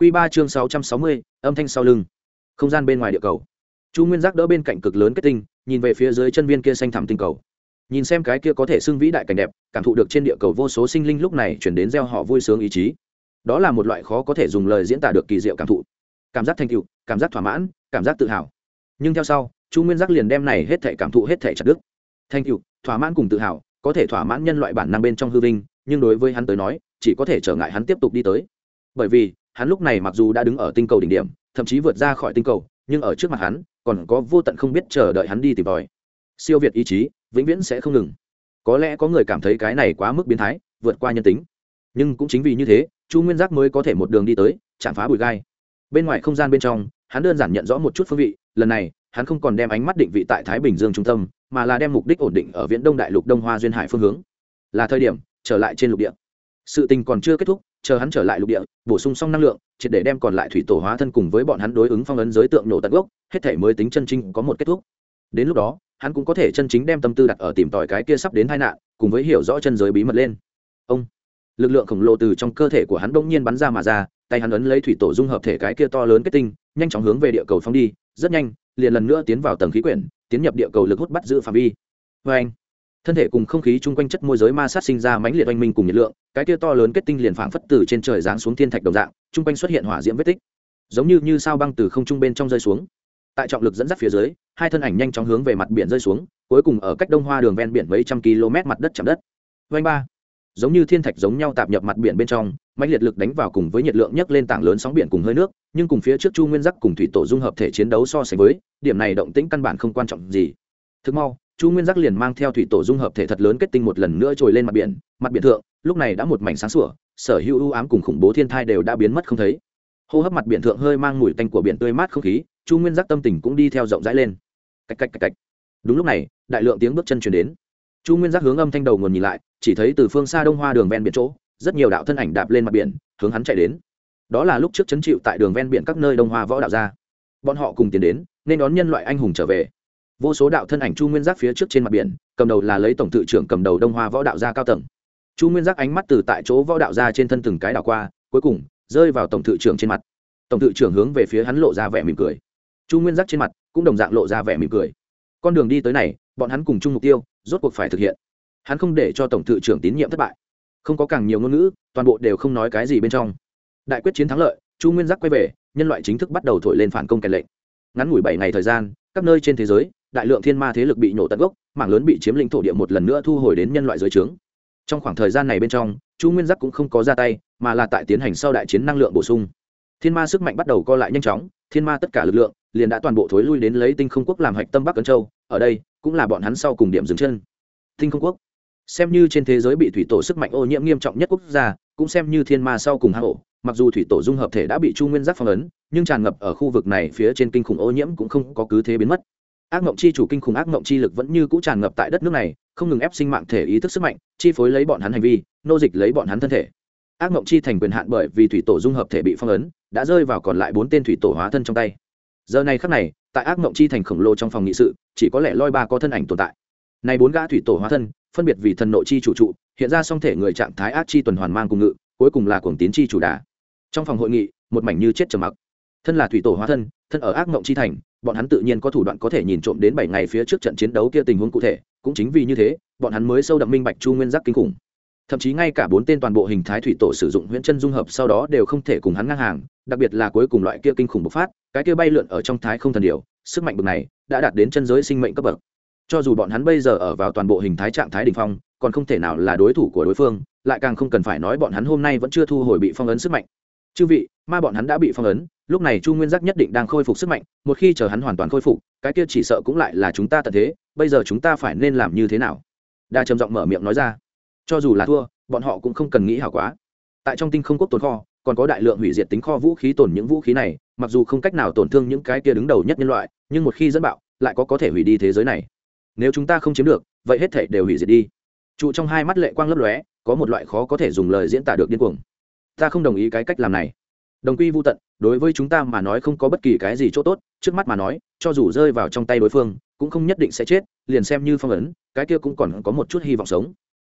Quy ba chương sáu trăm sáu mươi, âm thanh sau lưng. Không gian bên ngoài địa cầu. Chu nguyên giác đỡ bên cạnh cực lớn kết tinh, nhìn về phía dưới chân viên kia xanh thẳm tinh cầu. Nhìn xem cái kia có thể xưng vĩ đại cảnh đẹp, cảm thụ được trên địa cầu vô số sinh linh lúc này chuyển đến gieo họ vui sướng ý chí. Đó là một loại khó có thể dùng lời diễn tả được kỳ diệu cảm thụ. Cảm giác thành tựu, cảm giác thỏa mãn, cảm giác tự hào. Nhưng theo sau, chu nguyên giác liền đem này hết thảy cảm thụ hết thảy chặt đứt. Thành tựu, thỏa mãn cùng tự hào, có thể thỏa mãn nhân loại bản năng bên trong hư vinh, nhưng đối với hắn tới nói, chỉ có thể trở ngại hắn tiếp tục đi tới. Bởi vì hắn lúc này mặc dù đã đứng ở tinh cầu đỉnh điểm, thậm chí vượt ra khỏi tinh cầu, nhưng ở trước mặt hắn, còn có vô tận không biết chờ đợi hắn đi tìm tòi. Siêu việt ý chí, vĩnh viễn sẽ không ngừng. Có lẽ có người cảm thấy cái này quá mức biến thái, vượt qua nhân tính. Nhưng cũng chính vì như thế, chu nguyên giác mới có thể một đường đi tới, chạm phá bụi gai. Bên ngoài không gian bên trong, hắn đơn giản nhận rõ một chút phương vị, lần này, hắn không còn đem ánh mắt định vị tại thái bình dương trung tâm, mà là đem mục đích ổn định ở viễn đông đại lục đông hoa duyên hải phương hướng. Là thời điểm, trở lại trên lục địa. Sự tình còn chưa kết thúc chờ hắn trở lại lục địa, bổ sung xong năng lượng, triệt để đem còn lại thủy tổ hóa thân cùng với bọn hắn đối ứng phong ấn giới tượng nổ tận gốc, hết thể mới tính chân chính có một kết thúc. Đến lúc đó, hắn cũng có thể chân chính đem tâm tư đặt ở tìm tòi cái kia sắp đến tai nạn, cùng với hiểu rõ chân giới bí mật lên. Ông, lực lượng khổng lồ từ trong cơ thể của hắn bỗng nhiên bắn ra mà ra, tay hắn ấn lấy thủy tổ dung hợp thể cái kia to lớn kết tinh, nhanh chóng hướng về địa cầu phong đi, rất nhanh, liền lần nữa tiến vào tầng khí quyển, tiến nhập địa cầu lực hút bắt giữ phạm vi. Vê anh thân thể cùng không khí chung quanh chất môi giới ma sát sinh ra mãnh liệt oanh minh cùng nhiệt lượng, cái kia to lớn kết tinh liền phảng phất từ trên trời giáng xuống thiên thạch đồng dạng, chung quanh xuất hiện hỏa diễm vết tích. Giống như như sao băng từ không trung bên trong rơi xuống. Tại trọng lực dẫn dắt phía dưới, hai thân ảnh nhanh chóng hướng về mặt biển rơi xuống, cuối cùng ở cách đông hoa đường ven biển mấy trăm km mặt đất chạm đất. Vanh ba. Giống như thiên thạch giống nhau tạp nhập mặt biển bên trong mạnh liệt lực đánh vào cùng với nhiệt lượng nhấc lên tảng lớn sóng biển cùng hơi nước, nhưng cùng phía trước chu nguyên giác cùng thủy tổ dung hợp thể chiến đấu so sánh với, điểm này động tĩnh căn bản không quan trọng gì. Thực mau chu nguyên giác liền mang theo thủy tổ dung hợp thể thật lớn kết tinh một lần nữa trồi lên mặt biển mặt biển thượng, lúc này đã một mảnh sáng sủa, sở hữu ưu ám cùng khủng bố thiên thai đều đã biến mất không thấy. Hô hấp mặt biển thượng hơi mang mùi tanh của biển tươi mát không khí, chu nguyên giác tâm tình cũng đi theo rộng rãi lên. Cách cách cách cách. Đúng lúc này, đại lượng tiếng bước chân chuyển đến. Chu nguyên giác hướng âm thanh đầu nguồn nhìn lại, chỉ thấy từ phương xa đông hoa đường ven biển chỗ, rất nhiều đạo thân ảnh đạp lên mặt biển, hướng hắn chạy đến. Đó là lúc trước chấn chịu tại đường ven biển các nơi đông hoa võ đạo ra bọn họ cùng tiến đến, nên đón nhân loại anh hùng trở về vô số đạo thân ảnh chu nguyên giác phía trước trên mặt biển, cầm đầu là lấy tổng tự trưởng cầm đầu đông hoa võ đạo gia cao tầng. Chu nguyên giác ánh mắt từ tại chỗ võ đạo gia trên thân từng cái đảo qua, cuối cùng rơi vào tổng tự trưởng trên mặt. Tổng tự trưởng hướng về phía hắn lộ ra vẻ mỉm cười. Chu nguyên giác trên mặt cũng đồng dạng lộ ra vẻ mỉm cười. Con đường đi tới này, bọn hắn cùng chung mục tiêu, rốt cuộc phải thực hiện. Hắn không để cho tổng tự trưởng tín nhiệm thất bại. Không có càng nhiều ngôn ngữ, toàn bộ đều không nói cái gì bên trong. Đại quyết chiến thắng lợi, chu nguyên giác quay về, nhân loại chính thức bắt đầu thổi lên phản công kèn lệnh. Ngắn ngủi bảy ngày thời gian các nơi trên thế giới đại lượng thiên ma thế lực bị nổ tận gốc, mảng lớn bị chiếm lĩnh thổ địa một lần nữa thu hồi đến nhân loại dưới trướng. Trong khoảng thời gian này bên trong, chu nguyên giác cũng không có ra tay, mà là tại tiến hành sau đại chiến năng lượng bổ sung. Thiên ma sức mạnh bắt đầu co lại nhanh chóng, thiên ma tất cả lực lượng liền đã toàn bộ thối lui đến lấy tinh không quốc làm hạch tâm bắc cấn châu, ở đây cũng là bọn hắn sau cùng điểm dừng chân. Tinh không quốc, xem như trên thế giới bị thủy tổ sức mạnh ô nhiễm nghiêm trọng nhất quốc gia, cũng xem như thiên ma sau cùng hạ hộ mặc dù thủy tổ dung hợp thể đã bị chu nguyên giác phong ấn, nhưng tràn ngập ở khu vực này phía trên kinh khủng ô nhiễm cũng không có cứ thế biến mất ác mộng chi chủ kinh khủng ác mộng chi lực vẫn như cũ tràn ngập tại đất nước này, không ngừng ép sinh mạng thể ý thức sức mạnh, chi phối lấy bọn hắn hành vi, nô dịch lấy bọn hắn thân thể. Ác mộng chi thành quyền hạn bởi vì thủy tổ dung hợp thể bị phong ấn, đã rơi vào còn lại bốn tên thủy tổ hóa thân trong tay. Giờ này khắc này, tại ác mộng chi thành khổng lồ trong phòng nghị sự, chỉ có lẽ loi ba có thân ảnh tồn tại. Này bốn gã thủy tổ hóa thân, phân biệt vì thần nội chi chủ trụ, hiện ra song thể người trạng thái ác chi tuần hoàn mang cùng ngự, cuối cùng là cuồng tiến chi chủ đà. Trong phòng hội nghị, một mảnh như chết trầm mặc. Thân là thủy tổ hóa thân thân ở ác mộng chi thành bọn hắn tự nhiên có thủ đoạn có thể nhìn trộm đến bảy ngày phía trước trận chiến đấu kia tình huống cụ thể, cũng chính vì như thế, bọn hắn mới sâu đậm minh bạch chu nguyên giác kinh khủng. Thậm chí ngay cả bốn tên toàn bộ hình thái thủy tổ sử dụng huyễn chân dung hợp sau đó đều không thể cùng hắn ngang hàng, đặc biệt là cuối cùng loại kia kinh khủng bộc phát, cái kia bay lượn ở trong thái không thần điều sức mạnh bực này đã đạt đến chân giới sinh mệnh cấp bậc. Cho dù bọn hắn bây giờ ở vào toàn bộ hình thái trạng thái đỉnh phong, còn không thể nào là đối thủ của đối phương, lại càng không cần phải nói bọn hắn hôm nay vẫn chưa thu hồi bị phong ấn sức mạnh. Chư vị, ma bọn hắn đã bị phong ấn lúc này chu nguyên giác nhất định đang khôi phục sức mạnh, một khi chờ hắn hoàn toàn khôi phục, cái kia chỉ sợ cũng lại là chúng ta tận thế, bây giờ chúng ta phải nên làm như thế nào? Đa trầm giọng mở miệng nói ra. Cho dù là thua, bọn họ cũng không cần nghĩ hảo quá. Tại trong tinh không quốc tồn kho, còn có đại lượng hủy diệt tính kho vũ khí tồn những vũ khí này, mặc dù không cách nào tổn thương những cái kia đứng đầu nhất nhân loại, nhưng một khi dẫn bạo, lại có có thể hủy đi thế giới này. Nếu chúng ta không chiếm được, vậy hết thể đều hủy diệt đi. Trụ trong hai mắt lệ quang lấp lóe, có một loại khó có thể dùng lời diễn tả được điên cuồng. Ta không đồng ý cái cách làm này đồng quy vô tận, đối với chúng ta mà nói không có bất kỳ cái gì chỗ tốt, trước mắt mà nói, cho dù rơi vào trong tay đối phương, cũng không nhất định sẽ chết, liền xem như phong ấn, cái kia cũng còn có một chút hy vọng sống.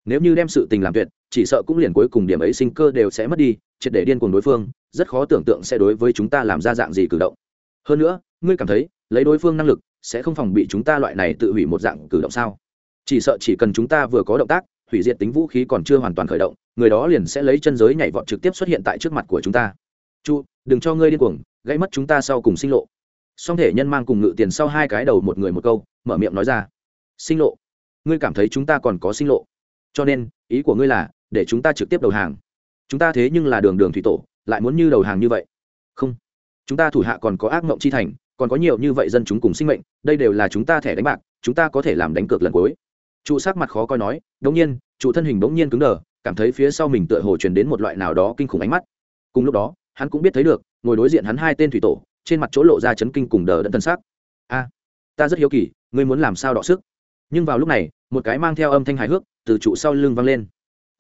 Nếu như đem sự tình làm tuyệt, chỉ sợ cũng liền cuối cùng điểm ấy sinh cơ đều sẽ mất đi, triệt để điên cuồng đối phương, rất khó tưởng tượng sẽ đối với chúng ta làm ra dạng gì cử động. Hơn nữa, ngươi cảm thấy, lấy đối phương năng lực, sẽ không phòng bị chúng ta loại này tự hủy một dạng cử động sao? Chỉ sợ chỉ cần chúng ta vừa có động tác, hủy diệt tính vũ khí còn chưa hoàn toàn khởi động, người đó liền sẽ lấy chân giới nhảy vọt trực tiếp xuất hiện tại trước mặt của chúng ta chu, đừng cho ngươi điên cuồng, gãy mất chúng ta sau cùng sinh lộ. Song thể nhân mang cùng ngự tiền sau hai cái đầu một người một câu, mở miệng nói ra. Sinh lộ? Ngươi cảm thấy chúng ta còn có sinh lộ? Cho nên, ý của ngươi là, để chúng ta trực tiếp đầu hàng. Chúng ta thế nhưng là đường đường thủy tổ, lại muốn như đầu hàng như vậy. Không. Chúng ta thủ hạ còn có ác mộng chi thành, còn có nhiều như vậy dân chúng cùng sinh mệnh, đây đều là chúng ta thẻ đánh bạc, chúng ta có thể làm đánh cược lần cuối. Trụ sắc mặt khó coi nói, đống nhiên trụ thân hình bỗng nhiên cứng đờ, cảm thấy phía sau mình tựa hồ truyền đến một loại nào đó kinh khủng ánh mắt. Cùng lúc đó hắn cũng biết thấy được, ngồi đối diện hắn hai tên thủy tổ, trên mặt chỗ lộ ra chấn kinh cùng đờ đẫn thân xác. A, ta rất hiếu kỳ, ngươi muốn làm sao đọ sức? Nhưng vào lúc này, một cái mang theo âm thanh hài hước từ trụ sau lưng vang lên.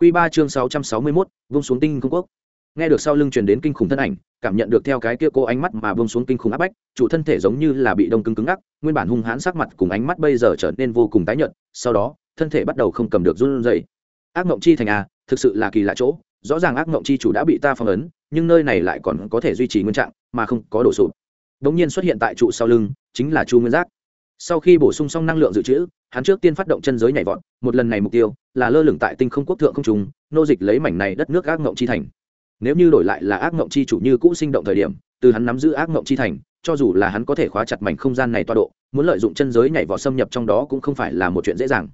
Q ba chương sáu trăm sáu mươi mốt, vung xuống tinh công quốc. Nghe được sau lưng truyền đến kinh khủng thân ảnh, cảm nhận được theo cái kia cô ánh mắt mà bông xuống kinh khủng áp bách, chủ thân thể giống như là bị đông cứng cứng ngắc, nguyên bản hung hãn sắc mặt cùng ánh mắt bây giờ trở nên vô cùng tái nhợt, sau đó, thân thể bắt đầu không cầm được run rẩy. Ác mộng chi thành a, thực sự là kỳ lạ chỗ, rõ ràng ác mộng chi chủ đã bị ta phong ấn nhưng nơi này lại còn có thể duy trì nguyên trạng, mà không có đổ sụp. Bỗng nhiên xuất hiện tại trụ sau lưng, chính là chu nguyên giác. Sau khi bổ sung xong năng lượng dự trữ, hắn trước tiên phát động chân giới nhảy vọt, một lần này mục tiêu là lơ lửng tại tinh không quốc thượng không trùng nô dịch lấy mảnh này đất nước ác ngộng chi thành. Nếu như đổi lại là ác ngộng chi chủ như cũ sinh động thời điểm, từ hắn nắm giữ ác ngộng chi thành, cho dù là hắn có thể khóa chặt mảnh không gian này toa độ, muốn lợi dụng chân giới nhảy vọt xâm nhập trong đó cũng không phải là một chuyện dễ dàng.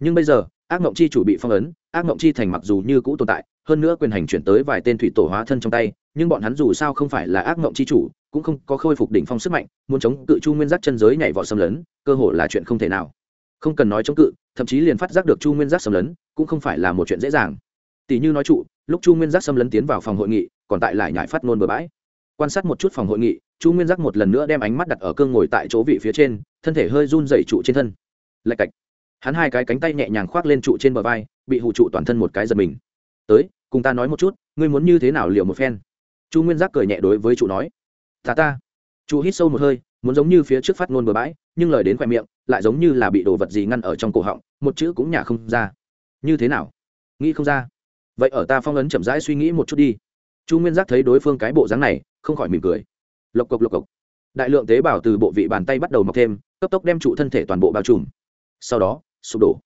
Nhưng bây giờ ác mộng chi chủ bị phong ấn, ác mộng chi thành mặc dù như cũ tồn tại, hơn nữa quyền hành chuyển tới vài tên thủy tổ hóa thân trong tay, nhưng bọn hắn dù sao không phải là ác mộng chi chủ, cũng không có khôi phục đỉnh phong sức mạnh, muốn chống cự chu nguyên giác chân giới nhảy vọt xâm lấn, cơ hội là chuyện không thể nào. Không cần nói chống cự, thậm chí liền phát giác được chu nguyên giác xâm lấn, cũng không phải là một chuyện dễ dàng. Tỷ như nói trụ, lúc chu nguyên giác xâm lấn tiến vào phòng hội nghị, còn tại lại nhải phát nôn bừa bãi. Quan sát một chút phòng hội nghị, chu nguyên giác một lần nữa đem ánh mắt đặt ở cương ngồi tại chỗ vị phía trên, thân thể hơi run dày trụ trên thân. Lạch cạch hắn hai cái cánh tay nhẹ nhàng khoác lên trụ trên bờ vai, bị hụ trụ toàn thân một cái giật mình. Tới, cùng ta nói một chút, ngươi muốn như thế nào liệu một phen? Chu nguyên giác cười nhẹ đối với trụ nói. Ta ta. Trụ hít sâu một hơi, muốn giống như phía trước phát ngôn bừa bãi, nhưng lời đến khoe miệng, lại giống như là bị đồ vật gì ngăn ở trong cổ họng, một chữ cũng nhả không ra. Như thế nào? Nghĩ không ra. Vậy ở ta phong ấn chậm rãi suy nghĩ một chút đi. Chu nguyên giác thấy đối phương cái bộ dáng này, không khỏi mỉm cười. Lộc cộc lộc cộc. Đại lượng tế bào từ bộ vị bàn tay bắt đầu mọc thêm, cấp tốc đem trụ thân thể toàn bộ bao trùm. Sau đó sụp đổ.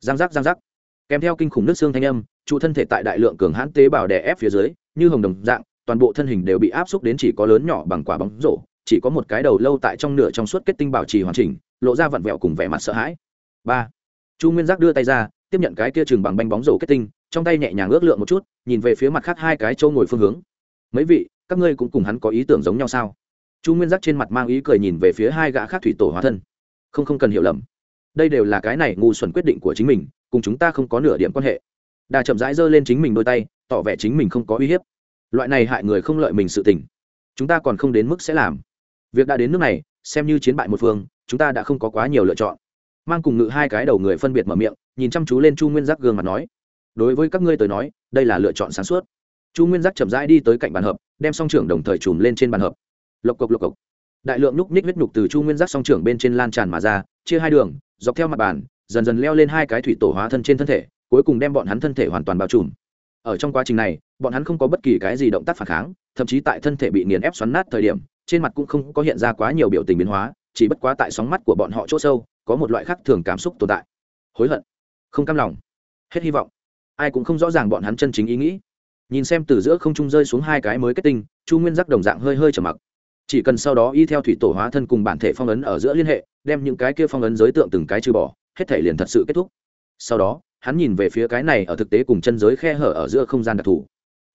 Giang giác giang giác. Kèm theo kinh khủng nước xương thanh âm, trụ thân thể tại đại lượng cường hãn tế bào đè ép phía dưới, như hồng đồng dạng, toàn bộ thân hình đều bị áp xúc đến chỉ có lớn nhỏ bằng quả bóng rổ, chỉ có một cái đầu lâu tại trong nửa trong suốt kết tinh bảo trì hoàn chỉnh, lộ ra vặn vẹo cùng vẻ mặt sợ hãi. Ba. Chu nguyên giác đưa tay ra, tiếp nhận cái kia chừng bằng banh bóng rổ kết tinh, trong tay nhẹ nhàng ước lượng một chút, nhìn về phía mặt khác hai cái châu ngồi phương hướng. Mấy vị, các ngươi cũng cùng hắn có ý tưởng giống nhau sao? Chu nguyên giác trên mặt mang ý cười nhìn về phía hai gã khác thủy tổ hóa thân. Không không cần hiểu lầm đây đều là cái này ngu xuẩn quyết định của chính mình, cùng chúng ta không có nửa điểm quan hệ. Đà chậm rãi giơ lên chính mình đôi tay, tỏ vẻ chính mình không có uy hiếp. Loại này hại người không lợi mình sự tình, chúng ta còn không đến mức sẽ làm. Việc đã đến nước này, xem như chiến bại một phương, chúng ta đã không có quá nhiều lựa chọn. Mang cùng ngự hai cái đầu người phân biệt mở miệng, nhìn chăm chú lên chu nguyên giác gương mặt nói, đối với các ngươi tới nói, đây là lựa chọn sáng suốt. Chu nguyên giác chậm rãi đi tới cạnh bàn hợp, đem song trưởng đồng thời chùm lên trên bàn hợp. Lộc cộc lộc cộc. Đại lượng nhúc ních huyết nhục từ chu nguyên giác song trưởng bên trên lan tràn mà ra, chia hai đường dọc theo mặt bàn, dần dần leo lên hai cái thủy tổ hóa thân trên thân thể, cuối cùng đem bọn hắn thân thể hoàn toàn bao trùm. Ở trong quá trình này, bọn hắn không có bất kỳ cái gì động tác phản kháng, thậm chí tại thân thể bị nghiền ép xoắn nát thời điểm, trên mặt cũng không có hiện ra quá nhiều biểu tình biến hóa, chỉ bất quá tại sóng mắt của bọn họ chỗ sâu, có một loại khác thường cảm xúc tồn tại. Hối hận, không cam lòng, hết hy vọng. Ai cũng không rõ ràng bọn hắn chân chính ý nghĩ. Nhìn xem từ giữa không trung rơi xuống hai cái mới kết tinh, chu nguyên giác đồng dạng hơi hơi trở mặc chỉ cần sau đó y theo thủy tổ hóa thân cùng bản thể phong ấn ở giữa liên hệ, đem những cái kia phong ấn giới tượng từng cái trừ bỏ, hết thể liền thật sự kết thúc. Sau đó, hắn nhìn về phía cái này ở thực tế cùng chân giới khe hở ở giữa không gian đặc thù.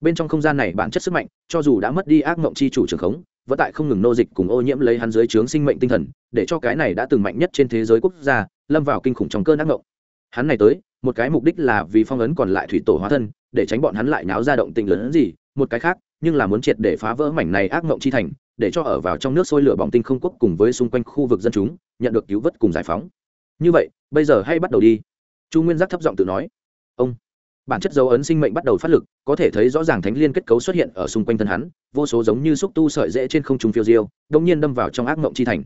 Bên trong không gian này bản chất sức mạnh, cho dù đã mất đi ác mộng chi chủ trường khống, vẫn tại không ngừng nô dịch cùng ô nhiễm lấy hắn dưới trướng sinh mệnh tinh thần, để cho cái này đã từng mạnh nhất trên thế giới quốc gia, lâm vào kinh khủng trong cơn ác mộng. Hắn này tới, một cái mục đích là vì phong ấn còn lại thủy tổ hóa thân, để tránh bọn hắn lại náo ra động tình lớn gì, một cái khác, nhưng là muốn triệt để phá vỡ mảnh này ác mộng chi thành để cho ở vào trong nước sôi lửa bỏng tinh không quốc cùng với xung quanh khu vực dân chúng, nhận được cứu vớt cùng giải phóng. Như vậy, bây giờ hay bắt đầu đi. Chu nguyên giác thấp giọng tự nói. Ông, bản chất dấu ấn sinh mệnh bắt đầu phát lực, có thể thấy rõ ràng thánh liên kết cấu xuất hiện ở xung quanh thân hắn, vô số giống như xúc tu sợi dễ trên không trung phiêu diêu, đông nhiên đâm vào trong ác mộng chi thành.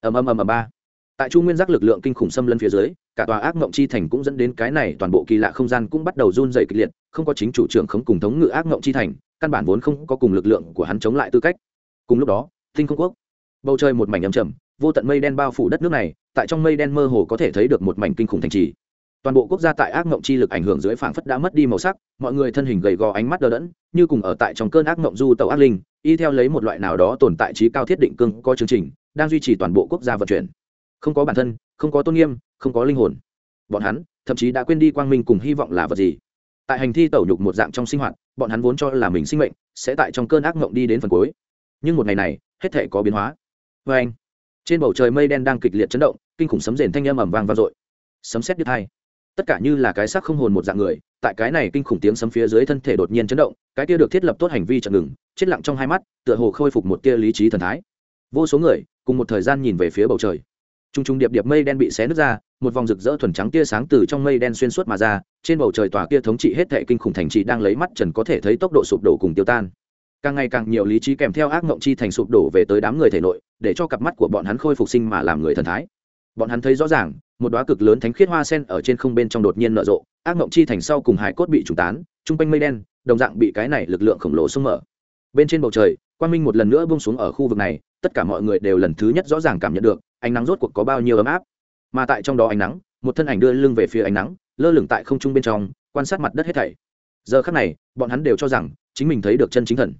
Ầm ầm ầm ầm ba. Tại chu nguyên giác lực lượng kinh khủng xâm lân phía dưới, cả tòa ác mộng chi thành cũng dẫn đến cái này toàn bộ kỳ lạ không gian cũng bắt đầu run dày kịch liệt, không có chính chủ trưởng khống cùng thống ngự ác mộng chi thành, căn bản vốn không có cùng lực lượng của hắn chống lại tư cách cùng lúc đó, tinh không quốc. Bầu trời một mảnh ấm trầm, vô tận mây đen bao phủ đất nước này, tại trong mây đen mơ hồ có thể thấy được một mảnh kinh khủng thành trì. Toàn bộ quốc gia tại ác mộng chi lực ảnh hưởng dưới phảng phất đã mất đi màu sắc, mọi người thân hình gầy gò ánh mắt đờ đẫn, như cùng ở tại trong cơn ác mộng du tàu ác linh, y theo lấy một loại nào đó tồn tại trí cao thiết định cương có chương trình, đang duy trì toàn bộ quốc gia vận chuyển. Không có bản thân, không có tôn nghiêm, không có linh hồn. Bọn hắn thậm chí đã quên đi quang minh cùng hy vọng là vật gì. Tại hành thi tẩu nhục một dạng trong sinh hoạt, bọn hắn vốn cho là mình sinh mệnh sẽ tại trong cơn ác mộng đi đến phần cuối nhưng một ngày này, hết thể có biến hóa. Vê anh, trên bầu trời mây đen đang kịch liệt chấn động, kinh khủng sấm rền thanh âm ầm ẩm vang vang dội. Sấm xét đứt hai. Tất cả như là cái xác không hồn một dạng người, tại cái này kinh khủng tiếng sấm phía dưới thân thể đột nhiên chấn động, cái kia được thiết lập tốt hành vi chậm ngừng, chết lặng trong hai mắt, tựa hồ khôi phục một tia lý trí thần thái. Vô số người, cùng một thời gian nhìn về phía bầu trời. T r u n g t r u n g điệp điệp mây đen bị xé nứt ra, một vòng rực rỡ thuần trắng tia sáng từ trong mây đen xuyên suốt mà ra, trên bầu trời tòa kia thống trị hết thệ kinh khủng thành trị đang lấy mắt trần có thể thấy tốc độ sụp đổ cùng tiêu tan càng ngày càng nhiều lý trí kèm theo ác mộng chi thành sụp đổ về tới đám người thể nội, để cho cặp mắt của bọn hắn khôi phục sinh mà làm người thần thái. Bọn hắn thấy rõ ràng, một đoá cực lớn thánh khiết hoa sen ở trên không bên trong đột nhiên nở rộ, ác mộng chi thành sau cùng hải cốt bị trùng tán t r u n g quanh mây đen, đồng dạng bị cái này lực lượng khổng lồ xông mở. Bên trên bầu trời quan minh một lần nữa bung xuống ở khu vực này, tất cả mọi người đều lần thứ nhất rõ ràng cảm nhận được, ánh nắng rốt cuộc có bao nhiêu ấm áp. Mà tại trong đó ánh nắng, một thân ảnh đưa lưng về phía ánh nắng, lơ lửng tại không trung bên trong, quan sát mặt đất hết thảy. Giờ khắc này, bọn hắn đều cho rằng chính mình thấy được chân chính thần.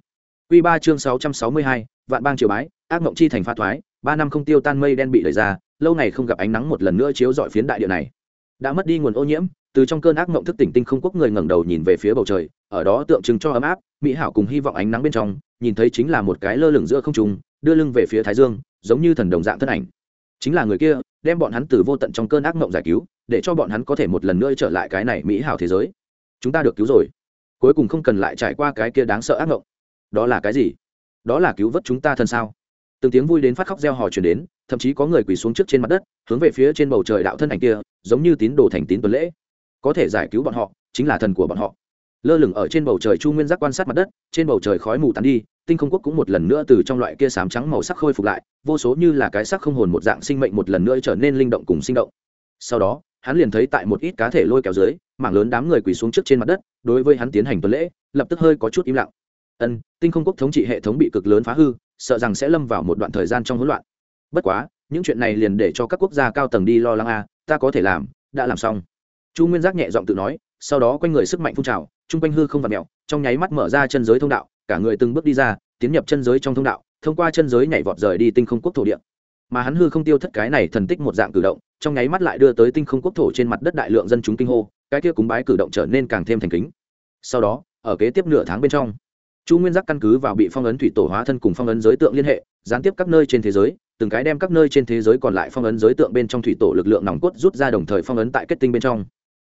Quy 3 chương 662, vạn bang triều bái, ác mộng chi thành pha thoái, 3 năm không tiêu tan mây đen bị đẩy ra, lâu ngày không gặp ánh nắng một lần nữa chiếu rọi phiến đại địa này. Đã mất đi nguồn ô nhiễm, từ trong cơn ác mộng thức tỉnh tinh không quốc người ngẩng đầu nhìn về phía bầu trời, ở đó tượng trưng cho ấm áp, mỹ hảo cùng hy vọng ánh nắng bên trong, nhìn thấy chính là một cái lơ lửng giữa không trung, đưa lưng về phía thái dương, giống như thần đồng dạng thân ảnh. Chính là người kia, đem bọn hắn từ vô tận trong cơn ác mộng giải cứu, để cho bọn hắn có thể một lần nữa trở lại cái này mỹ hảo thế giới. Chúng ta được cứu rồi. Cuối cùng không cần lại trải qua cái kia đáng sợ ác mộng đó là cái gì? Đó là cứu vớt chúng ta thân sao? Từng tiếng vui đến phát khóc reo hò chuyển đến, thậm chí có người quỳ xuống trước trên mặt đất, hướng về phía trên bầu trời đạo thân ảnh kia, giống như tín đồ thành tín tuần lễ. Có thể giải cứu bọn họ, chính là thần của bọn họ. Lơ lửng ở trên bầu trời chu nguyên giác quan sát mặt đất, trên bầu trời khói mù tắn đi, tinh không quốc cũng một lần nữa từ trong loại kia sám trắng màu sắc khôi phục lại, vô số như là cái sắc không hồn một dạng sinh mệnh một lần nữa trở nên linh động cùng sinh động. Sau đó, hắn liền thấy tại một ít cá thể lôi kéo dưới, mảng lớn đám người quỳ xuống trước trên mặt đất, đối với hắn tiến hành tuần lễ, lập tức hơi có chút im lặng ân, tinh không quốc thống trị hệ thống bị cực lớn phá hư, sợ rằng sẽ lâm vào một đoạn thời gian trong hỗn loạn. Bất quá, những chuyện này liền để cho các quốc gia cao tầng đi lo lắng a, ta có thể làm, đã làm xong. Chu nguyên giác nhẹ giọng tự nói, sau đó quanh người sức mạnh phun trào, chung quanh hư không vặt mẹo trong nháy mắt mở ra chân giới thông đạo, cả người từng bước đi ra, tiến nhập chân giới trong thông đạo, thông qua chân giới nhảy vọt rời đi tinh không quốc thổ địa. Mà hắn hư không tiêu thất cái này thần tích một dạng cử động, trong nháy mắt lại đưa tới tinh không quốc thổ trên mặt đất đại lượng dân chúng kinh hô, cái kia cúng bái cử động trở nên càng thêm thành kính. Sau đó, ở kế tiếp nửa tháng bên trong chu nguyên giác căn cứ vào bị phong ấn thủy tổ hóa thân cùng phong ấn giới tượng liên hệ, gián tiếp các nơi trên thế giới, từng cái đem các nơi trên thế giới còn lại phong ấn giới tượng bên trong thủy tổ lực lượng nòng cốt rút ra đồng thời phong ấn tại kết tinh bên trong.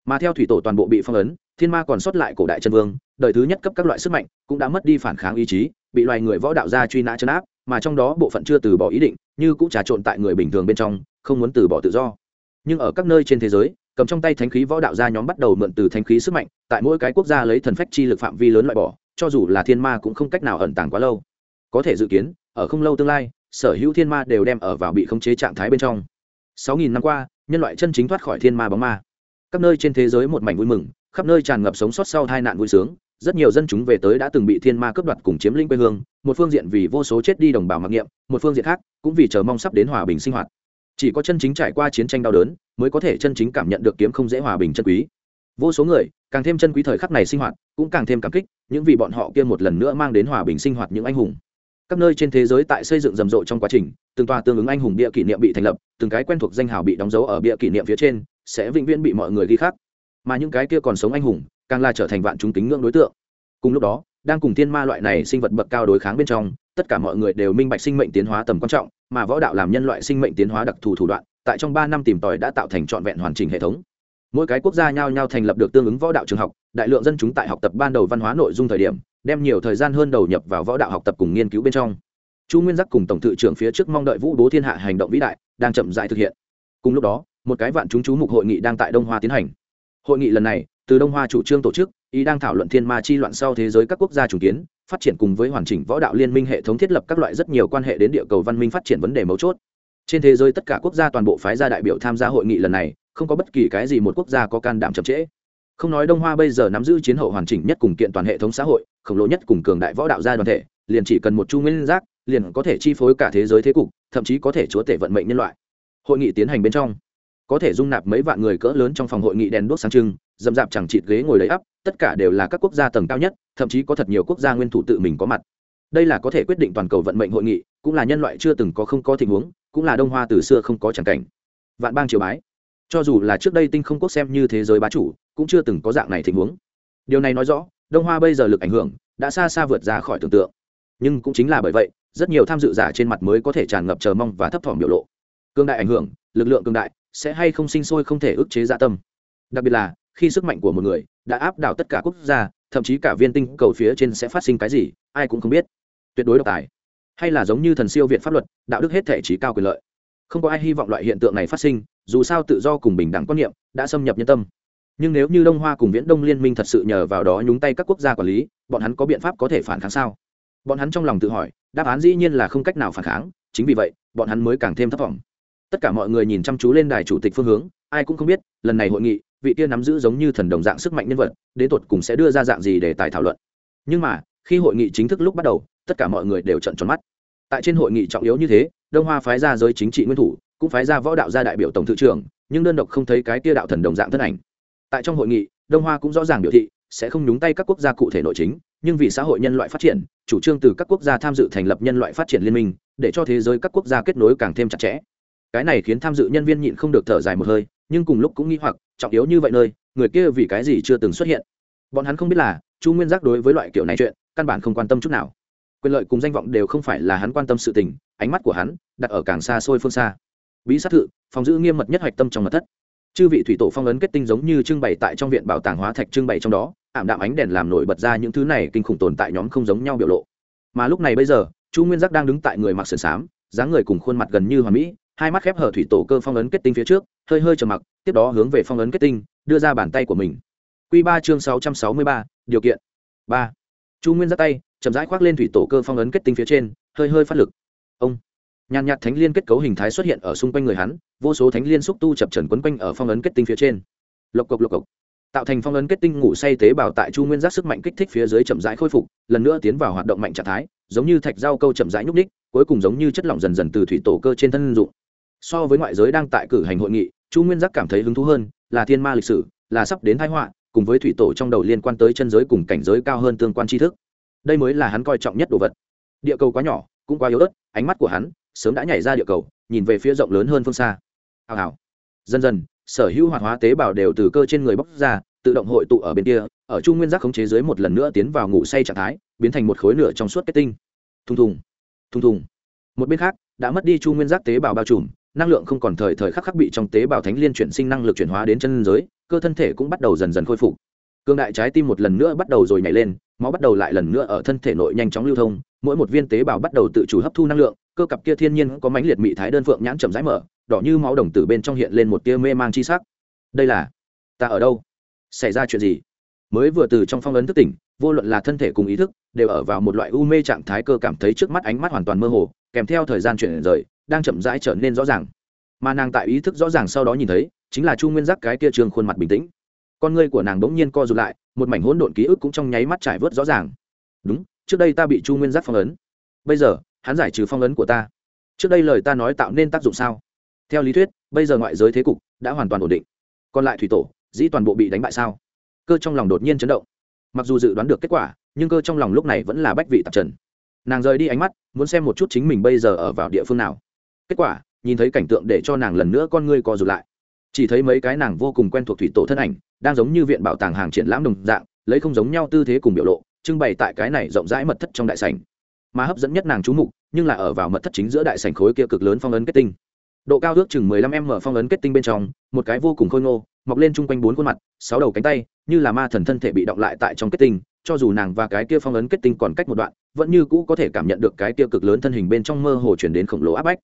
Mà theo thủy tổ toàn bộ bị phong ấn, thiên ma còn sót lại cổ đại chân vương, đời thứ nhất cấp các loại sức mạnh, cũng đã mất đi phản kháng ý chí, bị loài người võ đạo gia truy nã chấn áp, mà trong đó bộ phận chưa từ bỏ ý định, như cũng trà trộn tại người bình thường bên trong, không muốn từ bỏ tự do. Nhưng ở các nơi trên thế giới, cầm trong tay thánh khí võ đạo gia nhóm bắt đầu mượn từ thánh khí sức mạnh, tại mỗi cái quốc gia lấy thần phách chi lực phạm vi lớn loại bỏ cho dù là thiên ma cũng không cách nào ẩn tàng quá lâu. Có thể dự kiến, ở không lâu tương lai, sở hữu thiên ma đều đem ở vào bị khống chế trạng thái bên trong. Sáu nghìn năm qua, nhân loại chân chính thoát khỏi thiên ma bóng ma. Các nơi trên thế giới một mảnh vui mừng, khắp nơi tràn ngập sống sót sau hai nạn vui sướng. Rất nhiều dân chúng về tới đã từng bị thiên ma cướp đoạt cùng chiếm lĩnh quê hương, một phương diện vì vô số chết đi đồng bào mặc niệm, một phương diện khác cũng vì chờ mong sắp đến hòa bình sinh hoạt. Chỉ có chân chính trải qua chiến tranh đau đớn mới có thể chân chính cảm nhận được kiếm không dễ hòa bình chân quý. Vô số người, càng thêm chân quý thời khắc này sinh hoạt, cũng càng thêm cảm kích những vì bọn họ kia một lần nữa mang đến hòa bình sinh hoạt những anh hùng. Các nơi trên thế giới tại xây dựng rầm rộ trong quá trình, từng tòa tương ứng anh hùng bia kỷ niệm bị thành lập, từng cái quen thuộc danh hào bị đóng dấu ở bia kỷ niệm phía trên, sẽ vĩnh viễn bị mọi người ghi khắc. Mà những cái kia còn sống anh hùng, càng là trở thành vạn chúng kính ngưỡng đối tượng. Cùng lúc đó, đang cùng thiên ma loại này sinh vật bậc cao đối kháng bên trong, tất cả mọi người đều minh bạch sinh mệnh tiến hóa tầm quan trọng, mà võ đạo làm nhân loại sinh mệnh tiến hóa đặc thù thủ đoạn, tại trong ba năm tìm tòi đã tạo thành trọn vẹn hoàn chỉnh hệ thống mỗi cái quốc gia nhao nhao thành lập được tương ứng võ đạo trường học, đại lượng dân chúng tại học tập ban đầu văn hóa nội dung thời điểm, đem nhiều thời gian hơn đầu nhập vào võ đạo học tập cùng nghiên cứu bên trong. Chu nguyên giác cùng tổng thự trưởng phía trước mong đợi vũ bố thiên hạ hành động vĩ đại, đang chậm dại thực hiện. Cùng lúc đó, một cái vạn chúng chú mục hội nghị đang tại đông hoa tiến hành. Hội nghị lần này, từ đông hoa chủ trương tổ chức ý đang thảo luận thiên ma chi loạn sau thế giới các quốc gia chủ kiến, phát triển cùng với hoàn chỉnh võ đạo liên minh hệ thống thiết lập các loại rất nhiều quan hệ đến địa cầu văn minh phát triển vấn đề mấu chốt. Trên thế giới tất cả quốc gia toàn bộ phái gia đại biểu tham gia hội nghị lần này không có bất kỳ cái gì một quốc gia có can đảm chậm trễ. Không nói đông hoa bây giờ nắm giữ chiến hậu hoàn chỉnh nhất cùng kiện toàn hệ thống xã hội, khổng lồ nhất cùng cường đại võ đạo gia đoàn thể, liền chỉ cần một chu nguyên giác, liền có thể chi phối cả thế giới thế cục, thậm chí có thể chúa tể vận mệnh nhân loại. Hội nghị tiến hành bên trong, có thể dung nạp mấy vạn người cỡ lớn trong phòng hội nghị đèn đuốc sáng trưng dầm dạp chẳng chịt ghế ngồi lấy ắp, tất cả đều là các quốc gia tầng cao nhất, thậm chí có thật nhiều quốc gia nguyên thủ tự mình có mặt. Đây là có thể quyết định toàn cầu vận mệnh hội nghị, cũng là nhân loại chưa từng có không có tình huống, cũng là đông hoa từ xưa không có chẳng cảnh. Vạn bang triều bái cho dù là trước đây tinh không quốc xem như thế giới bá chủ, cũng chưa từng có dạng này tình huống. Điều này nói rõ, đông hoa bây giờ lực ảnh hưởng đã xa xa vượt ra khỏi tưởng tượng. Nhưng cũng chính là bởi vậy, rất nhiều tham dự giả trên mặt mới có thể tràn ngập chờ mong và thấp thỏm biểu lộ. Cương đại ảnh hưởng, lực lượng cương đại, sẽ hay không sinh sôi không thể ức chế dạ tâm. Đặc biệt là, khi sức mạnh của một người đã áp đảo tất cả quốc gia, thậm chí cả viên tinh cầu phía trên sẽ phát sinh cái gì, ai cũng không biết. Tuyệt đối độc tài. Hay là giống như thần siêu viện pháp luật, đạo đức hết thể trí cao quyền lợi. Không có ai hy vọng loại hiện tượng này phát sinh dù sao tự do cùng bình đẳng quan niệm đã xâm nhập nhân tâm. Nhưng nếu như đông hoa cùng viễn đông liên minh thật sự nhờ vào đó nhúng tay các quốc gia quản lý, bọn hắn có biện pháp có thể phản kháng sao? Bọn hắn trong lòng tự hỏi, đáp án dĩ nhiên là không cách nào phản kháng, chính vì vậy, bọn hắn mới càng thêm thất vọng. Tất cả mọi người nhìn chăm chú lên đài chủ tịch phương hướng, ai cũng không biết, lần này hội nghị, vị tiên nắm giữ giống như thần đồng dạng sức mạnh nhân vật, đến tột cùng sẽ đưa ra dạng gì để tài thảo luận. Nhưng mà, khi hội nghị chính thức lúc bắt đầu, tất cả mọi người đều trận tròn mắt. Tại trên hội nghị trọng yếu như thế, đông hoa phái ra giới chính trị nguyên thủ cũng phái ra võ đạo gia đại biểu tổng thư trưởng, nhưng đơn độc không thấy cái tia đạo thần đồng dạng thân ảnh. Tại trong hội nghị, đông hoa cũng rõ ràng biểu thị sẽ không nhúng tay các quốc gia cụ thể nội chính, nhưng vì xã hội nhân loại phát triển, chủ trương từ các quốc gia tham dự thành lập nhân loại phát triển liên minh, để cho thế giới các quốc gia kết nối càng thêm chặt chẽ. Cái này khiến tham dự nhân viên nhịn không được thở dài một hơi, nhưng cùng lúc cũng nghĩ hoặc, trọng yếu như vậy nơi, người kia vì cái gì chưa từng xuất hiện? Bọn hắn không biết là, chu nguyên giác đối với loại kiểu này chuyện, căn bản không quan tâm chút nào. Quyền lợi cùng danh vọng đều không phải là hắn quan tâm sự tình, ánh mắt của hắn đặt ở càng xa xôi phương xa bí sát thự, phòng giữ nghiêm mật nhất hoạch tâm trong mật thất. Chư vị thủy tổ phong ấn kết tinh giống như trưng bày tại trong viện bảo tàng hóa thạch trưng bày trong đó, ảm đạm ánh đèn làm nổi bật ra những thứ này kinh khủng tồn tại nhóm không giống nhau biểu lộ. Mà lúc này bây giờ, chu nguyên giác đang đứng tại người mặc sườn xám, dáng người cùng khuôn mặt gần như hoàn mỹ, hai mắt khép hở thủy tổ cơ phong ấn kết tinh phía trước, hơi hơi trầm mặc, tiếp đó hướng về phong ấn kết tinh, đưa ra bàn tay của mình. Q ba chương sáu trăm sáu mươi ba, điều kiện. Ba. Chu nguyên giác tay, chậm rãi khoác lên thủy tổ cơ phong ấn kết tinh phía trên, hơi hơi phát lực. Ông nhàn nhạt thánh liên kết cấu hình thái xuất hiện ở xung quanh người hắn, vô số thánh liên xúc tu chập trần quấn quanh ở phong ấn kết tinh phía trên. Lộc cộc lộc cộc. Tạo thành phong ấn kết tinh ngủ say tế bào tại chu nguyên giác sức mạnh kích thích phía dưới chậm rãi khôi phục, lần nữa tiến vào hoạt động mạnh trạng thái, giống như thạch rau câu chậm rãi nhúc ních cuối cùng giống như chất lỏng dần dần từ thủy tổ cơ trên thân dụng. So với ngoại giới đang tại cử hành hội nghị, chu nguyên giác cảm thấy hứng thú hơn, là thiên ma lịch sử, là sắp đến thái họa, cùng với thủy tổ trong đầu liên quan tới chân giới cùng cảnh giới cao hơn tương quan tri thức. Đây mới là hắn coi trọng nhất đồ vật. Địa cầu quá nhỏ, cũng quá yếu ớt, ánh mắt của hắn sớm đã nhảy ra địa cầu, nhìn về phía rộng lớn hơn phương xa. Hào hào. Dần dần, sở hữu hoạt hóa tế bào đều từ cơ trên người bóc ra, tự động hội tụ ở bên kia, ở chu nguyên giác khống chế dưới một lần nữa tiến vào ngủ say trạng thái, biến thành một khối nửa trong suốt kết tinh. Thùng thùng. Thùng thùng. Một bên khác, đã mất đi chu nguyên giác tế bào bao trùm, năng lượng không còn thời thời khắc khắc bị trong tế bào thánh liên chuyển sinh năng lực chuyển hóa đến chân giới, cơ thân thể cũng bắt đầu dần dần khôi phục. Cương đại trái tim một lần nữa bắt đầu rồi nhảy lên máu bắt đầu lại lần nữa ở thân thể nội nhanh chóng lưu thông, mỗi một viên tế bào bắt đầu tự chủ hấp thu năng lượng, cơ cặp kia thiên nhiên có mánh liệt mị thái đơn phượng nhãn chậm rãi mở, đỏ như máu đồng tử bên trong hiện lên một tia mê mang chi sắc. Đây là, ta ở đâu? Xảy ra chuyện gì? Mới vừa từ trong phong ấn thức tỉnh, vô luận là thân thể cùng ý thức, đều ở vào một loại u mê trạng thái cơ cảm thấy trước mắt ánh mắt hoàn toàn mơ hồ, kèm theo thời gian chuyển rời, đang chậm rãi trở nên rõ ràng. Mà nàng tại ý thức rõ ràng sau đó nhìn thấy, chính là chu nguyên giác cái kia trường khuôn mặt bình tĩnh con ngươi của nàng đ ỗ n g nhiên co r ụ t lại, một mảnh hỗn độn ký ức cũng trong nháy mắt trải vớt rõ ràng. Đúng, trước đây ta bị chu nguyên giác phong ấn. Bây giờ, hắn giải trừ phong ấn của ta. Trước đây lời ta nói tạo nên tác dụng sao? Theo lý thuyết, bây giờ ngoại giới thế cục đã hoàn toàn ổn định. Còn lại thủy tổ, dĩ toàn bộ bị đánh bại sao? Cơ trong lòng đột nhiên chấn động. Mặc dù dự đoán được kết quả, nhưng cơ trong lòng lúc này vẫn là bách vị tạp trần. Nàng rời đi ánh mắt, muốn xem một chút chính mình bây giờ ở vào địa phương nào. Kết quả, nhìn thấy cảnh tượng để cho nàng lần nữa con ngươi co rụt lại chỉ thấy mấy cái nàng vô cùng quen thuộc thủy tổ thân ảnh, đang giống như viện bảo tàng hàng triển lãm đồng dạng, lấy không giống nhau tư thế cùng biểu lộ, trưng bày tại cái này rộng rãi mật thất trong đại sảnh. Mà hấp dẫn nhất nàng chú mục, nhưng là ở vào mật thất chính giữa đại sảnh khối kia cực lớn phong ấn kết tinh. Độ cao ước chừng mười lăm m phong ấn kết tinh bên trong, một cái vô cùng khôi ngô, mọc lên chung quanh bốn khuôn mặt, sáu đầu cánh tay, như là ma thần thân thể bị động lại tại trong kết tinh, cho dù nàng và cái kia phong ấn kết tinh còn cách một đoạn, vẫn như cũ có thể cảm nhận được cái kia cực lớn thân hình bên trong mơ hồ chuyển đến khổng lồ áp bách.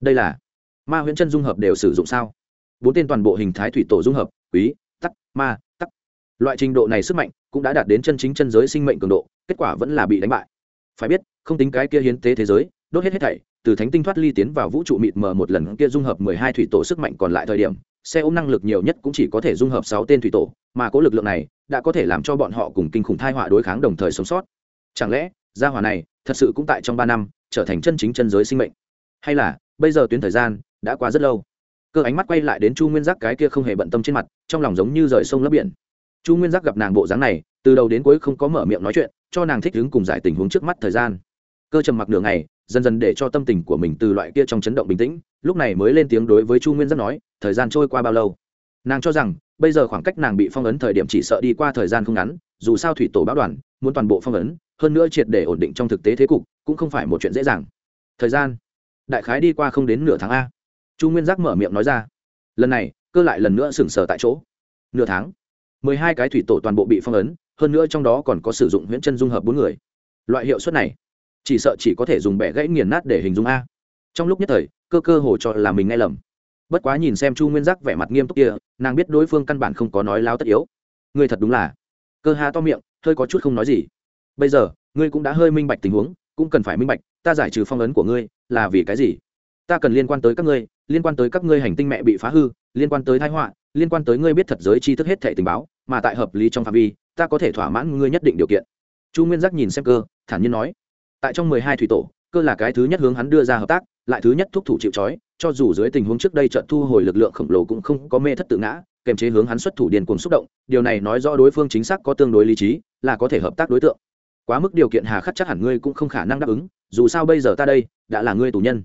Đây là ma huyễn chân dung hợp đều sử dụng sao? Bốn tên toàn bộ hình thái thủy tổ dung hợp, quý, tắc, ma, tắc. Loại trình độ này sức mạnh cũng đã đạt đến chân chính chân giới sinh mệnh cường độ, kết quả vẫn là bị đánh bại. Phải biết, không tính cái kia hiến tế thế giới, đốt hết hết thảy, từ thánh tinh thoát ly tiến vào vũ trụ mịt mờ một lần kia dung hợp mười hai thủy tổ sức mạnh còn lại thời điểm, xe ôm năng lực nhiều nhất cũng chỉ có thể dung hợp sáu tên thủy tổ, mà có lực lượng này đã có thể làm cho bọn họ cùng kinh khủng thai họa đối kháng đồng thời sống sót. Chẳng lẽ, gia hỏa này thật sự cũng tại trong ba năm, trở thành chân chính chân giới sinh mệnh? Hay là, bây giờ tuyến thời gian đã qua rất lâu? Cơ ánh mắt quay lại đến chu nguyên giác cái kia không hề bận tâm trên mặt, trong lòng giống như rời sông lấp biển. Chu nguyên giác gặp nàng bộ dáng này, từ đầu đến cuối không có mở miệng nói chuyện, cho nàng thích đứng cùng giải tình huống trước mắt thời gian. Cơ trầm mặc nửa ngày, dần dần để cho tâm tình của mình từ loại kia trong chấn động bình tĩnh, lúc này mới lên tiếng đối với chu nguyên giác nói, thời gian trôi qua bao lâu? Nàng cho rằng, bây giờ khoảng cách nàng bị phong ấn thời điểm chỉ sợ đi qua thời gian không ngắn, dù sao thủy tổ báo đoàn, muốn toàn bộ phong ấn, hơn nữa triệt để ổn định trong thực tế thế cục, cũng không phải một chuyện dễ dàng. Thời gian, đại khái đi qua không đến nửa tháng a chu nguyên giác mở miệng nói ra, lần này, cơ lại lần nữa sừng sờ tại chỗ. Nửa tháng, mười hai cái thủy tổ toàn bộ bị phong ấn, hơn nữa trong đó còn có sử dụng huyễn chân dung hợp bốn người. Loại hiệu suất này, chỉ sợ chỉ có thể dùng bẻ gãy nghiền nát để hình dung a. Trong lúc nhất thời, cơ cơ hồ cho là mình nghe lầm. Bất quá nhìn xem chu nguyên giác vẻ mặt nghiêm túc kia, nàng biết đối phương căn bản không có nói láo tất yếu. Ngươi thật đúng là. Cơ hà to miệng, hơi có chút không nói gì. Bây giờ, ngươi cũng đã hơi minh bạch tình huống, cũng cần phải minh bạch, ta giải trừ phong ấn của ngươi, là vì cái gì? Ta cần liên quan tới các ngươi, liên quan tới các ngươi hành tinh mẹ bị phá hư, liên quan tới thái họa, liên quan tới ngươi biết thật giới tri thức hết thẻ tình báo, mà tại hợp lý trong phạm vi, ta có thể thỏa mãn ngươi nhất định điều kiện. Chu nguyên giác nhìn xem cơ, thản nhiên nói, tại trong mười hai thủy tổ, cơ là cái thứ nhất hướng hắn đưa ra hợp tác, lại thứ nhất thúc thủ chịu trói, cho dù dưới tình huống trước đây trận thu hồi lực lượng khổng lồ cũng không có mê thất tự ngã kèm chế hướng hắn xuất thủ điền cuồng xúc động, điều này nói rõ đối phương chính xác có tương đối lý trí, là có thể hợp tác đối tượng. Quá mức điều kiện hà khắc chắc hẳn ngươi cũng không khả năng đáp ứng, dù sao bây giờ ta đây, đã là ngươi tù nhân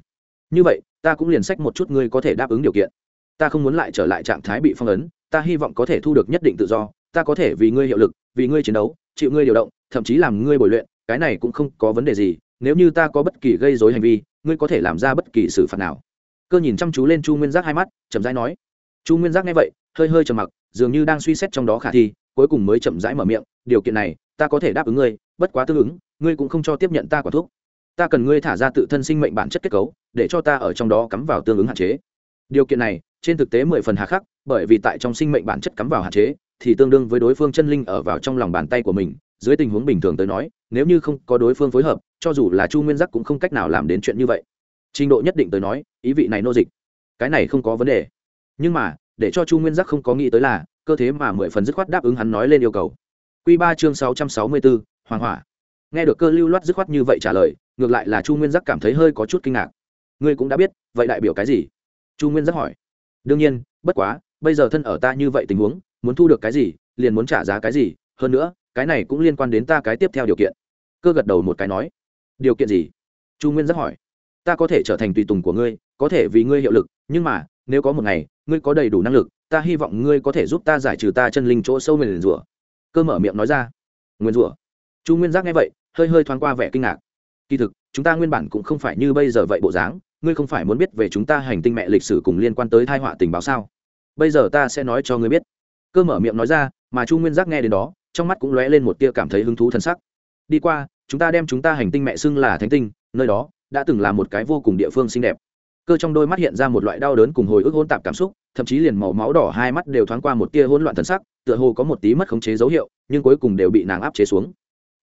như vậy, ta cũng liền sách một chút ngươi có thể đáp ứng điều kiện. Ta không muốn lại trở lại trạng thái bị phong ấn, ta hy vọng có thể thu được nhất định tự do, ta có thể vì ngươi hiệu lực, vì ngươi chiến đấu, chịu ngươi điều động, thậm chí làm ngươi bồi luyện, cái này cũng không có vấn đề gì, nếu như ta có bất kỳ gây dối hành vi, ngươi có thể làm ra bất kỳ xử phạt nào. Cơ nhìn chăm chú lên chu nguyên giác hai mắt, chậm rãi nói. Chu nguyên giác nghe vậy, hơi hơi trầm mặc, dường như đang suy xét trong đó khả thi, cuối cùng mới chậm rãi mở miệng, điều kiện này, ta có thể đáp ứng ngươi, bất quá tương ứng, ngươi cũng không cho tiếp nhận ta quả thuốc ta cần ngươi thả ra tự thân sinh mệnh bản chất kết cấu, để cho ta ở trong đó cắm vào tương ứng hạn chế. Điều kiện này, trên thực tế mười phần hà khắc, bởi vì tại trong sinh mệnh bản chất cắm vào hạn chế, thì tương đương với đối phương chân linh ở vào trong lòng bàn tay của mình. Dưới tình huống bình thường tới nói, nếu như không có đối phương phối hợp, cho dù là chu nguyên giác cũng không cách nào làm đến chuyện như vậy. Trình độ nhất định tới nói, ý vị này nô dịch. Cái này không có vấn đề. Nhưng mà, để cho chu nguyên giác không có nghĩ tới là, cơ thế mà mười phần dứt khoát đáp ứng hắn nói lên yêu cầu. Q ba chương sáu trăm sáu mươi bốn, hoàng hỏa. Nghe được cơ lưu loát dứt khoát như vậy trả lời ngược lại là chu nguyên giác cảm thấy hơi có chút kinh ngạc. Ngươi cũng đã biết, vậy đại biểu cái gì? Chu nguyên giác hỏi. Đương nhiên, bất quá, bây giờ thân ở ta như vậy tình huống, muốn thu được cái gì, liền muốn trả giá cái gì, hơn nữa, cái này cũng liên quan đến ta cái tiếp theo điều kiện. Cơ gật đầu một cái nói. Điều kiện gì? Chu nguyên giác hỏi. Ta có thể trở thành tùy tùng của ngươi, có thể vì ngươi hiệu lực, nhưng mà, nếu có một ngày, ngươi có đầy đủ năng lực, ta hy vọng ngươi có thể giúp ta giải trừ ta chân linh chỗ sâu nguyền rủa. Cơ mở miệng nói ra. Nguyên rủa. Chu nguyên giác nghe vậy, hơi hơi thoáng qua vẻ kinh ngạc kỳ thực, chúng ta nguyên bản cũng không phải như bây giờ vậy bộ dáng, ngươi không phải muốn biết về chúng ta hành tinh mẹ lịch sử cùng liên quan tới thai họa tình báo sao? Bây giờ ta sẽ nói cho ngươi biết. Cơ mở miệng nói ra, mà chu nguyên giác nghe đến đó, trong mắt cũng lóe lên một tia cảm thấy hứng thú thân sắc. Đi qua, chúng ta đem chúng ta hành tinh mẹ xưng là thánh tinh, nơi đó đã từng là một cái vô cùng địa phương xinh đẹp. Cơ trong đôi mắt hiện ra một loại đau đớn cùng hồi ức hôn tạp cảm xúc, thậm chí liền màu máu đỏ hai mắt đều thoáng qua một tia hỗn loạn thân sắc, tựa hồ có một tí mất khống chế dấu hiệu, nhưng cuối cùng đều bị nàng áp chế xuống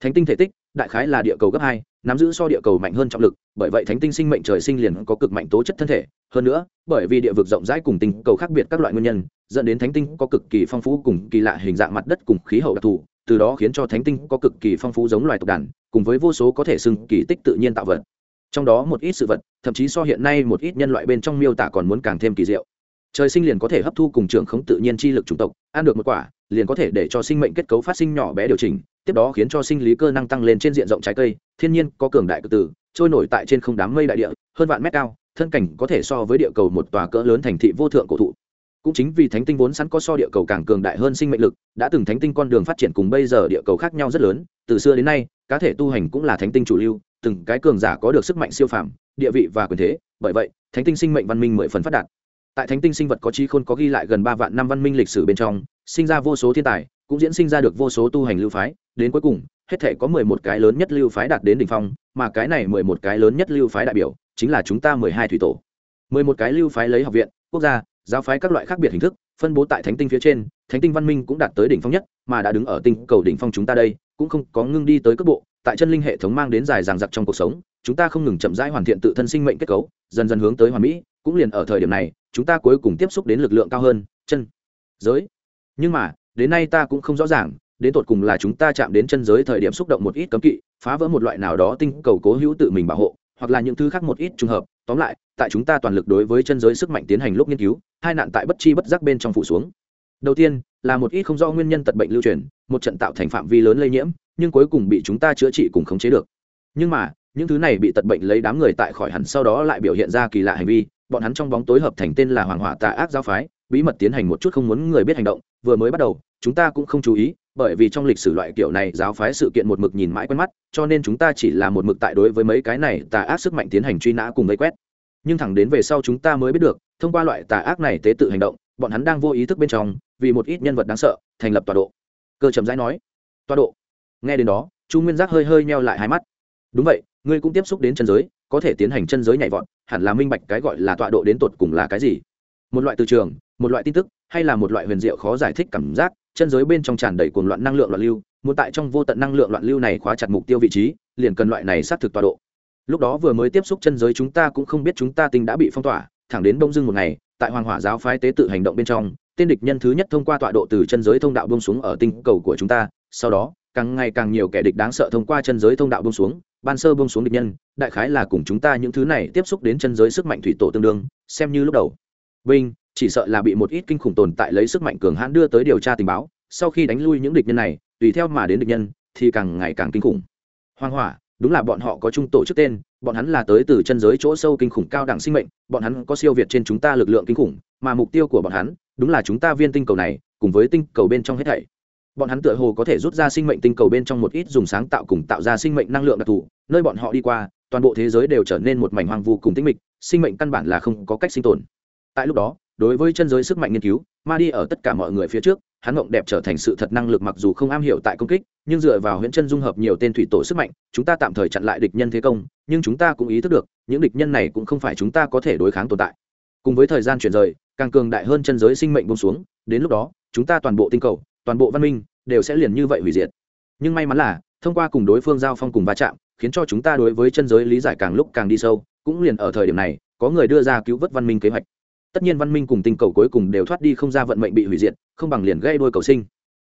thánh tinh thể tích, đại khái là địa cầu gấp hai, nắm giữ so địa cầu mạnh hơn trọng lực, bởi vậy thánh tinh sinh mệnh trời sinh liền có cực mạnh tố chất thân thể. Hơn nữa, bởi vì địa vực rộng rãi cùng tinh cầu khác biệt các loại nguyên nhân, dẫn đến thánh tinh có cực kỳ phong phú cùng kỳ lạ hình dạng mặt đất cùng khí hậu đặc thù, từ đó khiến cho thánh tinh có cực kỳ phong phú giống loài tộc đàn, cùng với vô số có thể xưng kỳ tích tự nhiên tạo vật. Trong đó một ít sự vật, thậm chí so hiện nay một ít nhân loại bên trong miêu tả còn muốn càng thêm kỳ diệu. Trời sinh liền có thể hấp thu cùng trường khống tự nhiên chi lực chủng tộc, ăn được một quả, liền có thể để cho sinh mệnh kết cấu phát sinh nhỏ bé điều chỉnh tiếp đó khiến cho sinh lý cơ năng tăng lên trên diện rộng trái cây, thiên nhiên có cường đại cực tử, trôi nổi tại trên không đám mây đại địa, hơn vạn mét cao, thân cảnh có thể so với địa cầu một tòa cỡ lớn thành thị vô thượng cổ thụ. Cũng chính vì thánh tinh vốn sẵn có so địa cầu càng cường đại hơn sinh mệnh lực, đã từng thánh tinh con đường phát triển cùng bây giờ địa cầu khác nhau rất lớn, từ xưa đến nay, cá thể tu hành cũng là thánh tinh chủ lưu, từng cái cường giả có được sức mạnh siêu phàm, địa vị và quyền thế, bởi vậy, thánh tinh sinh mệnh văn minh mười phần phát đạt. Tại thánh tinh sinh vật có trí khôn có ghi lại gần ba vạn năm văn minh lịch sử bên trong, sinh ra vô số thiên tài cũng diễn sinh ra được vô số tu hành lưu phái, đến cuối cùng, hết thể có mười một cái lớn nhất lưu phái đạt đến đ ỉ n h phong, mà cái này mười một cái lớn nhất lưu phái đại biểu chính là chúng ta mười hai thủy tổ. Mười một cái lưu phái lấy học viện, quốc gia, giáo phái các loại khác biệt hình thức, phân bố tại thánh tinh phía trên, thánh tinh văn minh cũng đạt tới đỉnh phong nhất, mà đã đứng ở tinh cầu đỉnh phong chúng ta đây, cũng không có ngưng đi tới cấp bộ, tại chân linh hệ thống mang đến dài ràng giặc trong cuộc sống, chúng ta không ngừng chậm rãi hoàn thiện tự thân sinh mệnh kết cấu, dần dần hướng tới hoàn mỹ, cũng liền ở thời điểm này, chúng ta cuối cùng tiếp xúc đến lực lượng cao hơn, chân, giới. Nhưng mà đến nay ta cũng không rõ ràng, đến tột cùng là chúng ta chạm đến chân giới thời điểm xúc động một ít cấm kỵ, phá vỡ một loại nào đó tinh cầu cố hữu tự mình bảo hộ, hoặc là những thứ khác một ít trùng hợp. Tóm lại, tại chúng ta toàn lực đối với chân giới sức mạnh tiến hành lúc nghiên cứu, hai nạn tại bất chi bất giác bên trong phủ xuống. Đầu tiên, là một ít không do nguyên nhân tật bệnh lưu truyền, một trận tạo thành phạm vi lớn lây nhiễm, nhưng cuối cùng bị chúng ta chữa trị cùng khống chế được. Nhưng mà, những thứ này bị tật bệnh lấy đám người tại khỏi hẳn sau đó lại biểu hiện ra kỳ lạ hành vi, bọn hắn trong bóng tối hợp thành tên là hoàng hỏa tà ác giáo phái, bí mật tiến hành một chút không muốn người biết hành động, vừa mới bắt đầu chúng ta cũng không chú ý, bởi vì trong lịch sử loại kiểu này giáo phái sự kiện một mực nhìn mãi quen mắt, cho nên chúng ta chỉ là một mực tại đối với mấy cái này tà ác sức mạnh tiến hành truy nã cùng vây quét. Nhưng thẳng đến về sau chúng ta mới biết được, thông qua loại tà ác này tế tự hành động, bọn hắn đang vô ý thức bên trong, vì một ít nhân vật đáng sợ, thành lập tọa độ. Cơ chậm rãi nói, tọa độ? Nghe đến đó, chu nguyên giác hơi hơi meo lại hai mắt. Đúng vậy, ngươi cũng tiếp xúc đến chân giới, có thể tiến hành chân giới nhảy vọt, hẳn là minh bạch cái gọi là tọa độ đến tột cùng là cái gì. Một loại từ trường, một loại tin tức, hay là một loại huyền diệu khó giải thích cảm giác chân giới bên trong tràn đầy cuồng loạn năng lượng loạn lưu, muốn tại trong vô tận năng lượng loạn lưu này khóa chặt mục tiêu vị trí, liền cần loại này xác thực tọa độ. Lúc đó vừa mới tiếp xúc chân giới chúng ta cũng không biết chúng ta tinh đã bị phong tỏa, thẳng đến đông dưng một ngày, tại hoàng hỏa giáo phái tế tự hành động bên trong, tên địch nhân thứ nhất thông qua tọa độ từ chân giới thông đạo bông xuống ở tinh cầu của chúng ta, sau đó, càng ngày càng nhiều kẻ địch đáng sợ thông qua chân giới thông đạo bông xuống, ban sơ bông xuống địch nhân, đại khái là cùng chúng ta những thứ này tiếp xúc đến chân giới sức mạnh thủy tổ tương đương, xem như lúc đầu. Vinh chỉ sợ là bị một ít kinh khủng tồn tại lấy sức mạnh cường hãn đưa tới điều tra tình báo, sau khi đánh lui những địch nhân này, tùy theo mà đến địch nhân, thì càng ngày càng kinh khủng. Hoang hỏa, đúng là bọn họ có chung tổ chức tên, bọn hắn là tới từ chân giới chỗ sâu kinh khủng cao đẳng sinh mệnh, bọn hắn có siêu việt trên chúng ta lực lượng kinh khủng, mà mục tiêu của bọn hắn, đúng là chúng ta viên tinh cầu này, cùng với tinh cầu bên trong hết thảy. Bọn hắn tựa hồ có thể rút ra sinh mệnh tinh cầu bên trong một ít dùng sáng tạo cùng tạo ra sinh mệnh năng lượng đặc thù, nơi bọn họ đi qua, toàn bộ thế giới đều trở nên một mảnh hoang vu cùng tĩnh mịch, sinh mệnh căn bản là không có cách sinh tồn. Tại lúc đó đối với chân giới sức mạnh nghiên cứu, ma đi ở tất cả mọi người phía trước, hắn mộng đẹp trở thành sự thật năng lực mặc dù không am hiểu tại công kích, nhưng dựa vào huyễn chân dung hợp nhiều tên thủy tổ sức mạnh, chúng ta tạm thời chặn lại địch nhân thế công, nhưng chúng ta cũng ý thức được, những địch nhân này cũng không phải chúng ta có thể đối kháng tồn tại. Cùng với thời gian chuyển rời, càng cường đại hơn chân giới sinh mệnh bông xuống, đến lúc đó, chúng ta toàn bộ tinh cầu, toàn bộ văn minh, đều sẽ liền như vậy hủy diệt. Nhưng may mắn là, thông qua cùng đối phương giao phong cùng va chạm, khiến cho chúng ta đối với chân giới lý giải càng lúc càng đi sâu, cũng liền ở thời điểm này, có người đưa ra cứu vớt văn minh kế hoạch tất nhiên văn minh cùng tinh cầu cuối cùng đều thoát đi không ra vận mệnh bị hủy diệt, không bằng liền gây đôi cầu sinh.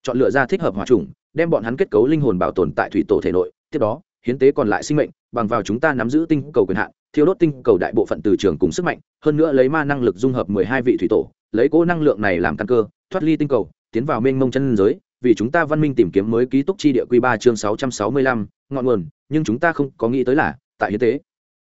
Chọn lựa ra thích hợp hòa trùng đem bọn hắn kết cấu linh hồn bảo tồn tại thủy tổ thể nội, tiếp đó, hiến tế còn lại sinh mệnh, bằng vào chúng ta nắm giữ tinh cầu quyền hạn, thiêu đốt tinh cầu đại bộ phận từ trường cùng sức mạnh, hơn nữa lấy ma năng lực dung hợp mười hai vị thủy tổ, lấy cỗ năng lượng này làm căn cơ, thoát ly tinh cầu, tiến vào mênh mông chân giới, vì chúng ta văn minh tìm kiếm mới ký túc chi địa quy ba chương sáu trăm sáu mươi lăm, ngọn nguồn, nhưng chúng ta không có nghĩ tới là, tại hiến tế,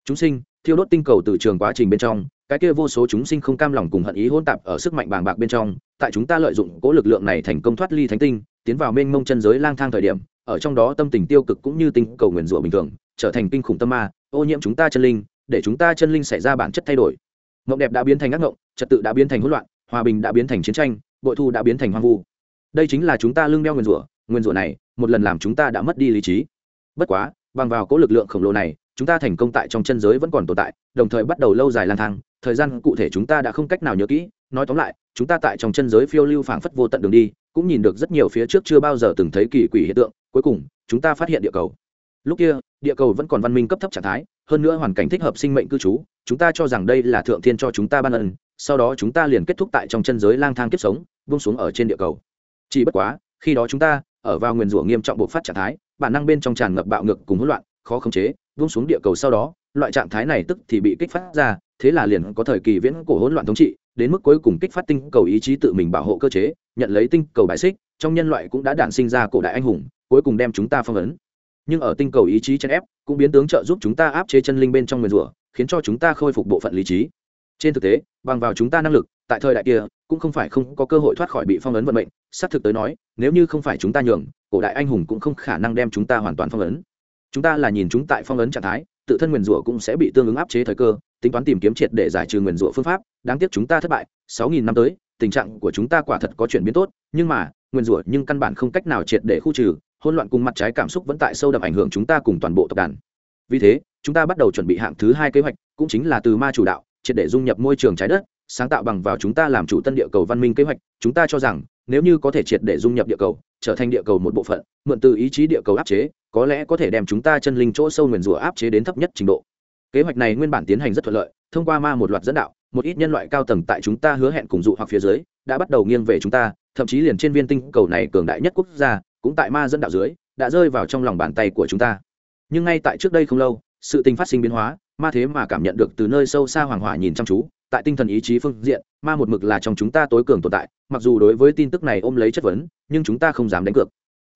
chúng sinh thiêu đốt tinh cầu từ trường quá trình bên trong, cái kia vô số chúng sinh không cam lòng cùng hận ý hôn tạp ở sức mạnh bàng bạc bên trong, tại chúng ta lợi dụng cố lực lượng này thành công thoát ly thánh tinh, tiến vào mênh mông chân giới lang thang thời điểm, ở trong đó tâm tình tiêu cực cũng như tinh cầu nguyền rủa bình thường, trở thành kinh khủng tâm ma, ô nhiễm chúng ta chân linh, để chúng ta chân linh xảy ra bản chất thay đổi. Mộng đẹp đã biến thành ác mộng, trật tự đã biến thành hỗn loạn, hòa bình đã biến thành chiến tranh, bội thu đã biến thành hoang vu. Đây chính là chúng ta lương đeo nguyền rủa nguyền rủa này, một lần làm chúng ta đã mất đi lý trí. Bất quá, bằng vào cố lực lượng khổng lồ này chúng ta thành công tại trong chân giới vẫn còn tồn tại, đồng thời bắt đầu lâu dài lang thang, thời gian cụ thể chúng ta đã không cách nào nhớ kỹ. Nói tóm lại, chúng ta tại trong chân giới phiêu lưu phảng phất vô tận đường đi, cũng nhìn được rất nhiều phía trước chưa bao giờ từng thấy kỳ quỷ hiện tượng, cuối cùng, chúng ta phát hiện địa cầu. Lúc kia, địa cầu vẫn còn văn minh cấp thấp trạng thái, hơn nữa hoàn cảnh thích hợp sinh mệnh cư trú, chúng ta cho rằng đây là thượng thiên cho chúng ta ban ân, sau đó chúng ta liền kết thúc tại trong chân giới lang thang kiếp sống vung xuống ở trên địa cầu. Chỉ bất quá, khi đó chúng ta ở vào nguyền rủa nghiêm trọng bộc phát trạng thái, bản năng bên trong tràn ngập bạo ngược cùng hỗn loạn, khó khống chế vung xuống địa cầu sau đó, loại trạng thái này tức thì bị kích phát ra, thế là liền có thời kỳ viễn cổ hỗn loạn thống trị, đến mức cuối cùng kích phát tinh cầu ý chí tự mình bảo hộ cơ chế, nhận lấy tinh cầu bài xích, trong nhân loại cũng đã đản sinh ra cổ đại anh hùng, cuối cùng đem chúng ta phong ấn. Nhưng ở tinh cầu ý chí chân ép, cũng biến tướng trợ giúp chúng ta áp chế chân linh bên trong nguyền rủa, khiến cho chúng ta khôi phục bộ phận lý trí. Trên thực tế, bằng vào chúng ta năng lực, tại thời đại kia, cũng không phải không có cơ hội thoát khỏi bị phong ấn vận mệnh. Xác thực tới nói, nếu như không phải chúng ta nhường, cổ đại anh hùng cũng không khả năng đem chúng ta hoàn toàn phong ấn chúng ta là nhìn chúng tại phong ấn trạng thái, tự thân nguyền rủa cũng sẽ bị tương ứng áp chế thời cơ, tính toán tìm kiếm triệt để giải trừ nguyền rủa phương pháp, đáng tiếc chúng ta thất bại, sáu nghìn năm tới, tình trạng của chúng ta quả thật có chuyển biến tốt, nhưng mà, nguyền rủa nhưng căn bản không cách nào triệt để khu trừ, hỗn loạn cùng mặt trái cảm xúc vẫn tại sâu đậm ảnh hưởng chúng ta cùng toàn bộ tộc đàn. Vì thế, chúng ta bắt đầu chuẩn bị hạng thứ hai kế hoạch, cũng chính là từ ma chủ đạo, triệt để dung nhập môi trường trái đất, sáng tạo bằng vào chúng ta làm chủ tân địa cầu văn minh kế hoạch, chúng ta cho rằng, nếu như có thể triệt để dung nhập địa cầu, trở thành địa cầu một bộ phận, mượn từ ý chí địa cầu áp chế có lẽ có thể đem chúng ta chân linh chỗ sâu nguyền rủa áp chế đến thấp nhất trình độ. Kế hoạch này nguyên bản tiến hành rất thuận lợi, thông qua ma một loạt dẫn đạo, một ít nhân loại cao tầng tại chúng ta hứa hẹn cùng dụ hoặc phía dưới, đã bắt đầu nghiêng về chúng ta, thậm chí liền trên viên tinh cầu này cường đại nhất quốc gia, cũng tại ma dẫn đạo dưới, đã rơi vào trong lòng bàn tay của chúng ta. Nhưng ngay tại trước đây không lâu, sự tình phát sinh biến hóa, ma thế mà cảm nhận được từ nơi sâu xa hoàng hỏa nhìn chăm chú, tại tinh thần ý chí phương diện, ma một mực là trong chúng ta tối cường tồn tại, mặc dù đối với tin tức này ôm lấy chất vấn, nhưng chúng ta không dám đánh cược.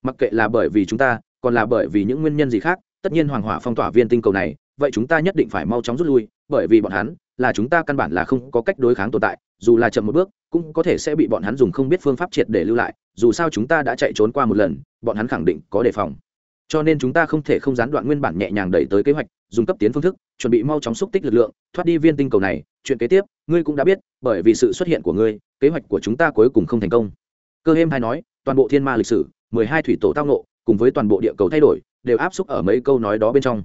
Mặc kệ là bởi vì chúng ta còn là bởi vì những nguyên nhân gì khác, tất nhiên hoàng hỏa phong tỏa viên tinh cầu này, vậy chúng ta nhất định phải mau chóng rút lui, bởi vì bọn hắn là chúng ta căn bản là không có cách đối kháng tồn tại, dù là chậm một bước, cũng có thể sẽ bị bọn hắn dùng không biết phương pháp triệt để lưu lại, dù sao chúng ta đã chạy trốn qua một lần, bọn hắn khẳng định có đề phòng. Cho nên chúng ta không thể không gián đoạn nguyên bản nhẹ nhàng đẩy tới kế hoạch, dùng cấp tiến phương thức, chuẩn bị mau chóng xúc tích lực lượng, thoát đi viên tinh cầu này. Chuyện kế tiếp, ngươi cũng đã biết, bởi vì sự xuất hiện của ngươi, kế hoạch của chúng ta cuối cùng không thành công. Cơ hêm hay nói, toàn bộ thiên ma lịch sử, mười hai thủy tổ tao nộ cùng với toàn bộ địa cầu thay đổi, đều áp xúc ở mấy câu nói đó bên trong.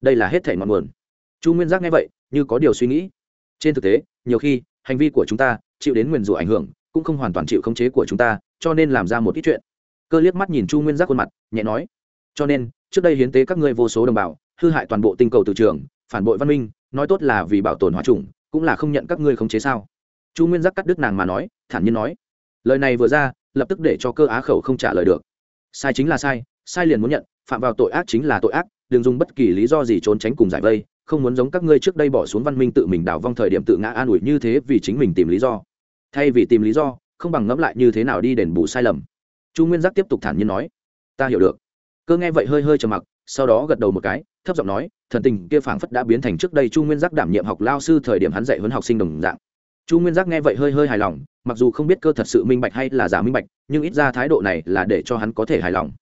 Đây là hết thể ngọn nguồn. Chu nguyên giác nghe vậy, như có điều suy nghĩ. Trên thực tế, nhiều khi, hành vi của chúng ta chịu đến nguyền rủa ảnh hưởng, cũng không hoàn toàn chịu khống chế của chúng ta, cho nên làm ra một ít chuyện. Cơ liếc mắt nhìn chu nguyên giác khuôn mặt, nhẹ nói. Cho nên, trước đây hiến tế các ngươi vô số đồng bào, hư hại toàn bộ tinh cầu từ trường, phản bội văn minh, nói tốt là vì bảo tồn hòa trùng, cũng là không nhận các ngươi khống chế sao? Chu nguyên giác cắt đứt nàng mà nói, thản nhiên nói. Lời này vừa ra, lập tức để cho cơ á khẩu không trả lời được sai chính là sai sai liền muốn nhận, phạm vào tội ác chính là tội ác, đừng dùng bất kỳ lý do gì trốn tránh cùng giải vây, không muốn giống các ngươi trước đây bỏ xuống văn minh tự mình đào vong thời điểm tự ngã an ủi như thế vì chính mình tìm lý do. Thay vì tìm lý do, không bằng ngẫm lại như thế nào đi đền bù sai lầm. Chu nguyên giác tiếp tục thản nhiên nói, ta hiểu được. Cơ nghe vậy hơi hơi trầm mặc, sau đó gật đầu một cái, thấp giọng nói, thần tình kia phảng phất đã biến thành trước đây chu nguyên giác đảm nhiệm học lao sư thời điểm hắn dạy huấn học sinh đồng dạng chu nguyên giác nghe vậy hơi hơi hài lòng, mặc dù không biết cơ thật sự minh bạch hay là giả minh bạch, nhưng ít ra thái độ này là để cho hắn có thể hài lòng.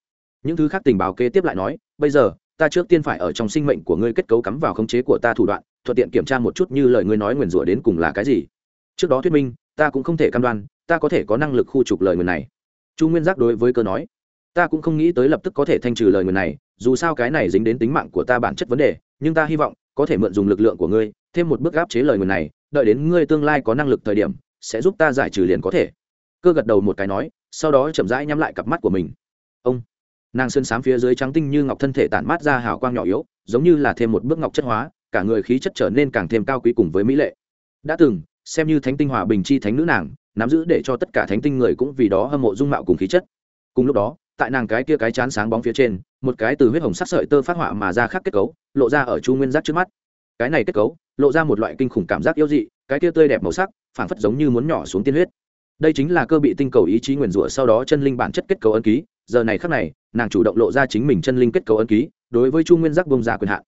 Những thứ khác tình báo kế tiếp lại nói, bây giờ, ta trước tiên phải ở trong sinh mệnh của ngươi kết cấu cắm vào khống chế của ta thủ đoạn, thuận tiện kiểm tra một chút như lời ngươi nói nguyền rủa đến cùng là cái gì. Trước đó thuyết minh, ta cũng không thể cam đoan, ta có thể có năng lực khu trục lời nguyền này. Chu nguyên giác đối với cơ nói, ta cũng không nghĩ tới lập tức có thể thanh trừ lời nguyền này, dù sao cái này dính đến tính mạng của ta bản chất vấn đề, nhưng ta hy vọng có thể mượn dùng lực lượng của ngươi, thêm một bước áp chế lời nguyền này đợi đến ngươi tương lai có năng lực thời điểm, sẽ giúp ta giải trừ liền có thể. Cơ gật đầu một cái nói, sau đó chậm rãi nhắm lại cặp mắt của mình. Ông. Nàng sơn sám phía dưới trắng tinh như ngọc thân thể tản mát ra hào quang nhỏ yếu, giống như là thêm một bước ngọc chất hóa, cả người khí chất trở nên càng thêm cao quý cùng với mỹ lệ. Đã từng, xem như thánh tinh hòa bình chi thánh nữ nàng, nắm giữ để cho tất cả thánh tinh người cũng vì đó hâm mộ dung mạo cùng khí chất. Cùng lúc đó, tại nàng cái kia cái chán sáng bóng phía trên, một cái từ huyết hồng sắc sợi tơ phát họa mà ra khác kết cấu, lộ ra ở chu nguyên giác trước mắt. Cái này kết cấu lộ ra một loại kinh khủng cảm giác yếu dị, cái kia tươi đẹp màu sắc, phảng phất giống như muốn nhỏ xuống tiên huyết. Đây chính là cơ bị tinh cầu ý chí nguyền rủa sau đó chân linh bản chất kết cấu ân ký, giờ này khắc này, nàng chủ động lộ ra chính mình chân linh kết cấu ân ký, đối với chu nguyên giác bông ra quyền hạn.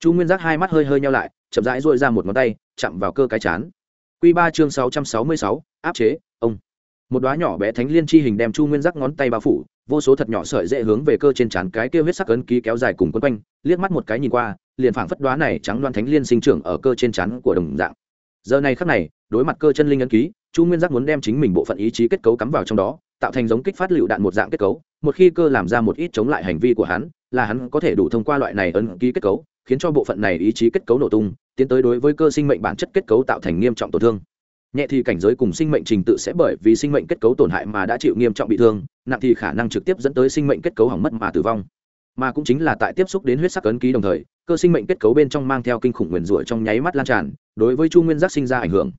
Chu nguyên giác hai mắt hơi hơi nhau lại, chậm rãi dội ra một ngón tay, chạm vào cơ cái chán. Q ba chương sáu trăm sáu mươi sáu, áp chế, ông. Một đoá nhỏ bé thánh liên chi hình đem chu nguyên giác ngón tay bao phủ, vô số thật nhỏ sợi dễ hướng về cơ trên chán cái kia huyết sắc ấn ký kéo dài cùng quấn quanh, liếc mắt một cái nhìn qua liền phảng phất đoá này trắng đoan thánh liên sinh trưởng ở cơ trên chắn của đồng dạng. Giờ này khắc này, đối mặt cơ chân linh ấn ký, chu nguyên giác muốn đem chính mình bộ phận ý chí kết cấu cắm vào trong đó, tạo thành giống kích phát lựu đạn một dạng kết cấu, một khi cơ làm ra một ít chống lại hành vi của hắn, là hắn có thể đủ thông qua loại này ấn ký kết cấu, khiến cho bộ phận này ý chí kết cấu nổ tung, tiến tới đối với cơ sinh mệnh bản chất kết cấu tạo thành nghiêm trọng tổn thương. Nhẹ thì cảnh giới cùng sinh mệnh trình tự sẽ bởi vì sinh mệnh kết cấu tổn hại mà đã chịu nghiêm trọng bị thương, nặng thì khả năng trực tiếp dẫn tới sinh mệnh kết cấu hỏng mất mà tử vong mà cũng chính là tại tiếp xúc đến huyết sắc ấn ký đồng thời, cơ sinh mệnh kết cấu bên trong mang theo kinh khủng nguyền rủa trong nháy mắt lan tràn, đối với chu nguyên giác sinh ra ảnh hưởng.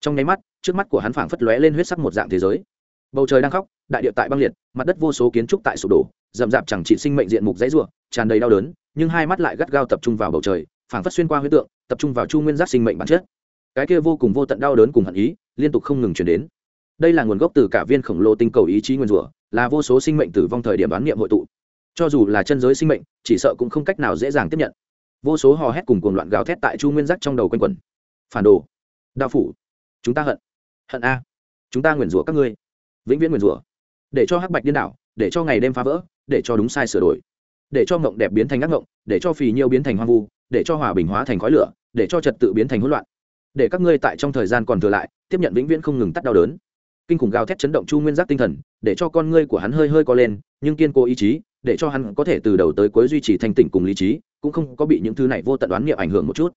Trong nháy mắt, trước mắt của hắn phảng phất lóe lên huyết sắc một dạng thế giới. Bầu trời đang khóc, đại địa tại băng liệt, mặt đất vô số kiến trúc tại sụp đổ, rậm rạp chẳng trị sinh mệnh diện mục dãy rủa, tràn đầy đau đớn, nhưng hai mắt lại gắt gao tập trung vào bầu trời, phảng phất xuyên qua huyết tượng, tập trung vào chu nguyên giác sinh mệnh bản chất. Cái kia vô cùng vô tận đau đớn cùng hận ý, liên tục không ngừng chuyển đến. Đây là nguồn gốc từ cả viên khổng lồ tinh cầu ý chí nguyên rủa, là vô số sinh mệnh tử vong thời điểm đoán niệm hội tụ cho dù là chân giới sinh mệnh, chỉ sợ cũng không cách nào dễ dàng tiếp nhận. Vô số hò hét cùng cuồng loạn gào thét tại chu nguyên giác trong đầu quanh quẩn. Phản đồ. Đao phủ. Chúng ta hận. Hận a. Chúng ta nguyền rủa các ngươi. Vĩnh viễn nguyền rủa. Để cho hắc bạch điên đảo, để cho ngày đêm phá vỡ, để cho đúng sai sửa đổi. Để cho mộng đẹp biến thành ác mộng, để cho phì nhiêu biến thành hoang vu, để cho hòa bình hóa thành khói lửa, để cho trật tự biến thành hỗn loạn. Để các ngươi tại trong thời gian còn thừa lại, tiếp nhận vĩnh viễn không ngừng tắt đau đớn. Kinh khủng gào thét chấn động chu nguyên giác tinh thần, để cho con ngươi của hắn hơi hơi co lên, nhưng kiên cố ý chí để cho hắn có thể từ đầu tới cuối duy trì thanh tỉnh cùng lý trí, cũng không có bị những thứ này vô tận đoán nghiệm ảnh hưởng một chút.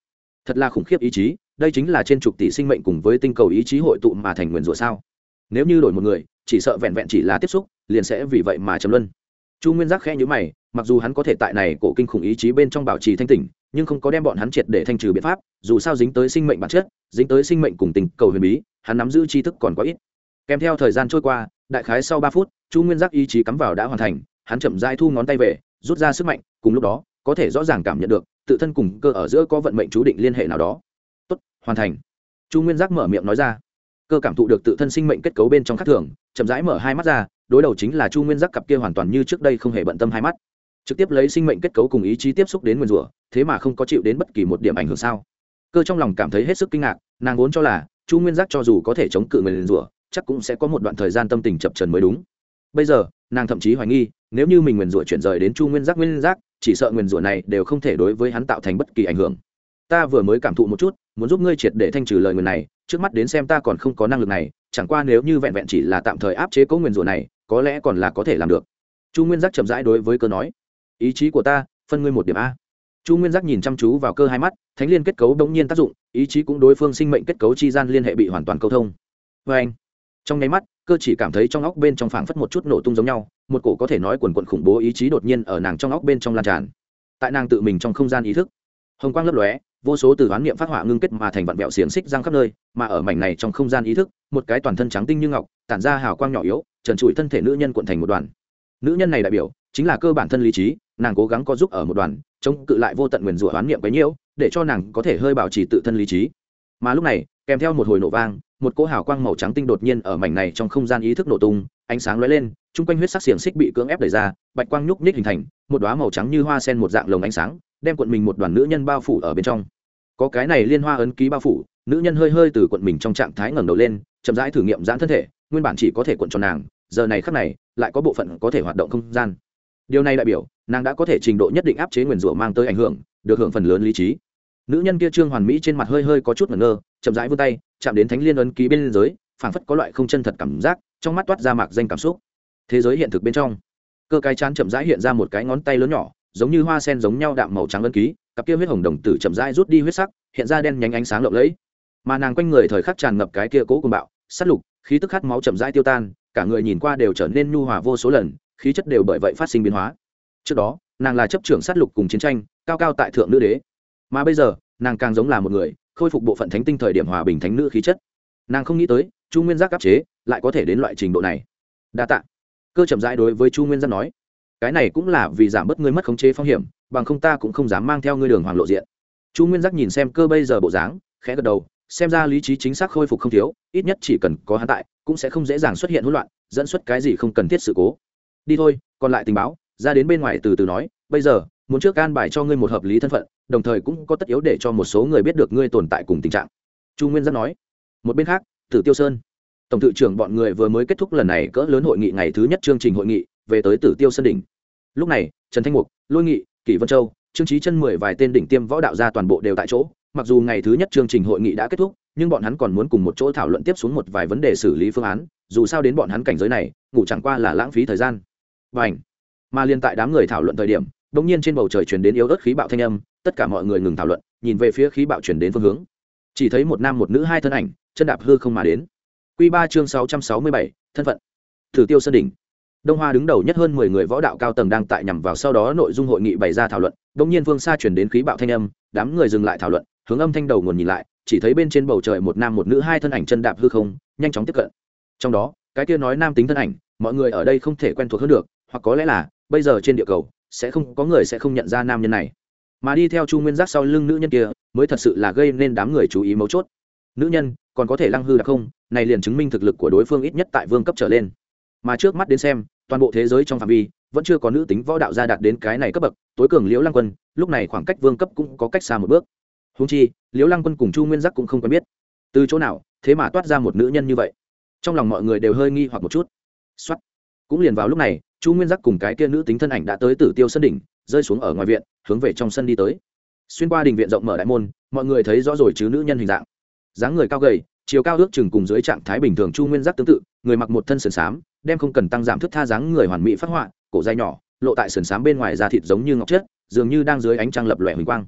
Thật là khủng khiếp ý chí, đây chính là trên chục tỷ sinh mệnh cùng với tinh cầu ý chí hội tụ mà thành nguyền rủa sao? Nếu như đổi một người, chỉ sợ vẹn vẹn chỉ là tiếp xúc, liền sẽ vì vậy mà chấm luân. Chu nguyên giác khẽ nhữ mày, mặc dù hắn có thể tại này cổ kinh khủng ý chí bên trong bảo trì thanh tỉnh nhưng không có đem bọn hắn triệt để thanh trừ biện pháp, dù sao dính tới sinh mệnh bản chất, dính tới sinh mệnh cùng tình cầu huyền bí, hắn nắm giữ tri thức còn quá ít. Kèm theo thời gian trôi qua, đại khái sau ba phút, chu nguyên giác ý chí cắm vào đã hoàn thành hắn chậm rãi thu ngón tay về, rút ra sức mạnh, cùng lúc đó, có thể rõ ràng cảm nhận được, tự thân cùng cơ ở giữa có vận mệnh chú định liên hệ nào đó. Tốt, hoàn thành. Chu nguyên giác mở miệng nói ra. Cơ cảm thụ được tự thân sinh mệnh kết cấu bên trong khắc thường, chậm rãi mở hai mắt ra, đối đầu chính là chu nguyên giác cặp kia hoàn toàn như trước đây không hề bận tâm hai mắt. Trực tiếp lấy sinh mệnh kết cấu cùng ý chí tiếp xúc đến nguyên rủa, thế mà không có chịu đến bất kỳ một điểm ảnh hưởng sao? Cơ trong lòng cảm thấy hết sức kinh ngạc, nàng vốn cho là, chu nguyên giác cho dù có thể chống cự người rủa, chắc cũng sẽ có một đoạn thời gian tâm tình chập trần mới đúng. Bây giờ nàng thậm chí hoài nghi, nếu như mình nguyền rủa chuyển rời đến chu nguyên giác nguyên giác, chỉ sợ nguyền rủa này đều không thể đối với hắn tạo thành bất kỳ ảnh hưởng. Ta vừa mới cảm thụ một chút, muốn giúp ngươi triệt để thanh trừ lời nguyền này, trước mắt đến xem ta còn không có năng lực này, chẳng qua nếu như vẹn vẹn chỉ là tạm thời áp chế cố nguyền rủa này, có lẽ còn là có thể làm được. Chu nguyên giác chậm rãi đối với cơ nói, ý chí của ta, phân ngươi một điểm a. Chu nguyên giác nhìn chăm chú vào cơ hai mắt, thánh liên kết cấu đ ố n g nhiên tác dụng, ý chí cũng đối phương sinh mệnh kết cấu chi gian liên hệ bị hoàn toàn câu thông. Vê anh trong nháy mắt, cơ chỉ cảm thấy trong óc bên trong phảng phất một chút nổ tung giống nhau, một cổ có thể nói quần quận khủng bố ý chí đột nhiên ở nàng trong óc bên trong lan tràn. Tại nàng tự mình trong không gian ý thức, hồng quang lấp lóe, vô số từ đoán niệm phát họa ngưng kết mà thành vạn vẹo xiềng xích răng khắp nơi, mà ở mảnh này trong không gian ý thức, một cái toàn thân trắng tinh như ngọc, tản ra hào quang nhỏ yếu, trần trụi thân thể nữ nhân cuộn thành một đoàn. Nữ nhân này đại biểu, chính là cơ bản thân lý trí, nàng cố gắng có giúp ở một đoàn, chống cự lại vô tận nguyền rủa hoán niệm bấy nhiêu để cho nàng có thể hơi bảo trì tự thân lý trí. Mà lúc này kèm theo một hồi nổ vang, một cỗ hào quang màu trắng tinh đột nhiên ở mảnh này trong không gian ý thức nổ tung, ánh sáng lóe lên, chung quanh huyết sắc xiềng xích bị cưỡng ép đẩy ra, bạch quang nhúc nhích hình thành, một đoá màu trắng như hoa sen một dạng lồng ánh sáng, đem cuộn mình một đoàn nữ nhân bao phủ ở bên trong. Có cái này liên hoa ấn ký bao phủ, nữ nhân hơi hơi từ cuộn mình trong trạng thái ngẩng đầu lên, chậm rãi thử nghiệm giãn thân thể, nguyên bản chỉ có thể cuộn tròn nàng, giờ này khắc này, lại có bộ phận có thể hoạt động không gian. Điều này đại biểu, nàng đã có thể trình độ nhất định áp chế nguyền rủa mang tới ảnh hưởng, được hưởng phần lớn lý trí nữ nhân kia trương hoàn mỹ trên mặt hơi hơi có chút ngẩn ngơ, chậm rãi vươn tay, chạm đến thánh liên ấn ký bên dưới, phảng phất có loại không chân thật cảm giác, trong mắt toát ra mạc danh cảm xúc. Thế giới hiện thực bên trong, cơ cái chán chậm rãi hiện ra một cái ngón tay lớn nhỏ, giống như hoa sen giống nhau đạm màu trắng ấn ký, cặp kia huyết hồng đồng tử chậm rãi rút đi huyết sắc, hiện ra đen nhánh ánh sáng lộng lẫy. Mà nàng quanh người thời khắc tràn ngập cái kia cố cùng bạo, sát lục, khí tức khát máu chậm rãi tiêu tan, cả người nhìn qua đều trở nên nhu hòa vô số lần, khí chất đều bởi vậy phát sinh biến hóa. Trước đó, nàng là chấp trưởng sát lục cùng chiến tranh, cao cao tại thượng nữ đế mà bây giờ, nàng càng giống là một người, khôi phục bộ phận thánh tinh thời điểm hòa bình thánh nữ khí chất. Nàng không nghĩ tới, chu nguyên giác áp chế, lại có thể đến loại trình độ này. Đa t ạ cơ chậm rãi đối với chu nguyên giác nói, cái này cũng là vì giảm bớt ngươi mất khống chế phong hiểm, bằng không ta cũng không dám mang theo ngươi đường hoàng lộ diện. Chu nguyên giác nhìn xem cơ bây giờ bộ dáng, khẽ gật đầu, xem ra lý trí chính xác khôi phục không thiếu, ít nhất chỉ cần có hắn tại, cũng sẽ không dễ dàng xuất hiện hỗn loạn, dẫn xuất cái gì không cần thiết sự cố. Đi thôi, còn lại tình báo, ra đến bên ngoài từ từ nói, bây giờ, muốn trước can bài cho ngươi một hợp lý thân phận đồng thời cũng có tất yếu để cho một số người biết được ngươi tồn tại cùng tình trạng. Chu nguyên giác nói, một bên khác, tử tiêu sơn. Tổng thự trưởng bọn người vừa mới kết thúc lần này cỡ lớn hội nghị ngày thứ nhất chương trình hội nghị, về tới tử tiêu sơn đỉnh. Lúc này, trần thanh mục, lôi nghị, kỷ vân châu, trương trí chân mười vài tên đỉnh tiêm võ đạo gia toàn bộ đều tại chỗ, mặc dù ngày thứ nhất chương trình hội nghị đã kết thúc, nhưng bọn hắn còn muốn cùng một chỗ thảo luận tiếp xuống một vài vấn đề xử lý phương án, dù sao đến bọn hắn cảnh giới này, ngủ chẳng qua là lãng phí thời gian. Và ảnh mà liên tại đám người thảo luận thời điểm đ ỗ n g nhiên trên bầu trời chuyển đến yếu ớt khí bạo thanh âm tất cả mọi người ngừng thảo luận, nhìn về phía khí bạo chuyển đến phương hướng. Chỉ thấy một nam một nữ hai thân ảnh, chân đạp hư không mà đến. Q ba chương sáu trăm sáu mươi bảy, thân phận. Thử tiêu sơn đỉnh. Đông hoa đứng đầu nhất hơn mười người võ đạo cao tầng đang tại nhằm vào sau đó nội dung hội nghị bày ra thảo luận đ ỗ n g nhiên phương xa chuyển đến khí bạo thanh âm, đám người dừng lại thảo luận, hướng âm thanh đầu nguồn nhìn lại, chỉ thấy bên trên bầu trời một nam một nữ hai thân ảnh chân đạp hư không, nhanh chóng tiếp cận. Trong đó, cái kia nói nam tính thân ảnh, mọi người ở đây không thể quen thuộc hơn được, hoặc có lẽ là, bây giờ trên địa cầu, sẽ không, có người sẽ không nhận ra nam nhân này mà đi theo chu nguyên giác sau lưng nữ nhân kia mới thật sự là gây nên đám người chú ý mấu chốt. Nữ nhân, còn có thể lăng hư đặc không? Này liền chứng minh thực lực của đối phương ít nhất tại vương cấp trở lên. Mà trước mắt đến xem, toàn bộ thế giới trong phạm vi vẫn chưa có nữ tính võ đạo gia đạt đến cái này cấp bậc, tối cường liễu lăng quân, lúc này khoảng cách vương cấp cũng có cách xa một bước. Húng chi, liễu lăng quân cùng chu nguyên giác cũng không quen biết. Từ chỗ nào, thế mà toát ra một nữ nhân như vậy? Trong lòng mọi người đều hơi nghi hoặc một chút. X cũng liền vào lúc này, chu nguyên giác cùng cái kia nữ tính thân ảnh đã tới tử tiêu sân đỉnh rơi xuống ở ngoài viện, hướng về trong sân đi tới. Xuyên qua đình viện rộng mở đại môn, mọi người thấy rõ rồi chứ nữ nhân hình dạng. Dáng người cao gầy, chiều cao ước chừng cùng dưới trạng thái bình thường chu nguyên giác tương tự, người mặc một thân sườn xám, đem không cần tăng giảm thức tha dáng người hoàn mỹ phát họa, cổ dây nhỏ, lộ tại sườn xám bên ngoài da thịt giống như ngọc chất, dường như đang dưới ánh trăng lập lòe huỳnh quang.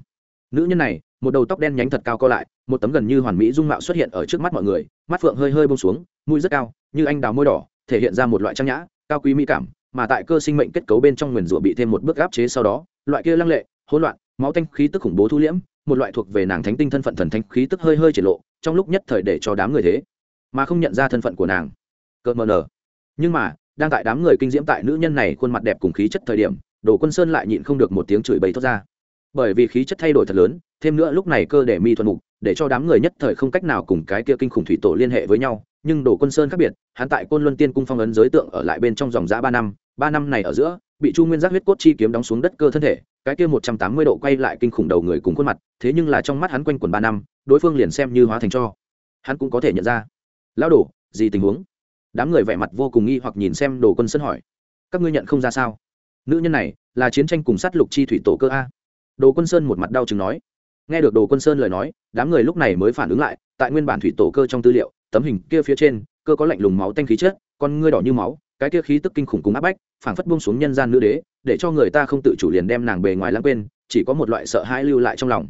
Nữ nhân này, một đầu tóc đen nhánh thật cao co lại, một tấm gần như hoàn mỹ dung mạo xuất hiện ở trước mắt mọi người, mắt phượng hơi hơi bông xuống, mũi rất cao, như anh đào môi đỏ, thể hiện ra một loại trang nhã, cao quý mỹ cảm mà tại cơ sinh mệnh kết cấu bên trong nguyền rủa bị thêm một bước áp chế sau đó, loại kia lăng lệ, hỗn loạn, máu tanh khí tức khủng bố thu liễm, một loại thuộc về nàng thánh tinh thân phận thần thánh khí tức hơi hơi triển lộ, trong lúc nhất thời để cho đám người thế, mà không nhận ra thân phận của nàng. Cợt mờ nở nhưng mà, đang tại đám người kinh diễm tại nữ nhân này khuôn mặt đẹp cùng khí chất thời điểm, đồ quân sơn lại nhịn không được một tiếng chửi bày thoát ra. Bởi vì khí chất thay đổi thật lớn, thêm nữa lúc này cơ để mi thuần mục, để cho đám người nhất thời không cách nào cùng cái kia kinh khủng thủy tổ liên hệ với nhau nhưng đồ quân sơn khác biệt, hắn tại côn luân tiên cung phong ấn giới tượng ở lại bên trong dòng giã ba năm ba năm này ở giữa, bị chu nguyên giác huyết cốt chi kiếm đóng xuống đất cơ thân thể, cái kia một trăm tám mươi độ quay lại kinh khủng đầu người cùng khuôn mặt, thế nhưng là trong mắt hắn quanh quần ba năm, đối phương liền xem như hóa thành cho. Hắn cũng có thể nhận ra. Lão đổ gì tình huống? Đám người vẻ mặt vô cùng nghi hoặc nhìn xem đồ quân sơn hỏi. Các ngươi nhận không ra sao? Nữ nhân này là chiến tranh cùng sát lục chi thủy tổ cơ a. Đồ quân sơn một mặt đau chừng nói. Nghe được đồ quân sơn lời nói, đám người lúc này mới phản ứng lại, tại nguyên bản thủy tổ cơ trong tư liệu tấm hình kia phía trên, cơ có lạnh lùng máu tanh khí chết con ngươi đỏ như máu, cái kia khí tức kinh khủng cùng áp bách, phảng phất buông xuống nhân gian nữ đế, để cho người ta không tự chủ liền đem nàng bề ngoài lãng quên, chỉ có một loại sợ hãi lưu lại trong lòng.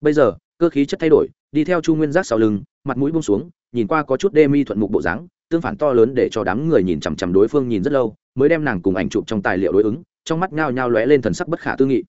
Bây giờ, cơ khí chất thay đổi, đi theo chu nguyên giác sau lưng, mặt mũi buông xuống, nhìn qua có chút đê mi thuận mục bộ dáng, tương phản to lớn để cho đám người nhìn chằm chằm đối phương nhìn rất lâu, mới đem nàng cùng ảnh chụp trong tài liệu đối ứng, trong mắt nhao nhao lóe lên thần sắc bất khả tư nghị.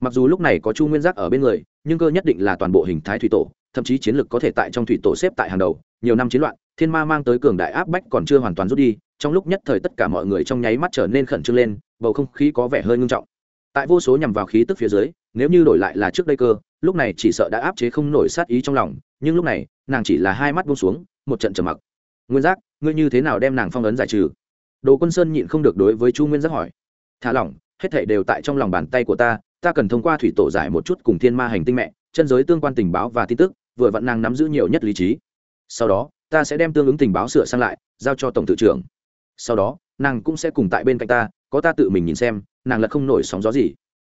Mặc dù lúc này có chu nguyên giác ở bên người, nhưng cơ nhất định là toàn bộ hình thái thủy tổ thậm chí chiến lược có thể tại trong thủy tổ xếp tại hàng đầu, nhiều năm chiến loạn, thiên ma mang tới cường đại áp bách còn chưa hoàn toàn rút đi, trong lúc nhất thời tất cả mọi người trong nháy mắt trở nên khẩn trương lên, bầu không khí có vẻ hơi ngưng trọng. Tại vô số nhằm vào khí tức phía dưới, nếu như đổi lại là trước đây cơ, lúc này chỉ sợ đã áp chế không nổi sát ý trong lòng, nhưng lúc này, nàng chỉ là hai mắt buông xuống, một trận trầm mặc. Nguyên giác, ngươi như thế nào đem nàng phong ấn giải trừ? Đồ quân sơn nhịn không được đối với chu nguyên giác hỏi. Thả lỏng, hết thảy đều tại trong lòng bàn tay của ta ta cần thông qua thủy tổ giải một chút cùng thiên ma hành tinh mẹ, chân giới tương quan tình báo và tin tức vừa vặn nàng nắm giữ nhiều nhất lý trí. Sau đó, ta sẽ đem tương ứng tình báo sửa sang lại, giao cho tổng tự trưởng. Sau đó, nàng cũng sẽ cùng tại bên cạnh ta, có ta tự mình nhìn xem, nàng là không nổi sóng gió gì.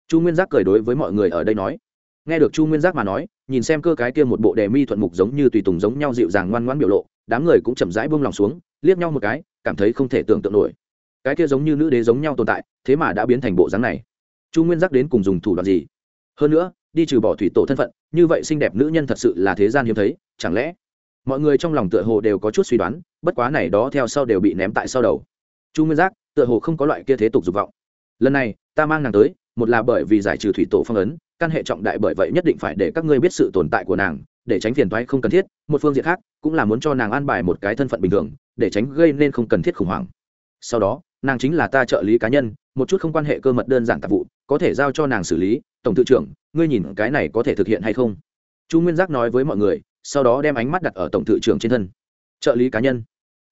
Chu nguyên giác cười đối với mọi người ở đây nói. Nghe được chu nguyên giác mà nói, nhìn xem cơ cái kia một bộ đề mi thuận mục giống như tùy tùng giống nhau dịu dàng ngoan ngoãn biểu lộ, đám người cũng chậm rãi buông lòng xuống, liếc nhau một cái, cảm thấy không thể tưởng tượng nổi. Cái kia giống như nữ đế giống nhau tồn tại, thế mà đã biến thành bộ dáng này. Chu nguyên giác đến cùng dùng thủ đoạn gì? Hơn nữa đi trừ bỏ thủy tổ thân phận, như vậy xinh đẹp nữ nhân thật sự là thế gian hiếm thấy, chẳng lẽ? Mọi người trong lòng tựa hồ đều có chút suy đoán, bất quá này đó theo sau đều bị ném tại sau đầu. Chu nguyên giác, tựa hồ không có loại kia thế tục dục vọng. Lần này, ta mang nàng tới, một là bởi vì giải trừ thủy tổ phong ấn, căn hệ trọng đại bởi vậy nhất định phải để các ngươi biết sự tồn tại của nàng, để tránh phiền toái không cần thiết, một phương diện khác, cũng là muốn cho nàng an bài một cái thân phận bình thường, để tránh gây nên không cần thiết khủng hoảng. Sau đó nàng chính là ta trợ lý cá nhân, một chút không quan hệ cơ mật đơn giản tạp vụ, có thể giao cho nàng xử lý, tổng thư trưởng, ngươi nhìn cái này có thể thực hiện hay không? Chu nguyên giác nói với mọi người, sau đó đem ánh mắt đặt ở tổng thư trưởng trên thân. Trợ lý cá nhân.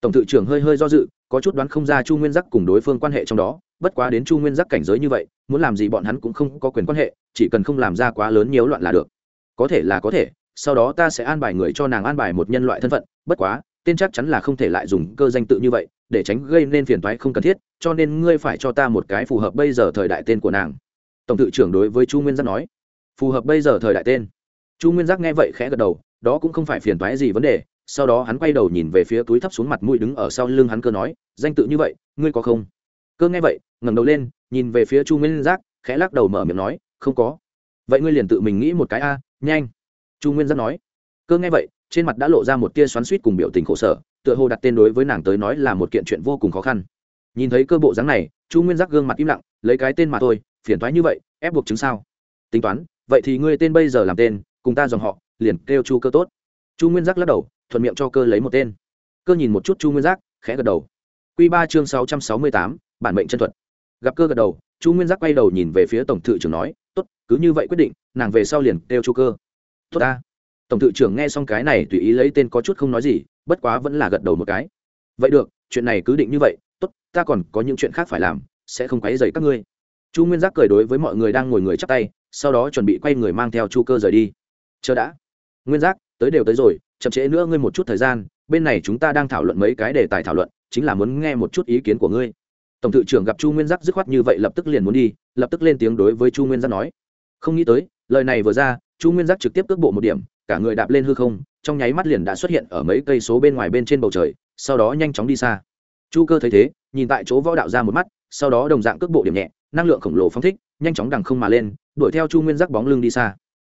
Tổng thư trưởng hơi hơi do dự, có chút đoán không ra chu nguyên giác cùng đối phương quan hệ trong đó, bất quá đến chu nguyên giác cảnh giới như vậy, muốn làm gì bọn hắn cũng không có quyền quan hệ, chỉ cần không làm ra quá lớn nhiễu loạn là được. Có thể là có thể, sau đó ta sẽ an bài người cho nàng an bài một nhân loại thân phận, bất quá tên chắc chắn là không thể lại dùng cơ danh tự như vậy, để tránh gây nên phiền toái không cần thiết, cho nên ngươi phải cho ta một cái phù hợp bây giờ thời đại tên của nàng. Tổng tự trưởng đối với chu nguyên giác nói. Phù hợp bây giờ thời đại tên. Chu nguyên giác nghe vậy khẽ gật đầu, đó cũng không phải phiền toái gì vấn đề, sau đó hắn quay đầu nhìn về phía túi thấp xuống mặt mũi đứng ở sau lưng hắn cơ nói, danh tự như vậy, ngươi có không? Cơ nghe vậy, ngẩng đầu lên, nhìn về phía chu nguyên giác, khẽ lắc đầu mở miệng nói, không có. Vậy ngươi liền tự mình nghĩ một cái a, nhanh. Chu nguyên giác nói. Cơ nghe vậy trên mặt đã lộ ra một tia xoắn suýt cùng biểu tình khổ sở, tựa hồ đặt tên đối với nàng tới nói là một kiện chuyện vô cùng khó khăn. Nhìn thấy cơ bộ dáng này, chu nguyên giác gương mặt im lặng, lấy cái tên mà thôi, phiền thoái như vậy, ép buộc chứng sao? Tính toán, vậy thì ngươi tên bây giờ làm tên, cùng ta dòng họ, liền kêu chu cơ tốt. Chu nguyên giác lắc đầu, thuận miệng cho cơ lấy một tên. Cơ nhìn một chút chu nguyên giác, khẽ gật đầu. Q ba chương sáu trăm sáu mươi tám, bản mệnh chân thuật. Gặp cơ gật đầu, chu nguyên giác quay đầu nhìn về phía tổng thự trưởng nói t ố t cứ như vậy quyết định, nàng về sau liền kêu chu cơ. Tốt ta tổng thự trưởng nghe xong cái này tùy ý lấy tên có chút không nói gì, bất quá vẫn là gật đầu một cái. Vậy được, chuyện này cứ định như vậy, tốt, ta còn có những chuyện khác phải làm, sẽ không quấy dày các ngươi. Chu nguyên giác cười đối với mọi người đang ngồi người chắp tay, sau đó chuẩn bị quay người mang theo chu cơ rời đi. Chờ đã. Nguyên giác, tới đều tới rồi, chậm trễ nữa ngươi một chút thời gian, bên này chúng ta đang thảo luận mấy cái đề tài thảo luận, chính là muốn nghe một chút ý kiến của ngươi. Tổng thự trưởng gặp chu nguyên giác dứt khoát như vậy lập tức liền muốn đi, lập tức lên tiếng đối với chu nguyên giác nói. Không nghĩ tới, lời này vừa ra chu nguyên giác trực tiếp cước bộ một điểm, cả người đạp lên hư không, trong nháy mắt liền đã xuất hiện ở mấy cây số bên ngoài bên trên bầu trời, sau đó nhanh chóng đi xa. Chu cơ thấy thế, nhìn tại chỗ võ đạo ra một mắt, sau đó đồng dạng cước bộ điểm nhẹ, năng lượng khổng lồ phóng thích, nhanh chóng đằng không mà lên, đuổi theo chu nguyên giác bóng lưng đi xa.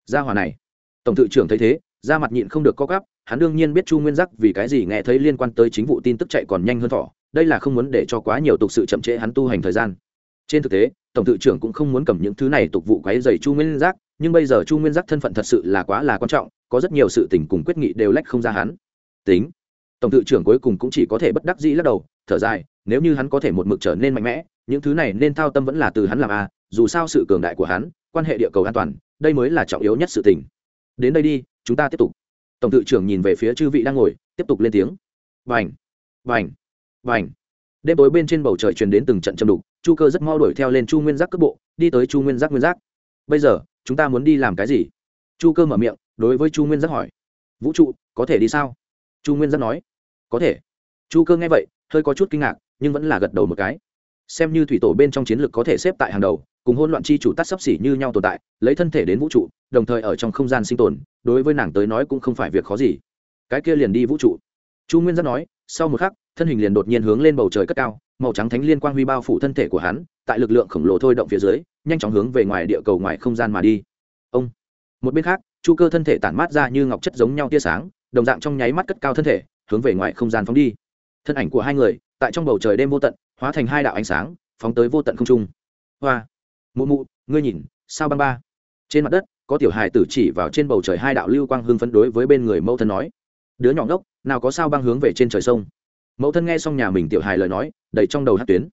Ra hòa này, tổng thự trưởng thấy thế ra mặt nhịn không được co cắp hắn đương nhiên biết chu nguyên giác vì cái gì nghe thấy liên quan tới chính vụ tin tức chạy còn nhanh hơn thỏ đây là không muốn để cho quá nhiều tục sự chậm trễ hắn tu hành thời gian. Trên thực tế, tổng thự trưởng cũng không muốn cầm những thứ này tục vụ quấy dày chu nguyên giác nhưng bây giờ chu nguyên giác thân phận thật sự là quá là quan trọng có rất nhiều sự tình cùng quyết nghị đều lách không ra hắn. Tính tổng tự trưởng cuối cùng cũng chỉ có thể bất đắc dĩ lắc đầu thở dài nếu như hắn có thể một mực trở nên mạnh mẽ những thứ này nên thao tâm vẫn là từ hắn làm a à, dù sao sự cường đại của hắn quan hệ địa cầu an toàn đây mới là trọng yếu nhất sự tình. Đến đây đi chúng ta tiếp tục. Tổng tự trưởng nhìn về phía chư vị đang ngồi tiếp tục lên tiếng. Vành vành vành. Đêm tối bên trên bầu trời truyền đến từng trận châm đục chu cơ rất mau đuổi theo lên chu nguyên giác cước bộ đi tới chu nguyên giác nguyên giác. Bây giờ chúng ta muốn đi làm cái gì? Chu cơ mở miệng, đối với chu nguyên giác hỏi. Vũ trụ, có thể đi sao? Chu nguyên giác nói. Có thể. Chu cơ nghe vậy, hơi có chút kinh ngạc, nhưng vẫn là gật đầu một cái. Xem như thủy tổ bên trong chiến lược có thể xếp tại hàng đầu, cùng hôn loạn chi chủ tắt sắp xỉ như nhau tồn tại, lấy thân thể đến vũ trụ, đồng thời ở trong không gian sinh tồn, đối với nàng tới nói cũng không phải việc khó gì. Cái kia liền đi vũ trụ. Chu nguyên giác nói, sau một khắc, thân hình liền đột nhiên hướng lên bầu trời cất cao, màu trắng thánh liên quang huy bao phủ thân thể của hắn, tại lực lượng khổng lồ thôi động phía dưới nhanh chóng hướng về ngoài địa cầu ngoài không gian mà đi. Ông. Một bên khác, chu cơ thân thể tản mát ra như ngọc chất giống nhau tia sáng, đồng dạng trong nháy mắt cất cao thân thể, hướng về ngoài không gian phóng đi. Thân ảnh của hai người, tại trong bầu trời đêm vô tận, hóa thành hai đạo ánh sáng, phóng tới vô tận không trung. Hoa. Mụ mụ, ngươi nhìn, sao băng ba? Trên mặt đất, có tiểu hài tử chỉ vào trên bầu trời hai đạo lưu quang hương phấn đối với bên người mẫu thân nói. Đứa nhỏ ngốc, nào có sao băng hướng về trên trời sông. Mẫu thân nghe xong nhà mình tiểu hài lời nói, đầy trong đầu hát tuyến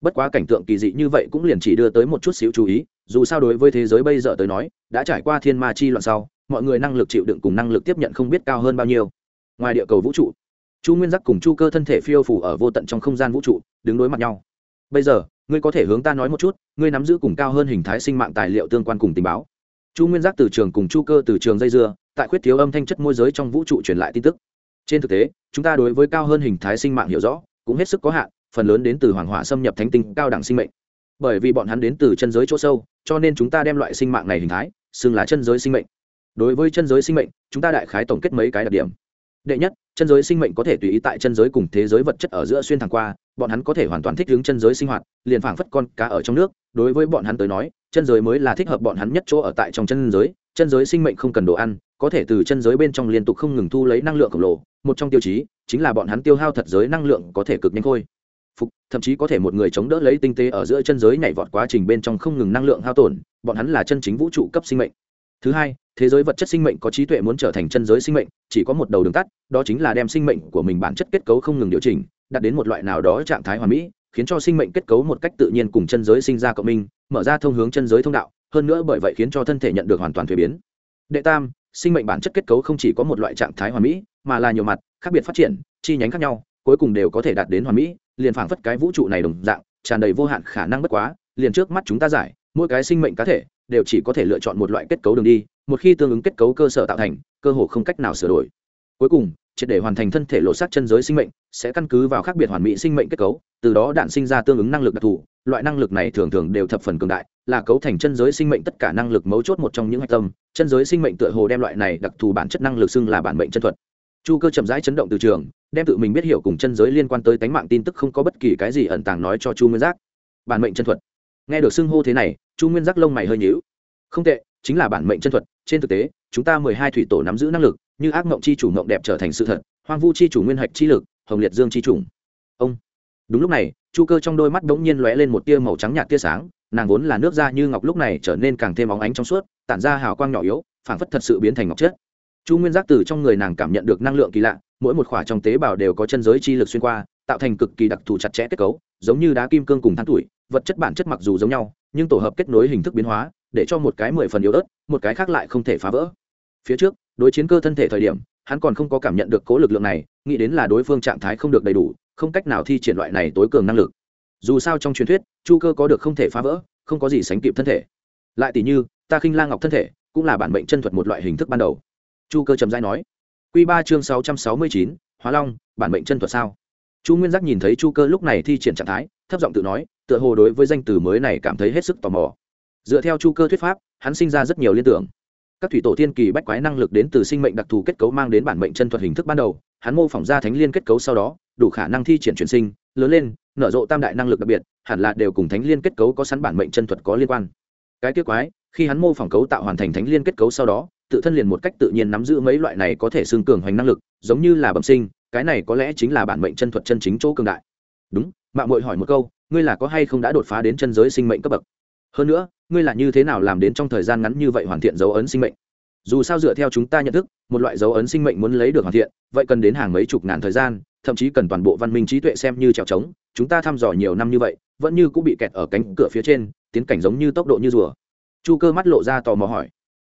bất quá cảnh tượng kỳ dị như vậy cũng liền chỉ đưa tới một chút xíu chú ý, dù sao đối với thế giới bây giờ tới nói, đã trải qua thiên ma chi loạn sau, mọi người năng lực chịu đựng cùng năng lực tiếp nhận không biết cao hơn bao nhiêu. Ngoài địa cầu vũ trụ, chu nguyên giác cùng chu cơ thân thể phiêu phủ ở vô tận trong không gian vũ trụ, đứng đối mặt nhau. Bây giờ, ngươi có thể hướng ta nói một chút, ngươi nắm giữ cùng cao hơn hình thái sinh mạng tài liệu tương quan cùng tình báo. Chu nguyên giác từ trường cùng chu cơ từ trường dây dưa, tại khuyết thiếu âm thanh chất môi giới trong vũ trụ truyền lại tin tức. Trên thực tế, chúng ta đối với cao hơn hình thái sinh mạng hiểu rõ, cũng hết sức có hạn phần lớn đến từ hoàng hỏa xâm nhập thánh tinh cao đẳng sinh mệnh. Bởi vì bọn hắn đến từ chân giới chỗ sâu, cho nên chúng ta đem loại sinh mạng này hình thái xưng là chân giới sinh mệnh. Đối với chân giới sinh mệnh, chúng ta đại khái tổng kết mấy cái đặc điểm. Đệ nhất, chân giới sinh mệnh có thể tùy ý tại chân giới cùng thế giới vật chất ở giữa xuyên thẳng qua, bọn hắn có thể hoàn toàn thích ứng chân giới sinh hoạt, liền phảng phất con cá ở trong nước. Đối với bọn hắn tới nói, chân giới mới là thích hợp bọn hắn nhất chỗ ở tại trong chân giới. Chân giới sinh mệnh không cần đồ ăn, có thể từ chân giới bên trong liên tục không ngừng thu lấy năng lượng khổng lồ. Một trong tiêu chí chính là bọn hắn tiêu hao thật giới năng lượng có thể cực nhanh khôi phục, thậm chí có thể một người chống đỡ lấy tinh tế ở giữa chân giới nhảy vọt quá trình bên trong không ngừng năng lượng hao tổn, bọn hắn là chân chính vũ trụ cấp sinh mệnh. Thứ hai, thế giới vật chất sinh mệnh có trí tuệ muốn trở thành chân giới sinh mệnh, chỉ có một đầu đường tắt, đó chính là đem sinh mệnh của mình bản chất kết cấu không ngừng điều chỉnh, đạt đến một loại nào đó trạng thái hoàn mỹ, khiến cho sinh mệnh kết cấu một cách tự nhiên cùng chân giới sinh ra cộng minh, mở ra thông hướng chân giới thông đạo, hơn nữa bởi vậy khiến cho thân thể nhận được hoàn toàn thuế biến. Đệ tam, sinh mệnh bản chất kết cấu không chỉ có một loại trạng thái hoàn mỹ, mà là nhiều mặt, khác biệt phát triển, chi nhánh khác nhau, cuối cùng đều có thể đạt đến hoàn mỹ liền phảng phất cái vũ trụ này đồng dạng, tràn đầy vô hạn khả năng bất quá, liền trước mắt chúng ta giải, mỗi cái sinh mệnh cá thể, đều chỉ có thể lựa chọn một loại kết cấu đường đi, một khi tương ứng kết cấu cơ sở tạo thành, cơ hồ không cách nào sửa đổi. Cuối cùng, triệt để hoàn thành thân thể lộ sát chân giới sinh mệnh, sẽ căn cứ vào khác biệt hoàn mỹ sinh mệnh kết cấu, từ đó đạn sinh ra tương ứng năng lực đặc thù, loại năng lực này thường thường đều thập phần cường đại, là cấu thành chân giới sinh mệnh tất cả năng lực mấu chốt một trong những hạch tâm, chân giới sinh mệnh tựa hồ đem loại này đặc thù bản chất năng lực xưng là bản mệnh chân thuật chu cơ chậm rãi chấn động từ trường, đem tự mình biết hiểu cùng chân giới liên quan tới tánh mạng tin tức không có bất kỳ cái gì ẩn tàng nói cho chu nguyên giác. Bản mệnh chân thuật. Nghe được xưng hô thế này, chu nguyên giác lông mày hơi nhíu. Không tệ, chính là bản mệnh chân thuật, trên thực tế, chúng ta mười hai thủy tổ nắm giữ năng lực, như ác mộng chi chủ mộng đẹp trở thành sự thật, hoang vu chi chủ nguyên hạch chi lực, hồng liệt dương chi trùng ông. Đúng lúc này, chu cơ trong đôi mắt đ ố n g nhiên lóe lên một tia màu trắng nhạt tia sáng, nàng vốn là nước da như ngọc lúc này trở nên càng thêm óng ánh trong suốt, tản ra hào quang nhỏ yếu, phảng phất thật sự biến thành ngọc chất chu nguyên giác từ trong người nàng cảm nhận được năng lượng kỳ lạ, mỗi một khỏa trong tế bào đều có chân giới chi lực xuyên qua, tạo thành cực kỳ đặc thù chặt chẽ kết cấu, giống như đá kim cương cùng than tuổi, vật chất bản chất mặc dù giống nhau, nhưng tổ hợp kết nối hình thức biến hóa, để cho một cái mười phần yếu ớt, một cái khác lại không thể phá vỡ. Phía trước, đối chiến cơ thân thể thời điểm, hắn còn không có cảm nhận được cố lực lượng này, nghĩ đến là đối phương trạng thái không được đầy đủ, không cách nào thi triển loại này tối cường năng lực. Dù sao trong truyền thuyết, chu cơ có được không thể phá vỡ, không có gì sánh kịp thân thể. Lại tỷ như, ta khinh la ngọc thân thể cũng là bản mệnh chân thuật một loại hình thức ban đầu chu cơ trầm dai nói q ba chương sáu trăm sáu mươi chín, hóa long, bản mệnh chân thuật sao? Chu nguyên giác nhìn thấy chu cơ lúc này thi triển trạng thái, thấp giọng tự nói, tựa hồ đối với danh từ mới này cảm thấy hết sức tò mò. Dựa theo chu cơ thuyết pháp, hắn sinh ra rất nhiều liên tưởng. Các thủy tổ thiên kỳ bách quái năng lực đến từ sinh mệnh đặc thù kết cấu mang đến bản mệnh chân thuật hình thức ban đầu, hắn mô phỏng ra thánh liên kết cấu sau đó, đủ khả năng thi triển chuyển sinh, lớn lên, nở rộ tam đại năng lực đặc biệt, hẳn là đều cùng thánh liên kết cấu có sẵn bản mệnh chân thuật có liên quan. Cái kết quái, khi hắn mô phỏng cấu tạo hoàn thành thánh liên kết cấu sau đó tự thân liền một cách tự nhiên nắm giữ mấy loại này có thể xương cường hoành năng lực, giống như là bẩm sinh, cái này có lẽ chính là bản mệnh chân thuật chân chính chỗ cường đại. Đúng mạng mội hỏi một câu, ngươi là có hay không đã đột phá đến chân giới sinh mệnh cấp bậc? Hơn nữa, ngươi là như thế nào làm đến trong thời gian ngắn như vậy hoàn thiện dấu ấn sinh mệnh? Dù sao dựa theo chúng ta nhận thức, một loại dấu ấn sinh mệnh muốn lấy được hoàn thiện, vậy cần đến hàng mấy chục ngàn thời gian, thậm chí cần toàn bộ văn minh trí tuệ xem như trèo trống, chúng ta thăm dò nhiều năm như vậy, vẫn như cũng bị kẹt ở cánh cửa phía trên, tiến cảnh giống như tốc độ như rùa. Chu cơ mắt lộ ra tò mò hỏi.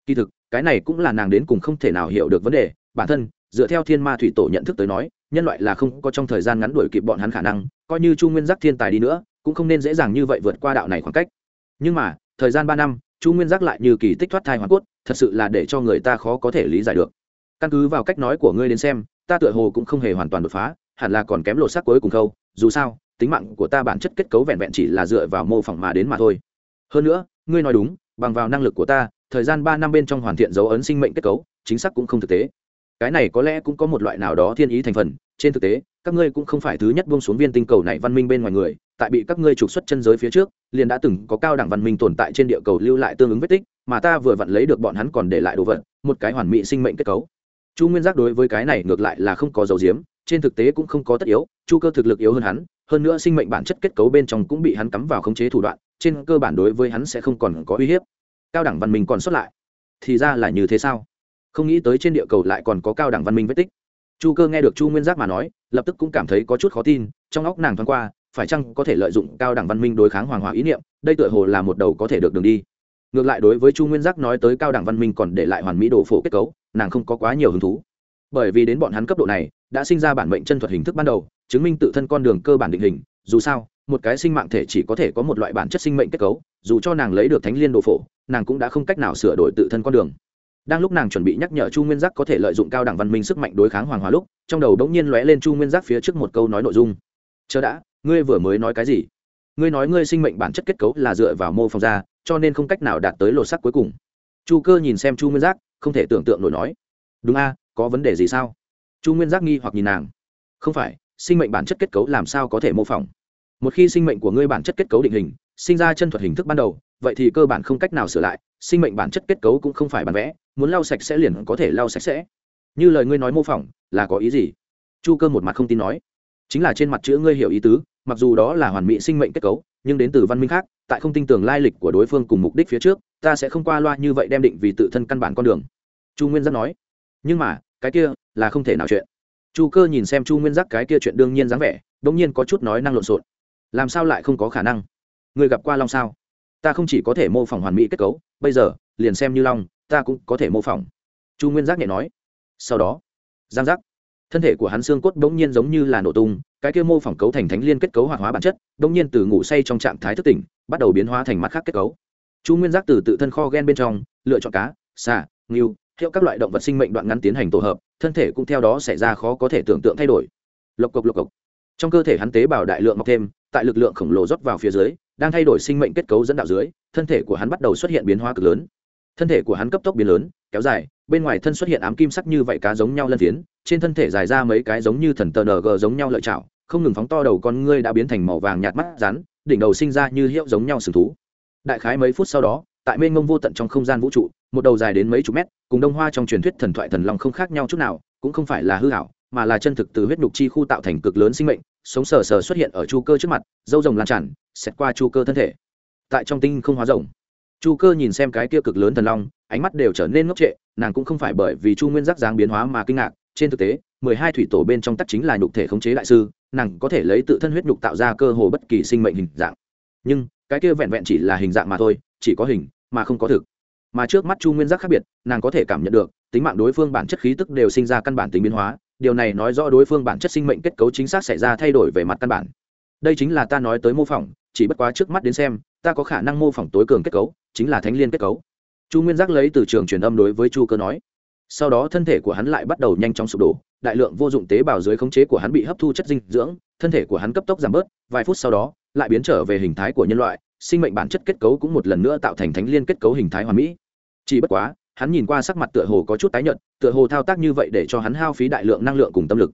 Kỳ thực cái này cũng là nàng đến cùng không thể nào hiểu được vấn đề. Bản thân, dựa theo thiên ma thủy tổ nhận thức tới nói, nhân loại là không có trong thời gian ngắn đuổi kịp bọn hắn khả năng, coi như chu nguyên giác thiên tài đi nữa, cũng không nên dễ dàng như vậy vượt qua đạo này khoảng cách. Nhưng mà, thời gian ba năm, chu nguyên giác lại như kỳ tích thoát thai hoàn cốt, thật sự là để cho người ta khó có thể lý giải được. Căn cứ vào cách nói của ngươi đến xem, ta tựa hồ cũng không hề hoàn toàn đột phá, hẳn là còn kém lột xác cuối cùng khâu, dù sao, tính mạng của ta bản chất kết cấu vẹn vẹn chỉ là dựa vào mô phỏng mà đến mà thôi. Hơn nữa, ngươi nói đúng, bằng vào năng lực của ta thời gian ba năm bên trong hoàn thiện dấu ấn sinh mệnh kết cấu, chính xác cũng không thực tế. Cái này có lẽ cũng có một loại nào đó thiên ý thành phần. Trên thực tế, các ngươi cũng không phải thứ nhất buông xuống viên tinh cầu này văn minh bên ngoài người, tại bị các ngươi trục xuất chân giới phía trước, liền đã từng có cao đẳng văn minh tồn tại trên địa cầu lưu lại tương ứng vết tích, mà ta vừa vặn lấy được bọn hắn còn để lại đồ vật, một cái hoàn mỹ sinh mệnh kết cấu. Chu nguyên giác đối với cái này ngược lại là không có dấu diếm, trên thực tế cũng không có tất yếu, chu cơ thực lực yếu hơn hắn, hơn nữa sinh mệnh bản chất kết cấu bên trong cũng bị hắn cắm vào khống chế thủ đoạn, trên cơ bản đối với hắn sẽ không còn có uy hiếp cao đẳng văn minh còn xuất lại. Thì ra là như thế sao? Không nghĩ tới trên địa cầu lại còn có cao đẳng văn minh vết tích. Chu cơ nghe được chu nguyên giác mà nói, lập tức cũng cảm thấy có chút khó tin, trong óc nàng thoáng qua, phải chăng có thể lợi dụng cao đẳng văn minh đối kháng hoàng hòa ý niệm, đây tựa hồ là một đầu có thể được đường đi. Ngược lại đối với chu nguyên giác nói tới cao đẳng văn minh còn để lại hoàn mỹ đồ phổ kết cấu, nàng không có quá nhiều hứng thú. Bởi vì đến bọn hắn cấp độ này, đã sinh ra bản mệnh chân thuật hình thức ban đầu, chứng minh tự thân con đường cơ bản định hình, dù sao một cái sinh mạng thể chỉ có thể có một loại bản chất sinh mệnh kết cấu, dù cho nàng lấy được thánh liên đồ phổ, nàng cũng đã không cách nào sửa đổi tự thân con đường. Đang lúc nàng chuẩn bị nhắc nhở chu nguyên giác có thể lợi dụng cao đẳng văn minh sức mạnh đối kháng hoàng hóa lúc, trong đầu đống nhiên lóe lên chu nguyên giác phía trước một câu nói nội dung. Chờ đã, ngươi vừa mới nói cái gì? Ngươi nói ngươi sinh mệnh bản chất kết cấu là dựa vào mô phỏng ra, cho nên không cách nào đạt tới lột sắc cuối cùng. Chu cơ nhìn xem chu nguyên giác, không thể tưởng tượng nổi nói. Đúng a, có vấn đề gì sao? Chu nguyên giác nghi hoặc nhìn nàng. Không phải, sinh mệnh bản chất kết cấu làm sao có thể mô phỏng? Một khi sinh mệnh của ngươi bản chất kết cấu định hình, sinh ra chân thuật hình thức ban đầu, vậy thì cơ bản không cách nào sửa lại, sinh mệnh bản chất kết cấu cũng không phải bản vẽ, muốn lau sạch sẽ liền có thể lau sạch sẽ. Như lời ngươi nói mô phỏng, là có ý gì? Chu cơ một mặt không tin nói. Chính là trên mặt chữ ngươi hiểu ý tứ, mặc dù đó là hoàn mỹ sinh mệnh kết cấu, nhưng đến từ văn minh khác, tại không tin tưởng lai lịch của đối phương cùng mục đích phía trước, ta sẽ không qua loa như vậy đem định vì tự thân căn bản con đường. Chu nguyên giác nói. Nhưng mà, cái kia, là không thể nào chuyện. Chu cơ nhìn xem chu nguyên giác cái kia chuyện đương nhiên dáng vẻ đ ỗ n g nhiên có chút nói năng lộn xộn làm sao lại không có khả năng? Người gặp qua long sao? Ta không chỉ có thể mô phỏng hoàn mỹ kết cấu, bây giờ, liền xem như long, ta cũng có thể mô phỏng. Chu nguyên giác nhẹ nói. Sau đó, giang giác. Thân thể của hắn xương cốt bỗng nhiên giống như là nổ tung, cái kia mô phỏng cấu thành thánh liên kết cấu hoạt hóa bản chất bỗng nhiên từ ngủ say trong trạng thái thức tỉnh, bắt đầu biến hóa thành mặt khác kết cấu. Chu nguyên giác từ tự thân kho gen bên trong, lựa chọn cá, xà, ngưu, hiệu các loại động vật sinh mệnh đoạn ngắn tiến hành tổ hợp, thân thể cũng theo đó xảy ra khó có thể tưởng tượng thay đổi. Lộc cộc lộc cộc trong cơ thể hắn tế bào đại lượng mọc thêm, tại lực lượng khổng lồ rót vào phía dưới, đang thay đổi sinh mệnh kết cấu dẫn đạo dưới, thân thể của hắn bắt đầu xuất hiện biến hóa cực lớn. Thân thể của hắn cấp tốc biến lớn, kéo dài, bên ngoài thân xuất hiện ám kim sắc như vậy cá giống nhau lân phiến, trên thân thể dài ra mấy cái giống như thần tờ ng giống nhau lợi chảo, không ngừng phóng to đầu con ngươi đã biến thành màu vàng nhạt mắt rắn, đỉnh đầu sinh ra như hiệu giống nhau sừng thú. Đại khái mấy phút sau đó, tại mênh mông vô tận trong không gian vũ trụ, một đầu dài đến mấy chục mét, cùng đông hoa trong truyền thuyết thần thoại thần long không khác nhau chút nào, cũng không phải là hư hảo mà là chân thực từ huyết nhục chi khu tạo thành cực lớn sinh mệnh, sống sờ sờ xuất hiện ở chu cơ trước mặt, dâu rồng lan tràn, xẹt qua chu cơ thân thể. Tại trong tinh không hóa rồng, chu cơ nhìn xem cái kia cực lớn thần long, ánh mắt đều trở nên ngốc trệ, nàng cũng không phải bởi vì chu nguyên giác dáng biến hóa mà kinh ngạc. Trên thực tế, mười hai thủy tổ bên trong tắc chính là nhục thể khống chế đại sư, nàng có thể lấy tự thân huyết nhục tạo ra cơ hồ bất kỳ sinh mệnh hình dạng. Nhưng, cái kia vẹn vẹn chỉ là hình dạng mà thôi, chỉ có hình, mà không có thực. Mà trước mắt chu nguyên giác khác biệt, nàng có thể cảm nhận được, tính mạng đối phương bản chất khí tức đều sinh ra căn bản tính biến hóa điều này nói rõ đối phương bản chất sinh mệnh kết cấu chính xác xảy ra thay đổi về mặt căn bản. Đây chính là ta nói tới mô phỏng, chỉ bất quá trước mắt đến xem, ta có khả năng mô phỏng tối cường kết cấu, chính là thánh liên kết cấu. Chu nguyên giác lấy từ trường truyền âm đối với chu cơ nói. Sau đó thân thể của hắn lại bắt đầu nhanh chóng sụp đổ, đại lượng vô dụng tế bào dưới khống chế của hắn bị hấp thu chất dinh dưỡng, thân thể của hắn cấp tốc giảm bớt, vài phút sau đó, lại biến trở về hình thái của nhân loại, sinh mệnh bản chất kết cấu cũng một lần nữa tạo thành thánh liên kết cấu hình thái hoàn mỹ. Chỉ bất quá hắn nhìn qua sắc mặt tựa hồ có chút tái nhợt, tựa hồ thao tác như vậy để cho hắn hao phí đại lượng năng lượng cùng tâm lực.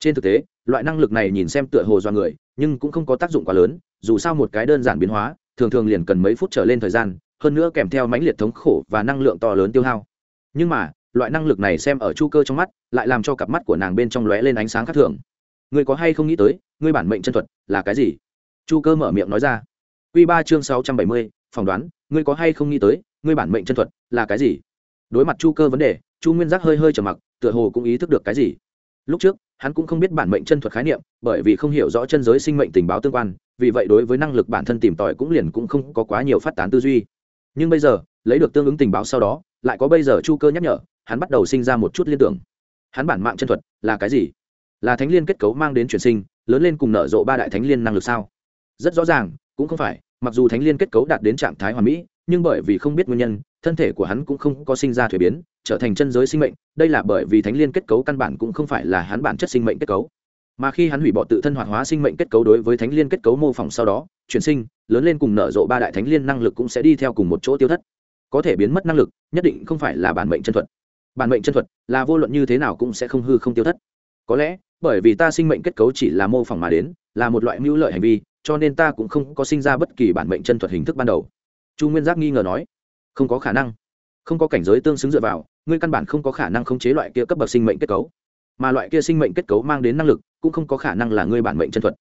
Trên thực tế, loại năng lực này nhìn xem tựa hồ do người, nhưng cũng không có tác dụng quá lớn, dù sao một cái đơn giản biến hóa, thường thường liền cần mấy phút trở lên thời gian, hơn nữa kèm theo mãnh liệt thống khổ và năng lượng to lớn tiêu hao. Nhưng mà, loại năng lực này xem ở chu cơ trong mắt, lại làm cho cặp mắt của nàng bên trong lóe lên ánh sáng khác thường. Ngươi có hay không nghĩ tới, ngươi bản mệnh chân thuật là cái gì? Chu cơ mở miệng nói ra. Quy ba chương sáu trăm bảy mươi, phỏng đoán, ngươi có hay không nghĩ tới, ngươi bản mệnh chân thuật là cái gì? Đối mặt chu cơ vấn đề, chu nguyên giác hơi hơi trở mặc, tựa hồ cũng ý thức được cái gì. Lúc trước, hắn cũng không biết bản mệnh chân thuật khái niệm, bởi vì không hiểu rõ chân giới sinh mệnh tình báo tương quan, vì vậy đối với năng lực bản thân tìm tòi cũng liền cũng không có quá nhiều phát tán tư duy. Nhưng bây giờ, lấy được tương ứng tình báo sau đó, lại có bây giờ chu cơ nhắc nhở, hắn bắt đầu sinh ra một chút liên tưởng. Hắn bản mạng chân thuật là cái gì? Là thánh liên kết cấu mang đến chuyển sinh, lớn lên cùng nở rộ ba đại thánh liên năng lực sao? Rất rõ ràng, cũng không phải, mặc dù thánh liên kết cấu đạt đến trạng thái hoàn mỹ, nhưng bởi vì không biết nguyên nhân thân thể của hắn cũng không có sinh ra thuế biến, trở thành chân giới sinh mệnh, đây là bởi vì thánh liên kết cấu căn bản cũng không phải là hắn bản chất sinh mệnh kết cấu. Mà khi hắn hủy bỏ tự thân hoạt hóa sinh mệnh kết cấu đối với thánh liên kết cấu mô phỏng sau đó, chuyển sinh, lớn lên cùng nở rộ ba đại thánh liên năng lực cũng sẽ đi theo cùng một chỗ tiêu thất. Có thể biến mất năng lực, nhất định không phải là bản mệnh chân thuật. Bản mệnh chân thuật là vô luận như thế nào cũng sẽ không hư không tiêu thất. Có lẽ, bởi vì ta sinh mệnh kết cấu chỉ là mô phỏng mà đến, là một loại mưu lợi hành vi, cho nên ta cũng không có sinh ra bất kỳ bản mệnh chân thuật hình thức ban đầu. Chu nguyên giác nghi ngờ nói không có khả năng. Không có cảnh giới tương xứng dựa vào, ngươi căn bản không có khả năng khống chế loại kia cấp bậc sinh mệnh kết cấu. Mà loại kia sinh mệnh kết cấu mang đến năng lực, cũng không có khả năng là ngươi bản mệnh chân thuật.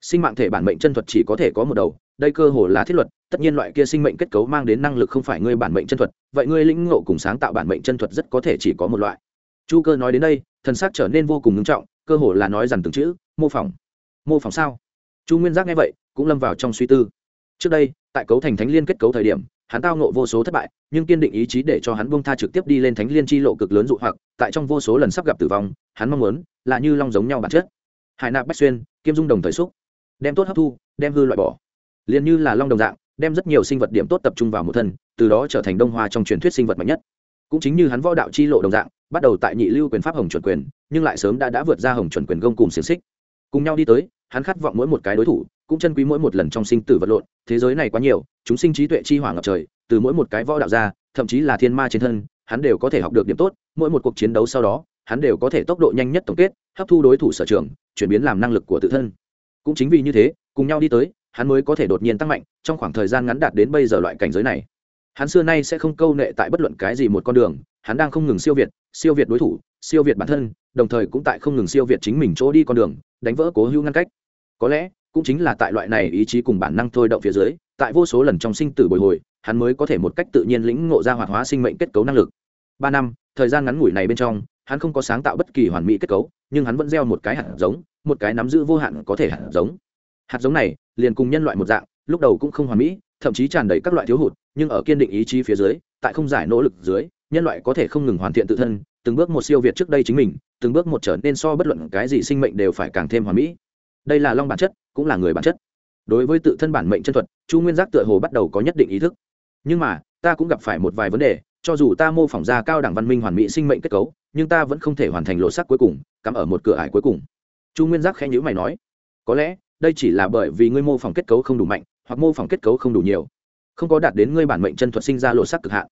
Sinh mạng thể bản mệnh chân thuật chỉ có thể có một đầu, đây cơ hồ là thiết luật, tất nhiên loại kia sinh mệnh kết cấu mang đến năng lực không phải ngươi bản mệnh chân thuật, vậy ngươi lĩnh ngộ cùng sáng tạo bản mệnh chân thuật rất có thể chỉ có một loại. Chu cơ nói đến đây, thần xác trở nên vô cùng ngưng trọng, cơ hồ là nói rằng từng chữ, mô phỏng. Mô phỏng sao? Chu nguyên giác nghe vậy, cũng lâm vào trong suy tư. Trước đây, tại cấu thành thánh liên kết cấu thời điểm hắn tao nộ vô số thất bại, nhưng kiên định ý chí để cho hắn buông tha trực tiếp đi lên thánh liên chi lộ cực lớn dụ hoặc, tại trong vô số lần sắp gặp tử vong, hắn mong muốn là như long giống nhau bản chất. Hải nạp bách xuyên, kiêm dung đồng thời xúc. Đem tốt hấp thu, đem hư loại bỏ. Liền như là long đồng dạng, đem rất nhiều sinh vật điểm tốt tập trung vào một thân, từ đó trở thành đông hoa trong truyền thuyết sinh vật mạnh nhất. Cũng chính như hắn võ đạo chi lộ đồng dạng, bắt đầu tại nhị lưu quyền pháp hồng chuẩn quyền, nhưng lại sớm đã đã vượt ra hồng chuẩn quyền gông cùng xiềng xích. Cùng nhau đi tới, hắn khát vọng mỗi một cái đối thủ cũng chân quý mỗi một lần trong sinh tử vật lộn, thế giới này quá nhiều, chúng sinh trí tuệ chi hỏa ngập trời, từ mỗi một cái võ đạo ra, thậm chí là thiên ma trên thân, hắn đều có thể học được điểm tốt, mỗi một cuộc chiến đấu sau đó, hắn đều có thể tốc độ nhanh nhất tổng kết, hấp thu đối thủ sở trường, chuyển biến làm năng lực của tự thân. Cũng chính vì như thế, cùng nhau đi tới, hắn mới có thể đột nhiên tăng mạnh, trong khoảng thời gian ngắn đạt đến bây giờ loại cảnh giới này. Hắn xưa nay sẽ không câu nệ tại bất luận cái gì một con đường, hắn đang không ngừng siêu việt siêu việt đối thủ, siêu việt bản thân, đồng thời cũng tại không ngừng siêu việt chính mình chỗ đi con đường, đánh vỡ cố hữu ngăn cách. Có lẽ cũng chính là tại loại này ý chí cùng bản năng thôi động phía dưới, tại vô số lần trong sinh tử bồi hồi, hắn mới có thể một cách tự nhiên lĩnh ngộ ra hoạt hóa sinh mệnh kết cấu năng lực. Ba năm, thời gian ngắn ngủi này bên trong, hắn không có sáng tạo bất kỳ hoàn mỹ kết cấu, nhưng hắn vẫn gieo một cái hạt giống, một cái nắm giữ vô hạn có thể hạt giống. Hạt giống này, liền cùng nhân loại một dạng, lúc đầu cũng không hoàn mỹ, thậm chí tràn đầy các loại thiếu hụt, nhưng ở kiên định ý chí phía dưới, tại không giải nỗ lực dưới, nhân loại có thể không ngừng hoàn thiện tự thân, từng bước một siêu việt trước đây chính mình, từng bước một trở nên so bất luận cái gì sinh mệnh đều phải càng thêm hoàn mỹ. Đây là long bản chất cũng là người bản chất. Đối với tự thân bản mệnh chân thuật, chu nguyên giác tựa hồ bắt đầu có nhất định ý thức. Nhưng mà, ta cũng gặp phải một vài vấn đề, cho dù ta mô phỏng ra cao đẳng văn minh hoàn mỹ sinh mệnh kết cấu, nhưng ta vẫn không thể hoàn thành lộ sắc cuối cùng, cắm ở một cửa ải cuối cùng. Chu nguyên giác khẽ nhữ mày nói, có lẽ, đây chỉ là bởi vì ngươi mô phỏng kết cấu không đủ mạnh, hoặc mô phỏng kết cấu không đủ nhiều, không có đạt đến ngươi bản mệnh chân thuật sinh ra lộ sắc cực hạn.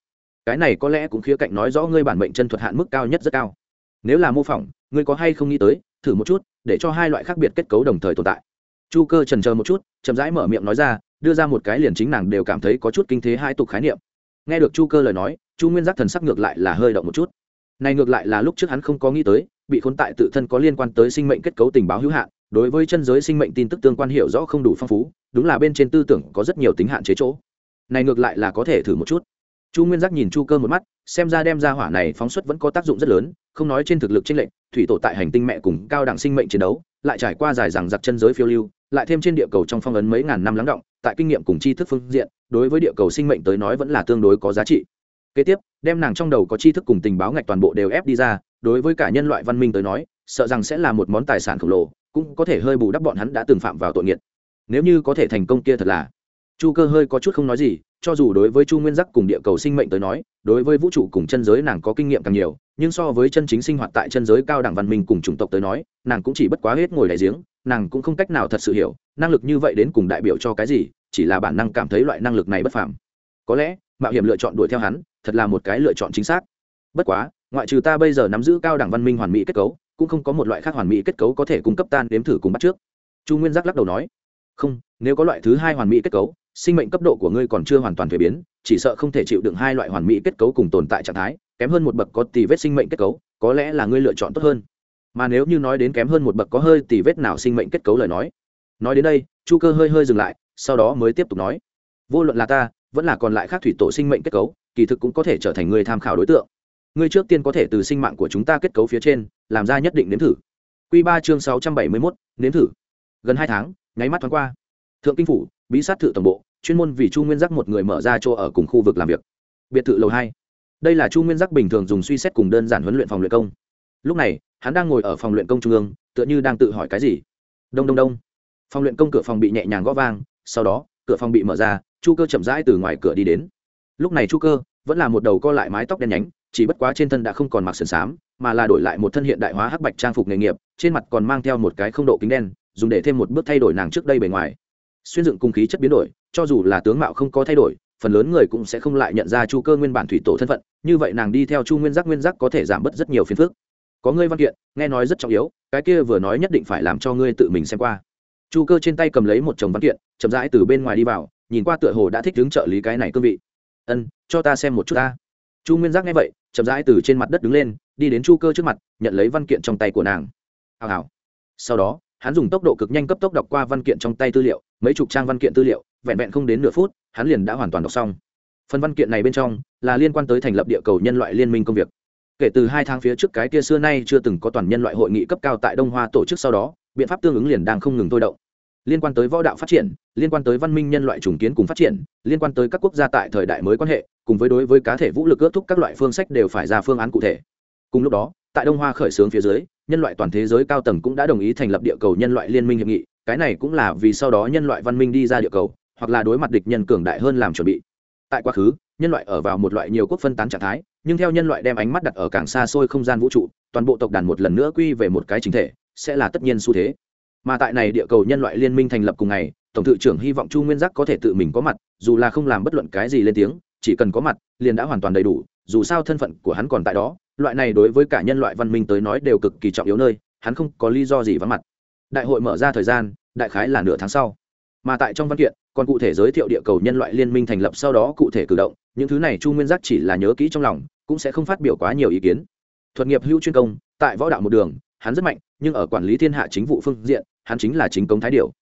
Cái này có lẽ cũng khía cạnh nói rõ ngươi bản mệnh chân thuật hạn mức cao nhất rất cao. Nếu là mô phỏng, ngươi có hay không nghĩ tới, thử một chút, để cho hai loại khác biệt kết cấu đồng thời tồn tại chu cơ trần chờ một chút chậm rãi mở miệng nói ra đưa ra một cái liền chính nàng đều cảm thấy có chút kinh thế hai tục khái niệm. Nghe được chu cơ lời nói chu nguyên giác thần sắc ngược lại là hơi động một chút. Này ngược lại là lúc trước hắn không có nghĩ tới bị khốn tại tự thân có liên quan tới sinh mệnh kết cấu tình báo hữu hạn đối với chân giới sinh mệnh tin tức tương quan hiểu rõ không đủ phong phú đúng là bên trên tư tưởng có rất nhiều tính hạn chế chỗ. Này ngược lại là có thể thử một chút. Chu nguyên giác nhìn chu cơ một mắt xem ra đem ra hỏa này phóng xuất vẫn có tác dụng rất lớn không nói trên thực lực t lệnh, lệch thủy tổ tại hành tinh mẹ cùng cao đẳng sinh mệnh chiến đấu lại trải qua dài rằng giặc chân giới phiêu lưu lại thêm trên địa cầu trong phong ấn mấy ngàn năm lắng động, tại kinh nghiệm cùng tri thức phương diện, đối với địa cầu sinh mệnh tới nói vẫn là tương đối có giá trị. Kế tiếp, đem nàng trong đầu có tri thức cùng tình báo ngạch toàn bộ đều ép đi ra, đối với cả nhân loại văn minh tới nói, sợ rằng sẽ là một món tài sản khổng lồ, cũng có thể hơi bù đắp bọn hắn đã từng phạm vào tội nghiệt. Nếu như có thể thành công kia thật là. Chu cơ hơi có chút không nói gì, cho dù đối với chu nguyên giác cùng địa cầu sinh mệnh tới nói, đối với vũ trụ cùng chân giới nàng có kinh nghiệm càng nhiều, nhưng so với chân chính sinh hoạt tại chân giới cao đẳng văn minh cùng chủng tộc tới nói, nàng cũng chỉ bất quá hết ngồi đại giếng nàng cũng không cách nào thật sự hiểu, năng lực như vậy đến cùng đại biểu cho cái gì, chỉ là bản năng cảm thấy loại năng lực này bất phàm. Có lẽ, mạo hiểm lựa chọn đuổi theo hắn, thật là một cái lựa chọn chính xác. Bất quá, ngoại trừ ta bây giờ nắm giữ cao đẳng văn minh hoàn mỹ kết cấu, cũng không có một loại khác hoàn mỹ kết cấu có thể cung cấp tan đếm thử cùng bắt trước. Chu nguyên giác lắc đầu nói, không, nếu có loại thứ hai hoàn mỹ kết cấu, sinh mệnh cấp độ của ngươi còn chưa hoàn toàn thuế biến, chỉ sợ không thể chịu đựng hai loại hoàn mỹ kết cấu cùng tồn tại trạng thái, kém hơn một bậc có tì vết sinh mệnh kết cấu, có lẽ là ngươi lựa chọn tốt hơn mà nếu như nói đến kém hơn một bậc có hơi thì vết nào sinh mệnh kết cấu lời nói. Nói đến đây, chu cơ hơi hơi dừng lại, sau đó mới tiếp tục nói. Vô luận là ta, vẫn là còn lại khác thủy tổ sinh mệnh kết cấu, kỳ thực cũng có thể trở thành người tham khảo đối tượng. Ngươi trước tiên có thể từ sinh mạng của chúng ta kết cấu phía trên, làm ra nhất định nếm thử. Q ba chương sáu trăm bảy mươi mốt, nếm thử. Gần hai tháng, nháy mắt thoáng qua. Thượng kinh phủ, bí sát thự tổng bộ, chuyên môn vì chu nguyên giác một người mở ra chỗ ở cùng khu vực làm việc. Biệt thự lầu hai. Đây là chu nguyên giác bình thường dùng suy xét cùng đơn giản huấn luyện phòng luyện công. Lúc này hắn đang ngồi ở phòng luyện công trung ương, tựa như đang tự hỏi cái gì. Đông đông đông. Phòng luyện công cửa phòng bị nhẹ nhàng gõ vang, sau đó, cửa phòng bị mở ra, chu cơ chậm rãi từ ngoài cửa đi đến. Lúc này chu cơ vẫn là một đầu co lại mái tóc đen nhánh, chỉ bất quá trên thân đã không còn mặc sườn xám, mà là đổi lại một thân hiện đại hóa hắc bạch trang phục nghề nghiệp, trên mặt còn mang theo một cái không độ kính đen, dùng để thêm một bước thay đổi nàng trước đây bề ngoài. Xuyên dựng cung khí chất biến đổi, cho dù là tướng mạo không có thay đổi, phần lớn người cũng sẽ không lại nhận ra chu cơ nguyên bản thủy tổ thân phận, như vậy nàng đi theo chu nguyên giác nguyên giác có thể giảm bớt rất nhiều phiền phức có ngươi văn kiện, nghe nói rất trọng yếu, cái kia vừa nói nhất định phải làm cho ngươi tự mình xem qua. Chu cơ trên tay cầm lấy một chồng văn kiện, chậm rãi từ bên ngoài đi vào, nhìn qua tựa hồ đã thích đứng trợ lý cái này cương vị. Ân, cho ta xem một chút ta. Chu nguyên giác nghe vậy, chậm rãi từ trên mặt đất đứng lên, đi đến chu cơ trước mặt, nhận lấy văn kiện trong tay của nàng. Hào hào. Sau đó, hắn dùng tốc độ cực nhanh cấp tốc đọc qua văn kiện trong tay tư liệu, mấy chục trang văn kiện tư liệu, vẹn vẹn không đến nửa phút, hắn liền đã hoàn toàn đọc xong. Phần văn kiện này bên trong là liên quan tới thành lập địa cầu nhân loại liên minh công việc kể từ hai tháng phía trước cái kia xưa nay chưa từng có toàn nhân loại hội nghị cấp cao tại đông hoa tổ chức sau đó, biện pháp tương ứng liền đang không ngừng thôi động. Liên quan tới võ đạo phát triển, liên quan tới văn minh nhân loại trùng kiến cùng phát triển, liên quan tới các quốc gia tại thời đại mới quan hệ, cùng với đối với cá thể vũ lực ước thúc các loại phương sách đều phải ra phương án cụ thể. Cùng lúc đó, tại đông hoa khởi xướng phía dưới, nhân loại toàn thế giới cao tầng cũng đã đồng ý thành lập địa cầu nhân loại liên minh hiệp nghị, cái này cũng là vì sau đó nhân loại văn minh đi ra địa cầu, hoặc là đối mặt địch nhân cường đại hơn làm chuẩn bị. Tại quá khứ, nhân loại ở vào một loại nhiều quốc phân tán trạng thái nhưng theo nhân loại đem ánh mắt đặt ở càng xa xôi không gian vũ trụ, toàn bộ tộc đàn một lần nữa quy về một cái chính thể, sẽ là tất nhiên xu thế. Mà tại này địa cầu nhân loại liên minh thành lập cùng ngày, tổng thự trưởng hy vọng chu nguyên giác có thể tự mình có mặt, dù là không làm bất luận cái gì lên tiếng, chỉ cần có mặt, liền đã hoàn toàn đầy đủ, dù sao thân phận của hắn còn tại đó, loại này đối với cả nhân loại văn minh tới nói đều cực kỳ trọng yếu nơi, hắn không có lý do gì vắng mặt. Đại hội mở ra thời gian, đại khái là nửa tháng sau. Mà tại trong văn kiện, còn cụ thể giới thiệu địa cầu nhân loại liên minh thành lập sau đó cụ thể cử động, những thứ này chu nguyên giác chỉ là nhớ kỹ trong lòng cũng sẽ không phát biểu quá nhiều ý kiến. Thuật nghiệp hữu chuyên công, tại võ đạo một đường, hắn rất mạnh, nhưng ở quản lý thiên hạ chính vụ phương diện, hắn chính là chính công thái điều.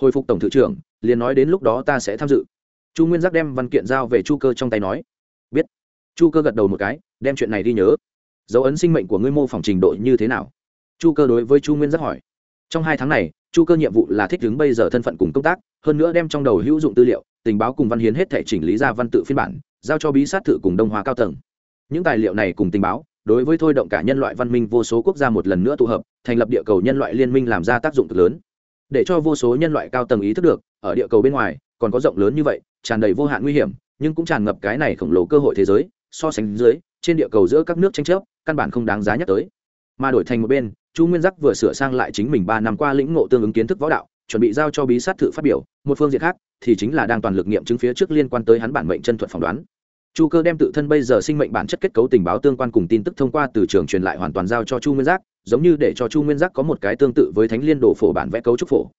Hồi phục tổng thự trưởng, liền nói đến lúc đó ta sẽ tham dự. Chu nguyên giác đem văn kiện giao về chu cơ trong tay nói. Biết. Chu cơ gật đầu một cái, đem chuyện này đi nhớ. Dấu ấn sinh mệnh của ngươi mô phỏng trình độ như thế nào? Chu cơ đối với chu nguyên giác hỏi. Trong hai tháng này, chu cơ nhiệm vụ là thích ứng bây giờ thân phận cùng công tác, hơn nữa đem trong đầu hữu dụng tư liệu, tình báo cùng văn hiến hết thể chỉnh lý ra văn tự phiên bản, giao cho bí sát thự cùng đông hóa cao tầng những tài liệu này cùng tình báo, đối với thôi động cả nhân loại văn minh vô số quốc gia một lần nữa tụ hợp, thành lập địa cầu nhân loại liên minh làm ra tác dụng cực lớn. Để cho vô số nhân loại cao tầng ý thức được, ở địa cầu bên ngoài, còn có rộng lớn như vậy, tràn đầy vô hạn nguy hiểm, nhưng cũng tràn ngập cái này khổng lồ cơ hội thế giới, so sánh dưới, trên địa cầu giữa các nước tranh chấp, căn bản không đáng giá nhắc tới. Mà đổi thành một bên, chu nguyên giác vừa sửa sang lại chính mình ba năm qua lĩnh ngộ tương ứng kiến thức võ đạo, chuẩn bị giao cho bí sát thử phát biểu, một phương diện khác thì chính là đang toàn lực nghiệm chứng phía trước liên quan tới hắn bản mệnh chân thuật phỏng đoán chu cơ đem tự thân bây giờ sinh mệnh bản chất kết cấu tình báo tương quan cùng tin tức thông qua từ trường truyền lại hoàn toàn giao cho chu nguyên giác, giống như để cho chu nguyên giác có một cái tương tự với thánh liên đồ phổ bản vẽ cấu trúc phổ.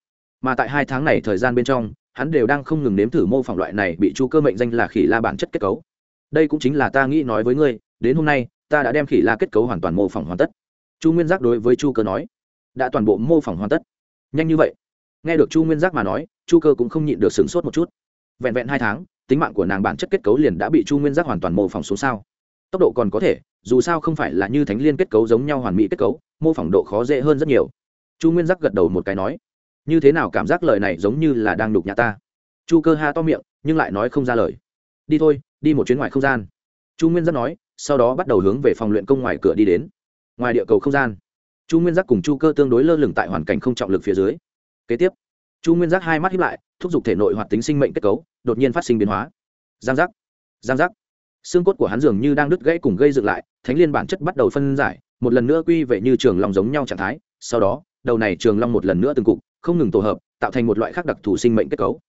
Mà tại hai tháng này thời gian bên trong, hắn đều đang không ngừng nếm thử mô phỏng loại này bị chu cơ mệnh danh là khỉ la bản chất kết cấu. Đây cũng chính là ta nghĩ nói với ngươi, đến hôm nay, ta đã đem khỉ la kết cấu hoàn toàn mô phỏng hoàn tất. Chu nguyên giác đối với chu cơ nói, đã toàn bộ mô phỏng hoàn tất. Nhanh như vậy. Nghe được chu nguyên giác mà nói, chu cơ cũng không nhịn được sửng sốt một chút. Vẹn vẹn hai tháng tính mạng của nàng bản chất kết cấu liền đã bị chu nguyên giác hoàn toàn mô phỏng xuống sao? Tốc độ còn có thể, dù sao không phải là như thánh liên kết cấu giống nhau hoàn mỹ kết cấu, mô phỏng độ khó dễ hơn rất nhiều. Chu nguyên giác gật đầu một cái nói, như thế nào cảm giác lời này giống như là đang đục nhà ta? Chu cơ ha to miệng, nhưng lại nói không ra lời. Đi thôi, đi một chuyến ngoài không gian. Chu nguyên giác nói, sau đó bắt đầu hướng về phòng luyện công ngoài cửa đi đến. Ngoài địa cầu không gian, chu nguyên giác cùng chu cơ tương đối lơ lửng tại hoàn cảnh không trọng lực phía dưới. Kế tiếp, chu nguyên giác hai mắt hiếp lại, thúc giục thể nội hoạt tính sinh mệnh kết cấu đột nhiên phát sinh biến hóa. Giang giác giang giác. Xương cốt của hắn dường như đang đứt gãy cùng gây dựng lại, thánh liên bản chất bắt đầu phân giải, một lần nữa quy về như trường long giống nhau trạng thái. Sau đó, đầu này trường long một lần nữa từng cục, không ngừng tổ hợp, tạo thành một loại khác đặc thù sinh mệnh kết cấu.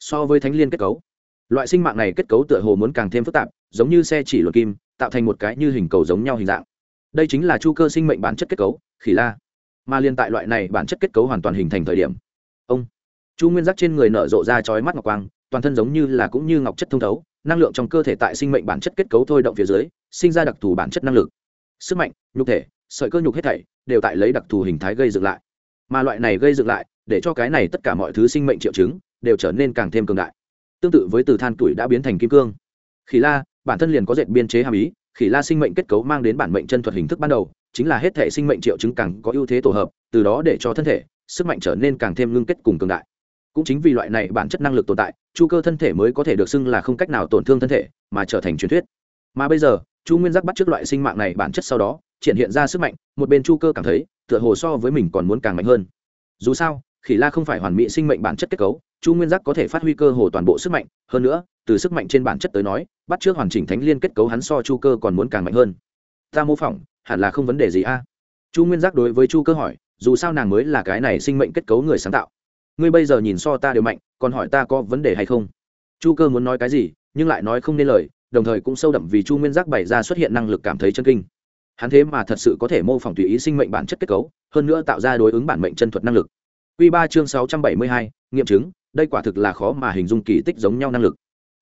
So với thánh liên kết cấu, loại sinh mạng này kết cấu tựa hồ muốn càng thêm phức tạp, giống như xe chỉ luật kim, tạo thành một cái như hình cầu giống nhau hình dạng. Đây chính là chu cơ sinh mệnh bản chất kết cấu, khỉ la. Mà liên tại loại này bản chất kết cấu hoàn toàn hình thành thời điểm. Ông, chu nguyên giác trên người nở rộ ra chói mắt ngọc quang toàn thân giống như là cũng như ngọc chất thông thấu, năng lượng trong cơ thể tại sinh mệnh bản chất kết cấu thôi động phía dưới, sinh ra đặc thù bản chất năng lực. Sức mạnh, nhục thể, sợi cơ nhục hết thảy đều tại lấy đặc thù hình thái gây dựng lại. Mà loại này gây dựng lại, để cho cái này tất cả mọi thứ sinh mệnh triệu chứng đều trở nên càng thêm cường đại. Tương tự với từ than tuổi đã biến thành kim cương. Khỉ la, bản thân liền có dệt biên chế hàm ý, khỉ la sinh mệnh kết cấu mang đến bản mệnh chân thuật hình thức ban đầu, chính là hết thể sinh mệnh triệu chứng càng có ưu thế tổ hợp, từ đó để cho thân thể, sức mạnh trở nên càng thêm ngưng kết cùng cường đại. Cũng chính vì loại này bản chất năng lực tồn tại chu cơ thân thể mới có thể được xưng là không cách nào tổn thương thân thể, mà trở thành truyền thuyết. Mà bây giờ, chu nguyên giác bắt trước loại sinh mạng này bản chất sau đó, triển hiện ra sức mạnh, một bên chu cơ cảm thấy, tựa hồ so với mình còn muốn càng mạnh hơn. Dù sao, khỉ la không phải hoàn mỹ sinh mệnh bản chất kết cấu, chu nguyên giác có thể phát huy cơ hồ toàn bộ sức mạnh, hơn nữa, từ sức mạnh trên bản chất tới nói, bắt trước hoàn chỉnh thánh liên kết cấu hắn so chu cơ còn muốn càng mạnh hơn. Ta mô phỏng, hẳn là không vấn đề gì a. Chu nguyên giác đối với chu cơ hỏi, dù sao nàng mới là cái này sinh mệnh kết cấu người sáng tạo ngươi bây giờ nhìn so ta đều mạnh, còn hỏi ta có vấn đề hay không? Chu cơ muốn nói cái gì, nhưng lại nói không nên lời, đồng thời cũng sâu đậm vì chu nguyên giác bày ra xuất hiện năng lực cảm thấy chân kinh. Hắn thế mà thật sự có thể mô phỏng tùy ý sinh mệnh bản chất kết cấu, hơn nữa tạo ra đối ứng bản mệnh chân thuật năng lực. Q ba chương sáu trăm bảy mươi hai, nghiệm chứng, đây quả thực là khó mà hình dung kỳ tích giống nhau năng lực.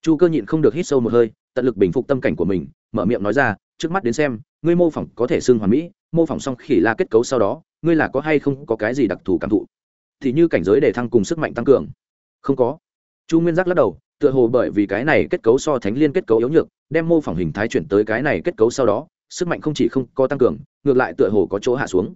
Chu cơ nhịn không được hít sâu một hơi, tận lực bình phục tâm cảnh của mình, mở miệng nói ra, trước mắt đến xem, ngươi mô phỏng có thể xưng hoàn mỹ, mô phỏng xong khỉ la kết cấu sau đó, ngươi là có hay không có cái gì đặc thù cảm thụ? Thì như cảnh giới để thăng cùng sức mạnh tăng cường. Không có. Chu nguyên giác lắc đầu, tựa hồ bởi vì cái này kết cấu so thánh liên kết cấu yếu nhược, đem mô phỏng hình thái chuyển tới cái này kết cấu sau đó, sức mạnh không chỉ không có tăng cường, ngược lại tựa hồ có chỗ hạ xuống.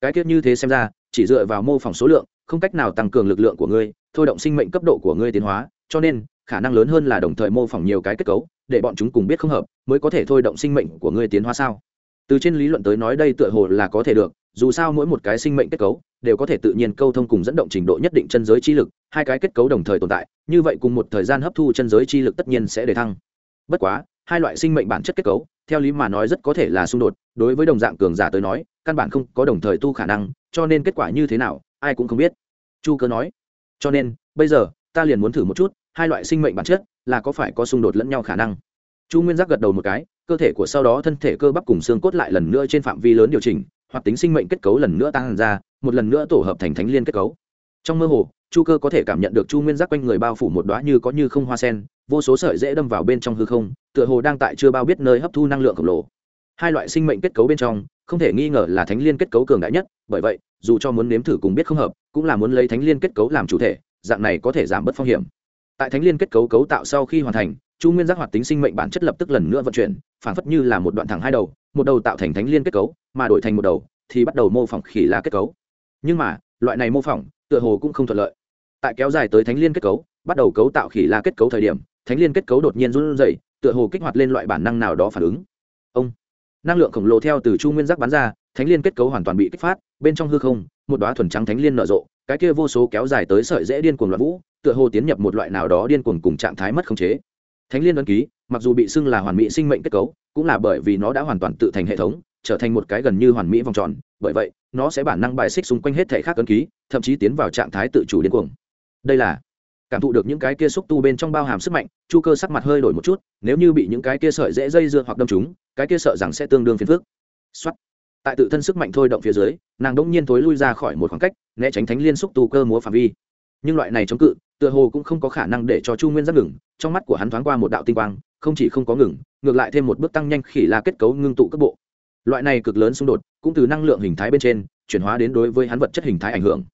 Cái tiết như thế xem ra, chỉ dựa vào mô phỏng số lượng, không cách nào tăng cường lực lượng của ngươi, thôi động sinh mệnh cấp độ của ngươi tiến hóa, cho nên, khả năng lớn hơn là đồng thời mô phỏng nhiều cái kết cấu, để bọn chúng cùng biết không hợp, mới có thể thôi động sinh mệnh của ngươi tiến hóa sao? Từ trên lý luận tới nói đây tựa hồ là có thể được, dù sao mỗi một cái sinh mệnh kết cấu đều có thể tự nhiên câu thông cùng dẫn động trình độ nhất định chân giới chi lực, hai cái kết cấu đồng thời tồn tại, như vậy cùng một thời gian hấp thu chân giới chi lực tất nhiên sẽ để thăng. Bất quá, hai loại sinh mệnh bản chất kết cấu, theo lý mà nói rất có thể là xung đột, đối với đồng dạng cường giả tới nói, căn bản không có đồng thời tu khả năng, cho nên kết quả như thế nào, ai cũng không biết. Chu cơ nói, cho nên, bây giờ, ta liền muốn thử một chút, hai loại sinh mệnh bản chất là có phải có xung đột lẫn nhau khả năng? Chu nguyên giác gật đầu một cái, cơ thể của sau đó thân thể cơ bắp cùng xương cốt lại lần nữa trên phạm vi lớn điều chỉnh, hoặc tính sinh mệnh kết cấu lần nữa tăng ra một lần nữa tổ hợp thành thánh liên kết cấu. Trong mơ hồ, chu cơ có thể cảm nhận được chu nguyên giác quanh người bao phủ một đoá như có như không hoa sen, vô số sợi dễ đâm vào bên trong hư không, tựa hồ đang tại chưa bao biết nơi hấp thu năng lượng khổng lồ. Hai loại sinh mệnh kết cấu bên trong, không thể nghi ngờ là thánh liên kết cấu cường đại nhất, bởi vậy, dù cho muốn nếm thử cùng biết không hợp, cũng là muốn lấy thánh liên kết cấu làm chủ thể, dạng này có thể giảm bớt phong hiểm. Tại thánh liên kết cấu cấu tạo sau khi hoàn thành, chu nguyên giác hoạt tính sinh mệnh bản chất lập tức lần nữa vận chuyển, phản phất như là một đoạn thẳng hai đầu, một đầu tạo thành thánh liên kết cấu, mà đổi thành một đầu, thì bắt đầu mô phỏng khỉ là kết cấu nhưng mà, loại này mô phỏng, tựa hồ cũng không thuận lợi. Tại kéo dài tới thánh liên kết cấu, bắt đầu cấu tạo khỉ la kết cấu thời điểm, thánh liên kết cấu đột nhiên run rẩy, tựa hồ kích hoạt lên loại bản năng nào đó phản ứng. Ông, năng lượng khổng lồ theo từ chu nguyên giác bắn ra, thánh liên kết cấu hoàn toàn bị kích phát, bên trong hư không, một đoá thuần trắng thánh liên nở rộ, cái kia vô số kéo dài tới sợi dễ điên cuồng loạn vũ, tựa hồ tiến nhập một loại nào đó điên cuồng cùng trạng thái mất khống chế. Thánh liên ấn ký, mặc dù bị xưng là hoàn mỹ sinh mệnh kết cấu, cũng là bởi vì nó đã hoàn toàn tự thành hệ thống trở thành một cái gần như hoàn mỹ vòng tròn, bởi vậy, nó sẽ bản năng bài xích xung quanh hết thể khác cân ký, thậm chí tiến vào trạng thái tự chủ điên cuồng. Đây là cảm thụ được những cái kia xúc tu bên trong bao hàm sức mạnh, chu cơ sắc mặt hơi đổi một chút, nếu như bị những cái kia sợi dễ dây dưa hoặc đâm chúng cái kia sợ rằng sẽ tương đương phiền phức. Xuất tại tự thân sức mạnh thôi động phía dưới, nàng đỗng nhiên thối lui ra khỏi một khoảng cách, né tránh thánh liên xúc tu cơ múa phạm vi. Nhưng loại này chống cự, tựa hồ cũng không có khả năng để cho chu nguyên giác ngừng, trong mắt của hắn thoáng qua một đạo tinh quang, không chỉ không có ngừng, ngược lại thêm một bước tăng nhanh khỉ la kết cấu ngưng tụ cấp bộ loại này cực lớn xung đột cũng từ năng lượng hình thái bên trên chuyển hóa đến đối với hắn vật chất hình thái ảnh hưởng.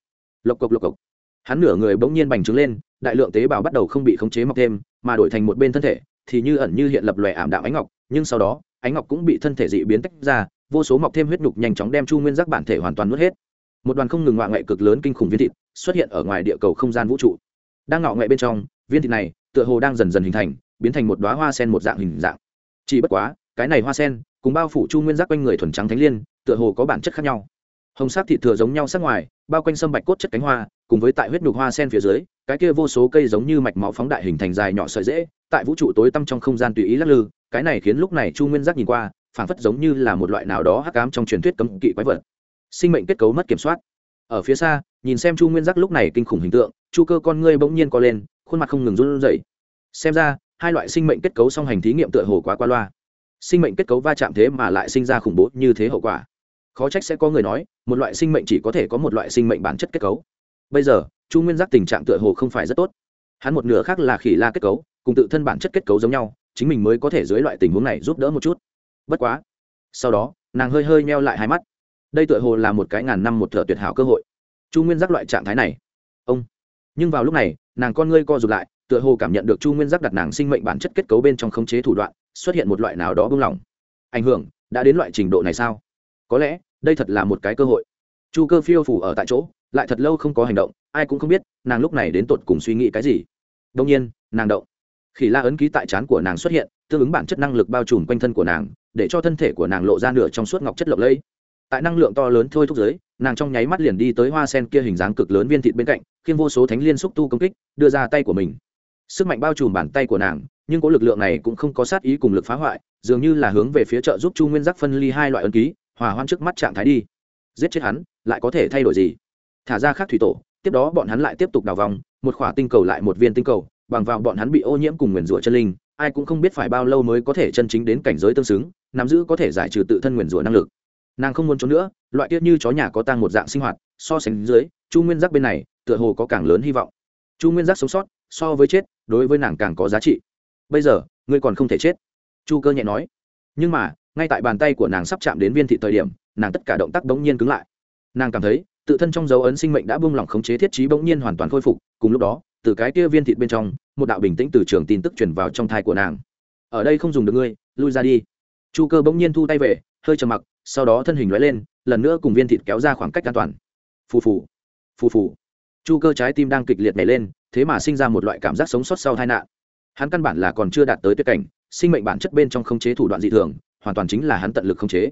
Lộc cộc lộc cộc. Hắn nửa người bỗng nhiên bành trướng lên, đại lượng tế bào bắt đầu không bị khống chế mọc thêm, mà đổi thành một bên thân thể thì như ẩn như hiện lập lòe ảm đạm ánh ngọc, nhưng sau đó, ánh ngọc cũng bị thân thể dị biến tách ra, vô số mọc thêm huyết nhục nhanh chóng đem chu nguyên giác bản thể hoàn toàn nuốt hết. Một đoàn không ngừng ngoại ngoại cực lớn kinh khủng viên thịt xuất hiện ở ngoài địa cầu không gian vũ trụ. Đang ngọ ngoại bên trong, viên thịt này tựa hồ đang dần dần hình thành, biến thành một đoá hoa sen một dạng hình dạng. Chỉ bất quá, cái này hoa sen cùng bao phủ chu nguyên giác quanh người thuần trắng thánh liên, tựa hồ có bản chất khác nhau. Hồng sắc thịt thừa giống nhau sắc ngoài, bao quanh sâm bạch cốt chất cánh hoa, cùng với tại huyết nhục hoa sen phía dưới, cái kia vô số cây giống như mạch máu phóng đại hình thành dài nhỏ sợi dễ tại vũ trụ tối tăm trong không gian tùy ý lắc lư, cái này khiến lúc này chu nguyên giác nhìn qua, phảng phất giống như là một loại nào đó hắc ám trong truyền thuyết cấm kỵ quái vật. Sinh mệnh kết cấu mất kiểm soát. Ở phía xa, nhìn xem chu nguyên giác lúc này kinh khủng hình tượng, chu cơ con ngươi bỗng nhiên co lên, khuôn mặt không ngừng run rẩy. Xem ra, hai loại sinh mệnh kết cấu song hành thí nghiệm tựa hồ quá qua loa sinh mệnh kết cấu va chạm thế mà lại sinh ra khủng bố như thế hậu quả. Khó trách sẽ có người nói, một loại sinh mệnh chỉ có thể có một loại sinh mệnh bản chất kết cấu. Bây giờ, chu nguyên giác tình trạng tựa hồ không phải rất tốt. Hắn một nửa khác là khỉ la kết cấu, cùng tự thân bản chất kết cấu giống nhau, chính mình mới có thể dưới loại tình huống này giúp đỡ một chút. Bất quá, sau đó, nàng hơi hơi meo lại hai mắt. Đây tựa hồ là một cái ngàn năm một thợ tuyệt hảo cơ hội. Chu nguyên giác loại trạng thái này. Ông. Nhưng vào lúc này, nàng con ngươi co rụt lại, tựa hồ cảm nhận được chu nguyên giác đặt nàng sinh mệnh bản chất kết cấu bên trong khống chế thủ đoạn xuất hiện một loại nào đó buông lỏng. Ảnh hưởng, đã đến loại trình độ này sao? Có lẽ, đây thật là một cái cơ hội. Chu cơ phiêu phủ ở tại chỗ, lại thật lâu không có hành động, ai cũng không biết, nàng lúc này đến tột cùng suy nghĩ cái gì. Đông nhiên, nàng động. Khi la ấn ký tại trán của nàng xuất hiện, tương ứng bản chất năng lực bao trùm quanh thân của nàng, để cho thân thể của nàng lộ ra nửa trong suốt ngọc chất lộng lẫy. Tại năng lượng to lớn thôi thúc giới, nàng trong nháy mắt liền đi tới hoa sen kia hình dáng cực lớn viên thịt bên cạnh, khiến vô số thánh liên xúc tu công kích, đưa ra tay của mình. Sức mạnh bao trùm bàn tay của nàng nhưng có lực lượng này cũng không có sát ý cùng lực phá hoại, dường như là hướng về phía trợ giúp chu nguyên giác phân ly hai loại ấn ký, hòa hoan trước mắt trạng thái đi. Giết chết hắn, lại có thể thay đổi gì? Thả ra khác thủy tổ, tiếp đó bọn hắn lại tiếp tục đào vòng, một khỏa tinh cầu lại một viên tinh cầu, bằng vào bọn hắn bị ô nhiễm cùng nguyền rủa chân linh, ai cũng không biết phải bao lâu mới có thể chân chính đến cảnh giới tương xứng, nắm giữ có thể giải trừ tự thân nguyền rủa năng lực. Nàng không muốn trốn nữa, loại tiết như chó nhà có tăng một dạng sinh hoạt, so sánh dưới, chu nguyên giác bên này, tựa hồ có càng lớn hy vọng. Chu nguyên giác sống sót, so với chết, đối với nàng càng có giá trị bây giờ, ngươi còn không thể chết. Chu cơ nhẹ nói. Nhưng mà, ngay tại bàn tay của nàng sắp chạm đến viên thị thời điểm, nàng tất cả động tác bỗng nhiên cứng lại. Nàng cảm thấy, tự thân trong dấu ấn sinh mệnh đã buông lỏng khống chế thiết trí bỗng nhiên hoàn toàn khôi phục, cùng lúc đó, từ cái kia viên thịt bên trong, một đạo bình tĩnh từ trường tin tức truyền vào trong thai của nàng. Ở đây không dùng được ngươi, lui ra đi. Chu cơ bỗng nhiên thu tay về, hơi trầm mặc, sau đó thân hình lóe lên, lần nữa cùng viên thịt kéo ra khoảng cách an toàn. Phù phù phù phù. Chu cơ trái tim đang kịch liệt nhảy lên, thế mà sinh ra một loại cảm giác sống sót sau tai nạn hắn căn bản là còn chưa đạt tới tuyệt cảnh, sinh mệnh bản chất bên trong khống chế thủ đoạn dị thường, hoàn toàn chính là hắn tận lực khống chế.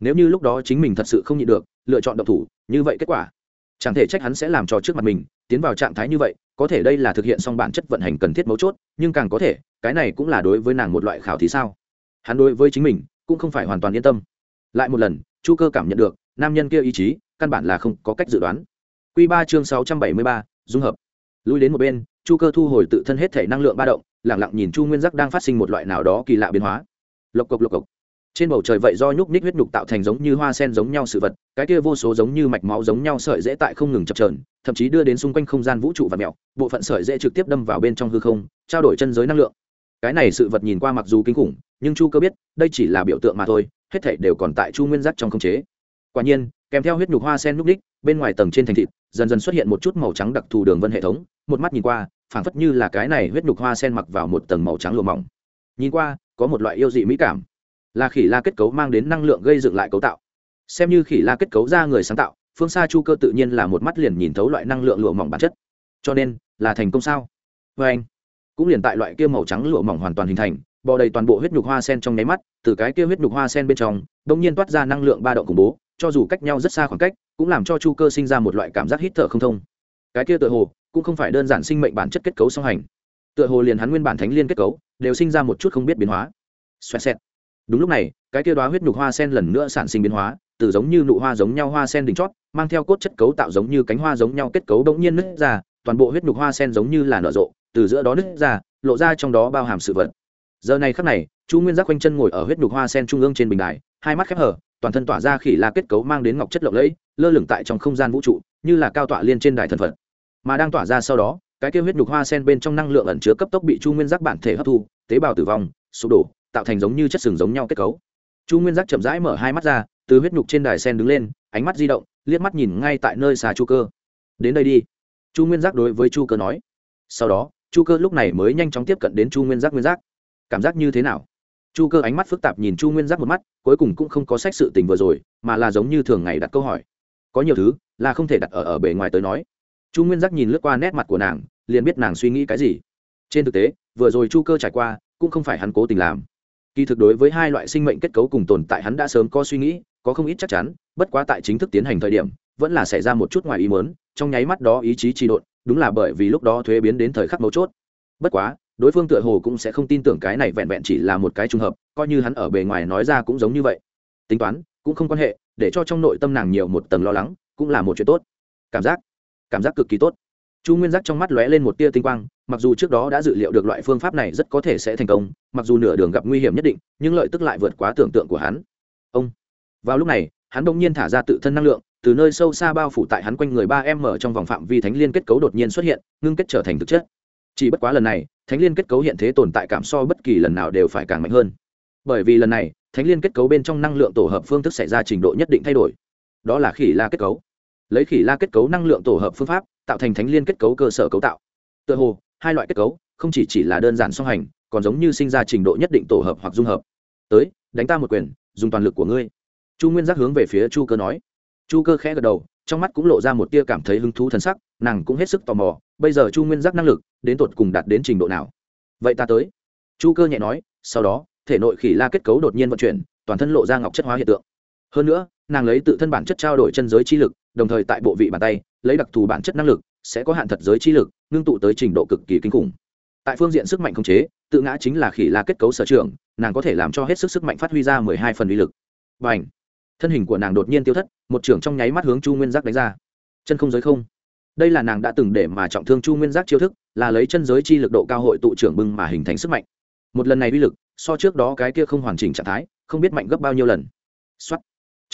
Nếu như lúc đó chính mình thật sự không nhịn được, lựa chọn độc thủ, như vậy kết quả, chẳng thể trách hắn sẽ làm cho trước mặt mình, tiến vào trạng thái như vậy, có thể đây là thực hiện xong bản chất vận hành cần thiết mấu chốt, nhưng càng có thể, cái này cũng là đối với nàng một loại khảo thí sao. Hắn đối với chính mình, cũng không phải hoàn toàn yên tâm. Lại một lần, chu cơ cảm nhận được, nam nhân kia ý chí, căn bản là không có cách dự đoán. Q ba chương sáu trăm bảy mươi ba, dung hợp. Lui đến một bên, chu cơ thu hồi tự thân hết thể năng lượng ba động lẳng lặng nhìn chu nguyên giác đang phát sinh một loại nào đó kỳ lạ biến hóa. Lộc cộc lộc cộc. Trên bầu trời vậy do nhúc ních huyết nhục tạo thành giống như hoa sen giống nhau sự vật cái kia vô số giống như mạch máu giống nhau sợi dễ tại không ngừng chập trờn thậm chí đưa đến xung quanh không gian vũ trụ và mẹo bộ phận sợi dễ trực tiếp đâm vào bên trong hư không trao đổi chân giới năng lượng. Cái này sự vật nhìn qua mặc dù kinh khủng nhưng chu cơ biết đây chỉ là biểu tượng mà thôi hết thảy đều còn tại chu nguyên giác trong không chế. Quả nhiên kèm theo huyết nhục hoa sen núc ních, bên ngoài tầng trên thành thịt dần dần xuất hiện một chút màu trắng đặc thù đường vân hệ thống một mắt nhìn qua phảng phất như là cái này huyết nhục hoa sen mặc vào một tầng màu trắng lùa mỏng. Nhìn qua, có một loại yêu dị mỹ cảm. Là khỉ la kết cấu mang đến năng lượng gây dựng lại cấu tạo. Xem như khỉ la kết cấu ra người sáng tạo, phương xa chu cơ tự nhiên là một mắt liền nhìn thấu loại năng lượng lụa mỏng bản chất. Cho nên, là thành công sao? Vê anh, cũng liền tại loại kia màu trắng lụa mỏng hoàn toàn hình thành, bò đầy toàn bộ huyết nhục hoa sen trong nháy mắt, từ cái kia huyết nhục hoa sen bên trong đ ỗ n g nhiên toát ra năng lượng ba động khủng bố, cho dù cách nhau rất xa khoảng cách, cũng làm cho chu cơ sinh ra một loại cảm giác hít thở không thông. Cái kia tựa hồ cũng không phải đơn giản sinh mệnh bản chất kết cấu song hành. Tựa hồ liền hắn nguyên bản thánh liên kết cấu đều sinh ra một chút không biết biến hóa. Xoẹt xẹt. Đúng lúc này, cái kia đoá huyết nhục hoa sen lần nữa sản sinh biến hóa, từ giống như nụ hoa giống nhau hoa sen đỉnh chót, mang theo cốt chất cấu tạo giống như cánh hoa giống nhau kết cấu bỗng nhiên nứt ra, toàn bộ huyết nhục hoa sen giống như là nở rộ, từ giữa đó nứt ra, lộ ra trong đó bao hàm sự vật. Giờ này khắc này, chu nguyên giác quanh chân ngồi ở huyết nhục hoa sen trung ương trên bình đài, hai mắt khép hở toàn thân tỏa ra khỉ la kết cấu mang đến ngọc chất lộng lẫy, lơ lửng tại trong không gian vũ trụ, như là cao tọa liên trên đài thần phật mà đang tỏa ra sau đó, cái kia huyết nhục hoa sen bên trong năng lượng ẩn chứa cấp tốc bị chu nguyên giác bản thể hấp thu, tế bào tử vong, sụp đổ, tạo thành giống như chất sừng giống nhau kết cấu. Chu nguyên giác chậm rãi mở hai mắt ra, từ huyết nhục trên đài sen đứng lên, ánh mắt di động, liếc mắt nhìn ngay tại nơi xà chu cơ. Đến đây đi. Chu nguyên giác đối với chu cơ nói. Sau đó, chu cơ lúc này mới nhanh chóng tiếp cận đến chu nguyên giác nguyên giác. Cảm giác như thế nào? Chu cơ ánh mắt phức tạp nhìn chu nguyên giác một mắt, cuối cùng cũng không có sách sự tình vừa rồi, mà là giống như thường ngày đặt câu hỏi. Có nhiều thứ là không thể đặt ở ở bề ngoài tới nói chu nguyên giác nhìn lướt qua nét mặt của nàng, liền biết nàng suy nghĩ cái gì. Trên thực tế, vừa rồi chu cơ trải qua, cũng không phải hắn cố tình làm. Kỳ thực đối với hai loại sinh mệnh kết cấu cùng tồn tại hắn đã sớm có suy nghĩ, có không ít chắc chắn, bất quá tại chính thức tiến hành thời điểm, vẫn là xảy ra một chút ngoài ý mớn trong nháy mắt đó ý chí trị độn, đúng là bởi vì lúc đó thuế biến đến thời khắc mấu chốt. Bất quá, đối phương tựa hồ cũng sẽ không tin tưởng cái này vẹn vẹn chỉ là một cái trùng hợp, coi như hắn ở bề ngoài nói ra cũng giống như vậy. Tính toán, cũng không quan hệ, để cho trong nội tâm nàng nhiều một tầng lo lắng, cũng là một chuyện tốt. Cảm giác cảm giác cực kỳ tốt. Chu nguyên giác trong mắt lóe lên một tia tinh quang, mặc dù trước đó đã dự liệu được loại phương pháp này rất có thể sẽ thành công, mặc dù nửa đường gặp nguy hiểm nhất định, nhưng lợi tức lại vượt quá tưởng tượng của hắn. Ông! Vào lúc này, hắn đông nhiên thả ra tự thân năng lượng, từ nơi sâu xa bao phủ tại hắn quanh người ba em mở trong vòng phạm vi thánh liên kết cấu đột nhiên xuất hiện, ngưng kết trở thành thực chất. Chỉ bất quá lần này, thánh liên kết cấu hiện thế tồn tại cảm so bất kỳ lần nào đều phải càng mạnh hơn. Bởi vì lần này, thánh liên kết cấu bên trong năng lượng tổ hợp phương thức xảy ra trình độ nhất định thay đổi. Đó là khỉ la kết cấu lấy khỉ la kết cấu năng lượng tổ hợp phương pháp, tạo thành thánh liên kết cấu cơ sở cấu tạo. Tựa hồ, hai loại kết cấu, không chỉ chỉ là đơn giản song hành, còn giống như sinh ra trình độ nhất định tổ hợp hoặc dung hợp. Tới, đánh ta một quyền, dùng toàn lực của ngươi. Chu nguyên giác hướng về phía chu cơ nói. Chu cơ khẽ gật đầu, trong mắt cũng lộ ra một tia cảm thấy hứng thú t sắc, nàng cũng hết sức tò mò, bây giờ chu nguyên giác năng lực, đến tột cùng đạt đến trình độ nào? Vậy ta tới. Chu cơ nhẹ nói, sau đó, thể nội khỉ la kết cấu đột nhiên vận chuyển, toàn thân lộ ra ngọc chất hóa hiện tượng. Hơn nữa nàng lấy tự thân bản chất trao đổi chân giới chi lực, đồng thời tại bộ vị bàn tay, lấy đặc thù bản chất năng lực, sẽ có hạn thật giới chi lực, ngưng tụ tới trình độ cực kỳ kinh khủng. Tại phương diện sức mạnh khống chế, tự ngã chính là khỉ la kết cấu sở trường, nàng có thể làm cho hết sức sức mạnh phát huy ra mười hai phần uy lực. Và ảnh thân hình của nàng đột nhiên tiêu thất, một trưởng trong nháy mắt hướng chu nguyên giác đánh ra. Chân không giới không. Đây là nàng đã từng để mà trọng thương chu nguyên giác chiêu thức, là lấy chân giới chi lực độ cao hội tụ trưởng bưng mà hình thành sức mạnh. Một lần này uy lực, so trước đó cái kia không hoàn chỉnh trạng thái, không biết mạnh gấp bao nhiêu lần. Xuất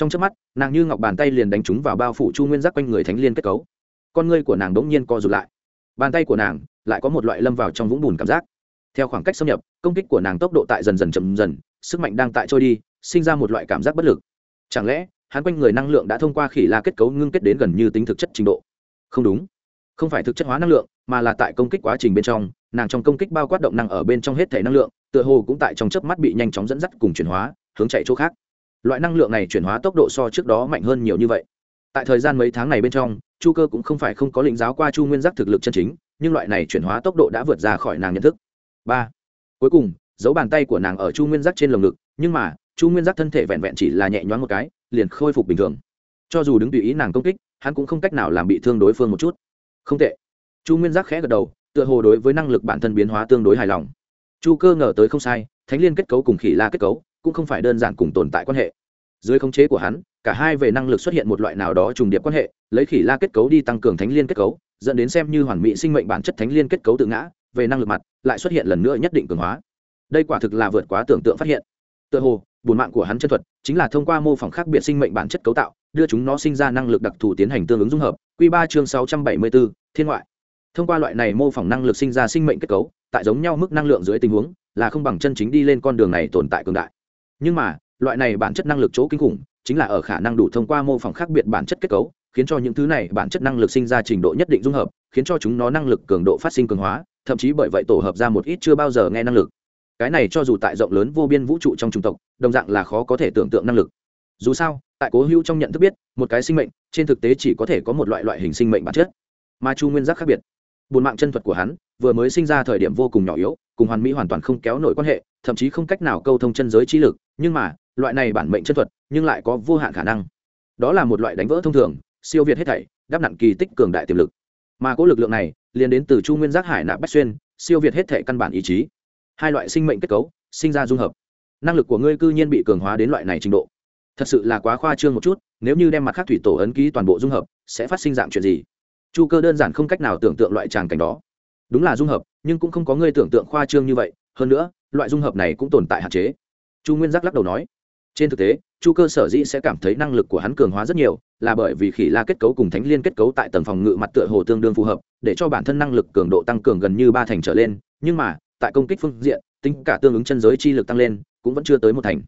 trong trước mắt, nàng như ngọc bàn tay liền đánh trúng vào bao phủ chu nguyên giác quanh người thánh liên kết cấu. Con ngươi của nàng đ ỗ n g nhiên co rụt lại. Bàn tay của nàng lại có một loại lâm vào trong vũng bùn cảm giác. Theo khoảng cách xâm nhập, công kích của nàng tốc độ tại dần dần chậm dần, sức mạnh đang tại trôi đi, sinh ra một loại cảm giác bất lực. Chẳng lẽ, hắn quanh người năng lượng đã thông qua khỉ la kết cấu ngưng kết đến gần như tính thực chất trình độ? Không đúng. Không phải thực chất hóa năng lượng, mà là tại công kích quá trình bên trong, nàng trong công kích bao quát động năng ở bên trong hết thể năng lượng, tựa hồ cũng tại trong chớp mắt bị nhanh chóng dẫn dắt cùng chuyển hóa, hướng chạy chỗ khác loại năng lượng này chuyển hóa tốc độ so trước đó mạnh hơn nhiều như vậy. Tại thời gian mấy tháng này bên trong, chu cơ cũng không phải không có lĩnh giáo qua chu nguyên giác thực lực chân chính, nhưng loại này chuyển hóa tốc độ đã vượt ra khỏi nàng nhận thức. Ba. Cuối cùng, dấu bàn tay của nàng ở chu nguyên giác trên lồng ngực, nhưng mà, chu nguyên giác thân thể vẹn vẹn chỉ là nhẹ nhoáng một cái, liền khôi phục bình thường. Cho dù đứng tùy ý nàng công kích, hắn cũng không cách nào làm bị thương đối phương một chút. Không tệ. Chu nguyên giác khẽ gật đầu, tựa hồ đối với năng lực bản thân biến hóa tương đối hài lòng. Chu cơ ngờ tới không sai, thánh liên kết cấu cùng khỉ la kết cấu cũng không phải đơn giản cùng tồn tại quan hệ. Dưới khống chế của hắn, cả hai về năng lực xuất hiện một loại nào đó trùng điệp quan hệ, lấy khỉ la kết cấu đi tăng cường thánh liên kết cấu, dẫn đến xem như hoàn mỹ sinh mệnh bản chất thánh liên kết cấu tự ngã, về năng lực mặt, lại xuất hiện lần nữa nhất định cường hóa. Đây quả thực là vượt quá tưởng tượng phát hiện. Tựa hồ bùn mạng của hắn chân thuật chính là thông qua mô phỏng khác biệt sinh mệnh bản chất cấu tạo, đưa chúng nó sinh ra năng lực đặc thù tiến hành tương ứng dung hợp. Q ba chương sáu trăm bảy mươi bốn, thiên ngoại. Thông qua loại này mô phỏng năng lực sinh ra sinh mệnh kết cấu, tại giống nhau mức năng lượng dưới tình huống, là không bằng chân chính đi lên con đường này tồn tại cường đại nhưng mà, loại này bản chất năng lực chỗ kinh khủng, chính là ở khả năng đủ thông qua mô phỏng khác biệt bản chất kết cấu, khiến cho những thứ này bản chất năng lực sinh ra trình độ nhất định dung hợp, khiến cho chúng nó năng lực cường độ phát sinh cường hóa, thậm chí bởi vậy tổ hợp ra một ít chưa bao giờ nghe năng lực. Cái này cho dù tại rộng lớn vô biên vũ trụ trong chủng tộc, đồng dạng là khó có thể tưởng tượng năng lực. Dù sao, tại cố hữu trong nhận thức biết, một cái sinh mệnh, trên thực tế chỉ có thể có một loại loại hình sinh mệnh bản chất. Mà chu nguyên giác khác biệt. Buồn mạng chân thuật của hắn vừa mới sinh ra thời điểm vô cùng nhỏ yếu, cùng hoàn mỹ hoàn toàn không kéo nổi quan hệ, thậm chí không cách nào câu thông chân giới trí lực, nhưng mà, loại này bản mệnh chân thuật, nhưng lại có vô hạn khả năng. Đó là một loại đánh vỡ thông thường, siêu việt hết thảy, đáp nặng kỳ tích cường đại tiềm lực. Mà có lực lượng này, liền đến từ chu nguyên giác hải nạp bách xuyên, siêu việt hết thảy căn bản ý chí. Hai loại sinh mệnh kết cấu, sinh ra dung hợp. Năng lực của ngươi cư nhiên bị cường hóa đến loại này trình độ. Thật sự là quá khoa trương một chút, nếu như đem mặt khác thủy tổ ấn ký toàn bộ dung hợp, sẽ phát sinh dạng chuyện gì? Chu cơ đơn giản không cách nào tưởng tượng loại tràng cảnh đó đúng là dung hợp, nhưng cũng không có người tưởng tượng khoa trương như vậy, hơn nữa, loại dung hợp này cũng tồn tại hạn chế. Chu nguyên giác lắc đầu nói, trên thực tế, chu cơ sở dĩ sẽ cảm thấy năng lực của hắn cường hóa rất nhiều, là bởi vì khỉ la kết cấu cùng thánh liên kết cấu tại tầng phòng ngự mặt tựa hồ tương đương phù hợp, để cho bản thân năng lực cường độ tăng cường gần như ba thành trở lên, nhưng mà, tại công kích phương diện, tính cả tương ứng chân giới chi lực tăng lên, cũng vẫn chưa tới một thành.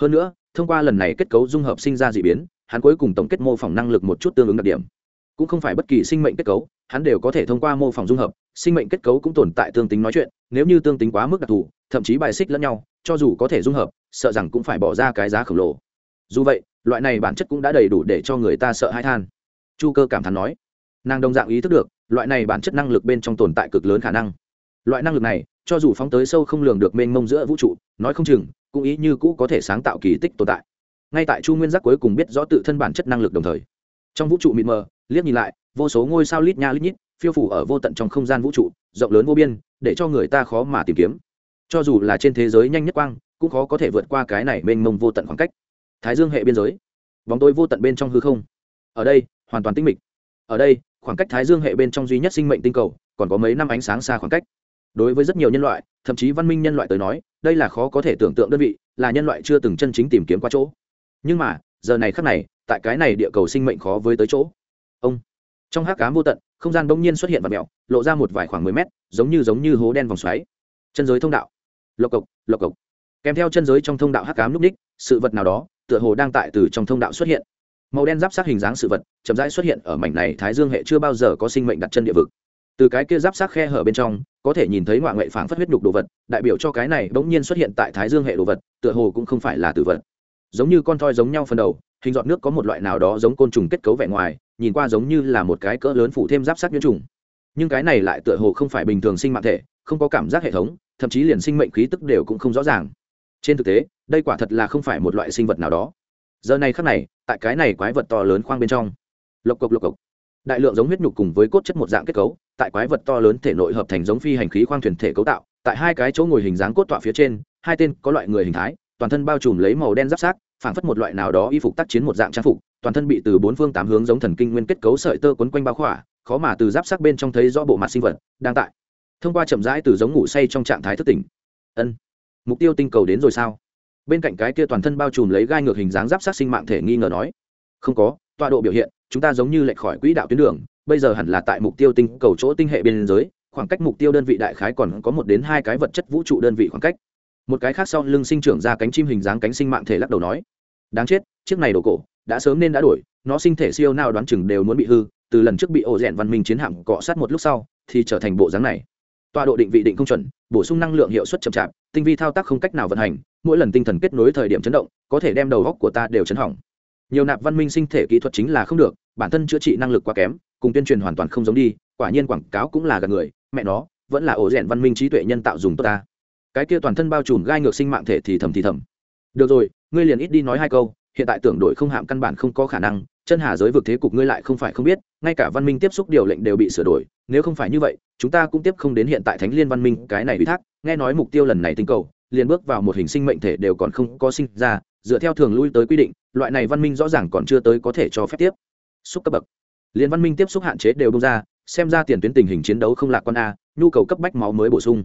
Hơn nữa, thông qua lần này kết cấu dung hợp sinh ra d ị biến, hắn cuối cùng tổng kết mô phỏng năng lực một chút tương ứng đặc điểm. Cũng không phải bất kỳ sinh mệnh kết cấu hắn đều có thể thông qua mô phỏng dung hợp, sinh mệnh kết cấu cũng tồn tại tương tính nói chuyện, nếu như tương tính quá mức đặc thù, thậm chí bài xích lẫn nhau, cho dù có thể dung hợp, sợ rằng cũng phải bỏ ra cái giá khổng lồ. Dù vậy, loại này bản chất cũng đã đầy đủ để cho người ta sợ hãi than. Chu cơ cảm thán nói, nàng đồng dạng ý thức được, loại này bản chất năng lực bên trong tồn tại cực lớn khả năng. Loại năng lực này, cho dù phóng tới sâu không lường được mênh mông giữa vũ trụ, nói không chừng, cũng ý như cũ có thể sáng tạo kỳ tích tồn tại. Ngay tại chu nguyên giác cuối cùng biết rõ tự thân bản chất năng lực đồng thời, trong vũ trụ mịt mờ, liếc nhìn lại vô số ngôi sao lít nha lít nhít, phiêu phủ ở vô tận trong không gian vũ trụ, rộng lớn vô biên, để cho người ta khó mà tìm kiếm. Cho dù là trên thế giới nhanh nhất quang, cũng khó có thể vượt qua cái này mênh mông vô tận khoảng cách. Thái dương hệ biên giới, bóng tối vô tận bên trong hư không. Ở đây, hoàn toàn tinh mịch. Ở đây, khoảng cách thái dương hệ bên trong duy nhất sinh mệnh tinh cầu, còn có mấy năm ánh sáng xa khoảng cách. Đối với rất nhiều nhân loại, thậm chí văn minh nhân loại tới nói, đây là khó có thể tưởng tượng đơn vị, là nhân loại chưa từng chân chính tìm kiếm qua chỗ. Nhưng mà, giờ này khắc này, tại cái này địa cầu sinh mệnh khó với tới chỗ. Ông! Trong hát cám vô tận, không gian bỗng nhiên xuất hiện và mẹo lộ ra một vài khoảng mười mét, giống như giống như hố đen vòng xoáy. Chân giới thông đạo. Lộc cộc lộc cộc. Kèm theo chân giới trong thông đạo hắc cám núp ních, sự vật nào đó, tựa hồ đang tại từ trong thông đạo xuất hiện. Màu đen giáp sát hình dáng sự vật, chậm rãi xuất hiện ở mảnh này thái dương hệ chưa bao giờ có sinh mệnh đặt chân địa vực. Từ cái kia giáp sát khe hở bên trong, có thể nhìn thấy ngoại ngoại phảng phất huyết đục đồ vật, đại biểu cho cái này bỗng nhiên xuất hiện tại thái dương hệ đồ vật, tựa hồ cũng không phải là tử vật. Giống như con thoi giống nhau phần đầu, hình giọt nước có một loại nào đó giống côn trùng kết cấu vẻ ngoài nhìn qua giống như là một cái cỡ lớn phủ thêm giáp sát nhiễm trùng. Nhưng cái này lại tựa hồ không phải bình thường sinh mạng thể, không có cảm giác hệ thống, thậm chí liền sinh mệnh khí tức đều cũng không rõ ràng. Trên thực tế, đây quả thật là không phải một loại sinh vật nào đó. Giờ này khắc này, tại cái này quái vật to lớn khoang bên trong, lộc cộc lộc cộc, đại lượng giống huyết nhục cùng với cốt chất một dạng kết cấu, tại quái vật to lớn thể nội hợp thành giống phi hành khí khoang thuyền thể cấu tạo, tại hai cái chỗ ngồi hình dáng cốt tọa phía trên, hai tên có loại người hình thái, toàn thân bao trùm lấy màu đen giáp sát phảng phất một loại nào đó y phục tác chiến một dạng trang phục, toàn thân bị từ bốn phương tám hướng giống thần kinh nguyên kết cấu sợi tơ quấn quanh bao khỏa, khó mà từ giáp sắc bên trong thấy rõ bộ mặt sinh vật, đang tại thông qua chậm rãi từ giống ngủ say trong trạng thái thức tỉnh. Ân, mục tiêu tinh cầu đến rồi sao? Bên cạnh cái kia toàn thân bao trùm lấy gai ngược hình dáng giáp sắc sinh mạng thể nghi ngờ nói. Không có, tọa độ biểu hiện, chúng ta giống như lệch khỏi quỹ đạo tuyến đường, bây giờ hẳn là tại mục tiêu tinh cầu chỗ tinh hệ biên giới khoảng cách mục tiêu đơn vị đại khái còn có một đến hai cái vật chất vũ trụ đơn vị khoảng cách một cái khác sau lưng sinh trưởng ra cánh chim hình dáng cánh sinh mạng thể lắc đầu nói, đáng chết, chiếc này đồ cổ, đã sớm nên đã đổi, nó sinh thể siêu nào đoán chừng đều muốn bị hư, từ lần trước bị ổ rèn văn minh chiến hạm cọ sát một lúc sau, thì trở thành bộ dáng này. Tọa độ định vị định không chuẩn, bổ sung năng lượng hiệu suất chậm chạp, tinh vi thao tác không cách nào vận hành, mỗi lần tinh thần kết nối thời điểm chấn động, có thể đem đầu góc của ta đều chấn hỏng. Nhiều nạp văn minh sinh thể kỹ thuật chính là không được, bản thân chữa trị năng lực quá kém, cùng tuyên truyền hoàn toàn không giống đi, quả nhiên quảng cáo cũng là gạt người, mẹ nó, vẫn là ổ rèn văn minh trí tuệ nhân tạo dùng tốt ta cái kia toàn thân bao trùm gai ngược sinh mạng thể thì thầm thì thầm. Được rồi, ngươi liền ít đi nói hai câu, hiện tại tưởng đổi không hạm căn bản không có khả năng, chân hà giới vực thế cục ngươi lại không phải không biết, ngay cả văn minh tiếp xúc điều lệnh đều bị sửa đổi, nếu không phải như vậy, chúng ta cũng tiếp không đến hiện tại thánh liên văn minh, cái này ủy thác, nghe nói mục tiêu lần này tinh cầu, liền bước vào một hình sinh mệnh thể đều còn không có sinh ra, dựa theo thường lui tới quy định, loại này văn minh rõ ràng còn chưa tới có thể cho phép tiếp. Xúc cấp bậc. Liền văn minh tiếp xúc hạn chế đều bung ra, xem ra tiền tuyến tình hình chiến đấu không lạc quan a, nhu cầu cấp bách máu mới bổ sung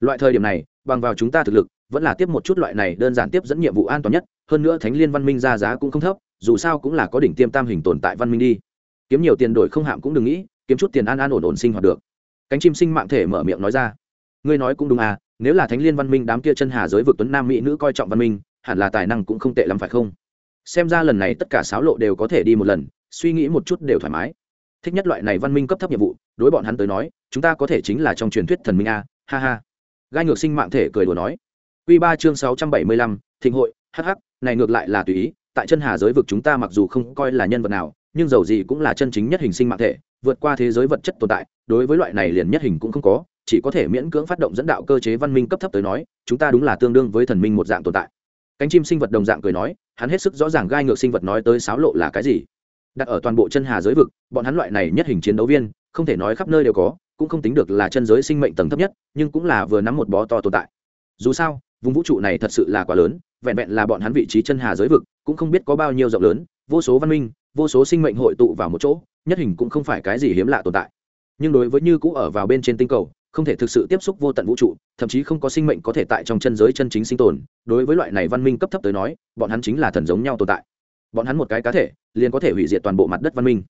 loại thời điểm này, bằng vào chúng ta thực lực, vẫn là tiếp một chút loại này đơn giản tiếp dẫn nhiệm vụ an toàn nhất, hơn nữa thánh liên văn minh ra giá cũng không thấp, dù sao cũng là có đỉnh tiêm tam hình tồn tại văn minh đi. Kiếm nhiều tiền đổi không hạm cũng đừng nghĩ, kiếm chút tiền an an ổn ổn sinh hoạt được. Cánh chim sinh mạng thể mở miệng nói ra. Ngươi nói cũng đúng à nếu là thánh liên văn minh đám kia chân hà giới vực tuấn nam mỹ nữ coi trọng văn minh, hẳn là tài năng cũng không tệ lắm phải không? Xem ra lần này tất cả sáo lộ đều có thể đi một lần, suy nghĩ một chút đều thoải mái. Thích nhất loại này văn minh cấp thấp nhiệm vụ, đối bọn hắn tới nói, chúng ta có thể chính là trong truyền thuyết thần minh a, ha ha gai ngược sinh mạng thể cười đùa nói. Q ba chương sáu trăm bảy mươi lăm, thịnh hội hh này ngược lại là tùy ý, tại chân hà giới vực chúng ta mặc dù không coi là nhân vật nào, nhưng dầu gì cũng là chân chính nhất hình sinh mạng thể, vượt qua thế giới vật chất tồn tại, đối với loại này liền nhất hình cũng không có, chỉ có thể miễn cưỡng phát động dẫn đạo cơ chế văn minh cấp thấp tới nói, chúng ta đúng là tương đương với thần minh một dạng tồn tại. Cánh chim sinh vật đồng dạng cười nói, hắn hết sức rõ ràng gai ngược sinh vật nói tới sáo lộ là cái gì. Đặt ở toàn bộ chân hà giới vực, bọn hắn loại này nhất hình chiến đấu viên, không thể nói khắp nơi đều có cũng không tính được là chân giới sinh mệnh tầng thấp nhất, nhưng cũng là vừa nắm một bó to tồn tại. Dù sao, vùng vũ trụ này thật sự là quá lớn, vẹn vẹn là bọn hắn vị trí chân hà giới vực, cũng không biết có bao nhiêu rộng lớn, vô số văn minh, vô số sinh mệnh hội tụ vào một chỗ, nhất hình cũng không phải cái gì hiếm lạ tồn tại. Nhưng đối với như cũ ở vào bên trên tinh cầu, không thể thực sự tiếp xúc vô tận vũ trụ, thậm chí không có sinh mệnh có thể tại trong chân giới chân chính sinh tồn, đối với loại này văn minh cấp thấp tới nói, bọn hắn chính là thần giống nhau tồn tại. Bọn hắn một cái cá thể, liền có thể hủy diệt toàn bộ mặt đất văn minh.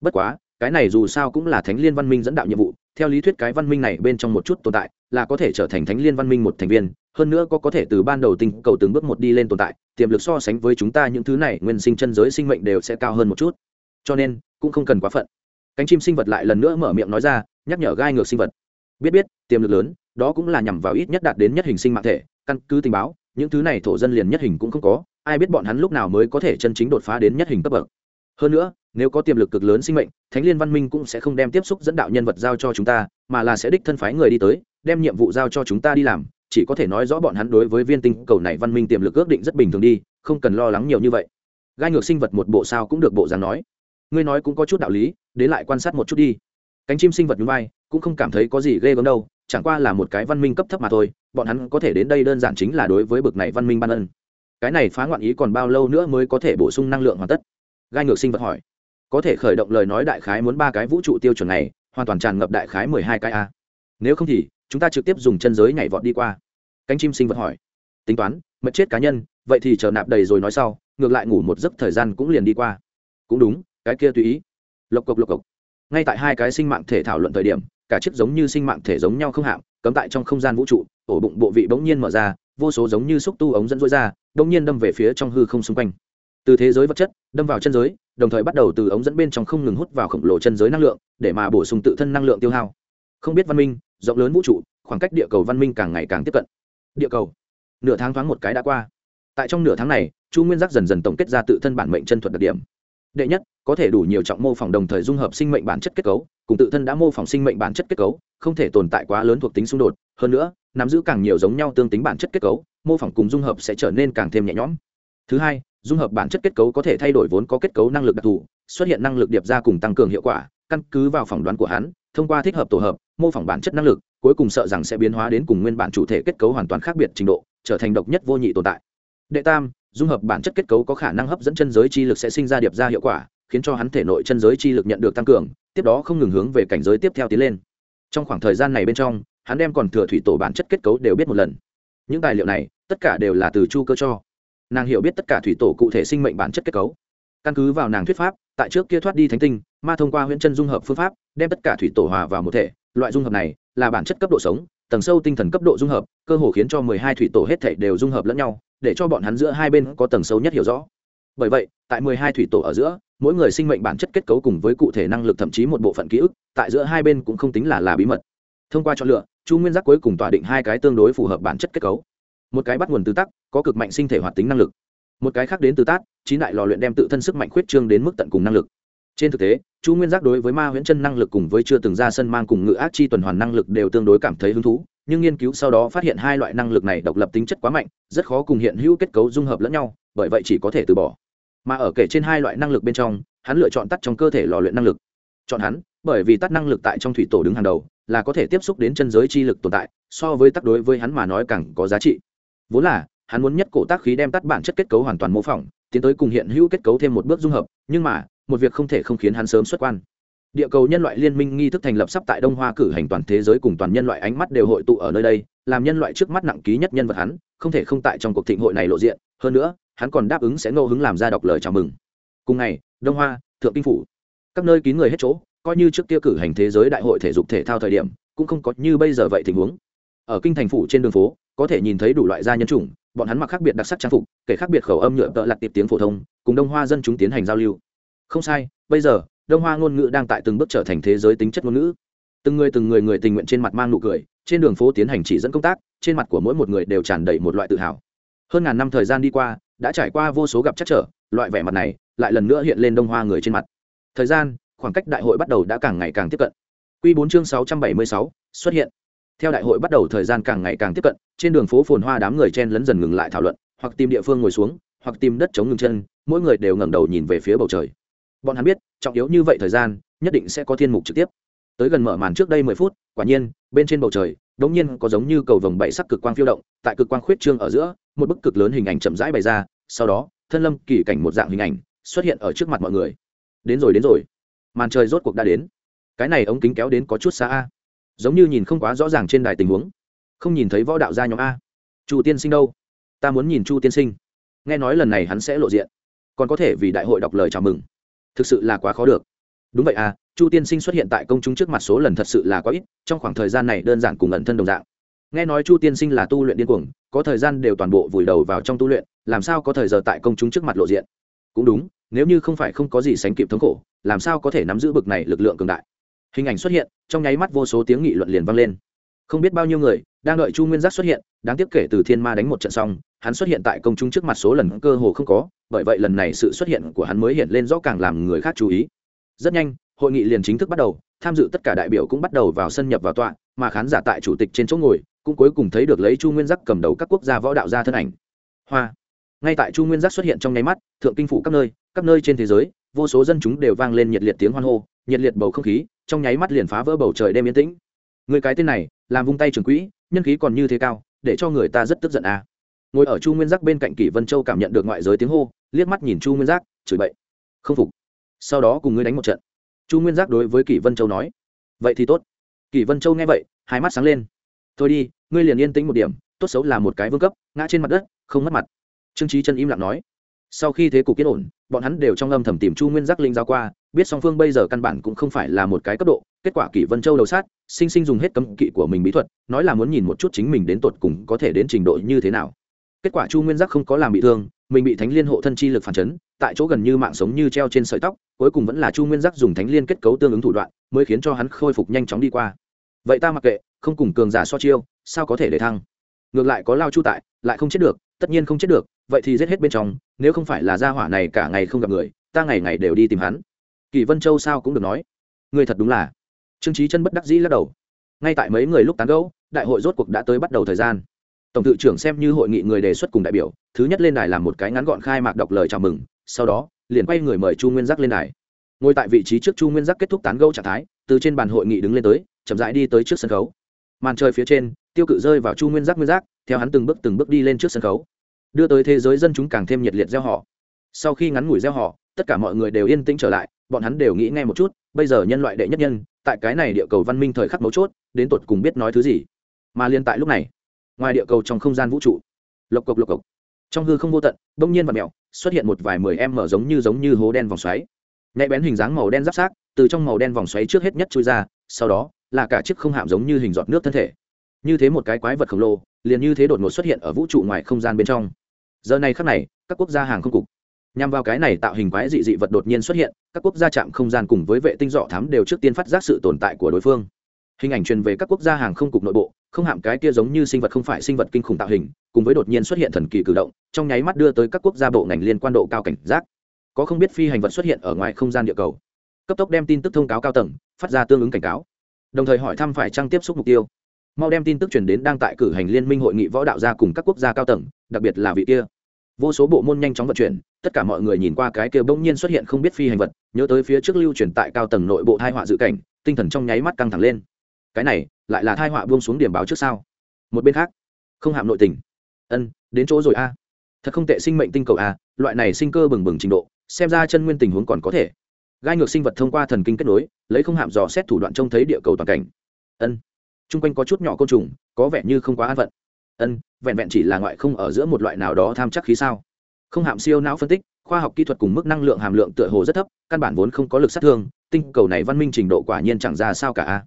Bất quá, cái này dù sao cũng là thánh liên văn minh dẫn đạo nhiệm vụ theo lý thuyết cái văn minh này bên trong một chút tồn tại, là có thể trở thành thánh liên văn minh một thành viên, hơn nữa có có thể từ ban đầu tinh cầu từng bước một đi lên tồn tại, tiềm lực so sánh với chúng ta những thứ này, nguyên sinh chân giới sinh mệnh đều sẽ cao hơn một chút. Cho nên, cũng không cần quá phận. Cánh chim sinh vật lại lần nữa mở miệng nói ra, nhắc nhở gai ngược sinh vật. Biết biết, tiềm lực lớn, đó cũng là nhằm vào ít nhất đạt đến nhất hình sinh mạng thể, căn cứ tình báo, những thứ này thổ dân liền nhất hình cũng không có, ai biết bọn hắn lúc nào mới có thể chân chính đột phá đến nhất hình cấp bậc. Hơn nữa nếu có tiềm lực cực lớn sinh mệnh, thánh liên văn minh cũng sẽ không đem tiếp xúc dẫn đạo nhân vật giao cho chúng ta, mà là sẽ đích thân phái người đi tới, đem nhiệm vụ giao cho chúng ta đi làm. Chỉ có thể nói rõ bọn hắn đối với viên tinh cầu này văn minh tiềm lực ước định rất bình thường đi, không cần lo lắng nhiều như vậy. Gai ngược sinh vật một bộ sao cũng được bộ dáng nói. Ngươi nói cũng có chút đạo lý, đến lại quan sát một chút đi. Cánh chim sinh vật như vai, cũng không cảm thấy có gì ghê gớm đâu, chẳng qua là một cái văn minh cấp thấp mà thôi, bọn hắn có thể đến đây đơn giản chính là đối với bực này văn minh ban ân. Cái này phá ngoạn ý còn bao lâu nữa mới có thể bổ sung năng lượng hoàn tất? Gai ngược sinh vật hỏi có thể khởi động lời nói đại khái muốn ba cái vũ trụ tiêu chuẩn này, hoàn toàn tràn ngập đại khái mười hai cái a. Nếu không thì, chúng ta trực tiếp dùng chân giới nhảy vọt đi qua. Cánh chim sinh vật hỏi. Tính toán, mật chết cá nhân, vậy thì chờ nạp đầy rồi nói sau, ngược lại ngủ một giấc thời gian cũng liền đi qua. Cũng đúng, cái kia tùy ý. Lộc cộc lộc cộc. Ngay tại hai cái sinh mạng thể thảo luận thời điểm, cả chiếc giống như sinh mạng thể giống nhau không hạng cấm tại trong không gian vũ trụ, ổ bụng bộ vị bỗng nhiên mở ra, vô số giống như xúc tu ống dẫn dối ra, bỗng nhiên đâm về phía trong hư không xung quanh từ thế giới vật chất, đâm vào chân giới, đồng thời bắt đầu từ ống dẫn bên trong không ngừng hút vào khổng lồ chân giới năng lượng, để mà bổ sung tự thân năng lượng tiêu hao. Không biết văn minh, rộng lớn vũ trụ, khoảng cách địa cầu văn minh càng ngày càng tiếp cận. Địa cầu. Nửa tháng thoáng một cái đã qua. Tại trong nửa tháng này, chu nguyên giác dần dần tổng kết ra tự thân bản mệnh chân thuật đặc điểm. Đệ nhất, có thể đủ nhiều trọng mô phỏng đồng thời dung hợp sinh mệnh bản chất kết cấu, cùng tự thân đã mô phỏng sinh mệnh bản chất kết cấu, không thể tồn tại quá lớn thuộc tính xung đột. Hơn nữa, nắm giữ càng nhiều giống nhau tương tính bản chất kết cấu, mô phỏng cùng dung hợp sẽ trở nên càng thêm nhẹ nhõm. Thứ hai dung hợp bản chất kết cấu có thể thay đổi vốn có kết cấu năng lực đặc thù, xuất hiện năng lực điệp ra cùng tăng cường hiệu quả, căn cứ vào phỏng đoán của hắn, thông qua thích hợp tổ hợp, mô phỏng bản chất năng lực, cuối cùng sợ rằng sẽ biến hóa đến cùng nguyên bản chủ thể kết cấu hoàn toàn khác biệt trình độ, trở thành độc nhất vô nhị tồn tại. Đệ tam, dung hợp bản chất kết cấu có khả năng hấp dẫn chân giới chi lực sẽ sinh ra điệp ra hiệu quả, khiến cho hắn thể nội chân giới chi lực nhận được tăng cường, tiếp đó không ngừng hướng về cảnh giới tiếp theo tiến lên. Trong khoảng thời gian này bên trong, hắn đem còn thừa thủy tổ bản chất kết cấu đều biết một lần. Những tài liệu này, tất cả đều là từ chu cơ cho nàng hiểu biết tất cả thủy tổ cụ thể sinh mệnh bản chất kết cấu. Căn cứ vào nàng thuyết pháp, tại trước kia thoát đi thánh tinh, ma thông qua huyễn chân dung hợp phương pháp, đem tất cả thủy tổ hòa vào một thể. Loại dung hợp này là bản chất cấp độ sống, tầng sâu tinh thần cấp độ dung hợp, cơ hồ khiến cho mười hai thủy tổ hết thể đều dung hợp lẫn nhau, để cho bọn hắn giữa hai bên có tầng sâu nhất hiểu rõ. Bởi vậy, tại mười hai thủy tổ ở giữa, mỗi người sinh mệnh bản chất kết cấu cùng với cụ thể năng lực thậm chí một bộ phận ký ức, tại giữa hai bên cũng không tính là là bí mật. Thông qua chọn lựa, chu nguyên giác cuối cùng tỏa định hai cái tương đối phù hợp bản chất kết cấu một cái bắt nguồn từ tắc, có cực mạnh sinh thể hoạt tính năng lực. Một cái khác đến từ tát, chín đại lò luyện đem tự thân sức mạnh khuyết trương đến mức tận cùng năng lực. Trên thực tế, chu nguyên giác đối với ma huyễn chân năng lực cùng với chưa từng ra sân mang cùng ngự ác chi tuần hoàn năng lực đều tương đối cảm thấy hứng thú, nhưng nghiên cứu sau đó phát hiện hai loại năng lực này độc lập tính chất quá mạnh, rất khó cùng hiện hữu kết cấu dung hợp lẫn nhau, bởi vậy chỉ có thể từ bỏ. Mà ở kể trên hai loại năng lực bên trong, hắn lựa chọn tắt trong cơ thể lò luyện năng lực. Chọn hắn, bởi vì tắt năng lực tại trong thủy tổ đứng hàng đầu, là có thể tiếp xúc đến chân giới chi lực tồn tại, so với tắc đối với hắn mà nói càng có giá trị vốn là, hắn muốn nhất cổ tác khí đem tắt bản chất kết cấu hoàn toàn mô phỏng, tiến tới cùng hiện hữu kết cấu thêm một bước dung hợp, nhưng mà, một việc không thể không khiến hắn sớm xuất quan. Địa cầu nhân loại liên minh nghi thức thành lập sắp tại đông hoa cử hành toàn thế giới cùng toàn nhân loại ánh mắt đều hội tụ ở nơi đây, làm nhân loại trước mắt nặng ký nhất nhân vật hắn, không thể không tại trong cuộc thịnh hội này lộ diện. Hơn nữa, hắn còn đáp ứng sẽ ngô hứng làm ra đọc lời chào mừng. Cùng ngày, đông hoa, thượng kinh phủ, các nơi kín người hết chỗ, coi như trước kia cử hành thế giới đại hội thể dục thể thao thời điểm, cũng không có như bây giờ vậy tình huống. Ở kinh thành phủ trên đường phố có thể nhìn thấy đủ loại gia nhân chủng, bọn hắn mặc khác biệt đặc sắc trang phục, kể khác biệt khẩu âm nhựa tợ lặt tiệp tiếng phổ thông, cùng đông hoa dân chúng tiến hành giao lưu. Không sai, bây giờ, đông hoa ngôn ngữ đang tại từng bước trở thành thế giới tính chất ngôn ngữ. Từng người từng người người tình nguyện trên mặt mang nụ cười, trên đường phố tiến hành chỉ dẫn công tác, trên mặt của mỗi một người đều tràn đầy một loại tự hào. Hơn ngàn năm thời gian đi qua, đã trải qua vô số gặp chắc trở, loại vẻ mặt này lại lần nữa hiện lên đông hoa người trên mặt. Thời gian, khoảng cách đại hội bắt đầu đã càng ngày càng tiếp cận. Q bốn chương sáu trăm bảy mươi sáu, xuất hiện theo đại hội bắt đầu thời gian càng ngày càng tiếp cận, trên đường phố phồn hoa đám người chen lấn dần ngừng lại thảo luận, hoặc tìm địa phương ngồi xuống, hoặc tìm đất chống ngừng chân, mỗi người đều ngẩng đầu nhìn về phía bầu trời. Bọn hắn biết, trọng yếu như vậy thời gian, nhất định sẽ có thiên mục trực tiếp. Tới gần mở màn trước đây mười phút, quả nhiên, bên trên bầu trời đống nhiên có giống như cầu vồng bảy sắc cực quang phiêu động, tại cực quang khuyết trương ở giữa, một bức cực lớn hình ảnh chậm rãi bày ra, sau đó, thân lâm kỳ cảnh một dạng hình ảnh, xuất hiện ở trước mặt mọi người. Đến rồi đến rồi. Màn trời rốt cuộc đã đến. Cái này ống kính kéo đến có chút xa a giống như nhìn không quá rõ ràng trên đài tình huống. Không nhìn thấy võ đạo gia nhóm a. Chu tiên sinh đâu? Ta muốn nhìn chu tiên sinh. Nghe nói lần này hắn sẽ lộ diện. Còn có thể vì đại hội đọc lời chào mừng. Thực sự là quá khó được. Đúng vậy à chu tiên sinh xuất hiện tại công chúng trước mặt số lần thật sự là quá ít, trong khoảng thời gian này đơn giản cùng ẩn thân đồng dạng. Nghe nói chu tiên sinh là tu luyện điên cuồng, có thời gian đều toàn bộ vùi đầu vào trong tu luyện, làm sao có thời giờ tại công chúng trước mặt lộ diện? Cũng đúng, nếu như không phải không có gì sánh kịp thống khổ, làm sao có thể nắm giữ bực này lực lượng cường đại? Hình ảnh xuất hiện, trong nháy mắt vô số tiếng nghị luận liền vang lên. Không biết bao nhiêu người, đang đợi chu nguyên giác xuất hiện, đáng tiếc kể từ thiên ma đánh một trận xong, hắn xuất hiện tại công chúng trước mặt số lần cơ hồ không có, bởi vậy lần này sự xuất hiện của hắn mới hiện lên rõ càng làm người khác chú ý. Rất nhanh, hội nghị liền chính thức bắt đầu, tham dự tất cả đại biểu cũng bắt đầu vào sân nhập vào tọa, mà khán giả tại chủ tịch trên chỗ ngồi, cũng cuối cùng thấy được lấy chu nguyên giác cầm đầu các quốc gia võ đạo gia thân ảnh. Hoa! Ngay tại chu nguyên giác xuất hiện trong nháy mắt, thượng kinh phủ các nơi các nơi trên thế giới, vô số dân chúng đều vang lên nhiệt liệt tiếng hoan hô, nhiệt liệt bầu không khí trong nháy mắt liền phá vỡ bầu trời đêm yên tĩnh. Người cái tên này, làm vung tay trường quỹ, nhân khí còn như thế cao, để cho người ta rất tức giận à. ngồi ở chu nguyên giác bên cạnh kỷ vân châu cảm nhận được ngoại giới tiếng hô, liếc mắt nhìn chu nguyên giác, chửi bậy, không phục. Sau đó cùng ngươi đánh một trận. Chu nguyên giác đối với kỷ vân châu nói, vậy thì tốt. Kỷ vân châu nghe vậy, hai mắt sáng lên. Thôi đi, ngươi liền yên tĩnh một điểm, tốt xấu là một cái vương cấp, ngã trên mặt đất, không mất mặt. Trương trí chân im lặng nói. Sau khi thế cục kết ổn bọn hắn đều trong âm thầm tìm chu nguyên giác linh giao qua, biết song phương bây giờ căn bản cũng không phải là một cái cấp độ. Kết quả kỷ vân châu đầu sát, sinh sinh dùng hết cấm kỵ của mình bí thuật, nói là muốn nhìn một chút chính mình đến tột cùng có thể đến trình độ như thế nào. Kết quả chu nguyên giác không có làm bị thương, mình bị thánh liên hộ thân chi lực phản chấn, tại chỗ gần như mạng sống như treo trên sợi tóc, cuối cùng vẫn là chu nguyên giác dùng thánh liên kết cấu tương ứng thủ đoạn, mới khiến cho hắn khôi phục nhanh chóng đi qua. Vậy ta mặc kệ, không cùng cường giả so chiêu, sao có thể để thăng? Ngược lại có lao chu tại, lại không chết được, tất nhiên không chết được vậy thì giết hết bên trong, nếu không phải là gia hỏa này cả ngày không gặp người, ta ngày ngày đều đi tìm hắn. Kỳ vân châu sao cũng được nói. Người thật đúng là. Trương trí chân bất đắc dĩ lắc đầu. Ngay tại mấy người lúc tán gẫu, đại hội rốt cuộc đã tới bắt đầu thời gian. Tổng tự trưởng xem như hội nghị người đề xuất cùng đại biểu, thứ nhất lên đài làm một cái ngắn gọn khai mạc đọc lời chào mừng, sau đó, liền quay người mời chu nguyên giác lên đài. Ngồi tại vị trí trước chu nguyên giác kết thúc tán gẫu trạng thái, từ trên bàn hội nghị đứng lên tới, chậm rãi đi tới trước sân khấu. Màn trời phía trên, tiêu cự rơi vào chu nguyên giác nguyên giác, theo hắn từng bước từng bước đi lên trước sân khấu đưa tới thế giới dân chúng càng thêm nhiệt liệt gieo họ. Sau khi ngắn ngủi gieo họ, tất cả mọi người đều yên tĩnh trở lại, bọn hắn đều nghĩ ngay một chút, bây giờ nhân loại đệ nhất nhân, tại cái này địa cầu văn minh thời khắc mấu chốt, đến tột cùng biết nói thứ gì. Mà liên tại lúc này, ngoài địa cầu trong không gian vũ trụ, lộc cộc lộc cộc, trong hư không vô tận, bỗng nhiên và mẹo xuất hiện một vài mười em mở giống như giống như hố đen vòng xoáy. Nhạy bén hình dáng màu đen giáp sát, từ trong màu đen vòng xoáy trước hết nhất chui ra, sau đó, là cả chiếc không hạm giống như hình giọt nước thân thể. Như thế một cái quái vật khổng lồ, liền như thế đột ngột xuất hiện ở vũ trụ ngoài không gian bên trong giờ này khắc này, các quốc gia hàng không cục, nhằm vào cái này tạo hình quái dị dị vật đột nhiên xuất hiện, các quốc gia chạm không gian cùng với vệ tinh dọ thám đều trước tiên phát giác sự tồn tại của đối phương. Hình ảnh truyền về các quốc gia hàng không cục nội bộ, không hạm cái kia giống như sinh vật không phải sinh vật kinh khủng tạo hình, cùng với đột nhiên xuất hiện thần kỳ cử động, trong nháy mắt đưa tới các quốc gia bộ ngành liên quan độ cao cảnh giác. Có không biết phi hành vật xuất hiện ở ngoài không gian địa cầu. Cấp tốc đem tin tức thông cáo cao tầng, phát ra tương ứng cảnh cáo. Đồng thời hỏi thăm phải trăng tiếp xúc mục tiêu mau đem tin tức truyền đến đang tại cử hành liên minh hội nghị võ đạo gia cùng các quốc gia cao tầng, đặc biệt là vị kia. Vô số bộ môn nhanh chóng vận chuyển, tất cả mọi người nhìn qua cái kia bỗng nhiên xuất hiện không biết phi hành vật, nhớ tới phía trước lưu truyền tại cao tầng nội bộ thai họa dự cảnh, tinh thần trong nháy mắt căng thẳng lên. Cái này, lại là thai họa buông xuống điểm báo trước sau một bên khác, không hạm nội tình. Ân, đến chỗ rồi a. Thật không tệ sinh mệnh tinh cầu a, loại này sinh cơ bừng bừng trình độ, xem ra chân nguyên tình huống còn có thể. Gai ngược sinh vật thông qua thần kinh kết nối, lấy không hạm dò xét thủ đoạn trông thấy địa cầu toàn cảnh. Ân t r u n g quanh có chút nhỏ côn trùng, có vẻ như không quá an phận. Ân, vẹn vẹn chỉ là ngoại không ở giữa một loại nào đó tham chắc khí sao? Không hạm siêu não phân tích, khoa học kỹ thuật cùng mức năng lượng hàm lượng tựa hồ rất thấp, căn bản vốn không có lực sát thương, tinh cầu này văn minh trình độ quả nhiên chẳng ra sao cả a.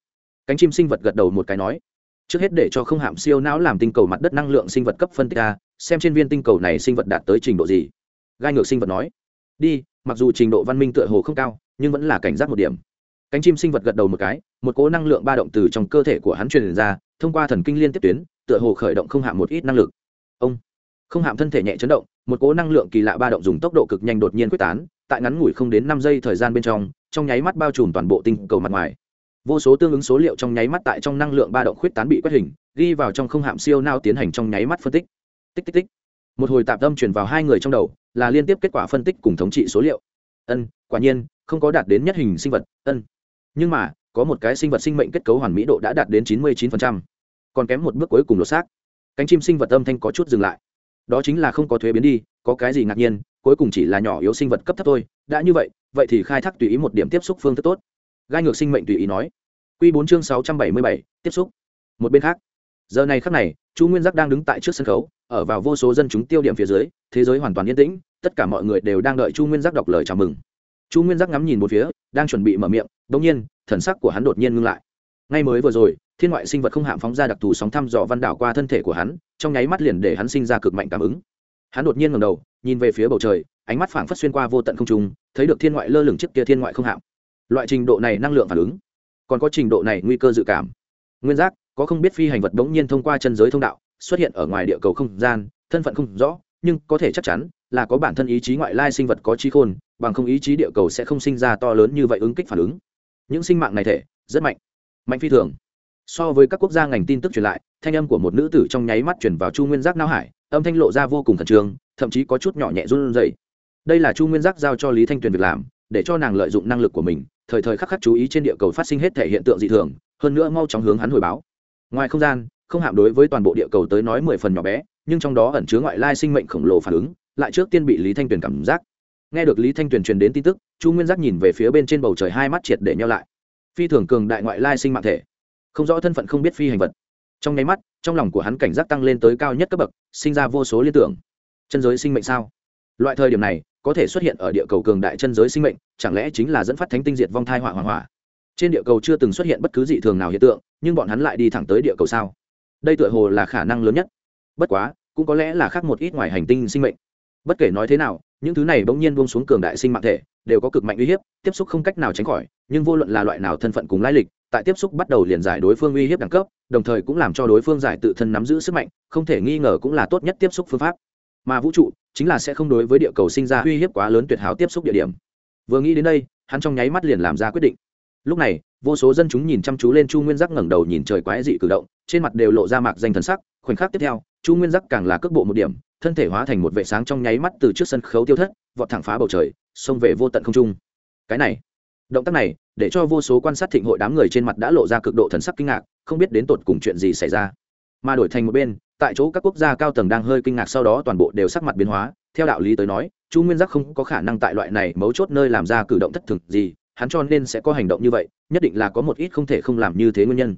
Cánh chim sinh vật gật đầu một cái nói, trước hết để cho không hạm siêu não làm tinh cầu mặt đất năng lượng sinh vật cấp phân tích a, xem trên viên tinh cầu này sinh vật đạt tới trình độ gì. Gai ngược sinh vật nói, đi, mặc dù trình độ văn minh tựa hồ không cao, nhưng vẫn là cảnh giác một điểm. Cánh chim sinh vật gật đầu một cái một cố năng lượng ba động từ trong cơ thể của hắn truyền ra, thông qua thần kinh liên tiếp tuyến, tựa hồ khởi động không hạ một ít năng lực. Ông! Không hạm thân thể nhẹ chấn động, một cố năng lượng kỳ lạ ba động dùng tốc độ cực nhanh đột nhiên quyết tán, tại ngắn ngủi không đến năm giây thời gian bên trong trong nháy mắt bao trùm toàn bộ tinh cầu mặt ngoài. Vô số tương ứng số liệu trong nháy mắt tại trong năng lượng ba động khuyết tán bị quét hình, ghi vào trong không hạm siêu nao tiến hành trong nháy mắt phân tích. Tích tích tích. Một hồi tạp tâm truyền vào hai người trong đầu, là liên tiếp kết quả phân tích cùng thống trị số liệu. Ân, quả nhiên, không có đạt đến nhất hình sinh vật. Ân. Nhưng mà có một cái sinh vật sinh mệnh kết cấu hoàn mỹ độ đã đạt đến chín mươi chín còn kém một bước cuối cùng lột xác. Cánh chim sinh vật âm thanh có chút dừng lại. Đó chính là không có thuế biến đi, có cái gì ngạc nhiên, cuối cùng chỉ là nhỏ yếu sinh vật cấp thấp thôi. Đã như vậy vậy thì khai thác tùy ý một điểm tiếp xúc phương thức tốt. Gai ngược sinh mệnh tùy ý nói. Quy bốn chương sáu trăm bảy mươi bảy, tiếp xúc. Một bên khác. Giờ này khắc này, chu nguyên giác đang đứng tại trước sân khấu, ở vào vô số dân chúng tiêu điểm phía dưới, thế giới hoàn toàn yên tĩnh, tất cả mọi người đều đang đợi chu nguyên giác đọc lời chào mừng. Chu nguyên giác ngắm nhìn một phía đang chuẩn bị mở miệng đ ỗ n g nhiên, thần sắc của hắn đột nhiên ngưng lại. Ngay mới vừa rồi, thiên ngoại sinh vật không hạm phóng ra đặc thù sóng thăm dò văn đảo qua thân thể của hắn, trong nháy mắt liền để hắn sinh ra cực mạnh cảm ứng. Hắn đột nhiên ngầm đầu, nhìn về phía bầu trời, ánh mắt phảng phất xuyên qua vô tận không trung, thấy được thiên ngoại lơ lửng trước kia thiên ngoại không hạm. Loại trình độ này năng lượng phản ứng, còn có trình độ này nguy cơ dự cảm. Nguyên giác, có không biết phi hành vật bỗng nhiên thông qua chân giới thông đạo, xuất hiện ở ngoài địa cầu không gian, thân phận không rõ, nhưng có thể chắc chắn là có bản thân ý chí ngoại lai sinh vật có trí khôn bằng không ý chí địa cầu sẽ không sinh ra to lớn như vậy ứng kích phản ứng. Những sinh mạng này thể, rất mạnh mạnh phi thường. So với các quốc gia ngành tin tức truyền lại, thanh âm của một nữ tử trong nháy mắt chuyển vào chu nguyên giác não hải, âm thanh lộ ra vô cùng khẩn trương, thậm chí có chút nhỏ nhẹ run rẩy. Đây là chu nguyên giác giao cho lý thanh tuyền việc làm, để cho nàng lợi dụng năng lực của mình, thời thời khắc khắc chú ý trên địa cầu phát sinh hết thể hiện tượng dị thường, hơn nữa mau chóng hướng hắn hồi báo. Ngoài không gian, không hạm đối với toàn bộ địa cầu tới nói mười phần nhỏ bé, nhưng trong đó ẩn chứa ngoại lai sinh mệnh khổng lồ phản ứng, lại trước tiên bị lý thanh tuyền cảm giác nghe được lý thanh tuyền truyền đến tin tức, chu nguyên giác nhìn về phía bên trên bầu trời hai mắt triệt để nhau lại. Phi thường cường đại ngoại lai sinh mạng thể. Không rõ thân phận không biết phi hành vật. Trong nháy mắt, trong lòng của hắn cảnh giác tăng lên tới cao nhất cấp bậc, sinh ra vô số liên tưởng. Chân giới sinh mệnh sao? Loại thời điểm này, có thể xuất hiện ở địa cầu cường đại chân giới sinh mệnh, chẳng lẽ chính là dẫn phát thánh tinh diệt vong thai hỏa hoàng hỏa trên địa cầu chưa từng xuất hiện bất cứ dị thường nào hiện tượng, nhưng bọn hắn lại đi thẳng tới địa cầu sao? Đây tựa hồ là khả năng lớn nhất. Bất quá, cũng có lẽ là khác một ít ngoài hành tinh sinh mệnh. Bất kể nói thế nào những thứ này bỗng nhiên buông xuống cường đại sinh mạng thể, đều có cực mạnh uy hiếp, tiếp xúc không cách nào tránh khỏi, nhưng vô luận là loại nào thân phận cùng lai lịch, tại tiếp xúc bắt đầu liền giải đối phương uy hiếp đẳng cấp, đồng thời cũng làm cho đối phương giải tự thân nắm giữ sức mạnh, không thể nghi ngờ cũng là tốt nhất tiếp xúc phương pháp. Mà vũ trụ chính là sẽ không đối với địa cầu sinh ra uy hiếp quá lớn tuyệt hảo tiếp xúc địa điểm. Vừa nghĩ đến đây, hắn trong nháy mắt liền làm ra quyết định. Lúc này, vô số dân chúng nhìn chăm chú lên chu nguyên giác ngẩng đầu nhìn trời quái dị cử động, trên mặt đều lộ ra mạc danh thần sắc, khoảnh khắc tiếp theo, chu nguyên giác càng là cước bộ một điểm thân thể hóa thành một vệ sáng trong nháy mắt từ trước sân khấu tiêu thất, vọt thẳng phá bầu trời, xông về vô tận không trung. Cái này, động tác này, để cho vô số quan sát thịnh hội đám người trên mặt đã lộ ra cực độ thần sắc kinh ngạc, không biết đến tột cùng chuyện gì xảy ra. Mà đổi thành một bên, tại chỗ các quốc gia cao tầng đang hơi kinh ngạc sau đó toàn bộ đều sắc mặt biến hóa. Theo đạo lý tới nói, chu nguyên giác không có khả năng tại loại này mấu chốt nơi làm ra cử động thất thường gì, hắn cho nên sẽ có hành động như vậy, nhất định là có một ít không thể không làm như thế nguyên nhân.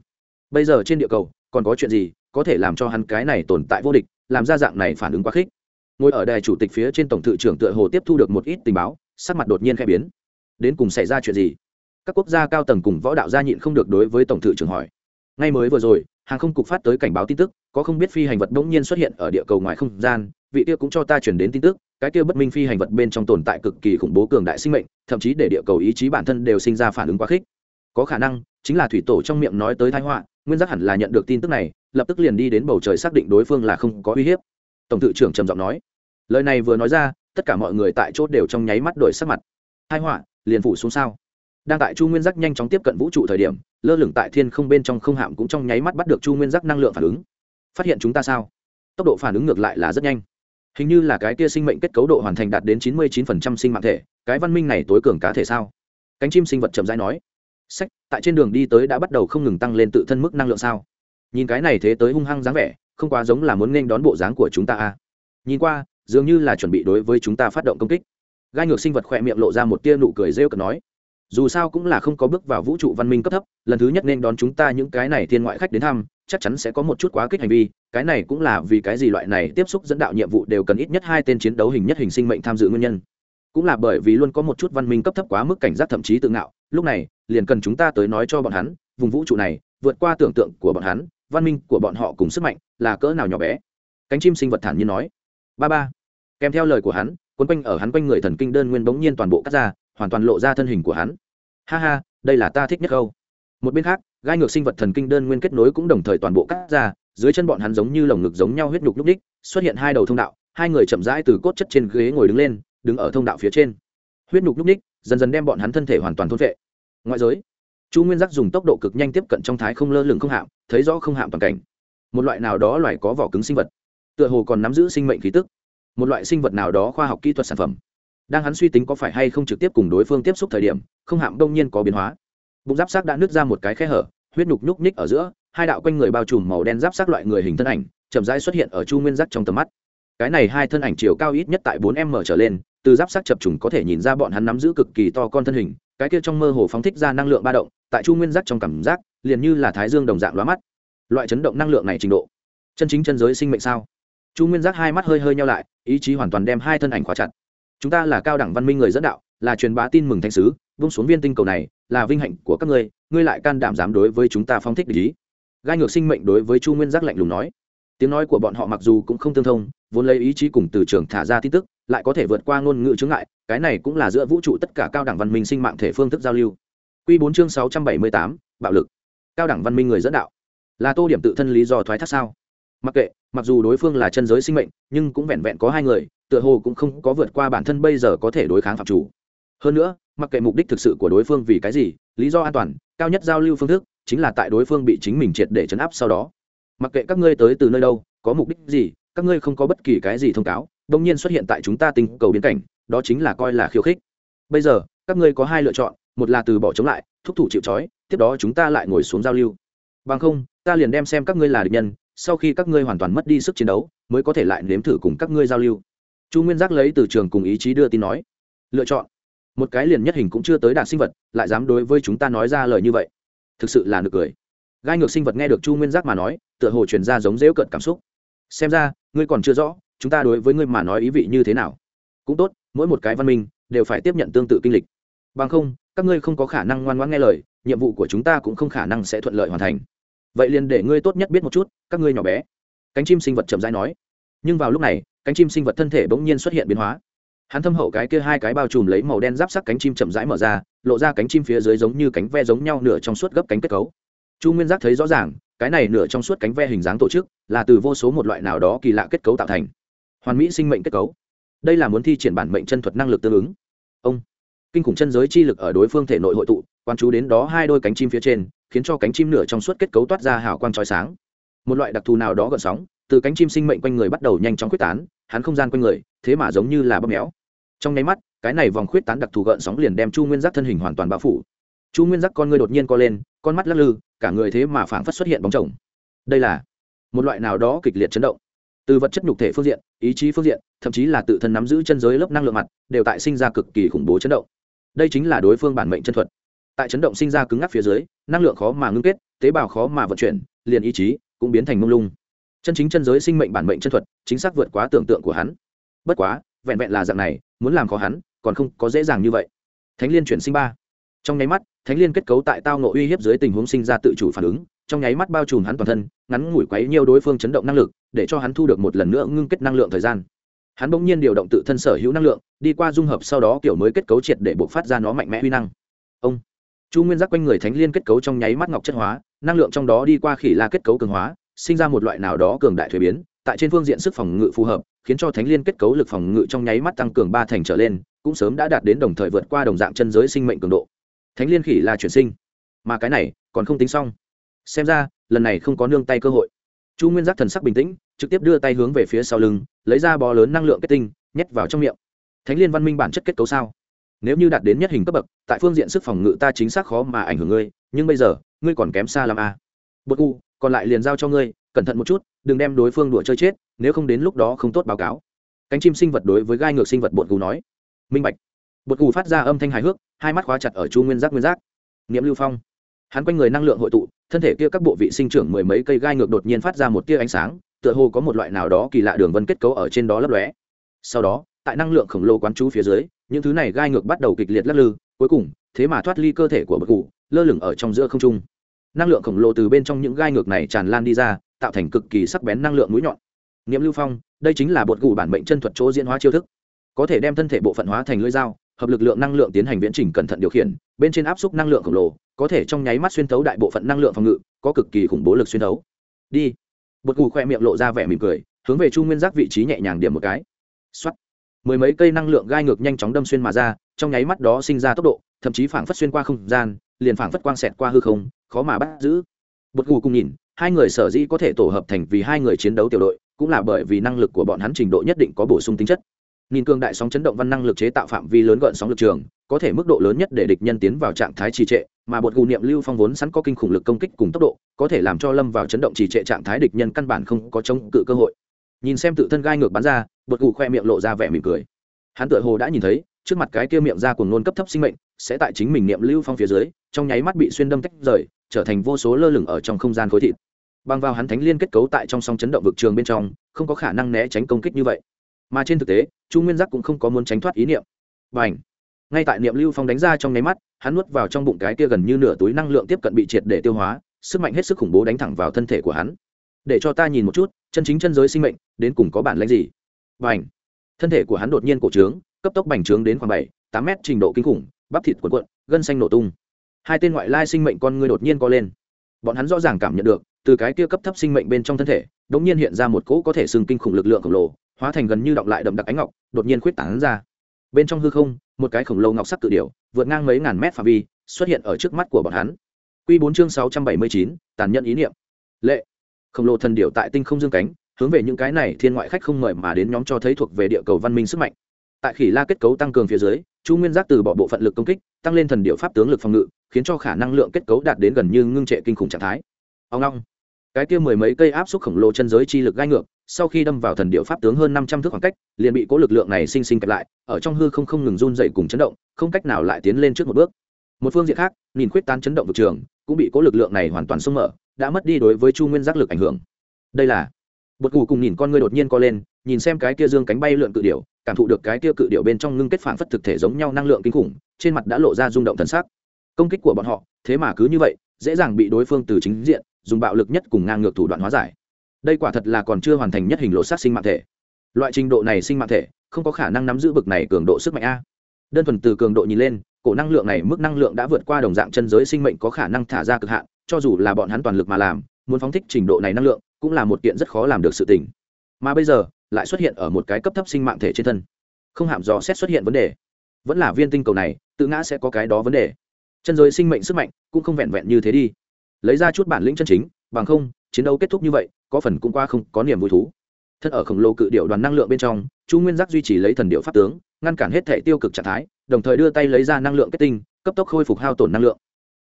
Bây giờ trên địa cầu, còn có chuyện gì có thể làm cho hắn cái này tồn tại vô địch? Làm ra dạng này phản ứng quá khích. Ngồi ở đài chủ tịch phía trên tổng thự trưởng tựa hồ tiếp thu được một ít tình báo, sắc mặt đột nhiên khẽ biến. Đến cùng xảy ra chuyện gì? Các quốc gia cao tầng cùng võ đạo gia nhịn không được đối với tổng thự trưởng hỏi. Ngay mới vừa rồi, hàng không cục phát tới cảnh báo tin tức, có không biết phi hành vật bỗng nhiên xuất hiện ở địa cầu ngoài không gian, vị kia cũng cho ta chuyển đến tin tức, cái kia bất minh phi hành vật bên trong tồn tại cực kỳ khủng bố cường đại sinh mệnh, thậm chí để địa cầu ý chí bản thân đều sinh ra phản ứng quá khích có khả năng chính là thủy tổ trong miệng nói tới thái họa, nguyên giác hẳn là nhận được tin tức này, lập tức liền đi đến bầu trời xác định đối phương là không có uy hiếp. Tổng thự trưởng trầm giọng nói, lời này vừa nói ra, tất cả mọi người tại chốt đều trong nháy mắt đổi sắc mặt. Thái họa liền phủ xuống sao? Đang tại chu nguyên giác nhanh chóng tiếp cận vũ trụ thời điểm, lơ lửng tại thiên không bên trong không hạm cũng trong nháy mắt bắt được chu nguyên giác năng lượng phản ứng. Phát hiện chúng ta sao? Tốc độ phản ứng ngược lại là rất nhanh. Hình như là cái kia sinh mệnh kết cấu độ hoàn thành đạt đến chín mươi chín phần trăm sinh mạng thể, cái văn minh này tối cường cá thể sao? Cánh chim sinh vật chậm rãi nói sách, tại trên đường đi tới đã bắt đầu không ngừng tăng lên tự thân mức năng lượng sao? Nhìn cái này thế tới hung hăng dáng vẻ, không quá giống là muốn nên đón bộ dáng của chúng ta à. nhìn qua, dường như là chuẩn bị đối với chúng ta phát động công kích. Gai ngược sinh vật khỏe miệng lộ ra một tia nụ cười rêu cực nói, dù sao cũng là không có bước vào vũ trụ văn minh cấp thấp, lần thứ nhất nên đón chúng ta những cái này thiên ngoại khách đến thăm, chắc chắn sẽ có một chút quá kích hành vi, cái này cũng là vì cái gì loại này tiếp xúc dẫn đạo nhiệm vụ đều cần ít nhất hai tên chiến đấu hình nhất hình sinh mệnh tham dự nguyên nhân cũng là bởi vì luôn có một chút văn minh cấp thấp quá mức cảnh giác thậm chí tự ngạo, lúc này, liền cần chúng ta tới nói cho bọn hắn, vùng vũ trụ này, vượt qua tưởng tượng của bọn hắn, văn minh của bọn họ cùng sức mạnh là cỡ nào nhỏ bé. Cánh chim sinh vật thản nhiên nói. Ba ba. Kèm theo lời của hắn quấn quanh ở hắn quanh người thần kinh đơn nguyên bỗng nhiên toàn bộ cắt ra, hoàn toàn lộ ra thân hình của hắn. Ha ha, đây là ta thích nhất câu. Một bên khác, gai ngược sinh vật thần kinh đơn nguyên kết nối cũng đồng thời toàn bộ cắt ra, dưới chân bọn hắn giống như lồng ngực giống nhau huyết nhục lúc ních xuất hiện hai đầu thông đạo, hai người chậm rãi từ cốt chất trên ghế ngồi đứng lên đứng ở thông đạo phía trên. Huyết nhục nhúc ních dần dần đem bọn hắn thân thể hoàn toàn thôn vệ ngoại giới, chu nguyên giác dùng tốc độ cực nhanh tiếp cận trong thái không lơ lửng không hạm, thấy rõ không hạm toàn cảnh. Một loại nào đó loài có vỏ cứng sinh vật, tựa hồ còn nắm giữ sinh mệnh khí tức. Một loại sinh vật nào đó khoa học kỹ thuật sản phẩm, đang hắn suy tính có phải hay không trực tiếp cùng đối phương tiếp xúc thời điểm, không hạm đông nhiên có biến hóa. Bụng giáp sát đã nứt ra một cái khe hở, huyết nhục nhúc nhích ở giữa, hai đạo quanh người bao trùm màu đen giáp sát loại người hình thân ảnh, chậm rãi xuất hiện ở chu nguyên giác trong tầm mắt. Cái này hai thân ảnh chiều cao ít nhất tại bốn m trở lên từ giáp sát chập trùng có thể nhìn ra bọn hắn nắm giữ cực kỳ to con thân hình, cái kia trong mơ hồ phóng thích ra năng lượng ba động, tại chu nguyên giác trong cảm giác, liền như là thái dương đồng dạng lóa mắt. Loại chấn động năng lượng này trình độ, chân chính chân giới sinh mệnh sao? Chu nguyên giác hai mắt hơi hơi nhau lại, ý chí hoàn toàn đem hai thân ảnh khóa chặt. Chúng ta là cao đẳng văn minh người dẫn đạo, là truyền bá tin mừng thanh sứ, vung xuống viên tinh cầu này, là vinh hạnh của các ngươi ngươi lại can đảm dám đối với chúng ta phong thích lý gai ngược sinh mệnh đối với chu nguyên giác lạnh lùng nói. Tiếng nói của bọn họ mặc dù cũng không tương thông, vốn lấy ý chí cùng từ trường thả ra tin tức lại có thể vượt qua ngôn ngữ chướng ngại, cái này cũng là giữa vũ trụ tất cả cao đẳng văn minh sinh mạng thể phương thức giao lưu. Q bốn chương sáu trăm bảy mươi tám, bạo lực. Cao đẳng văn minh người dẫn đạo. Là tô điểm tự thân lý do thoái thác sao? Mặc kệ, mặc dù đối phương là chân giới sinh mệnh, nhưng cũng vẹn vẹn có hai người, tựa hồ cũng không có vượt qua bản thân bây giờ có thể đối kháng phạm chủ. Hơn nữa, mặc kệ mục đích thực sự của đối phương vì cái gì, lý do an toàn, cao nhất giao lưu phương thức chính là tại đối phương bị chính mình triệt để chấn áp sau đó. Mặc kệ các ngươi tới từ nơi đâu, có mục đích gì, các ngươi không có bất kỳ cái gì thông cáo đông nhiên xuất hiện tại chúng ta tình cầu biến cảnh, đó chính là coi là khiêu khích. Bây giờ, các ngươi có hai lựa chọn, một là từ bỏ chống lại, thúc thủ chịu trói, tiếp đó chúng ta lại ngồi xuống giao lưu. Bằng không, ta liền đem xem các ngươi là địch nhân, sau khi các ngươi hoàn toàn mất đi sức chiến đấu, mới có thể lại nếm thử cùng các ngươi giao lưu. Chu nguyên giác lấy từ trường cùng ý chí đưa tin nói. Lựa chọn. Một cái liền nhất hình cũng chưa tới đạt sinh vật, lại dám đối với chúng ta nói ra lời như vậy. Thực sự là nực cười. Gai ngược sinh vật nghe được chu nguyên giác mà nói, tựa hồ truyền ra giống dễu cận cảm xúc. Xem ra, ngươi còn chưa rõ chúng ta đối với ngươi mà nói ý vị như thế nào? Cũng tốt, mỗi một cái văn minh đều phải tiếp nhận tương tự kinh lịch. Bằng không, các ngươi không có khả năng ngoan ngoãn nghe lời, nhiệm vụ của chúng ta cũng không khả năng sẽ thuận lợi hoàn thành. Vậy liền để ngươi tốt nhất biết một chút, các ngươi nhỏ bé. Cánh chim sinh vật chậm rãi nói. Nhưng vào lúc này, cánh chim sinh vật thân thể bỗng nhiên xuất hiện biến hóa. Hắn thâm hậu cái kia hai cái bao trùm lấy màu đen giáp sắc cánh chim chậm rãi mở ra, lộ ra cánh chim phía dưới giống như cánh ve giống nhau nửa trong suốt gấp cánh kết cấu. Chu nguyên giác thấy rõ ràng, cái này nửa trong suốt cánh ve hình dáng tổ chức là từ vô số một loại nào đó kỳ lạ kết cấu tạo thành hoàn mỹ sinh mệnh kết cấu. Đây là muốn thi triển bản mệnh chân thuật năng lực tương ứng. Ông, kinh khủng chân giới chi lực ở đối phương thể nội hội tụ quan chú đến đó hai đôi cánh chim phía trên, khiến cho cánh chim nửa trong suốt kết cấu toát ra hào quang trói sáng. Một loại đặc thù nào đó gợn sóng, từ cánh chim sinh mệnh quanh người bắt đầu nhanh chóng quyết tán, hắn không gian quanh người, thế mà giống như là bóp méo. Trong nháy mắt, cái này vòng khuyết tán đặc thù gợn sóng liền đem chu nguyên giác thân hình hoàn toàn bao phủ. Chu nguyên giác con người đột nhiên co lên, con mắt lắc lư, cả người thế mà phảng phất xuất hiện bóng chồng. Đây là một loại nào đó kịch liệt chấn động từ vật chất nhục thể phương diện, ý chí phương diện, thậm chí là tự thân nắm giữ chân giới lớp năng lượng mặt, đều tại sinh ra cực kỳ khủng bố chấn động. Đây chính là đối phương bản mệnh chân thuật. Tại chấn động sinh ra cứng ngắc phía dưới, năng lượng khó mà ngưng kết, tế bào khó mà vận chuyển, liền ý chí cũng biến thành mông lung. Chân chính chân giới sinh mệnh bản mệnh chân thuật, chính xác vượt quá tưởng tượng của hắn. Bất quá, vẹn vẹn là dạng này, muốn làm khó hắn, còn không có dễ dàng như vậy. Thánh liên chuyển sinh ba. Trong nháy mắt thánh liên kết cấu tại tao nộ uy hiếp dưới tình huống sinh ra tự chủ phản ứng, trong nháy mắt bao trùm hắn toàn thân, ngắn ngủi quấy nhiều đối phương chấn động năng lực, để cho hắn thu được một lần nữa ngưng kết năng lượng thời gian. Hắn bỗng nhiên điều động tự thân sở hữu năng lượng, đi qua dung hợp sau đó kiểu mới kết cấu triệt để buộc phát ra nó mạnh mẽ huy năng. Ông, chu nguyên giác quanh người thánh liên kết cấu trong nháy mắt ngọc chất hóa, năng lượng trong đó đi qua khỉ la kết cấu cường hóa, sinh ra một loại nào đó cường đại thuế biến, tại trên phương diện sức phòng ngự phù hợp, khiến cho thánh liên kết cấu lực phòng ngự trong nháy mắt tăng cường ba thành trở lên, cũng sớm đã đạt đến đồng thời vượt qua đồng dạng chân giới sinh mệnh cường độ thánh liên khỉ là chuyển sinh. Mà cái này còn không tính xong. Xem ra, lần này không có nương tay cơ hội. Chu nguyên giác thần sắc bình tĩnh, trực tiếp đưa tay hướng về phía sau lưng, lấy ra bò lớn năng lượng kết tinh, nhét vào trong miệng. Thánh liên văn minh bản chất kết cấu sao? Nếu như đạt đến nhất hình cấp bậc, tại phương diện sức phòng ngự ta chính xác khó mà ảnh hưởng ngươi, nhưng bây giờ, ngươi còn kém xa làm a à. bột u, còn lại liền giao cho ngươi, cẩn thận một chút, đừng đem đối phương đùa chơi chết, nếu không đến lúc đó không tốt báo cáo. Cánh chim sinh vật đối với gai ngược sinh vật bột gù nói. Minh bạch bột gù phát ra âm thanh hài hước, hai mắt khóa chặt ở chu nguyên giác nguyên giác. Niệm lưu phong. Hắn quanh người năng lượng hội tụ, thân thể kia các bộ vị sinh trưởng mười mấy cây gai ngược đột nhiên phát ra một tia ánh sáng, tựa hồ có một loại nào đó kỳ lạ đường vân kết cấu ở trên đó lấp lóe. Sau đó, tại năng lượng khổng lồ quán chú phía dưới, những thứ này gai ngược bắt đầu kịch liệt lắc lư, cuối cùng, thế mà thoát ly cơ thể của bậc cụ lơ lửng ở trong giữa không trung. Năng lượng khổng lồ từ bên trong những gai ngược này tràn lan đi ra, tạo thành cực kỳ sắc bén năng lượng mũi nhọn. Nghiệm lưu phong, đây chính là bột gù bản mệnh chân thuật chỗ diễn hóa chiêu thức. Có thể đem thân thể bộ phận hóa thành lưỡi dao hợp lực lượng năng lượng tiến hành viễn trình cẩn thận điều khiển, bên trên áp suất năng lượng khổng lồ, có thể trong nháy mắt xuyên thấu đại bộ phận năng lượng phòng ngự, có cực kỳ khủng bố lực xuyên thấu. Đi. Bột gù khoe miệng lộ ra vẻ mỉm cười, hướng về chu nguyên giác vị trí nhẹ nhàng điểm một cái. X mười mấy cây năng lượng gai ngược nhanh chóng đâm xuyên mà ra, trong nháy mắt đó sinh ra tốc độ, thậm chí phảng phất xuyên qua không gian, liền phảng phất quang xẹt qua hư không, khó mà bắt giữ. Bột gù cùng nhìn, hai người sở dĩ có thể tổ hợp thành vì hai người chiến đấu tiểu đội, cũng là bởi vì năng lực của bọn hắn trình độ nhất định có bổ sung tính chất nhìn cường đại sóng chấn động văn năng lực chế tạo phạm vi lớn gợn sóng lực trường, có thể mức độ lớn nhất để địch nhân tiến vào trạng thái trì trệ, mà bột gù niệm lưu phong vốn sẵn có kinh khủng lực công kích cùng tốc độ, có thể làm cho lâm vào chấn động trì trệ trạng thái địch nhân căn bản không có chống cự cơ hội. Nhìn xem tự thân gai ngược bắn ra, bột gù khoe miệng lộ ra vẻ mỉm cười. Hắn tựa hồ đã nhìn thấy, trước mặt cái kia miệng ra cùng nôn cấp thấp sinh mệnh, sẽ tại chính mình niệm lưu phong phía dưới, trong nháy mắt bị xuyên đâm tách rời, trở thành vô số lơ lửng ở trong không gian khối thịt. Bằng vào hắn thánh liên kết cấu tại trong song chấn động vực trường bên trong, không có khả năng né tránh công kích như vậy mà trên thực tế, chu nguyên giác cũng không có muốn tránh thoát ý niệm. Và ảnh ngay tại niệm lưu phong đánh ra trong nháy mắt, hắn nuốt vào trong bụng cái kia gần như nửa túi năng lượng tiếp cận bị triệt để tiêu hóa, sức mạnh hết sức khủng bố đánh thẳng vào thân thể của hắn. Để cho ta nhìn một chút, chân chính chân giới sinh mệnh, đến cùng có bản lãnh gì? Và ảnh thân thể của hắn đột nhiên cổ trướng, cấp tốc bành trướng đến khoảng bảy, tám mét, trình độ kinh khủng, bắp thịt cuộn cuộn, gân xanh nổ tung. Hai tên ngoại lai sinh mệnh con người đột nhiên co lên. Bọn hắn rõ ràng cảm nhận được, từ cái kia cấp thấp sinh mệnh bên trong thân thể, đột nhiên hiện ra một cỗ có thể xưng kinh khủng lực lượng khổng lồ hóa thành gần như đọng lại đậm đặc ánh ngọc, đột nhiên khuyết tán ra. Bên trong hư không, một cái khổng lồ ngọc sắc cự điểu, vượt ngang mấy ngàn mét phạm vi, xuất hiện ở trước mắt của bọn hắn. Quy bốn chương sáu trăm bảy mươi chín, tàn nhẫn ý niệm. Lệ. Khổng lồ thần điểu tại tinh không dương cánh, hướng về những cái này thiên ngoại khách không mời mà đến nhóm cho thấy thuộc về địa cầu văn minh sức mạnh. Tại khỉ la kết cấu tăng cường phía dưới, chu nguyên giác từ bỏ bộ phận lực công kích, tăng lên thần điệu pháp tướng lực phòng ngự, khiến cho khả năng lượng kết cấu đạt đến gần như ngưng trệ kinh khủng trạng thái. Ông long cái kia mười mấy cây áp suất khổng lồ chân giới chi lực gai ngược, sau khi đâm vào thần điệu pháp tướng hơn năm trăm thước khoảng cách, liền bị cố lực lượng này sinh sinh kẹp lại, ở trong hư không không ngừng run dậy cùng chấn động, không cách nào lại tiến lên trước một bước. Một phương diện khác, nhìn khuyết tán chấn động vực trường, cũng bị cố lực lượng này hoàn toàn xông mở, đã mất đi đối với chu nguyên giác lực ảnh hưởng. Đây là, bột cù cùng nhìn con ngươi đột nhiên co lên, nhìn xem cái kia dương cánh bay lượn cự điệu cảm thụ được cái kia cự điệu bên trong ngưng kết phản phất thực thể giống nhau năng lượng kinh khủng, trên mặt đã lộ ra rung động thần sắc. Công kích của bọn họ, thế mà cứ như vậy, dễ dàng bị đối phương từ chính diện dùng bạo lực nhất cùng ngang ngược thủ đoạn hóa giải. Đây quả thật là còn chưa hoàn thành nhất hình lộ sát sinh mạng thể. Loại trình độ này sinh mạng thể, không có khả năng nắm giữ bực này cường độ sức mạnh a. Đơn thuần từ cường độ nhìn lên, cổ năng lượng này mức năng lượng đã vượt qua đồng dạng chân giới sinh mệnh có khả năng thả ra cực hạn, cho dù là bọn hắn toàn lực mà làm, muốn phóng thích trình độ này năng lượng, cũng là một kiện rất khó làm được sự tình. Mà bây giờ, lại xuất hiện ở một cái cấp thấp sinh mạng thể trên thân. Không hạm dò xét xuất hiện vấn đề. Vẫn là viên tinh cầu này, tự ngã sẽ có cái đó vấn đề. Chân giới sinh mệnh sức mạnh cũng không vẹn vẹn như thế đi lấy ra chút bản lĩnh chân chính, bằng không, chiến đấu kết thúc như vậy, có phần cũng qua không có niềm vui thú. Thân ở khổng lồ cự điệu đoàn năng lượng bên trong, chu nguyên giác duy trì lấy thần điệu pháp tướng, ngăn cản hết thể tiêu cực trạng thái, đồng thời đưa tay lấy ra năng lượng kết tinh, cấp tốc khôi phục hao tổn năng lượng.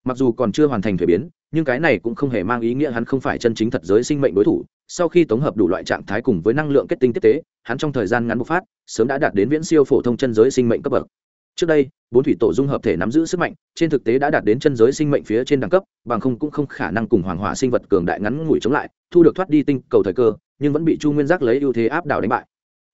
Mặc dù còn chưa hoàn thành thuế biến, nhưng cái này cũng không hề mang ý nghĩa hắn không phải chân chính thật giới sinh mệnh đối thủ. Sau khi tổng hợp đủ loại trạng thái cùng với năng lượng kết tinh tiếp tế, hắn trong thời gian ngắn bộc phát, sớm đã đạt đến viễn siêu phổ thông chân giới sinh mệnh cấp bậc trước đây, bốn thủy tổ dung hợp thể nắm giữ sức mạnh, trên thực tế đã đạt đến chân giới sinh mệnh phía trên đẳng cấp, bằng không cũng không khả năng cùng hoàng hỏa sinh vật cường đại ngắn ngủi chống lại, thu được thoát đi tinh cầu thời cơ, nhưng vẫn bị chu nguyên giác lấy ưu thế áp đảo đánh bại.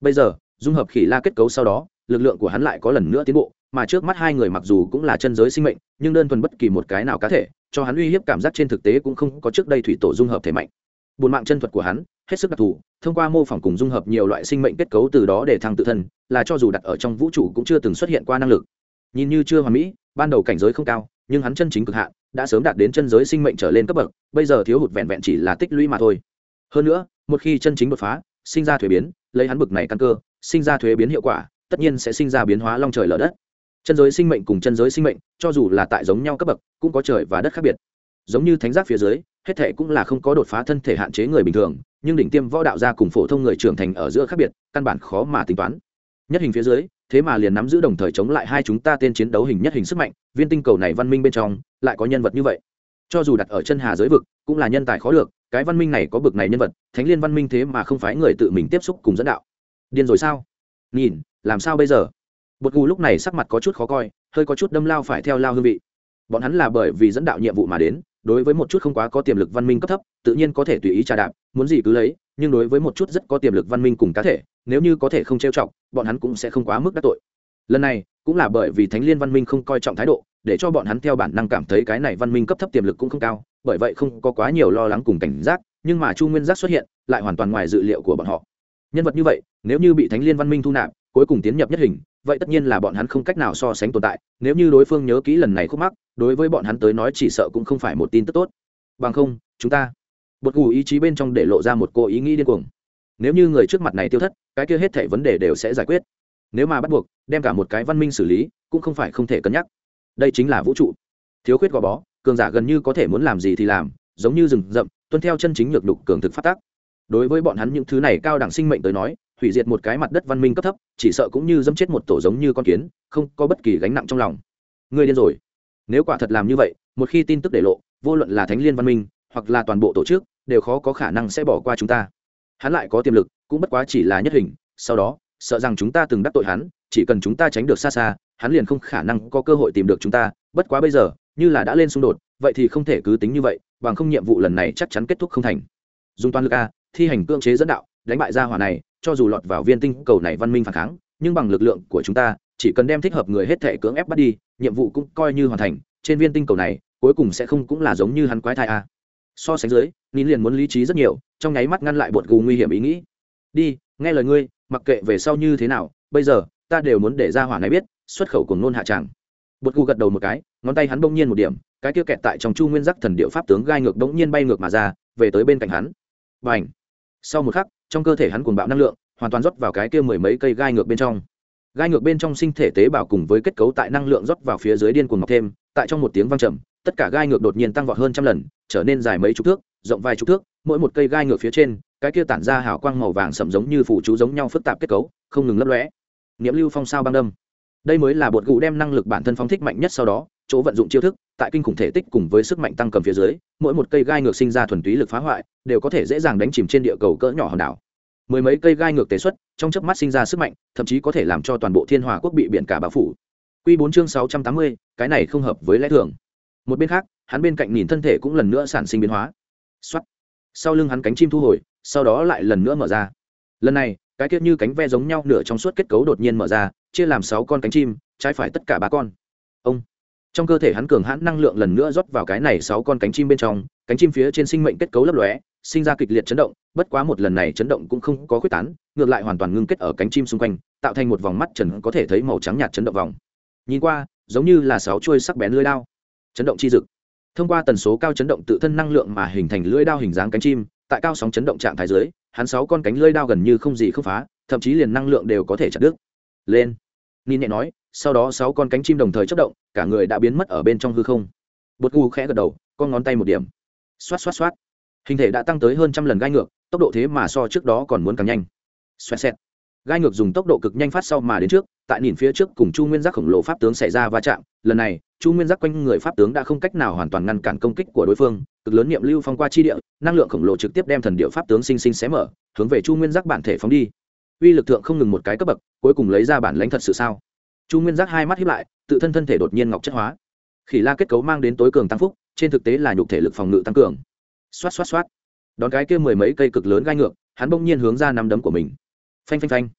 Bây giờ, dung hợp khỉ la kết cấu sau đó, lực lượng của hắn lại có lần nữa tiến bộ, mà trước mắt hai người mặc dù cũng là chân giới sinh mệnh, nhưng đơn thuần bất kỳ một cái nào cá thể, cho hắn uy hiếp cảm giác trên thực tế cũng không có trước đây thủy tổ dung hợp thể mạnh. Buồn mạng chân thuật của hắn, hết sức đặc thù, thông qua mô phỏng cùng dung hợp nhiều loại sinh mệnh kết cấu từ đó để thăng tự thân là cho dù đặt ở trong vũ trụ cũng chưa từng xuất hiện qua năng lực. Nhìn như chưa hoàn mỹ, ban đầu cảnh giới không cao, nhưng hắn chân chính cực hạn, đã sớm đạt đến chân giới sinh mệnh trở lên cấp bậc, bây giờ thiếu hụt vẹn vẹn chỉ là tích lũy mà thôi. Hơn nữa, một khi chân chính đột phá, sinh ra thuế biến, lấy hắn bực này căn cơ, sinh ra thuế biến hiệu quả, tất nhiên sẽ sinh ra biến hóa long trời lở đất. Chân giới sinh mệnh cùng chân giới sinh mệnh, cho dù là tại giống nhau cấp bậc, cũng có trời và đất khác biệt. Giống như thánh giác phía dưới, hết thể cũng là không có đột phá thân thể hạn chế người bình thường, nhưng đỉnh tiêm võ đạo gia cùng phổ thông người trưởng thành ở giữa khác biệt, căn bản khó mà tính toán nhất hình phía dưới, thế mà liền nắm giữ đồng thời chống lại hai chúng ta tên chiến đấu hình nhất hình sức mạnh, viên tinh cầu này văn minh bên trong, lại có nhân vật như vậy. Cho dù đặt ở chân hà giới vực, cũng là nhân tài khó được cái văn minh này có bực này nhân vật, thánh liên văn minh thế mà không phải người tự mình tiếp xúc cùng dẫn đạo. Điên rồi sao? Nhìn, làm sao bây giờ? Bột gù lúc này sắc mặt có chút khó coi, hơi có chút đâm lao phải theo lao hương vị. Bọn hắn là bởi vì dẫn đạo nhiệm vụ mà đến, đối với một chút không quá có tiềm lực văn minh cấp thấp, tự nhiên có thể tùy ý trà đạp, muốn gì cứ lấy nhưng đối với một chút rất có tiềm lực văn minh cùng cá thể, nếu như có thể không trêu chọc, bọn hắn cũng sẽ không quá mức đắc tội. Lần này, cũng là bởi vì thánh liên văn minh không coi trọng thái độ, để cho bọn hắn theo bản năng cảm thấy cái này văn minh cấp thấp tiềm lực cũng không cao, bởi vậy không có quá nhiều lo lắng cùng cảnh giác, nhưng mà chu nguyên giác xuất hiện, lại hoàn toàn ngoài dự liệu của bọn họ. Nhân vật như vậy, nếu như bị thánh liên văn minh thu nạp, cuối cùng tiến nhập nhất hình, vậy tất nhiên là bọn hắn không cách nào so sánh tồn tại, nếu như đối phương nhớ kỹ lần này khúc mắc, đối với bọn hắn tới nói chỉ sợ cũng không phải một tin tức tốt. Bằng không, chúng ta bột gù ý chí bên trong để lộ ra một cô ý nghĩ điên cuồng. Nếu như người trước mặt này tiêu thất, cái kia hết thể vấn đề đều sẽ giải quyết. Nếu mà bắt buộc, đem cả một cái văn minh xử lý, cũng không phải không thể cân nhắc. Đây chính là vũ trụ. Thiếu khuyết gò bó, cường giả gần như có thể muốn làm gì thì làm, giống như rừng rậm, tuân theo chân chính nhược đục cường thực phát tác. Đối với bọn hắn những thứ này cao đẳng sinh mệnh tới nói, hủy diệt một cái mặt đất văn minh cấp thấp, chỉ sợ cũng như dẫm chết một tổ giống như con kiến, không có bất kỳ gánh nặng trong lòng. Người điên rồi. Nếu quả thật làm như vậy, một khi tin tức để lộ, vô luận là thánh liên văn minh hoặc là toàn bộ tổ chức, đều khó có khả năng sẽ bỏ qua chúng ta. Hắn lại có tiềm lực, cũng bất quá chỉ là nhất hình, sau đó, sợ rằng chúng ta từng đắc tội hắn, chỉ cần chúng ta tránh được xa xa, hắn liền không khả năng có cơ hội tìm được chúng ta. Bất quá bây giờ, như là đã lên xung đột, vậy thì không thể cứ tính như vậy, bằng không nhiệm vụ lần này chắc chắn kết thúc không thành. Dùng toàn lực a, thi hành cưỡng chế dẫn đạo, đánh bại gia hỏa này, cho dù lọt vào viên tinh cầu này văn minh phản kháng, nhưng bằng lực lượng của chúng ta, chỉ cần đem thích hợp người hết thể cưỡng ép bắt đi, nhiệm vụ cũng coi như hoàn thành, trên viên tinh cầu này, cuối cùng sẽ không cũng là giống như hắn quái thai a so sánh dưới, nín liền muốn lý trí rất nhiều, trong nháy mắt ngăn lại bột gù nguy hiểm ý nghĩ. Đi, nghe lời ngươi, mặc kệ về sau như thế nào, bây giờ, ta đều muốn để ra hỏa này biết, xuất khẩu cùng nôn hạ tràng. Bột gù gật đầu một cái, ngón tay hắn bỗng nhiên một điểm, cái kia kẹt tại trong chu nguyên giác thần điệu pháp tướng gai ngược bỗng nhiên bay ngược mà ra, về tới bên cạnh hắn. Và ảnh sau một khắc, trong cơ thể hắn cuồng bạo năng lượng, hoàn toàn rót vào cái kia mười mấy cây gai ngược bên trong. Gai ngược bên trong sinh thể tế bào cùng với kết cấu tại năng lượng rót vào phía dưới điên cuồng mọc thêm, tại trong một tiếng vang trầm tất cả gai ngược đột nhiên tăng vọt hơn trăm lần, trở nên dài mấy chục thước, rộng vài chục thước, mỗi một cây gai ngược phía trên, cái kia tản ra hào quang màu vàng sậm giống như phủ chú giống nhau phức tạp kết cấu, không ngừng lấp lóe. Niệm lưu phong sao băng đâm. Đây mới là bột gụ đem năng lực bản thân phóng thích mạnh nhất sau đó, chỗ vận dụng chiêu thức, tại kinh khủng thể tích cùng với sức mạnh tăng cầm phía dưới, mỗi một cây gai ngược sinh ra thuần túy lực phá hoại, đều có thể dễ dàng đánh chìm trên địa cầu cỡ nhỏ hòn đảo. Mười mấy cây gai ngược tế xuất, trong chớp mắt sinh ra sức mạnh, thậm chí có thể làm cho toàn bộ thiên hòa quốc bị biển cả bao phủ. Quy bốn chương sáu trăm tám mươi, cái này không hợp với lẽ thường một bên khác, hắn bên cạnh nhìn thân thể cũng lần nữa sản sinh biến hóa. Soát. sau lưng hắn cánh chim thu hồi, sau đó lại lần nữa mở ra. Lần này, cái kết như cánh ve giống nhau nửa trong suốt kết cấu đột nhiên mở ra, chia làm sáu con cánh chim, trái phải tất cả ba con. Ông. Trong cơ thể hắn cường hãn năng lượng lần nữa rót vào cái này sáu con cánh chim bên trong, cánh chim phía trên sinh mệnh kết cấu lấp lóe, sinh ra kịch liệt chấn động, bất quá một lần này chấn động cũng không có quyết tán, ngược lại hoàn toàn ngưng kết ở cánh chim xung quanh, tạo thành một vòng mắt trần có thể thấy màu trắng nhạt chấn động vòng. Nhìn qua, giống như là sáu chuôi sắc bén lưỡi đao chấn động chi dực. Thông qua tần số cao chấn động tự thân năng lượng mà hình thành lưỡi đao hình dáng cánh chim, tại cao sóng chấn động trạng thái dưới, hắn sáu con cánh lưỡi đao gần như không gì không phá, thậm chí liền năng lượng đều có thể chặt đứt. Lên. Ni nhẹ nói, sau đó sáu con cánh chim đồng thời chất động, cả người đã biến mất ở bên trong hư không. Bột gu khẽ gật đầu, con ngón tay một điểm. Xoát xoát xoát. Hình thể đã tăng tới hơn trăm lần gai ngược, tốc độ thế mà so trước đó còn muốn càng nhanh. Xoẹt xẹt gai ngược dùng tốc độ cực nhanh phát sau mà đến trước, tại nhìn phía trước cùng chu nguyên giác khổng lồ pháp tướng xảy ra va chạm, lần này, chu nguyên giác quanh người pháp tướng đã không cách nào hoàn toàn ngăn cản công kích của đối phương, cực lớn niệm lưu phong qua chi địa, năng lượng khổng lồ trực tiếp đem thần điệu pháp tướng sinh sinh xé mở, hướng về chu nguyên giác bản thể phóng đi. Uy lực thượng không ngừng một cái cấp bậc, cuối cùng lấy ra bản lãnh thật sự sao? Chu nguyên giác hai mắt hiếp lại, tự thân thân thể đột nhiên ngọc chất hóa. Khỉ la kết cấu mang đến tối cường tăng phúc, trên thực tế là nhục thể lực phòng ngự tăng cường. Xoát xoát xoát. Đón cái kia mười mấy cây cực lớn gai ngược, hắn bỗng nhiên hướng ra năm đấm của mình phanh phanh phanh.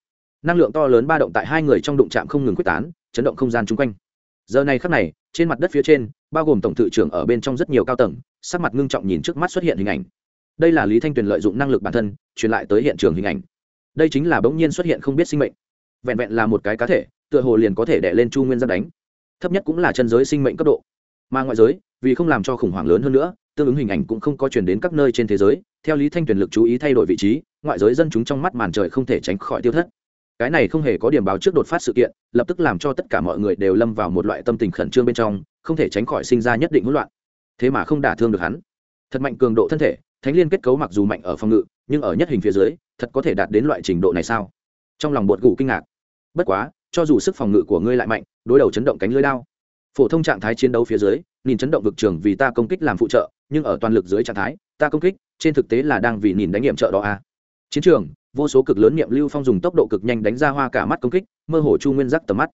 Năng lượng to lớn ba động tại hai người trong đụng chạm không ngừng quyết tán, chấn động không gian chung quanh. Giờ này khắc này, trên mặt đất phía trên, bao gồm tổng thự trưởng ở bên trong rất nhiều cao tầng, sắc mặt ngưng trọng nhìn trước mắt xuất hiện hình ảnh. Đây là lý thanh tuyền lợi dụng năng lực bản thân, truyền lại tới hiện trường hình ảnh. Đây chính là bỗng nhiên xuất hiện không biết sinh mệnh. Vẹn vẹn là một cái cá thể, tựa hồ liền có thể đè lên chu nguyên giáp đánh. Thấp nhất cũng là chân giới sinh mệnh cấp độ. Mà ngoại giới, vì không làm cho khủng hoảng lớn hơn nữa tương ứng hình ảnh cũng không có chuyển đến các nơi trên thế giới, theo lý thanh tuyền lực chú ý thay đổi vị trí, ngoại giới dân chúng trong mắt màn trời không thể tránh khỏi tiêu thất. Cái này không hề có điểm báo trước đột phát sự kiện, lập tức làm cho tất cả mọi người đều lâm vào một loại tâm tình khẩn trương bên trong, không thể tránh khỏi sinh ra nhất định hỗn loạn. Thế mà không đả thương được hắn. Thật mạnh cường độ thân thể, thánh liên kết cấu mặc dù mạnh ở phòng ngự, nhưng ở nhất hình phía dưới, thật có thể đạt đến loại trình độ này sao? Trong lòng bột gù kinh ngạc. Bất quá, cho dù sức phòng ngự của ngươi lại mạnh, đối đầu chấn động cánh lưới đao, phổ thông trạng thái chiến đấu phía dưới, nhìn chấn động vực trường vì ta công kích làm phụ trợ nhưng ở toàn lực dưới trạng thái, ta công kích, trên thực tế là đang vì nhìn đánh nghiệm trợ đó a à. chiến trường, vô số cực lớn niệm lưu phong dùng tốc độ cực nhanh đánh ra hoa cả mắt công kích, mơ hồ chu nguyên giác tầm mắt.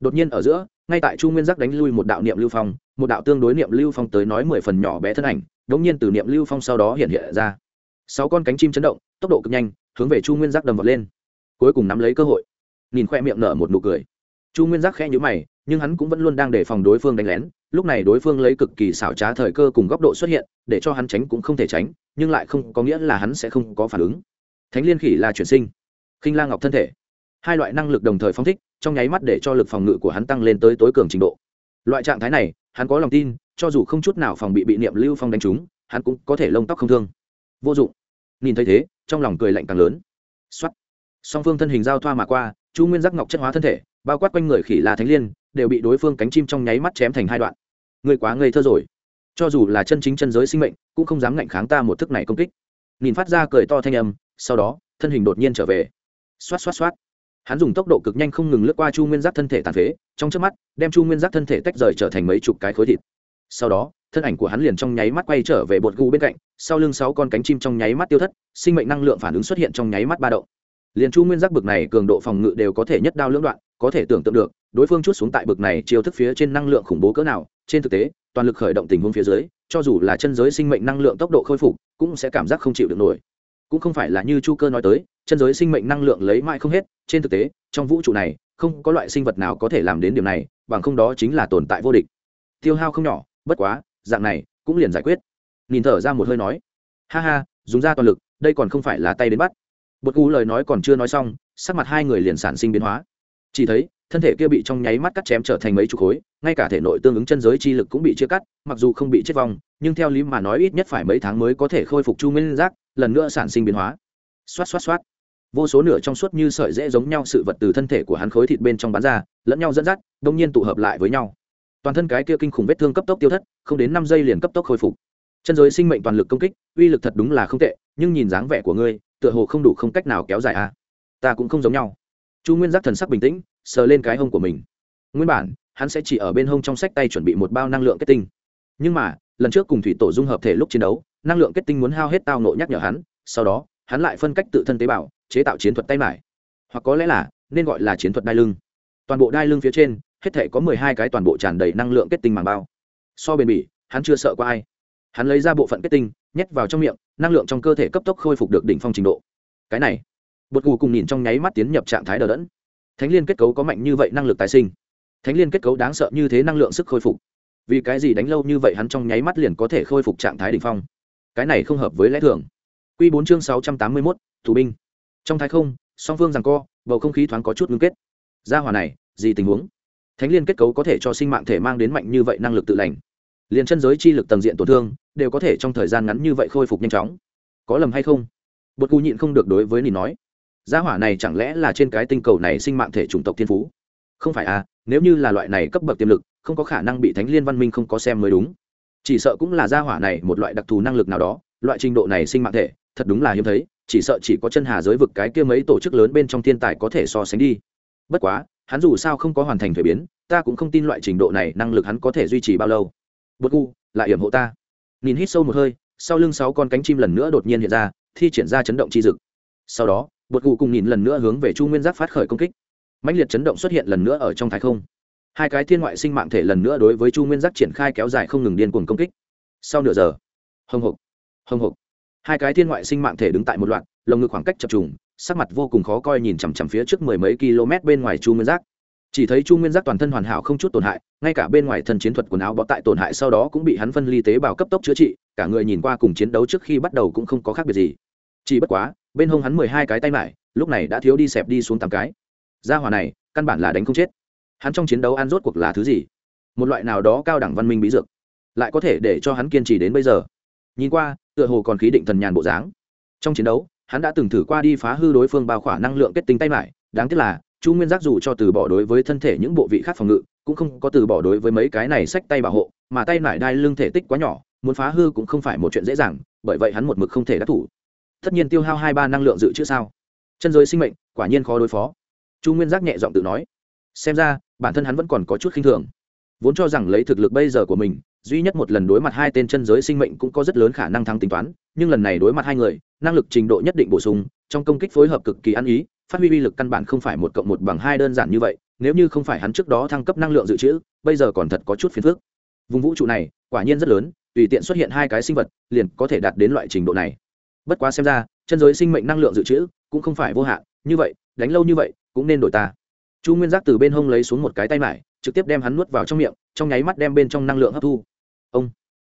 Đột nhiên ở giữa, ngay tại chu nguyên giác đánh lui một đạo niệm lưu phong, một đạo tương đối niệm lưu phong tới nói mười phần nhỏ bé thân ảnh, đống nhiên từ niệm lưu phong sau đó hiện hiện ra. Sáu con cánh chim chấn động, tốc độ cực nhanh, hướng về chu nguyên giác đầm vọt lên. Cuối cùng nắm lấy cơ hội. Nhìn khoe miệng nở một nụ cười chu nguyên giác khẽ nhữ mày, nhưng hắn cũng vẫn luôn đang đề phòng đối phương đánh lén. Lúc này đối phương lấy cực kỳ xảo trá thời cơ cùng góc độ xuất hiện, để cho hắn tránh cũng không thể tránh, nhưng lại không có nghĩa là hắn sẽ không có phản ứng. Thánh liên khỉ là chuyển sinh. Khinh la ngọc thân thể. Hai loại năng lực đồng thời phóng thích, trong nháy mắt để cho lực phòng ngự của hắn tăng lên tới tối cường trình độ. Loại trạng thái này, hắn có lòng tin, cho dù không chút nào phòng bị bị niệm lưu phong đánh trúng, hắn cũng có thể lông tóc không thương. Vô dụng. Nhìn thấy thế, trong lòng cười lạnh càng lớn. Xuất song phương thân hình giao thoa mà qua, chu nguyên giác ngọc chất hóa thân thể bao quát quanh người khỉ là thánh liên, đều bị đối phương cánh chim trong nháy mắt chém thành hai đoạn. Người quá ngây thơ rồi. Cho dù là chân chính chân giới sinh mệnh, cũng không dám ngạnh kháng ta một thức này công kích. Nhìn phát ra cười to thanh âm, sau đó, thân hình đột nhiên trở về. Xoát xoát xoát. Hắn dùng tốc độ cực nhanh không ngừng lướt qua chu nguyên giác thân thể tàn phế, trong trước mắt, đem chu nguyên giác thân thể tách rời trở thành mấy chục cái khối thịt. Sau đó, thân ảnh của hắn liền trong nháy mắt quay trở về bột gu bên cạnh, sau lưng sáu con cánh chim trong nháy mắt tiêu thất, sinh mệnh năng lượng phản ứng xuất hiện trong nháy mắt ba động. Liền chu nguyên giác bực này cường độ phòng ngự đều có thể nhất đao lưỡng đoạn có thể tưởng tượng được, đối phương chút xuống tại bực này chiêu thức phía trên năng lượng khủng bố cỡ nào, trên thực tế, toàn lực khởi động tình huống phía dưới, cho dù là chân giới sinh mệnh năng lượng tốc độ khôi phục, cũng sẽ cảm giác không chịu được nổi. Cũng không phải là như chu cơ nói tới, chân giới sinh mệnh năng lượng lấy mãi không hết, trên thực tế, trong vũ trụ này, không có loại sinh vật nào có thể làm đến điều này, bằng không đó chính là tồn tại vô địch. Tiêu hao không nhỏ, bất quá, dạng này, cũng liền giải quyết. Nhìn thở ra một hơi nói, ha ha, dùng ra toàn lực, đây còn không phải là tay đến bắt. Bột cú lời nói còn chưa nói xong, sắc mặt hai người liền sản sinh biến hóa chỉ thấy, thân thể kia bị trong nháy mắt cắt chém trở thành mấy chục khối, ngay cả thể nội tương ứng chân giới chi lực cũng bị chia cắt, mặc dù không bị chết vong, nhưng theo lý mà nói ít nhất phải mấy tháng mới có thể khôi phục chu nguyên giác, lần nữa sản sinh biến hóa. Xoát xoát xoát. Vô số nửa trong suốt như sợi dễ giống nhau sự vật từ thân thể của hắn khối thịt bên trong bán ra, lẫn nhau dẫn dắt đông nhiên tụ hợp lại với nhau. Toàn thân cái kia kinh khủng vết thương cấp tốc tiêu thất, không đến năm giây liền cấp tốc khôi phục. Chân giới sinh mệnh toàn lực công kích, uy lực thật đúng là không tệ, nhưng nhìn dáng vẻ của ngươi, tựa hồ không đủ không cách nào kéo dài à. ta cũng không giống nhau chu nguyên giác thần sắc bình tĩnh, sờ lên cái hông của mình. Nguyên bản, hắn sẽ chỉ ở bên hông trong sách tay chuẩn bị một bao năng lượng kết tinh. Nhưng mà, lần trước cùng thủy tổ dung hợp thể lúc chiến đấu, năng lượng kết tinh muốn hao hết tao nộ nhắc nhở hắn, sau đó, hắn lại phân cách tự thân tế bào, chế tạo chiến thuật tay mải. Hoặc có lẽ là, nên gọi là chiến thuật đai lưng. Toàn bộ đai lưng phía trên, hết thể có mười hai cái toàn bộ tràn đầy năng lượng kết tinh màng bao. So bền bỉ, hắn chưa sợ qua ai. Hắn lấy ra bộ phận kết tinh, nhét vào trong miệng, năng lượng trong cơ thể cấp tốc khôi phục được đỉnh phong trình độ. Cái này bột gù cùng nhìn trong nháy mắt tiến nhập trạng thái đờ đẫn. Thánh liên kết cấu có mạnh như vậy năng lực tái sinh. Thánh liên kết cấu đáng sợ như thế năng lượng sức khôi phục. Vì cái gì đánh lâu như vậy hắn trong nháy mắt liền có thể khôi phục trạng thái đ ỉ n h phong? Cái này không hợp với lẽ thường. Q bốn chương sáu trăm tám mươi mốt thủ binh. Trong thái không, song phương rằng co, bầu không khí thoáng có chút ngưng kết. Gia hòa này, gì tình huống? Thánh liên kết cấu có thể cho sinh mạng thể mang đến mạnh như vậy năng lực tự lành. Liền chân giới chi lực tầng diện tổn thương, đều có thể trong thời gian ngắn như vậy khôi phục nhanh chóng. Có lầm hay không? Bột cù nhịn không được đối với nỉ nói gia hỏa này chẳng lẽ là trên cái tinh cầu này sinh mạng thể chủng tộc thiên phú? Không phải à nếu như là loại này cấp bậc tiềm lực, không có khả năng bị thánh liên văn minh không có xem mới đúng. Chỉ sợ cũng là gia hỏa này một loại đặc thù năng lực nào đó, loại trình độ này sinh mạng thể, thật đúng là hiếm thấy, chỉ sợ chỉ có chân hà giới vực cái kia mấy tổ chức lớn bên trong thiên tài có thể so sánh đi. Bất quá, hắn dù sao không có hoàn thành thuế biến, ta cũng không tin loại trình độ này năng lực hắn có thể duy trì bao lâu. Bất u lại hiểm hộ ta. Nhìn hít sâu một hơi, sau lưng sáu con cánh chim lần nữa đột nhiên hiện ra, thi triển ra chấn động chi dực. Sau đó bột gù cùng nhìn lần nữa hướng về chu nguyên giác phát khởi công kích. Mãnh liệt chấn động xuất hiện lần nữa ở trong thái không. Hai cái thiên ngoại sinh mạng thể lần nữa đối với chu nguyên giác triển khai kéo dài không ngừng điên cuồng công kích. Sau nửa giờ, hồng hộc hồng hộc. Hai cái thiên ngoại sinh mạng thể đứng tại một loạt, lồng ngực khoảng cách chập trùng, sắc mặt vô cùng khó coi nhìn chằm chằm phía trước mười mấy km bên ngoài chu nguyên giác. Chỉ thấy chu nguyên giác toàn thân hoàn hảo không chút tổn hại, ngay cả bên ngoài thân chiến thuật quần áo bó tại tổn hại sau đó cũng bị hắn phân ly tế bào cấp tốc chữa trị, cả người nhìn qua cùng chiến đấu trước khi bắt đầu cũng không có khác biệt gì chỉ bất quá, bên hông hắn mười hai cái tay mải, lúc này đã thiếu đi xẹp đi xuống tám cái. Gia hỏa này, căn bản là đánh không chết. Hắn trong chiến đấu ăn rốt cuộc là thứ gì? Một loại nào đó cao đẳng văn minh bí dược. Lại có thể để cho hắn kiên trì đến bây giờ. Nhìn qua, tựa hồ còn khí định thần nhàn bộ dáng. Trong chiến đấu, hắn đã từng thử qua đi phá hư đối phương bao khỏa năng lượng kết tinh tay mải. Đáng tiếc là, chu nguyên giác dù cho từ bỏ đối với thân thể những bộ vị khác phòng ngự, cũng không có từ bỏ đối với mấy cái này sách tay bảo hộ, mà tay mải đai lưng thể tích quá nhỏ, muốn phá hư cũng không phải một chuyện dễ dàng, bởi vậy hắn một mực không thể đắc thủ tất nhiên tiêu hao hai ba năng lượng dự trữ sao? Chân giới sinh mệnh, quả nhiên khó đối phó. Chu nguyên giác nhẹ giọng tự nói. Xem ra, bản thân hắn vẫn còn có chút khinh thường. Vốn cho rằng lấy thực lực bây giờ của mình, duy nhất một lần đối mặt hai tên chân giới sinh mệnh cũng có rất lớn khả năng thắng tính toán, nhưng lần này đối mặt hai người, năng lực trình độ nhất định bổ sung, trong công kích phối hợp cực kỳ ăn ý, phát huy uy lực căn bản không phải một cộng một bằng hai đơn giản như vậy, nếu như không phải hắn trước đó thăng cấp năng lượng dự trữ, bây giờ còn thật có chút phiền phức. Vùng vũ trụ này, quả nhiên rất lớn, tùy tiện xuất hiện hai cái sinh vật, liền có thể đạt đến loại trình độ này bất quá xem ra, chân giới sinh mệnh năng lượng dự trữ cũng không phải vô hạn, như vậy, đánh lâu như vậy cũng nên đổi ta. Chu nguyên giác từ bên hông lấy xuống một cái tay mải, trực tiếp đem hắn nuốt vào trong miệng, trong nháy mắt đem bên trong năng lượng hấp thu. Ông,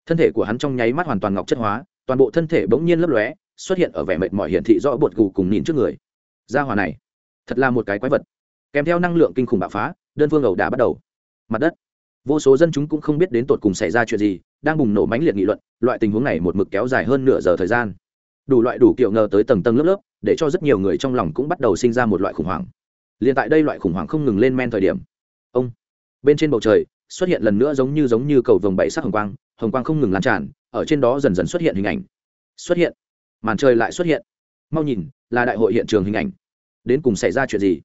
thân thể của hắn trong nháy mắt hoàn toàn ngọc chất hóa, toàn bộ thân thể bỗng nhiên lấp lóe, xuất hiện ở vẻ mệt mỏi hiển thị rõ bột gù cùng nhìn trước người. Gia hòa này, thật là một cái quái vật. Kèm theo năng lượng kinh khủng bạo phá, đơn phương ẩu đả bắt đầu. Mặt đất, vô số dân chúng cũng không biết đến tột cùng xảy ra chuyện gì, đang bùng nổ mãnh liệt nghị luận, loại tình huống này một mực kéo dài hơn nửa giờ thời gian đủ loại đủ kiểu ngờ tới tầng tầng lớp lớp, để cho rất nhiều người trong lòng cũng bắt đầu sinh ra một loại khủng hoảng. Liền tại đây loại khủng hoảng không ngừng lên men thời điểm, ông, bên trên bầu trời xuất hiện lần nữa giống như giống như cầu vồng bảy sắc hồng quang hồng quang không ngừng lan tràn, ở trên đó dần dần xuất hiện hình ảnh. Xuất hiện, màn trời lại xuất hiện. Mau nhìn, là đại hội hiện trường hình ảnh. Đến cùng xảy ra chuyện gì?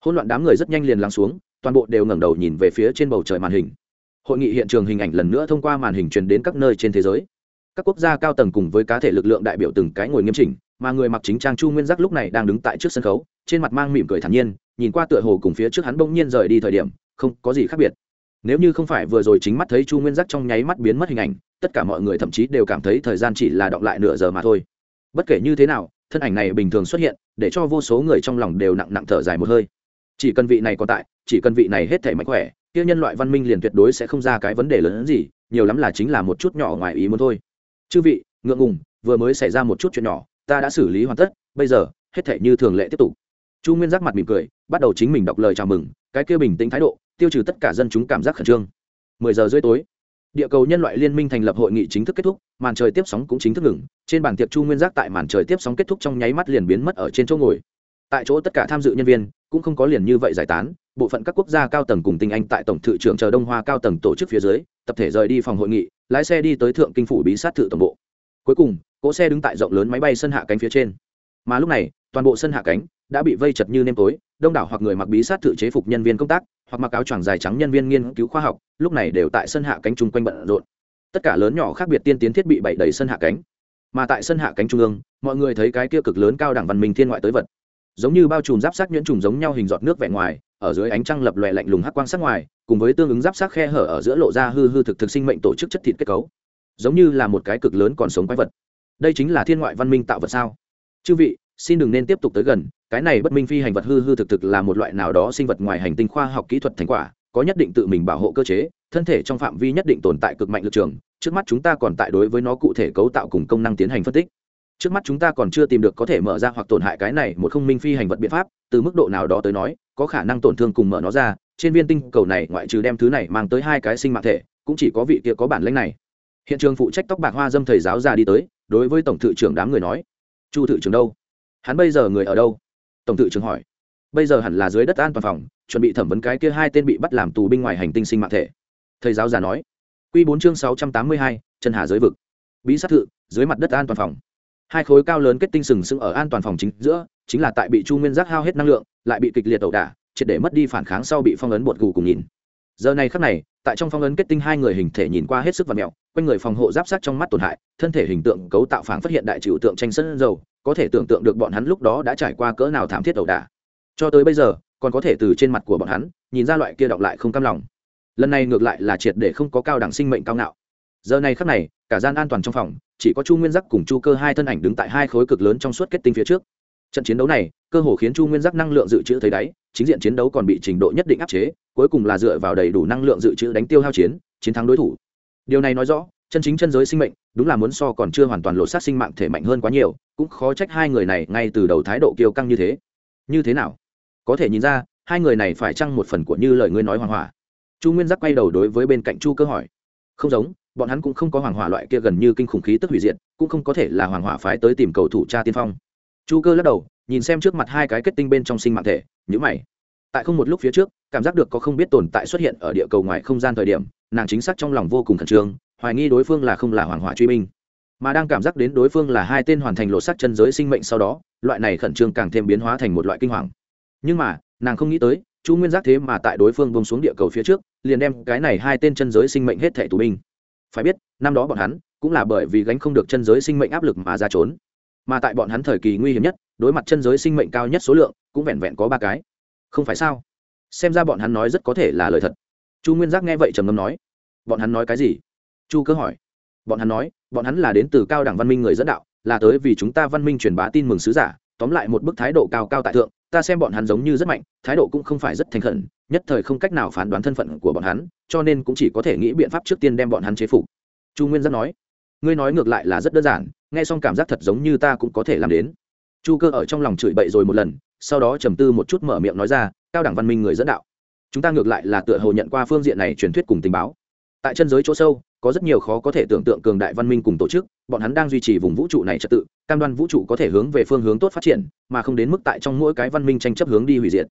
Hỗn loạn đám người rất nhanh liền lắng xuống, toàn bộ đều ngẩng đầu nhìn về phía trên bầu trời màn hình. Hội nghị hiện trường hình ảnh lần nữa thông qua màn hình truyền đến các nơi trên thế giới các quốc gia cao tầng cùng với cá thể lực lượng đại biểu từng cái ngồi nghiêm chỉnh, mà người mặc chính trang chu nguyên giác lúc này đang đứng tại trước sân khấu, trên mặt mang mỉm cười thản nhiên, nhìn qua tựa hồ cùng phía trước hắn bỗng nhiên rời đi thời điểm, không có gì khác biệt. Nếu như không phải vừa rồi chính mắt thấy chu nguyên giác trong nháy mắt biến mất hình ảnh, tất cả mọi người thậm chí đều cảm thấy thời gian chỉ là đọng lại nửa giờ mà thôi. Bất kể như thế nào, thân ảnh này bình thường xuất hiện, để cho vô số người trong lòng đều nặng nặng thở dài một hơi. Chỉ cần vị này còn tại, chỉ cần vị này hết thể mạnh khỏe, kia nhân loại văn minh liền tuyệt đối sẽ không ra cái vấn đề lớn hơn gì, nhiều lắm là chính là một chút nhỏ ngoài ý muốn thôi chư vị, ngượng ngùng, vừa mới xảy ra một chút chuyện nhỏ, ta đã xử lý hoàn tất, bây giờ, hết thể như thường lệ tiếp tục. Chu nguyên giác mặt mỉm cười, bắt đầu chính mình đọc lời chào mừng, cái kia bình tĩnh thái độ, tiêu trừ tất cả dân chúng cảm giác khẩn trương. Mười giờ rưỡi tối, địa cầu nhân loại liên minh thành lập hội nghị chính thức kết thúc, màn trời tiếp sóng cũng chính thức ngừng, trên bàn tiệc chu nguyên giác tại màn trời tiếp sóng kết thúc trong nháy mắt liền biến mất ở trên chỗ ngồi. Tại chỗ tất cả tham dự nhân viên, cũng không có liền như vậy giải tán, bộ phận các quốc gia cao tầng cùng tinh anh tại tổng thự trưởng chờ đông hoa cao tầng tổ chức phía dưới, tập thể rời đi phòng hội nghị lái xe đi tới thượng kinh phủ bí sát thự tổng bộ. Cuối cùng, cỗ xe đứng tại rộng lớn máy bay sân hạ cánh phía trên. Mà lúc này, toàn bộ sân hạ cánh đã bị vây chật như nêm tối, đông đảo hoặc người mặc bí sát tự chế phục nhân viên công tác, hoặc mặc áo choàng dài trắng nhân viên nghiên cứu khoa học, lúc này đều tại sân hạ cánh chung quanh bận rộn. Tất cả lớn nhỏ khác biệt tiên tiến thiết bị bày đầy sân hạ cánh. Mà tại sân hạ cánh trung ương, mọi người thấy cái kia cực lớn cao đẳng văn minh thiên ngoại tới vật. Giống như bao trùm giáp sát nhuyễn trùng giống nhau hình giọt nước vẻ ngoài ở dưới ánh trăng lập lòe lạnh lùng hắc quang sắc ngoài, cùng với tương ứng giáp sắc khe hở ở giữa lộ ra hư hư thực thực sinh mệnh tổ chức chất thịt kết cấu. Giống như là một cái cực lớn còn sống quái vật. Đây chính là thiên ngoại văn minh tạo vật sao? Chư vị, xin đừng nên tiếp tục tới gần, cái này bất minh phi hành vật hư hư thực thực là một loại nào đó sinh vật ngoài hành tinh khoa học kỹ thuật thành quả, có nhất định tự mình bảo hộ cơ chế, thân thể trong phạm vi nhất định tồn tại cực mạnh lực trường, trước mắt chúng ta còn tại đối với nó cụ thể cấu tạo cùng công năng tiến hành phân tích trước mắt chúng ta còn chưa tìm được có thể mở ra hoặc tổn hại cái này một không minh phi hành vật biện pháp, từ mức độ nào đó tới nói, có khả năng tổn thương cùng mở nó ra, trên viên tinh cầu này ngoại trừ đem thứ này mang tới hai cái sinh mạng thể, cũng chỉ có vị kia có bản lĩnh này. Hiện trường phụ trách tóc bạc hoa dâm thầy giáo già đi tới, đối với tổng thự trưởng đám người nói, chu thự trưởng đâu? Hắn bây giờ người ở đâu? Tổng thự trưởng hỏi. Bây giờ hẳn là dưới đất an toàn phòng, chuẩn bị thẩm vấn cái kia hai tên bị bắt làm tù binh ngoài hành tinh sinh mạng thể. Thầy giáo già nói. Q bốn chương sáu trăm tám mươi hai, chân hà giới vực. Bí sát thự, dưới mặt đất an toàn phòng hai khối cao lớn kết tinh sừng sững ở an toàn phòng chính giữa, chính là tại bị chu nguyên giác hao hết năng lượng, lại bị kịch liệt ẩu đả, triệt để mất đi phản kháng sau bị phong ấn bột gù cùng nhìn. Giờ này khắc này, tại trong phong ấn kết tinh hai người hình thể nhìn qua hết sức và mẹo, quanh người phòng hộ giáp sát trong mắt tổn hại, thân thể hình tượng cấu tạo phản phát hiện đại trừu tượng tranh sân dầu, có thể tưởng tượng được bọn hắn lúc đó đã trải qua cỡ nào thảm thiết ẩu đả. Cho tới bây giờ, còn có thể từ trên mặt của bọn hắn, nhìn ra loại kia đọc lại không cam lòng. Lần này ngược lại là triệt để không có cao đẳng sinh mệnh cao ngạo giờ này khắc này, cả gian an toàn trong phòng, chỉ có chu nguyên giác cùng chu cơ hai thân ảnh đứng tại hai khối cực lớn trong suốt kết tinh phía trước. Trận chiến đấu này, cơ hồ khiến chu nguyên giác năng lượng dự trữ thấy đáy, chính diện chiến đấu còn bị trình độ nhất định áp chế, cuối cùng là dựa vào đầy đủ năng lượng dự trữ đánh tiêu hao chiến chiến thắng đối thủ. Điều này nói rõ, chân chính chân giới sinh mệnh, đúng là muốn so còn chưa hoàn toàn lộ sát sinh mạng thể mạnh hơn quá nhiều, cũng khó trách hai người này ngay từ đầu thái độ kiêu căng như thế. Như thế nào? Có thể nhìn ra, hai người này phải chăng một phần của như lời ngươi nói hoàng hỏa? Chu nguyên giác quay đầu đối với bên cạnh chu cơ hỏi. Không giống bọn hắn cũng không có hoàng hỏa loại kia gần như kinh khủng khí tức hủy diệt, cũng không có thể là hoàng hỏa phái tới tìm cầu thủ cha tiên phong. Chu cơ lắc đầu, nhìn xem trước mặt hai cái kết tinh bên trong sinh mạng thể nhữ mày. Tại không một lúc phía trước, cảm giác được có không biết tồn tại xuất hiện ở địa cầu ngoài không gian thời điểm, nàng chính xác trong lòng vô cùng khẩn trương, hoài nghi đối phương là không là hoàng hỏa truy minh mà đang cảm giác đến đối phương là hai tên hoàn thành lộ sắc chân giới sinh mệnh sau đó, loại này khẩn trương càng thêm biến hóa thành một loại kinh hoàng. Nhưng mà, nàng không nghĩ tới, chu nguyên giác thế mà tại đối phương bông xuống địa cầu phía trước, liền đem cái này hai tên chân giới sinh mệnh hết thẻ tù binh phải biết, năm đó bọn hắn cũng là bởi vì gánh không được chân giới sinh mệnh áp lực mà ra trốn. Mà tại bọn hắn thời kỳ nguy hiểm nhất, đối mặt chân giới sinh mệnh cao nhất số lượng cũng vẹn vẹn có ba cái. Không phải sao? Xem ra bọn hắn nói rất có thể là lời thật. Chu nguyên giác nghe vậy trầm ngâm nói, bọn hắn nói cái gì? Chu cơ hỏi, bọn hắn nói, bọn hắn là đến từ cao đẳng văn minh người dẫn đạo, là tới vì chúng ta văn minh truyền bá tin mừng sứ giả, tóm lại một bức thái độ cao cao tại thượng ta xem bọn hắn giống như rất mạnh, thái độ cũng không phải rất thành khẩn, nhất thời không cách nào phán đoán thân phận của bọn hắn, cho nên cũng chỉ có thể nghĩ biện pháp trước tiên đem bọn hắn chế phục. Chu nguyên giác nói. Ngươi nói ngược lại là rất đơn giản, nghe xong cảm giác thật giống như ta cũng có thể làm đến. Chu cơ ở trong lòng chửi bậy rồi một lần, sau đó trầm tư một chút mở miệng nói ra, cao đẳng văn minh người dẫn đạo, chúng ta ngược lại là tựa hồ nhận qua phương diện này truyền thuyết cùng tình báo. Tại chân giới chỗ sâu, có rất nhiều khó có thể tưởng tượng cường đại văn minh cùng tổ chức bọn hắn đang duy trì vùng vũ trụ này trật tự, cam đoan vũ trụ có thể hướng về phương hướng tốt phát triển, mà không đến mức tại trong mỗi cái văn minh tranh chấp hướng đi hủy diệt.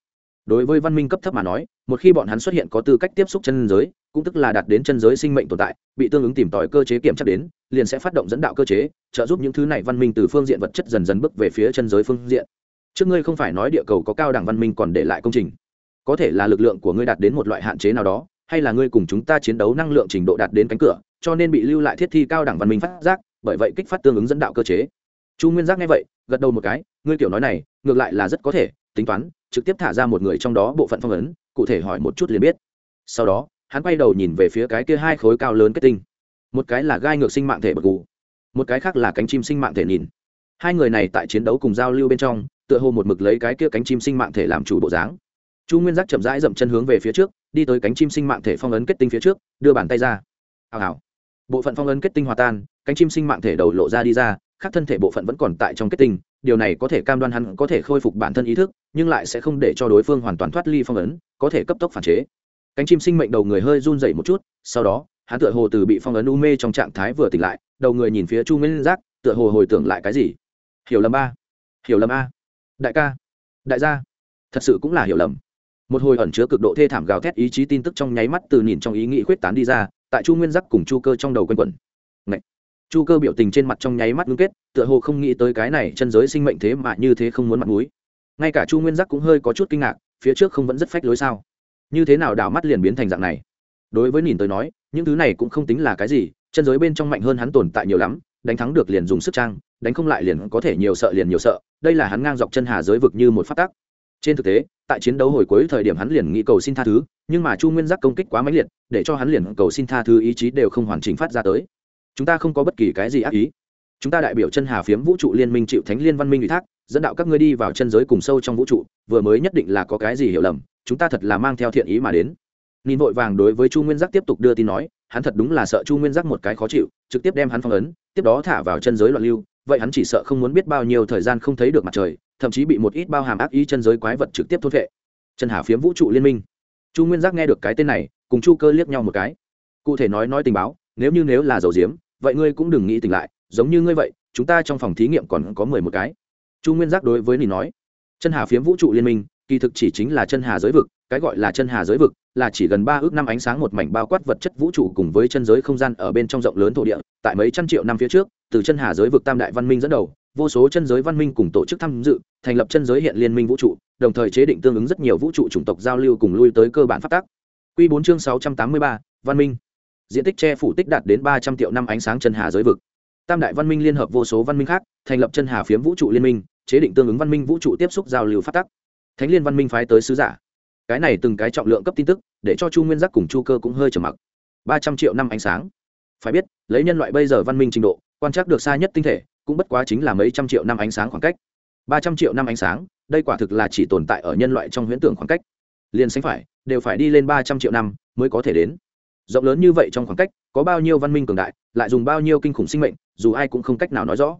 Đối với văn minh cấp thấp mà nói, một khi bọn hắn xuất hiện có tư cách tiếp xúc chân giới, cũng tức là đạt đến chân giới sinh mệnh tồn tại, bị tương ứng tìm tòi cơ chế kiểm tra đến, liền sẽ phát động dẫn đạo cơ chế, trợ giúp những thứ này văn minh từ phương diện vật chất dần dần bước về phía chân giới phương diện. Trước ngươi không phải nói địa cầu có cao đẳng văn minh còn để lại công trình. Có thể là lực lượng của ngươi đạt đến một loại hạn chế nào đó, hay là ngươi cùng chúng ta chiến đấu năng lượng trình độ đạt đến cánh cửa, cho nên bị lưu lại thiết thi cao đẳng văn minh phát giác bởi vậy kích phát tương ứng dẫn đạo cơ chế. Chu nguyên giác nghe vậy, gật đầu một cái, ngươi kiểu nói này, ngược lại là rất có thể, tính toán, trực tiếp thả ra một người trong đó bộ phận phong ấn, cụ thể hỏi một chút liền biết. Sau đó, hắn quay đầu nhìn về phía cái kia hai khối cao lớn kết tinh. Một cái là gai ngược sinh mạng thể bật gù, một cái khác là cánh chim sinh mạng thể nhìn. Hai người này tại chiến đấu cùng giao lưu bên trong, tựa hồ một mực lấy cái kia cánh chim sinh mạng thể làm chủ bộ dáng. Chu nguyên giác chậm rãi dậm chân hướng về phía trước, đi tới cánh chim sinh mạng thể phong ấn kết tinh phía trước, đưa bàn tay ra. Hào hào. Bộ phận phong ấn kết tinh hòa tan cánh chim sinh mạng thể đầu lộ ra đi ra khác thân thể bộ phận vẫn còn tại trong kết tinh điều này có thể cam đoan hắn có thể khôi phục bản thân ý thức nhưng lại sẽ không để cho đối phương hoàn toàn thoát ly phong ấn có thể cấp tốc phản chế. Cánh chim sinh mệnh đầu người hơi run dậy một chút sau đó hắn tựa hồ từ bị phong ấn u mê trong trạng thái vừa tỉnh lại đầu người nhìn phía chu nguyên giác tựa hồ hồi tưởng lại cái gì? Hiểu lầm a, hiểu lầm a. Đại ca. Đại gia. Thật sự cũng là hiểu lầm. Một hồi ẩn chứa cực độ thê thảm gào thét ý chí tin tức trong nháy mắt từ nhìn trong ý nghĩ khuyết tán đi ra tại chu nguyên giác cùng chu cơ trong đầu quanh quẩn chu cơ biểu tình trên mặt trong nháy mắt ngưng kết, tựa hồ không nghĩ tới cái này chân giới sinh mệnh thế mà như thế không muốn mặt mũi. Ngay cả chu nguyên giác cũng hơi có chút kinh ngạc, phía trước không vẫn rất phách lối sao? Như thế nào đảo mắt liền biến thành dạng này? Đối với nhìn tới nói, những thứ này cũng không tính là cái gì, chân giới bên trong mạnh hơn hắn tồn tại nhiều lắm, đánh thắng được liền dùng sức trang, đánh không lại liền có thể nhiều sợ liền nhiều sợ, đây là hắn ngang dọc chân hà giới vực như một phát tắc. Trên thực tế, tại chiến đấu hồi cuối thời điểm hắn liền nghĩ cầu xin tha thứ, nhưng mà chu nguyên giác công kích quá mãnh liệt, để cho hắn liền cầu xin tha thứ ý chí đều không hoàn chỉnh phát ra tới chúng ta không có bất kỳ cái gì ác ý. Chúng ta đại biểu chân hà phiếm vũ trụ liên minh chịu thánh liên văn minh ủy thác, dẫn đạo các ngươi đi vào chân giới cùng sâu trong vũ trụ, vừa mới nhất định là có cái gì hiểu lầm, chúng ta thật là mang theo thiện ý mà đến. Nhìn vội vàng đối với chu nguyên giác tiếp tục đưa tin nói, hắn thật đúng là sợ chu nguyên giác một cái khó chịu, trực tiếp đem hắn phong ấn, tiếp đó thả vào chân giới loạn lưu, vậy hắn chỉ sợ không muốn biết bao nhiêu thời gian không thấy được mặt trời, thậm chí bị một ít bao hàm ác ý chân giới quái vật trực tiếp thốt vệ chân hà phiếm vũ trụ liên minh. Chu nguyên giác nghe được cái tên này, cùng chu cơ liếc nhau một cái. Cụ thể nói nói tình báo, nếu như nếu là dầu diếm vậy ngươi cũng đừng nghĩ tỉnh lại, giống như ngươi vậy, chúng ta trong phòng thí nghiệm còn có mười một cái. Chu nguyên giác đối với nỉ nói, chân hà phiếm vũ trụ liên minh, kỳ thực chỉ chính là chân hà giới vực, cái gọi là chân hà giới vực là chỉ gần ba ước năm ánh sáng một mảnh bao quát vật chất vũ trụ cùng với chân giới không gian ở bên trong rộng lớn thổ địa, tại mấy trăm triệu năm phía trước, từ chân hà giới vực tam đại văn minh dẫn đầu, vô số chân giới văn minh cùng tổ chức tham dự, thành lập chân giới hiện liên minh vũ trụ, đồng thời chế định tương ứng rất nhiều vũ trụ chủng tộc giao lưu cùng lui tới cơ bản phát tác. Q bốn chương sáu trăm tám mươi ba, văn minh diện tích che phủ tích đạt đến ba trăm triệu năm ánh sáng chân hà giới vực. Tam đại văn minh liên hợp vô số văn minh khác, thành lập chân hà phiếm vũ trụ liên minh, chế định tương ứng văn minh vũ trụ tiếp xúc giao lưu phát tắc. Thánh liên văn minh phái tới sứ giả. Cái này từng cái trọng lượng cấp tin tức, để cho chu nguyên giác cùng chu cơ cũng hơi trầm mặc. Ba trăm triệu năm ánh sáng. Phải biết, lấy nhân loại bây giờ văn minh trình độ, quan trắc được xa nhất tinh thể, cũng bất quá chính là mấy trăm triệu năm ánh sáng khoảng cách. Ba trăm triệu năm ánh sáng, đây quả thực là chỉ tồn tại ở nhân loại trong huyễn tưởng khoảng cách. Liền sánh phải, đều phải đi lên ba trăm triệu năm mới có thể đến rộng lớn như vậy trong khoảng cách, có bao nhiêu văn minh cường đại, lại dùng bao nhiêu kinh khủng sinh mệnh, dù ai cũng không cách nào nói rõ.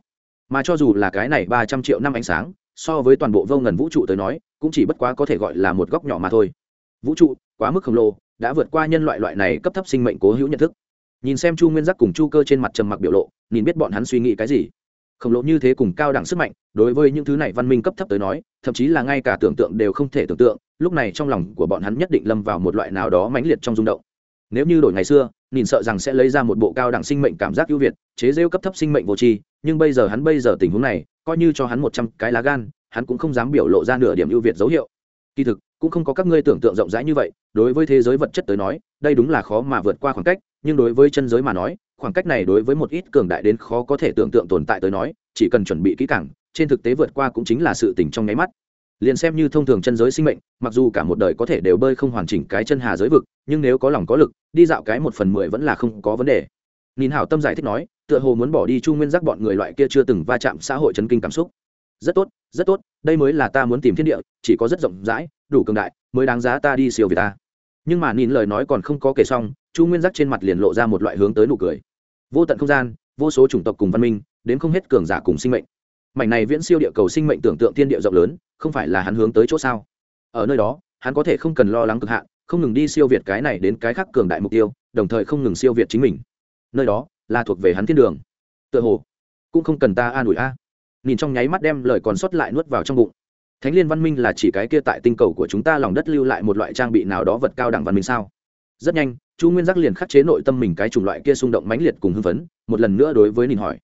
Mà cho dù là cái này ba trăm triệu năm ánh sáng, so với toàn bộ vô ngần vũ trụ tới nói, cũng chỉ bất quá có thể gọi là một góc nhỏ mà thôi. Vũ trụ, quá mức khổng lồ, đã vượt qua nhân loại loại này cấp thấp sinh mệnh cố hữu nhận thức. Nhìn xem chu nguyên giác cùng chu cơ trên mặt trầm mặc biểu lộ, nhìn biết bọn hắn suy nghĩ cái gì. Khổng lồ như thế cùng cao đẳng sức mạnh, đối với những thứ này văn minh cấp thấp tới nói, thậm chí là ngay cả tưởng tượng đều không thể tưởng tượng, lúc này trong lòng của bọn hắn nhất định lâm vào một loại nào đó mãnh liệt trong rung động nếu như đổi ngày xưa, nhìn sợ rằng sẽ lấy ra một bộ cao đẳng sinh mệnh cảm giác ưu việt, chế rêu cấp thấp sinh mệnh vô tri, nhưng bây giờ hắn bây giờ tình huống này, coi như cho hắn một trăm cái lá gan, hắn cũng không dám biểu lộ ra nửa điểm ưu việt dấu hiệu. Kỳ thực, cũng không có các ngươi tưởng tượng rộng rãi như vậy, đối với thế giới vật chất tới nói, đây đúng là khó mà vượt qua khoảng cách, nhưng đối với chân giới mà nói, khoảng cách này đối với một ít cường đại đến khó có thể tưởng tượng tồn tại tới nói, chỉ cần chuẩn bị kỹ càng, trên thực tế vượt qua cũng chính là sự tình trong nháy mắt liền xem như thông thường chân giới sinh mệnh, mặc dù cả một đời có thể đều bơi không hoàn chỉnh cái chân hà giới vực, nhưng nếu có lòng có lực, đi dạo cái một phần mười vẫn là không có vấn đề. Nhìn hảo tâm giải thích nói, tựa hồ muốn bỏ đi chu nguyên giác bọn người loại kia chưa từng va chạm xã hội chấn kinh cảm xúc. Rất tốt rất tốt, đây mới là ta muốn tìm thiên địa, chỉ có rất rộng rãi, đủ cường đại, mới đáng giá ta đi siêu việt ta. Nhưng mà nhìn lời nói còn không có kể xong, chu nguyên giác trên mặt liền lộ ra một loại hướng tới nụ cười. Vô tận không gian, vô số chủng tộc cùng văn minh, đến không hết cường giả cùng sinh mệnh mảnh này viễn siêu địa cầu sinh mệnh tưởng tượng thiên địa rộng lớn, không phải là hắn hướng tới chỗ sao? Ở nơi đó, hắn có thể không cần lo lắng cực hạn, không ngừng đi siêu việt cái này đến cái khác cường đại mục tiêu, đồng thời không ngừng siêu việt chính mình. Nơi đó, là thuộc về hắn thiên đường. Tựa hồ, cũng không cần ta an ủi a. Nhìn trong nháy mắt đem lời còn sót lại nuốt vào trong bụng. Thánh liên văn minh là chỉ cái kia tại tinh cầu của chúng ta lòng đất lưu lại một loại trang bị nào đó vật cao đẳng văn minh sao? Rất nhanh, chu nguyên giác liền khắc chế nội tâm mình cái chủng loại kia xung động mãnh liệt cùng hưng phấn, một lần nữa đối với nhìn hỏi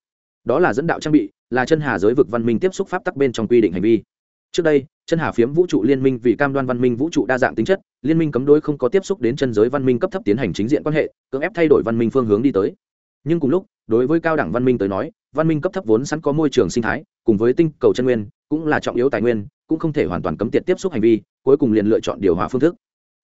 đó là dẫn đạo trang bị, là chân hà giới vực văn minh tiếp xúc pháp tắc bên trong quy định hành vi. Trước đây, chân hà phiếm vũ trụ liên minh vì cam đoan văn minh vũ trụ đa dạng tính chất, liên minh cấm đối không có tiếp xúc đến chân giới văn minh cấp thấp tiến hành chính diện quan hệ, cưỡng ép thay đổi văn minh phương hướng đi tới. Nhưng cùng lúc, đối với cao đẳng văn minh tới nói, văn minh cấp thấp vốn sẵn có môi trường sinh thái, cùng với tinh cầu chân nguyên, cũng là trọng yếu tài nguyên, cũng không thể hoàn toàn cấm tiệt tiếp xúc hành vi, cuối cùng liền lựa chọn điều hòa phương thức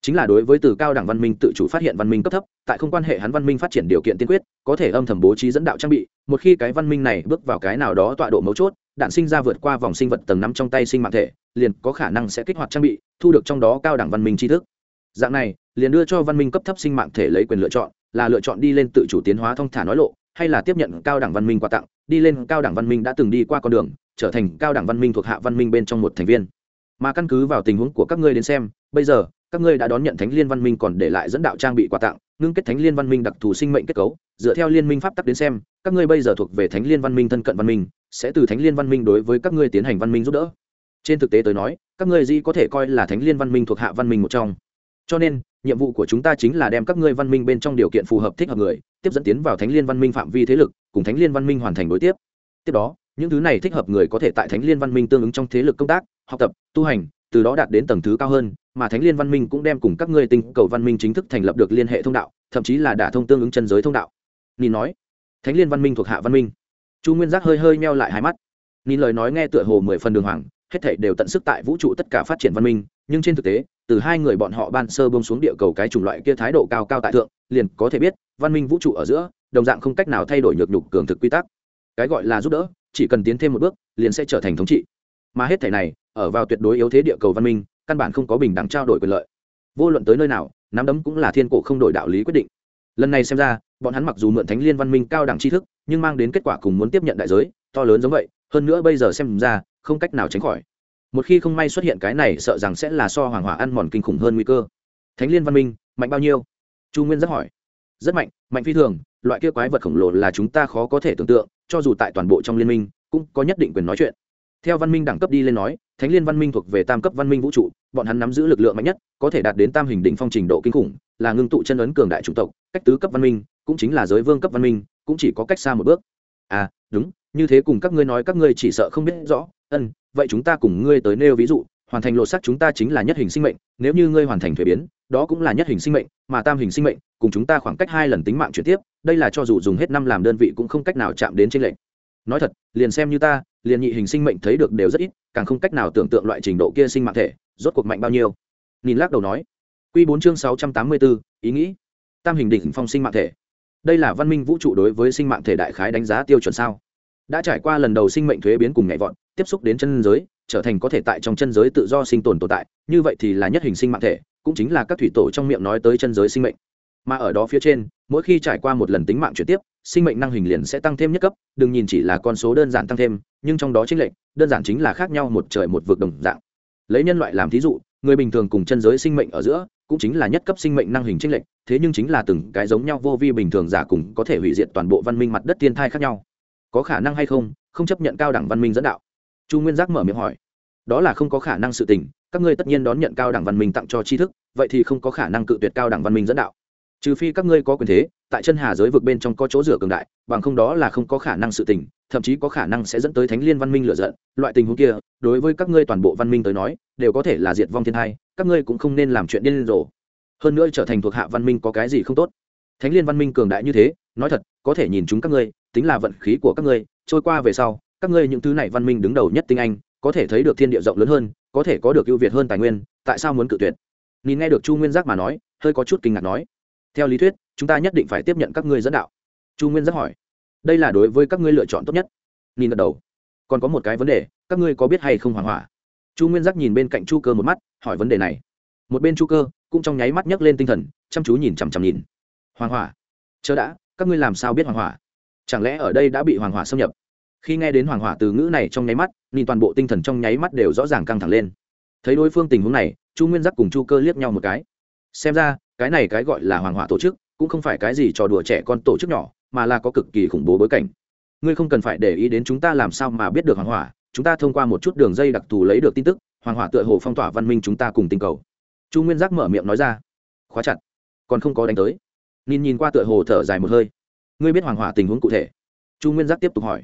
chính là đối với từ cao đẳng văn minh tự chủ phát hiện văn minh cấp thấp tại không quan hệ hắn văn minh phát triển điều kiện tiên quyết có thể âm thầm bố trí dẫn đạo trang bị một khi cái văn minh này bước vào cái nào đó tọa độ mấu chốt đạn sinh ra vượt qua vòng sinh vật tầng năm trong tay sinh mạng thể liền có khả năng sẽ kích hoạt trang bị thu được trong đó cao đẳng văn minh tri thức dạng này liền đưa cho văn minh cấp thấp sinh mạng thể lấy quyền lựa chọn là lựa chọn đi lên tự chủ tiến hóa thông thả nói lộ hay là tiếp nhận cao đẳng văn minh quà tặng đi lên cao đẳng văn minh đã từng đi qua con đường trở thành cao đẳng văn minh thuộc hạ văn minh bên trong một thành viên mà căn cứ vào tình huống của các ngươi đến xem bây giờ các ngươi đã đón nhận thánh liên văn minh còn để lại dẫn đạo trang bị quà tặng, ngưng kết thánh liên văn minh đặc thù sinh mệnh kết cấu, dựa theo liên minh pháp tắc đến xem, các ngươi bây giờ thuộc về thánh liên văn minh thân cận văn minh, sẽ từ thánh liên văn minh đối với các ngươi tiến hành văn minh giúp đỡ. Trên thực tế tới nói, các ngươi di có thể coi là thánh liên văn minh thuộc hạ văn minh một trong. Cho nên, nhiệm vụ của chúng ta chính là đem các ngươi văn minh bên trong điều kiện phù hợp thích hợp người, tiếp dẫn tiến vào thánh liên văn minh phạm vi thế lực, cùng thánh liên văn minh hoàn thành đối tiếp. Tiếp đó, những thứ này thích hợp người có thể tại thánh liên văn minh tương ứng trong thế lực công tác, học tập, tu hành, từ đó đạt đến tầng thứ cao hơn mà thánh liên văn minh cũng đem cùng các ngươi tinh cầu văn minh chính thức thành lập được liên hệ thông đạo, thậm chí là đả thông tương ứng chân giới thông đạo. Nhìn nói, thánh liên văn minh thuộc hạ văn minh. Chu nguyên giác hơi hơi meo lại hai mắt. Nhìn lời nói nghe tựa hồ mười phần đường hoàng, hết thảy đều tận sức tại vũ trụ tất cả phát triển văn minh, nhưng trên thực tế, từ hai người bọn họ ban sơ bông xuống địa cầu cái chủng loại kia thái độ cao cao tại thượng, liền có thể biết, văn minh vũ trụ ở giữa, đồng dạng không cách nào thay đổi nhược nhục cường thực quy tắc. Cái gọi là giúp đỡ, chỉ cần tiến thêm một bước, liền sẽ trở thành thống trị. Mà hết thảy này, ở vào tuyệt đối yếu thế địa cầu văn minh căn bản không có bình đẳng trao đổi quyền lợi. Vô luận tới nơi nào, nắm đấm cũng là thiên cổ không đổi đạo lý quyết định. Lần này xem ra, bọn hắn mặc dù mượn thánh liên văn minh cao đẳng tri thức, nhưng mang đến kết quả cùng muốn tiếp nhận đại giới, to lớn giống vậy, hơn nữa bây giờ xem ra, không cách nào tránh khỏi. Một khi không may xuất hiện cái này, sợ rằng sẽ là so hoàng hỏa ăn mòn kinh khủng hơn nguy cơ. Thánh liên văn minh, mạnh bao nhiêu? Chu nguyên rất hỏi. Rất mạnh mạnh phi thường, loại kia quái vật khổng lồ là chúng ta khó có thể tưởng tượng, cho dù tại toàn bộ trong liên minh, cũng có nhất định quyền nói chuyện theo văn minh đẳng cấp đi lên nói, thánh liên văn minh thuộc về tam cấp văn minh vũ trụ, bọn hắn nắm giữ lực lượng mạnh nhất, có thể đạt đến tam hình đỉnh phong trình độ kinh khủng, là ngưng tụ chân ấn cường đại chủng tộc, cách tứ cấp văn minh, cũng chính là giới vương cấp văn minh, cũng chỉ có cách xa một bước. À đúng, như thế cùng các ngươi nói, các ngươi chỉ sợ không biết rõ. Ân, vậy chúng ta cùng ngươi tới nêu ví dụ, hoàn thành lột sắc chúng ta chính là nhất hình sinh mệnh, nếu như ngươi hoàn thành thuế biến, đó cũng là nhất hình sinh mệnh, mà tam hình sinh mệnh, cùng chúng ta khoảng cách hai lần tính mạng chuyển tiếp, đây là cho dù dùng hết năm làm đơn vị cũng không cách nào chạm đến trên lệnh nói thật, liền xem như ta, liền nhị hình sinh mệnh thấy được đều rất ít, càng không cách nào tưởng tượng loại trình độ kia sinh mạng thể, rốt cuộc mạnh bao nhiêu. Nhìn lắc đầu nói. Q bốn chương sáu trăm tám mươi bốn ý nghĩ. Tam hình đỉnh phong sinh mạng thể. Đây là văn minh vũ trụ đối với sinh mạng thể đại khái đánh giá tiêu chuẩn sao? Đã trải qua lần đầu sinh mệnh thuế biến cùng nhảy vọt, tiếp xúc đến chân giới, trở thành có thể tại trong chân giới tự do sinh tồn tồn tại, như vậy thì là nhất hình sinh mạng thể, cũng chính là các thủy tổ trong miệng nói tới chân giới sinh mệnh mà ở đó phía trên, mỗi khi trải qua một lần tính mạng chuyển tiếp, sinh mệnh năng hình liền sẽ tăng thêm nhất cấp, đừng nhìn chỉ là con số đơn giản tăng thêm, nhưng trong đó chính lệnh đơn giản chính là khác nhau một trời một vực đồng dạng. Lấy nhân loại làm thí dụ, người bình thường cùng chân giới sinh mệnh ở giữa, cũng chính là nhất cấp sinh mệnh năng hình chính lệnh thế nhưng chính là từng cái giống nhau vô vi bình thường giả cùng có thể hủy diệt toàn bộ văn minh mặt đất thiên thai khác nhau. Có khả năng hay không không chấp nhận cao đẳng văn minh dẫn đạo. Chu nguyên giác mở miệng hỏi. Đó là không có khả năng sự tình, các ngươi tất nhiên đón nhận cao đẳng văn minh tặng cho tri thức, vậy thì không có khả năng cự tuyệt cao đẳng văn minh dẫn đạo trừ phi các ngươi có quyền thế, tại chân hà giới vực bên trong có chỗ rửa cường đại, bằng không đó là không có khả năng sự tình, thậm chí có khả năng sẽ dẫn tới thánh liên văn minh lựa giận. Loại tình huống kia, đối với các ngươi toàn bộ văn minh tới nói, đều có thể là diệt vong thiên thai các ngươi cũng không nên làm chuyện điên rồ. Hơn nữa trở thành thuộc hạ văn minh có cái gì không tốt? Thánh liên văn minh cường đại như thế, nói thật, có thể nhìn chúng các ngươi, tính là vận khí của các ngươi, trôi qua về sau, các ngươi những thứ này văn minh đứng đầu nhất tinh anh, có thể thấy được thiên địa rộng lớn hơn, có thể có được ưu việt hơn tài nguyên, tại sao muốn cự tuyệt? Nhìn nghe được chu nguyên giác mà nói, hơi có chút kinh ngạc nói theo lý thuyết, chúng ta nhất định phải tiếp nhận các ngươi dẫn đạo. Chu nguyên rất hỏi. Đây là đối với các ngươi lựa chọn tốt nhất. Nhìn gật đầu. Còn có một cái vấn đề, các ngươi có biết hay không hoàng hỏa? Chu nguyên giác nhìn bên cạnh chu cơ một mắt, hỏi vấn đề này. Một bên chu cơ cũng trong nháy mắt nhấc lên tinh thần, chăm chú nhìn chằm chằm nhìn. Hoàng hỏa. Chớ đã, các ngươi làm sao biết hoàng hỏa? Chẳng lẽ ở đây đã bị hoàng hỏa xâm nhập? Khi nghe đến hoàng hỏa từ ngữ này trong nháy mắt, nhìn toàn bộ tinh thần trong nháy mắt đều rõ ràng căng thẳng lên. Thấy đối phương tình huống này, chu nguyên giác cùng chu cơ liếc nhau một cái. Xem ra cái này cái gọi là hoàng hỏa tổ chức, cũng không phải cái gì trò đùa trẻ con tổ chức nhỏ, mà là có cực kỳ khủng bố bối cảnh. Ngươi không cần phải để ý đến chúng ta làm sao mà biết được hoàng hỏa, chúng ta thông qua một chút đường dây đặc thù lấy được tin tức, hoàng hỏa tựa hồ phong tỏa văn minh chúng ta cùng tinh cầu. Chu nguyên giác mở miệng nói ra. Khóa chặt. Còn không có đánh tới. Nhìn nhìn qua tựa hồ thở dài một hơi. Ngươi biết hoàng hỏa tình huống cụ thể? Chu nguyên giác tiếp tục hỏi.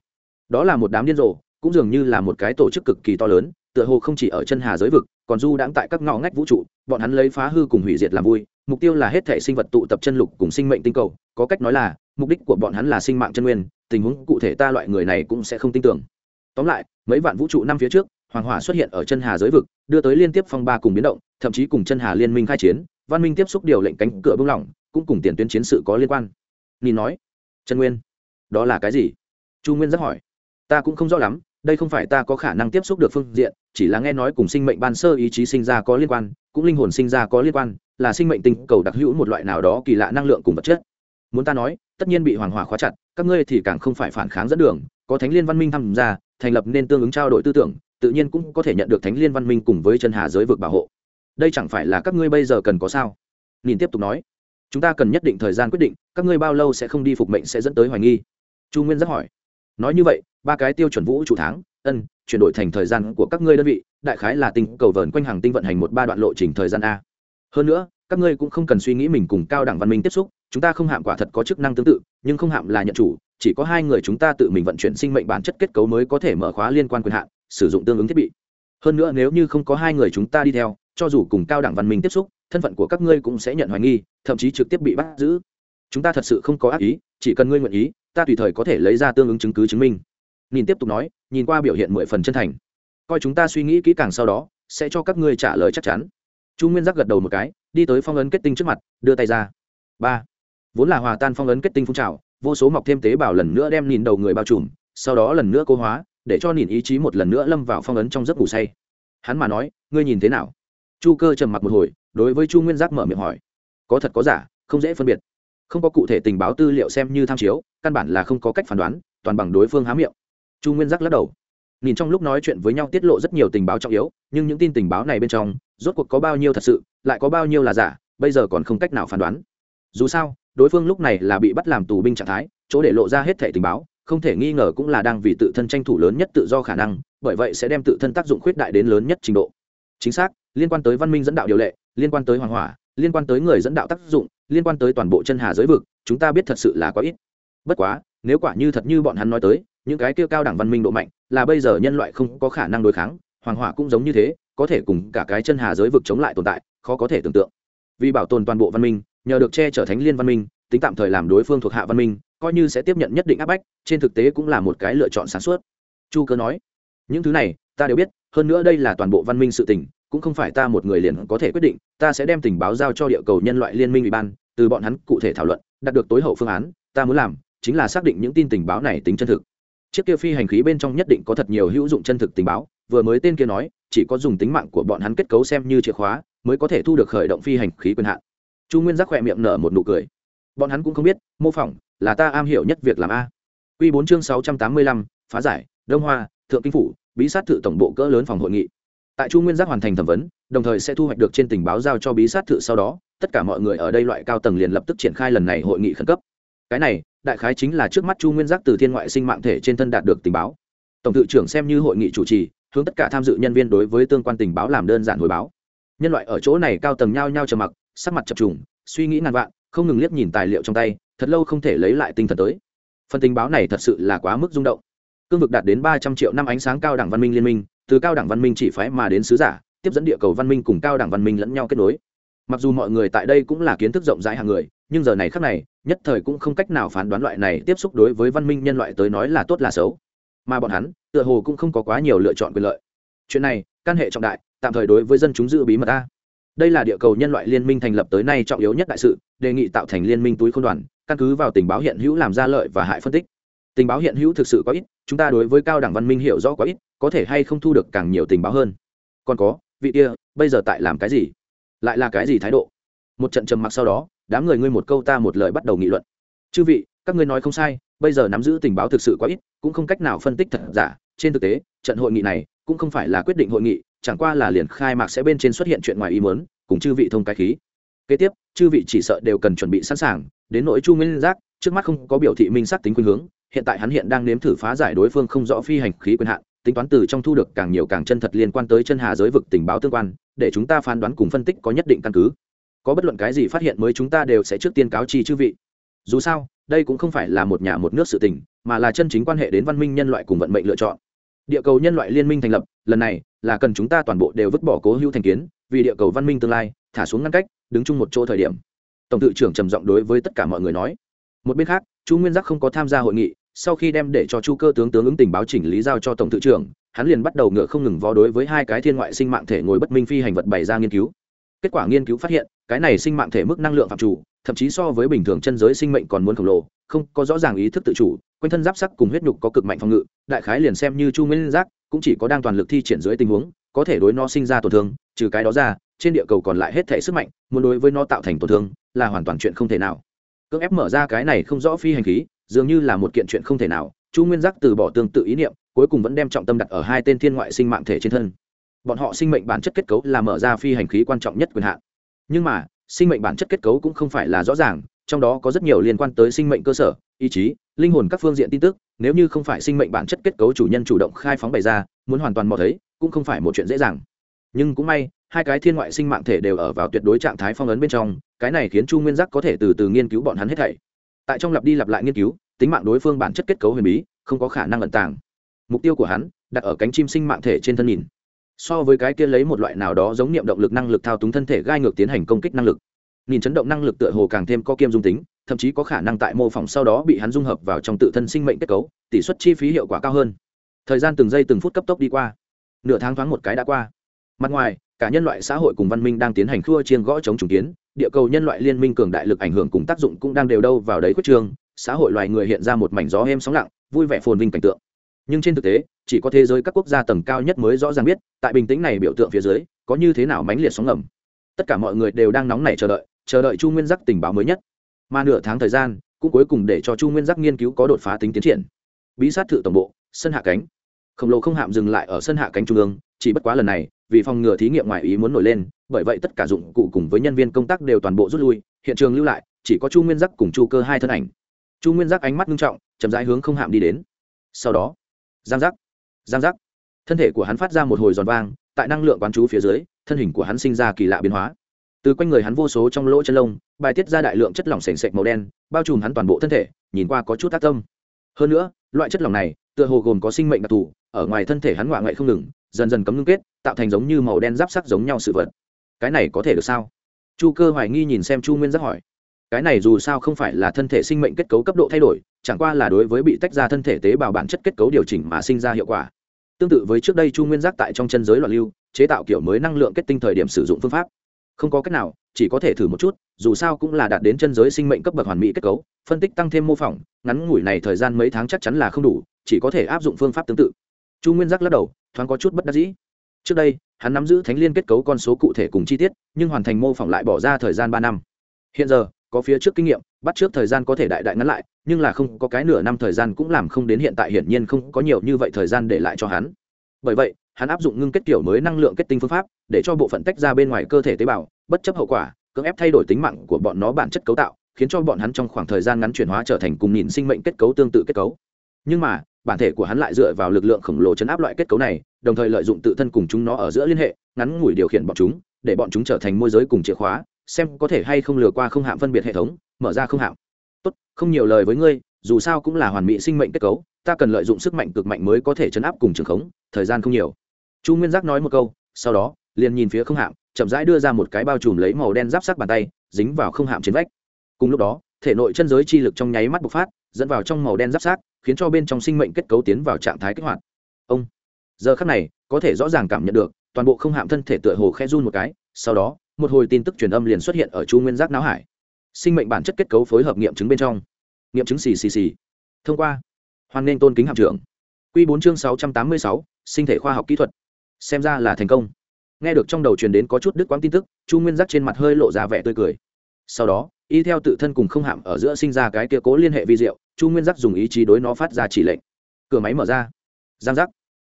Đó là một đám điên rồ, cũng dường như là một cái tổ chức cực kỳ to lớn, tựa hồ không chỉ ở chân hà giới vực, còn du đãng tại các ngõ ngách vũ trụ, bọn hắn lấy phá hư cùng hủy diệt làm vui mục tiêu là hết thể sinh vật tụ tập chân lục cùng sinh mệnh tinh cầu. Có cách nói là, mục đích của bọn hắn là sinh mạng chân nguyên, tình huống cụ thể ta loại người này cũng sẽ không tin tưởng. Tóm lại, mấy vạn vũ trụ năm phía trước, hoàng hỏa xuất hiện ở chân hà giới vực, đưa tới liên tiếp phong ba cùng biến động, thậm chí cùng chân hà liên minh khai chiến, văn minh tiếp xúc điều lệnh cánh cửa bung lỏng, cũng cùng tiền tuyến chiến sự có liên quan. Ni nói, chân nguyên, đó là cái gì? Chu nguyên rất hỏi. Ta cũng không rõ lắm, đây không phải ta có khả năng tiếp xúc được phương diện, chỉ là nghe nói cùng sinh mệnh ban sơ ý chí sinh ra có liên quan, cũng linh hồn sinh ra có liên quan là sinh mệnh tinh cầu đặc hữu một loại nào đó kỳ lạ năng lượng cùng vật chất. Muốn ta nói, tất nhiên bị hoàng hòa khóa chặt, các ngươi thì càng không phải phản kháng dẫn đường, có thánh liên văn minh tham gia, thành lập nên tương ứng trao đổi tư tưởng, tự nhiên cũng có thể nhận được thánh liên văn minh cùng với chân hà giới vực bảo hộ. Đây chẳng phải là các ngươi bây giờ cần có sao? Nhìn tiếp tục nói. Chúng ta cần nhất định thời gian quyết định, các ngươi bao lâu sẽ không đi phục mệnh sẽ dẫn tới hoài nghi? Chu nguyên rất hỏi. Nói như vậy, ba cái tiêu chuẩn vũ trụ tháng, ân, chuyển đổi thành thời gian của các ngươi đơn vị, đại khái là tinh cầu vờn quanh hàng tinh vận hành một ba đoạn lộ trình thời gian a hơn nữa, các ngươi cũng không cần suy nghĩ mình cùng cao đẳng văn minh tiếp xúc, chúng ta không hạm quả thật có chức năng tương tự, nhưng không hạm là nhận chủ, chỉ có hai người chúng ta tự mình vận chuyển sinh mệnh bản chất kết cấu mới có thể mở khóa liên quan quyền hạn, sử dụng tương ứng thiết bị. Hơn nữa nếu như không có hai người chúng ta đi theo, cho dù cùng cao đẳng văn minh tiếp xúc, thân phận của các ngươi cũng sẽ nhận hoài nghi, thậm chí trực tiếp bị bắt giữ. Chúng ta thật sự không có ác ý, chỉ cần ngươi nguyện ý, ta tùy thời có thể lấy ra tương ứng chứng cứ chứng minh. Nhìn tiếp tục nói, nhìn qua biểu hiện mười phần chân thành. Coi chúng ta suy nghĩ kỹ càng sau đó, sẽ cho các ngươi trả lời chắc chắn chu nguyên giác gật đầu một cái, đi tới phong ấn kết tinh trước mặt, đưa tay ra. Ba. Vốn là hòa tan phong ấn kết tinh phun trào, vô số mọc thêm tế bào lần nữa đem nhìn đầu người bao trùm, sau đó lần nữa cố hóa, để cho nhìn ý chí một lần nữa lâm vào phong ấn trong giấc ngủ say. Hắn mà nói, ngươi nhìn thế nào? Chu cơ trầm mặc một hồi, đối với chu nguyên giác mở miệng hỏi. Có thật có giả, không dễ phân biệt. Không có cụ thể tình báo tư liệu xem như tham chiếu, căn bản là không có cách phán đoán, toàn bằng đối phương há miệng. Chu nguyên giác lắc đầu. Nhìn trong lúc nói chuyện với nhau tiết lộ rất nhiều tình báo trọng yếu, nhưng những tin tình báo này bên trong rốt cuộc có bao nhiêu thật sự, lại có bao nhiêu là giả, bây giờ còn không cách nào phán đoán. Dù sao, đối phương lúc này là bị bắt làm tù binh trạng thái, chỗ để lộ ra hết thẻ tình báo, không thể nghi ngờ cũng là đang vì tự thân tranh thủ lớn nhất tự do khả năng, bởi vậy sẽ đem tự thân tác dụng khuyết đại đến lớn nhất trình độ. Chính xác, liên quan tới văn minh dẫn đạo điều lệ, liên quan tới hoàng hỏa, liên quan tới người dẫn đạo tác dụng, liên quan tới toàn bộ chân hà giới vực, chúng ta biết thật sự là quá ít. Bất quá, nếu quả như thật như bọn hắn nói tới, những cái kia cao đẳng văn minh độ mạnh, là bây giờ nhân loại không có khả năng đối kháng, hoàng hỏa cũng giống như thế có thể cùng cả cái chân hà giới vực chống lại tồn tại, khó có thể tưởng tượng. Vì bảo tồn toàn bộ văn minh, nhờ được che chở thánh liên văn minh, tính tạm thời làm đối phương thuộc hạ văn minh, coi như sẽ tiếp nhận nhất định áp bách, trên thực tế cũng là một cái lựa chọn sáng suốt. Chu cơ nói, những thứ này, ta đều biết, hơn nữa đây là toàn bộ văn minh sự tình, cũng không phải ta một người liền có thể quyết định, ta sẽ đem tình báo giao cho địa cầu nhân loại liên minh ủy ban, từ bọn hắn cụ thể thảo luận, đạt được tối hậu phương án, ta muốn làm chính là xác định những tin tình báo này tính chân thực. Chiếc kia phi hành khí bên trong nhất định có thật nhiều hữu dụng chân thực tình báo vừa mới tên kia nói, chỉ có dùng tính mạng của bọn hắn kết cấu xem như chìa khóa, mới có thể thu được khởi động phi hành khí quyền hạn. Chu nguyên giác khỏe miệng nở một nụ cười. Bọn hắn cũng không biết, mô phỏng, là ta am hiểu nhất việc làm a. Q bốn chương sáu trăm tám mươi lăm, phá giải, đông hoa, thượng kinh phủ, bí sát thự tổng bộ cỡ lớn phòng hội nghị. Tại chu nguyên giác hoàn thành thẩm vấn, đồng thời sẽ thu hoạch được trên tình báo giao cho bí sát thự sau đó, tất cả mọi người ở đây loại cao tầng liền lập tức triển khai lần này hội nghị khẩn cấp. Cái này, đại khái chính là trước mắt chu nguyên giác từ thiên ngoại sinh mạng thể trên thân đạt được tình báo. Tổng thự trưởng xem như hội nghị chủ trì hướng tất cả tham dự nhân viên đối với tương quan tình báo làm đơn giản hồi báo. Nhân loại ở chỗ này cao tầng nhao nhao trầm mặc, sắc mặt chập trùng, suy nghĩ ngàn vạn, không ngừng liếc nhìn tài liệu trong tay, thật lâu không thể lấy lại tinh thần tới. Phần tình báo này thật sự là quá mức rung động. Cương vực đạt đến ba trăm triệu năm ánh sáng cao đẳng văn minh liên minh, từ cao đẳng văn minh chỉ phái mà đến sứ giả, tiếp dẫn địa cầu văn minh cùng cao đẳng văn minh lẫn nhau kết nối. Mặc dù mọi người tại đây cũng là kiến thức rộng rãi hàng người, nhưng giờ này khác này, nhất thời cũng không cách nào phán đoán loại này tiếp xúc đối với văn minh nhân loại tới nói là tốt là xấu mà bọn hắn, tựa hồ cũng không có quá nhiều lựa chọn quyền lợi. Chuyện này căn hệ trọng đại, tạm thời đối với dân chúng giữ bí mật ta. Đây là địa cầu nhân loại liên minh thành lập tới nay trọng yếu nhất đại sự, đề nghị tạo thành liên minh túi không đoàn, căn cứ vào tình báo hiện hữu làm ra lợi và hại phân tích. Tình báo hiện hữu thực sự có ít, chúng ta đối với cao đẳng văn minh hiểu rõ có ít, có thể hay không thu được càng nhiều tình báo hơn. Còn có, vị kia, bây giờ tại làm cái gì? Lại là cái gì thái độ? Một trận trầm mặc sau đó, đám người ngươi một câu ta một lời bắt đầu nghị luận. Chư vị, các ngươi nói không sai bây giờ nắm giữ tình báo thực sự quá ít, cũng không cách nào phân tích thật giả. Trên thực tế, trận hội nghị này cũng không phải là quyết định hội nghị, chẳng qua là liền khai mạc sẽ bên trên xuất hiện chuyện ngoài ý muốn, cùng chư vị thông cái khí. Kế tiếp, chư vị chỉ sợ đều cần chuẩn bị sẵn sàng, đến nỗi chu nguyên giác, trước mắt không có biểu thị minh xác tính khuynh hướng, hiện tại hắn hiện đang nếm thử phá giải đối phương không rõ phi hành khí quyền hạn, tính toán từ trong thu được càng nhiều càng chân thật liên quan tới chân hà giới vực tình báo tương quan, để chúng ta phán đoán cùng phân tích có nhất định căn cứ. Có bất luận cái gì phát hiện mới chúng ta đều sẽ trước tiên cáo chi chư vị dù sao, đây cũng không phải là một nhà một nước sự tình, mà là chân chính quan hệ đến văn minh nhân loại cùng vận mệnh lựa chọn. Địa cầu nhân loại liên minh thành lập, lần này là cần chúng ta toàn bộ đều vứt bỏ cố hữu thành kiến, vì địa cầu văn minh tương lai, thả xuống ngăn cách, đứng chung một chỗ thời điểm. Tổng tự trưởng trầm giọng đối với tất cả mọi người nói. Một bên khác, chu nguyên giác không có tham gia hội nghị, sau khi đem để cho chu cơ tướng tướng ứng tình báo chỉnh lý giao cho tổng tự trưởng, hắn liền bắt đầu ngựa không ngừng vó đối với hai cái thiên ngoại sinh mạng thể ngồi bất minh phi hành vật bày ra nghiên cứu. Kết quả nghiên cứu phát hiện, cái này sinh mạng thể mức năng lượng phạm chủ thậm chí so với bình thường chân giới sinh mệnh còn muốn khổng lồ, không có rõ ràng ý thức tự chủ, quanh thân giáp sắc cùng huyết nhục có cực mạnh phòng ngự, đại khái liền xem như chu nguyên giác cũng chỉ có đang toàn lực thi triển dưới tình huống, có thể đối nó sinh ra tổn thương, trừ cái đó ra, trên địa cầu còn lại hết thể sức mạnh, muốn đối với nó tạo thành tổn thương là hoàn toàn chuyện không thể nào. Cưỡng ép mở ra cái này không rõ phi hành khí, dường như là một kiện chuyện không thể nào, chu nguyên giác từ bỏ tương tự ý niệm, cuối cùng vẫn đem trọng tâm đặt ở hai tên thiên ngoại sinh mạng thể trên thân. Bọn họ sinh mệnh bản chất kết cấu là mở ra phi hành khí quan trọng nhất quyền hạn. Nhưng mà sinh mệnh bản chất kết cấu cũng không phải là rõ ràng, trong đó có rất nhiều liên quan tới sinh mệnh cơ sở, ý chí, linh hồn các phương diện tin tức, nếu như không phải sinh mệnh bản chất kết cấu chủ nhân chủ động khai phóng bày ra, muốn hoàn toàn mò thấy, cũng không phải một chuyện dễ dàng. Nhưng cũng may, hai cái thiên ngoại sinh mạng thể đều ở vào tuyệt đối trạng thái phong ấn bên trong, cái này khiến chu nguyên giác có thể từ từ nghiên cứu bọn hắn hết thảy. Tại trong lặp đi lặp lại nghiên cứu, tính mạng đối phương bản chất kết cấu huyền bí, không có khả năng ẩn tàng. Mục tiêu của hắn đặt ở cánh chim sinh mạng thể trên thân nhìn so với cái kia lấy một loại nào đó giống niệm động lực năng lực thao túng thân thể gai ngược tiến hành công kích năng lực. Nhìn chấn động năng lực tựa hồ càng thêm có kiêm dung tính thậm chí có khả năng tại mô phỏng sau đó bị hắn dung hợp vào trong tự thân sinh mệnh kết cấu tỷ suất chi phí hiệu quả cao hơn. Thời gian từng giây từng phút cấp tốc đi qua. Nửa tháng thoáng một cái đã qua. Mặt ngoài cả nhân loại xã hội cùng văn minh đang tiến hành khua chiên gõ chống trùng kiến địa cầu nhân loại liên minh cường đại lực ảnh hưởng cùng tác dụng cũng đang đều đâu vào đấy quyết trường, xã hội loài người hiện ra một mảnh gió êm sóng lặng vui vẻ phồn vinh cảnh tượng nhưng trên thực tế, chỉ có thế giới các quốc gia tầng cao nhất mới rõ ràng biết, tại bình tĩnh này biểu tượng phía dưới, có như thế nào mãnh liệt sóng ngầm. Tất cả mọi người đều đang nóng nảy chờ đợi chờ đợi chu nguyên giác tình báo mới nhất. Mà nửa tháng thời gian, cũng cuối cùng để cho chu nguyên giác nghiên cứu có đột phá tính tiến triển. Bí sát thự tổng bộ, sân hạ cánh. Khổng lồ không hạm dừng lại ở sân hạ cánh trung ương, chỉ bất quá lần này, vì phòng ngừa thí nghiệm ngoài ý muốn nổi lên, bởi vậy tất cả dụng cụ cùng với nhân viên công tác đều toàn bộ rút lui, hiện trường lưu lại, chỉ có chu nguyên giác cùng chu cơ hai thân ảnh. Chu nguyên giác ánh mắt nghiêm trọng, chậm rãi hướng không hạm đi đến. Sau đó giang giác. Giang giác. Thân thể của hắn phát ra một hồi giòn vang, tại năng lượng quán chú phía dưới, thân hình của hắn sinh ra kỳ lạ biến hóa. Từ quanh người hắn vô số trong lỗ chân lông, bài tiết ra đại lượng chất lỏng s ề n sệch màu đen, bao trùm hắn toàn bộ thân thể, nhìn qua có chút tác tâm. Hơn nữa, loại chất lỏng này, tựa hồ gồm có sinh mệnh đặc thù, ở ngoài thân thể hắn ngoạ ngoại không ngừng, dần dần cấm ngưng kết, tạo thành giống như màu đen giáp sắc giống nhau sự vật. Cái này có thể được sao? Chu cơ hoài nghi nhìn xem chu nguyên giác hỏi cái này dù sao không phải là thân thể sinh mệnh kết cấu cấp độ thay đổi, chẳng qua là đối với bị tách ra thân thể tế bào bản chất kết cấu điều chỉnh mà sinh ra hiệu quả. Tương tự với trước đây chu nguyên giác tại trong chân giới loạn lưu, chế tạo kiểu mới năng lượng kết tinh thời điểm sử dụng phương pháp. Không có cách nào, chỉ có thể thử một chút, dù sao cũng là đạt đến chân giới sinh mệnh cấp bậc hoàn mỹ kết cấu, phân tích tăng thêm mô phỏng, ngắn ngủi này thời gian mấy tháng chắc chắn là không đủ, chỉ có thể áp dụng phương pháp tương tự. Chu nguyên giác lắc đầu, thoáng có chút bất đắc dĩ. Trước đây, hắn nắm giữ thánh liên kết cấu con số cụ thể cùng chi tiết, nhưng hoàn thành mô phỏng lại bỏ ra thời gian ba năm. Hiện giờ có phía trước kinh nghiệm, bắt trước thời gian có thể đại đại ngắn lại, nhưng là không có cái nửa năm thời gian cũng làm không đến hiện tại hiển nhiên không có nhiều như vậy thời gian để lại cho hắn. Bởi vậy, hắn áp dụng ngưng kết kiểu mới năng lượng kết tinh phương pháp, để cho bộ phận tách ra bên ngoài cơ thể tế bào, bất chấp hậu quả, cưỡng ép thay đổi tính mạng của bọn nó bản chất cấu tạo, khiến cho bọn hắn trong khoảng thời gian ngắn chuyển hóa trở thành cùng nhìn sinh mệnh kết cấu tương tự kết cấu. Nhưng mà, bản thể của hắn lại dựa vào lực lượng khổng lồ chấn áp loại kết cấu này, đồng thời lợi dụng tự thân cùng chúng nó ở giữa liên hệ, ngắn ngủi điều khiển bọn chúng, để bọn chúng trở thành môi giới cùng chìa khóa xem có thể hay không lừa qua không hạm phân biệt hệ thống, mở ra không hạm. Tốt, không nhiều lời với ngươi, dù sao cũng là hoàn mỹ sinh mệnh kết cấu, ta cần lợi dụng sức mạnh cực mạnh mới có thể chấn áp cùng trường khống, thời gian không nhiều. Chu nguyên giác nói một câu, sau đó, liền nhìn phía không hạm, chậm rãi đưa ra một cái bao trùm lấy màu đen giáp sắc bàn tay, dính vào không hạm trên vách. Cùng lúc đó, thể nội chân giới chi lực trong nháy mắt bộc phát, dẫn vào trong màu đen giáp sắc, khiến cho bên trong sinh mệnh kết cấu tiến vào trạng thái kích hoạt. Ông, giờ khắc này, có thể rõ ràng cảm nhận được, toàn bộ không hạm thân thể tựa hồ khe run một cái, sau đó một hồi tin tức truyền âm liền xuất hiện ở chu nguyên giác não hải. Sinh mệnh bản chất kết cấu phối hợp nghiệm chứng bên trong. Nghiệm chứng xì xì xì. Thông qua. Hoan nghênh tôn kính hạm trưởng. Q bốn chương sáu trăm tám mươi sáu, sinh thể khoa học kỹ thuật. Xem ra là thành công. Nghe được trong đầu truyền đến có chút đứt quãng tin tức, chu nguyên giác trên mặt hơi lộ ra vẻ tươi cười. Sau đó, y theo tự thân cùng không hạm ở giữa sinh ra cái kia cố liên hệ vi diệu, chu nguyên giác dùng ý chí đối nó phát ra chỉ lệnh. Cửa máy mở ra. Giang giác.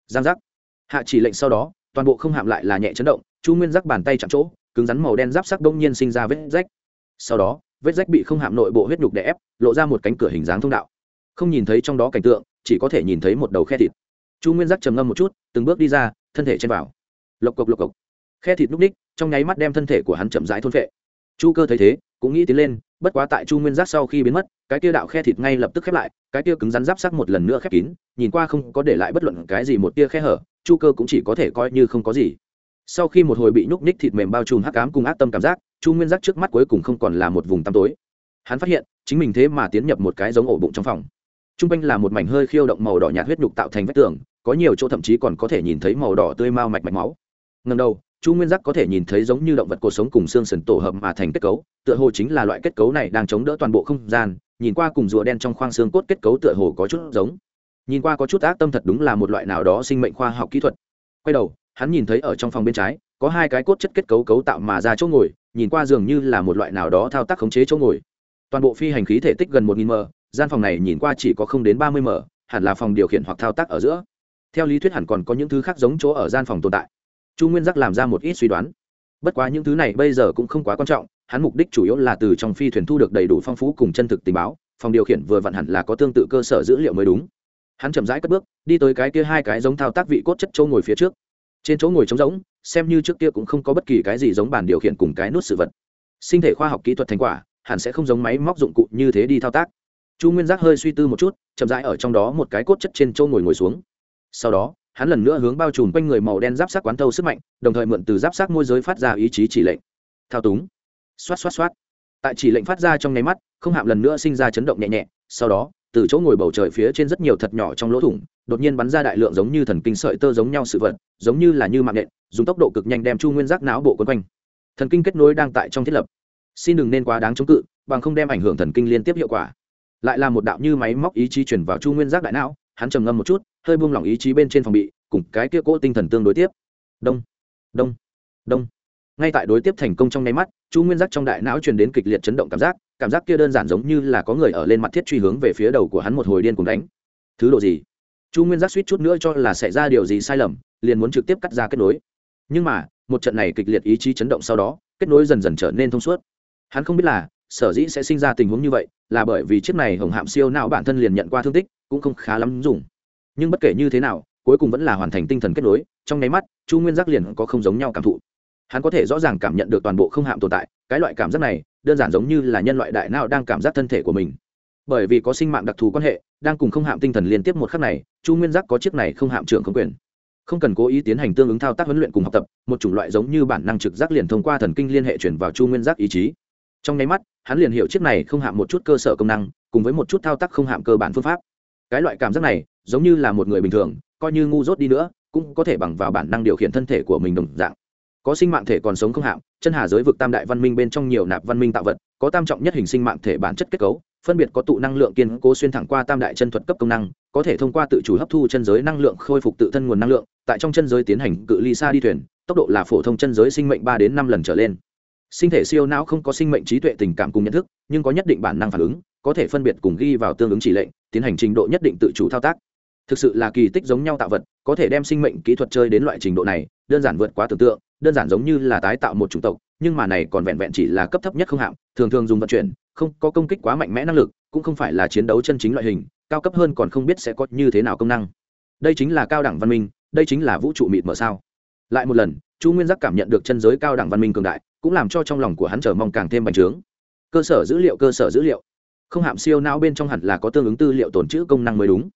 Giang giác. Hạ chỉ lệnh sau đó, toàn bộ không hạm lại là nhẹ chấn động, chu nguyên giác bàn tay chạm chỗ cứng rắn màu đen giáp sắc đông nhiên sinh ra vết rách. Sau đó, vết rách bị không hạm nội bộ huyết nhục đè ép, lộ ra một cánh cửa hình dáng thông đạo. Không nhìn thấy trong đó cảnh tượng, chỉ có thể nhìn thấy một đầu khe thịt. Chu nguyên giác trầm ngâm một chút, từng bước đi ra, thân thể chen vào. Lộc cộc lộc cộc. Khe thịt núp ních, trong nháy mắt đem thân thể của hắn chậm rãi thôn vệ chu cơ thấy thế, cũng nghĩ tiến lên, bất quá tại chu nguyên giác sau khi biến mất, cái tia đạo khe thịt ngay lập tức khép lại, cái tia cứng rắn giáp sắc một lần nữa khép kín, nhìn qua không có để lại bất luận cái gì một tia khe hở, chu cơ cũng chỉ có thể coi như không có gì sau khi một hồi bị nhúc nhích thịt mềm bao trùm hắc cám cùng ác tâm cảm giác, chu nguyên giác trước mắt cuối cùng không còn là một vùng tăm tối. Hắn phát hiện, chính mình thế mà tiến nhập một cái giống ổ bụng trong phòng. T r u n g quanh là một mảnh hơi khiêu động màu đỏ nhạt huyết nhục tạo thành vách tường, có nhiều chỗ thậm chí còn có thể nhìn thấy màu đỏ tươi mau mạch mạch máu. Ngần đầu, chu nguyên giác có thể nhìn thấy giống như động vật cuộc sống cùng xương sần tổ hợp mà thành kết cấu, tựa hồ chính là loại kết cấu này đang chống đỡ toàn bộ không gian, nhìn qua cùng rùa đen trong khoang xương cốt kết cấu tựa hồ có chút giống. Nhìn qua có chút ác tâm thật đúng là một loại nào đó sinh mệnh khoa học kỹ thuật. Quay đầu hắn nhìn thấy ở trong phòng bên trái, có hai cái cốt chất kết cấu cấu tạo mà ra chỗ ngồi, nhìn qua dường như là một loại nào đó thao tác khống chế chỗ ngồi. Toàn bộ phi hành khí thể tích gần một nghìn m, gian phòng này nhìn qua chỉ có không đến ba mươi m, hẳn là phòng điều khiển hoặc thao tác ở giữa. Theo lý thuyết hẳn còn có những thứ khác giống chỗ ở gian phòng tồn tại. Chu nguyên giác làm ra một ít suy đoán. Bất quá những thứ này bây giờ cũng không quá quan trọng, hắn mục đích chủ yếu là từ trong phi thuyền thu được đầy đủ phong phú cùng chân thực tình báo, phòng điều khiển vừa vặn hẳn là có tương tự cơ sở dữ liệu mới đúng. Hắn chậm rãi cất bước, đi tới cái kia hai cái giống thao tác vị cốt chất chỗ ngồi phía trước trên chỗ ngồi trống rỗng, xem như trước kia cũng không có bất kỳ cái gì giống bàn điều khiển cùng cái nút sự vật. Sinh thể khoa học kỹ thuật thành quả, hẳn sẽ không giống máy móc dụng cụ như thế đi thao tác. Chu nguyên giác hơi suy tư một chút, chậm rãi ở trong đó một cái cốt chất trên chỗ ngồi ngồi xuống. Sau đó, hắn lần nữa hướng bao trùm quanh người màu đen giáp sát quán thâu sức mạnh, đồng thời mượn từ giáp sát môi giới phát ra ý chí chỉ lệnh. Thao túng. Xoát xoát xoát. Tại chỉ lệnh phát ra trong nháy mắt, không hạm lần nữa sinh ra chấn động nhẹ nhẹ, sau đó từ chỗ ngồi bầu trời phía trên rất nhiều thật nhỏ trong lỗ thủng, đột nhiên bắn ra đại lượng giống như thần kinh sợi tơ giống nhau sự vật, giống như là như mạng nện dùng tốc độ cực nhanh đem chu nguyên giác não bộ quấn quanh. Thần kinh kết nối đang tại trong thiết lập. Xin đừng nên quá đáng chống cự, bằng không đem ảnh hưởng thần kinh liên tiếp hiệu quả. Lại là một đạo như máy móc ý chí chuyển vào chu nguyên giác đại não, hắn trầm ngâm một chút, hơi buông lỏng ý chí bên trên phòng bị, cùng cái kia cỗ tinh thần tương đối tiếp. Đông đông đông ngay tại đối tiếp thành công trong nháy mắt, chu nguyên giác trong đại não truyền đến kịch liệt chấn động cảm giác cảm giác kia đơn giản giống như là có người ở lên mặt thiết truy hướng về phía đầu của hắn một hồi điên cùng đánh. Thứ độ gì? Chu nguyên giác suýt chút nữa cho là xảy ra điều gì sai lầm, liền muốn trực tiếp cắt ra kết nối. Nhưng mà, một trận này kịch liệt ý chí chấn động sau đó, kết nối dần dần trở nên thông suốt. Hắn không biết là, sở dĩ sẽ sinh ra tình huống như vậy, là bởi vì chiếc này hồng hạm siêu não bản thân liền nhận qua thương tích, cũng không khá lắm dùng. Nhưng bất kể như thế nào, cuối cùng vẫn là hoàn thành tinh thần kết nối, trong nháy mắt, chu nguyên giác liền có không giống nhau cảm thụ hắn có thể rõ ràng cảm nhận được toàn bộ không hạm tồn tại, cái loại cảm giác này, đơn giản giống như là nhân loại đại nào đang cảm giác thân thể của mình. Bởi vì có sinh mạng đặc thù quan hệ, đang cùng không hạm tinh thần liên tiếp một khắc này, chu nguyên giác có chiếc này không hạm trưởng không quyền. Không cần cố ý tiến hành tương ứng thao tác huấn luyện cùng học tập, một chủng loại giống như bản năng trực giác liền thông qua thần kinh liên hệ chuyển vào chu nguyên giác ý chí. Trong nháy mắt, hắn liền hiểu chiếc này không hạm một chút cơ sở công năng, cùng với một chút thao tác không hạm cơ bản phương pháp. Cái loại cảm giác này, giống như là một người bình thường, coi như ngu dốt đi nữa, cũng có thể bằng vào bản năng điều khiển thân thể của mình đồng dạng có sinh mạng thể còn sống không hạm, chân hà giới vực tam đại văn minh bên trong nhiều nạp văn minh tạo vật, có tam trọng nhất hình sinh mạng thể bản chất kết cấu, phân biệt có tụ năng lượng kiên cố xuyên thẳng qua tam đại chân thuật cấp công năng, có thể thông qua tự chủ hấp thu chân giới năng lượng khôi phục tự thân nguồn năng lượng, tại trong chân giới tiến hành cự ly xa đi thuyền, tốc độ là phổ thông chân giới sinh mệnh ba đến năm lần trở lên. Sinh thể siêu não không có sinh mệnh trí tuệ tình cảm cùng nhận thức, nhưng có nhất định bản năng phản ứng, có thể phân biệt cùng ghi vào tương ứng chỉ lệnh, tiến hành trình độ nhất định tự chủ thao tác. Thực sự là kỳ tích giống nhau tạo vật, có thể đem sinh mệnh kỹ thuật chơi đến loại trình độ này, đơn giản vượt quá tưởng tượng đơn giản giống như là tái tạo một chủng tộc, nhưng mà này còn vẹn vẹn chỉ là cấp thấp nhất không hạng, thường thường dùng vận chuyển, không có công kích quá mạnh mẽ năng lực, cũng không phải là chiến đấu chân chính loại hình, cao cấp hơn còn không biết sẽ có như thế nào công năng. Đây chính là cao đẳng văn minh, đây chính là vũ trụ mịt mở sao. Lại một lần, chu nguyên giác cảm nhận được chân giới cao đẳng văn minh cường đại, cũng làm cho trong lòng của hắn chờ mong càng thêm bành trướng. Cơ sở dữ liệu, cơ sở dữ liệu. Không hạm siêu não bên trong hẳn là có tương ứng tư liệu tồn trữ công năng mới đúng.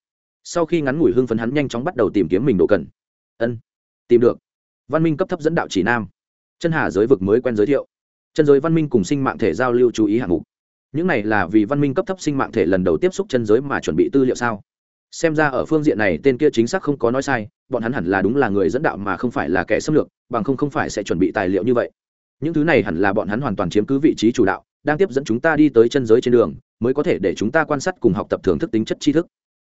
Sau khi ngắn ngủi hưng phấn hắn nhanh chóng bắt đầu tìm kiếm mình độ cần ân, tìm được văn minh cấp thấp dẫn đạo chỉ nam. Chân hà giới vực mới quen giới thiệu. Chân giới văn minh cùng sinh mạng thể giao lưu chú ý hạng mục. Những này là vì văn minh cấp thấp sinh mạng thể lần đầu tiếp xúc chân giới mà chuẩn bị tư liệu sao? Xem ra ở phương diện này tên kia chính xác không có nói sai, bọn hắn hẳn là đúng là người dẫn đạo mà không phải là kẻ xâm lược, bằng không không phải sẽ chuẩn bị tài liệu như vậy. Những thứ này hẳn là bọn hắn hoàn toàn chiếm cứ vị trí chủ đạo, đang tiếp dẫn chúng ta đi tới chân giới trên đường, mới có thể để chúng ta quan sát cùng học tập thưởng thức tính chất tri thức.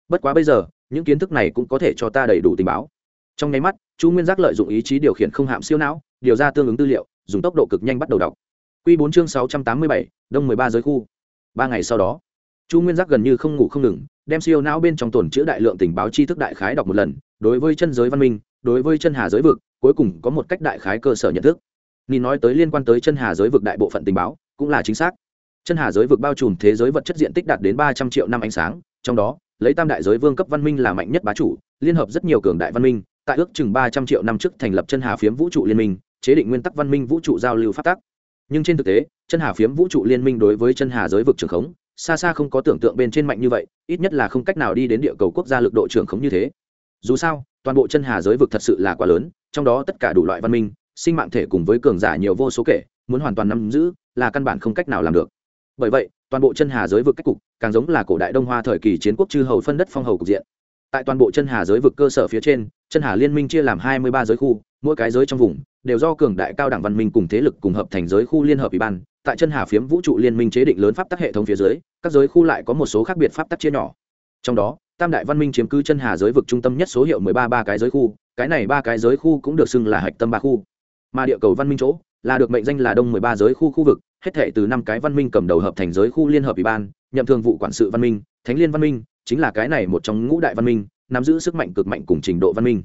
Bất quá bây giờ, những kiến thức này cũng có thể cho ta đầy đủ tình báo trong nháy mắt, chu nguyên giác lợi dụng ý chí điều khiển không hạm siêu não, điều ra tương ứng tư liệu, dùng tốc độ cực nhanh bắt đầu đọc. Q bốn chương sáu trăm tám mươi bảy, đông mười ba giới khu. Ba ngày sau đó, chu nguyên giác gần như không ngủ không ngừng, đem siêu não bên trong tồn chữ đại lượng tình báo tri thức đại khái đọc một lần, đối với chân giới văn minh, đối với chân hà giới vực, cuối cùng có một cách đại khái cơ sở nhận thức. Nhìn nói tới liên quan tới chân hà giới vực đại bộ phận tình báo, cũng là chính xác. Chân hà giới vực bao trùm thế giới vật chất diện tích đạt đến ba trăm triệu năm ánh sáng, trong đó, lấy tam đại giới vương cấp văn minh là mạnh nhất bá chủ, liên hợp rất nhiều cường đại văn minh tại ước chừng ba trăm triệu năm trước thành lập chân hà phiếm vũ trụ liên minh, chế định nguyên tắc văn minh vũ trụ giao lưu phát tác nhưng trên thực tế chân hà phiếm vũ trụ liên minh đối với chân hà giới vực trường khống, xa xa không có tưởng tượng bên trên mạnh như vậy, ít nhất là không cách nào đi đến địa cầu quốc gia lực độ trường khống như thế. Dù sao, toàn bộ chân hà giới vực thật sự là quá lớn, trong đó tất cả đủ loại văn minh, sinh mạng thể cùng với cường giả nhiều vô số kể, muốn hoàn toàn nắm giữ, là căn bản không cách nào làm được. Bởi vậy, toàn bộ chân hà giới vực cách cục, càng giống là cổ đại đông hoa thời kỳ chiến quốc chư hầu phân đất phong hầu cục diện tại toàn bộ chân hà giới vực cơ sở phía trên, chân hà liên minh chia làm hai mươi ba giới khu, mỗi cái giới trong vùng đều do cường đại cao đẳng văn minh cùng thế lực cùng hợp thành giới khu liên hợp ủy ban. Tại chân hà phiếm vũ trụ liên minh chế định lớn pháp tắc hệ thống phía dưới, các giới khu lại có một số khác biệt pháp tắc chia nhỏ. Trong đó, tam đại văn minh chiếm cứ chân hà giới vực trung tâm nhất số hiệu mười ba ba cái giới khu, cái này ba cái giới khu cũng được xưng là hạch tâm ba khu. Mà địa cầu văn minh chỗ là được mệnh danh là đông mười ba giới khu khu vực, hết thể từ năm cái văn minh cầm đầu hợp thành giới khu liên hợp ủy ban, nhậm thường vụ quản sự văn minh, thánh liên văn minh chính là cái này một trong ngũ đại văn minh, nắm giữ sức mạnh cực mạnh cùng trình độ văn minh.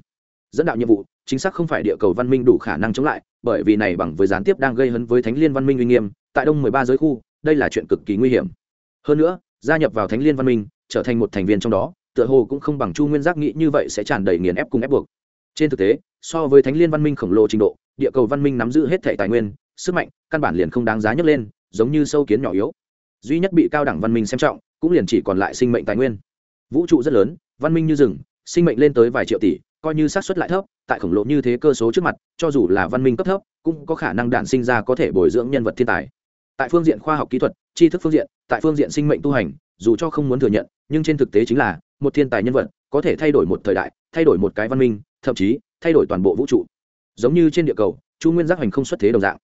Dẫn đạo nhiệm vụ, chính xác không phải địa cầu văn minh đủ khả năng chống lại, bởi vì này bằng với gián tiếp đang gây hấn với thánh liên văn minh uy nghiêm, tại đông mười ba giới khu, đây là chuyện cực kỳ nguy hiểm. Hơn nữa, gia nhập vào thánh liên văn minh, trở thành một thành viên trong đó, tựa hồ cũng không bằng chu nguyên giác nghĩ như vậy sẽ tràn đầy nghiền ép cùng ép buộc. Trên thực tế, so với thánh liên văn minh khổng lồ trình độ, địa cầu văn minh nắm giữ hết thể tài nguyên, sức mạnh, căn bản liền không đáng giá nhấc lên, giống như sâu kiến nhỏ yếu. Duy nhất bị cao đẳng văn minh xem trọng, cũng liền chỉ còn lại sinh mệnh tài nguyên vũ trụ rất lớn, văn minh như rừng, sinh mệnh lên tới vài triệu tỷ, coi như xác suất lại thấp, tại khổng lồ như thế cơ số trước mặt, cho dù là văn minh cấp thấp, cũng có khả năng đản sinh ra có thể bồi dưỡng nhân vật thiên tài. Tại phương diện khoa học kỹ thuật, tri thức phương diện, tại phương diện sinh mệnh tu hành, dù cho không muốn thừa nhận, nhưng trên thực tế chính là, một thiên tài nhân vật, có thể thay đổi một thời đại, thay đổi một cái văn minh, thậm chí, thay đổi toàn bộ vũ trụ. Giống như trên địa cầu, chu nguyên giác hoành không xuất thế đồng dạng.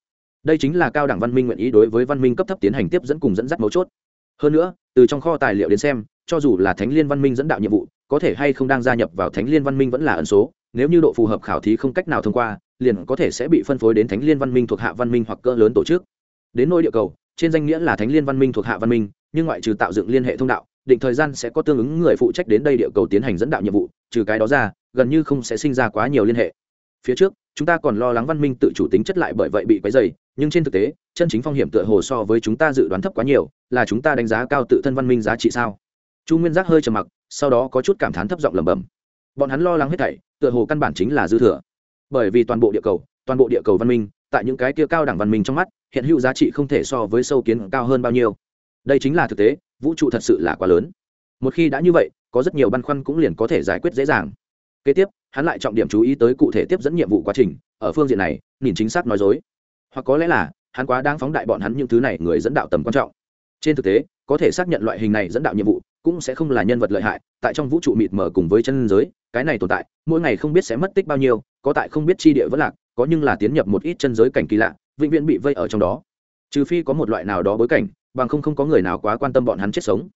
Đây chính là cao đẳng văn minh nguyện ý đối với văn minh cấp thấp tiến hành tiếp dẫn cùng dẫn dắt mấu chốt. Hơn nữa, từ trong kho tài liệu đến xem cho dù là thánh liên văn minh dẫn đạo nhiệm vụ, có thể hay không đang gia nhập vào thánh liên văn minh vẫn là ẩn số, nếu như độ phù hợp khảo thí không cách nào thông qua, liền có thể sẽ bị phân phối đến thánh liên văn minh thuộc hạ văn minh hoặc cỡ lớn tổ chức. Đến nỗi địa cầu, trên danh nghĩa là thánh liên văn minh thuộc hạ văn minh, nhưng ngoại trừ tạo dựng liên hệ thông đạo, định thời gian sẽ có tương ứng người phụ trách đến đây địa cầu tiến hành dẫn đạo nhiệm vụ, trừ cái đó ra, gần như không sẽ sinh ra quá nhiều liên hệ. Phía trước, chúng ta còn lo lắng văn minh tự chủ tính chất lại bởi vậy bị quấy dày nhưng trên thực tế, chân chính phong hiểm tựa hồ so với chúng ta dự đoán thấp quá nhiều, là chúng ta đánh giá cao tự thân văn minh giá trị sao? Chu nguyên giác hơi trầm mặc, sau đó có chút cảm thán thấp giọng lẩm bẩm. Bọn hắn lo lắng hết thảy, tựa hồ căn bản chính là dư thừa. Bởi vì toàn bộ địa cầu, toàn bộ địa cầu văn minh, tại những cái kia cao đẳng văn minh trong mắt, hiện hữu giá trị không thể so với sâu kiến cao hơn bao nhiêu. Đây chính là thực tế, vũ trụ thật sự là quá lớn. Một khi đã như vậy, có rất nhiều băn khoăn cũng liền có thể giải quyết dễ dàng. Kế tiếp, hắn lại trọng điểm chú ý tới cụ thể tiếp dẫn nhiệm vụ quá trình, ở phương diện này, nhìn chính xác nói dối. Hoặc có lẽ là, hắn quá đang phóng đại bọn hắn những thứ này người dẫn đạo tầm quan trọng. Trên thực tế, có thể xác nhận loại hình này dẫn đạo nhiệm vụ cũng sẽ không là nhân vật lợi hại, tại trong vũ trụ mịt mờ cùng với chân giới, cái này tồn tại, mỗi ngày không biết sẽ mất tích bao nhiêu, có tại không biết chi địa vẫn lạc, có nhưng là tiến nhập một ít chân giới cảnh kỳ lạ, vĩnh viễn bị vây ở trong đó. Trừ phi có một loại nào đó bối cảnh, bằng không không có người nào quá quan tâm bọn hắn chết sống.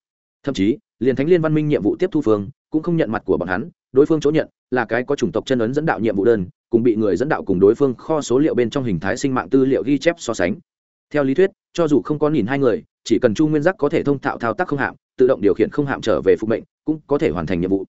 Thậm chí, liền thánh liên văn minh nhiệm vụ tiếp thu phương, cũng không nhận mặt của bọn hắn, đối phương chỗ nhận là cái có chủng tộc chân ấn dẫn đạo nhiệm vụ đơn, cùng bị người dẫn đạo cùng đối phương kho số liệu bên trong hình thái sinh mạng tư liệu ghi chép so sánh. Theo lý thuyết, cho dù không có nhìn hai người chỉ cần chu nguyên giác có thể thông thạo thao tác không hạm, tự động điều khiển không hạm trở về phục mệnh, cũng có thể hoàn thành nhiệm vụ.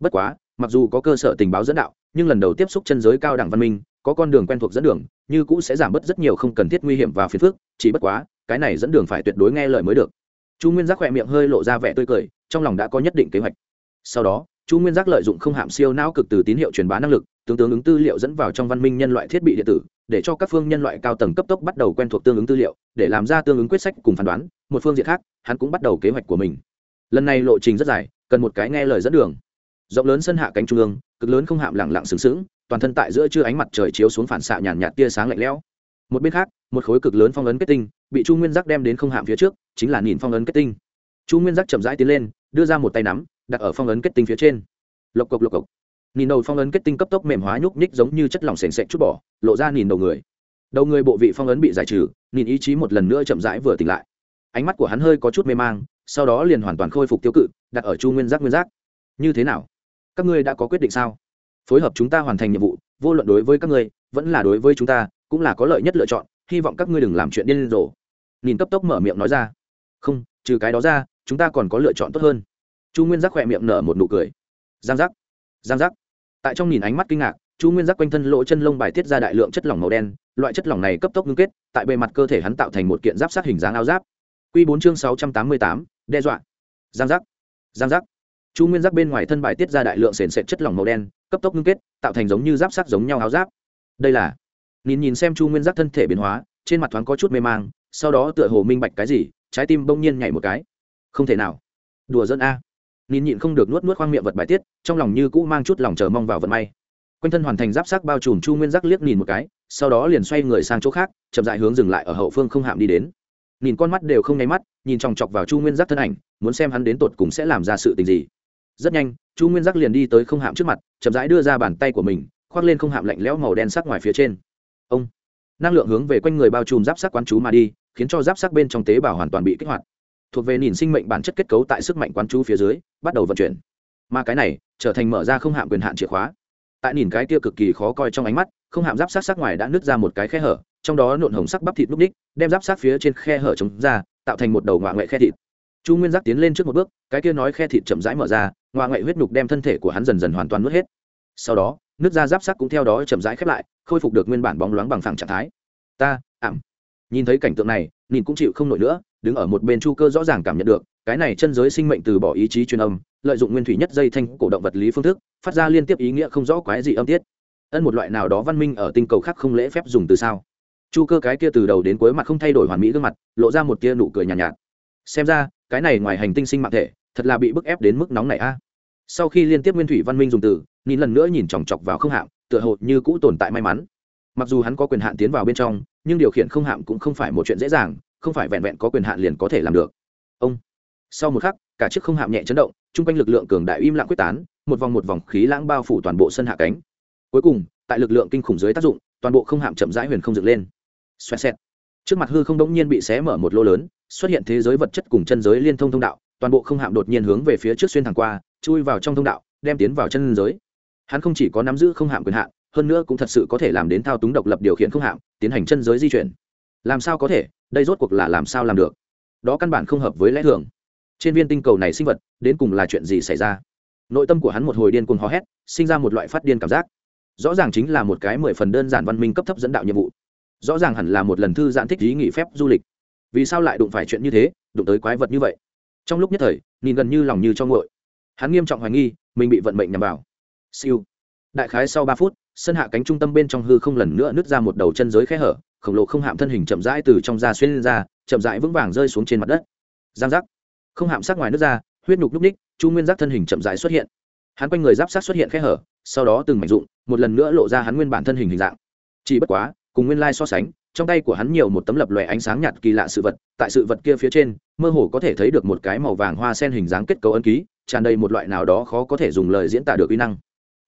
Bất quá, mặc dù có cơ sở tình báo dẫn đạo, nhưng lần đầu tiếp xúc chân giới cao đẳng văn minh, có con đường quen thuộc dẫn đường, như cũ sẽ giảm bớt rất nhiều không cần thiết nguy hiểm và phiền phức, chỉ bất quá, cái này dẫn đường phải tuyệt đối nghe lời mới được. Chu nguyên giác khỏe miệng hơi lộ ra vẻ tươi cười, trong lòng đã có nhất định kế hoạch. Sau đó, chu nguyên giác lợi dụng không hạm siêu não cực từ tín hiệu truyền bá năng lực, tương tương ứng tư liệu dẫn vào trong văn minh nhân loại thiết bị điện tử để cho các phương nhân loại cao tầng cấp tốc bắt đầu quen thuộc tương ứng tư liệu, để làm ra tương ứng quyết sách cùng phán đoán, một phương diện khác, hắn cũng bắt đầu kế hoạch của mình. Lần này lộ trình rất dài, cần một cái nghe lời dẫn đường. Rộng lớn sân hạ cánh trung ương, cực lớn không hạm lẳng lặng sừng sững, toàn thân tại giữa trưa ánh mặt trời chiếu xuống phản xạ nhàn nhạt tia sáng lạnh lẽo. Một bên khác, một khối cực lớn phong ấn kết tinh, bị chu nguyên giác đem đến không hạm phía trước, chính là nhìn phong ấn kết tinh. Chu nguyên giác chậm rãi tiến lên, đưa ra một tay nắm, đặt ở phong ấn kết tinh phía trên. Lộc cộc lộc cộc nhìn đầu phong ấn kết tinh cấp tốc mềm hóa nhúc nhích giống như chất lỏng sền sệt chút bỏ, lộ ra nhìn đầu người. Đầu người bộ vị phong ấn bị giải trừ, nhìn ý chí một lần nữa chậm rãi vừa tỉnh lại. Ánh mắt của hắn hơi có chút mê mang, sau đó liền hoàn toàn khôi phục tiêu cự, đặt ở chu nguyên giác nguyên giác. Như thế nào? Các ngươi đã có quyết định sao? Phối hợp chúng ta hoàn thành nhiệm vụ, vô luận đối với các ngươi, vẫn là đối với chúng ta, cũng là có lợi nhất lựa chọn, hy vọng các ngươi đừng làm chuyện điên rồ. Nhìn cấp tốc mở miệng nói ra. Không, trừ cái đó ra, chúng ta còn có lựa chọn tốt hơn. Chu nguyên giác khỏe miệng nở một nụ cười. Giang giác. Giang giác tại trong nhìn ánh mắt kinh ngạc, chu nguyên giác quanh thân lỗ chân lông bài tiết ra đại lượng chất lỏng màu đen, loại chất lỏng này cấp tốc ngưng kết, tại bề mặt cơ thể hắn tạo thành một kiện giáp sát hình dáng áo giáp. Q bốn chương sáu trăm tám mươi tám, đe dọa. Giang giác. Giang giác. Chu nguyên giác bên ngoài thân bài tiết ra đại lượng sền sệt chất lỏng màu đen, cấp tốc ngưng kết, tạo thành giống như giáp sát giống nhau áo giáp. Đây là, nhìn nhìn xem chu nguyên giác thân thể biến hóa, trên mặt thoáng có chút mê mang, sau đó tựa hồ minh bạch cái gì, trái tim bỗng nhiên nhảy một cái. Không thể nào. Đùa dân a nhìn nhịn không được nuốt nuốt khoang miệng vật bài tiết, trong lòng như cũ mang chút lòng chờ mong vào vận may. Quanh thân hoàn thành giáp sắc bao trùm chu nguyên giác liếc nhìn một cái, sau đó liền xoay người sang chỗ khác, chậm dại hướng dừng lại ở hậu phương không hạm đi đến. Nhìn con mắt đều không nháy mắt, nhìn chòng chọc vào chu nguyên giác thân ảnh, muốn xem hắn đến tột cùng sẽ làm ra sự tình gì. Rất nhanh, chu nguyên giác liền đi tới không hạm trước mặt, chậm rãi đưa ra bàn tay của mình, khoác lên không hạm lạnh lẽo màu đen sắc ngoài phía trên. Ông, năng lượng hướng về quanh người bao trùm giáp sắc quán chú mà đi, khiến cho giáp sắc bên trong tế bào hoàn toàn bị kích hoạt thuộc về nhìn sinh mệnh bản chất kết cấu tại sức mạnh quán chú phía dưới, bắt đầu vận chuyển. Mà cái này, trở thành mở ra không hạm quyền hạn chìa khóa. Tại nhìn cái kia cực kỳ khó coi trong ánh mắt, không hạm giáp sát sát ngoài đã nứt ra một cái khe hở, trong đó nộn hồng sắc bắp thịt núp ních, đem giáp sát phía trên khe hở chống ra, tạo thành một đầu ngoại ngoại khe thịt. Chu nguyên giác tiến lên trước một bước, cái kia nói khe thịt chậm rãi mở ra ngoại ngoại huyết nhục đem thân thể của hắn dần dần hoàn toàn nuốt hết. Sau đó nước da giáp sắc cũng theo đó chậm rãi khép lại, khôi phục được nguyên bản bóng loáng bằng phẳng trạng thái. Ta nhìn thấy cảnh tượng này nhìn cũng chịu không nổi nữa đứng ở một bên chu cơ rõ ràng cảm nhận được cái này chân giới sinh mệnh từ bỏ ý chí truyền âm lợi dụng nguyên thủy nhất dây thanh cổ động vật lý phương thức phát ra liên tiếp ý nghĩa không rõ quái gì âm tiết. Ân một loại nào đó văn minh ở tinh cầu khác không lễ phép dùng từ sao? Chu cơ cái kia từ đầu đến cuối mặt không thay đổi hoàn mỹ gương mặt lộ ra một tia nụ cười nhàn nhạt, nhạt. Xem ra cái này ngoài hành tinh sinh mạng thể thật là bị bức ép đến mức nóng này a. Sau khi liên tiếp nguyên thủy văn minh dùng từ nhìn lần nữa nhìn chòng chọc vào không hạng, tựa hồ như cũ tồn tại may mắn. Mặc dù hắn có quyền hạn tiến vào bên trong nhưng điều khiển không hạm cũng không phải một chuyện dễ dàng, không phải vẹn vẹn có quyền hạn liền có thể làm được. Ông. Sau một khắc, cả chiếc không hạm nhẹ chấn động, chung quanh lực lượng cường đại im lặng quyết tán, một vòng một vòng khí lãng bao phủ toàn bộ sân hạ cánh. Cuối cùng, tại lực lượng kinh khủng dưới tác dụng, toàn bộ không hạm chậm rãi huyền không dựng lên. Xoẹt xẹt. Trước mặt hư không đống nhiên bị xé mở một lô lớn, xuất hiện thế giới vật chất cùng chân giới liên thông thông đạo, toàn bộ không hạm đột nhiên hướng về phía trước xuyên thẳng qua, chui vào trong thông đạo, đem tiến vào chân giới. Hắn không chỉ có nắm giữ không hạm quyền hạn hơn nữa cũng thật sự có thể làm đến thao túng độc lập điều khiển không hạm tiến hành chân giới di chuyển. Làm sao có thể? Đây rốt cuộc là làm sao làm được? Đó căn bản không hợp với lẽ thường. Trên viên tinh cầu này sinh vật, đến cùng là chuyện gì xảy ra? Nội tâm của hắn một hồi điên cuồng hò hét, sinh ra một loại phát điên cảm giác. Rõ ràng chính là một cái mười phần đơn giản văn minh cấp thấp dẫn đạo nhiệm vụ. Rõ ràng hẳn là một lần thư giãn thích ý nghỉ phép du lịch. Vì sao lại đụng phải chuyện như thế, đụng tới quái vật như vậy? Trong lúc nhất thời, nhìn gần như lòng như cho ngội hắn nghiêm trọng hoài nghi, mình bị vận mệnh nhằm vào. Siêu. Đại khái sau ba phút sân hạ cánh trung tâm bên trong hư không lần nữa nứt ra một đầu chân giới khe hở, khổng lồ không hạm thân hình chậm rãi từ trong da xuyên lên ra, chậm rãi vững vàng rơi xuống trên mặt đất. Giang giác. Không hạm sát ngoài nước ra, huyết nhục núc ních, chu nguyên giác thân hình chậm rãi xuất hiện. Hắn quanh người giáp sát xuất hiện khe hở, sau đó từng mảnh dụng, một lần nữa lộ ra hắn nguyên bản thân hình hình dạng. Chỉ bất quá, cùng nguyên lai so sánh, trong tay của hắn nhiều một tấm lập lòe ánh sáng nhạt kỳ lạ sự vật, tại sự vật kia phía trên, mơ hồ có thể thấy được một cái màu vàng hoa sen hình dáng kết cấu ấn ký, tràn đầy một loại nào đó khó có thể dùng lời diễn tả được uy năng.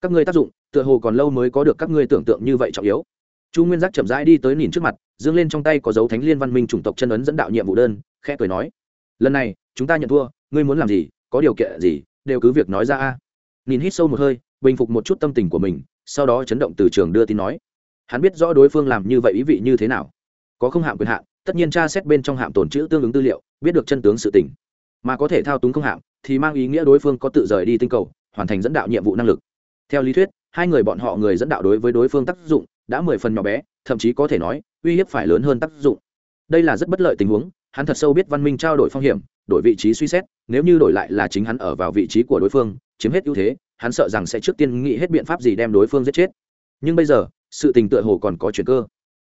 Các ngươi tác dụng tựa hồ còn lâu mới có được các ngươi tưởng tượng như vậy trọng yếu. Chu nguyên giác chậm rãi đi tới nhìn trước mặt, dương lên trong tay có dấu thánh liên văn minh chủng tộc chân ấn dẫn đạo nhiệm vụ đơn, khẽ cười nói, lần này, chúng ta nhận thua, ngươi muốn làm gì, có điều kiện gì, đều cứ việc nói ra a. Nhìn hít sâu một hơi, bình phục một chút tâm tình của mình, sau đó chấn động từ trường đưa tin nói, hắn biết rõ đối phương làm như vậy ý vị như thế nào. Có không hạm quyền hạn, tất nhiên tra xét bên trong hạm tồn chữ tương ứng tư liệu, biết được chân tướng sự tình. Mà có thể thao túng không hạm, thì mang ý nghĩa đối phương có tự rời đi tinh cầu, hoàn thành dẫn đạo nhiệm vụ năng lực. Theo lý thuyết hai người bọn họ người dẫn đạo đối với đối phương tác dụng đã mười phần nhỏ bé, thậm chí có thể nói, uy hiếp phải lớn hơn tác dụng. Đây là rất bất lợi tình huống, hắn thật sâu biết văn minh trao đổi phong hiểm, đổi vị trí suy xét, nếu như đổi lại là chính hắn ở vào vị trí của đối phương, chiếm hết ưu thế, hắn sợ rằng sẽ trước tiên nghĩ hết biện pháp gì đem đối phương giết chết. Nhưng bây giờ, sự tình tựa hồ còn có chuyện cơ.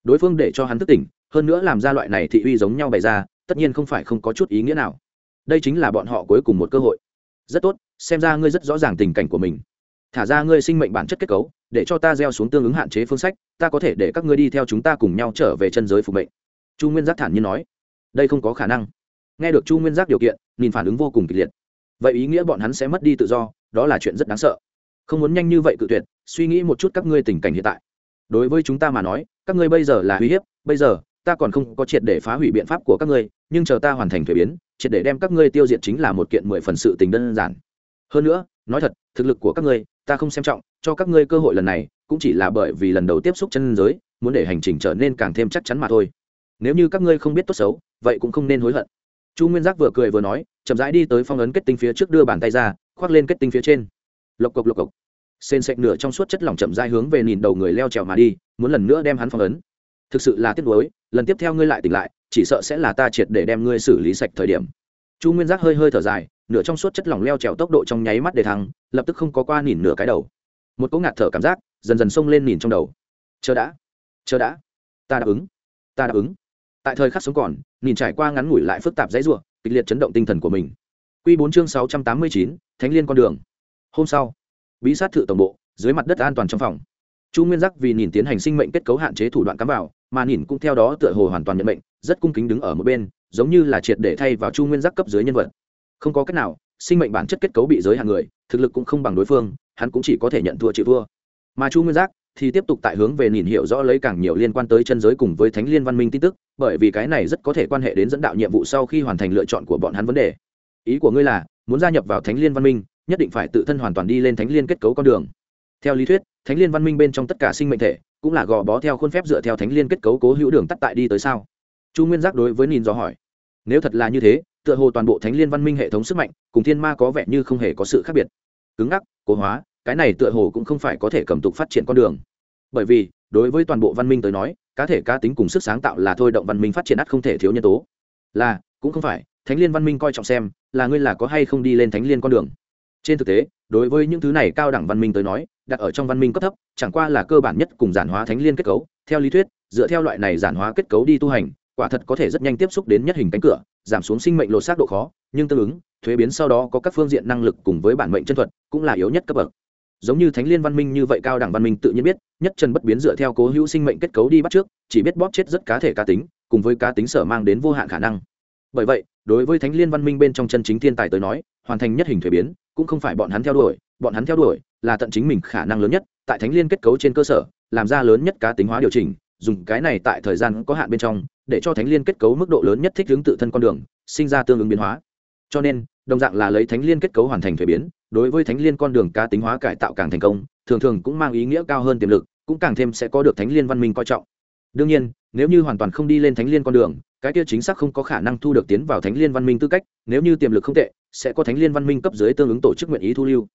Đối phương để cho hắn thức tỉnh, hơn nữa làm ra loại này thị uy giống nhau bày ra, tất nhiên không phải không có chút ý nghĩa nào. Đây chính là bọn họ cuối cùng một cơ hội. Rất tốt, xem ra ngươi rất rõ ràng tình cảnh của mình thả ra ngươi sinh mệnh bản chất kết cấu, để cho ta gieo xuống tương ứng hạn chế phương sách, ta có thể để các ngươi đi theo chúng ta cùng nhau trở về chân giới phục mệnh. Chu nguyên giác thản nhiên nói. Đây không có khả năng. Nghe được chu nguyên giác điều kiện, nhìn phản ứng vô cùng kịch liệt. Vậy ý nghĩa bọn hắn sẽ mất đi tự do, đó là chuyện rất đáng sợ. Không muốn nhanh như vậy cự tuyệt, suy nghĩ một chút các ngươi tình cảnh hiện tại. Đối với chúng ta mà nói, các ngươi bây giờ là uy hiếp, bây giờ, ta còn không có triệt để phá hủy biện pháp của các ngươi, nhưng chờ ta hoàn thành thuế biến, triệt để đem các ngươi tiêu diệt chính là một kiện mười phần sự tình đơn giản. Hơn nữa, nói thật, thực lực của các ngươi ta không xem trọng, cho các ngươi cơ hội lần này, cũng chỉ là bởi vì lần đầu tiếp xúc chân giới, muốn để hành trình trở nên càng thêm chắc chắn mà thôi. Nếu như các ngươi không biết tốt xấu, vậy cũng không nên hối hận. Chu nguyên giác vừa cười vừa nói, chậm rãi đi tới phong ấn kết tinh phía trước đưa bàn tay ra, khoác lên kết tinh phía trên. Lộc cộc lộc cộc. Sên sệch nửa trong suốt chất lỏng chậm rãi hướng về nhìn đầu người leo trèo mà đi, muốn lần nữa đem hắn phong ấn. Thực sự là tiếc nuối, lần tiếp theo ngươi lại tỉnh lại, chỉ sợ sẽ là ta triệt để đem ngươi xử lý sạch thời điểm. Chu nguyên giác hơi hơi thở dài nửa trong suốt chất lỏng leo trèo tốc độ trong nháy mắt để thăng, lập tức không có qua nhìn nửa cái đầu. Một cỗ ngạt thở cảm giác dần dần xông lên nhìn trong đầu. Chờ đã chờ đã, ta đáp ứng, ta đáp ứng. Tại thời khắc sống còn nhìn trải qua ngắn ngủi lại phức tạp dãy ruộng kịch liệt chấn động tinh thần của mình. Q bốn chương sáu trăm tám mươi chín, thánh liên con đường. Hôm sau, bí sát thự tổng bộ, dưới mặt đất an toàn trong phòng. Chu nguyên giác vì nhìn tiến hành sinh mệnh kết cấu hạn chế thủ đoạn cắm vào, mà nhìn cũng theo đó tựa hồ hoàn toàn nhận mệnh, rất cung kính đứng ở một bên, giống như là triệt để thay vào chu nguyên giác cấp dưới nhân vật không có cách nào, sinh mệnh bản chất kết cấu bị giới hạn người, thực lực cũng không bằng đối phương, hắn cũng chỉ có thể nhận thua chịu thua. Mà chu nguyên giác thì tiếp tục tại hướng về nhìn hiểu rõ lấy càng nhiều liên quan tới chân giới cùng với thánh liên văn minh tin tức, bởi vì cái này rất có thể quan hệ đến dẫn đạo nhiệm vụ sau khi hoàn thành lựa chọn của bọn hắn vấn đề. Ý của ngươi là, muốn gia nhập vào thánh liên văn minh, nhất định phải tự thân hoàn toàn đi lên thánh liên kết cấu con đường. Theo lý thuyết, thánh liên văn minh bên trong tất cả sinh mệnh thể, cũng là gò bó theo khuôn phép dựa theo thánh liên kết cấu cố hữu đường tắt tại đi tới sao? Chu nguyên giác đối với nhìn do hỏi. Nếu thật là như thế tựa hồ toàn bộ thánh liên văn minh hệ thống sức mạnh, cùng thiên ma có vẻ như không hề có sự khác biệt. Cứng ngắc, cố hóa, cái này tựa hồ cũng không phải có thể cầm tục phát triển con đường. Bởi vì, đối với toàn bộ văn minh tới nói, cá thể cá tính cùng sức sáng tạo là thôi động văn minh phát triển ắt không thể thiếu nhân tố. Là, cũng không phải, thánh liên văn minh coi trọng xem, là ngươi là có hay không đi lên thánh liên con đường. Trên thực tế, đối với những thứ này cao đẳng văn minh tới nói, đặt ở trong văn minh cấp thấp, chẳng qua là cơ bản nhất cùng giản hóa thánh liên kết cấu. Theo lý thuyết, dựa theo loại này giản hóa kết cấu đi tu hành quả thật có thể rất nhanh tiếp xúc đến nhất hình cánh cửa, giảm xuống sinh mệnh lột xác độ khó, nhưng tương ứng, thuế biến sau đó có các phương diện năng lực cùng với bản mệnh chân thuật cũng là yếu nhất cấp bậc. Giống như thánh liên văn minh như vậy cao đẳng văn minh tự nhiên biết, nhất chân bất biến dựa theo cố hữu sinh mệnh kết cấu đi bắt trước, chỉ biết bóp chết rất cá thể cá tính, cùng với cá tính sở mang đến vô hạn khả năng. Bởi vậy, đối với thánh liên văn minh bên trong chân chính thiên tài tới nói, hoàn thành nhất hình thuế biến, cũng không phải bọn hắn theo đuổi, bọn hắn theo đuổi là tận chính mình khả năng lớn nhất, tại thánh liên kết cấu trên cơ sở, làm ra lớn nhất cá tính hóa điều chỉnh dùng cái này tại thời gian có hạn bên trong, để cho thánh liên kết cấu mức độ lớn nhất thích ứng tự thân con đường, sinh ra tương ứng biến hóa. Cho nên, đồng dạng là lấy thánh liên kết cấu hoàn thành thuế biến, đối với thánh liên con đường cá tính hóa cải tạo càng thành công, thường thường cũng mang ý nghĩa cao hơn tiềm lực, cũng càng thêm sẽ có được thánh liên văn minh coi trọng. Đương nhiên, nếu như hoàn toàn không đi lên thánh liên con đường, cái kia chính xác không có khả năng thu được tiến vào thánh liên văn minh tư cách, nếu như tiềm lực không tệ, sẽ có thánh liên văn minh cấp dưới tương ứng tổ chức nguyện ý thu lưu.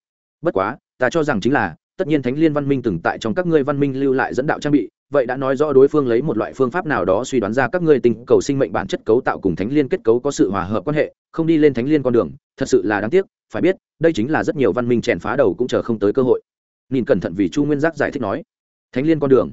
Bất quá, ta cho rằng chính là, tất nhiên thánh liên văn minh từng tại trong các ngươi văn minh lưu lại dẫn đạo trang bị vậy đã nói rõ đối phương lấy một loại phương pháp nào đó suy đoán ra các ngươi tình cầu sinh mệnh bản chất cấu tạo cùng thánh liên kết cấu có sự hòa hợp quan hệ, không đi lên thánh liên con đường, thật sự là đáng tiếc, phải biết, đây chính là rất nhiều văn minh chèn phá đầu cũng chờ không tới cơ hội. Nhìn cẩn thận vì chu nguyên giác giải thích nói, thánh liên con đường,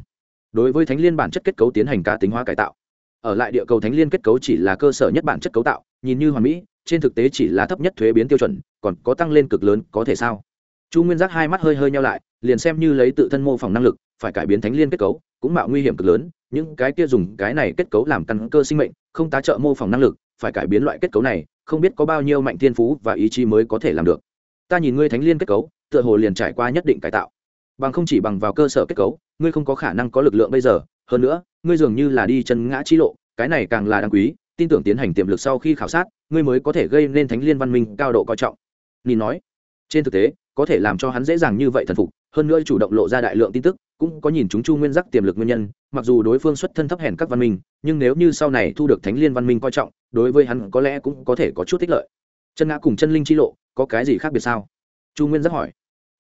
đối với thánh liên bản chất kết cấu tiến hành cá tính hóa cải tạo. Ở lại địa cầu thánh liên kết cấu chỉ là cơ sở nhất bản chất cấu tạo, nhìn như hoàn mỹ, trên thực tế chỉ là thấp nhất thuế biến tiêu chuẩn, còn có tăng lên cực lớn, có thể sao? Chu nguyên giác hai mắt hơi hơi nhau lại, liền xem như lấy tự thân mô phỏng năng lực phải cải biến thánh liên kết cấu, cũng mạo nguy hiểm cực lớn, những cái kia dùng cái này kết cấu làm căn cơ sinh mệnh, không tá trợ mô phỏng năng lực, phải cải biến loại kết cấu này, không biết có bao nhiêu mạnh thiên phú và ý chí mới có thể làm được. Ta nhìn ngươi thánh liên kết cấu, tựa hồ liền trải qua nhất định cải tạo. Bằng không chỉ bằng vào cơ sở kết cấu, ngươi không có khả năng có lực lượng bây giờ, hơn nữa, ngươi dường như là đi chân ngã chi lộ, cái này càng là đáng quý, tin tưởng tiến hành tiềm lực sau khi khảo sát, ngươi mới có thể gây nên thánh liên văn minh cao độ coi trọng. Nhìn nói, trên thực tế, có thể làm cho hắn dễ dàng như vậy thần phục, hơn nữa chủ động lộ ra đại lượng tin tức cũng có nhìn chúng chu nguyên giác tiềm lực nguyên nhân, mặc dù đối phương xuất thân thấp hèn các văn minh, nhưng nếu như sau này thu được thánh liên văn minh coi trọng, đối với hắn có lẽ cũng có thể có chút thích lợi. Chân ngã cùng chân linh chi lộ, có cái gì khác biệt sao? Chu nguyên giác hỏi.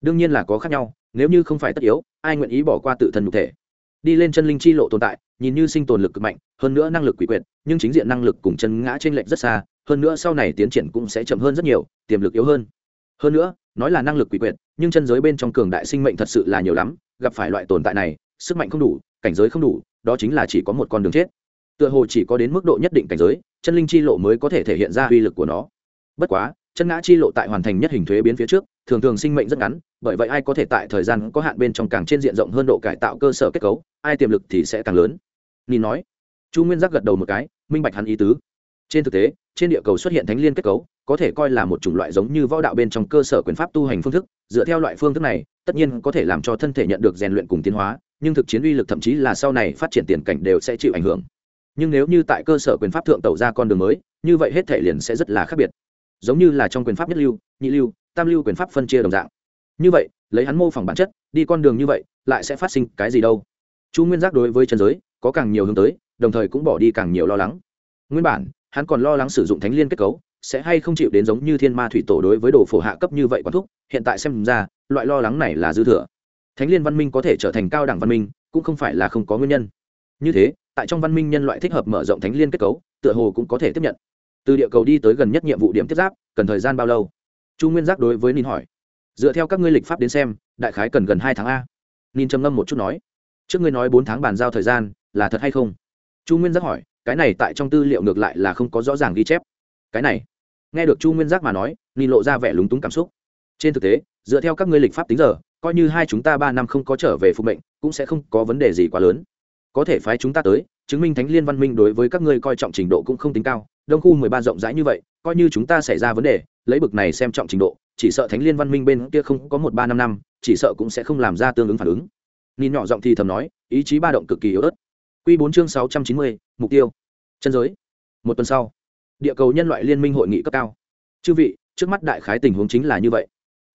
Đương nhiên là có khác nhau, nếu như không phải tất yếu, ai nguyện ý bỏ qua tự thân nhục thể? Đi lên chân linh chi lộ tồn tại, nhìn như sinh tồn lực cực mạnh, hơn nữa năng lực quỷ quyệt, nhưng chính diện năng lực cùng chân ngã trên lệnh rất xa, hơn nữa sau này tiến triển cũng sẽ chậm hơn rất nhiều, tiềm lực yếu hơn hơn nữa, nói là năng lực quỷ quyệt, nhưng chân giới bên trong cường đại sinh mệnh thật sự là nhiều lắm, gặp phải loại tồn tại này, sức mạnh không đủ, cảnh giới không đủ, đó chính là chỉ có một con đường chết. Tựa hồ chỉ có đến mức độ nhất định cảnh giới, chân linh chi lộ mới có thể thể hiện ra uy lực của nó. Bất quá, chân ngã chi lộ tại hoàn thành nhất hình thuế biến phía trước, thường thường sinh mệnh rất ngắn, bởi vậy ai có thể tại thời gian có hạn bên trong càng trên diện rộng hơn độ cải tạo cơ sở kết cấu, ai tiềm lực thì sẽ càng lớn. Nhìn nói, chu nguyên giác gật đầu một cái, minh bạch hắn ý tứ. Trên thực tế, trên địa cầu xuất hiện thánh liên kết cấu có thể coi là một chủng loại giống như võ đạo bên trong cơ sở quyền pháp tu hành phương thức, dựa theo loại phương thức này, tất nhiên có thể làm cho thân thể nhận được rèn luyện cùng tiến hóa, nhưng thực chiến uy lực thậm chí là sau này phát triển tiền cảnh đều sẽ chịu ảnh hưởng. Nhưng nếu như tại cơ sở quyền pháp thượng tẩu ra con đường mới, như vậy hết thể liền sẽ rất là khác biệt. Giống như là trong quyền pháp nhất lưu, nhị lưu, tam lưu quyền pháp phân chia đồng dạng. Như vậy, lấy hắn mô phỏng bản chất, đi con đường như vậy, lại sẽ phát sinh cái gì đâu? Chu nguyên giác đối với trần giới, có càng nhiều hướng tới, đồng thời cũng bỏ đi càng nhiều lo lắng. Nguyên bản, hắn còn lo lắng sử dụng thánh liên kết cấu sẽ hay không chịu đến giống như thiên ma thủy tổ đối với đồ phổ hạ cấp như vậy quán thúc, hiện tại xem ra, loại lo lắng này là dư thừa. Thánh liên văn minh có thể trở thành cao đẳng văn minh, cũng không phải là không có nguyên nhân. Như thế, tại trong văn minh nhân loại thích hợp mở rộng thánh liên kết cấu, tựa hồ cũng có thể tiếp nhận. Từ địa cầu đi tới gần nhất nhiệm vụ điểm tiếp giáp, cần thời gian bao lâu? Chu nguyên giác đối với ninh hỏi. Dựa theo các ngươi lịch pháp đến xem, đại khái cần gần hai tháng a. Nin trầm ngâm một chút nói. Trước ngươi nói bốn tháng bàn giao thời gian, là thật hay không? Chu nguyên giác hỏi, cái này tại trong tư liệu ngược lại là không có rõ ràng ghi chép. Cái này nghe được chu nguyên giác mà nói ninh lộ ra vẻ lúng túng cảm xúc. Trên thực tế, dựa theo các ngươi lịch pháp tính giờ, coi như hai chúng ta ba năm không có trở về phục mệnh, cũng sẽ không có vấn đề gì quá lớn. Có thể phái chúng ta tới, chứng minh thánh liên văn minh đối với các ngươi coi trọng trình độ cũng không tính cao. Đông khu mười ba rộng rãi như vậy, coi như chúng ta xảy ra vấn đề, lấy bực này xem trọng trình độ, chỉ sợ thánh liên văn minh bên kia không có một ba năm năm, chỉ sợ cũng sẽ không làm ra tương ứng phản ứng. Nhìn nhỏ giọng thì thầm nói, ý chí ba động cực kỳ yếu ớt. Q bốn chương sáu trăm chín mươi, mục tiêu. Chân giới. Một tuần sau địa cầu nhân loại liên minh hội nghị cấp cao. Chư vị, trước mắt đại khái tình huống chính là như vậy.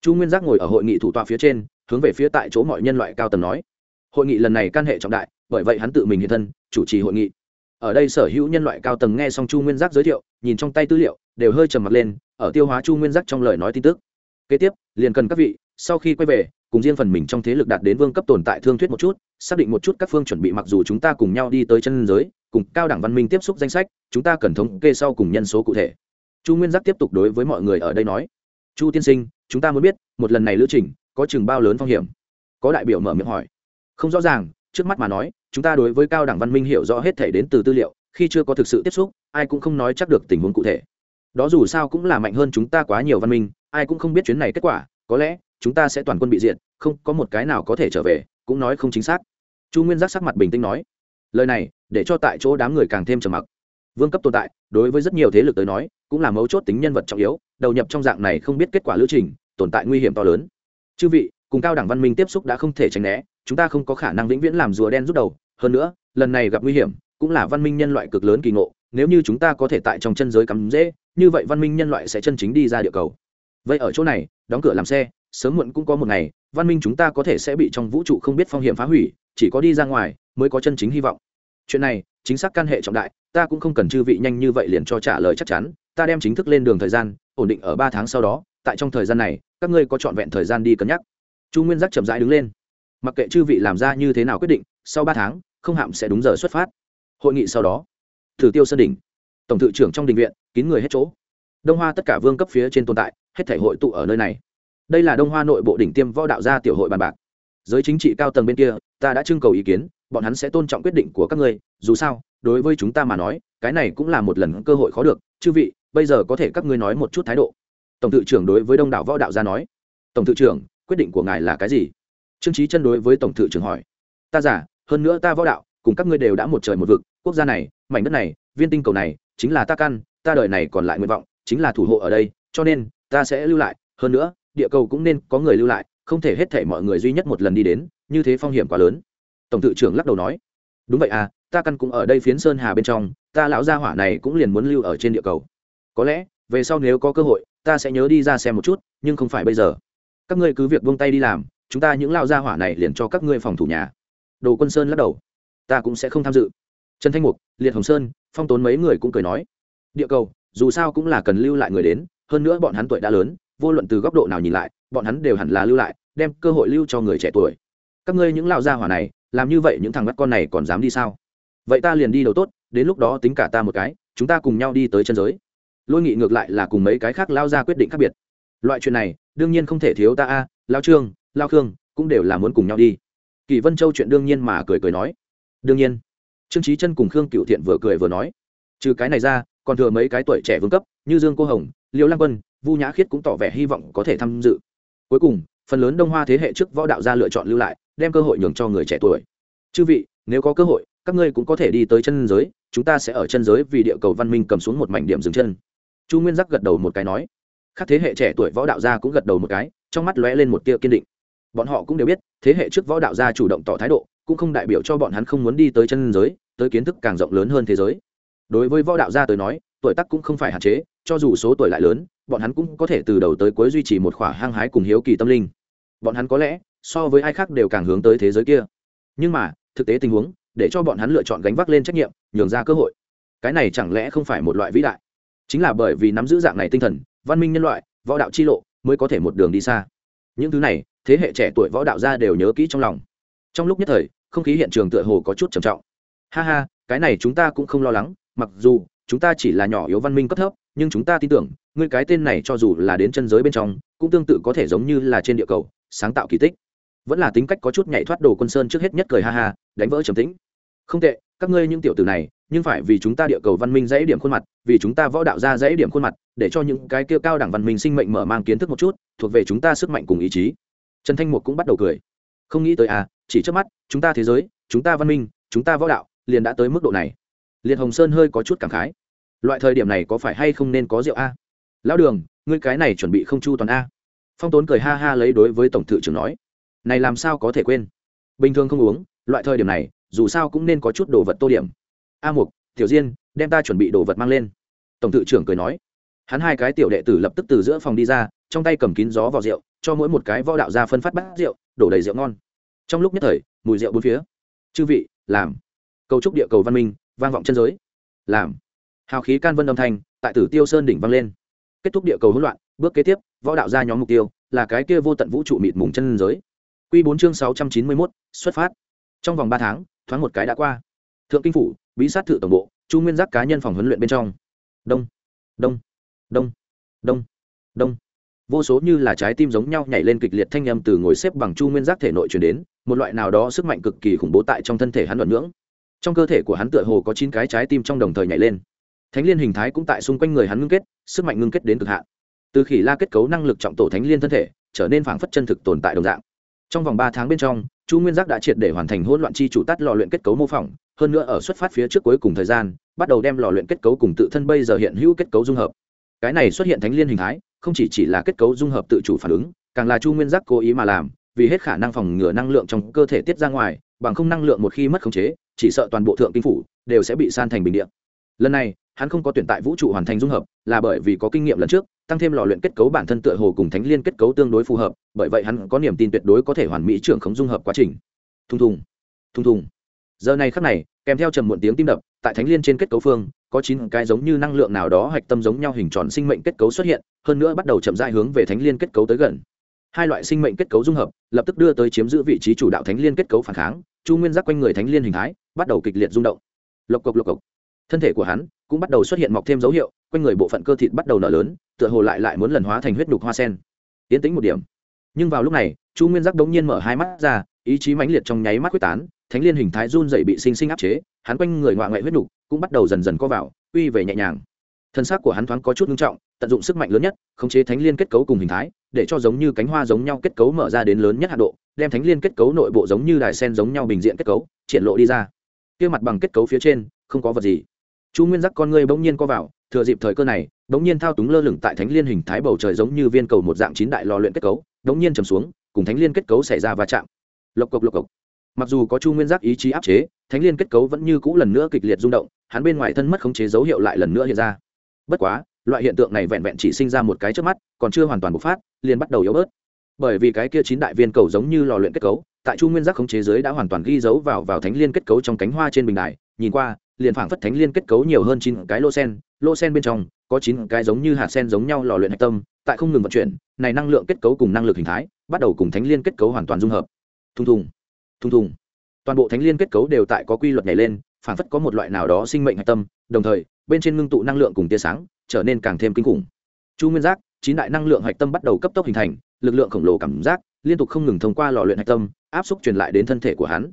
Chu nguyên giác ngồi ở hội nghị thủ tọa phía trên, hướng về phía tại chỗ mọi nhân loại cao tầng nói. Hội nghị lần này can hệ trọng đại, bởi vậy hắn tự mình hiện thân, chủ trì hội nghị. Ở đây sở hữu nhân loại cao tầng nghe xong chu nguyên giác giới thiệu, nhìn trong tay tư liệu, đều hơi trầm mặt lên, ở tiêu hóa chu nguyên giác trong lời nói tin tức. Kế tiếp, liền cần các vị, sau khi quay về cùng riêng phần mình trong thế lực đạt đến vương cấp tồn tại thương thuyết một chút, xác định một chút các phương chuẩn bị mặc dù chúng ta cùng nhau đi tới chân giới, cùng cao đẳng văn minh tiếp xúc danh sách, chúng ta cần thống kê sau cùng nhân số cụ thể. Chu nguyên giác tiếp tục đối với mọi người ở đây nói, chu tiên sinh, chúng ta muốn biết, một lần này lữ trình, có chừng bao lớn phong hiểm? Có đại biểu mở miệng hỏi. Không rõ ràng, trước mắt mà nói, chúng ta đối với cao đẳng văn minh hiểu rõ hết thể đến từ tư liệu, khi chưa có thực sự tiếp xúc, ai cũng không nói chắc được tình huống cụ thể. Đó dù sao cũng là mạnh hơn chúng ta quá nhiều văn minh, ai cũng không biết chuyến này kết quả có lẽ, chúng ta sẽ toàn quân bị diệt, không có một cái nào có thể trở về, cũng nói không chính xác. Chu nguyên giác sắc mặt bình tĩnh nói. Lời này, để cho tại chỗ đám người càng thêm trầm mặc. Vương cấp tồn tại, đối với rất nhiều thế lực tới nói, cũng là mấu chốt tính nhân vật trọng yếu, đầu nhập trong dạng này không biết kết quả lữ trình, tồn tại nguy hiểm to lớn. Chư vị, cùng cao đẳng văn minh tiếp xúc đã không thể tránh né, chúng ta không có khả năng vĩnh viễn làm rùa đen rút đầu. Hơn nữa, lần này gặp nguy hiểm, cũng là văn minh nhân loại cực lớn kỳ ngộ, nếu như chúng ta có thể tại trong chân giới cắm dễ như vậy văn minh nhân loại sẽ chân chính đi ra địa cầu. Vậy ở chỗ này đóng cửa làm xe, sớm muộn cũng có một ngày, văn minh chúng ta có thể sẽ bị trong vũ trụ không biết phong hiểm phá hủy, chỉ có đi ra ngoài mới có chân chính hy vọng. Chuyện này, chính xác căn hệ trọng đại, ta cũng không cần chư vị nhanh như vậy liền cho trả lời chắc chắn, ta đem chính thức lên đường thời gian, ổn định ở ba tháng sau đó, tại trong thời gian này, các ngươi có trọn vẹn thời gian đi cân nhắc. Chu nguyên giác chậm rãi đứng lên. Mặc kệ chư vị làm ra như thế nào quyết định, sau ba tháng, không hạm sẽ đúng giờ xuất phát. Hội nghị sau đó, thử tiêu sơn đỉnh, tổng thự trưởng trong đình viện, kín người hết chỗ. Đông hoa tất cả vương cấp phía trên tồn tại hết thể hội tụ ở nơi này. Đây là đông hoa nội bộ đỉnh tiêm võ đạo gia tiểu hội bàn bạc. Giới chính trị cao tầng bên kia, ta đã trưng cầu ý kiến, bọn hắn sẽ tôn trọng quyết định của các ngươi, dù sao, đối với chúng ta mà nói, cái này cũng là một lần cơ hội khó được, chư vị, bây giờ có thể các ngươi nói một chút thái độ. Tổng thự trưởng đối với đông đảo võ đạo gia nói. Tổng thự trưởng, quyết định của ngài là cái gì? Trương trí chân đối với tổng thự trưởng hỏi. Ta giả hơn nữa ta võ đạo, cùng các ngươi đều đã một trời một vực, quốc gia này, mảnh đất này, viên tinh cầu này, chính là ta căn, ta đời này còn lại nguyện vọng, chính là thủ hộ ở đây, cho nên ta sẽ lưu lại, hơn nữa, địa cầu cũng nên có người lưu lại, không thể hết thể mọi người duy nhất một lần đi đến, như thế phong hiểm quá lớn. Tổng tự trưởng lắc đầu nói. Đúng vậy à ta căn cũng ở đây phiến sơn hà bên trong, ta lão gia hỏa này cũng liền muốn lưu ở trên địa cầu. Có lẽ, về sau nếu có cơ hội, ta sẽ nhớ đi ra xem một chút, nhưng không phải bây giờ. Các ngươi cứ việc buông tay đi làm, chúng ta những lão gia hỏa này liền cho các ngươi phòng thủ nhà. Đồ quân sơn lắc đầu. Ta cũng sẽ không tham dự. Trần thanh mục, liệt hồng sơn, phong tốn mấy người cũng cười nói. Địa cầu, dù sao cũng là cần lưu lại người đến hơn nữa bọn hắn tuổi đã lớn, vô luận từ góc độ nào nhìn lại, bọn hắn đều hẳn là lưu lại, đem cơ hội lưu cho người trẻ tuổi. Các ngươi những lao gia hỏa này, làm như vậy những thằng bắt con này còn dám đi sao? Vậy ta liền đi đầu tốt, đến lúc đó tính cả ta một cái, chúng ta cùng nhau đi tới chân giới. Lôi nghị ngược lại là cùng mấy cái khác lao ra quyết định khác biệt. Loại chuyện này, đương nhiên không thể thiếu ta a lao trương lao khương, cũng đều là muốn cùng nhau đi. Kỳ vân châu chuyện đương nhiên mà cười cười nói. Đương nhiên. Trương trí chân cùng khương cựu thiện vừa cười vừa nói. Trừ cái này ra, còn thừa mấy cái tuổi trẻ vương cấp, như dương cô hồng liêu lăng quân, vu nhã khiết cũng tỏ vẻ hy vọng có thể tham dự. Cuối cùng, phần lớn đông hoa thế hệ trước võ đạo gia lựa chọn lưu lại, đem cơ hội nhường cho người trẻ tuổi. Chư vị, nếu có cơ hội, các ngươi cũng có thể đi tới chân giới, chúng ta sẽ ở chân giới vì địa cầu văn minh cầm xuống một mảnh điểm dừng chân. Chu nguyên giác gật đầu một cái nói. Các thế hệ trẻ tuổi võ đạo gia cũng gật đầu một cái, trong mắt lóe lên một tia kiên định. Bọn họ cũng đều biết, thế hệ trước võ đạo gia chủ động tỏ thái độ, cũng không đại biểu cho bọn hắn không muốn đi tới chân giới, tới kiến thức càng rộng lớn hơn thế giới. Đối với võ đạo gia tới nói tuổi tác cũng không phải hạn chế, cho dù số tuổi lại lớn, bọn hắn cũng có thể từ đầu tới cuối duy trì một khỏa hăng hái cùng hiếu kỳ tâm linh. Bọn hắn có lẽ, so với ai khác đều càng hướng tới thế giới kia. Nhưng mà, thực tế tình huống, để cho bọn hắn lựa chọn gánh vác lên trách nhiệm, nhường ra cơ hội. Cái này chẳng lẽ không phải một loại vĩ đại? Chính là bởi vì nắm giữ dạng này tinh thần, văn minh nhân loại, võ đạo chi lộ, mới có thể một đường đi xa. Những thứ này, thế hệ trẻ tuổi võ đạo ra đều nhớ kỹ trong lòng. Trong lúc nhất thời, không khí hiện trường tựa hồ có chút trầm trọng. Ha ha, cái này chúng ta cũng không lo lắng, mặc dù chúng ta chỉ là nhỏ yếu văn minh cấp thấp, nhưng chúng ta tin tưởng, ngươi cái tên này cho dù là đến chân giới bên trong, cũng tương tự có thể giống như là trên địa cầu, sáng tạo kỳ tích. Vẫn là tính cách có chút nhảy thoát đồ quân sơn trước hết nhất cười ha ha, đánh vỡ trầm tĩnh. Không tệ, các ngươi những tiểu tử này, nhưng phải vì chúng ta địa cầu văn minh dãy điểm khuôn mặt, vì chúng ta võ đạo ra dãy điểm khuôn mặt, để cho những cái kia cao đẳng văn minh sinh mệnh mở mang kiến thức một chút, thuộc về chúng ta sức mạnh cùng ý chí. Trần thanh mục cũng bắt đầu cười. Không nghĩ tới à chỉ trước mắt, chúng ta thế giới, chúng ta văn minh, chúng ta võ đạo, liền đã tới mức độ này. Liệt hồng sơn hơi có chút cảm khái loại thời điểm này có phải hay không nên có rượu a? Lão đường, ngươi cái này chuẩn bị không chu toàn a. Phong tốn cười ha ha lấy đối với tổng thự trưởng nói. Này làm sao có thể quên? Bình thường không uống, loại thời điểm này, dù sao cũng nên có chút đồ vật tô điểm. A mục, tiểu diên, đem ta chuẩn bị đồ vật mang lên. Tổng thự trưởng cười nói. Hắn hai cái tiểu đệ tử lập tức từ giữa phòng đi ra, trong tay cầm kín gió vào rượu, cho mỗi một cái võ đạo ra phân phát bát rượu, đổ đầy rượu ngon. Trong lúc nhất thời, mùi rượu bốn phía. Chư vị, làm. Cầu trúc địa cầu văn minh, vang vọng chân giới. Làm hào khí can vân âm thanh, tại tử tiêu sơn đỉnh vang lên. Kết thúc địa cầu hỗn loạn, bước kế tiếp, võ đạo ra nhóm mục tiêu, là cái kia vô tận vũ trụ mịt mùng chân giới. Q bốn chương sáu trăm chín mươi mốt, xuất phát. Trong vòng ba tháng, thoáng một cái đã qua. Thượng kinh phủ, bí sát thự tổng bộ, chu nguyên giác cá nhân phòng huấn luyện bên trong. Đông đông đông đông đông. Vô số như là trái tim giống nhau nhảy lên kịch liệt thanh â m từ ngồi xếp bằng chu nguyên giác thể nội chuyển đến, một loại nào đó sức mạnh cực kỳ khủng bố tại trong thân thể hắn luận ngưỡng. Trong cơ thể của hắn tựa hồ có chín cái trái tim trong đồng thời nhảy lên thánh liên hình thái cũng tại xung quanh người hắn ngưng kết, sức mạnh ngưng kết đến cực hạn. Từ khi la kết cấu năng lực trọng tổ thánh liên thân thể, trở nên phảng phất chân thực tồn tại đồng dạng. Trong vòng ba tháng bên trong, chu nguyên giác đã triệt để hoàn thành hỗn loạn chi chủ tắt lò luyện kết cấu mô phỏng, hơn nữa ở xuất phát phía trước cuối cùng thời gian, bắt đầu đem lò luyện kết cấu cùng tự thân bây giờ hiện hữu kết cấu dung hợp. Cái này xuất hiện thánh liên hình thái, không chỉ chỉ là kết cấu dung hợp tự chủ phản ứng, càng là chu nguyên giác cố ý mà làm, vì hết khả năng phòng ngừa năng lượng trong cơ thể tiết ra ngoài, bằng không năng lượng một khi mất khống chế, chỉ sợ toàn bộ thượng kinh phủ đều sẽ bị san thành bình điện lần này, hắn không có tuyển tại vũ trụ hoàn thành dung hợp, là bởi vì có kinh nghiệm lần trước, tăng thêm lò luyện kết cấu bản thân tựa hồ cùng thánh liên kết cấu tương đối phù hợp, bởi vậy hắn có niềm tin tuyệt đối có thể hoàn mỹ trưởng khống dung hợp quá trình. Thùng thùng thùng thùng. Giờ này khắc này, kèm theo trầm muộn tiếng tim đập, tại thánh liên trên kết cấu phương, có chín cái giống như năng lượng nào đó hạch tâm giống nhau hình tròn sinh mệnh kết cấu xuất hiện, hơn nữa bắt đầu chậm rãi hướng về thánh liên kết cấu tới gần. Hai loại sinh mệnh kết cấu dung hợp, lập tức đưa tới chiếm giữ vị trí chủ đạo thánh liên kết cấu phản kháng, chu nguyên giác quanh người thánh liên hình thái, bắt đầu kịch liệt rung động. Lộc cộc lộc cộc thân thể của hắn cũng bắt đầu xuất hiện mọc thêm dấu hiệu, quanh người bộ phận cơ thịt bắt đầu nở lớn, tựa hồ lại lại muốn lần hóa thành huyết đục hoa sen. Yến tĩnh một điểm. Nhưng vào lúc này, chu nguyên giác đống nhiên mở hai mắt ra, ý chí mãnh liệt trong nháy mắt quyết tán, thánh liên hình thái run dậy bị sinh sinh áp chế, hắn quanh người ngoại ngoại huyết đục cũng bắt đầu dần dần co vào, uy về nhẹ nhàng. Thân xác của hắn thoáng có chút nghiêm trọng, tận dụng sức mạnh lớn nhất, khống chế thánh liên kết cấu cùng hình thái, để cho giống như cánh hoa giống nhau kết cấu mở ra đến lớn nhất hạ độ, đem thánh liên kết cấu nội bộ giống như đài sen giống nhau bình diện kết cấu, triển lộ đi ra. Kia mặt bằng kết cấu phía trên, không có vật gì chu nguyên giác con ngươi bỗng nhiên co vào, thừa dịp thời cơ này, bỗng nhiên thao túng lơ lửng tại thánh liên hình thái bầu trời giống như viên cầu một dạng chín đại lò luyện kết cấu, bỗng nhiên trầm xuống, cùng thánh liên kết cấu xảy ra va chạm. Lộc cộc lộc cộc. Mặc dù có chu nguyên giác ý chí áp chế, thánh liên kết cấu vẫn như cũ lần nữa kịch liệt rung động, hắn bên ngoài thân mất khống chế dấu hiệu lại lần nữa hiện ra. Bất quá, loại hiện tượng này vẹn vẹn chỉ sinh ra một cái trước mắt, còn chưa hoàn toàn bộc phát, liền bắt đầu yếu bớt. Bởi vì cái kia chín đại viên cầu giống như lò luyện kết cấu, tại chu nguyên giác khống chế giới đã hoàn toàn ghi dấu vào vào thánh liên kết cấu trong cánh hoa trên bình đài, nhìn qua liền phảng phất thánh liên kết cấu nhiều hơn chín cái lô sen lô sen bên trong, có chín cái giống như hạt sen giống nhau lò luyện hạch tâm, tại không ngừng vận chuyển, này năng lượng kết cấu cùng năng lực hình thái, bắt đầu cùng thánh liên kết cấu hoàn toàn dung hợp. Thùng thùng thùng thùng. Toàn bộ thánh liên kết cấu đều tại có quy luật nhảy lên, phảng phất có một loại nào đó sinh mệnh hạch tâm, đồng thời, bên trên ngưng tụ năng lượng cùng tia sáng, trở nên càng thêm kinh khủng. Chu nguyên giác, chín đại năng lượng hạch tâm bắt đầu cấp tốc hình thành, lực lượng khổng lồ cảm giác, liên tục không ngừng thông qua lò luyện hạch tâm, áp xúc truyền lại đến thân thể của hắn.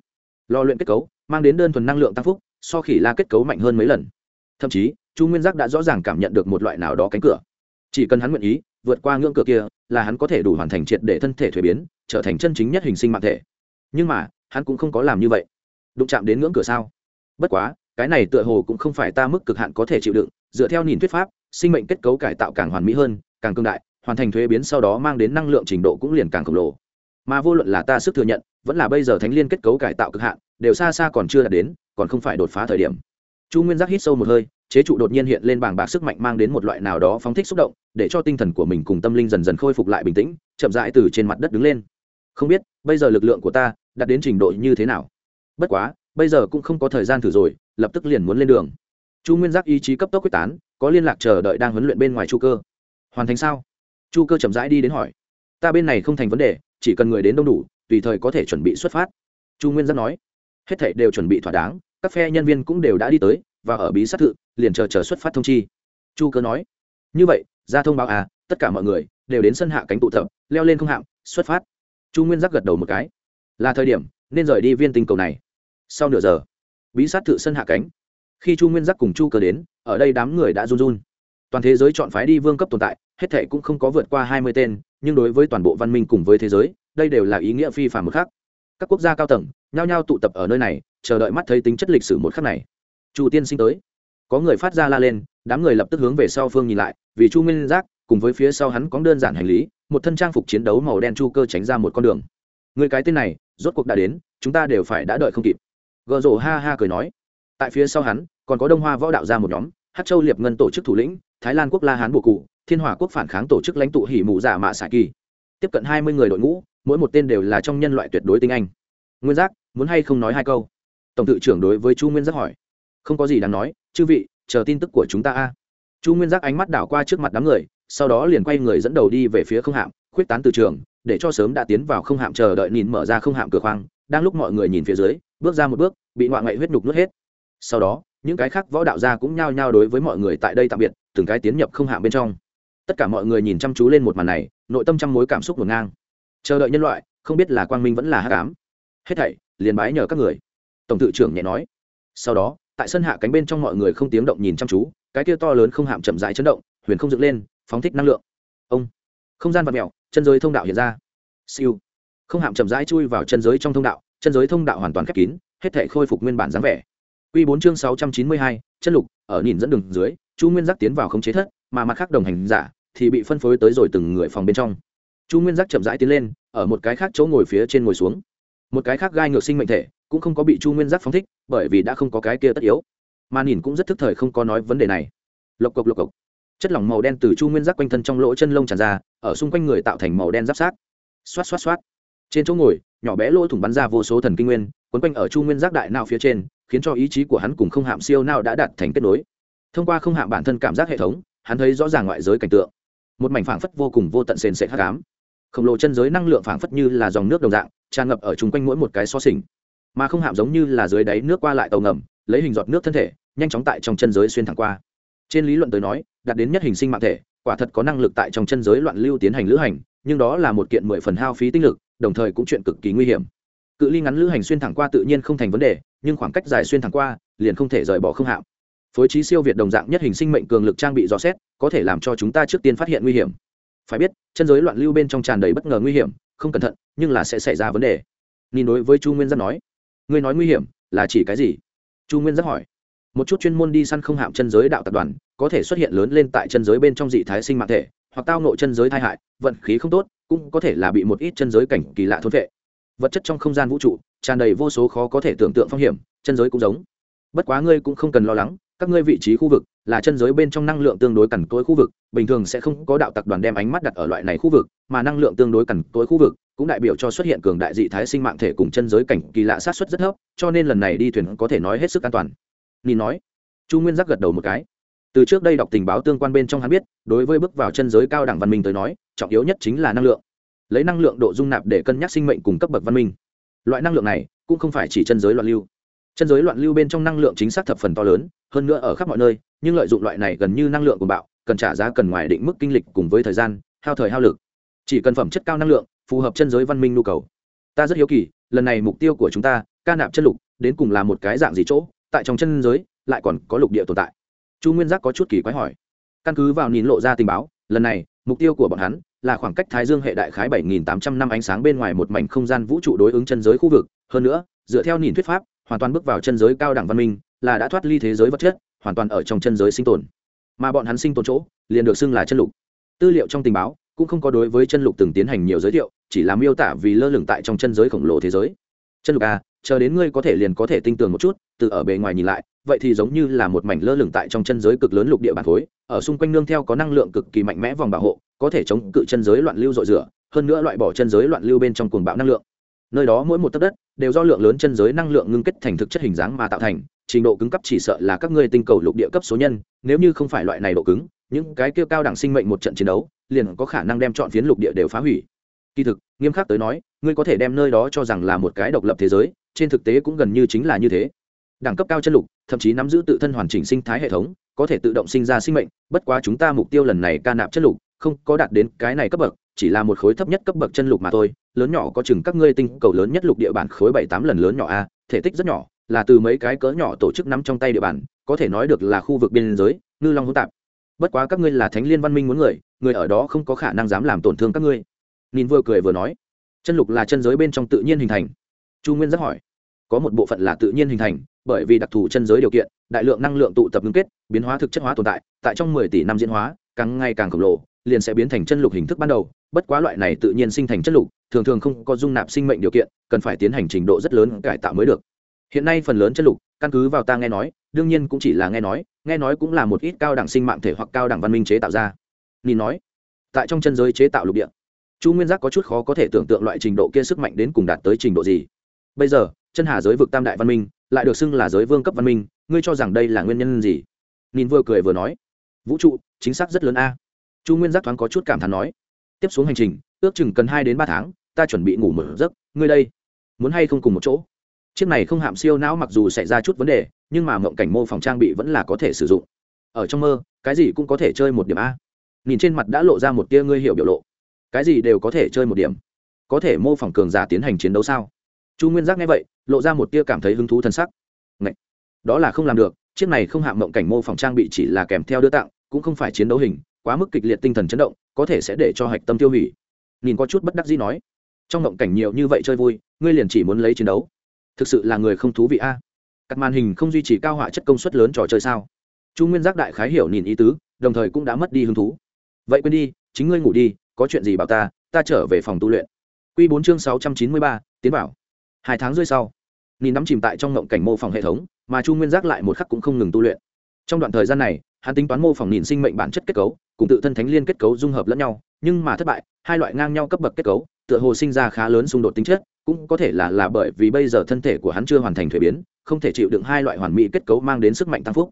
Lò luyện kết cấu, mang đến đơn thuần năng lượng tăng phúc so khỉ la kết cấu mạnh hơn mấy lần. Thậm chí, chu nguyên giác đã rõ ràng cảm nhận được một loại nào đó cánh cửa. Chỉ cần hắn nguyện ý, vượt qua ngưỡng cửa kia, là hắn có thể đủ hoàn thành triệt để thân thể thuế biến, trở thành chân chính nhất hình sinh mạng thể. Nhưng mà, hắn cũng không có làm như vậy. Đụng chạm đến ngưỡng cửa sao? Bất quá, cái này tựa hồ cũng không phải ta mức cực hạn có thể chịu đựng, dựa theo nhìn thuyết pháp, sinh mệnh kết cấu cải tạo càng hoàn mỹ hơn, càng cương đại, hoàn thành thuế biến sau đó mang đến năng lượng trình độ cũng liền càng khổng lồ. Mà vô luận là ta sức thừa nhận, vẫn là bây giờ thánh liên kết cấu cải tạo cực hạn đều xa xa còn chưa đạt đến, còn không phải đột phá thời điểm. Chu nguyên giác hít sâu một hơi, chế trụ đột nhiên hiện lên bảng bạc sức mạnh mang đến một loại nào đó phóng thích xúc động, để cho tinh thần của mình cùng tâm linh dần dần khôi phục lại bình tĩnh, chậm rãi từ trên mặt đất đứng lên. Không biết, bây giờ lực lượng của ta đạt đến trình độ như thế nào? Bất quá, bây giờ cũng không có thời gian thử rồi, lập tức liền muốn lên đường. Chu nguyên giác ý chí cấp tốc quyết tán, có liên lạc chờ đợi đang huấn luyện bên ngoài chu cơ. Hoàn thành sao? Chu cơ chậm rãi đi đến hỏi. Ta bên này không thành vấn đề, chỉ cần người đến đông đủ, tùy thời có thể chuẩn bị xuất phát. Chu nguyên giác nói hết thảy đều chuẩn bị thỏa đáng, các phe nhân viên cũng đều đã đi tới, và ở bí sát thự, liền chờ chờ xuất phát thông chi. Chu cơ nói, như vậy, ra thông báo à tất cả mọi người đều đến sân hạ cánh tụ tập, leo lên không hạm xuất phát. Chu nguyên giác gật đầu một cái, là thời điểm, nên rời đi viên tinh cầu này. Sau nửa giờ, bí sát thự sân hạ cánh, khi chu nguyên giác cùng chu cơ đến, ở đây đám người đã run run. Toàn thế giới chọn phái đi vương cấp tồn tại, hết thệ cũng không có vượt qua hai mươi tên, nhưng đối với toàn bộ văn minh cùng với thế giới, đây đều là ý nghĩa phi phạm một khác các quốc gia cao tầng nhao nhao tụ tập ở nơi này, chờ đợi mắt thấy tính chất lịch sử một khắc này. Chu tiên sinh tới. Có người phát ra la lên, đám người lập tức hướng về sau phương nhìn lại, vì chu Minh giác, cùng với phía sau hắn có đơn giản hành lý, một thân trang phục chiến đấu màu đen chu cơ tránh ra một con đường. Người cái tên này, rốt cuộc đã đến, chúng ta đều phải đã đợi không kịp. Gợ rổ ha ha cười nói. Tại phía sau hắn, còn có đông hoa võ đạo ra một nhóm hát châu liệp ngân tổ chức thủ lĩnh, thái lan quốc la hán bộ cụ, thiên hòa quốc phản kháng tổ chức lãnh tụ hỉ mù giả dạ mạ xạ kỳ. Tiếp cận hai mươi người đội ngũ, mỗi một tên đều là trong nhân loại tuyệt đối tinh anh nguyên giác, muốn hay không nói hai câu? Tổng tự trưởng đối với chu nguyên giác hỏi. Không có gì đáng nói, chư vị, chờ tin tức của chúng ta a. Chu nguyên giác ánh mắt đảo qua trước mặt đám người, sau đó liền quay người dẫn đầu đi về phía không hạm, khuyết tán từ trường, để cho sớm đã tiến vào không hạm chờ đợi nhìn mở ra không hạm cửa khoang, đang lúc mọi người nhìn phía dưới, bước ra một bước, bị ngoại ngậy huyết nhục nuốt hết. Sau đó, những cái khác võ đạo gia cũng nhao nhao đối với mọi người tại đây tạm biệt, từng cái tiến nhập không hạm bên trong. Tất cả mọi người nhìn chăm chú lên một màn này, nội tâm trăm mối cảm xúc ngổn ngang. Chờ đợi nhân loại, không biết là quang minh vẫn là hắc ám hết thảy liền bái nhờ các người. Tổng tự trưởng nhẹ nói. Sau đó tại sân hạ cánh bên trong mọi người không tiếng động nhìn chăm chú cái kia to lớn không hạm chậm rãi chấn động huyền không dựng lên phóng thích năng lượng. Ông không gian vật mèo, chân giới thông đạo hiện ra. Siêu. Không hạm chậm rãi chui vào chân giới trong thông đạo chân giới thông đạo hoàn toàn khép kín hết thể khôi phục nguyên bản dáng vẻ. Quy 4 chương 692, chân lục, ở nhìn dẫn đường dưới, Chu Nguyên Giác tiến vào không chế thất, mà mặt khác đồng hành giả thì bị phân phối tới rồi từng người phòng bên trong. Chu Nguyên Giác chậm rãi tiến lên, ở một cái khác chỗ ngồi phía trên ngồi xuống. Một cái khác gai ngược sinh mệnh thể, cũng không có bị Chu Nguyên Giác phóng thích, bởi vì đã không có cái kia tất yếu. Mà nhìn cũng rất thức thời không có nói vấn đề này. Lộc cộc lộc cộc. Chất lỏng màu đen từ Chu Nguyên Giác quanh thân trong lỗ chân lông tràn ra, ở xung quanh người tạo thành màu đen giáp sát. Xoát xoát xoát. Trên chỗ ngồi, nhỏ bé lỗ thủng bắn ra vô số thần kinh nguyên, quấn quanh ở Chu Nguyên Giác đại não phía trên, khiến cho ý chí của hắn cùng không hạm siêu nào đã đạt thành kết nối thông qua không hạm bản thân cảm giác hệ thống hắn thấy rõ ràng ngoại giới cảnh tượng một mảnh phảng phất vô cùng vô tận sền sệt hắc ám khổng lồ chân giới năng lượng phảng phất như là dòng nước đồng dạng tràn ngập ở chung quanh mỗi một cái so sình mà không hạm giống như là dưới đáy nước qua lại tàu ngầm, lấy hình giọt nước thân thể, nhanh chóng tại trong chân giới xuyên thẳng qua. Trên lý luận tới nói, đạt đến nhất hình sinh mạng thể, quả thật có năng lực tại trong chân giới loạn lưu tiến hành lữ hành, nhưng đó là một kiện mười phần hao phí tinh lực, đồng thời cũng chuyện cực kỳ nguy hiểm. Cự ly ngắn lữ hành xuyên thẳng qua tự nhiên không thành vấn đề, nhưng khoảng cách dài xuyên thẳng qua, liền không thể rời bỏ không hạm. Phối trí siêu việt đồng dạng nhất hình sinh mệnh cường lực trang bị dò xét, có thể làm cho chúng ta trước tiên phát hiện nguy hiểm. Phải biết, chân giới loạn lưu bên trong tràn đầy bất ngờ nguy hiểm, không cẩn thận nhưng là sẽ xảy ra vấn đề. Nhìn đối với chu nguyên giác nói, ngươi nói nguy hiểm là chỉ cái gì? Chu nguyên giác hỏi, một chút chuyên môn đi săn không hạm chân giới đạo tập đoàn, có thể xuất hiện lớn lên tại chân giới bên trong dị thái sinh mạng thể, hoặc tao nộ chân giới tai hại, vận khí không tốt, cũng có thể là bị một ít chân giới cảnh kỳ lạ thôn vệ vật chất trong không gian vũ trụ, tràn đầy vô số khó có thể tưởng tượng phong hiểm, chân giới cũng giống. Bất quá ngươi cũng không cần lo lắng các ngươi vị trí khu vực là chân giới bên trong năng lượng tương đối cằn cỗi khu vực, bình thường sẽ không có đạo tặc đoàn đem ánh mắt đặt ở loại này khu vực, mà năng lượng tương đối cằn cỗi khu vực cũng đại biểu cho xuất hiện cường đại dị thái sinh mạng thể cùng chân giới cảnh kỳ lạ sát xuất rất thấp, cho nên lần này đi thuyền có thể nói hết sức an toàn. Nhìn nói. Chu nguyên giác gật đầu một cái. Từ trước đây đọc tình báo tương quan bên trong hắn biết, đối với bước vào chân giới cao đẳng văn minh tới nói, trọng yếu nhất chính là năng lượng. Lấy năng lượng độ dung nạp để cân nhắc sinh mệnh cùng cấp bậc văn minh. Loại năng lượng này cũng không phải chỉ chân giới loạn lưu. Chân giới loạn lưu bên trong năng lượng chính xác thập phần to lớn hơn nữa ở khắp mọi nơi, nhưng lợi dụng loại này gần như năng lượng của bạo, cần trả giá cần ngoài định mức kinh lịch cùng với thời gian, hao thời hao lực. Chỉ cần phẩm chất cao năng lượng, phù hợp chân giới văn minh nhu cầu. Ta rất hiếu kỳ, lần này mục tiêu của chúng ta, ca nạp chân lục, đến cùng là một cái dạng gì chỗ, tại trong chân giới, lại còn có lục địa tồn tại. Chu nguyên giác có chút kỳ quái hỏi. Căn cứ vào nhìn lộ ra tình báo, lần này, mục tiêu của bọn hắn là khoảng cách thái dương hệ đại khái 7.800 năm ánh sáng bên ngoài một mảnh không gian vũ trụ đối ứng chân giới khu vực. Hơn nữa, dựa theo nhìn thuyết pháp, hoàn toàn bước vào chân giới cao đẳng văn minh là đã thoát ly thế giới vật chất hoàn toàn ở trong chân giới sinh tồn. Mà bọn hắn sinh tồn chỗ liền được xưng là chân lục. Tư liệu trong tình báo cũng không có đối với chân lục từng tiến hành nhiều giới thiệu chỉ là miêu tả vì lơ lửng tại trong chân giới khổng lồ thế giới. Chân lục a à, chờ đến ngươi có thể liền có thể tinh tường một chút từ ở bề ngoài nhìn lại vậy thì giống như là một mảnh lơ lửng tại trong chân giới cực lớn lục địa bản khối ở xung quanh nương theo có năng lượng cực kỳ mạnh mẽ vòng bảo hộ có thể chống cự chân giới loạn lưu dội rửa hơn nữa loại bỏ chân giới loạn lưu bên trong cuồng bạo năng lượng nơi đó mỗi một tấc đất đều do lượng lớn chân giới năng lượng ngưng kết thành thực chất hình dáng mà tạo thành, trình độ cứng cấp chỉ sợ là các ngươi tinh cầu lục địa cấp số nhân, nếu như không phải loại này độ cứng, những cái kia cao đẳng sinh mệnh một trận chiến đấu, liền có khả năng đem chọn phiến lục địa đều phá hủy. Kỳ thực, nghiêm khắc tới nói, ngươi có thể đem nơi đó cho rằng là một cái độc lập thế giới, trên thực tế cũng gần như chính là như thế. Đẳng cấp cao chân lục, thậm chí nắm giữ tự thân hoàn chỉnh sinh thái hệ thống, có thể tự động sinh ra sinh mệnh, bất quá chúng ta mục tiêu lần này ca nạp chân lục, không có đạt đến cái này cấp bậc, chỉ là một khối thấp nhất cấp bậc chân lục mà thôi lớn nhỏ có chừng các ngươi tinh cầu lớn nhất lục địa bản khối bảy tám lần lớn nhỏ a, thể tích rất nhỏ, là từ mấy cái cỡ nhỏ tổ chức nắm trong tay địa bàn, có thể nói được là khu vực biên giới, ngư long hỗn tạp. Bất quá các ngươi là thánh liên văn minh muốn người người ở đó không có khả năng dám làm tổn thương các ngươi. Nhìn vừa cười vừa nói. Chân lục là chân giới bên trong tự nhiên hình thành. Chu nguyên rất hỏi. Có một bộ phận là tự nhiên hình thành, bởi vì đặc thù chân giới điều kiện, đại lượng năng lượng tụ tập ngưng kết, biến hóa thực chất hóa tồn tại tại trong mười tỷ năm diễn hóa, càng ngày càng khổng lồ, liền sẽ biến thành chân lục hình thức ban đầu, bất quá loại này tự nhiên sinh thành chân lục thường thường không có dung nạp sinh mệnh điều kiện, cần phải tiến hành trình độ rất lớn cải tạo mới được. Hiện nay phần lớn chân lục, căn cứ vào ta nghe nói, đương nhiên cũng chỉ là nghe nói nghe nói cũng là một ít cao đẳng sinh mạng thể hoặc cao đẳng văn minh chế tạo ra. Nhìn nói, tại trong chân giới chế tạo lục địa, chu nguyên giác có chút khó có thể tưởng tượng loại trình độ kia sức mạnh đến cùng đạt tới trình độ gì. Bây giờ, chân hà giới vực tam đại văn minh, lại được xưng là giới vương cấp văn minh, ngươi cho rằng đây là nguyên nhân gì? Nhìn vừa cười vừa nói, vũ trụ, chính xác rất lớn a. Chu nguyên giác thoáng có chút cảm thán nói, tiếp xuống hành trình, ước chừng cần hai đến ba tháng ta chuẩn bị ngủ một giấc, ngươi đây. Muốn hay không cùng một chỗ? Chiếc này không hạm siêu não mặc dù xảy ra chút vấn đề, nhưng mà mộng cảnh mô phòng trang bị vẫn là có thể sử dụng. Ở trong mơ, cái gì cũng có thể chơi một điểm a. Nhìn trên mặt đã lộ ra một tia ngươi hiểu biểu lộ. Cái gì đều có thể chơi một điểm. Có thể mô phỏng cường giả tiến hành chiến đấu sao? Chu nguyên giác nghe vậy, lộ ra một tia cảm thấy hứng thú thân sắc. Ngậy! đó là không làm được, chiếc này không hạm mộng cảnh mô phỏng trang bị chỉ là kèm theo đưa tặng, cũng không phải chiến đấu hình, quá mức kịch liệt tinh thần chấn động, có thể sẽ để cho hạch tâm tiêu hủy. Nhìn có chút bất đắc dĩ nói trong mộng cảnh nhiều như vậy chơi vui, ngươi liền chỉ muốn lấy chiến đấu. Thực sự là người không thú vị a. À? các màn hình không duy trì cao họa chất công suất lớn trò chơi sao? Chu nguyên giác đại khái hiểu nhìn ý tứ, đồng thời cũng đã mất đi hứng thú. Vậy quên đi, chính ngươi ngủ đi, có chuyện gì bảo ta ta trở về phòng tu luyện. Q bốn chương sáu trăm chín mươi ba, tiến bảo hai tháng rưỡi sau, nhìn nắm chìm tại trong ngộng cảnh mô phỏng hệ thống, mà chu nguyên giác lại một khắc cũng không ngừng tu luyện. Trong đoạn thời gian này, hắn tính toán mô phỏng nhìn sinh mệnh bản chất kết cấu, cùng tự thân thánh liên kết cấu dung hợp lẫn nhau, nhưng mà thất bại, hai loại ngang nhau cấp bậc kết cấu tựa hồ sinh ra khá lớn xung đột tính chất, cũng có thể là là bởi vì bây giờ thân thể của hắn chưa hoàn thành thuế biến, không thể chịu đựng hai loại hoàn mỹ kết cấu mang đến sức mạnh tăng phúc.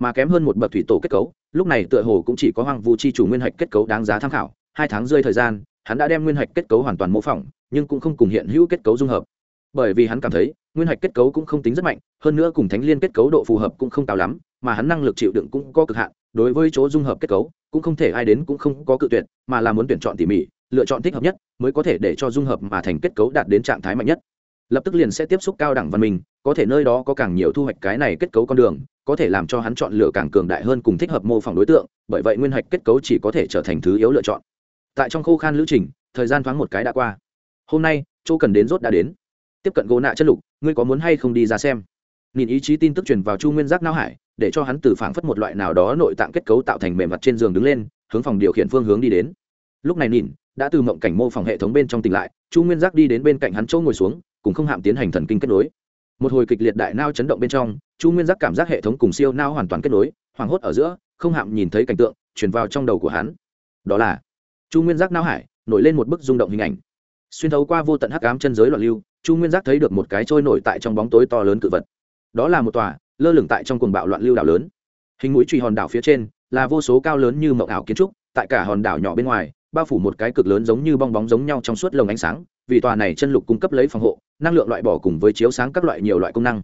Mà kém hơn một bậc thủy tổ kết cấu, lúc này tựa hồ cũng chỉ có hoàng vu chi chủ nguyên hạch kết cấu đáng giá tham khảo, hai tháng rơi thời gian, hắn đã đem nguyên hạch kết cấu hoàn toàn mô phỏng, nhưng cũng không cùng hiện hữu kết cấu dung hợp. Bởi vì hắn cảm thấy, nguyên hạch kết cấu cũng không tính rất mạnh, hơn nữa cùng thánh liên kết cấu độ phù hợp cũng không cao lắm, mà hắn năng lực chịu đựng cũng có cực hạn, đối với chỗ dung hợp kết cấu, cũng không thể ai đến cũng không có cự tuyệt, mà là muốn tuyển chọn tỉ mỉ lựa chọn thích hợp nhất mới có thể để cho dung hợp mà thành kết cấu đạt đến trạng thái mạnh nhất. Lập tức liền sẽ tiếp xúc cao đẳng văn minh, có thể nơi đó có càng nhiều thu hoạch cái này kết cấu con đường, có thể làm cho hắn chọn lựa càng cường đại hơn cùng thích hợp mô phỏng đối tượng, bởi vậy nguyên hạch kết cấu chỉ có thể trở thành thứ yếu lựa chọn. Tại trong khô khan lữ trình, thời gian thoáng một cái đã qua. Hôm nay, chỗ cần đến rốt đã đến. Tiếp cận gỗ nạ chất lục, ngươi có muốn hay không đi ra xem? Nhìn ý chí tin tức truyền vào chu nguyên giác não hải, để cho hắn từ phảng phất một loại nào đó nội tạng kết cấu tạo thành mềm mặt trên giường đứng lên, hướng phòng điều khiển phương hướng đi đến. Lúc này nhìn đã từ mộng cảnh mô phỏng hệ thống bên trong tỉnh lại, chu nguyên giác đi đến bên cạnh hắn chỗ ngồi xuống, cùng không hạm tiến hành thần kinh kết nối. Một hồi kịch liệt đại nao chấn động bên trong, chu nguyên giác cảm giác hệ thống cùng siêu nao hoàn toàn kết nối, hoảng hốt ở giữa, không hạm nhìn thấy cảnh tượng chuyển vào trong đầu của hắn. Đó là, chu nguyên giác nao hải, nổi lên một bức rung động hình ảnh. Xuyên thấu qua vô tận hắc ám chân giới loạn lưu, chu nguyên giác thấy được một cái trôi nổi tại trong bóng tối to lớn cự vật. Đó là một tòa, lơ lửng tại trong cuồng bạo loạn lưu đảo lớn. Hình mũi truy hòn đảo phía trên, là vô số cao lớn như mộng ảo kiến trúc, tại cả hòn đảo nhỏ bên ngoài bao phủ một cái cực lớn giống như bong bóng giống nhau trong suốt lồng ánh sáng, vì tòa này chân lục cung cấp lấy phòng hộ, năng lượng loại bỏ cùng với chiếu sáng các loại nhiều loại công năng.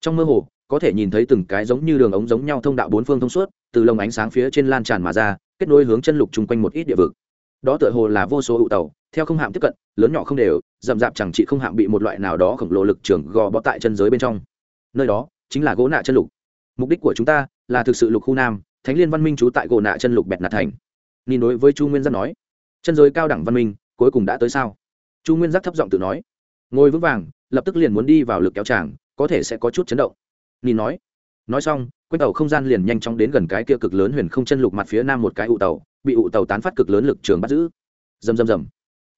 Trong mơ hồ, có thể nhìn thấy từng cái giống như đường ống giống nhau thông đạo bốn phương thông suốt, từ lồng ánh sáng phía trên lan tràn mà ra, kết nối hướng chân lục chung quanh một ít địa vực. Đó tựa hồ là vô số ụ tàu, theo không hạm tiếp cận, lớn nhỏ không đều, rậm rạp chẳng chị không hạm bị một loại nào đó khổng lồ lực trường gò bó tại chân giới bên trong. Nơi đó, chính là gỗ nạ chân lục. Mục đích của chúng ta là thực sự lục khu nam, thánh liên văn minh trú tại gỗ nạ chân lục bẹt nạt thành. Nhìn đối với chu nguyên giác nói chân giới cao đẳng văn minh, cuối cùng đã tới sao? Chu nguyên giác thấp giọng tự nói. Ngồi vững vàng, lập tức liền muốn đi vào lực kéo tràng, có thể sẽ có chút chấn động. Nhìn nói. Nói xong, quanh tàu không gian liền nhanh chóng đến gần cái kia cực lớn huyền không chân lục mặt phía nam một cái ụ tàu, bị ụ tàu tán phát cực lớn lực trường bắt giữ. Dầm dầm dầm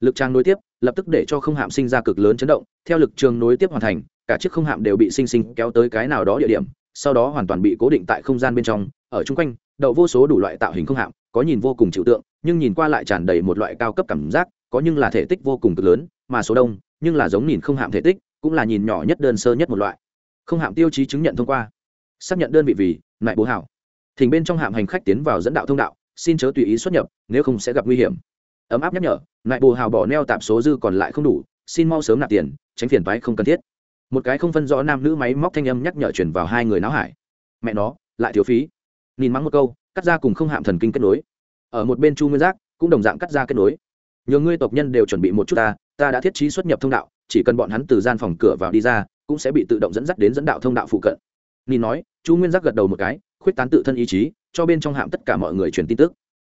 lực trang nối tiếp, lập tức để cho không hạm sinh ra cực lớn chấn động, theo lực trường nối tiếp hoàn thành, cả chiếc không hạm đều bị sinh sinh kéo tới cái nào đó địa điểm, sau đó hoàn toàn bị cố định tại không gian bên trong, ở chung quanh, đậu vô số đủ loại tạo hình không hạm, có nhìn vô cùng chịu tượng nhưng nhìn qua lại tràn đầy một loại cao cấp cảm giác, có nhưng là thể tích vô cùng cực lớn, mà số đông, nhưng là giống nhìn không hạm thể tích, cũng là nhìn nhỏ nhất đơn sơ nhất một loại. Không hạm tiêu chí chứng nhận thông qua. Xác nhận đơn vị vì, lại bố hảo. Thỉnh bên trong hạm hành khách tiến vào dẫn đạo thông đạo, xin chớ tùy ý xuất nhập, nếu không sẽ gặp nguy hiểm. Ấm áp nhắc nhở, lại bồ hào bỏ neo tạp số dư còn lại không đủ, xin mau sớm nạp tiền, tránh phiền toái không cần thiết. Một cái không phân rõ nam nữ máy móc thanh âm nhắc nhở chuyển vào hai người náo hải. Mẹ nó, lại thiếu phí. Nhìn mắng một câu, cắt ra cùng không hạm thần kinh kết nối ở một bên chu nguyên giác, cũng đồng dạng cắt ra kết nối. Nhiều ngươi tộc nhân đều chuẩn bị một chút ta ta đã thiết trí xuất nhập thông đạo, chỉ cần bọn hắn từ gian phòng cửa vào đi ra, cũng sẽ bị tự động dẫn dắt đến dẫn đạo thông đạo phụ cận. Nhìn nói, chu nguyên giác gật đầu một cái, khuyết tán tự thân ý chí, cho bên trong hạm tất cả mọi người truyền tin tức.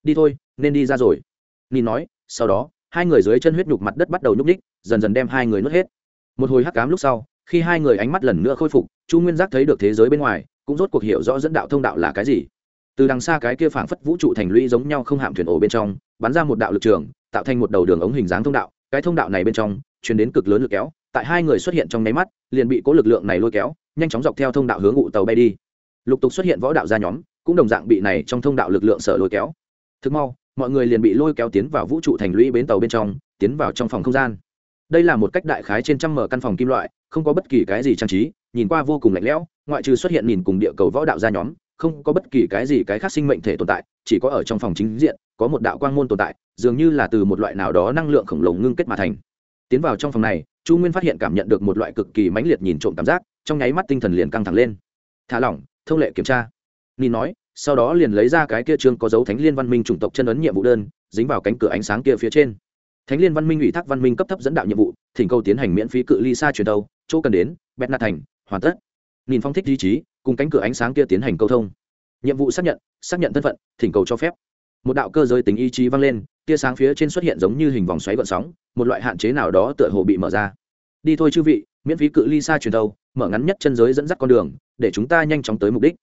Đi thôi, nên đi ra rồi. Nhìn nói, sau đó, hai người dưới chân huyết nhục mặt đất bắt đầu nhúc ních dần dần đem hai người nuốt hết. Một hồi hắc cám lúc sau, khi hai người ánh mắt lần nữa khôi phục, chu nguyên giác thấy được thế giới bên ngoài, cũng rốt cuộc hiểu rõ dẫn đạo thông đạo là cái gì từ đằng xa cái kia phảng phất vũ trụ thành lũy giống nhau không hạm thuyền ổ bên trong, bắn ra một đạo lực trường, tạo thành một đầu đường ống hình dáng thông đạo. Cái thông đạo này bên trong chuyển đến cực lớn lực kéo, tại hai người xuất hiện trong nháy mắt, liền bị cố lực lượng này lôi kéo, nhanh chóng dọc theo thông đạo hướng ngụ tàu bay đi. Lục tục xuất hiện võ đạo gia nhóm, cũng đồng dạng bị này trong thông đạo lực lượng sở lôi kéo. Thực mau, mọi người liền bị lôi kéo tiến vào vũ trụ thành lũy bến tàu bên trong, tiến vào trong phòng không gian. Đây là một cách đại khái trên trăm mở căn phòng kim loại, không có bất kỳ cái gì trang trí, nhìn qua vô cùng lạnh lẽo, ngoại trừ xuất hiện nhìn cùng địa cầu võ đạo gia nhóm không có bất kỳ cái gì cái khác sinh mệnh thể tồn tại, chỉ có ở trong phòng chính diện, có một đạo quang môn tồn tại, dường như là từ một loại nào đó năng lượng khổng lồ ngưng kết mà thành. Tiến vào trong phòng này, chu nguyên phát hiện cảm nhận được một loại cực kỳ mãnh liệt nhìn trộm cảm giác, trong nháy mắt tinh thần liền căng thẳng lên. Thả lỏng, thông lệ kiểm tra. Ni nói, sau đó liền lấy ra cái kia chương có dấu thánh liên văn minh chủng tộc chân ấn nhiệm vụ đơn, dính vào cánh cửa ánh sáng kia phía trên. Thánh liên văn minh ủy thác văn minh cấp thấp dẫn đạo nhiệm vụ, thỉnh cầu tiến hành miễn phí cự ly xa truyền tàu chỗ cần đến bét nạt thành, hoàn tất. Nhìn phong thích ý chí cùng cánh cửa ánh sáng kia tiến hành câu thông. Nhiệm vụ xác nhận xác nhận thân phận, thỉnh cầu cho phép. Một đạo cơ giới tính ý chí vang lên, tia sáng phía trên xuất hiện giống như hình vòng xoáy gọn sóng, một loại hạn chế nào đó tựa hồ bị mở ra. Đi thôi chư vị, miễn phí cự ly xa truyền tàu mở ngắn nhất chân giới dẫn dắt con đường, để chúng ta nhanh chóng tới mục đích.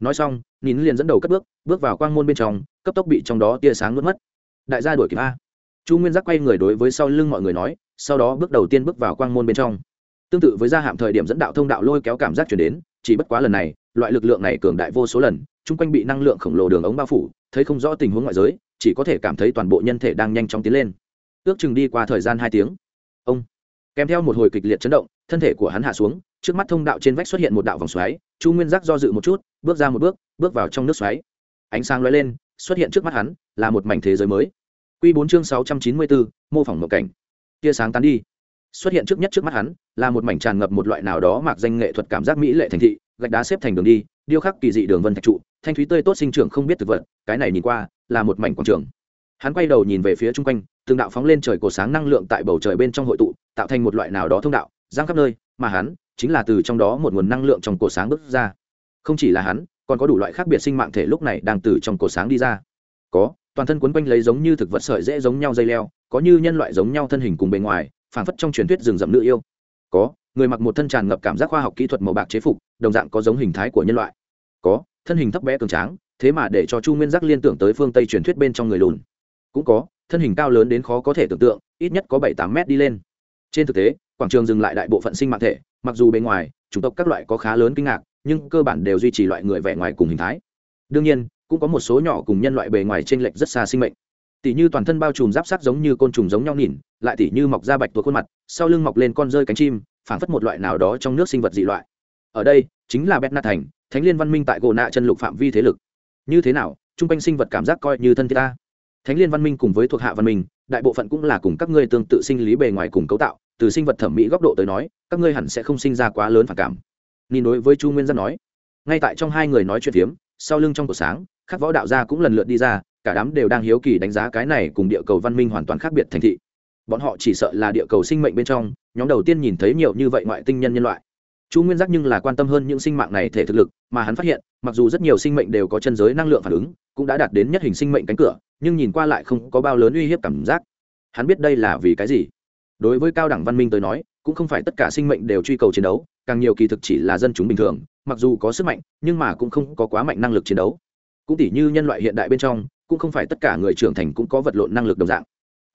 Nói xong, nín liền dẫn đầu cất bước bước vào quang môn bên trong, cấp tốc bị trong đó tia sáng nuốt mất. Đại gia đuổi kịp a. Chu nguyên giác quay người đối với sau lưng mọi người nói, sau đó bước đầu tiên bước vào quang môn bên trong. Tương tự với gia hạm thời điểm dẫn đạo thông đạo lôi kéo cảm giác chuyển đến chỉ bất quá lần này, loại lực lượng này cường đại vô số lần, chung quanh bị năng lượng khổng lồ đường ống bao phủ, thấy không rõ tình huống ngoại giới, chỉ có thể cảm thấy toàn bộ nhân thể đang nhanh chóng tiến lên. Ước chừng đi qua thời gian hai tiếng, ông kèm theo một hồi kịch liệt chấn động, thân thể của hắn hạ xuống, trước mắt thông đạo trên vách xuất hiện một đạo vòng xoáy, chu nguyên giác do dự một chút, bước ra một bước bước vào trong nước xoáy. Ánh sáng lóe lên, xuất hiện trước mắt hắn, là một mảnh thế giới mới. Q bốn chương sáu trăm chín mươi bốn, mô phỏng mộng cảnh. Tia sáng tán đi xuất hiện trước nhất trước mắt hắn là một mảnh tràn ngập một loại nào đó mạc danh nghệ thuật cảm giác mỹ lệ thành thị, gạch đá xếp thành đường đi, điêu khắc kỳ dị đường vân thạch trụ, thanh thúy tươi tốt sinh trưởng không biết thực vật, cái này nhìn qua là một mảnh quảng trường. Hắn quay đầu nhìn về phía chung quanh, từng đạo phóng lên trời cổ sáng năng lượng tại bầu trời bên trong hội tụ, tạo thành một loại nào đó thông đạo, giang khắp nơi, mà hắn chính là từ trong đó một nguồn năng lượng trong cổ sáng bước ra. Không chỉ là hắn, còn có đủ loại khác biệt sinh mạng thể lúc này đang từ trong cổ sáng đi ra. Có, toàn thân quấn quanh lấy giống như thực vật sợi dễ giống nhau dây leo, có như nhân loại giống nhau thân hình cùng bề ngoài phảng phất trong truyền thuyết rừng rậm nữ yêu. Có, người mặc một thân tràn ngập cảm giác khoa học kỹ thuật màu bạc chế phục, đồng dạng có giống hình thái của nhân loại. Có, thân hình thấp bé cường tráng, thế mà để cho chu nguyên giác liên tưởng tới phương tây truyền thuyết bên trong người lùn. Cũng có, thân hình cao lớn đến khó có thể tưởng tượng, ít nhất có bảy tám mét đi lên. Trên thực tế, quảng trường dừng lại đại bộ phận sinh mạng thể, mặc dù bên ngoài, chủng tộc các loại có khá lớn kinh ngạc, nhưng cơ bản đều duy trì loại người vẻ ngoài cùng hình thái. Đương nhiên, cũng có một số nhỏ cùng nhân loại bề ngoài t r ê n lệch rất xa sinh mệnh tỷ như toàn thân bao trùm giáp sát giống như côn trùng giống nhau nhìn, lại tỷ như mọc da bạch tuộc khuôn mặt, sau lưng mọc lên con rơi cánh chim, phảng phất một loại nào đó trong nước sinh vật dị loại. Ở đây, chính là bét na thành, thánh liên văn minh tại gỗ nạ chân lục phạm vi thế lực. Như thế nào, chung quanh sinh vật cảm giác coi như thân thiết ta. Thánh liên văn minh cùng với thuộc hạ văn minh, đại bộ phận cũng là cùng các ngươi tương tự sinh lý bề ngoài cùng cấu tạo, từ sinh vật thẩm mỹ góc độ tới nói, các ngươi hẳn sẽ không sinh ra quá lớn phản cảm. Nhìn đối với chu nguyên giác nói, ngay tại trong hai người nói chuyện phiếm, sau lưng trong cổ sáng các võ đạo gia cũng lần lượt đi ra cả đám đều đang hiếu kỳ đánh giá cái này cùng địa cầu văn minh hoàn toàn khác biệt thành thị. Bọn họ chỉ sợ là địa cầu sinh mệnh bên trong, nhóm đầu tiên nhìn thấy nhiều như vậy ngoại tinh nhân nhân loại. Chu nguyên giác nhưng là quan tâm hơn những sinh mạng này thể thực lực, mà hắn phát hiện, mặc dù rất nhiều sinh mệnh đều có chân giới năng lượng phản ứng, cũng đã đạt đến nhất hình sinh mệnh cánh cửa, nhưng nhìn qua lại không có bao lớn uy hiếp cảm giác. Hắn biết đây là vì cái gì? Đối với cao đẳng văn minh tới nói, cũng không phải tất cả sinh mệnh đều truy cầu chiến đấu, càng nhiều kỳ thực chỉ là dân chúng bình thường, mặc dù có sức mạnh, nhưng mà cũng không có quá mạnh năng lực chiến đấu. Cũng tỷ như nhân loại hiện đại bên trong cũng không phải tất cả người trưởng thành cũng có vật lộn năng lực đồng dạng.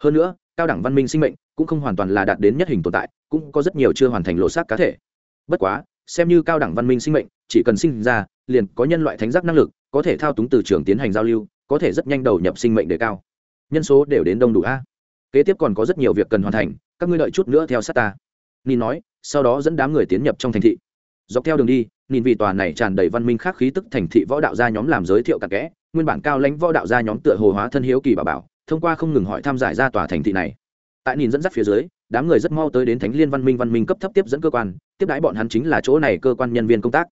Hơn nữa, cao đẳng văn minh sinh mệnh cũng không hoàn toàn là đạt đến nhất hình tồn tại, cũng có rất nhiều chưa hoàn thành lộ xác cá thể. Bất quá, xem như cao đẳng văn minh sinh mệnh, chỉ cần sinh ra, liền có nhân loại thánh giác năng lực, có thể thao túng từ trường tiến hành giao lưu, có thể rất nhanh đầu nhập sinh mệnh đề cao. Nhân số đều đến đông đủ a. Kế tiếp còn có rất nhiều việc cần hoàn thành, các ngươi đợi chút nữa theo sát ta. Ni nói, sau đó dẫn đám người tiến nhập trong thành thị dọc theo đường đi, nhìn vì tòa này tràn đầy văn minh khác khí tức thành thị võ đạo gia nhóm làm giới thiệu cặn kẽ, nguyên bản cao lãnh võ đạo gia nhóm tựa hồ hóa thân hiếu kỳ bà bảo, thông qua không ngừng hỏi tham giải ra tòa thành thị này. Tại nhìn dẫn dắt phía dưới, đám người rất mau tới đến thánh liên văn minh văn minh cấp thấp tiếp dẫn cơ quan, tiếp đãi bọn hắn chính là chỗ này cơ quan nhân viên công tác.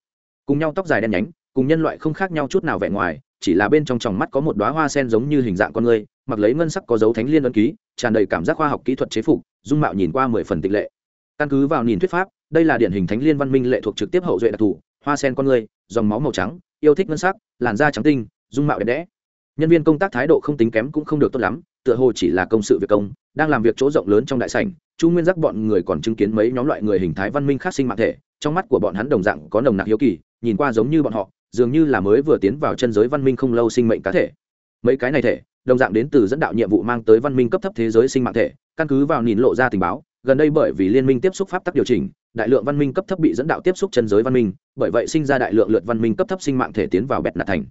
Cùng nhau tóc dài đen nhánh, cùng nhân loại không khác nhau chút nào vẻ ngoài, chỉ là bên trong tròng mắt có một đoá hoa sen giống như hình dạng con người, mặc lấy ngân sắc có dấu thánh liên ấn ký, tràn đầy cảm giác khoa học kỹ thuật chế phục, dung mạo nhìn qua mười phần tịch lệ. Căn cứ vào nhìn thuyết pháp đây là điển hình thánh liên văn minh lệ thuộc trực tiếp hậu duệ đặc thù, hoa sen con người, dòng máu màu trắng, yêu thích ngân sắc, làn da trắng tinh, dung mạo đẹp đẽ. Nhân viên công tác thái độ không tính kém cũng không được tốt lắm, tựa hồ chỉ là công sự việc công, đang làm việc chỗ rộng lớn trong đại sảnh, chu nguyên giác bọn người còn chứng kiến mấy nhóm loại người hình thái văn minh khác sinh mạng thể, trong mắt của bọn hắn đồng dạng có nồng nặc hiếu kỳ, nhìn qua giống như bọn họ, dường như là mới vừa tiến vào chân giới văn minh không lâu sinh mệnh cá thể. Mấy cái này thể, đồng dạng đến từ dẫn đạo nhiệm vụ mang tới văn minh cấp thấp thế giới sinh mạng thể, căn cứ vào nhìn lộ ra tình báo, gần đây bởi vì liên minh tiếp xúc pháp tắc điều chỉnh đại lượng văn minh cấp thấp bị dẫn đạo tiếp xúc chân giới văn minh, bởi vậy sinh ra đại lượng lượt văn minh cấp thấp sinh mạng thể tiến vào bẹt nạt thành.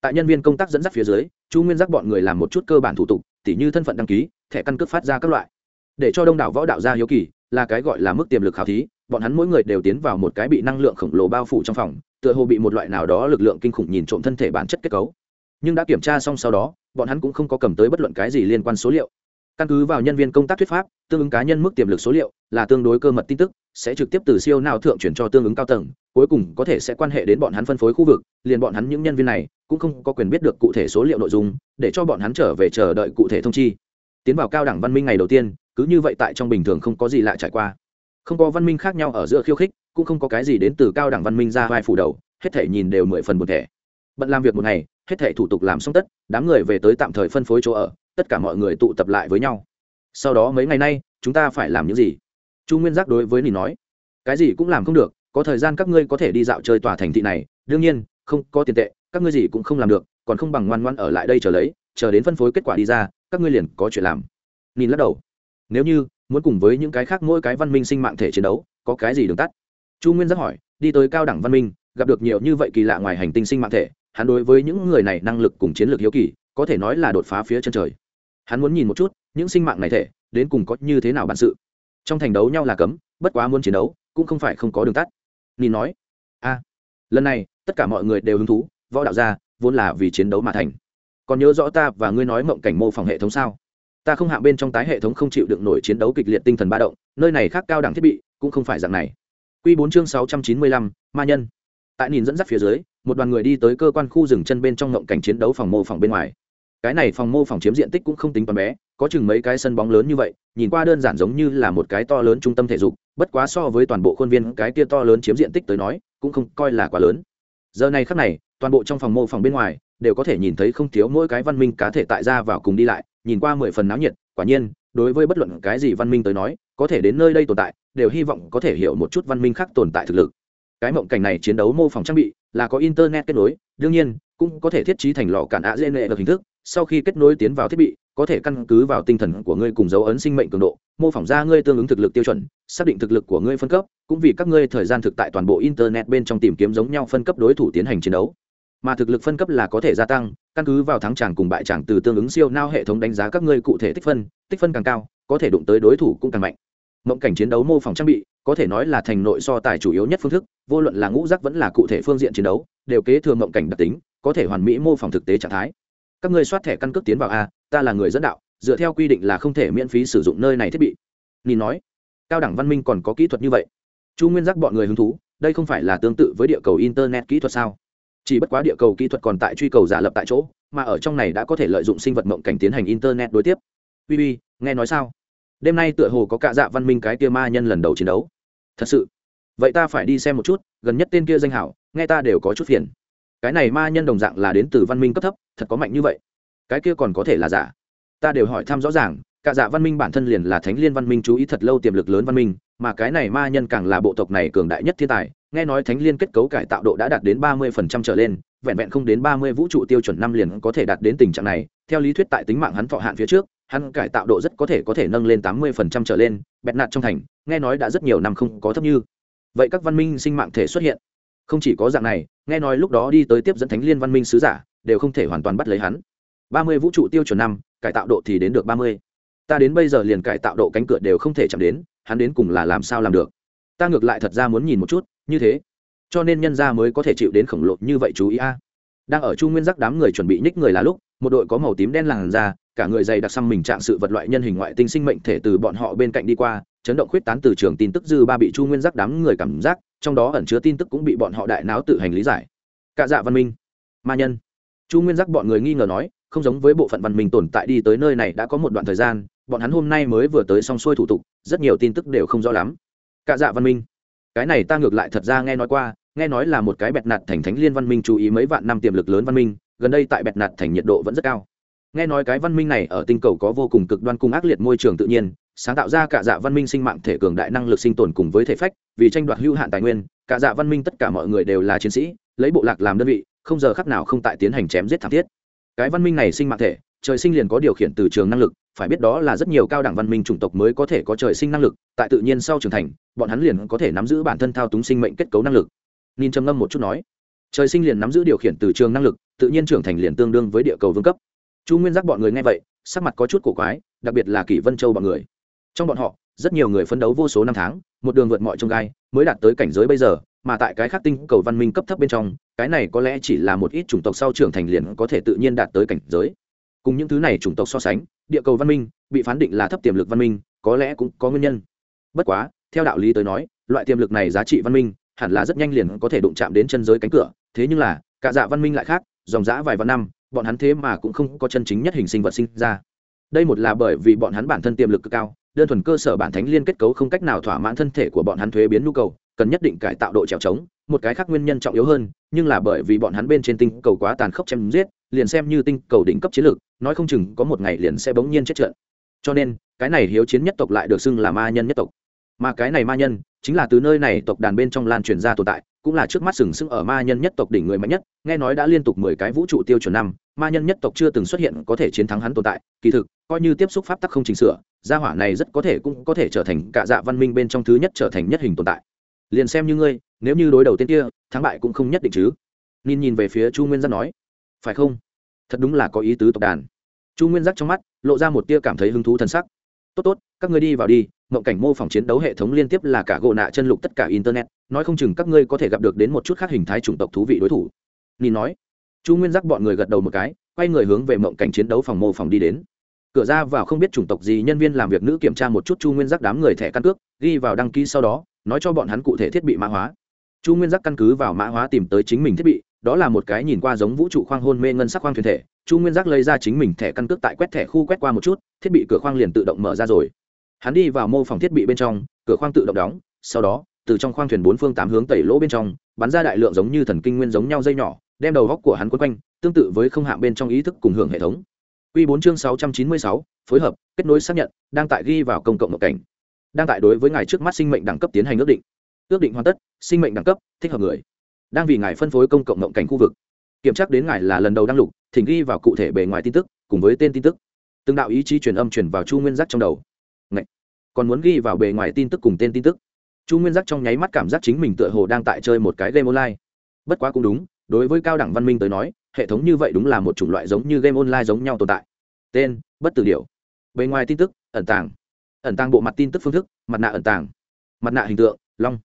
Tại nhân viên công tác dẫn dắt phía dưới, chu nguyên giác bọn người làm một chút cơ bản thủ tục, tỉ như thân phận đăng ký, thẻ căn cước phát ra các loại. Để cho đông đảo võ đạo gia hiếu kỳ, là cái gọi là mức tiềm lực khảo thí, bọn hắn mỗi người đều tiến vào một cái bị năng lượng khổng lồ bao phủ trong phòng, tựa hồ bị một loại nào đó lực lượng kinh khủng nhìn trộm thân thể bản chất kết cấu. Nhưng đã kiểm tra xong sau đó, bọn hắn cũng không có cầm tới bất luận cái gì liên quan số liệu căn cứ vào nhân viên công tác thuyết pháp, tương ứng cá nhân mức tiềm lực số liệu là tương đối cơ mật tin tức, sẽ trực tiếp từ siêu nào thượng chuyển cho tương ứng cao tầng, cuối cùng có thể sẽ quan hệ đến bọn hắn phân phối khu vực, liền bọn hắn những nhân viên này cũng không có quyền biết được cụ thể số liệu nội dung, để cho bọn hắn trở về chờ đợi cụ thể thông chi. Tiến vào cao đẳng văn minh ngày đầu tiên, cứ như vậy tại trong bình thường không có gì lạ trải qua. Không có văn minh khác nhau ở giữa khiêu khích, cũng không có cái gì đến từ cao đẳng văn minh ra vai phủ đầu, hết thể nhìn đều mười phần một thẻ. Bận làm việc một ngày, hết thể thủ tục làm xong tất, đám người về tới tạm thời phân phối chỗ ở tất cả mọi người tụ tập lại với nhau. Sau đó mấy ngày nay, chúng ta phải làm những gì? Chu nguyên giác đối với nỉ nói, cái gì cũng làm không được, có thời gian các ngươi có thể đi dạo chơi tòa thành thị này. Đương nhiên, không có tiền tệ, các ngươi gì cũng không làm được, còn không bằng ngoan ngoan ở lại đây chờ lấy, chờ đến phân phối kết quả đi ra, các ngươi liền có chuyện làm. Nhìn lắc đầu, nếu như muốn cùng với những cái khác mỗi cái văn minh sinh mạng thể chiến đấu, có cái gì đường tắt? Chu nguyên giác hỏi, đi tới cao đẳng văn minh, gặp được nhiều như vậy kỳ lạ ngoài hành tinh sinh mạng thể, hắn đối với những người này năng lực cùng chiến lược hiếu kỳ, có thể nói là đột phá phía chân trời hắn muốn nhìn một chút, những sinh mạng này thể, đến cùng có như thế nào bản sự. Trong thành đấu nhau là cấm, bất quá muốn chiến đấu, cũng không phải không có đường tắt. Nhìn nói, a, lần này, tất cả mọi người đều hứng thú, võ đạo gia vốn là vì chiến đấu mà thành. Còn nhớ rõ ta và ngươi nói mộng cảnh mô phỏng hệ thống sao? Ta không hạ bên trong tái hệ thống không chịu đựng nổi chiến đấu kịch liệt tinh thần ba động, nơi này khác cao đẳng thiết bị, cũng không phải dạng này. Q bốn chương sáu trăm chín mươi lăm, ma nhân. Tại nhìn dẫn dắt phía dưới, một đoàn người đi tới cơ quan khu rừng chân bên trong ngộng cảnh chiến đấu phòng mô phỏng bên ngoài cái này phòng mô phỏng chiếm diện tích cũng không tính toán bé, có chừng mấy cái sân bóng lớn như vậy, nhìn qua đơn giản giống như là một cái to lớn trung tâm thể dục, bất quá so với toàn bộ khuôn viên cái kia to lớn chiếm diện tích tới nói, cũng không coi là quá lớn. Giờ này khắc này, toàn bộ trong phòng mô phỏng bên ngoài, đều có thể nhìn thấy không thiếu mỗi cái văn minh cá thể tại ra vào cùng đi lại, nhìn qua mười phần náo nhiệt, quả nhiên, đối với bất luận cái gì văn minh tới nói, có thể đến nơi đây tồn tại, đều hy vọng có thể hiểu một chút văn minh khác tồn tại thực lực. Cái mộng cảnh này chiến đấu mô phỏng trang bị là có internet kết nối, đương nhiên, cũng có thể thiết trí thành lò cản ạ dễ nệ được hình thức sau khi kết nối tiến vào thiết bị, có thể căn cứ vào tinh thần của ngươi cùng dấu ấn sinh mệnh cường độ, mô phỏng ra ngươi tương ứng thực lực tiêu chuẩn, xác định thực lực của ngươi phân cấp, cũng vì các ngươi thời gian thực tại toàn bộ internet bên trong tìm kiếm giống nhau phân cấp đối thủ tiến hành chiến đấu. Mà thực lực phân cấp là có thể gia tăng, căn cứ vào thắng tràng cùng bại tràng từ tương ứng siêu nao hệ thống đánh giá các ngươi cụ thể tích phân tích phân càng cao, có thể đụng tới đối thủ cũng càng mạnh. Mộng cảnh chiến đấu mô phỏng trang bị, có thể nói là thành nội so tài chủ yếu nhất phương thức, vô luận là ngũ giác vẫn là cụ thể phương diện chiến đấu, đều kế thừa mộng cảnh đặc tính, có thể hoàn mỹ mô phỏng thực tế trạng thái các ngươi soát thẻ căn cước tiến vào a, ta là người dẫn đạo, dựa theo quy định là không thể miễn phí sử dụng nơi này thiết bị. Nhìn nói, cao đẳng văn minh còn có kỹ thuật như vậy. Chu nguyên giác bọn người hứng thú, đây không phải là tương tự với địa cầu internet kỹ thuật sao? Chỉ bất quá địa cầu kỹ thuật còn tại truy cầu giả lập tại chỗ, mà ở trong này đã có thể lợi dụng sinh vật mộng cảnh tiến hành internet đối tiếp. Bb nghe nói sao? Đêm nay tựa hồ có cả dạ văn minh cái kia ma nhân lần đầu chiến đấu. Thật sự? Vậy ta phải đi xem một chút, gần nhất tên kia danh hảo, nghe ta đều có chút phiền cái này ma nhân đồng dạng là đến từ văn minh cấp thấp, thật có mạnh như vậy. Cái kia còn có thể là giả. Ta đều hỏi thăm rõ ràng, cả dạ văn minh bản thân liền là thánh liên văn minh, chú ý thật lâu tiềm lực lớn văn minh, mà cái này ma nhân càng là bộ tộc này cường đại nhất thiên tài, nghe nói thánh liên kết cấu cải tạo độ đã đạt đến ba mươi phần trăm trở lên, vẹn vẹn không đến ba mươi vũ trụ tiêu chuẩn năm liền có thể đạt đến tình trạng này. Theo lý thuyết tại tính mạng hắn thọ hạn phía trước, hắn cải tạo độ rất có thể có thể nâng lên tám mươi phần trăm trở lên, bẹt nạt trong thành, nghe nói đã rất nhiều năm không có thấp như. Vậy các văn minh sinh mạng thể xuất hiện không chỉ có dạng này, nghe nói lúc đó đi tới tiếp dẫn thánh liên văn minh sứ giả, đều không thể hoàn toàn bắt lấy hắn. Ba mươi vũ trụ tiêu chuẩn năm, cải tạo độ thì đến được ba mươi. Ta đến bây giờ liền cải tạo độ cánh cửa đều không thể chạm đến, hắn đến cùng là làm sao làm được? Ta ngược lại thật ra muốn nhìn một chút, như thế. Cho nên nhân gia mới có thể chịu đến khổng lồ như vậy chú ý a. Đang ở chu nguyên giác đám người chuẩn bị nhích người là lúc, một đội có màu tím đen làn ra cả người dày đặc xăm mình trạng sự vật loại nhân hình ngoại tinh sinh mệnh thể từ bọn họ bên cạnh đi qua, chấn động khuyết tán từ trường tin tức dư ba bị chu nguyên giác đám người cảm giác trong đó ẩn chứa tin tức cũng bị bọn họ đại náo tự hành lý giải. Cạ dạ văn minh, ma nhân. Chu nguyên giác bọn người nghi ngờ nói, không giống với bộ phận văn minh tồn tại đi tới nơi này đã có một đoạn thời gian, bọn hắn hôm nay mới vừa tới xong xuôi thủ tục, rất nhiều tin tức đều không rõ lắm. Cạ dạ văn minh, cái này ta ngược lại thật ra nghe nói qua, nghe nói là một cái bẹt nạt thành thánh liên văn minh chú ý mấy vạn năm tiềm lực lớn văn minh, gần đây tại bẹt nạt thành nhiệt độ vẫn rất cao. Nghe nói cái văn minh này ở tinh cầu có vô cùng cực đoan cung ác liệt môi trường tự nhiên sáng tạo ra cả dạ văn minh sinh mạng thể cường đại năng lực sinh tồn cùng với thể phách, vì tranh đoạt hữu hạn tài nguyên, cả dạ văn minh tất cả mọi người đều là chiến sĩ, lấy bộ lạc làm đơn vị, không giờ khắc nào không tại tiến hành chém giết thảm thiết. Cái văn minh này sinh mạng thể, trời sinh liền có điều khiển từ trường năng lực, phải biết đó là rất nhiều cao đẳng văn minh chủng tộc mới có thể có trời sinh năng lực, tại tự nhiên sau trưởng thành, bọn hắn liền có thể nắm giữ bản thân thao túng sinh mệnh kết cấu năng lực. Nhìn trầm ngâm một chút nói, trời sinh liền nắm giữ điều khiển từ trường năng lực, tự nhiên trưởng thành liền tương đương với địa cầu vương cấp. Chu nguyên giác bọn người nghe vậy, sắc mặt có chút cổ quái, đặc biệt là kỷ vân châu bọn người trong bọn họ, rất nhiều người phấn đấu vô số năm tháng, một đường vượt mọi trông gai, mới đạt tới cảnh giới bây giờ, mà tại cái khác tinh cầu văn minh cấp thấp bên trong, cái này có lẽ chỉ là một ít chủng tộc sau trưởng thành liền có thể tự nhiên đạt tới cảnh giới. Cùng những thứ này chủng tộc so sánh, địa cầu văn minh bị phán định là thấp tiềm lực văn minh, có lẽ cũng có nguyên nhân. Bất quá, theo đạo lý tới nói, loại tiềm lực này giá trị văn minh hẳn là rất nhanh liền có thể đụng chạm đến chân giới cánh cửa, thế nhưng là, cả dạ văn minh lại khác, dòng dã vài vạn năm, bọn hắn thế mà cũng không có chân chính nhất hình sinh vật sinh ra. Đây một là bởi vì bọn hắn bản thân tiềm lực cực cao đơn thuần cơ sở bản thánh liên kết cấu không cách nào thỏa mãn thân thể của bọn hắn thuế biến nhu cầu, cần nhất định cải tạo độ trèo trống, một cái khác nguyên nhân trọng yếu hơn, nhưng là bởi vì bọn hắn bên trên tinh cầu quá tàn khốc chém giết, liền xem như tinh cầu đỉnh cấp chiến lược, nói không chừng có một ngày liền sẽ bỗng nhiên chết trận. Cho nên, cái này hiếu chiến nhất tộc lại được xưng là ma nhân nhất tộc. Mà cái này ma nhân, chính là từ nơi này tộc đàn bên trong lan truyền ra tồn tại, cũng là trước mắt sừng sững ở ma nhân nhất tộc đỉnh người mạnh nhất, nghe nói đã liên tục mười cái vũ trụ tiêu chuẩn năm, ma nhân nhất tộc chưa từng xuất hiện có thể chiến thắng hắn tồn tại, kỳ thực coi như tiếp xúc pháp tắc không chỉnh sửa, gia hỏa này rất có thể cũng có thể trở thành cả dạ văn minh bên trong thứ nhất trở thành nhất hình tồn tại. Liền xem như ngươi, nếu như đối đầu tên kia, thắng bại cũng không nhất định chứ. Nhìn nhìn về phía chu nguyên giác nói, phải không? Thật đúng là có ý tứ tộc đàn. Chu nguyên giác trong mắt lộ ra một tia cảm thấy hứng thú thân sắc. Tốt tốt, các ngươi đi vào đi, mộng cảnh mô phỏng chiến đấu hệ thống liên tiếp là cả gỗ nạ chân lục tất cả internet, nói không chừng các ngươi có thể gặp được đến một chút khác hình thái chủng tộc thú vị đối thủ. Nhìn nói. Chu nguyên giác bọn người gật đầu một cái, quay người hướng về mộng cảnh chiến đấu phòng mô phỏng đi đến cửa ra vào không biết chủng tộc gì nhân viên làm việc nữ kiểm tra một chút chu nguyên giác đám người thẻ căn cước, ghi vào đăng ký sau đó, nói cho bọn hắn cụ thể thiết bị mã hóa. Chu nguyên giác căn cứ vào mã hóa tìm tới chính mình thiết bị, đó là một cái nhìn qua giống vũ trụ khoang hôn mê ngân sắc khoang thuyền thể. Chu nguyên giác lấy ra chính mình thẻ căn cước tại quét thẻ khu quét qua một chút, thiết bị cửa khoang liền tự động mở ra rồi. Hắn đi vào mô phòng thiết bị bên trong, cửa khoang tự động đóng, sau đó, từ trong khoang thuyền bốn phương tám hướng tẩy lỗ bên trong, bắn ra đại lượng giống như thần kinh nguyên giống nhau dây nhỏ, đem đầu góc của hắn quấn quanh, tương tự với không hạ bên trong ý thức cùng hưởng hệ thống. Quy 4 chương 696, phối hợp, kết nối xác nhận, đang tại ghi vào công cộng một cảnh. Đang tại đối với ngài trước mắt sinh mệnh đẳng cấp tiến hành ước định. Ước định hoàn tất, sinh mệnh đẳng cấp, thích hợp người. Đang vì ngài phân phối công cộng mộng cảnh khu vực. Kiểm tra đến ngài là lần đầu đăng lục, thỉnh ghi vào cụ thể bề ngoài tin tức, cùng với tên tin tức. Từng đạo ý chí truyền âm truyền vào Chu Nguyên Giác trong đầu. Ngậy. Còn muốn ghi vào bề ngoài tin tức cùng tên tin tức. Chu Nguyên Giác trong nháy mắt cảm giác chính mình tựa hồ đang tại chơi một cái game online. Bất quá cũng đúng, đối với cao đẳng văn minh tới nói, hệ thống như vậy đúng là một chủng loại giống như game online giống nhau tồn tại. Tên, bất tử điều. Bên ngoài tin tức, ẩn tàng. Ẩn tàng bộ mặt tin tức phương thức, mặt nạ ẩn tàng. Mặt nạ hình tượng, long.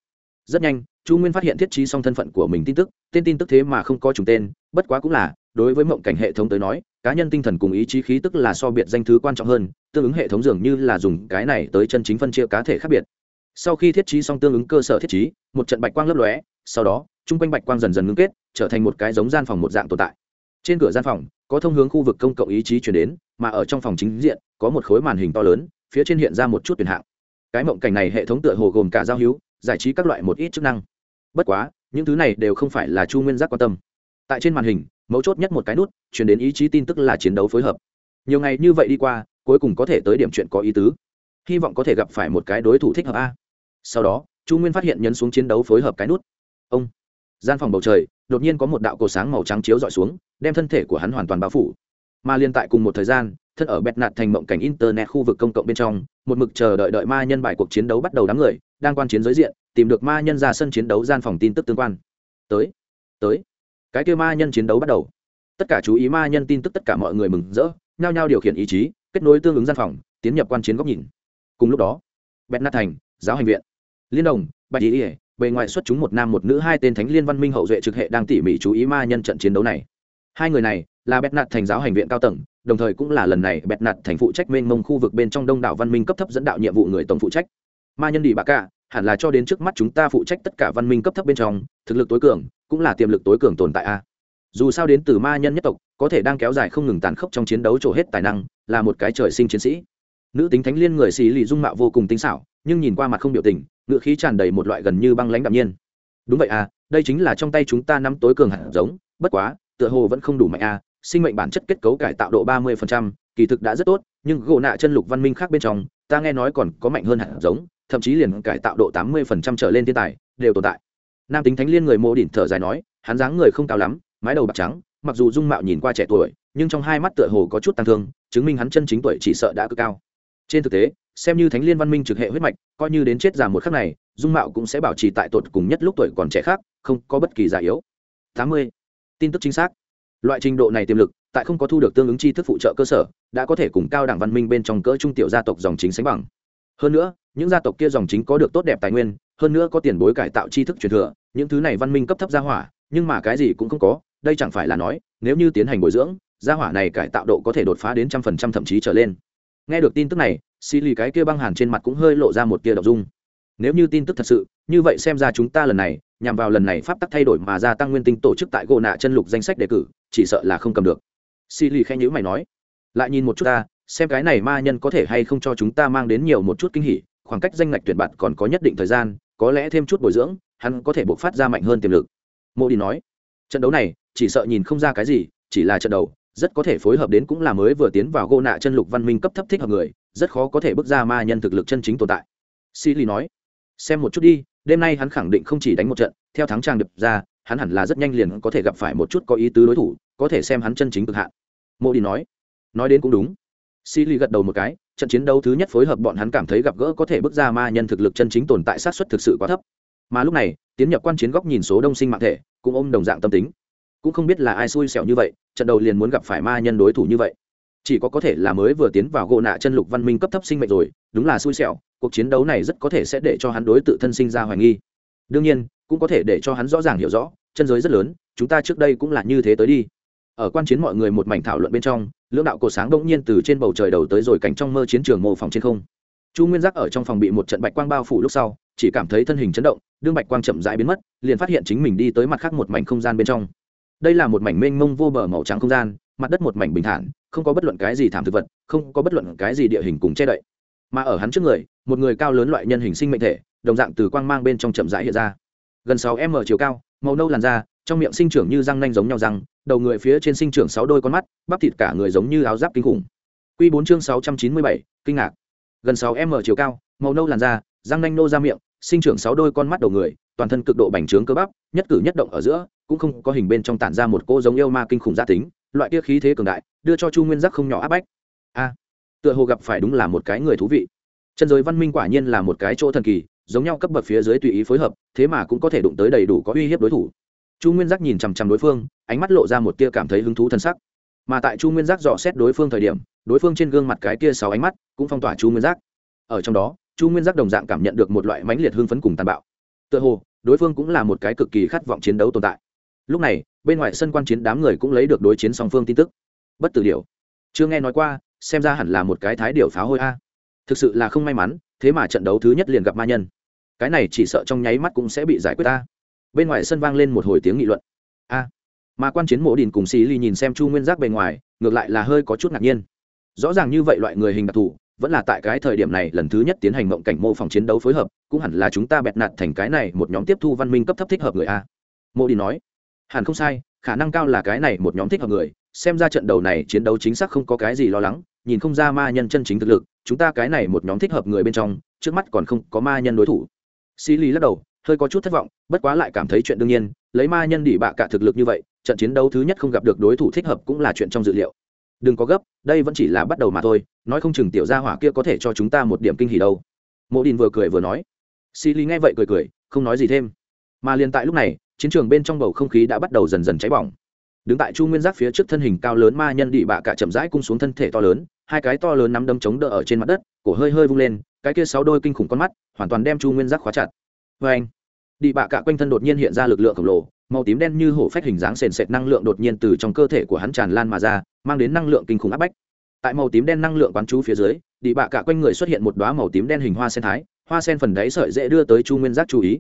Rất nhanh, chu nguyên phát hiện thiết trí xong thân phận của mình tin tức, tên tin tức thế mà không có trùng tên, bất quá cũng là, đối với mộng cảnh hệ thống tới nói, cá nhân tinh thần cùng ý chí khí tức là so biệt danh thứ quan trọng hơn, tương ứng hệ thống dường như là dùng cái này tới chân chính phân chia cá thể khác biệt. Sau khi thiết trí xong tương ứng cơ sở thiết trí, một trận bạch quang lấp lóe, sau đó chung quanh bạch quang dần dần ngưng kết, trở thành một cái giống gian phòng một dạng tồn tại. Trên cửa gian phòng, có thông hướng khu vực công cộng ý chí chuyển đến, mà ở trong phòng chính diện, có một khối màn hình to lớn, phía trên hiện ra một chút tuyển hạng. Cái mộng cảnh này hệ thống tựa hồ gồm cả giao hữu, giải trí các loại một ít chức năng. Bất quá, những thứ này đều không phải là chu nguyên giác quan tâm. Tại trên màn hình, mấu chốt nhất một cái nút, chuyển đến ý chí tin tức là chiến đấu phối hợp. Nhiều ngày như vậy đi qua, cuối cùng có thể tới điểm chuyện có ý tứ. Hy vọng có thể gặp phải một cái đối thủ thích hợp a. Sau đó, chu nguyên phát hiện nhấn xuống chiến đấu phối hợp cái nút. Ông gian phòng bầu trời, đột nhiên có một đạo cổ sáng màu trắng chiếu dọi xuống, đem thân thể của hắn hoàn toàn bao phủ. Mà liên tại cùng một thời gian, thân ở bẹt nạt thành mộng cảnh internet khu vực công cộng bên trong, một mực chờ đợi đợi ma nhân bài cuộc chiến đấu bắt đầu đám người, đang quan chiến giới diện, tìm được ma nhân ra sân chiến đấu gian phòng tin tức tương quan. Tới tới. Cái kêu ma nhân chiến đấu bắt đầu. Tất cả chú ý ma nhân tin tức tất cả mọi người mừng rỡ, nhao nhao điều khiển ý chí, kết nối tương ứng gian phòng, tiến nhập quan chiến góc nhìn. Cùng lúc đó, bẹt nạt thành, giáo hành viện. Liên đồng, bạch ý ỉa bề ngoài xuất chúng một nam một nữ, hai tên thánh liên văn minh hậu duệ trực hệ đang tỉ mỉ chú ý ma nhân trận chiến đấu này. Hai người này là bẹt nạt thành giáo hành viện cao tầng, đồng thời cũng là lần này bẹt nạt thành phụ trách mênh mông khu vực bên trong đông đảo văn minh cấp thấp dẫn đạo nhiệm vụ người tổng phụ trách. Ma nhân đi bà cả hẳn là cho đến trước mắt chúng ta phụ trách tất cả văn minh cấp thấp bên trong, thực lực tối cường, cũng là tiềm lực tối cường tồn tại a. Dù sao đến từ ma nhân nhất tộc, có thể đang kéo dài không ngừng tàn khốc trong chiến đấu trổ hết tài năng, là một cái trời sinh chiến sĩ. Nữ tính thánh liên người xì lì dung mạo vô cùng tinh xảo nhưng nhìn qua mặt không biểu tình ngựa khí tràn đầy một loại gần như băng lãnh đạm nhiên. Đúng vậy à đây chính là trong tay chúng ta nắm tối cường hạt giống, bất quá, tựa hồ vẫn không đủ mạnh à sinh mệnh bản chất kết cấu cải tạo độ ba mươi kỳ thực đã rất tốt, nhưng gỗ nạ chân lục văn minh khác bên trong, ta nghe nói còn có mạnh hơn hạt giống, thậm chí liền cải tạo độ tám mươi trở lên thiên tài, đều tồn tại. Nam tính thánh liên người mô đỉnh thở dài nói, hắn dáng người không cao lắm, mái đầu bạc trắng, mặc dù dung mạo nhìn qua trẻ tuổi, nhưng trong hai mắt tựa hồ có chút tăng thương, chứng minh hắn chân chính tuổi chỉ sợ đã cực cao trên thực tế, xem như thánh liên văn minh trực hệ huyết mạch, coi như đến chết già một khắc này, dung mạo cũng sẽ bảo trì tại tột cùng nhất lúc tuổi còn trẻ khác, không có bất kỳ già yếu. Tám mươi. Tin tức chính xác. Loại trình độ này tiềm lực, tại không có thu được tương ứng tri thức phụ trợ cơ sở, đã có thể cùng cao đẳng văn minh bên trong cỡ trung tiểu gia tộc dòng chính sánh bằng. Hơn nữa, những gia tộc kia dòng chính có được tốt đẹp tài nguyên, hơn nữa có tiền bối cải tạo tri thức truyền thừa, những thứ này văn minh cấp thấp gia hỏa, nhưng mà cái gì cũng không có, đây chẳng phải là nói, nếu như tiến hành bồi dưỡng, gia hỏa này cải tạo độ có thể đột phá đến trăm phần trăm thậm chí trở lên nghe được tin tức này xì lì cái kia băng hàn trên mặt cũng hơi lộ ra một tia đ ộ n g dung. Nếu như tin tức thật sự, như vậy xem ra chúng ta lần này, nhằm vào lần này pháp tắc thay đổi mà gia tăng nguyên tinh tổ chức tại gỗ nạ chân lục danh sách đề cử, chỉ sợ là không cầm được. Xì lì khen nhữ mày nói, lại nhìn một chút ta, xem cái này ma nhân có thể hay không cho chúng ta mang đến nhiều một chút kinh hỉ, khoảng cách danh ngạch tuyển bạn còn có nhất định thời gian, có lẽ thêm chút bồi dưỡng, hắn có thể buộc phát ra mạnh hơn tiềm lực. Mô đi nói, trận đấu này, chỉ sợ nhìn không ra cái gì, chỉ là trận đầu rất có thể phối hợp đến cũng là mới vừa tiến vào gô nạ chân lục văn minh cấp thấp thích hợp người, rất khó có thể bước ra ma nhân thực lực chân chính tồn tại. Sĩ lì nói, xem một chút đi, đêm nay hắn khẳng định không chỉ đánh một trận, theo thắng trang đập ra, hắn hẳn là rất nhanh liền có thể gặp phải một chút có ý tứ đối thủ, có thể xem hắn chân chính cực hạn. Mô đi nói nói đến cũng đúng. Sĩ lì gật đầu một cái, trận chiến đấu thứ nhất phối hợp bọn hắn cảm thấy gặp gỡ có thể bước ra ma nhân thực lực chân chính tồn tại sát xuất thực sự quá thấp. Mà lúc này, tiến nhập quan chiến góc nhìn số đông sinh mạng thể, cũng ôm đồng dạng tâm tính cũng không biết là ai xui xẻo như vậy, trận đầu liền muốn gặp phải ma nhân đối thủ như vậy. Chỉ có có thể là mới vừa tiến vào gỗ nạ chân lục văn minh cấp thấp sinh mệnh rồi, đúng là xui xẻo, cuộc chiến đấu này rất có thể sẽ để cho hắn đối tự thân sinh ra hoài nghi. Đương nhiên, cũng có thể để cho hắn rõ ràng hiểu rõ, chân giới rất lớn, chúng ta trước đây cũng là như thế tới đi. Ở quan chiến mọi người một mảnh thảo luận bên trong, lưỡng đạo cổ sáng bỗng nhiên từ trên bầu trời đầu tới rồi cảnh trong mơ chiến trường mô phỏng trên không. Chu nguyên giác ở trong phòng bị một trận bạch quang bao phủ lúc sau, chỉ cảm thấy thân hình chấn động, đương bạch quang chậm rãi biến mất, liền phát hiện chính mình đi tới mặt khác một mảnh không gian bên trong đây là một mảnh mênh mông vô bờ màu trắng không gian, mặt đất một mảnh bình thản, không có bất luận cái gì thảm thực vật, không có bất luận cái gì địa hình cùng che đậy. Mà ở hắn trước người, một người cao lớn loại nhân hình sinh mệnh thể, đồng dạng từ quang mang bên trong chậm rãi hiện ra. Gần sáu m chiều cao, màu nâu làn da, trong miệng sinh trưởng như răng nanh giống nhau răng, đầu người phía trên sinh trưởng sáu đôi con mắt, bắp thịt cả người giống như áo giáp kinh khủng. Q bốn chương sáu trăm chín mươi bảy, kinh ngạc. Gần sáu m chiều cao, màu nâu làn da, răng nanh nô ra miệng, sinh trưởng sáu đôi con mắt đầu người, toàn thân cực độ bành trướng cơ bắp, nhất cử nhất động ở giữa cũng không có hình bên trong tản ra một cô giống yêu ma kinh khủng gia tính, loại kia khí thế cường đại, đưa cho chu nguyên giác không nhỏ áp bách. A, tựa hồ gặp phải đúng là một cái người thú vị. Chân giới văn minh quả nhiên là một cái chỗ thần kỳ, giống nhau cấp bậc phía dưới tùy ý phối hợp, thế mà cũng có thể đụng tới đầy đủ có uy hiếp đối thủ. Chu nguyên giác nhìn chằm chằm đối phương, ánh mắt lộ ra một tia cảm thấy hứng thú thân sắc. Mà tại chu nguyên giác dò xét đối phương thời điểm, đối phương trên gương mặt cái kia sáu ánh mắt cũng phong tỏa chu nguyên giác. Ở trong đó, chu nguyên giác đồng dạng cảm nhận được một loại mãnh liệt hưng phấn cùng tàn bạo. Tựa hồ, đối phương cũng là một cái cực kỳ khát vọng chiến đấu tồn tại lúc này, bên ngoài sân quan chiến đám người cũng lấy được đối chiến song phương tin tức. Bất tử điệu chưa nghe nói qua, xem ra hẳn là một cái thái điệu phá hôi a. Thực sự là không may mắn, thế mà trận đấu thứ nhất liền gặp ma nhân. Cái này chỉ sợ trong nháy mắt cũng sẽ bị giải quyết ta. Bên ngoài sân vang lên một hồi tiếng nghị luận. A. Mà quan chiến mộ đình cùng xì ly nhìn xem chu nguyên giác bề ngoài, ngược lại là hơi có chút ngạc nhiên. Rõ ràng như vậy loại người hình đặc thù, vẫn là tại cái thời điểm này lần thứ nhất tiến hành mộng cảnh mô phỏng chiến đấu phối hợp, cũng hẳn là chúng ta bẹt nạt thành cái này một nhóm tiếp thu văn minh cấp thấp thích hợp người a. Mộ đình nói hẳn không sai, khả năng cao là cái này một nhóm thích hợp người. Xem ra trận đầu này chiến đấu chính xác không có cái gì lo lắng, nhìn không ra ma nhân chân chính thực lực, chúng ta cái này một nhóm thích hợp người bên trong, trước mắt còn không có ma nhân đối thủ. Xí Lý lắc đầu, hơi có chút thất vọng, bất quá lại cảm thấy chuyện đương nhiên, lấy ma nhân đỉ bạ cả thực lực như vậy, trận chiến đấu thứ nhất không gặp được đối thủ thích hợp cũng là chuyện trong dự liệu. Đừng có gấp, đây vẫn chỉ là bắt đầu mà thôi, nói không chừng tiểu gia hỏa kia có thể cho chúng ta một điểm kinh hỉ đâu. Mộ đình vừa cười vừa nói. Xì Lý nghe vậy cười cười, không nói gì thêm. Mà liền tại lúc này chiến trường bên trong bầu không khí đã bắt đầu dần dần cháy bỏng. Đứng tại chu nguyên giác phía trước thân hình cao lớn ma nhân đĩ bạ cả chậm rãi cung xuống thân thể to lớn, hai cái to lớn nắm đấm chống đỡ ở trên mặt đất, cổ hơi hơi vung lên, cái kia sáu đôi kinh khủng con mắt hoàn toàn đem chu nguyên giác khóa chặt. Vê anh đĩ bạ cả quanh thân đột nhiên hiện ra lực lượng khổng lồ, màu tím đen như hổ phách hình dáng sền sệt năng lượng đột nhiên từ trong cơ thể của hắn tràn lan mà ra, mang đến năng lượng kinh khủng áp bách. Tại màu tím đen năng lượng quán chú phía dưới đĩ bạ cả quanh người xuất hiện một đoá màu tím đen hình hoa sen thái, hoa sen phần đáy sợi dễ đưa tới chu nguyên giác chú ý.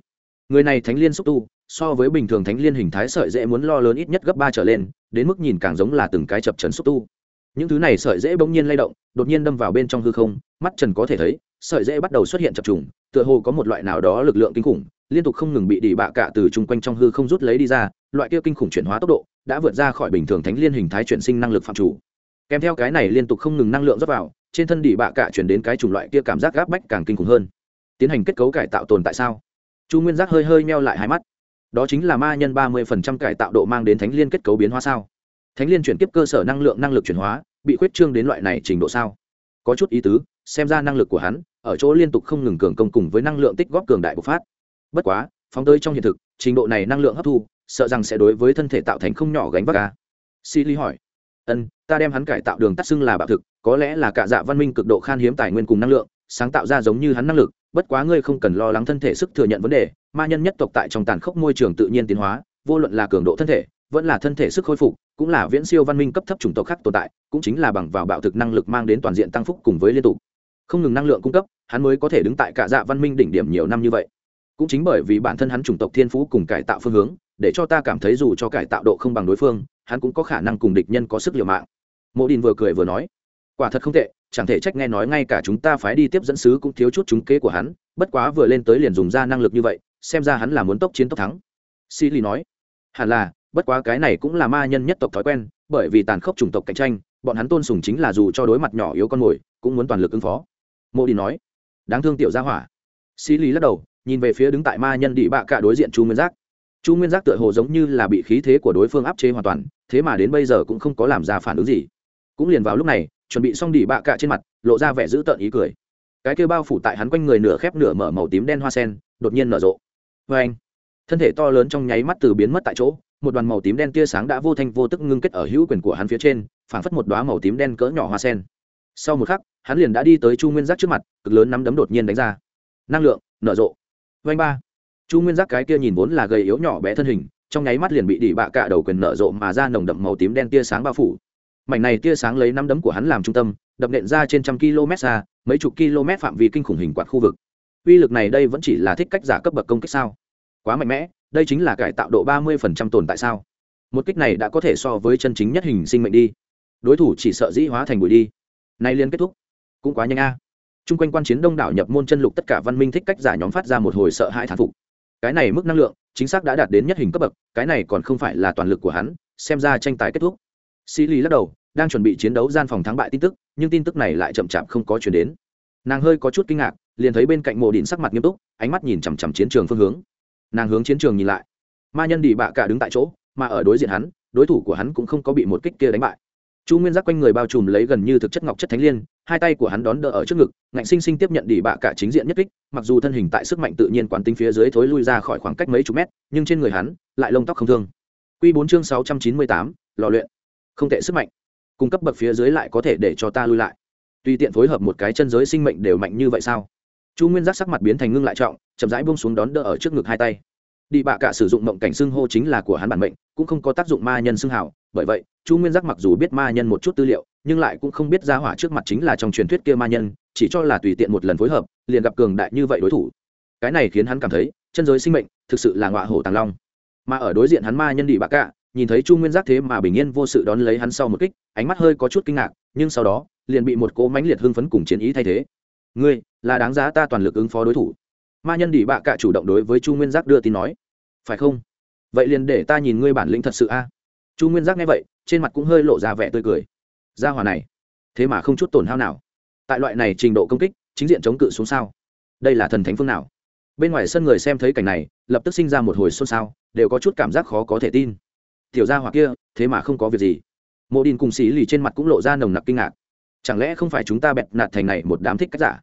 Người này thánh liên xúc tu so với bình thường thánh liên hình thái sợi dễ muốn lo lớn ít nhất gấp ba trở lên, đến mức nhìn càng giống là từng cái chập trần xúc tu. Những thứ này sợi dễ bỗng nhiên lay động, đột nhiên đâm vào bên trong hư không, mắt trần có thể thấy, sợi dễ bắt đầu xuất hiện chập trùng, tựa hồ có một loại nào đó lực lượng kinh khủng, liên tục không ngừng bị đỉ bạ cả từ chung quanh trong hư không rút lấy đi ra, loại kia kinh khủng chuyển hóa tốc độ đã vượt ra khỏi bình thường thánh liên hình thái chuyển sinh năng lực phạm chủ. Kèm theo cái này liên tục không ngừng năng lượng rót vào, trên thân đỉ bạ cả chuyển đến cái chủng loại kia cảm giác gáp bách càng kinh khủng hơn. Tiến hành kết cấu cải tạo tồn tại sao? Chu nguyên giác hơi hơi meo lại hai mắt đó chính là ma nhân ba mươi phần trăm cải tạo độ mang đến thánh liên kết cấu biến hóa sao? Thánh liên chuyển tiếp cơ sở năng lượng năng lực chuyển hóa, bị khuyết trương đến loại này trình độ sao? Có chút ý tứ, xem ra năng lực của hắn, ở chỗ liên tục không ngừng cường công cùng với năng lượng tích góp cường đại bộc phát. Bất quá, phóng tới trong hiện thực, trình độ này năng lượng hấp thu, sợ rằng sẽ đối với thân thể tạo thành không nhỏ gánh vác ca si ly hỏi. Ân, ta đem hắn cải tạo đường tắt xưng là bạo thực, có lẽ là cả dạ văn minh cực độ khan hiếm tài nguyên cùng năng lượng sáng tạo ra giống như hắn năng lực, bất quá ngươi không cần lo lắng thân thể sức thừa nhận vấn đề, ma nhân nhất tộc tại trong tàn khốc môi trường tự nhiên tiến hóa, vô luận là cường độ thân thể, vẫn là thân thể sức khôi phục, cũng là viễn siêu văn minh cấp thấp chủng tộc khác tồn tại, cũng chính là bằng vào bạo thực năng lực mang đến toàn diện tăng phúc cùng với liên tục. Không ngừng năng lượng cung cấp, hắn mới có thể đứng tại cả dạ văn minh đỉnh điểm nhiều năm như vậy. Cũng chính bởi vì bản thân hắn chủng tộc thiên phú cùng cải tạo phương hướng, để cho ta cảm thấy dù cho cải tạo độ không bằng đối phương, hắn cũng có khả năng cùng địch nhân có sức liều mạng. Mộ đình vừa cười vừa nói quả thật không tệ, chẳng thể trách nghe nói ngay cả chúng ta phái đi tiếp dẫn sứ cũng thiếu chút trúng kế của hắn, bất quá vừa lên tới liền dùng ra năng lực như vậy, xem ra hắn là muốn tốc chiến tốc thắng. Sĩ lì nói. Hẳn là, bất quá cái này cũng là ma nhân nhất tộc thói quen, bởi vì tàn khốc chủng tộc cạnh tranh, bọn hắn tôn sùng chính là dù cho đối mặt nhỏ yếu con mồi, cũng muốn toàn lực ứng phó. Mô đi nói. Đáng thương tiểu gia hỏa. Sĩ lý lắc đầu, nhìn về phía đứng tại ma nhân đĩ bạ cả đối diện chu nguyên giác. Chu nguyên giác tựa hồ giống như là bị khí thế của đối phương áp chế hoàn toàn, thế mà đến bây giờ cũng không có làm ra phản ứng gì. Cũng liền vào lúc này chuẩn bị xong đỉ bạ cạ trên mặt, lộ ra vẻ dữ tợn ý cười. Cái kêu bao phủ tại hắn quanh người nửa khép nửa mở màu tím đen hoa sen, đột nhiên nở rộ. Vê anh. Thân thể to lớn trong nháy mắt từ biến mất tại chỗ, một đoàn màu tím đen tia sáng đã vô thanh vô tức ngưng kết ở hữu quyền của hắn phía trên, phảng phất một đoá màu tím đen cỡ nhỏ hoa sen. Sau một khắc, hắn liền đã đi tới chu nguyên giác trước mặt, cực lớn nắm đấm đột nhiên đánh ra. Năng lượng, nở rộ. Vâng Vanh ba. Chu nguyên giác cái kia nhìn vốn là gầy yếu nhỏ bé thân hình, trong nháy mắt liền bị đỉ bạ cả đầu quyền nở rộ mà ra nồng đậm màu tím đen tia sáng bao phủ mảnh này tia sáng lấy năm đấm của hắn làm trung tâm, đập nện ra trên trăm km xa, mấy chục km phạm vi kinh khủng hình quạt khu vực. Uy lực này đây vẫn chỉ là thích cách giả cấp bậc công kích sao? Quá mạnh mẽ, đây chính là cải tạo độ ba mươi phần trăm tồn tại sao? Một kích này đã có thể so với chân chính nhất hình sinh mệnh đi. Đối thủ chỉ sợ dĩ hóa thành bụi đi. Nay liên kết thúc. Cũng quá nhanh a. Chung quanh quan chiến đông đảo nhập môn chân lục tất cả văn minh thích cách giả nhóm phát ra một hồi sợ hãi thán phục. Cái này mức năng lượng, chính xác đã đạt đến nhất hình cấp bậc, cái này còn không phải là toàn lực của hắn, xem ra tranh tài kết thúc. Sĩ lý lắc đầu đang chuẩn bị chiến đấu gian phòng thắng bại tin tức, nhưng tin tức này lại chậm chạp không có chuyển đến. Nàng hơi có chút kinh ngạc, liền thấy bên cạnh mộ đỉnh sắc mặt nghiêm túc, ánh mắt nhìn chằm chằm chiến trường phương hướng. Nàng hướng chiến trường nhìn lại. Ma nhân đi bạ cả đứng tại chỗ, mà ở đối diện hắn, đối thủ của hắn cũng không có bị một kích kia đánh bại. Chu nguyên giác quanh người bao trùm lấy gần như thực chất ngọc chất thánh liên, hai tay của hắn đón đỡ ở trước ngực, ngạnh sinh sinh tiếp nhận đỉ bạ cả chính diện nhất kích, mặc dù thân hình tại sức mạnh tự nhiên quán tính phía dưới thối lui ra khỏi khoảng cách mấy chục mét, nhưng trên người hắn lại lông tóc không thương. Q bốn chương sáu trăm chín mươi tám, lò luyện. Không tệ sức mạnh cung cấp bậc phía dưới lại có thể để cho ta lui lại. Tùy tiện phối hợp một cái chân giới sinh mệnh đều mạnh như vậy sao? Chu nguyên giác sắc mặt biến thành ngưng lại trọng, chậm rãi bông xuống đón đỡ ở trước ngực hai tay. Đi bạ cả sử dụng mộng cảnh xưng hô chính là của hắn bản mệnh, cũng không có tác dụng ma nhân xưng hảo bởi vậy, chu nguyên giác mặc dù biết ma nhân một chút tư liệu, nhưng lại cũng không biết ra hỏa trước mặt chính là trong truyền thuyết kia ma nhân, chỉ cho là tùy tiện một lần phối hợp, liền gặp cường đại như vậy đối thủ. Cái này khiến hắn cảm thấy, chân giới sinh mệnh thực sự là ngọa hổ tàng long. Mà ở đối diện hắn ma nhân đi bạ cả nhìn thấy chu nguyên giác thế mà bình yên vô sự đón lấy hắn sau một kích, ánh mắt hơi có chút kinh ngạc, nhưng sau đó, liền bị một cỗ mãnh liệt hưng phấn cùng chiến ý thay thế. Ngươi, là đáng giá ta toàn lực ứng phó đối thủ. Ma nhân đỉ bạ cả chủ động đối với chu nguyên giác đưa tin nói. Phải không? Vậy liền để ta nhìn ngươi bản lĩnh thật sự a. Chu nguyên giác nghe vậy, trên mặt cũng hơi lộ ra vẻ tươi cười. Ra hòa này, thế mà không chút tổn hao nào. Tại loại này trình độ công kích, chính diện chống cự xuống sao? Đây là thần thánh phương nào? Bên ngoài sân người xem thấy cảnh này, lập tức sinh ra một hồi xôn xao, đều có chút cảm giác khó có thể tin tiểu gia hỏa kia, thế mà không có việc gì. Mộ Đình cùng Sĩ lì trên mặt cũng lộ ra nồng nặc kinh ngạc. Chẳng lẽ không phải chúng ta bẹt nạt thành này một đám thích cách giả?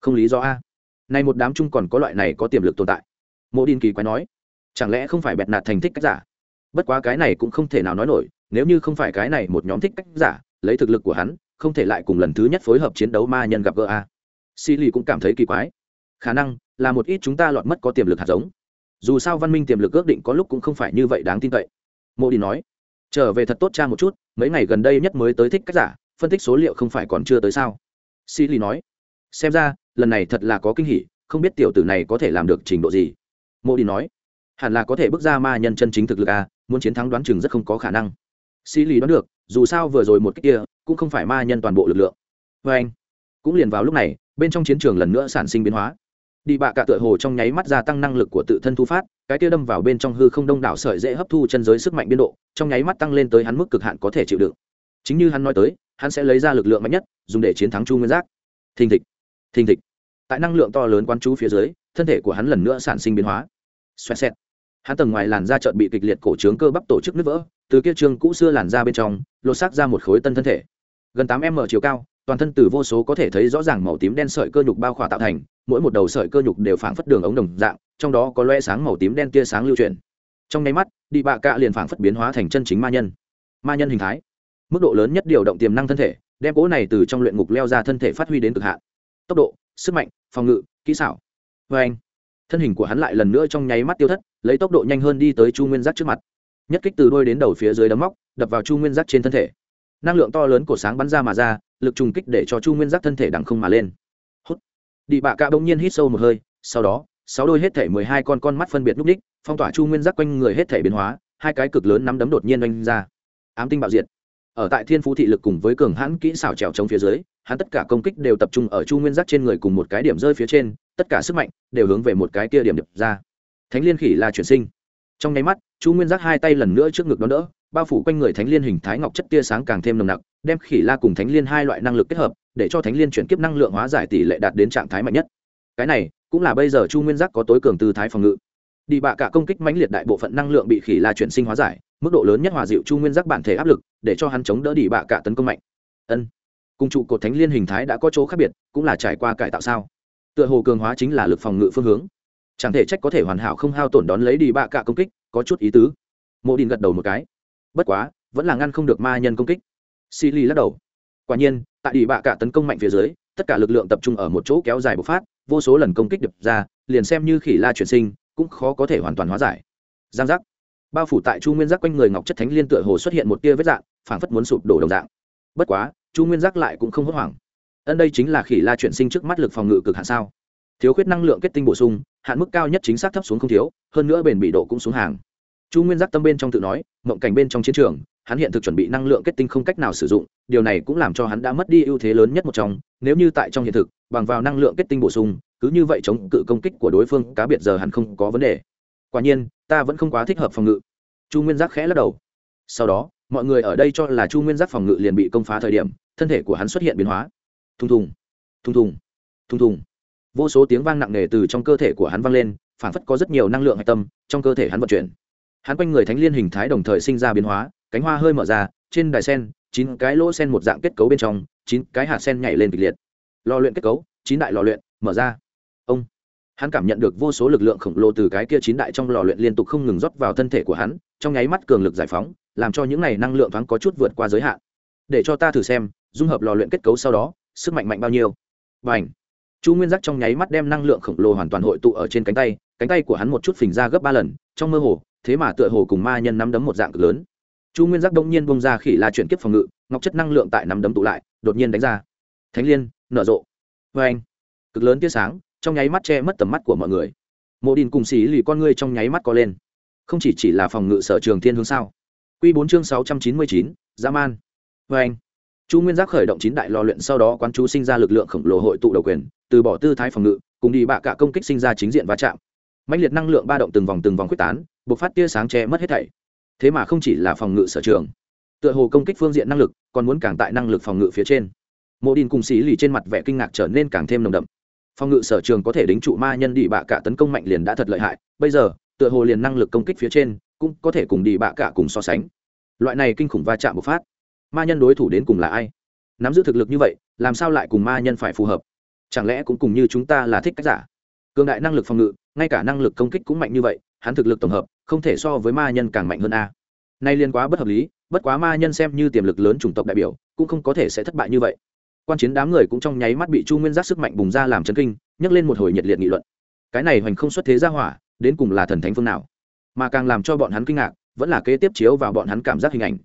Không lý do a. Nay một đám chung còn có loại này có tiềm lực tồn tại. Mộ Đình kỳ quái nói. Chẳng lẽ không phải bẹt nạt thành thích cách giả? Bất quá cái này cũng không thể nào nói nổi, nếu như không phải cái này một nhóm thích cách giả, lấy thực lực của hắn, không thể lại cùng lần thứ nhất phối hợp chiến đấu ma nhân gặp gỡ a. Xì lì cũng cảm thấy kỳ quái. Khả năng là một ít chúng ta lọt mất có tiềm lực hạt giống. Dù sao văn minh tiềm lực ước định có lúc cũng không phải như vậy đáng tin cậy mô đi nói, trở về thật tốt cha một chút, mấy ngày gần đây nhất mới tới thích cách giả, phân tích số liệu không phải còn chưa tới sao? Si ly nói, xem ra, lần này thật là có kinh hỉ, không biết tiểu tử này có thể làm được trình độ gì. Mô đi nói, hẳn là có thể bước ra ma nhân chân chính thực lực à? muốn chiến thắng đoán chừng rất không có khả năng. Si ly đoán được, dù sao vừa rồi một cách kia, cũng không phải ma nhân toàn bộ lực lượng. Vê anh, cũng liền vào lúc này, bên trong chiến trường lần nữa sản sinh biến hóa đi bạ cả tựa hồ trong nháy mắt gia tăng năng lực của tự thân thu phát, cái kia đâm vào bên trong hư không đông đảo sợi dễ hấp thu chân giới sức mạnh biên độ, trong nháy mắt tăng lên tới hắn mức cực hạn có thể chịu đựng. Chính như hắn nói tới, hắn sẽ lấy ra lực lượng mạnh nhất, dùng để chiến thắng chu nguyên giác. Thình thịch thình thịch. Tại năng lượng to lớn quán chú phía dưới, thân thể của hắn lần nữa sản sinh biến hóa. Xoẹt xẹt. Hắn tầng ngoài làn da trợn bị kịch liệt cổ trướng cơ bắp tổ chức nứt vỡ, từ kia trương cũ xưa làn da bên trong, lột xác ra một khối tân thân thể. Gần tám m chiều cao toàn thân từ vô số có thể thấy rõ ràng màu tím đen sợi cơ nhục bao khỏa tạo thành, mỗi một đầu sợi cơ nhục đều phảng phất đường ống đồng dạng, trong đó có loe sáng màu tím đen tia sáng lưu chuyển. Trong nháy mắt, đi bạ cạ liền phảng phất biến hóa thành chân chính ma nhân. Ma nhân hình thái. Mức độ lớn nhất điều động tiềm năng thân thể, đem cỗ này từ trong luyện ngục leo ra thân thể phát huy đến cực hạn. Tốc độ, sức mạnh, phòng ngự, kỹ xảo. Vê anh, thân hình của hắn lại lần nữa trong nháy mắt tiêu thất, lấy tốc độ nhanh hơn đi tới chu nguyên giác trước mặt. Nhất kích từ đôi đến đầu phía dưới đấm móc, đập vào chu nguyên giác trên thân thể năng lượng to lớn của sáng bắn ra mà ra, lực trùng kích để cho chu nguyên giác thân thể đằng không mà lên. Hút. Đi bạ cạ bỗng nhiên hít sâu một hơi, sau đó, sáu đôi hết thể mười hai con con mắt phân biệt núp đích, phong tỏa chu nguyên giác quanh người hết thể biến hóa, hai cái cực lớn nắm đấm đột nhiên oanh ra. Ám tinh bạo diệt. Ở tại thiên phú thị lực cùng với cường hãn kỹ xảo trèo chống phía dưới, hắn tất cả công kích đều tập trung ở chu nguyên giác trên người cùng một cái điểm rơi phía trên, tất cả sức mạnh đều hướng về một cái kia điểm đập ra. Thánh liên khỉ là chuyển sinh. Trong nháy mắt, chu nguyên giác hai tay lần nữa trước ngực đón đỡ bao phủ quanh người thánh liên hình thái ngọc chất tia sáng càng thêm nồng nặc, đem khỉ la cùng thánh liên hai loại năng lực kết hợp, để cho thánh liên chuyển kiếp năng lượng hóa giải tỷ lệ đạt đến trạng thái mạnh nhất. Cái này, cũng là bây giờ chu nguyên giác có tối cường tư thái phòng ngự. Đi bạ cả công kích mãnh liệt đại bộ phận năng lượng bị khỉ la chuyển sinh hóa giải, mức độ lớn nhất hòa dịu chu nguyên giác bản thể áp lực, để cho hắn chống đỡ đi bạ cả tấn công mạnh. Ân. Cùng trụ cột thánh liên hình thái đã có chỗ khác biệt, cũng là trải qua cải tạo sao. Tựa hồ cường hóa chính là lực phòng ngự phương hướng. Chẳng thể trách có thể hoàn hảo không hao tổn đón lấy đi bạ cả công kích, có chút ý tứ. Mộ đình gật đầu một cái bất quá, vẫn là ngăn không được ma nhân công kích. Xì lì lắc đầu. Quả nhiên, tại ỷ bạ cả tấn công mạnh phía dưới, tất cả lực lượng tập trung ở một chỗ kéo dài bộc phát, vô số lần công kích đập ra, liền xem như khỉ la chuyển sinh, cũng khó có thể hoàn toàn hóa giải. Giang giác. Bao phủ tại chu nguyên giác quanh người ngọc chất thánh liên tựa hồ xuất hiện một tia vết dạng, phảng phất muốn sụp đổ đồng dạng. Bất quá, chu nguyên giác lại cũng không hốt hoảng. Ân đây chính là khỉ la chuyển sinh trước mắt lực phòng ngự cực hạn sao? Thiếu khuyết năng lượng kết tinh bổ sung, hạn mức cao nhất chính xác thấp xuống không thiếu, hơn nữa bền bị độ cũng xuống hàng chu nguyên giác tâm bên trong tự nói, mộng cảnh bên trong chiến trường, hắn hiện thực chuẩn bị năng lượng kết tinh không cách nào sử dụng, điều này cũng làm cho hắn đã mất đi ưu thế lớn nhất một trong, nếu như tại trong hiện thực, bằng vào năng lượng kết tinh bổ sung, cứ như vậy chống cự công kích của đối phương, cá biệt giờ hắn không có vấn đề. Quả nhiên, ta vẫn không quá thích hợp phòng ngự. Chu nguyên giác khẽ lắc đầu. Sau đó, mọi người ở đây cho là chu nguyên giác phòng ngự liền bị công phá thời điểm, thân thể của hắn xuất hiện biến hóa. Thùng thùng thùng thùng thùng thùng. Vô số tiếng vang nặng nề từ trong cơ thể của hắn vang lên, phản phất có rất nhiều năng lượng hạch tâm, trong cơ thể hắn vận chuyển hắn quanh người thánh liên hình thái đồng thời sinh ra biến hóa, cánh hoa hơi mở ra, trên đài sen, chín cái lỗ sen một dạng kết cấu bên trong, chín cái hạt sen nhảy lên kịch liệt. Lò luyện kết cấu, chín đại lò luyện, mở ra. Ông. Hắn cảm nhận được vô số lực lượng khổng lồ từ cái kia chín đại trong lò luyện liên tục không ngừng rót vào thân thể của hắn, trong nháy mắt cường lực giải phóng, làm cho những này năng lượng thoáng có chút vượt qua giới hạn. Để cho ta thử xem, dung hợp lò luyện kết cấu sau đó, sức mạnh mạnh bao nhiêu? Và ảnh chu nguyên giác trong nháy mắt đem năng lượng khổng lồ hoàn toàn hội tụ ở trên cánh tay cánh tay của hắn một chút phình ra gấp ba lần, trong mơ hồ thế mà tựa hồ cùng ma nhân nắm đấm một dạng cực lớn. Chu nguyên giác đông nhiên bông ra khỉ la chuyển kiếp phòng ngự, ngọc chất năng lượng tại nắm đấm tụ lại, đột nhiên đánh ra. Thánh liên, nở rộ. Vê anh, cực lớn tia sáng, trong nháy mắt che mất tầm mắt của mọi người. Mộ đình cùng xì lì con ngươi trong nháy mắt có lên. Không chỉ chỉ là phòng ngự sở trường thiên hướng sao. Q bốn chương sáu trăm chín mươi chín, dã man. Vê anh, chu nguyên giác khởi động chín đại lò luyện sau đó quán chú sinh ra lực lượng khổng lồ hội tụ đầu quyền, từ bỏ tư thái phòng ngự, cùng đi bạ cả công kích sinh ra chính diện va chạm mạnh liệt năng lượng ba động từng vòng từng vòng quyết tán buộc phát tia sáng che mất hết thảy. Thế mà không chỉ là phòng ngự sở trường, tựa hồ công kích phương diện năng lực còn muốn càng tại năng lực phòng ngự phía trên. Mộ đình cùng xí lì trên mặt vẻ kinh ngạc trở nên càng thêm nồng đậm. Phòng ngự sở trường có thể đính trụ ma nhân đi bạ cả tấn công mạnh liền đã thật lợi hại, bây giờ, tựa hồ liền năng lực công kích phía trên cũng có thể cùng đi bạ cả cùng so sánh. Loại này kinh khủng va chạm bộc phát, ma nhân đối thủ đến cùng là ai? Nắm giữ thực lực như vậy, làm sao lại cùng ma nhân phải phù hợp? Chẳng lẽ cũng cùng như chúng ta là thích cách giả? Cường đại năng lực phòng ngự, ngay cả năng lực công kích cũng mạnh như vậy, hắn thực lực tổng hợp, không thể so với ma nhân càng mạnh hơn a. Nay liên quá bất hợp lý, bất quá ma nhân xem như tiềm lực lớn chủng tộc đại biểu, cũng không có thể sẽ thất bại như vậy. Quan chiến đám người cũng trong nháy mắt bị chu nguyên giác sức mạnh bùng ra làm chấn kinh, nhấc lên một hồi nhiệt liệt nghị luận. Cái này hoành không xuất thế ra hỏa, đến cùng là thần thánh phương nào? Mà càng làm cho bọn hắn kinh ngạc, vẫn là kế tiếp chiếu vào bọn hắn cảm giác hình ảnh.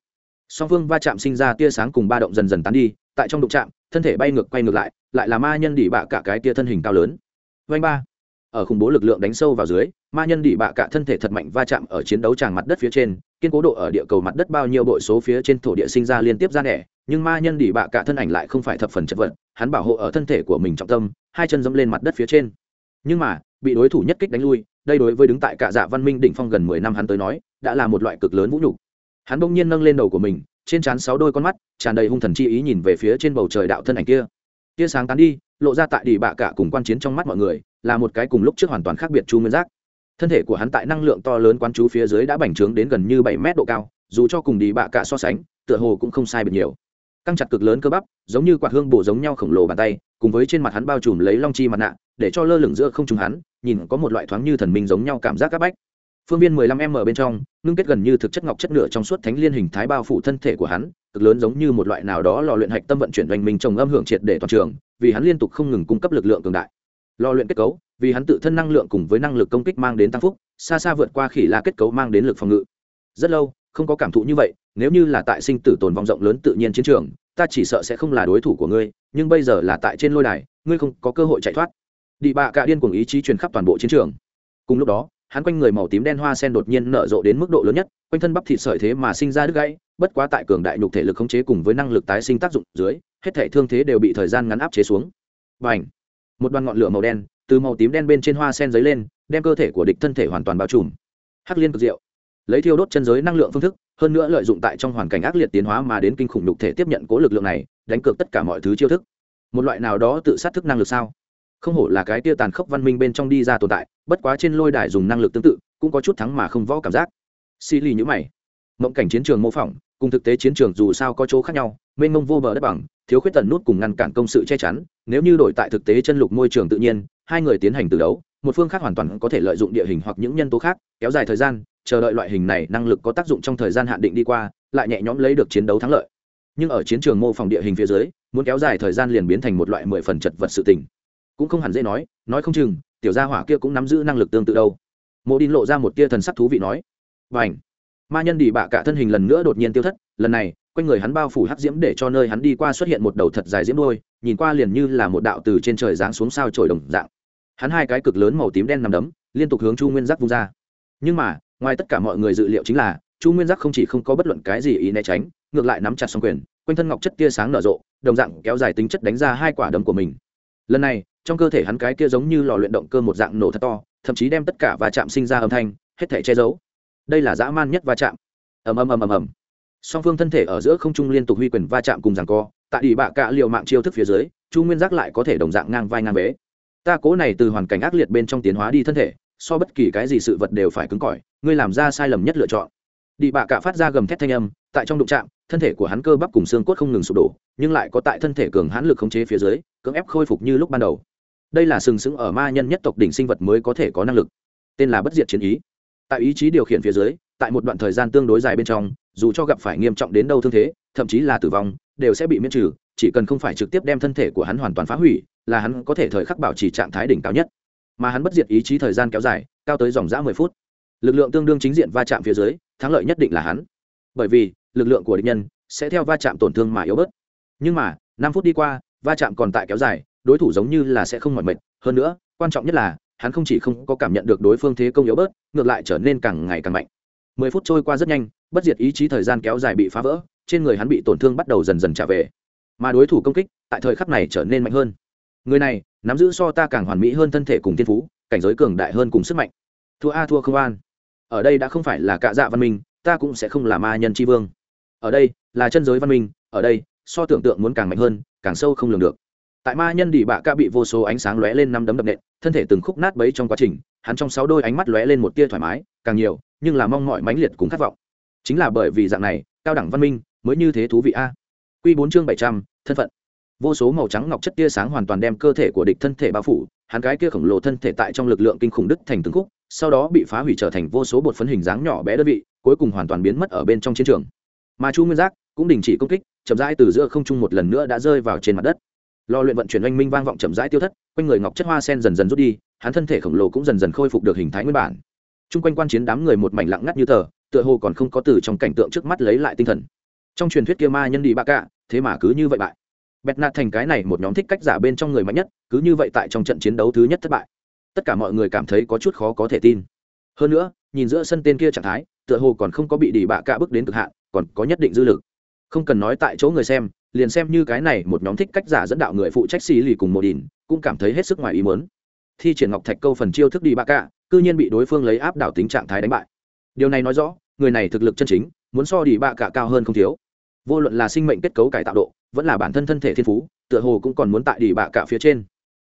Song phương va chạm sinh ra tia sáng cùng ba động dần dần tán đi, tại trong đụng chạm, thân thể bay ngược quay ngược lại lại là ma nhân đỉ bạ cả cái tia thân hình cao lớn. Vanh ba ở khủng bố lực lượng đánh sâu vào dưới, ma nhân đỉ bạ cả thân thể thật mạnh va chạm ở chiến đấu tràng mặt đất phía trên, kiên cố độ ở địa cầu mặt đất bao nhiêu bội số phía trên thổ địa sinh ra liên tiếp ra nẻ, nhưng ma nhân đỉ bạ cả thân ảnh lại không phải thập phần chất vật, hắn bảo hộ ở thân thể của mình trọng tâm, hai chân dẫm lên mặt đất phía trên. Nhưng mà, bị đối thủ nhất kích đánh lui, đây đối với đứng tại cả dạ văn minh đỉnh phong gần mười năm hắn tới nói, đã là một loại cực lớn vũ nhục. Hắn bỗng nhiên nâng lên đầu của mình, trên trán sáu đôi con mắt, tràn đầy hung thần chi ý nhìn về phía trên bầu trời đạo thân ảnh kia. Tia sáng tán đi lộ ra tại đỉ bạ cả cùng quan chiến trong mắt mọi người, là một cái cùng lúc trước hoàn toàn khác biệt chu nguyên giác. Thân thể của hắn tại năng lượng to lớn quán chú phía dưới đã bành trướng đến gần như bảy mét độ cao, dù cho cùng đi bạ cả so sánh, tựa hồ cũng không sai biệt nhiều. Căng chặt cực lớn cơ bắp, giống như quạt hương bổ giống nhau khổng lồ bàn tay, cùng với trên mặt hắn bao trùm lấy long chi mặt nạ, để cho lơ lửng giữa không trùng hắn, nhìn có một loại thoáng như thần minh giống nhau cảm giác các bách. Phương viên 15 m bên trong, ngưng kết gần như thực chất ngọc chất nửa trong suốt thánh liên hình thái bao phủ thân thể của hắn cực lớn giống như một loại nào đó lò luyện hạch tâm vận chuyển doanh minh trồng âm hưởng triệt để toàn trường, vì hắn liên tục không ngừng cung cấp lực lượng cường đại. Lò luyện kết cấu, vì hắn tự thân năng lượng cùng với năng lực công kích mang đến tăng phúc, xa xa vượt qua khỉ la kết cấu mang đến lực phòng ngự. Rất lâu, không có cảm thụ như vậy, nếu như là tại sinh tử tồn vong rộng lớn tự nhiên chiến trường, ta chỉ sợ sẽ không là đối thủ của ngươi, nhưng bây giờ là tại trên lôi đài, ngươi không có cơ hội chạy thoát. Đi bạ cả điên cuồng ý chí truyền khắp toàn bộ chiến trường. Cùng lúc đó, hắn quanh người màu tím đen hoa sen đột nhiên nở rộ đến mức độ lớn nhất quanh thân bắp thịt sợi thế mà sinh ra đứt gãy, bất quá tại cường đại nhục thể lực khống chế cùng với năng lực tái sinh tác dụng dưới, hết thể thương thế đều bị thời gian ngắn áp chế xuống. Và ảnh một đoàn ngọn lửa màu đen, từ màu tím đen bên trên hoa sen giấy lên, đem cơ thể của địch thân thể hoàn toàn bao trùm. Hắc liên cực diệu. Lấy thiêu đốt chân giới năng lượng phương thức, hơn nữa lợi dụng tại trong hoàn cảnh ác liệt tiến hóa mà đến kinh khủng nhục thể tiếp nhận cố lực lượng này, đánh cược tất cả mọi thứ chiêu thức. Một loại nào đó tự sát thức năng lực sao? Không hổ là cái tia tàn khốc văn minh bên trong đi ra tồn tại, bất quá trên lôi đài dùng năng lực tương tự, cũng có chút thắng mà không võ cảm giác xì lì nhữ mày. Mộng cảnh chiến trường mô phỏng, cùng thực tế chiến trường dù sao có chỗ khác nhau, mênh mông vô bờ đất bằng, thiếu khuyết tần nút cùng ngăn cản công sự che chắn, nếu như đổi tại thực tế chân lục môi trường tự nhiên, hai người tiến hành từ đấu, một phương khác hoàn toàn có thể lợi dụng địa hình hoặc những nhân tố khác, kéo dài thời gian, chờ đợi loại hình này năng lực có tác dụng trong thời gian hạn định đi qua, lại nhẹ nhõm lấy được chiến đấu thắng lợi. Nhưng ở chiến trường mô phỏng địa hình phía dưới, muốn kéo dài thời gian liền biến thành một loại mười phần chật vật sự tình. Cũng không hẳn dễ nói nói không chừng, tiểu gia hỏa kia cũng nắm giữ năng lực tương tự đâu. Mộ đin lộ ra một tia thần sắc thú vị nói và ảnh. Ma nhân đi bạ cả thân hình lần nữa đột nhiên tiêu thất, lần này, quanh người hắn bao phủ hắc diễm để cho nơi hắn đi qua xuất hiện một đầu thật dài diễm đôi, nhìn qua liền như là một đạo từ trên trời giáng xuống sao trổi đồng dạng. Hắn hai cái cực lớn màu tím đen nằm đấm, liên tục hướng chu nguyên giác vung ra. Nhưng mà, ngoài tất cả mọi người dự liệu chính là, chu nguyên giác không chỉ không có bất luận cái gì ý né tránh, ngược lại nắm chặt xong quyền, quanh thân ngọc chất tia sáng nở rộ, đồng dạng kéo dài tính chất đánh ra hai quả đấm của mình. Lần này, trong cơ thể hắn cái kia giống như lò luyện động cơ một dạng nổ thật to, thậm chí đem tất cả va chạm sinh ra âm thanh, hết thể che giấu đây là dã man nhất va chạm. Ầm ầm ầm ầm ầm. Song phương thân thể ở giữa không trung liên tục huy quyền va chạm cùng rằng co, tại đi bạ cạ liều mạng chiêu thức phía dưới, chu nguyên giác lại có thể đồng dạng ngang vai ngang bế. Ta cố này từ hoàn cảnh ác liệt bên trong tiến hóa đi thân thể, so bất kỳ cái gì sự vật đều phải cứng cỏi, ngươi làm ra sai lầm nhất lựa chọn. Đi bạ cạ phát ra gầm thét thanh âm, tại trong đụng trạm thân thể của hắn cơ bắp cùng xương cốt không ngừng sụp đổ, nhưng lại có tại thân thể cường hãn lực khống chế phía dưới, cưỡng ép khôi phục như lúc ban đầu. Đây là sừng sững ở ma nhân nhất tộc đỉnh sinh vật mới có thể có năng lực. Tên là bất diệt chiến ý tại ý chí điều khiển phía dưới, tại một đoạn thời gian tương đối dài bên trong, dù cho gặp phải nghiêm trọng đến đâu thương thế, thậm chí là tử vong, đều sẽ bị miễn trừ, chỉ cần không phải trực tiếp đem thân thể của hắn hoàn toàn phá hủy, là hắn có thể thời khắc bảo trì trạng thái đỉnh cao nhất. Mà hắn bất diệt ý chí thời gian kéo dài, cao tới dòng dã mười phút. Lực lượng tương đương chính diện va chạm phía dưới, thắng lợi nhất định là hắn. Bởi vì, lực lượng của địch nhân sẽ theo va chạm tổn thương mà yếu bớt. Nhưng mà, năm phút đi qua, va chạm còn tại kéo dài, đối thủ giống như là sẽ không mỏi mệt. Hơn nữa, quan trọng nhất là hắn không chỉ không có cảm nhận được đối phương thế công yếu bớt, ngược lại trở nên càng ngày càng mạnh. Mười phút trôi qua rất nhanh, bất diệt ý chí thời gian kéo dài bị phá vỡ, trên người hắn bị tổn thương bắt đầu dần dần trả về. Mà đối thủ công kích, tại thời khắc này trở nên mạnh hơn. Người này, nắm giữ so ta càng hoàn mỹ hơn thân thể cùng thiên phú, cảnh giới cường đại hơn cùng sức mạnh. Thua a, thua không an. Ở đây đã không phải là cạ dạ văn minh, ta cũng sẽ không là ma nhân tri vương. Ở đây là chân giới văn minh, ở đây, so tưởng tượng muốn càng mạnh hơn, càng sâu không lường được tại ma nhân đi bạ ca bị vô số ánh sáng lóe lên năm đấm đập nện, thân thể từng khúc nát bấy trong quá trình, hắn trong sáu đôi ánh mắt lóe lên một tia thoải mái, càng nhiều, nhưng là mong mọi mãnh liệt cùng khát vọng. Chính là bởi vì dạng này, cao đẳng văn minh mới như thế thú vị a. Q bốn chương bảy trăm, thân phận. Vô số màu trắng ngọc chất tia sáng hoàn toàn đem cơ thể của địch thân thể bao phủ, hắn cái kia khổng lồ thân thể tại trong lực lượng kinh khủng đứt thành từng khúc, sau đó bị phá hủy trở thành vô số bột phấn hình dáng nhỏ bé đơn vị, cuối cùng hoàn toàn biến mất ở bên trong chiến trường. Mà chu nguyên giác cũng đình chỉ công kích, chậm rãi từ giữa không trung một lần nữa đã rơi vào trên mặt đất lò luyện vận chuyển oanh minh vang vọng chậm rãi tiêu thất, quanh người ngọc chất hoa sen dần dần rút đi, hắn thân thể khổng lồ cũng dần dần khôi phục được hình thái nguyên bản. T r u n g quanh quan chiến đám người một mảnh lặng ngắt như tờ, tựa hồ còn không có từ trong cảnh tượng trước mắt lấy lại tinh thần. Trong truyền thuyết kia ma nhân đi bạ cả thế mà cứ như vậy bại. Bẹt nạt thành cái này một nhóm thích cách giả bên trong người mạnh nhất, cứ như vậy tại trong trận chiến đấu thứ nhất thất bại. Tất cả mọi người cảm thấy có chút khó có thể tin. Hơn nữa, nhìn giữa sân tên kia trạng thái, tựa hồ còn không có bị đi bạ cả bước đến cực hạn, còn có nhất định dư lực. Không cần nói tại chỗ người xem liền xem như cái này một nhóm thích cách giả dẫn đạo người phụ trách xì lì cùng một đìn cũng cảm thấy hết sức ngoài ý muốn. Thi triển ngọc thạch câu phần chiêu thức đi ba cả cư nhiên bị đối phương lấy áp đảo tính trạng thái đánh bại. Điều này nói rõ, người này thực lực chân chính, muốn so đi bạ cả cao hơn không thiếu. Vô luận là sinh mệnh kết cấu cải tạo độ, vẫn là bản thân thân thể thiên phú, tựa hồ cũng còn muốn tại đi bạ cả phía trên.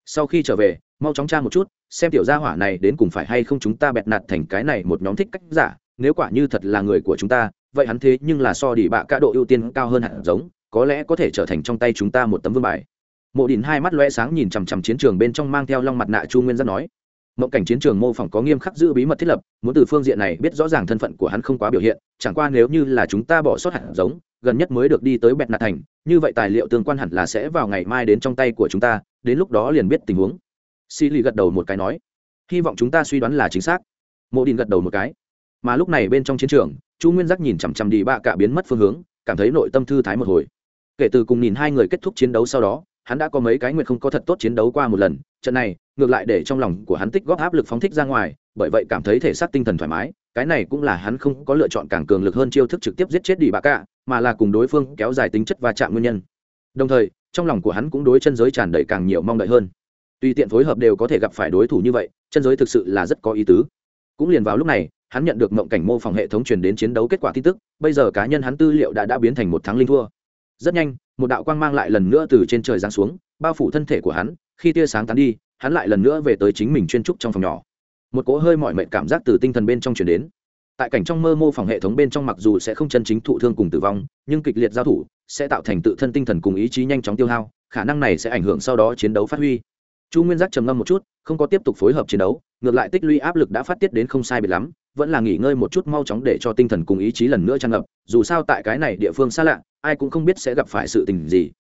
Sau khi trở về, mau chóng tra một chút, xem tiểu gia hỏa này đến cùng phải hay không chúng ta bẹt nạt thành cái này một nhóm thích cách giả, nếu quả như thật là người của chúng ta, vậy hắn thế nhưng là so đi bạ cả độ ưu tiên cao hơn hẳn giống có lẽ có thể trở thành trong tay chúng ta một tấm vương bài. Mộ đỉnh hai mắt loe sáng nhìn chằm chằm chiến trường bên trong mang theo long mặt nạ chu nguyên giác nói, mộng cảnh chiến trường mô phỏng có nghiêm khắc giữ bí mật thiết lập, muốn từ phương diện này biết rõ ràng thân phận của hắn không quá biểu hiện, chẳng qua nếu như là chúng ta bỏ sót hẳn giống, gần nhất mới được đi tới bẹt nạt thành, như vậy tài liệu tương quan hẳn là sẽ vào ngày mai đến trong tay của chúng ta, đến lúc đó liền biết tình huống. Xì lì gật đầu một cái nói, hy vọng chúng ta suy đoán là chính xác. Mộ đình gật đầu một cái, mà lúc này bên trong chiến trường, chu nguyên giác nhìn chằm chằm đi bạ cả biến mất phương hướng, cảm thấy nội tâm thư thái một hồi kể từ cùng nhìn hai người kết thúc chiến đấu sau đó, hắn đã có mấy cái nguyện không có thật tốt chiến đấu qua một lần, trận này, ngược lại để trong lòng của hắn tích góp áp lực phóng thích ra ngoài, bởi vậy cảm thấy thể xác tinh thần thoải mái, cái này cũng là hắn không có lựa chọn càng cường lực hơn chiêu thức trực tiếp giết chết đi bà cả mà là cùng đối phương kéo dài tính chất và chạm nguyên nhân. Đồng thời, trong lòng của hắn cũng đối chân giới tràn đầy càng nhiều mong đợi hơn. Tuy tiện phối hợp đều có thể gặp phải đối thủ như vậy, chân giới thực sự là rất có ý tứ. Cũng liền vào lúc này, hắn nhận được mộng cảnh mô phỏng hệ thống truyền đến chiến đấu kết quả tin tức, bây giờ cá nhân hắn tư liệu đã đã biến thành một thắng linh thua rất nhanh, một đạo quang mang lại lần nữa từ trên trời giáng xuống, bao phủ thân thể của hắn. Khi tia sáng tán đi, hắn lại lần nữa về tới chính mình chuyên trúc trong phòng nhỏ. Một cỗ hơi mọi mệnh cảm giác từ tinh thần bên trong chuyển đến. Tại cảnh trong mơ mô phỏng hệ thống bên trong mặc dù sẽ không chân chính thụ thương cùng tử vong, nhưng kịch liệt giao thủ sẽ tạo thành tự thân tinh thần cùng ý chí nhanh chóng tiêu hao, khả năng này sẽ ảnh hưởng sau đó chiến đấu phát huy. Chu nguyên giác trầm ngâm một chút, không có tiếp tục phối hợp chiến đấu, ngược lại tích lũy áp lực đã phát tiết đến không sai biệt lắm vẫn là nghỉ ngơi một chút mau chóng để cho tinh thần cùng ý chí lần nữa tràn ngập, dù sao tại cái này địa phương xa lạ, ai cũng không biết sẽ gặp phải sự tình gì.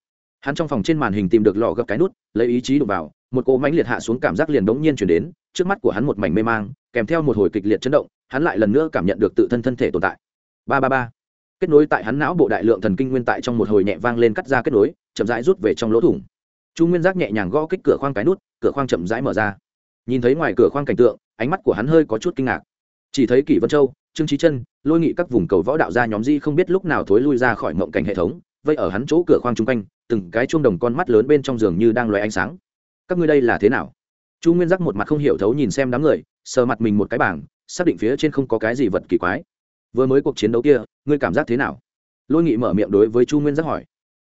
Hắn trong phòng trên màn hình tìm được lò gấp cái nút, lấy ý chí đụng vào, một cỗ mánh liệt hạ xuống cảm giác liền đống nhiên chuyển đến, trước mắt của hắn một mảnh mê mang, kèm theo một hồi kịch liệt chấn động, hắn lại lần nữa cảm nhận được tự thân thân thể tồn tại. Ba ba ba. Kết nối tại hắn não bộ đại lượng thần kinh nguyên tại trong một hồi nhẹ vang lên cắt ra kết nối, chậm rãi rút về trong lỗ thủng. Chu nguyên giác nhẹ nhàng gõ kích cửa khoang cái nút, cửa khoang chậm rãi mở ra. Nhìn thấy ngoài cửa khoang cảnh tượng, ánh mắt của hắn hơi có chút kinh ngạc chỉ thấy kỷ vân châu, trương trí chân, lôi nghị các vùng cầu võ đạo ra nhóm di không biết lúc nào thối lui ra khỏi mộng cảnh hệ thống, vây ở hắn chỗ cửa khoang chung quanh, từng cái chuông đồng con mắt lớn bên trong giường như đang loay ánh sáng. Các ngươi đây là thế nào? Chu nguyên giác một mặt không hiểu thấu nhìn xem đám người, sờ mặt mình một cái bảng, xác định phía trên không có cái gì vật kỳ quái. Vừa mới cuộc chiến đấu kia, ngươi cảm giác thế nào? Lôi nghị mở miệng đối với chu nguyên giác hỏi.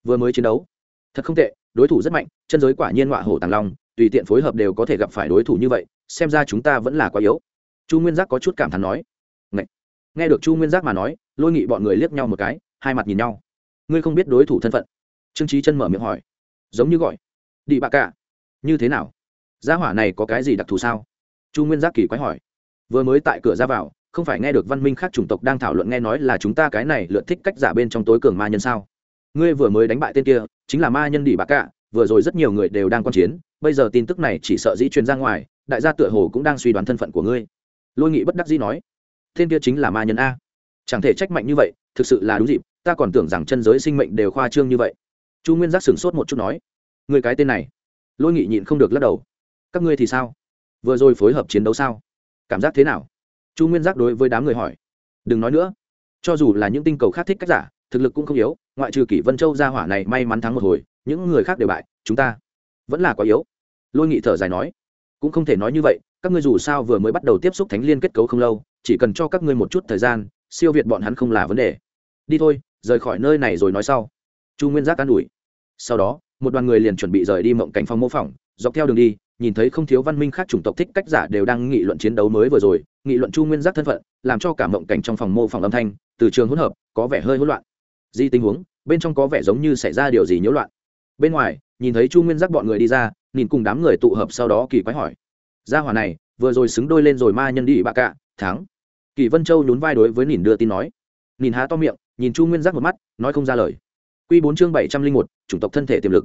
Vừa mới chiến đấu? Thật không tệ, đối thủ rất mạnh, chân giới quả nhiên họa hổ tàng long, tùy tiện phối hợp đều có thể gặp phải đối thủ như vậy, xem ra chúng ta vẫn là quá yếu chu nguyên giác có chút cảm thán nói. Ngậy. nghe được chu nguyên giác mà nói, lôi nghị bọn người liếc nhau một cái, hai mặt nhìn nhau. Ngươi không biết đối thủ thân phận? Trương trí chân mở miệng hỏi. Giống như gọi. Đi bạ cả như thế nào? Gia hỏa này có cái gì đặc thù sao? Chu nguyên giác kỳ quái hỏi. Vừa mới tại cửa ra vào, không phải nghe được văn minh khác chủng tộc đang thảo luận nghe nói là chúng ta cái này lượn thích cách giả bên trong tối cường ma nhân sao? Ngươi vừa mới đánh bại tên kia, chính là ma nhân đi bạc cả vừa rồi rất nhiều người đều đang quan chiến, bây giờ tin tức này chỉ sợ dĩ truyền ra ngoài, đại gia tựa hồ cũng đang suy đoán thân phận của ngươi lôi nghị bất đắc dĩ nói tên kia chính là ma nhân a. Chẳng thể trách mạnh như vậy, thực sự là đúng dịp, ta còn tưởng rằng chân giới sinh mệnh đều khoa trương như vậy. Chu nguyên giác sửng sốt một chút nói, người cái tên này. Lôi nghị nhịn không được lắc đầu, các ngươi thì sao? Vừa rồi phối hợp chiến đấu sao? Cảm giác thế nào? Chu nguyên giác đối với đám người hỏi, đừng nói nữa. Cho dù là những tinh cầu khác thích cách giả, thực lực cũng không yếu, ngoại trừ kỷ vân châu gia hỏa này may mắn thắng một hồi, những người khác đều bại, chúng ta vẫn là quá yếu. Lôi nghị thở dài nói, cũng không thể nói như vậy các ngươi dù sao vừa mới bắt đầu tiếp xúc thánh liên kết cấu không lâu, chỉ cần cho các ngươi một chút thời gian, siêu việt bọn hắn không là vấn đề. Đi thôi, rời khỏi nơi này rồi nói sau. Chu nguyên giác an ủi. Sau đó, một đoàn người liền chuẩn bị rời đi mộng cảnh phòng mô phỏng, dọc theo đường đi, nhìn thấy không thiếu văn minh khác chủng tộc thích cách giả đều đang nghị luận chiến đấu mới vừa rồi, nghị luận chu nguyên giác thân phận, làm cho cả mộng cảnh trong phòng mô phỏng âm thanh, từ trường hỗn hợp, có vẻ hơi hỗn loạn. Di tình huống, bên trong có vẻ giống như xảy ra điều gì nhiễu loạn. Bên ngoài, nhìn thấy chu nguyên giác bọn người đi ra, nhìn cùng đám người tụ hợp sau đó kỳ quái hỏi gia hỏa này, vừa rồi xứng đôi lên rồi ma nhân đi bạ cạ, thắng. Kỳ vân châu nhún vai đối với nhìn đưa tin nói. Nhìn há to miệng, nhìn chu nguyên giác một mắt, nói không ra lời. Q bốn chương bảy trăm linh một, chủng tộc thân thể tiềm lực.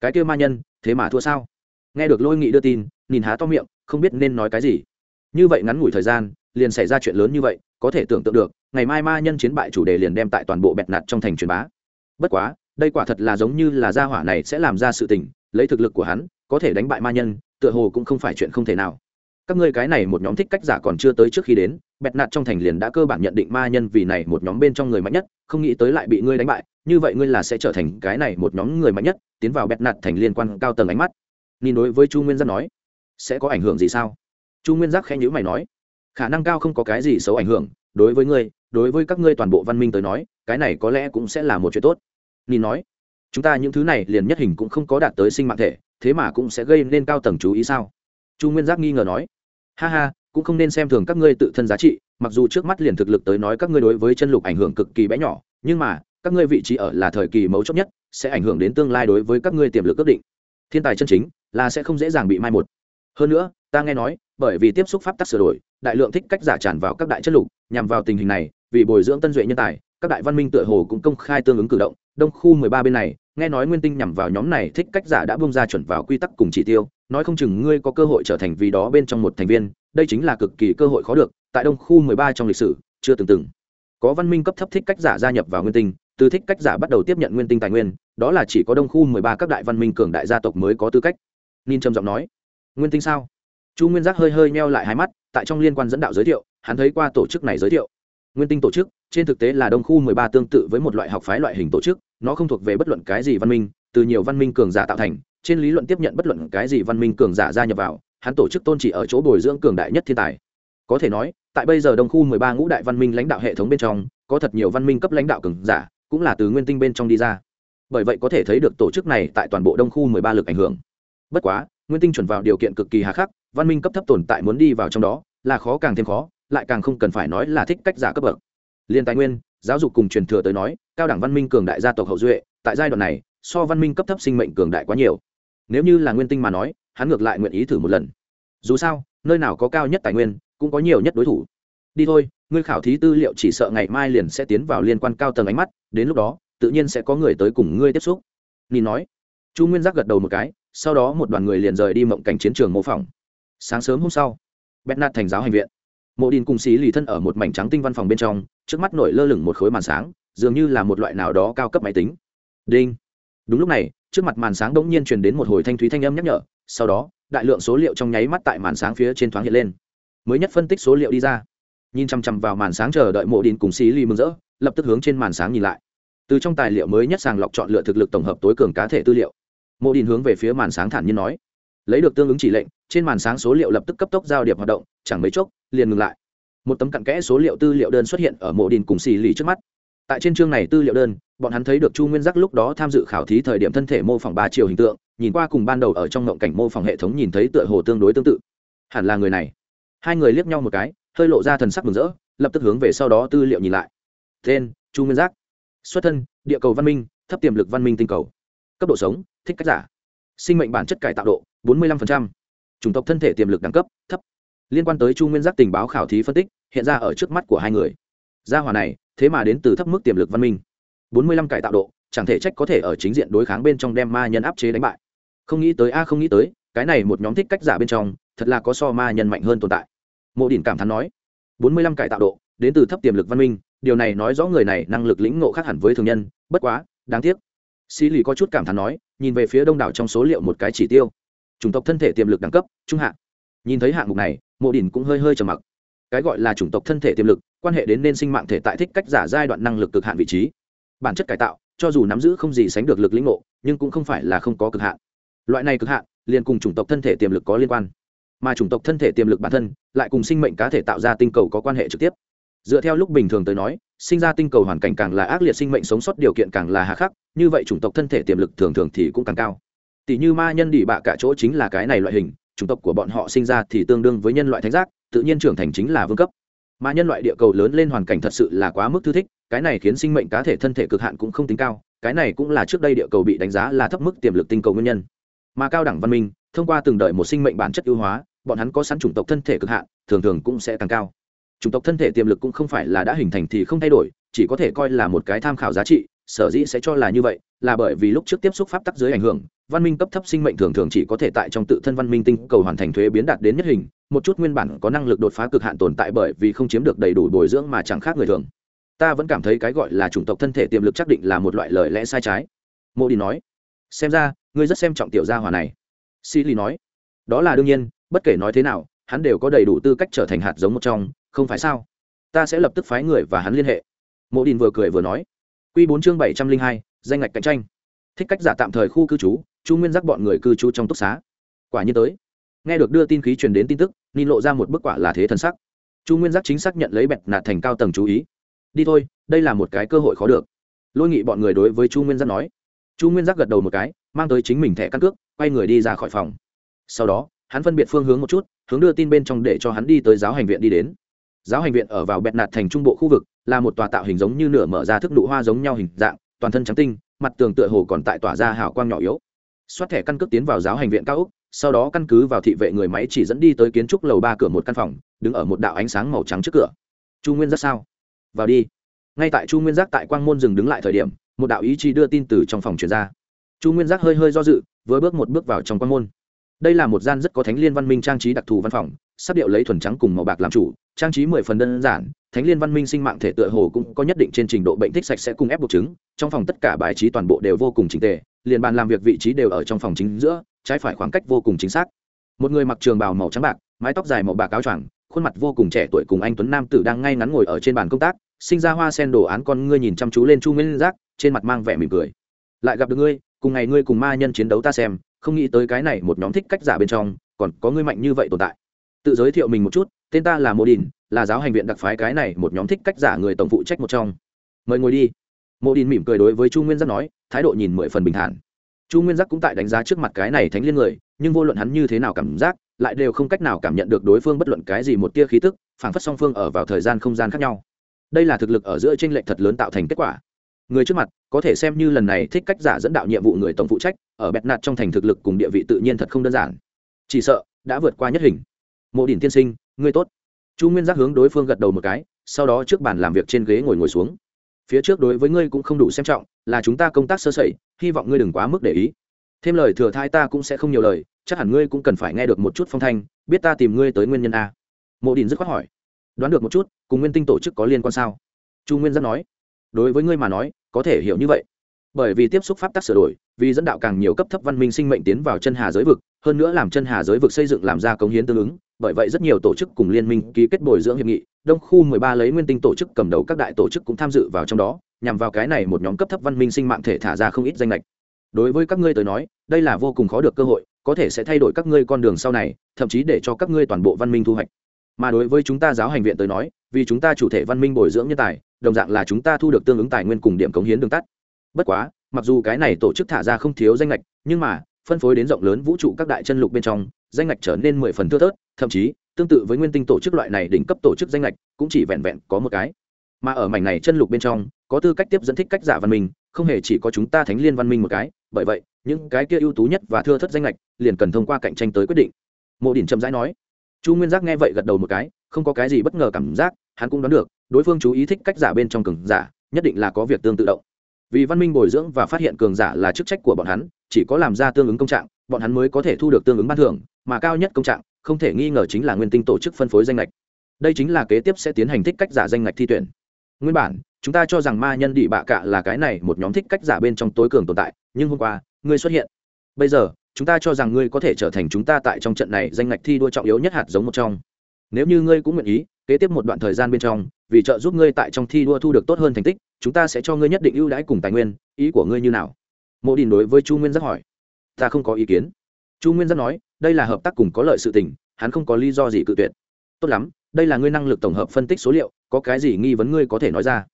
Cái kêu ma nhân, thế mà thua sao? Nghe được lôi nghị đưa tin nhìn há to miệng, không biết nên nói cái gì. Như vậy ngắn ngủi thời gian, liền xảy ra chuyện lớn như vậy, có thể tưởng tượng được, ngày mai ma nhân chiến bại chủ đề liền đem tại toàn bộ bẹt nạt trong thành truyền bá. Bất quá, đây quả thật là giống như là gia hỏa này sẽ làm ra sự tình, lấy thực lực của hắn, có thể đánh bại ma nhân tựa hồ cũng không phải chuyện không thể nào. Các ngươi cái này một nhóm thích cách giả còn chưa tới trước khi đến, bẹt nạt trong thành liền đã cơ bản nhận định ma nhân vì này một nhóm bên trong người mạnh nhất, không nghĩ tới lại bị ngươi đánh bại, như vậy ngươi là sẽ trở thành cái này một nhóm người mạnh nhất, tiến vào bẹt nạt thành liên quan cao tầng ánh mắt. Nhìn đối với chu nguyên giác nói, sẽ có ảnh hưởng gì sao? Chu nguyên giác khẽ nhữ mày nói, khả năng cao không có cái gì xấu ảnh hưởng, đối với ngươi, đối với các ngươi toàn bộ văn minh tới nói, cái này có lẽ cũng sẽ là một chuyện tốt. Nhìn nói, chúng ta những thứ này liền nhất hình cũng không có đạt tới sinh mạng thể thế mà cũng sẽ gây nên cao tầng chú ý sao? Chu nguyên giác nghi ngờ nói. Ha ha, cũng không nên xem thường các ngươi tự thân giá trị, mặc dù trước mắt liền thực lực tới nói các ngươi đối với chân lục ảnh hưởng cực kỳ bé nhỏ, nhưng mà, các ngươi vị trí ở là thời kỳ mấu chốt nhất, sẽ ảnh hưởng đến tương lai đối với các ngươi tiềm lực ước định. Thiên tài chân chính, là sẽ không dễ dàng bị mai một. Hơn nữa, ta nghe nói, bởi vì tiếp xúc pháp tắc sửa đổi, đại lượng thích cách giả tràn vào các đại chất lục, nhằm vào tình hình này, vì bồi dưỡng tân duệ nhân tài, các đại văn minh tựa hồ cũng công khai tương ứng cử động, đông khu mười ba bên này nghe nói nguyên tinh nhằm vào nhóm này thích cách giả đã bung ra chuẩn vào quy tắc cùng chỉ tiêu, nói không chừng ngươi có cơ hội trở thành vì đó bên trong một thành viên, đây chính là cực kỳ cơ hội khó được, tại đông khu mười ba trong lịch sử, chưa từng từng có văn minh cấp thấp thích cách giả gia nhập vào nguyên tinh, từ thích cách giả bắt đầu tiếp nhận nguyên tinh tài nguyên, đó là chỉ có đông khu mười ba các đại văn minh cường đại gia tộc mới có tư cách. Ninh trầm giọng nói, nguyên tinh sao? Chu nguyên giác hơi hơi meo lại hai mắt, tại trong liên quan dẫn đạo giới thiệu, hắn thấy qua tổ chức này giới thiệu. Nguyên tinh tổ chức, trên thực tế là đông khu mười ba tương tự với một loại học phái loại hình tổ chức nó không thuộc về bất luận cái gì văn minh, từ nhiều văn minh cường giả tạo thành, trên lý luận tiếp nhận bất luận cái gì văn minh cường giả gia nhập vào, hắn tổ chức tôn trị ở chỗ bồi dưỡng cường đại nhất thiên tài. Có thể nói, tại bây giờ đông khu mười ba ngũ đại văn minh lãnh đạo hệ thống bên trong, có thật nhiều văn minh cấp lãnh đạo cường giả, cũng là từ nguyên tinh bên trong đi ra. Bởi vậy có thể thấy được tổ chức này tại toàn bộ đông khu mười ba lực ảnh hưởng. Bất quá, nguyên tinh chuẩn vào điều kiện cực kỳ hà khắc, văn minh cấp thấp tồn tại muốn đi vào trong đó, là khó càng thêm khó, lại càng không cần phải nói là thích cách giả cấp bậc. Liên tài nguyên, giáo dục cùng truyền thừa tới nói cao đẳng văn minh cường đại gia tộc hậu duệ, tại giai đoạn này, so văn minh cấp thấp sinh mệnh cường đại quá nhiều. Nếu như là nguyên tinh mà nói, hắn ngược lại nguyện ý thử một lần. Dù sao, nơi nào có cao nhất tài nguyên, cũng có nhiều nhất đối thủ. Đi thôi, ngươi khảo thí tư liệu chỉ sợ ngày mai liền sẽ tiến vào liên quan cao tầng ánh mắt, đến lúc đó, tự nhiên sẽ có người tới cùng ngươi tiếp xúc. Nhìn nói. Chu nguyên giác gật đầu một cái, sau đó một đoàn người liền rời đi mộng cảnh chiến trường mô phỏng. Sáng sớm hôm sau bét nạt thành giáo hành viện. Mộ đình cùng xí lì thân ở một mảnh trắng tinh văn phòng bên trong, trước mắt nổi lơ lửng một khối màn sáng dường như là một loại nào đó cao cấp máy tính. Đinh. Đúng lúc này, trước mặt màn sáng bỗng nhiên truyền đến một hồi thanh thúy thanh âm nhắc nhở, sau đó, đại lượng số liệu trong nháy mắt tại màn sáng phía trên thoáng hiện lên. Mới nhất phân tích số liệu đi ra. Nhìn chằm chằm vào màn sáng chờ đợi mộ đình cùng xí lì mừng rỡ, lập tức hướng trên màn sáng nhìn lại. Từ trong tài liệu mới nhất sàng lọc chọn lựa thực lực tổng hợp tối cường cá thể tư liệu. Mộ đình hướng về phía màn sáng thản nhiên nói. Lấy được tương ứng chỉ lệnh, trên màn sáng số liệu lập tức cấp tốc giao điệp hoạt động, chẳng mấy chốc, liền ngừng lại. Một tấm cặn kẽ số liệu tư liệu đơn xuất hiện ở mộ đình cùng xì lì trước mắt tại trên chương này tư liệu đơn, bọn hắn thấy được chu nguyên giác lúc đó tham dự khảo thí thời điểm thân thể mô phỏng ba chiều hình tượng, nhìn qua cùng ban đầu ở trong ngộng cảnh mô phỏng hệ thống nhìn thấy tựa hồ tương đối tương tự. Hẳn là người này. Hai người liếc nhau một cái, hơi lộ ra thần sắc mừng rỡ, lập tức hướng về sau đó tư liệu nhìn lại. Tên, chu nguyên giác. Xuất thân, địa cầu văn minh, thấp tiềm lực văn minh tinh cầu. Cấp độ sống, thích cách giả. Sinh mệnh bản chất cải tạo độ 45%. chủng tộc thân thể tiềm lực đẳng cấp, thấp. Liên quan tới chu nguyên giác tình báo khảo thí phân tích, hiện ra ở trước mắt của hai người gia hỏa này, thế mà đến từ thấp mức tiềm lực văn minh. 45 cải tạo độ, chẳng thể trách có thể ở chính diện đối kháng bên trong đem ma nhân áp chế đánh bại. Không nghĩ tới, a, không nghĩ tới, cái này một nhóm thích cách giả bên trong, thật là có so ma nhân mạnh hơn tồn tại. Mộ đỉnh cảm thán nói 45 cải tạo độ, đến từ thấp tiềm lực văn minh, điều này nói rõ người này năng lực lĩnh ngộ khác hẳn với thường nhân, bất quá, đáng tiếc. Sĩ lì có chút cảm thán nói, nhìn về phía đông đảo trong số liệu một cái chỉ tiêu. Chủng tộc thân thể tiềm lực đẳng cấp, trung hạ. Nhìn thấy hạng mục này, mộ đỉnh cũng hơi hơi trầm mặc cái gọi là chủng tộc thân thể tiềm lực, quan hệ đến nên sinh mạng thể tại thích cách giả giai đoạn năng lực cực hạn vị trí. Bản chất cải tạo, cho dù nắm giữ không gì sánh được lực lĩnh ngộ, nhưng cũng không phải là không có cực hạn. Loại này cực hạn, liền cùng chủng tộc thân thể tiềm lực có liên quan. Mà chủng tộc thân thể tiềm lực bản thân, lại cùng sinh mệnh cá thể tạo ra tinh cầu có quan hệ trực tiếp. Dựa theo lúc bình thường tới nói, sinh ra tinh cầu hoàn cảnh càng là ác liệt, sinh mệnh sống sót điều kiện càng là hà khắc, như vậy chủng tộc thân thể tiềm lực thường thường thì cũng càng cao. Tỷ như ma nhân đỉ bạ cả chỗ chính là cái này loại hình, chủng tộc của bọn họ sinh ra thì tương đương với nhân loại thánh giác tự nhiên trưởng thành chính là vương cấp. Mà nhân loại địa cầu lớn lên hoàn cảnh thật sự là quá mức thư thích, cái này khiến sinh mệnh cá thể thân thể cực hạn cũng không tính cao, cái này cũng là trước đây địa cầu bị đánh giá là thấp mức tiềm lực tinh cầu nguyên nhân. Mà cao đẳng văn minh, thông qua từng đợi một sinh mệnh bản chất ưu hóa, bọn hắn có sẵn chủng tộc thân thể cực hạn, thường thường cũng sẽ càng cao. Chủng tộc thân thể tiềm lực cũng không phải là đã hình thành thì không thay đổi, chỉ có thể coi là một cái tham khảo giá trị sở dĩ sẽ cho là như vậy, là bởi vì lúc trước tiếp xúc pháp tắc dưới ảnh hưởng, văn minh cấp thấp sinh mệnh thường thường chỉ có thể tại trong tự thân văn minh tinh cầu hoàn thành thuế biến đạt đến nhất hình, một chút nguyên bản có năng lực đột phá cực hạn tồn tại bởi vì không chiếm được đầy đủ bồi dưỡng mà chẳng khác người thường. Ta vẫn cảm thấy cái gọi là chủng tộc thân thể tiềm lực chắc định là một loại lời lẽ sai trái. Mô đi nói, xem ra, ngươi rất xem trọng tiểu gia hòa này. Sĩ ly nói, đó là đương nhiên, bất kể nói thế nào, hắn đều có đầy đủ tư cách trở thành hạt giống một trong, không phải sao? Ta sẽ lập tức phái người và hắn liên hệ. Mộ đình vừa cười vừa nói Quy 4 chương bảy trăm linh hai, danh ngạch cạnh tranh. Thích cách giả tạm thời khu cư trú, chu nguyên giác bọn người cư trú trong túc xá. Quả nhiên tới. Nghe được đưa tin khí truyền đến tin tức, ni lộ ra một bức quả là thế thần sắc. Chu nguyên giác chính xác nhận lấy bẹt nạt thành cao tầng chú ý. Đi thôi, đây là một cái cơ hội khó được. Lôi nghị bọn người đối với chu nguyên giác nói. Chu nguyên giác gật đầu một cái, mang tới chính mình thẻ căn cước, quay người đi ra khỏi phòng. Sau đó, hắn phân biệt phương hướng một chút, hướng đưa tin bên trong để cho hắn đi tới giáo hành viện đi đến. Giáo hành viện ở vào bẹt nạt thành trung bộ khu vực là một tòa tạo hình giống như nửa mở ra thức nụ hoa giống nhau hình dạng, toàn thân trắng tinh, mặt tường tựa hồ còn tại tỏa ra hào quang nhỏ yếu. Xoát thẻ căn cước tiến vào giáo hành viện cao úc sau đó căn cứ vào thị vệ người máy chỉ dẫn đi tới kiến trúc lầu ba cửa một căn phòng, đứng ở một đạo ánh sáng màu trắng trước cửa. Chu nguyên giác sao? Vào đi. Ngay tại chu nguyên giác tại quang môn dừng đứng lại thời điểm, một đạo ý chí đưa tin từ trong phòng truyền ra. Chu nguyên giác hơi hơi do dự, vừa bước một bước vào trong quang môn. Đây là một gian rất có thánh liên văn minh trang trí đặc thù văn phòng, sắp điệu lấy thuần trắng cùng màu bạc làm chủ, trang trí mười phần đơn giản thánh liên văn minh sinh mạng thể tựa hồ cũng có nhất định trên trình độ bệnh thích sạch sẽ cùng ép buộc chứng, trong phòng tất cả bài trí toàn bộ đều vô cùng chính tề, liền bàn làm việc vị trí đều ở trong phòng chính giữa, trái phải khoảng cách vô cùng chính xác. Một người mặc trường bào màu trắng bạc, mái tóc dài màu bạc áo choàng, khuôn mặt vô cùng trẻ tuổi cùng anh tuấn nam tử đang ngay ngắn ngồi ở trên bàn công tác, sinh ra hoa sen đồ án con ngươi nhìn chăm chú lên chu nguyên giác, trên mặt mang vẻ mỉm cười. Lại gặp được ngươi, cùng ngày ngươi cùng ma nhân chiến đấu ta xem, không nghĩ tới cái này một nhóm thích cách giả bên trong, còn có ngươi mạnh như vậy tồn tại. Tự giới thiệu mình một chút tên ta là mô đình, là giáo hành viện đặc phái cái này một nhóm thích cách giả người tổng phụ trách một trong. Mời ngồi đi. Mô đình mỉm cười đối với chu nguyên giác nói, thái độ nhìn mười phần bình thản. Chu nguyên giác cũng tại đánh giá trước mặt cái này thánh liên người, nhưng vô luận hắn như thế nào cảm giác, lại đều không cách nào cảm nhận được đối phương bất luận cái gì một tia khí tức, phảng phất song phương ở vào thời gian không gian khác nhau. Đây là thực lực ở giữa tranh lệch thật lớn tạo thành kết quả. Người trước mặt, có thể xem như lần này thích cách giả dẫn đạo nhiệm vụ người tổng phụ trách, ở bẹt nạt trong thành thực lực cùng địa vị tự nhiên thật không đơn giản. Chỉ sợ, đã vượt qua nhất hình. Mộ đỉnh tiên sinh ngươi tốt. Chu nguyên giác hướng đối phương gật đầu một cái, sau đó trước bàn làm việc trên ghế ngồi ngồi xuống. Phía trước đối với ngươi cũng không đủ xem trọng, là chúng ta công tác sơ sẩy, hy vọng ngươi đừng quá mức để ý. Thêm lời thừa thai ta cũng sẽ không nhiều lời, chắc hẳn ngươi cũng cần phải nghe được một chút phong thanh, biết ta tìm ngươi tới nguyên nhân a. Mộ đình dứt khoát hỏi. Đoán được một chút, cùng nguyên tinh tổ chức có liên quan sao? Chu nguyên giác nói. Đối với ngươi mà nói, có thể hiểu như vậy. Bởi vì tiếp xúc pháp tắc sửa đổi, vì dẫn đạo càng nhiều cấp thấp văn minh sinh mệnh tiến vào chân hà giới vực, hơn nữa làm chân hà giới vực xây dựng làm ra cống hiến tương ứng bởi vậy rất nhiều tổ chức cùng liên minh ký kết bồi dưỡng hiệp nghị, đông khu 13 lấy nguyên tinh tổ chức cầm đầu các đại tổ chức cũng tham dự vào trong đó, nhằm vào cái này một nhóm cấp thấp văn minh sinh mạng thể thả ra không ít danh lệch. Đối với các ngươi tới nói, đây là vô cùng khó được cơ hội, có thể sẽ thay đổi các ngươi con đường sau này, thậm chí để cho các ngươi toàn bộ văn minh thu hoạch. Mà đối với chúng ta giáo hành viện tới nói, vì chúng ta chủ thể văn minh bồi dưỡng nhân tài, đồng dạng là chúng ta thu được tương ứng tài nguyên cùng điểm cống hiến đường tắt. Bất quá, mặc dù cái này tổ chức thả ra không thiếu danh lệch, nhưng mà, phân phối đến rộng lớn vũ trụ các đại chân lục bên trong danh ngạch trở nên mười phần thưa thớt, thậm chí, tương tự với nguyên tinh tổ chức loại này đỉnh cấp tổ chức danh ngạch, cũng chỉ vẹn vẹn có một cái. Mà ở mảnh này chân lục bên trong, có tư cách tiếp dẫn thích cách giả văn minh, không hề chỉ có chúng ta thánh liên văn minh một cái. Bởi vậy, những cái kia ưu tú nhất và thưa thất danh lệch liền cần thông qua cạnh tranh tới quyết định. Mộ đỉnh trầm rãi nói. Chu nguyên giác nghe vậy gật đầu một cái, không có cái gì bất ngờ cảm giác, hắn cũng đoán được, đối phương chú ý thích cách giả bên trong cường giả, nhất định là có việc tương tự động. Vì văn minh bồi dưỡng và phát hiện cường giả là chức trách của bọn hắn, chỉ có làm ra tương ứng công trạng, bọn hắn mới có thể thu được tương ứng ban thưởng mà cao nhất công trạng, không thể nghi ngờ chính là nguyên tinh tổ chức phân phối danh lệch đây chính là kế tiếp sẽ tiến hành thích cách giả danh lệch thi tuyển. Nguyên bản, chúng ta cho rằng ma nhân đĩ bạ cạ là cái này một nhóm thích cách giả bên trong tối cường tồn tại, nhưng hôm qua, ngươi xuất hiện. Bây giờ, chúng ta cho rằng ngươi có thể trở thành chúng ta tại trong trận này danh ngạch thi đua trọng yếu nhất hạt giống một trong. Nếu như ngươi cũng nguyện ý, kế tiếp một đoạn thời gian bên trong, vì trợ giúp ngươi tại trong thi đua thu được tốt hơn thành tích, chúng ta sẽ cho ngươi nhất định ưu đãi cùng tài nguyên, ý của ngươi như nào? Mộ đình đối với chu nguyên giác hỏi. Ta không có ý kiến. Chu nguyên giác nói đây là hợp tác cùng có lợi sự tình, hắn không có lý do gì cự tuyệt. Tốt lắm, đây là ngươi năng lực tổng hợp phân tích số liệu, có cái gì nghi vấn ngươi có thể nói ra.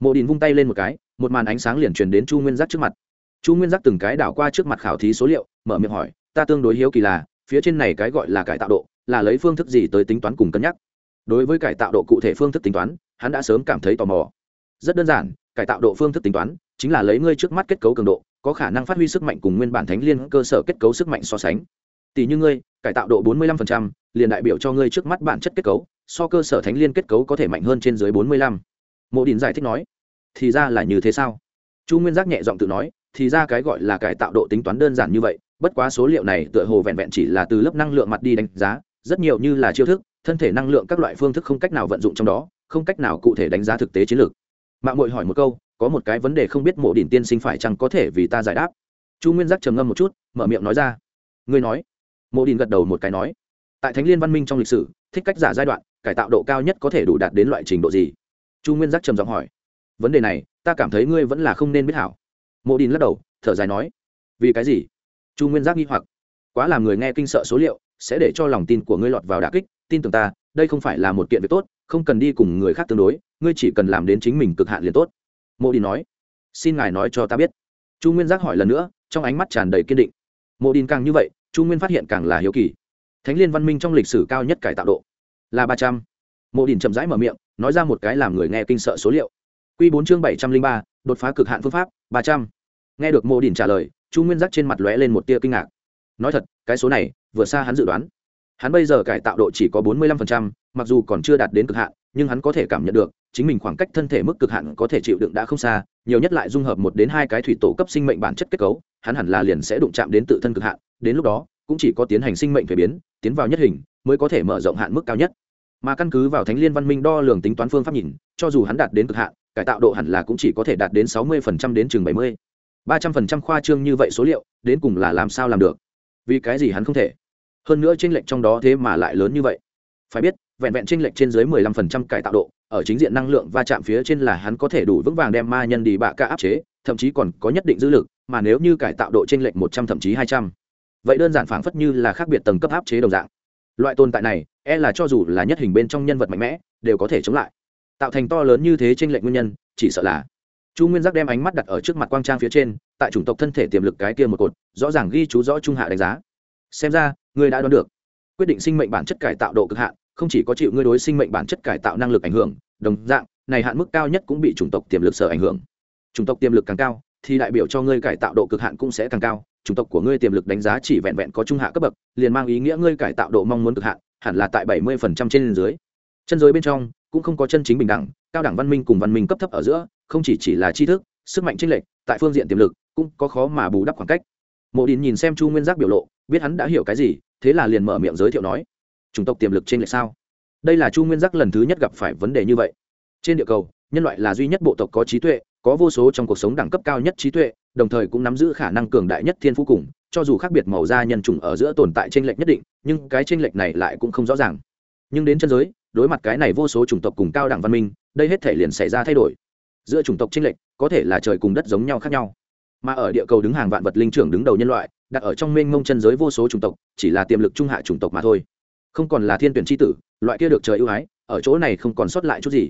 Mộ đình vung tay lên một cái, một màn ánh sáng liền truyền đến chu nguyên giác trước mặt. Chu nguyên giác từng cái đảo qua trước mặt khảo thí số liệu, mở miệng hỏi, ta tương đối hiếu kỳ là, phía trên này cái gọi là cải tạo độ, là lấy phương thức gì tới tính toán cùng cân nhắc? Đối với cải tạo độ cụ thể phương thức tính toán, hắn đã sớm cảm thấy tò mò. Rất đơn giản, cải tạo độ phương thức tính toán, chính là lấy ngươi trước mắt kết cấu cường độ, có khả năng phát huy sức mạnh cùng nguyên bản thánh liên cơ sở kết cấu sức mạnh so sánh tỷ như ngươi cải tạo độ 45%, liền đại biểu cho ngươi trước mắt bản chất kết cấu so cơ sở thánh liên kết cấu có thể mạnh hơn trên dưới 45. mộ đình giải thích nói thì ra là như thế sao? Chu nguyên giác nhẹ giọng tự nói thì ra cái gọi là cải tạo độ tính toán đơn giản như vậy bất quá số liệu này tựa hồ vẹn vẹn chỉ là từ lớp năng lượng mặt đi đánh giá rất nhiều như là chiêu thức thân thể năng lượng các loại phương thức không cách nào vận dụng trong đó không cách nào cụ thể đánh giá thực tế chiến lược. Mạng mội hỏi một câu có một cái vấn đề không biết mộ đỉnh tiên sinh phải chăng có thể vì ta giải đáp? Chu nguyên giác trầm ngâm một chút mở miệng nói ra. Ngươi nói mộ đình gật đầu một cái nói, tại thánh liên văn minh trong lịch sử, thích cách giả giai đoạn, cải tạo độ cao nhất có thể đủ đạt đến loại trình độ gì? Chu nguyên giác trầm giọng hỏi, vấn đề này, ta cảm thấy ngươi vẫn là không nên biết hảo. Mộ đình lắc đầu, thở dài nói, vì cái gì? Chu nguyên giác nghi hoặc, quá làm người nghe kinh sợ số liệu, sẽ để cho lòng tin của ngươi lọt vào đà kích, tin tưởng ta, đây không phải là một kiện việc tốt, không cần đi cùng người khác tương đối, ngươi chỉ cần làm đến chính mình cực hạn liền tốt. Mộ đình nói, xin ngài nói cho ta biết. Chu nguyên giác hỏi lần nữa, trong ánh mắt tràn đầy kiên định. Mộ đình càng như vậy chu nguyên phát hiện càng là hiếu kỳ. Thánh liên văn minh trong lịch sử cao nhất cải tạo độ là ba trăm. Mộ đình chậm rãi mở miệng nói ra một cái làm người nghe kinh sợ số liệu. Q bốn chương bảy trăm linh ba đột phá cực hạn phương pháp ba trăm. Nghe được mộ đình trả lời chu nguyên giác trên mặt lóe lên một tia kinh ngạc. Nói thật cái số này vừa xa hắn dự đoán. Hắn bây giờ cải tạo độ chỉ có bốn mươi lăm phần trăm, mặc dù còn chưa đạt đến cực hạn nhưng hắn có thể cảm nhận được chính mình khoảng cách thân thể mức cực hạn có thể chịu đựng đã không xa nhiều nhất lại dung hợp một đến hai cái thủy tổ cấp sinh mệnh bản chất kết cấu hắn hẳn là liền sẽ đụng chạm đến tự thân cực hạn đến lúc đó, cũng chỉ có tiến hành sinh mệnh thuế biến, tiến vào nhất hình, mới có thể mở rộng hạn mức cao nhất. Mà căn cứ vào thánh liên văn minh đo lường tính toán phương pháp nhìn, cho dù hắn đạt đến cực hạn, cải tạo độ hẳn là cũng chỉ có thể đạt đến sáu mươi đến chừng bảy mươi. ba trăm phần trăm khoa trương như vậy số liệu, đến cùng là làm sao làm được? Vì cái gì hắn không thể? Hơn nữa tranh lệch trong đó thế mà lại lớn như vậy. Phải biết, vẹn vẹn tranh lệch trên dưới mười lăm phần trăm cải tạo độ, ở chính diện năng lượng va chạm phía trên là hắn có thể đủ vững vàng đem ma nhân đi bạ ca áp chế, thậm chí còn có nhất định dư lực, mà nếu như cải tạo độ tranh lệch một trăm thậm chí hai trăm vậy đơn giản phảng phất như là khác biệt tầng cấp áp chế đồng dạng. Loại tồn tại này e là cho dù là nhất hình bên trong nhân vật mạnh mẽ, đều có thể chống lại. Tạo thành to lớn như thế trên lệch nguyên nhân, chỉ sợ là. Chu nguyên giác đem ánh mắt đặt ở trước mặt quang trang phía trên, tại chủng tộc thân thể tiềm lực cái kia một cột, rõ ràng ghi chú rõ trung hạ đánh giá. Xem ra, ngươi đã đoán được. Quyết định sinh mệnh bản chất cải tạo độ cực hạn, không chỉ có chịu ngươi đối sinh mệnh bản chất cải tạo năng lực ảnh hưởng, đồng dạng, này hạn mức cao nhất cũng bị chủng tộc tiềm lực sở ảnh hưởng. Chủng tộc tiềm lực càng cao thì đại biểu cho ngươi cải tạo độ cực hạn cũng sẽ càng cao, chủng tộc của ngươi tiềm lực đánh giá chỉ vẹn vẹn có trung hạ cấp bậc, liền mang ý nghĩa ngươi cải tạo độ mong muốn cực hạn, hẳn là tại bảy mươi phần trăm trên dưới. Chân giới bên trong cũng không có chân chính bình đẳng, cao đẳng văn minh cùng văn minh cấp thấp ở giữa, không chỉ chỉ là tri thức, sức mạnh chênh lệch, tại phương diện tiềm lực cũng có khó mà bù đắp khoảng cách. Mộ đình nhìn xem chu nguyên giác biểu lộ, biết hắn đã hiểu cái gì, thế là liền mở miệng giới thiệu nói, chủng tộc tiềm lực trên lệch sao? Đây là chu nguyên giác lần thứ nhất gặp phải vấn đề như vậy. Trên địa cầu, nhân loại là duy nhất bộ tộc có trí tuệ có vô số trong cuộc sống đẳng cấp cao nhất trí tuệ, đồng thời cũng nắm giữ khả năng cường đại nhất thiên phú cùng, cho dù khác biệt màu da nhân chủng ở giữa tồn tại t r ê n lệch nhất định, nhưng cái t r ê n lệch này lại cũng không rõ ràng. Nhưng đến chân giới, đối mặt cái này vô số chủng tộc cùng cao đẳng văn minh, đây hết thể liền xảy ra thay đổi. Giữa chủng tộc t r ê n lệch, có thể là trời cùng đất giống nhau khác nhau. Mà ở địa cầu đứng hàng vạn vật linh trưởng đứng đầu nhân loại, đặt ở trong mênh mông chân giới vô số chủng tộc, chỉ là tiềm lực trung hạ chủng tộc mà thôi. Không còn là thiên tuyển tri tử, loại kia được trời ưu ái, ở chỗ này không còn sót lại chút gì.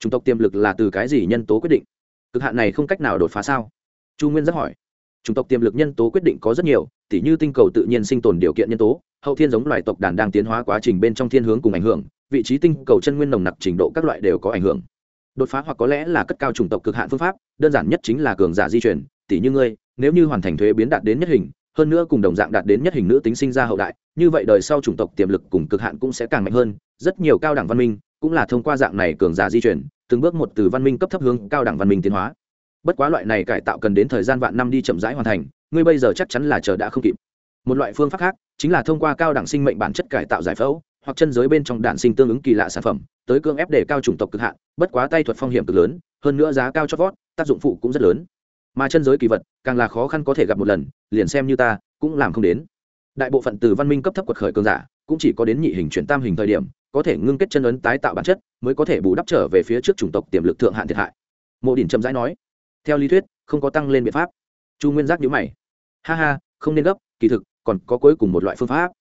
Chủng tộc tiềm lực là từ cái gì nhân tố quyết định? Cực hạn này không cách nào đột phá sao? Chu nguyên rất hỏi. Chủng tộc tiềm lực nhân tố quyết định có rất nhiều, tỉ như tinh cầu tự nhiên sinh tồn điều kiện nhân tố, hậu thiên giống loài tộc đàn đang tiến hóa quá trình bên trong thiên hướng cùng ảnh hưởng, vị trí tinh cầu chân nguyên nồng nặc trình độ các loại đều có ảnh hưởng. Đột phá hoặc có lẽ là cất cao chủng tộc cực hạn phương pháp, đơn giản nhất chính là cường giả di chuyển tỉ như ngươi, nếu như hoàn thành thuế biến đạt đến nhất hình, hơn nữa cùng đồng dạng đạt đến nhất hình nữ tính sinh ra hậu đại, như vậy đời sau chủng tộc tiềm lực cùng cực hạn cũng sẽ càng mạnh hơn, rất nhiều cao đẳng văn minh cũng là thông qua dạng này cường giả di chuyển từng bước một từ văn minh cấp thấp hướng cao đẳng văn minh tiến hóa. Bất quá loại này cải tạo cần đến thời gian vạn năm đi chậm rãi hoàn thành, ngươi bây giờ chắc chắn là chờ đã không kịp. Một loại phương pháp khác chính là thông qua cao đẳng sinh mệnh bản chất cải tạo giải phẫu, hoặc chân giới bên trong đạn sinh tương ứng kỳ lạ sản phẩm, tới cương ép để cao chủng tộc cực hạn, bất quá tay thuật phong hiểm cực lớn, hơn nữa giá cao cho vót, tác dụng phụ cũng rất lớn. Mà chân giới kỳ vật, càng là khó khăn có thể gặp một lần, liền xem như ta, cũng làm không đến. Đại bộ phận từ văn minh cấp thấp quật khởi cường giả, cũng chỉ có đến nhị hình chuyển tam hình thời điểm có thể ngưng kết chân ấn tái tạo bản chất, mới có thể bù đắp trở về phía trước chủng tộc tiềm lực thượng hạn thiệt hại. Mộ đỉnh trầm rãi nói. Theo lý thuyết, không có tăng lên biện pháp. Chu nguyên giác nhữ mày. Ha ha, không nên gấp, kỳ thực, còn có cuối cùng một loại phương pháp.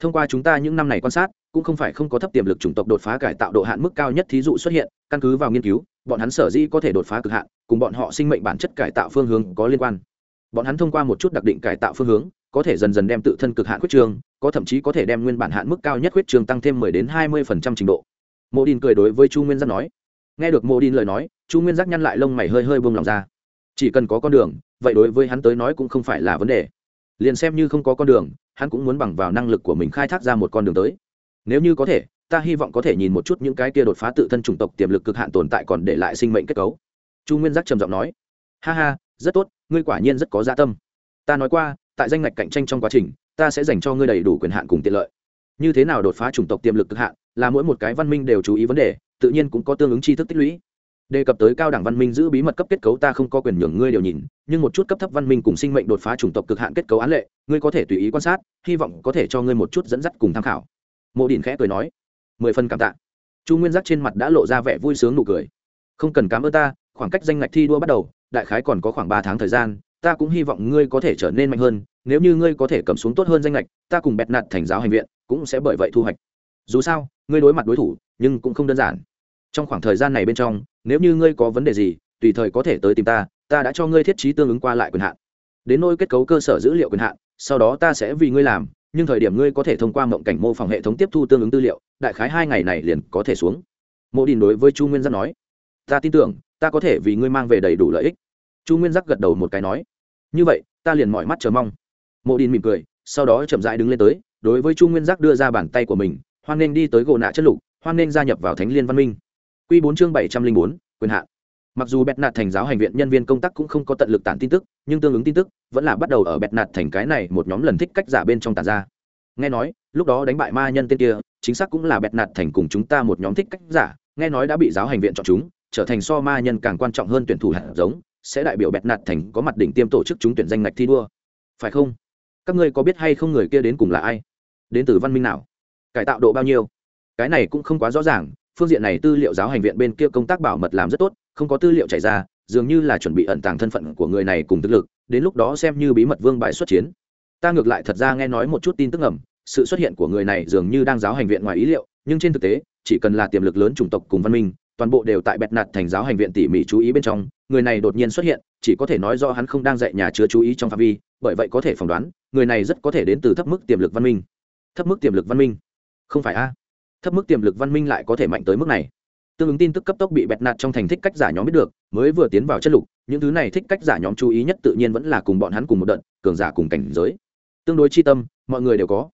Thông qua chúng ta những năm này quan sát, cũng không phải không có thấp tiềm lực chủng tộc đột phá cải tạo độ hạn mức cao nhất thí dụ xuất hiện, căn cứ vào nghiên cứu, bọn hắn sở dĩ có thể đột phá cực hạn, cùng bọn họ sinh mệnh bản chất cải tạo phương hướng có liên quan. Bọn hắn thông qua một chút đặc định cải tạo phương hướng có thể dần dần đem tự thân cực hạn huyết trường có thậm chí có thể đem nguyên bản hạn mức cao nhất huyết trường tăng thêm 10 đến 20% trình độ. Mô đin cười đối với chu nguyên giác nói. Nghe được mô đin lời nói, chu nguyên giác nhăn lại lông mày hơi hơi buông lòng ra. Chỉ cần có con đường, vậy đối với hắn tới nói cũng không phải là vấn đề. Liền xem như không có con đường, hắn cũng muốn bằng vào năng lực của mình khai thác ra một con đường tới. Nếu như có thể, ta hy vọng có thể nhìn một chút những cái kia đột phá tự thân chủng tộc tiềm lực cực hạn tồn tại còn để lại sinh mệnh kết cấu. Chu nguyên giác trầm giọng nói. Ha ha, rất tốt, ngươi quả nhiên rất có dạ tâm. Ta nói qua tại danh ngạch cạnh tranh trong quá trình, ta sẽ dành cho ngươi đầy đủ quyền hạn cùng tiện lợi. Như thế nào đột phá chủng tộc tiềm lực cực hạn, là mỗi một cái văn minh đều chú ý vấn đề, tự nhiên cũng có tương ứng tri thức tích lũy. Đề cập tới cao đẳng văn minh giữ bí mật cấp kết cấu ta không có quyền nhường ngươi đều nhìn, nhưng một chút cấp thấp văn minh cùng sinh mệnh đột phá chủng tộc cực hạn kết cấu án lệ, ngươi có thể tùy ý quan sát, hy vọng có thể cho ngươi một chút dẫn dắt cùng tham khảo. Mộ đình khẽ cười nói. Mười phần cảm tạ. Chu nguyên giác trên mặt đã lộ ra vẻ vui sướng nụ cười. Không cần cảm ơn ta, khoảng cách danh ngạch thi đua bắt đầu, đại khái còn có khoảng ba tháng thời gian ta cũng hy vọng ngươi có thể trở nên mạnh hơn, nếu như ngươi có thể cầm xuống tốt hơn danh lệch ta cùng bẹt nạt thành giáo hành viện cũng sẽ bởi vậy thu hoạch. Dù sao, ngươi đối mặt đối thủ, nhưng cũng không đơn giản. Trong khoảng thời gian này bên trong, nếu như ngươi có vấn đề gì, tùy thời có thể tới tìm ta ta đã cho ngươi thiết trí tương ứng qua lại quyền hạn. Đến nôi kết cấu cơ sở dữ liệu quyền hạn, sau đó ta sẽ vì ngươi làm, nhưng thời điểm ngươi có thể thông qua mộng cảnh mô phỏng hệ thống tiếp thu tương ứng tư liệu, đại khái hai ngày này liền có thể xuống. Mộ đình đối với chu nguyên giác nói, ta tin tưởng, ta có thể vì ngươi mang về đầy đủ lợi ích chu nguyên giác gật đầu một cái nói như vậy ta liền mọi mắt chờ mong mộ đình mỉm cười sau đó chậm dại đứng lên tới đối với chu nguyên giác đưa ra bàn tay của mình hoan nghênh đi tới gỗ nạ chất lục hoan nghênh gia nhập vào thánh liên văn minh Quy Bốn chương 704, quyền hạn. Mặc dù Bẹt Nạt thành giáo hành viện nhân viên công tác cũng không có tận lực tản tin tức, nhưng tương ứng tin tức vẫn là bắt đầu ở Bẹt Nạt thành cái này một nhóm lần thích cách giả bên trong tàn ra. Nghe nói, lúc đó đánh bại ma nhân tên kia, chính xác cũng là Bẹt Nạt thành cùng chúng ta một nhóm thích cách giả, nghe nói đã bị giáo hành viện chọn chúng, trở thành so ma nhân càng quan trọng hơn tuyển thủ hạt giống, sẽ đại biểu Bẹt Nạt thành có mặt đỉnh tiêm tổ chức chúng tuyển danh ngạch thi đua. Phải không? Các ngươi có biết hay không người kia đến cùng là ai? Đến từ văn minh nào? Cải tạo độ bao nhiêu? Cái này cũng không quá rõ ràng, phương diện này tư liệu giáo hành viện bên kia công tác bảo mật làm rất tốt không có tư liệu chảy ra dường như là chuẩn bị ẩn tàng thân phận của người này cùng thực lực đến lúc đó xem như bí mật vương bại xuất chiến ta ngược lại thật ra nghe nói một chút tin tức ẩm sự xuất hiện của người này dường như đang giáo hành viện ngoài ý liệu nhưng trên thực tế chỉ cần là tiềm lực lớn chủng tộc cùng văn minh toàn bộ đều tại bẹt nạt thành giáo hành viện tỉ mỉ chú ý bên trong người này đột nhiên xuất hiện, chỉ có thể nói do hắn không đang dạy nhà chứa chú ý trong phạm vi, bởi vậy có thể phỏng đoán, người này rất có thể đến từ thấp mức tiềm lực văn minh. Thấp mức tiềm lực văn minh? Không phải a. Thấp mức tiềm lực văn minh lại có thể mạnh tới mức này. Tương ứng tin tức cấp tốc bị bẹt nạt trong thành thích cách giả nhóm biết được, mới vừa tiến vào chất lục, những thứ này thích cách giả nhóm chú ý nhất tự nhiên vẫn là cùng bọn hắn cùng một đợt, cường giả cùng cảnh giới. Tương đối chi tâm, mọi người đều có.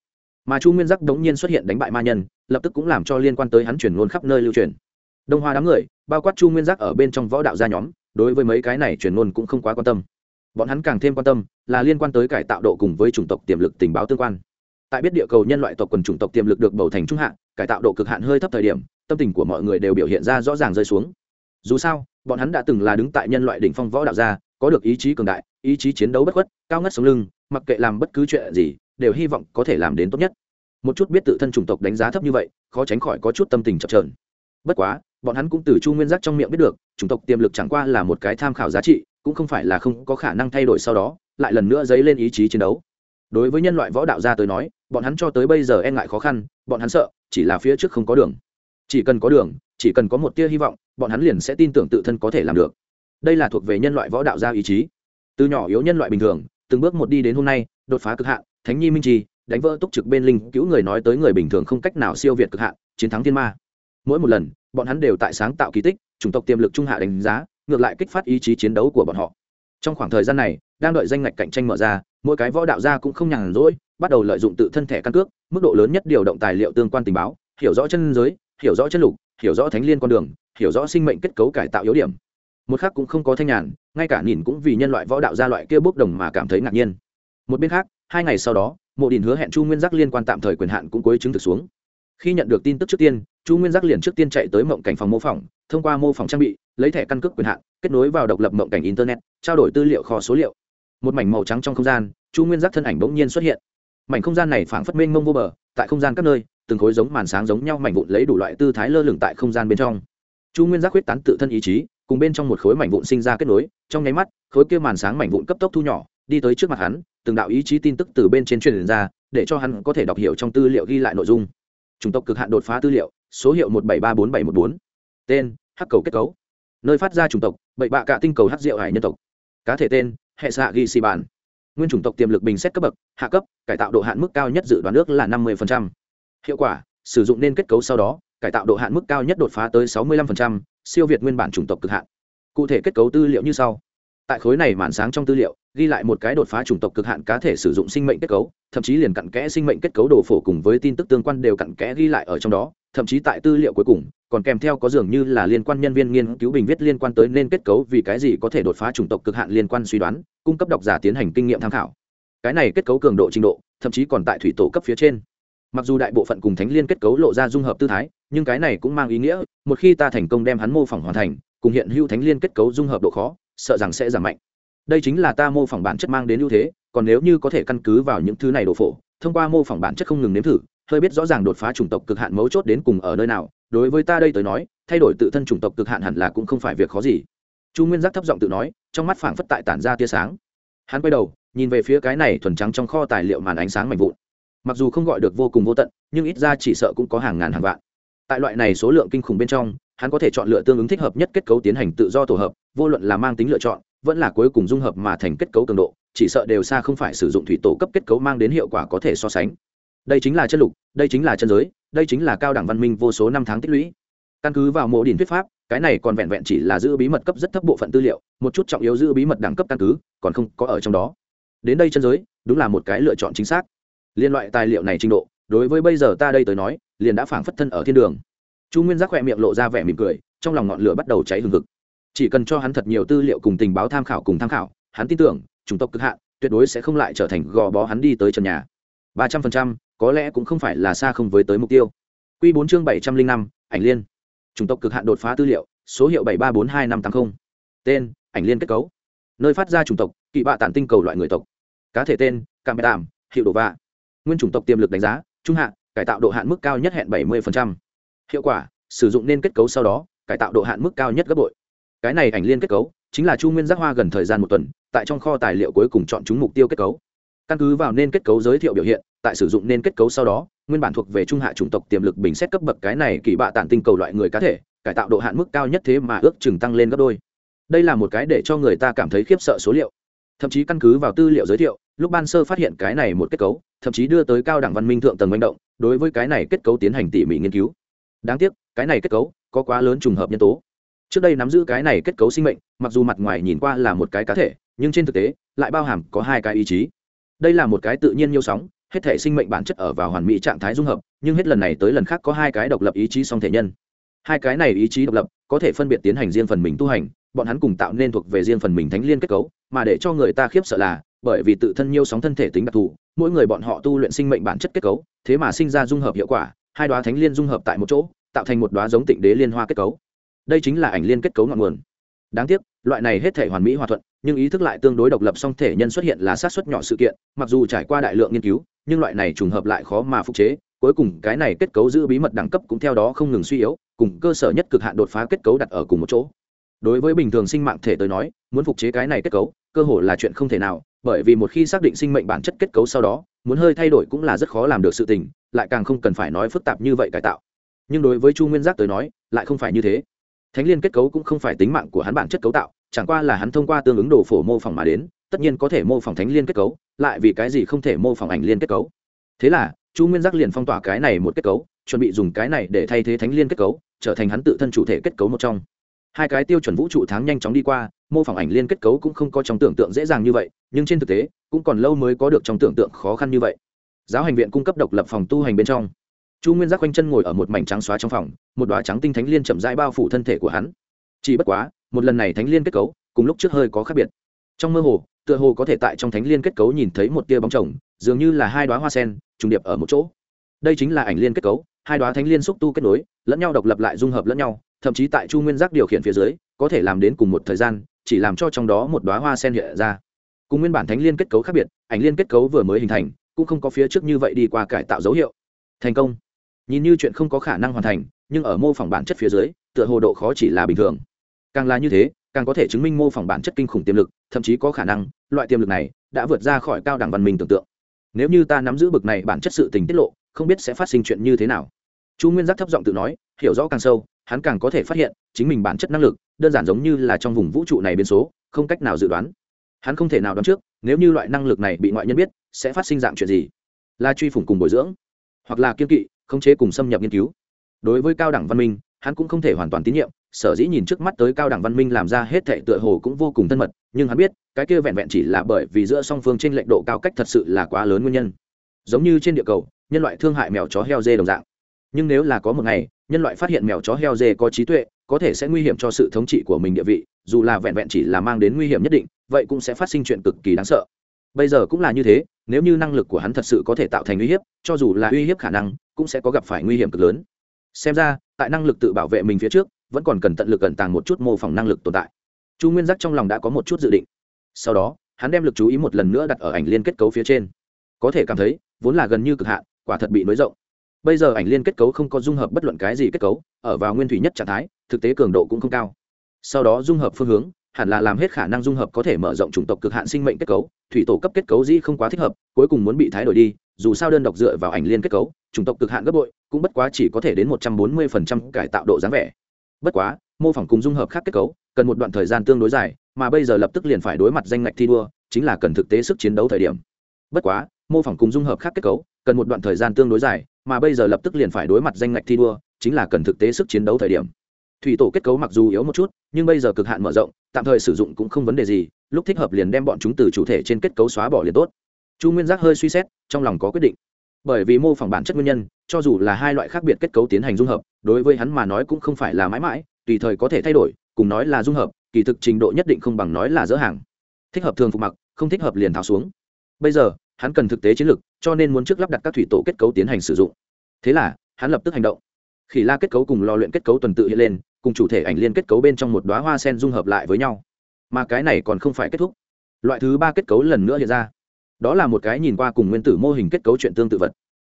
Mà chu nguyên giác đống nhiên xuất hiện đánh bại ma nhân, lập tức cũng làm cho liên quan tới hắn chuyển luôn khắp nơi lưu truyền. Đông hoa đám người, bao quát chu nguyên giác ở bên trong võ đạo gia nhóm đối với mấy cái này truyền ngôn cũng không quá quan tâm. Bọn hắn càng thêm quan tâm là liên quan tới cải tạo độ cùng với chủng tộc tiềm lực tình báo tương quan. Tại biết địa cầu nhân loại tộc quần chủng tộc tiềm lực được bầu thành trung hạn cải tạo độ cực hạn hơi thấp thời điểm, tâm tình của mọi người đều biểu hiện ra rõ ràng rơi xuống. Dù sao, bọn hắn đã từng là đứng tại nhân loại đỉnh phong võ đạo gia, có được ý chí cường đại, ý chí chiến đấu bất khuất, cao ngất sống lưng, mặc kệ làm bất cứ chuyện gì, đều hy vọng có thể làm đến tốt nhất. Một chút biết tự thân chủng tộc đánh giá thấp như vậy, khó tránh khỏi có chút tâm tình chập trờn bất quá bọn hắn cũng từ chu nguyên giác trong miệng biết được, chủng tộc tiềm lực chẳng qua là một cái tham khảo giá trị, cũng không phải là không có khả năng thay đổi sau đó, lại lần nữa dấy lên ý chí chiến đấu. Đối với nhân loại võ đạo gia tới nói, bọn hắn cho tới bây giờ e ngại khó khăn, bọn hắn sợ, chỉ là phía trước không có đường. Chỉ cần có đường, chỉ cần có một tia hy vọng, bọn hắn liền sẽ tin tưởng tự thân có thể làm được. Đây là thuộc về nhân loại võ đạo gia ý chí. Từ nhỏ yếu nhân loại bình thường, từng bước một đi đến hôm nay, đột phá cực hạn, thánh nhi minh trì, đánh vỡ túc trực bên linh, cứu người nói tới người bình thường không cách nào siêu việt cực hạn, chiến thắng thiên ma. Mỗi một lần bọn hắn đều tại sáng tạo kỳ tích, chủng tộc tiềm lực trung hạ đánh giá, ngược lại kích phát ý chí chiến đấu của bọn họ. Trong khoảng thời gian này, đang đợi danh ngạch cạnh tranh mở ra, mỗi cái võ đạo gia cũng không nhàn rỗi, bắt đầu lợi dụng tự thân thể căn cước, mức độ lớn nhất điều động tài liệu tương quan tình báo, hiểu rõ chân giới, hiểu rõ chân lục, hiểu rõ thánh liên con đường, hiểu rõ sinh mệnh kết cấu cải tạo yếu điểm. Một khác cũng không có thanh nhàn, ngay cả nhìn cũng vì nhân loại võ đạo gia loại kia bốc đồng mà cảm thấy ngạc nhiên. Một bên khác, hai ngày sau đó, mộ đình hứa hẹn chu nguyên giác liên quan tạm thời quyền hạn cũng cuối chứng thực xuống khi nhận được tin tức trước tiên, chu nguyên giác liền trước tiên chạy tới mộng cảnh phòng mô phỏng, thông qua mô phỏng trang bị, lấy thẻ căn cước quyền hạn, kết nối vào độc lập mộng cảnh internet, trao đổi tư liệu kho số liệu. Một mảnh màu trắng trong không gian, chu nguyên giác thân ảnh bỗng nhiên xuất hiện. Mảnh không gian này phảng phất mênh mông vô bờ, tại không gian các nơi, từng khối giống màn sáng giống nhau mảnh vụn lấy đủ loại tư thái lơ lửng tại không gian bên trong. Chu nguyên giác huyết tán tự thân ý chí, cùng bên trong một khối mảnh vụn sinh ra kết nối, trong nháy mắt, khối kia màn sáng mảnh vụn cấp tốc thu nhỏ, đi tới trước mặt hắn, từng đạo ý chí tin tức từ bên trên truyền ra, để cho hắn có thể đọc hiểu trong tư liệu ghi lại nội dung chủng tộc cực hạn đột phá tư liệu số hiệu một bảy ba bốn bảy một bốn. Tên hắc cầu kết cấu. Nơi phát ra chủng tộc bảy bạ cạ tinh cầu hắc diệu hải nhân tộc. Cá thể tên hệ xạ ghi xì bản. Nguyên chủng tộc tiềm lực bình xét cấp bậc hạ cấp cải tạo độ hạn mức cao nhất dự đoán nước là năm mươi hiệu quả sử dụng nên kết cấu sau đó cải tạo độ hạn mức cao nhất đột phá tới sáu mươi 65%, siêu việt nguyên bản chủng tộc cực hạn. Cụ thể kết cấu tư liệu như sau tại khối này màn sáng trong tư liệu, ghi lại một cái đột phá chủng tộc cực hạn cá thể sử dụng sinh mệnh kết cấu, thậm chí liền cặn kẽ sinh mệnh kết cấu đồ phổ cùng với tin tức tương quan đều cặn kẽ ghi lại ở trong đó, thậm chí tại tư liệu cuối cùng, còn kèm theo có dường như là liên quan nhân viên nghiên cứu bình viết liên quan tới nên kết cấu vì cái gì có thể đột phá chủng tộc cực hạn liên quan suy đoán, cung cấp độc giả tiến hành kinh nghiệm tham khảo. Cái này kết cấu cường độ trình độ, thậm chí còn tại thủy tổ cấp phía trên. Mặc dù đại bộ phận cùng thánh liên kết cấu lộ ra dung hợp tư thái, nhưng cái này cũng mang ý nghĩa, một khi ta thành công đem hắn mô phỏng hoàn thành, cùng hiện hữu thánh liên kết cấu dung hợp độ khó sợ rằng sẽ giảm mạnh. Đây chính là ta mô phỏng bản chất mang đến ưu thế, còn nếu như có thể căn cứ vào những thứ này đồ phổ, thông qua mô phỏng bản chất không ngừng nếm thử, hơi biết rõ ràng đột phá chủng tộc cực hạn mấu chốt đến cùng ở nơi nào, đối với ta đây tới nói, thay đổi tự thân chủng tộc cực hạn hẳn là cũng không phải việc khó gì. Chu nguyên giác thấp giọng tự nói, trong mắt phảng phất tại tản ra tia sáng. Hắn quay đầu, nhìn về phía cái này thuần trắng trong kho tài liệu màn ánh sáng mạnh vụn. Mặc dù không gọi được vô cùng vô tận, nhưng ít ra chỉ sợ cũng có hàng ngàn hàng vạn. Tại loại này số lượng kinh khủng bên trong hắn có thể chọn lựa tương ứng thích hợp nhất kết cấu tiến hành tự do tổ hợp, vô luận là mang tính lựa chọn, vẫn là cuối cùng dung hợp mà thành kết cấu cường độ, chỉ sợ đều xa không phải sử dụng thủy tổ cấp kết cấu mang đến hiệu quả có thể so sánh. Đây chính là chân lục, đây chính là chân giới, đây chính là cao đẳng văn minh vô số năm tháng tích lũy. Căn cứ vào mộ điển thuyết pháp, cái này còn vẹn vẹn chỉ là giữ bí mật cấp rất thấp bộ phận tư liệu, một chút trọng yếu giữ bí mật đẳng cấp căn cứ, còn không có ở trong đó. Đến đây chân giới, đúng là một cái lựa chọn chính xác. Liên loại tài liệu này trình độ, đối với bây giờ ta đây tới nói, liền đã phảng phất thân ở thiên đường chu nguyên giác khỏe miệng lộ ra vẻ mỉm cười, trong lòng ngọn lửa bắt đầu cháy hừng hực. Chỉ cần cho hắn thật nhiều tư liệu cùng tình báo tham khảo cùng tham khảo, hắn tin tưởng, chủng tộc cực hạn, tuyệt đối sẽ không lại trở thành gò bó hắn đi tới trần nhà. Ba trăm phần trăm, có lẽ cũng không phải là xa không với tới mục tiêu. Q bốn chương bảy trăm linh năm, ảnh liên. Chủng tộc cực hạn đột phá tư liệu, số hiệu bảy ba bốn hai năm tám mươi tên, ảnh liên kết cấu. Nơi phát ra chủng tộc, kỵ bạ tản tinh cầu loại người tộc. Cá thể tên cam tạm, hiệu đồ vạ. Nguyên chủng tộc tiềm lực đánh giá, trung hạn cải tạo độ hạn mức cao nhất hẹn bảy mươi phần trăm hiệu quả, sử dụng nên kết cấu sau đó, cải tạo độ hạn mức cao nhất gấp bội. Cái này ảnh liên kết cấu, chính là chu nguyên giác hoa gần thời gian một tuần, tại trong kho tài liệu cuối cùng chọn chúng mục tiêu kết cấu. Căn cứ vào nên kết cấu giới thiệu biểu hiện, tại sử dụng nên kết cấu sau đó, nguyên bản thuộc về trung hạ chủng tộc tiềm lực bình xét cấp bậc cái này kỳ bạ tản tinh cầu loại người cá thể, cải tạo độ hạn mức cao nhất thế mà ước chừng tăng lên gấp đôi. Đây là một cái để cho người ta cảm thấy khiếp sợ số liệu. Thậm chí căn cứ vào tư liệu giới thiệu, lúc ban sơ phát hiện cái này một kết cấu, thậm chí đưa tới cao đẳng văn minh thượng tầng manh động, đối với cái này kết cấu tiến hành tỉ mỉ nghiên cứu đáng tiếc, cái này kết cấu có quá lớn trùng hợp nhân tố. Trước đây nắm giữ cái này kết cấu sinh mệnh, mặc dù mặt ngoài nhìn qua là một cái cá thể, nhưng trên thực tế lại bao hàm có hai cái ý chí. Đây là một cái tự nhiên nhiều sóng, hết thể sinh mệnh bản chất ở vào hoàn mỹ trạng thái dung hợp, nhưng hết lần này tới lần khác có hai cái độc lập ý chí song thể nhân. Hai cái này ý chí độc lập có thể phân biệt tiến hành riêng phần mình tu hành, bọn hắn cùng tạo nên thuộc về riêng phần mình thánh liên kết cấu, mà để cho người ta khiếp sợ là, bởi vì tự thân nhiều sóng thân thể tính đặc thù, mỗi người bọn họ tu luyện sinh mệnh bản chất kết cấu, thế mà sinh ra dung hợp hiệu quả hai đoá thánh liên dung hợp tại một chỗ, tạo thành một đoá giống tịnh đế liên hoa kết cấu. Đây chính là ảnh liên kết cấu ngọn nguồn. Đáng tiếc, loại này hết thể hoàn mỹ hòa thuận, nhưng ý thức lại tương đối độc lập song thể nhân xuất hiện là sát xuất nhỏ sự kiện, mặc dù trải qua đại lượng nghiên cứu, nhưng loại này trùng hợp lại khó mà phục chế, cuối cùng cái này kết cấu giữ bí mật đẳng cấp cũng theo đó không ngừng suy yếu, cùng cơ sở nhất cực hạn đột phá kết cấu đặt ở cùng một chỗ. Đối với bình thường sinh mạng thể tới nói, muốn phục chế cái này kết cấu, cơ hội là chuyện không thể nào bởi vì một khi xác định sinh mệnh bản chất kết cấu sau đó, muốn hơi thay đổi cũng là rất khó làm được sự tình, lại càng không cần phải nói phức tạp như vậy cải tạo. Nhưng đối với chu nguyên giác tới nói, lại không phải như thế. Thánh liên kết cấu cũng không phải tính mạng của hắn bản chất cấu tạo, chẳng qua là hắn thông qua tương ứng đồ phổ mô phỏng mà đến, tất nhiên có thể mô phỏng thánh liên kết cấu, lại vì cái gì không thể mô phỏng ảnh liên kết cấu. Thế là, chu nguyên giác liền phong tỏa cái này một kết cấu, chuẩn bị dùng cái này để thay thế thánh liên kết cấu, trở thành hắn tự thân chủ thể kết cấu một trong hai cái tiêu chuẩn vũ trụ tháng nhanh chóng đi qua, mô phỏng ảnh liên kết cấu cũng không có trong tưởng tượng dễ dàng như vậy, nhưng trên thực tế, cũng còn lâu mới có được trong tưởng tượng khó khăn như vậy. Giáo hành viện cung cấp độc lập phòng tu hành bên trong. Chu nguyên giác quanh chân ngồi ở một mảnh trắng xóa trong phòng, một đoá trắng tinh thánh liên chậm rãi bao phủ thân thể của hắn. Chỉ bất quá, một lần này thánh liên kết cấu, cùng lúc trước hơi có khác biệt. Trong mơ hồ, tựa hồ có thể tại trong thánh liên kết cấu nhìn thấy một tia bóng chồng, dường như là hai đoá hoa sen, trùng điệp ở một chỗ. Đây chính là ảnh liên kết cấu, hai đoá thánh liên xúc tu kết nối, lẫn nhau độc lập lại dung hợp lẫn nhau thậm chí tại chu nguyên giác điều khiển phía dưới, có thể làm đến cùng một thời gian, chỉ làm cho trong đó một đoá hoa sen hiện ra. Cùng nguyên bản thánh liên kết cấu khác biệt, ảnh liên kết cấu vừa mới hình thành, cũng không có phía trước như vậy đi qua cải tạo dấu hiệu. Thành công. Nhìn như chuyện không có khả năng hoàn thành, nhưng ở mô phỏng bản chất phía dưới, tựa hồ độ khó chỉ là bình thường. Càng là như thế, càng có thể chứng minh mô phỏng bản chất kinh khủng tiềm lực, thậm chí có khả năng, loại tiềm lực này đã vượt ra khỏi cao đẳng văn minh tưởng tượng. Nếu như ta nắm giữ bực này bản chất sự tình tiết lộ, không biết sẽ phát sinh chuyện như thế nào. Chu nguyên giác thấp giọng tự nói, hiểu rõ càng sâu hắn càng có thể phát hiện chính mình bản chất năng lực đơn giản giống như là trong vùng vũ trụ này biến số, không cách nào dự đoán. Hắn không thể nào đoán trước nếu như loại năng lực này bị ngoại nhân biết sẽ phát sinh dạng chuyện gì. Là truy phủng cùng bồi dưỡng, hoặc là kiên kỵ, khống chế cùng xâm nhập nghiên cứu. Đối với cao đẳng văn minh, hắn cũng không thể hoàn toàn tín nhiệm, sở dĩ nhìn trước mắt tới cao đẳng văn minh làm ra hết thệ tựa hồ cũng vô cùng thân mật, nhưng hắn biết, cái kia vẹn vẹn chỉ là bởi vì giữa song phương trên lệnh độ cao cách thật sự là quá lớn nguyên nhân. Giống như trên địa cầu, nhân loại thương hại mèo chó heo dê đồng dạng. Nhưng nếu là có một ngày nhân loại phát hiện mèo chó heo dê có trí tuệ, có thể sẽ nguy hiểm cho sự thống trị của mình địa vị, dù là vẹn vẹn chỉ là mang đến nguy hiểm nhất định, vậy cũng sẽ phát sinh chuyện cực kỳ đáng sợ. Bây giờ cũng là như thế, nếu như năng lực của hắn thật sự có thể tạo thành uy hiếp, cho dù là uy hiếp khả năng, cũng sẽ có gặp phải nguy hiểm cực lớn. Xem ra, tại năng lực tự bảo vệ mình phía trước, vẫn còn cần tận lực cẩn tàng một chút mô phỏng năng lực tồn tại. Chu nguyên giác trong lòng đã có một chút dự định. Sau đó, hắn đem lực chú ý một lần nữa đặt ở ảnh liên kết cấu phía trên. Có thể cảm thấy, vốn là gần như cực hạn, quả thật bị nới rộng bây giờ ảnh liên kết cấu không có dung hợp bất luận cái gì kết cấu, ở vào nguyên thủy nhất trạng thái, thực tế cường độ cũng không cao. Sau đó dung hợp phương hướng, hẳn là làm hết khả năng dung hợp có thể mở rộng chủng tộc cực hạn sinh mệnh kết cấu, thủy tổ cấp kết cấu dĩ không quá thích hợp, cuối cùng muốn bị thái đổi đi, dù sao đơn độc dựa vào ảnh liên kết cấu, chủng tộc cực hạn gấp bội, cũng bất quá chỉ có thể đến một trăm bốn mươi phần trăm cải tạo độ dáng vẻ. Bất quá, mô phỏng cùng dung hợp khác kết cấu, cần một đoạn thời gian tương đối dài, mà bây giờ lập tức liền phải đối mặt danh ngạch thi đua, chính là cần thực tế sức chiến đấu thời điểm. Bất quá, mô phỏng cùng dung hợp khác kết cấu, cần một đoạn thời gian tương đối dài mà bây giờ lập tức liền phải đối mặt danh ngạch thi đua, chính là cần thực tế sức chiến đấu thời điểm. Thủy tổ kết cấu mặc dù yếu một chút, nhưng bây giờ cực hạn mở rộng, tạm thời sử dụng cũng không vấn đề gì, lúc thích hợp liền đem bọn chúng từ chủ thể trên kết cấu xóa bỏ liền tốt. Chu nguyên giác hơi suy xét, trong lòng có quyết định. Bởi vì mô phỏng bản chất nguyên nhân, cho dù là hai loại khác biệt kết cấu tiến hành dung hợp, đối với hắn mà nói cũng không phải là mãi mãi, tùy thời có thể thay đổi, cùng nói là dung hợp, kỳ thực trình độ nhất định không bằng nói là dỡ hàng. Thích hợp thường phục mặc, không thích hợp liền tháo xuống. Bây giờ hắn cần thực tế chiến lược, cho nên muốn trước lắp đặt các thủy tổ kết cấu tiến hành sử dụng. Thế là, hắn lập tức hành động. Khỉ la kết cấu cùng lò luyện kết cấu tuần tự hiện lên, cùng chủ thể ảnh liên kết cấu bên trong một đoá hoa sen dung hợp lại với nhau. Mà cái này còn không phải kết thúc. Loại thứ ba kết cấu lần nữa hiện ra. Đó là một cái nhìn qua cùng nguyên tử mô hình kết cấu chuyện tương tự vật.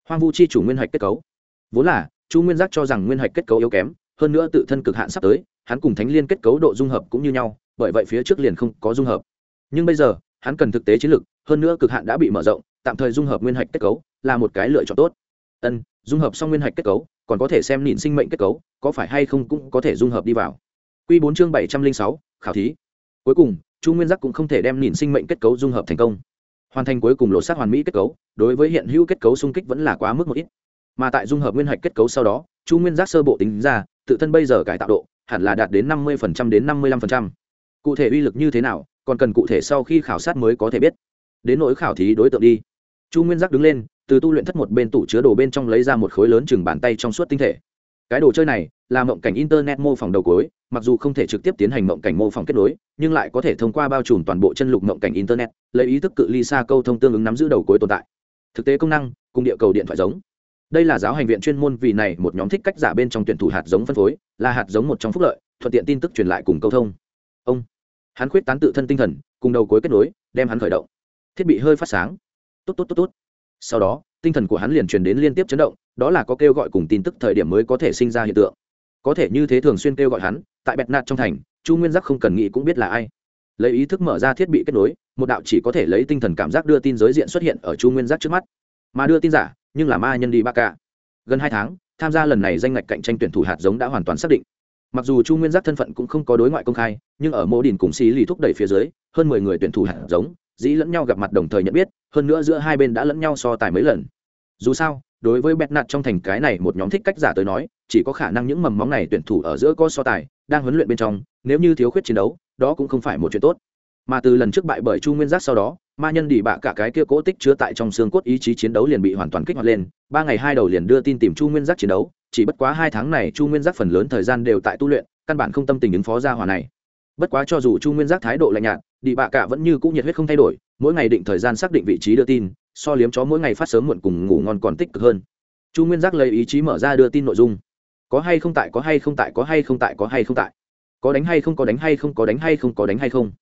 Hoang vu chi chủ nguyên hạch kết cấu. Vốn là, chu nguyên giác cho rằng nguyên hạch kết cấu yếu kém, hơn nữa tự thân cực hạn sắp tới, hắn cùng thánh liên kết cấu độ dung hợp cũng như nhau, bởi vậy phía trước liền không có dung hợp. Nhưng bây giờ, hắn cần thực tế chiến lược hơn nữa cực hạn đã bị mở rộng, tạm thời dung hợp nguyên hạch kết cấu là một cái lựa chọn tốt. Ân, dung hợp xong nguyên hạch kết cấu, còn có thể xem nhìn sinh mệnh kết cấu, có phải hay không cũng có thể dung hợp đi vào. Q bốn chương bảy trăm linh sáu, khảo thí. Cuối cùng, chu nguyên giác cũng không thể đem nhìn sinh mệnh kết cấu dung hợp thành công. Hoàn thành cuối cùng lột xác hoàn mỹ kết cấu, đối với hiện hữu kết cấu xung kích vẫn là quá mức một ít. Mà tại dung hợp nguyên hạch kết cấu sau đó, chu nguyên giác sơ bộ tính ra, tự thân bây giờ cải tạo độ hẳn là đạt đến năm mươi đến năm mươi năm cụ thể uy lực như thế nào, còn cần cụ thể sau khi khảo sát mới có thể biết đến nỗi khảo thí đối tượng đi. Chu nguyên giác đứng lên, từ tu luyện thất một bên tủ chứa đồ bên trong lấy ra một khối lớn chừng bàn tay trong suốt tinh thể. Cái đồ chơi này là mộng cảnh internet mô phỏng đầu cuối, mặc dù không thể trực tiếp tiến hành mộng cảnh mô phỏng kết nối, nhưng lại có thể thông qua bao trùm toàn bộ chân lục mộng cảnh internet, lấy ý thức cự ly xa câu thông tương ứng nắm giữ đầu cuối tồn tại. Thực tế công năng, cùng địa cầu điện thoại giống. Đây là giáo hành viện chuyên môn vì này một nhóm thích cách giả bên trong tuyển thủ hạt giống phân phối, là hạt giống một trong phúc lợi, thuận tiện tin tức truyền lại cùng câu thông. Ông, hắn khuyết tán tự thân tinh thần, cùng đầu cuối kết nối, đem hắn khởi động thiết bị hơi phát sáng. Tốt tốt tốt tốt. Sau đó, tinh thần của hắn liền truyền đến liên tiếp chấn động, đó là có kêu gọi cùng tin tức thời điểm mới có thể sinh ra hiện tượng. Có thể như thế thường xuyên kêu gọi hắn, tại bẹt nạt trong thành, chu nguyên giác không cần nghĩ cũng biết là ai. Lấy ý thức mở ra thiết bị kết nối, một đạo chỉ có thể lấy tinh thần cảm giác đưa tin giới diện xuất hiện ở chu nguyên giác trước mắt. Mà đưa tin giả, nhưng là ma nhân đi ba ca. Gần hai tháng, tham gia lần này danh ngạch cạnh tranh tuyển thủ hạt giống đã hoàn toàn xác định. Mặc dù chu nguyên giác thân phận cũng không có đối ngoại công khai, nhưng ở mô đình cùng xí lì thúc đẩy phía dưới, hơn mười người tuyển thủ hạt giống dĩ lẫn nhau gặp mặt đồng thời nhận biết, hơn nữa giữa hai bên đã lẫn nhau so tài mấy lần. Dù sao, đối với bẹt nạt trong thành cái này một nhóm thích cách giả tới nói, chỉ có khả năng những mầm móng này tuyển thủ ở giữa có so tài, đang huấn luyện bên trong, nếu như thiếu khuyết chiến đấu, đó cũng không phải một chuyện tốt. Mà từ lần trước bại bởi chu nguyên giác sau đó, ma nhân đỉ bạ cả cái kia cố tích chứa tại trong xương cốt ý chí chiến đấu liền bị hoàn toàn kích hoạt lên, ba ngày hai đầu liền đưa tin tìm chu nguyên giác chiến đấu, chỉ bất quá hai tháng này chu nguyên giác phần lớn thời gian đều tại tu luyện, căn bản không tâm tình ứng phó ra hòa này bất quá cho dù chu nguyên giác thái độ lạnh nhạt đi bạ cả vẫn như cũng nhiệt huyết không thay đổi, mỗi ngày định thời gian xác định vị trí đưa tin, so liếm chó mỗi ngày phát sớm muộn cùng ngủ ngon còn tích cực hơn. Chu nguyên giác lấy ý chí mở ra đưa tin nội dung. Có hay không tại, có hay không tại, có hay không tại, có hay không tại. Có đánh hay không, có đánh hay không, có đánh hay không, có đánh hay không.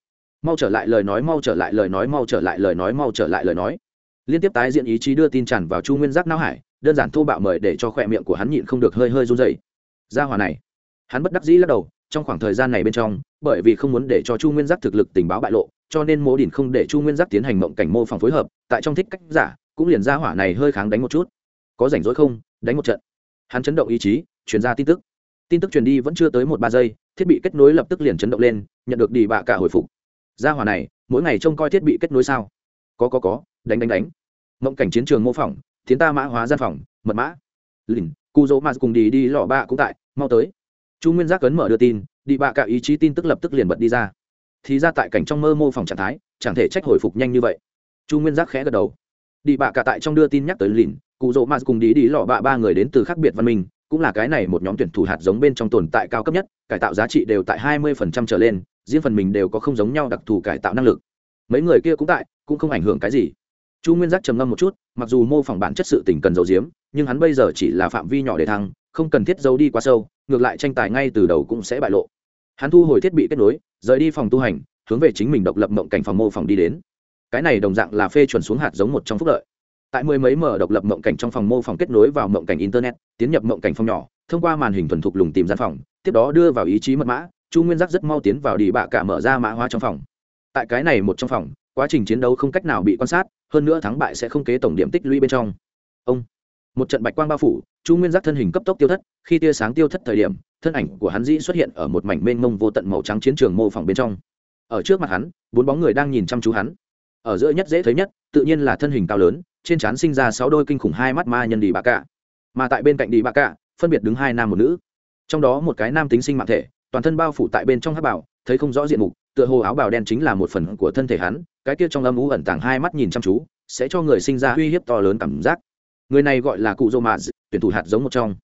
Mau trở lại lời nói, mau trở lại lời nói, mau trở lại lời nói, mau trở lại lời nói. Liên tiếp tái diễn ý chí đưa tin tràn vào chu nguyên giác não hải, đơn giản thô bạo mời để cho khỏe miệng của hắn nhịn không được hơi hơi run dày ra hòa này. Hắn bất đắc dĩ lắc đầu trong khoảng thời gian này bên trong, bởi vì không muốn để cho chu nguyên giác thực lực tình báo bại lộ, cho nên mô đình không để chu nguyên giác tiến hành mộng cảnh mô phỏng phối hợp, tại trong thích cách giả, cũng liền ra hỏa này hơi kháng đánh một chút. Có rảnh rỗi không, đánh một trận. Hắn chấn động ý chí chuyển ra tin tức. Tin tức truyền đi vẫn chưa tới một ba giây, thiết bị kết nối lập tức liền chấn động lên, nhận được đi bạ cả hồi phục. Gia hỏa này, mỗi ngày trông coi thiết bị kết nối sao? Có có có, đánh đánh đánh. Mộng cảnh chiến trường mô phỏng, thiến ta mã hóa gian phòng, mật mã. Lìn cu dỗ ma cùng đi đi lọ bạ cũng tại, mau tới chu nguyên giác cấn mở đưa tin, đi bạ cả ý chí tin tức lập tức liền bật đi ra. Thì ra tại cảnh trong mơ mô phỏng trạng thái, chẳng thể trách hồi phục nhanh như vậy. Chu nguyên giác khẽ gật đầu. Đi bạ cả tại trong đưa tin nhắc tới lìn, cụ dỗ ma cùng đi đi lọ bạ ba người đến từ khác biệt văn minh, cũng là cái này một nhóm tuyển thủ hạt giống bên trong tồn tại cao cấp nhất, cải tạo giá trị đều tại hai mươi phần trăm trở lên, riêng phần mình đều có không giống nhau đặc thù cải tạo năng lực. Mấy người kia cũng tại, cũng không ảnh hưởng cái gì. Chu nguyên giác trầm ngâm một chút, mặc dù mô phỏng bản chất sự tình cần dầu diếm nhưng hắn bây giờ chỉ là phạm vi nhỏ để thăng không cần thiết giấu đi quá sâu, ngược lại tranh tài ngay từ đầu cũng sẽ bại lộ. Hắn thu hồi thiết bị kết nối, rời đi phòng tu hành, hướng về chính mình độc lập mộng cảnh phòng mô phòng đi đến. Cái này đồng dạng là phê chuẩn xuống hạt giống một trong phúc lợi. Tại mười mấy mở độc lập mộng cảnh trong phòng mô phòng kết nối vào mộng cảnh internet, tiến nhập mộng cảnh phòng nhỏ, thông qua màn hình thuần thục lùng tìm gian phòng, tiếp đó đưa vào ý chí mật mã, chu nguyên giác rất mau tiến vào đi bạ cả mở ra mã hóa trong phòng. Tại cái này một trong phòng, quá trình chiến đấu không cách nào bị quan sát, hơn nữa thắng bại sẽ không kế tổng điểm tích lũy bên trong. Ông, một trận bạch quang bao phủ chu nguyên giác thân hình cấp tốc tiêu thất, khi tia sáng tiêu thất thời điểm, thân ảnh của hắn dĩ xuất hiện ở một mảnh mênh mông vô tận màu trắng chiến trường mô phỏng bên trong. Ở trước mặt hắn, bốn bóng người đang nhìn chăm chú hắn. Ở giữa nhất dễ thấy nhất, tự nhiên là thân hình cao lớn, trên trán sinh ra sáu đôi kinh khủng hai mắt ma nhân đi bạ cả mà tại bên cạnh đi bạ cả phân biệt đứng hai nam một nữ. Trong đó một cái nam tính sinh mạng thể, toàn thân bao phủ tại bên trong hát bảo, thấy không rõ diện mục, tựa hồ áo bào đen chính là một phần của thân thể hắn, cái kia trong âm ú ẩn tàng hai mắt nhìn chăm chú, sẽ cho người sinh ra uy hiếp to lớn cảm giác người này gọi là cụ dô mạ tuyển thủ hạt giống một trong.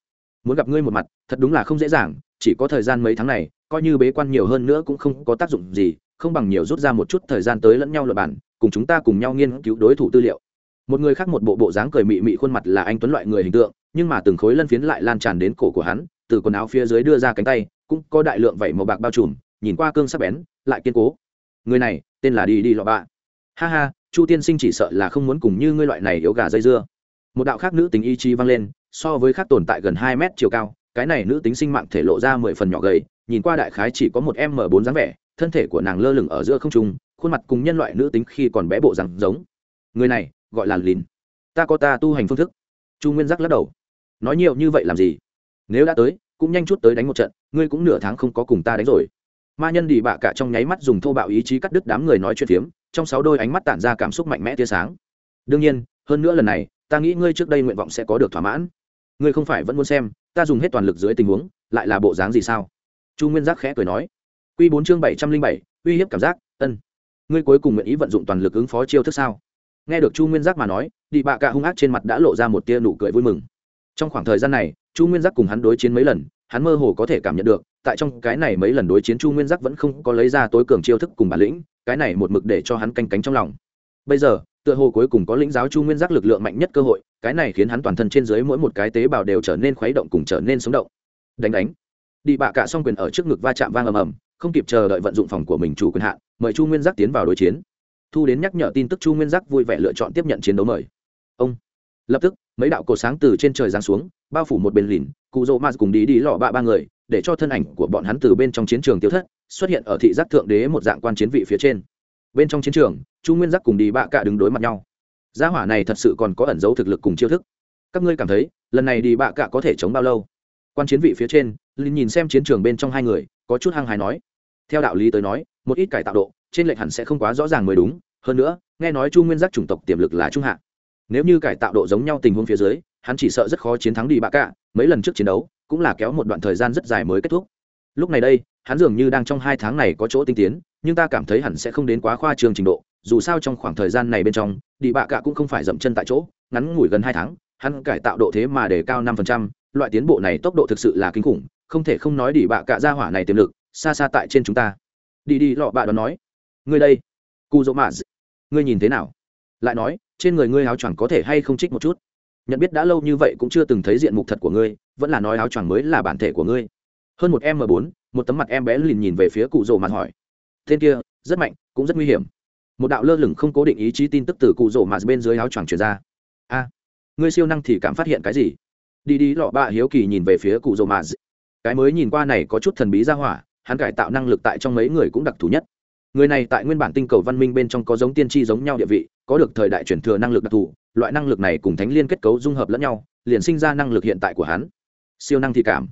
Muốn gặp ngươi một mặt, thật đúng là không dễ dàng, chỉ có thời gian mấy tháng này, coi như bế quan nhiều hơn nữa cũng không có tác dụng gì, không bằng nhiều rút ra một chút thời gian tới lẫn nhau luật bản cùng chúng ta cùng nhau nghiên cứu đối thủ tư liệu. Một người khác một bộ bộ dáng cười mị mị khuôn mặt là anh tuấn loại người hình tượng, nhưng mà từng khối lân phiến lại lan tràn đến cổ của hắn, từ quần áo phía dưới đưa ra cánh tay, cũng có đại lượng vảy màu bạc bao trùm, nhìn qua cương sắc bén, lại kiên cố. Người này, tên là đi đi lọ bạ. Ha ha, chu tiên sinh chỉ sợ là không muốn cùng như ngươi loại này yếu gà dây dưa một đạo khác nữ tính ý chí vang lên, so với khác tồn tại gần hai mét chiều cao, cái này nữ tính sinh mạng thể lộ ra mười phần nhỏ gầy, nhìn qua đại khái chỉ có một m bốn dáng vẻ, thân thể của nàng lơ lửng ở giữa không trung, khuôn mặt cùng nhân loại nữ tính khi còn bé bộ rằng giống. Người này, gọi là lìn ta có ta tu hành phương thức. Chu nguyên giác lắc đầu. Nói nhiều như vậy làm gì? Nếu đã tới, cũng nhanh chút tới đánh một trận, ngươi cũng nửa tháng không có cùng ta đánh rồi. Ma nhân đi bạ cả trong nháy mắt dùng thô bạo ý chí cắt đứt đám người nói chuyện phiếm, trong sáu đôi ánh mắt tản ra cảm xúc mạnh mẽ tia sáng. Đương nhiên, hơn nữa lần này ta nghĩ ngươi trước đây nguyện vọng sẽ có được thỏa mãn. Ngươi không phải vẫn muốn xem, ta dùng hết toàn lực dưới tình huống, lại là bộ dáng gì sao? Chu nguyên giác khẽ cười nói. Q bốn chương bảy trăm linh bảy, uy hiếp cảm giác, ân. Ngươi cuối cùng nguyện ý vận dụng toàn lực ứng phó chiêu thức sao? Nghe được chu nguyên giác mà nói, đi bạ cả hung ác trên mặt đã lộ ra một tia nụ cười vui mừng. Trong khoảng thời gian này, chu nguyên giác cùng hắn đối chiến mấy lần, hắn mơ hồ có thể cảm nhận được, tại trong cái này mấy lần đối chiến chu nguyên giác vẫn không có lấy ra tối cường chiêu thức cùng bản lĩnh, cái này một mực để cho hắn canh cánh trong lòng. Bây giờ tựa hồ cuối cùng có lĩnh giáo chu nguyên giác lực lượng mạnh nhất cơ hội, cái này khiến hắn toàn thân trên dưới mỗi một cái tế bào đều trở nên khuấy động cùng trở nên sống động. Đánh đánh. Đi bạ cả xong quyền ở trước ngực va chạm vang ầm ầm, không kịp chờ đợi vận dụng phòng của mình chủ quyền hạn, mời chu nguyên giác tiến vào đối chiến. Thu đến nhắc nhở tin tức chu nguyên giác vui vẻ lựa chọn tiếp nhận chiến đấu mời. Ông. Lập tức, mấy đạo cổ sáng từ trên trời giáng xuống, bao phủ một bên lìn, cụ rỗ ma cùng đi đi lọ bạ ba người, để cho thân ảnh của bọn hắn từ bên trong chiến trường tiêu thất, xuất hiện ở thị giác thượng đế một dạng quan chiến vị phía trên. Bên trong chiến trường chu nguyên giác cùng đi bạ cả đứng đối mặt nhau. Gia hỏa này thật sự còn có ẩn dấu thực lực cùng chiêu thức. Các ngươi cảm thấy, lần này đi bạ cả có thể chống bao lâu? Quan chiến vị phía trên linh nhìn xem chiến trường bên trong hai người, có chút hăng hài nói. Theo đạo lý tới nói, một ít cải tạo độ, trên lệnh hẳn sẽ không quá rõ ràng mới đúng. Hơn nữa, nghe nói chu nguyên giác chủng tộc tiềm lực là trung hạ. Nếu như cải tạo độ giống nhau tình huống phía dưới, hắn chỉ sợ rất khó chiến thắng đi bạ cả mấy lần trước chiến đấu, cũng là kéo một đoạn thời gian rất dài mới kết thúc. Lúc này đây, hắn dường như đang trong hai tháng này có chỗ tinh tiến, nhưng ta cảm thấy hẳn sẽ không đến quá khoa trường trình độ dù sao trong khoảng thời gian này bên trong, đi bạ cả cũng không phải dậm chân tại chỗ, ngắn ngủi gần hai tháng, hắn cải tạo độ thế mà để cao năm phần trăm, loại tiến bộ này tốc độ thực sự là kinh khủng, không thể không nói đi bạ cả ra hỏa này tiềm lực, xa xa tại trên chúng ta. Đi đi lọ bạ đó nói, ngươi đây cu dỗ mạ ngươi nhìn thế nào? Lại nói, trên người ngươi áo choàng có thể hay không trích một chút? Nhận biết đã lâu như vậy cũng chưa từng thấy diện mục thật của ngươi, vẫn là nói áo choàng mới là bản thể của ngươi. Hơn một m bốn, một tấm mặt em bé lìn nhìn về phía cụ rồ mặt hỏi, tên kia rất mạnh, cũng rất nguy hiểm một đạo lơ lửng không cố định ý chí tin tức từ cụ rổ mà bên dưới áo choàng truyền ra. A, ngươi siêu năng thì cảm phát hiện cái gì? Đi đi, lọ bạ hiếu kỳ nhìn về phía cụ rổ mà. Cái mới nhìn qua này có chút thần bí ra hỏa, hắn cải tạo năng lực tại trong mấy người cũng đặc thù nhất. Người này tại nguyên bản tinh cầu văn minh bên trong có giống tiên tri giống nhau địa vị, có được thời đại chuyển thừa năng lực đặc thù, loại năng lực này cùng thánh liên kết cấu dung hợp lẫn nhau, liền sinh ra năng lực hiện tại của hắn. Siêu năng thị cảm.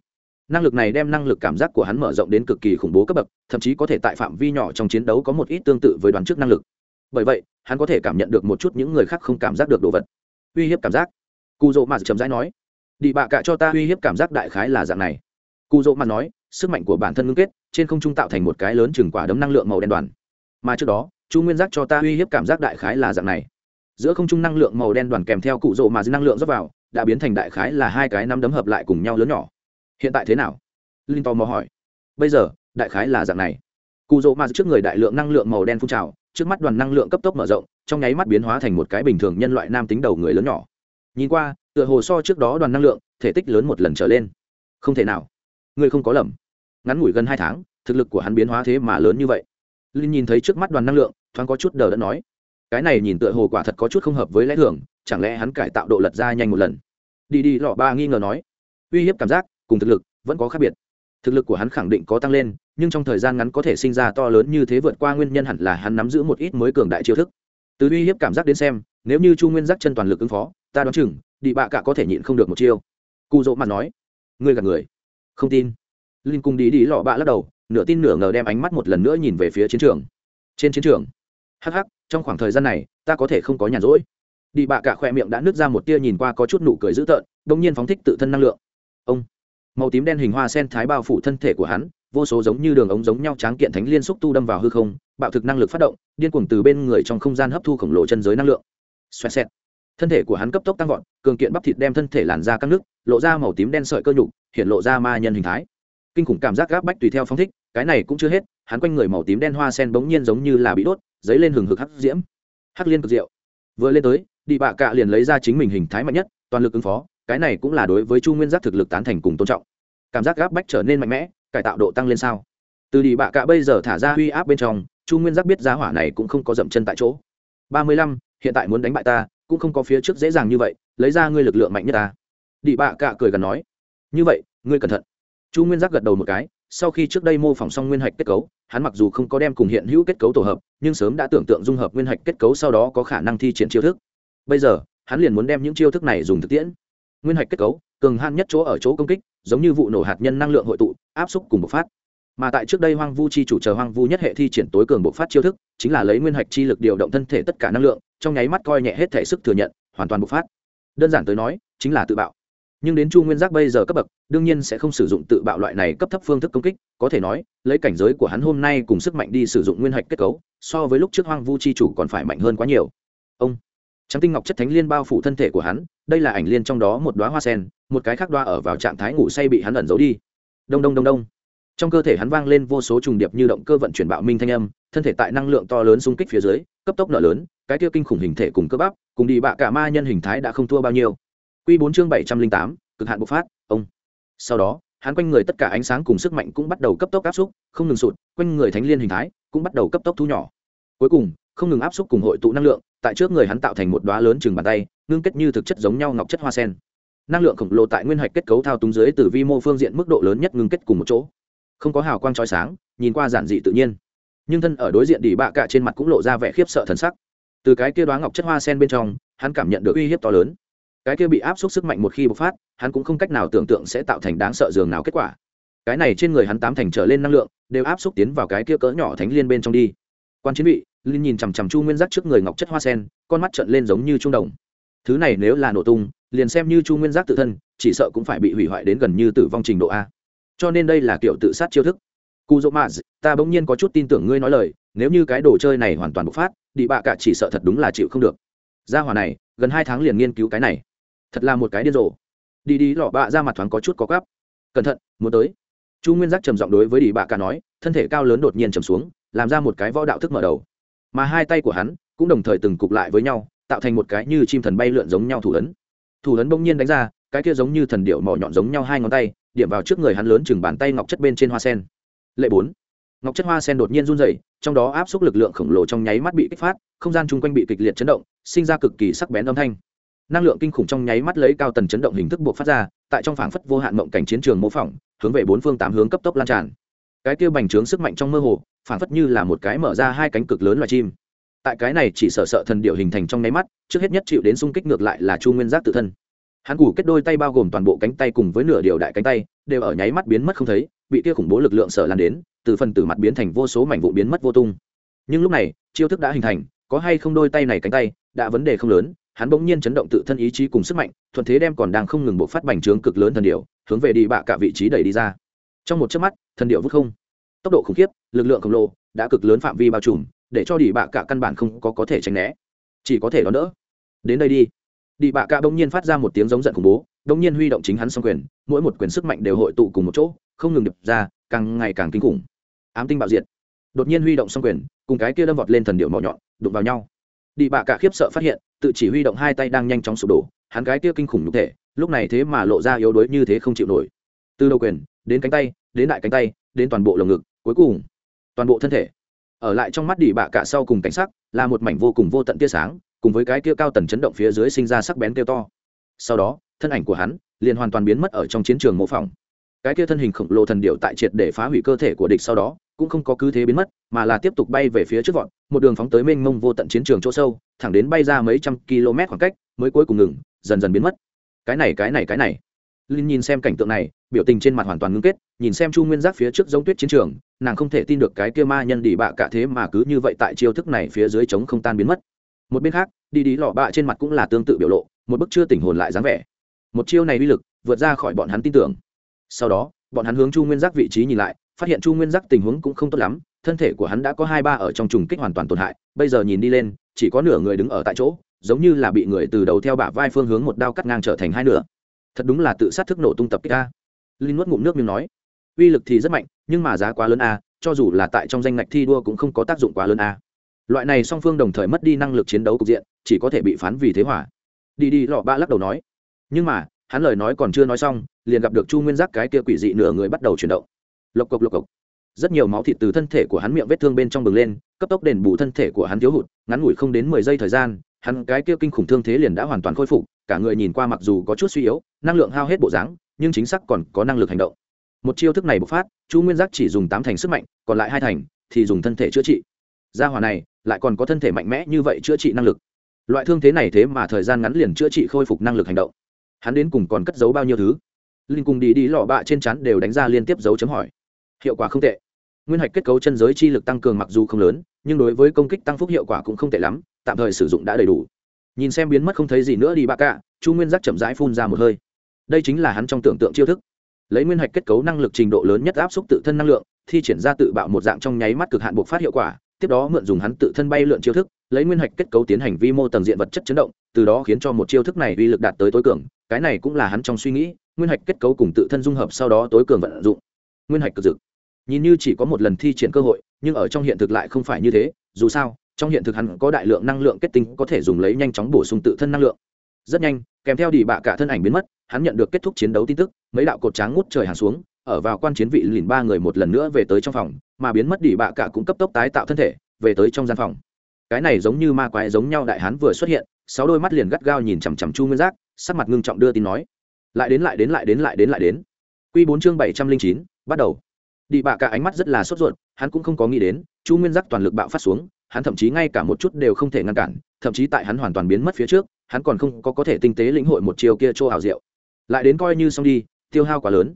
Năng lực này đem năng lực cảm giác của hắn mở rộng đến cực kỳ khủng bố cấp bậc, thậm chí có thể tại phạm vi nhỏ trong chiến đấu có một ít tương tự với đoán trước năng lực bởi vậy, hắn có thể cảm nhận được một chút những người khác không cảm giác được đồ vật. Uy hiếp cảm giác. Cụ dỗ mạt chấm dãi nói, đi bạ cạ cho ta uy hiếp cảm giác đại khái là dạng này. Cụ dỗ mạt nói, sức mạnh của bản thân ngưng kết, trên không trung tạo thành một cái lớn chừng quả đấm năng lượng màu đen đoàn. Mà trước đó, chu nguyên giác cho ta uy hiếp cảm giác đại khái là dạng này. Giữa không trung năng lượng màu đen đoàn kèm theo cụ rỗ mà năng lượng rót vào, đã biến thành đại khái là hai cái nắm đấm hợp lại cùng nhau lớn nhỏ. Hiện tại thế nào? Linh tò mò hỏi. Bây giờ, đại khái là dạng này. Cụ rỗ mà trước người đại lượng năng lượng màu đen phun trào trước mắt đoàn năng lượng cấp tốc mở rộng, trong nháy mắt biến hóa thành một cái bình thường nhân loại nam tính đầu người lớn nhỏ. Nhìn qua, tựa hồ so trước đó đoàn năng lượng, thể tích lớn một lần trở lên. Không thể nào. Ngươi không có lầm. Ngắn ngủi gần hai tháng, thực lực của hắn biến hóa thế mà lớn như vậy. Linh nhìn thấy trước mắt đoàn năng lượng, thoáng có chút đờ đã nói. Cái này nhìn tựa hồ quả thật có chút không hợp với lẽ thường, chẳng lẽ hắn cải tạo độ lật ra nhanh một lần? Đi đi, lọ ba nghi ngờ nói. Uy hiếp cảm giác, cùng thực lực, vẫn có khác biệt. Thực lực của hắn khẳng định có tăng lên nhưng trong thời gian ngắn có thể sinh ra to lớn như thế vượt qua nguyên nhân hẳn là hắn nắm giữ một ít mới cường đại chiêu thức. Từ uy hiếp cảm giác đến xem, nếu như chu nguyên giác chân toàn lực ứng phó, ta đoán chừng đi bạ cả có thể nhịn không được một chiêu. Cụ dỗ mặt nói, ngươi gạt người. Không tin. Linh cùng đi đi lọ bạ lắc đầu, nửa tin nửa ngờ đem ánh mắt một lần nữa nhìn về phía chiến trường. Trên chiến trường, hắc hắc, trong khoảng thời gian này, ta có thể không có nhàn rỗi. Đi bạ cả khoe miệng đã nứt ra một tia nhìn qua có chút nụ cười dữ tợn đông nhiên phóng thích tự thân năng lượng. Ông, màu tím đen hình hoa sen thái bao phủ thân thể của hắn vô số giống như đường ống giống nhau tráng kiện thánh liên xúc tu đâm vào hư không, bạo thực năng lực phát động, điên cuồng từ bên người trong không gian hấp thu khổng lồ chân giới năng lượng. Xoẹt xẹt. Thân thể của hắn cấp tốc tăng vọt, cường kiện bắp thịt đem thân thể làn ra các nước, lộ ra màu tím đen sợi cơ nhục, hiện lộ ra ma nhân hình thái. Kinh khủng cảm giác gáp bách tùy theo phong thích, cái này cũng chưa hết, hắn quanh người màu tím đen hoa sen bỗng nhiên giống như là bị đốt, dấy lên hừng hực hắc diễm. Hắc liên cực diệu. Vừa lên tới đi bạ cạ liền lấy ra chính mình hình thái mạnh nhất, toàn lực ứng phó, cái này cũng là đối với chu nguyên giác thực lực tán thành cùng tôn trọng. Cảm giác gáp bách trở nên mạnh mẽ cải tạo độ tăng lên sao? Từ đi bạ cạ bây giờ thả ra uy áp bên trong, chu nguyên giác biết giá hỏa này cũng không có dậm chân tại chỗ. Ba mươi lăm, hiện tại muốn đánh bại ta, cũng không có phía trước dễ dàng như vậy, lấy ra ngươi lực lượng mạnh nhất ta. Đi bạ cạ cười gần nói. Như vậy, ngươi cẩn thận. Chu nguyên giác gật đầu một cái, sau khi trước đây mô phỏng xong nguyên hạch kết cấu, hắn mặc dù không có đem cùng hiện hữu kết cấu tổ hợp, nhưng sớm đã tưởng tượng dung hợp nguyên hạch kết cấu sau đó có khả năng thi triển chiêu thức. Bây giờ, hắn liền muốn đem những chiêu thức này dùng thực tiễn. Nguyên hạch kết cấu cường hạn nhất chỗ ở chỗ công kích, giống như vụ nổ hạt nhân năng lượng hội tụ, áp xúc cùng bộc phát. Mà tại trước đây hoang vu chi chủ chờ hoang vu nhất hệ thi triển tối cường bộc phát chiêu thức, chính là lấy nguyên hạch chi lực điều động thân thể tất cả năng lượng, trong nháy mắt coi nhẹ hết thể sức thừa nhận, hoàn toàn bộc phát. Đơn giản tới nói, chính là tự bạo. Nhưng đến chu nguyên giác bây giờ cấp bậc, đương nhiên sẽ không sử dụng tự bạo loại này cấp thấp phương thức công kích, có thể nói, lấy cảnh giới của hắn hôm nay cùng sức mạnh đi sử dụng nguyên hạch kết cấu, so với lúc trước hoang vu chi chủ còn phải mạnh hơn quá nhiều. Ông trắng tinh ngọc chất thánh liên bao phủ thân thể của hắn, đây là ảnh liên trong đó một đoá hoa sen, một cái khác đoa ở vào trạng thái ngủ say bị hắn ẩn giấu đi. Đông đông đông đông. Trong cơ thể hắn vang lên vô số trùng điệp như động cơ vận chuyển bạo minh thanh âm, thân thể tại năng lượng to lớn xung kích phía dưới, cấp tốc nở lớn, cái tiêu kinh khủng hình thể cùng cơ bắp, cùng đi bạ cả ma nhân hình thái đã không thua bao nhiêu. Q bốn chương bảy trăm linh tám, cực hạn bộc phát, ông. Sau đó, hắn quanh người tất cả ánh sáng cùng sức mạnh cũng bắt đầu cấp tốc áp xúc, không ngừng sụt, quanh người thánh liên hình thái cũng bắt đầu cấp tốc thu nhỏ cuối cùng, không ngừng áp xúc cùng hội tụ năng lượng, tại trước người hắn tạo thành một đoá lớn chừng bàn tay, ngưng kết như thực chất giống nhau ngọc chất hoa sen. Năng lượng khổng lồ tại nguyên hạch kết cấu thao túng dưới từ vi mô phương diện mức độ lớn nhất ngưng kết cùng một chỗ. Không có hào quang trói sáng, nhìn qua giản dị tự nhiên. Nhưng thân ở đối diện đỉ bạ cả trên mặt cũng lộ ra vẻ khiếp sợ thần sắc. Từ cái kia đoá ngọc chất hoa sen bên trong, hắn cảm nhận được uy hiếp to lớn. Cái kia bị áp suất sức mạnh một khi bộc phát, hắn cũng không cách nào tưởng tượng sẽ tạo thành đáng sợ dường nào kết quả. Cái này trên người hắn tám thành trở lên năng lượng, đều áp suất tiến vào cái kia cỡ nhỏ thánh liên bên trong đi. Quan chiến bị linh nhìn chằm chằm chu nguyên giác trước người ngọc chất hoa sen, con mắt trợn lên giống như trung đồng. Thứ này nếu là nổ tung, liền xem như chu nguyên giác tự thân, chỉ sợ cũng phải bị hủy hoại đến gần như tử vong trình độ a. Cho nên đây là kiểu tự sát chiêu thức. Cu dỗ mã ta bỗng nhiên có chút tin tưởng ngươi nói lời, nếu như cái đồ chơi này hoàn toàn bộc phát, đi bạ cả chỉ sợ thật đúng là chịu không được. Gia hỏa này, gần hai tháng liền nghiên cứu cái này. Thật là một cái điên rồ. Đi đi, lọ bạ ra mặt thoáng có chút có gắp cẩn thận, muốn tới. Chu nguyên giác trầm giọng đối với đi bạ cả nói, thân thể cao lớn đột nhiên trầm xuống, làm ra một cái võ đạo thức mở đầu mà hai tay của hắn cũng đồng thời từng cục lại với nhau, tạo thành một cái như chim thần bay lượn giống nhau thủ ấn. Thủ ấn bỗng nhiên đánh ra, cái kia giống như thần điệu mỏ nhọn giống nhau hai ngón tay, điểm vào trước người hắn lớn chừng bàn tay ngọc chất bên trên hoa sen. Lệ bốn. Ngọc chất hoa sen đột nhiên run dày trong đó áp suất lực lượng khổng lồ trong nháy mắt bị kích phát, không gian chung quanh bị kịch liệt chấn động, sinh ra cực kỳ sắc bén âm thanh. Năng lượng kinh khủng trong nháy mắt lấy cao tần chấn động hình thức buộc phát ra, tại trong phảng phất vô hạn mộng cảnh chiến trường mô phỏng, hướng về bốn phương tám hướng cấp tốc lan tràn. Cái kia bành trướng sức mạnh trong mơ hồ phảng phất như là một cái mở ra hai cánh cực lớn loài chim. Tại cái này chỉ sợ sợ thần điệu hình thành trong nháy mắt, trước hết nhất chịu đến xung kích ngược lại là chu nguyên giác tự thân. Hắn củ kết đôi tay bao gồm toàn bộ cánh tay cùng với nửa điều đại cánh tay, đều ở nháy mắt biến mất không thấy, bị kia khủng bố lực lượng sợ lan đến, từ phần tử mặt biến thành vô số mảnh vụ biến mất vô tung. Nhưng lúc này, chiêu thức đã hình thành, có hay không đôi tay này cánh tay, đã vấn đề không lớn, hắn bỗng nhiên chấn động tự thân ý chí cùng sức mạnh, thuận thế đem còn đang không ngừng bộ phát bành trướng cực lớn thần điệu hướng về đi bạ cả vị trí đẩy đi ra. Trong một chớp mắt, thần điệu vút không tốc độ khủng khiếp, lực lượng khổng lồ đã cực lớn phạm vi bao trùm, để cho đi bạ cả căn bản không có có thể tránh né. Chỉ có thể đón đỡ. Đến đây đi. Đi bạ cả bỗng nhiên phát ra một tiếng giống giận khủng bố, bỗng nhiên huy động chính hắn xong quyền, mỗi một quyền sức mạnh đều hội tụ cùng một chỗ, không ngừng đập ra, càng ngày càng kinh khủng. Ám tinh bạo diệt. Đột nhiên huy động xong quyền, cùng cái kia đâm vọt lên thần điệu mỏ nhọn, đụng vào nhau. Đi bạ cả khiếp sợ phát hiện, tự chỉ huy động hai tay đang nhanh chóng sụp đổ, hắn cái kia kinh khủng nhục thể, lúc này thế mà lộ ra yếu đuối như thế không chịu nổi. Từ đầu quyền, đến cánh tay, đến đại cánh tay, đến toàn bộ lồng ngực cuối cùng, toàn bộ thân thể, ở lại trong mắt đỉ bạ cả sau cùng cảnh sắc, là một mảnh vô cùng vô tận tia sáng, cùng với cái kia cao tần chấn động phía dưới sinh ra sắc bén kêu to. Sau đó, thân ảnh của hắn liền hoàn toàn biến mất ở trong chiến trường mô phỏng. Cái kia thân hình khổng lồ thần điệu tại triệt để phá hủy cơ thể của địch sau đó, cũng không có cứ thế biến mất, mà là tiếp tục bay về phía trước vọt, một đường phóng tới mênh mông vô tận chiến trường chỗ sâu, thẳng đến bay ra mấy trăm km khoảng cách, mới cuối cùng ngừng, dần dần biến mất. Cái này cái này cái này. Linh nhìn xem cảnh tượng này biểu tình trên mặt hoàn toàn ngưng kết, nhìn xem chu nguyên giác phía trước giống tuyết chiến trường, nàng không thể tin được cái kia ma nhân đi bạ cả thế mà cứ như vậy tại chiêu thức này phía dưới trống không tan biến mất. Một bên khác, đi đi lọ bạ trên mặt cũng là tương tự biểu lộ, một bức chưa tỉnh hồn lại dáng vẻ. Một chiêu này uy lực, vượt ra khỏi bọn hắn tin tưởng. Sau đó, bọn hắn hướng chu nguyên giác vị trí nhìn lại, phát hiện chu nguyên giác tình huống cũng không tốt lắm, thân thể của hắn đã có hai ba ở trong trùng kích hoàn toàn tổn hại, bây giờ nhìn đi lên, chỉ có nửa người đứng ở tại chỗ, giống như là bị người từ đầu theo bả vai phương hướng một đao cắt ngang trở thành hai nửa. Thật đúng là tự sát thức nổ tung tập kích ta linh nuốt ngụm nước miếng nói, uy lực thì rất mạnh, nhưng mà giá quá lớn a, cho dù là tại trong danh ngạch thi đua cũng không có tác dụng quá lớn a. Loại này song phương đồng thời mất đi năng lực chiến đấu cục diện, chỉ có thể bị phán vì thế hỏa. Đi đi, lọ ba lắc đầu nói. Nhưng mà, hắn lời nói còn chưa nói xong, liền gặp được chu nguyên giác cái kia quỷ dị nửa người bắt đầu chuyển động. Lộc cộc lộc cộc. Rất nhiều máu thịt từ thân thể của hắn miệng vết thương bên trong bừng lên, cấp tốc đền bù thân thể của hắn thiếu hụt, ngắn ngủi không đến mười giây thời gian, hắn cái kia kinh khủng thương thế liền đã hoàn toàn khôi phục, cả người nhìn qua mặc dù có chút suy yếu, năng lượng hao hết bộ dáng nhưng chính xác còn có năng lực hành động. Một chiêu thức này bộc phát, chu nguyên giác chỉ dùng tám thành sức mạnh, còn lại hai thành thì dùng thân thể chữa trị. Gia hòa này lại còn có thân thể mạnh mẽ như vậy chữa trị năng lực. Loại thương thế này thế mà thời gian ngắn liền chữa trị khôi phục năng lực hành động. Hắn đến cùng còn cất giấu bao nhiêu thứ? Linh cùng đi đi lọ bạ trên chắn đều đánh ra liên tiếp dấu chấm hỏi. Hiệu quả không tệ. Nguyên hạch kết cấu chân giới chi lực tăng cường mặc dù không lớn, nhưng đối với công kích tăng phúc hiệu quả cũng không tệ lắm, tạm thời sử dụng đã đầy đủ. Nhìn xem biến mất không thấy gì nữa đi bạ cả, chu nguyên giác chậm rãi phun ra một hơi đây chính là hắn trong tưởng tượng chiêu thức. Lấy nguyên hạch kết cấu năng lực trình độ lớn nhất áp suất tự thân năng lượng, thi triển ra tự bạo một dạng trong nháy mắt cực hạn buộc phát hiệu quả, tiếp đó mượn dùng hắn tự thân bay lượn chiêu thức, lấy nguyên hạch kết cấu tiến hành vi mô tầng diện vật chất chấn động, từ đó khiến cho một chiêu thức này uy lực đạt tới tối cường, cái này cũng là hắn trong suy nghĩ, nguyên hạch kết cấu cùng tự thân dung hợp sau đó tối cường vận dụng. Nguyên hạch cực dực. Nhìn như chỉ có một lần thi triển cơ hội, nhưng ở trong hiện thực lại không phải như thế, dù sao, trong hiện thực hắn có đại lượng năng lượng kết tinh có thể dùng lấy nhanh chóng bổ sung tự thân năng lượng rất nhanh, kèm theo đi bạ cả thân ảnh biến mất, hắn nhận được kết thúc chiến đấu tin tức, mấy đạo cột tráng ngút trời hàng xuống, ở vào quan chiến vị lìn ba người một lần nữa về tới trong phòng, mà biến mất đi bạ cả cũng cấp tốc tái tạo thân thể, về tới trong gian phòng. Cái này giống như ma quái giống nhau đại hán vừa xuất hiện, sáu đôi mắt liền gắt gao nhìn chằm chằm chu nguyên giác, sắc mặt ngưng trọng đưa tin nói, lại đến lại đến lại đến lại đến lại đến. Q bốn chương bảy trăm linh chín, bắt đầu. Đi bạ cả ánh mắt rất là sốt ruột, hắn cũng không có nghĩ đến, chu nguyên giác toàn lực bạo phát xuống, hắn thậm chí ngay cả một chút đều không thể ngăn cản, thậm chí tại hắn hoàn toàn biến mất phía trước hắn còn không có có thể tinh tế lĩnh hội một chiều kia chỗ ảo diệu. Lại đến coi như xong đi, tiêu hao quá lớn.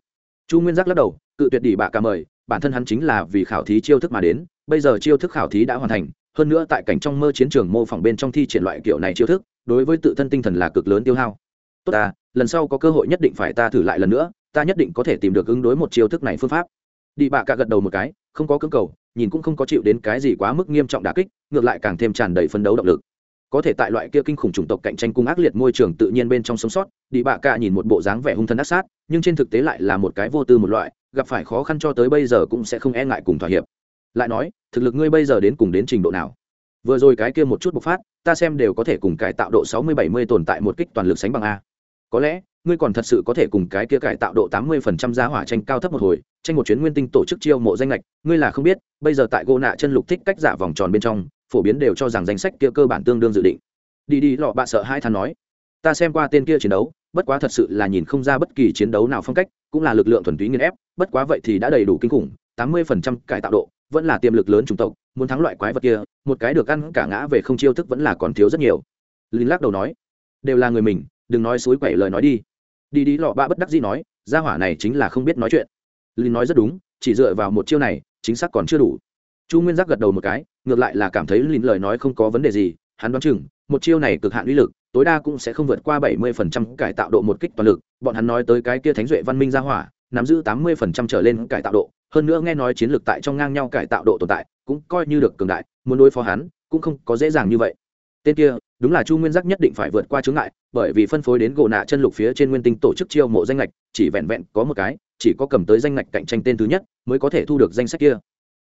Chu nguyên giác lắc đầu, cự tuyệt đỉ bạ cả mời, bản thân hắn chính là vì khảo thí chiêu thức mà đến, bây giờ chiêu thức khảo thí đã hoàn thành, hơn nữa tại cảnh trong mơ chiến trường mô phỏng bên trong thi triển loại kiểu này chiêu thức, đối với tự thân tinh thần là cực lớn tiêu hao. Tốt ta, lần sau có cơ hội nhất định phải ta thử lại lần nữa, ta nhất định có thể tìm được ứng đối một chiêu thức này phương pháp. Đi bạ cả gật đầu một cái, không có cưỡng cầu, nhìn cũng không có chịu đến cái gì quá mức nghiêm trọng đả kích, ngược lại càng thêm tràn đầy phấn đấu động lực có thể tại loại kia kinh khủng chủng tộc cạnh tranh cung ác liệt môi trường tự nhiên bên trong sống sót, đi bạ cả nhìn một bộ dáng vẻ hung thân ác sát, nhưng trên thực tế lại là một cái vô tư một loại, gặp phải khó khăn cho tới bây giờ cũng sẽ không e ngại cùng thỏa hiệp. Lại nói, thực lực ngươi bây giờ đến cùng đến trình độ nào? Vừa rồi cái kia một chút bộc phát, ta xem đều có thể cùng cải tạo độ sáu mươi bảy mươi tồn tại một kích toàn lực sánh bằng a. Có lẽ, ngươi còn thật sự có thể cùng cái kia cải tạo độ tám mươi phần trăm giá hỏa tranh cao thấp một hồi, tranh một chuyến nguyên tinh tổ chức chiêu mộ danh lệch ngươi là không biết, bây giờ tại gô nạ chân lục thích cách giả vòng tròn bên trong phổ biến đều cho rằng danh sách kia cơ bản tương đương dự định. Đi đi, lọ bạ sợ hai thằng nói, ta xem qua tên kia chiến đấu, bất quá thật sự là nhìn không ra bất kỳ chiến đấu nào phong cách, cũng là lực lượng thuần túy nghiên ép, bất quá vậy thì đã đầy đủ kinh khủng, tám mươi phần trăm cải tạo độ, vẫn là tiềm lực lớn chủng tộc, muốn thắng loại quái vật kia, một cái được ăn cả ngã về không chiêu thức vẫn là còn thiếu rất nhiều. Linh lắc đầu nói, đều là người mình, đừng nói suối quẩy lời nói đi. Đi đi, lọ bạ bất đắc dĩ nói, gia hỏa này chính là không biết nói chuyện. Linh nói rất đúng, chỉ dựa vào một chiêu này, chính xác còn chưa đủ chu nguyên giác gật đầu một cái, ngược lại là cảm thấy linh lời nói không có vấn đề gì, hắn đoán chừng, một chiêu này cực hạn uy lực, tối đa cũng sẽ không vượt qua bảy mươi phần trăm cải tạo độ một kích toàn lực, bọn hắn nói tới cái kia thánh duệ văn minh gia hỏa, nắm giữ tám mươi phần trăm trở lên cải tạo độ, hơn nữa nghe nói chiến lược tại trong ngang nhau cải tạo độ tồn tại, cũng coi như được cường đại, muốn đối phó hắn, cũng không có dễ dàng như vậy. Tên kia, đúng là chu nguyên giác nhất định phải vượt qua chướng ngại, bởi vì phân phối đến gỗ nạ chân lục phía trên nguyên tinh tổ chức chiêu mộ danh lệch chỉ vẹn vẹn có một cái, chỉ có cầm tới danh lệch cạnh tranh tên thứ nhất, mới có thể thu được danh sách kia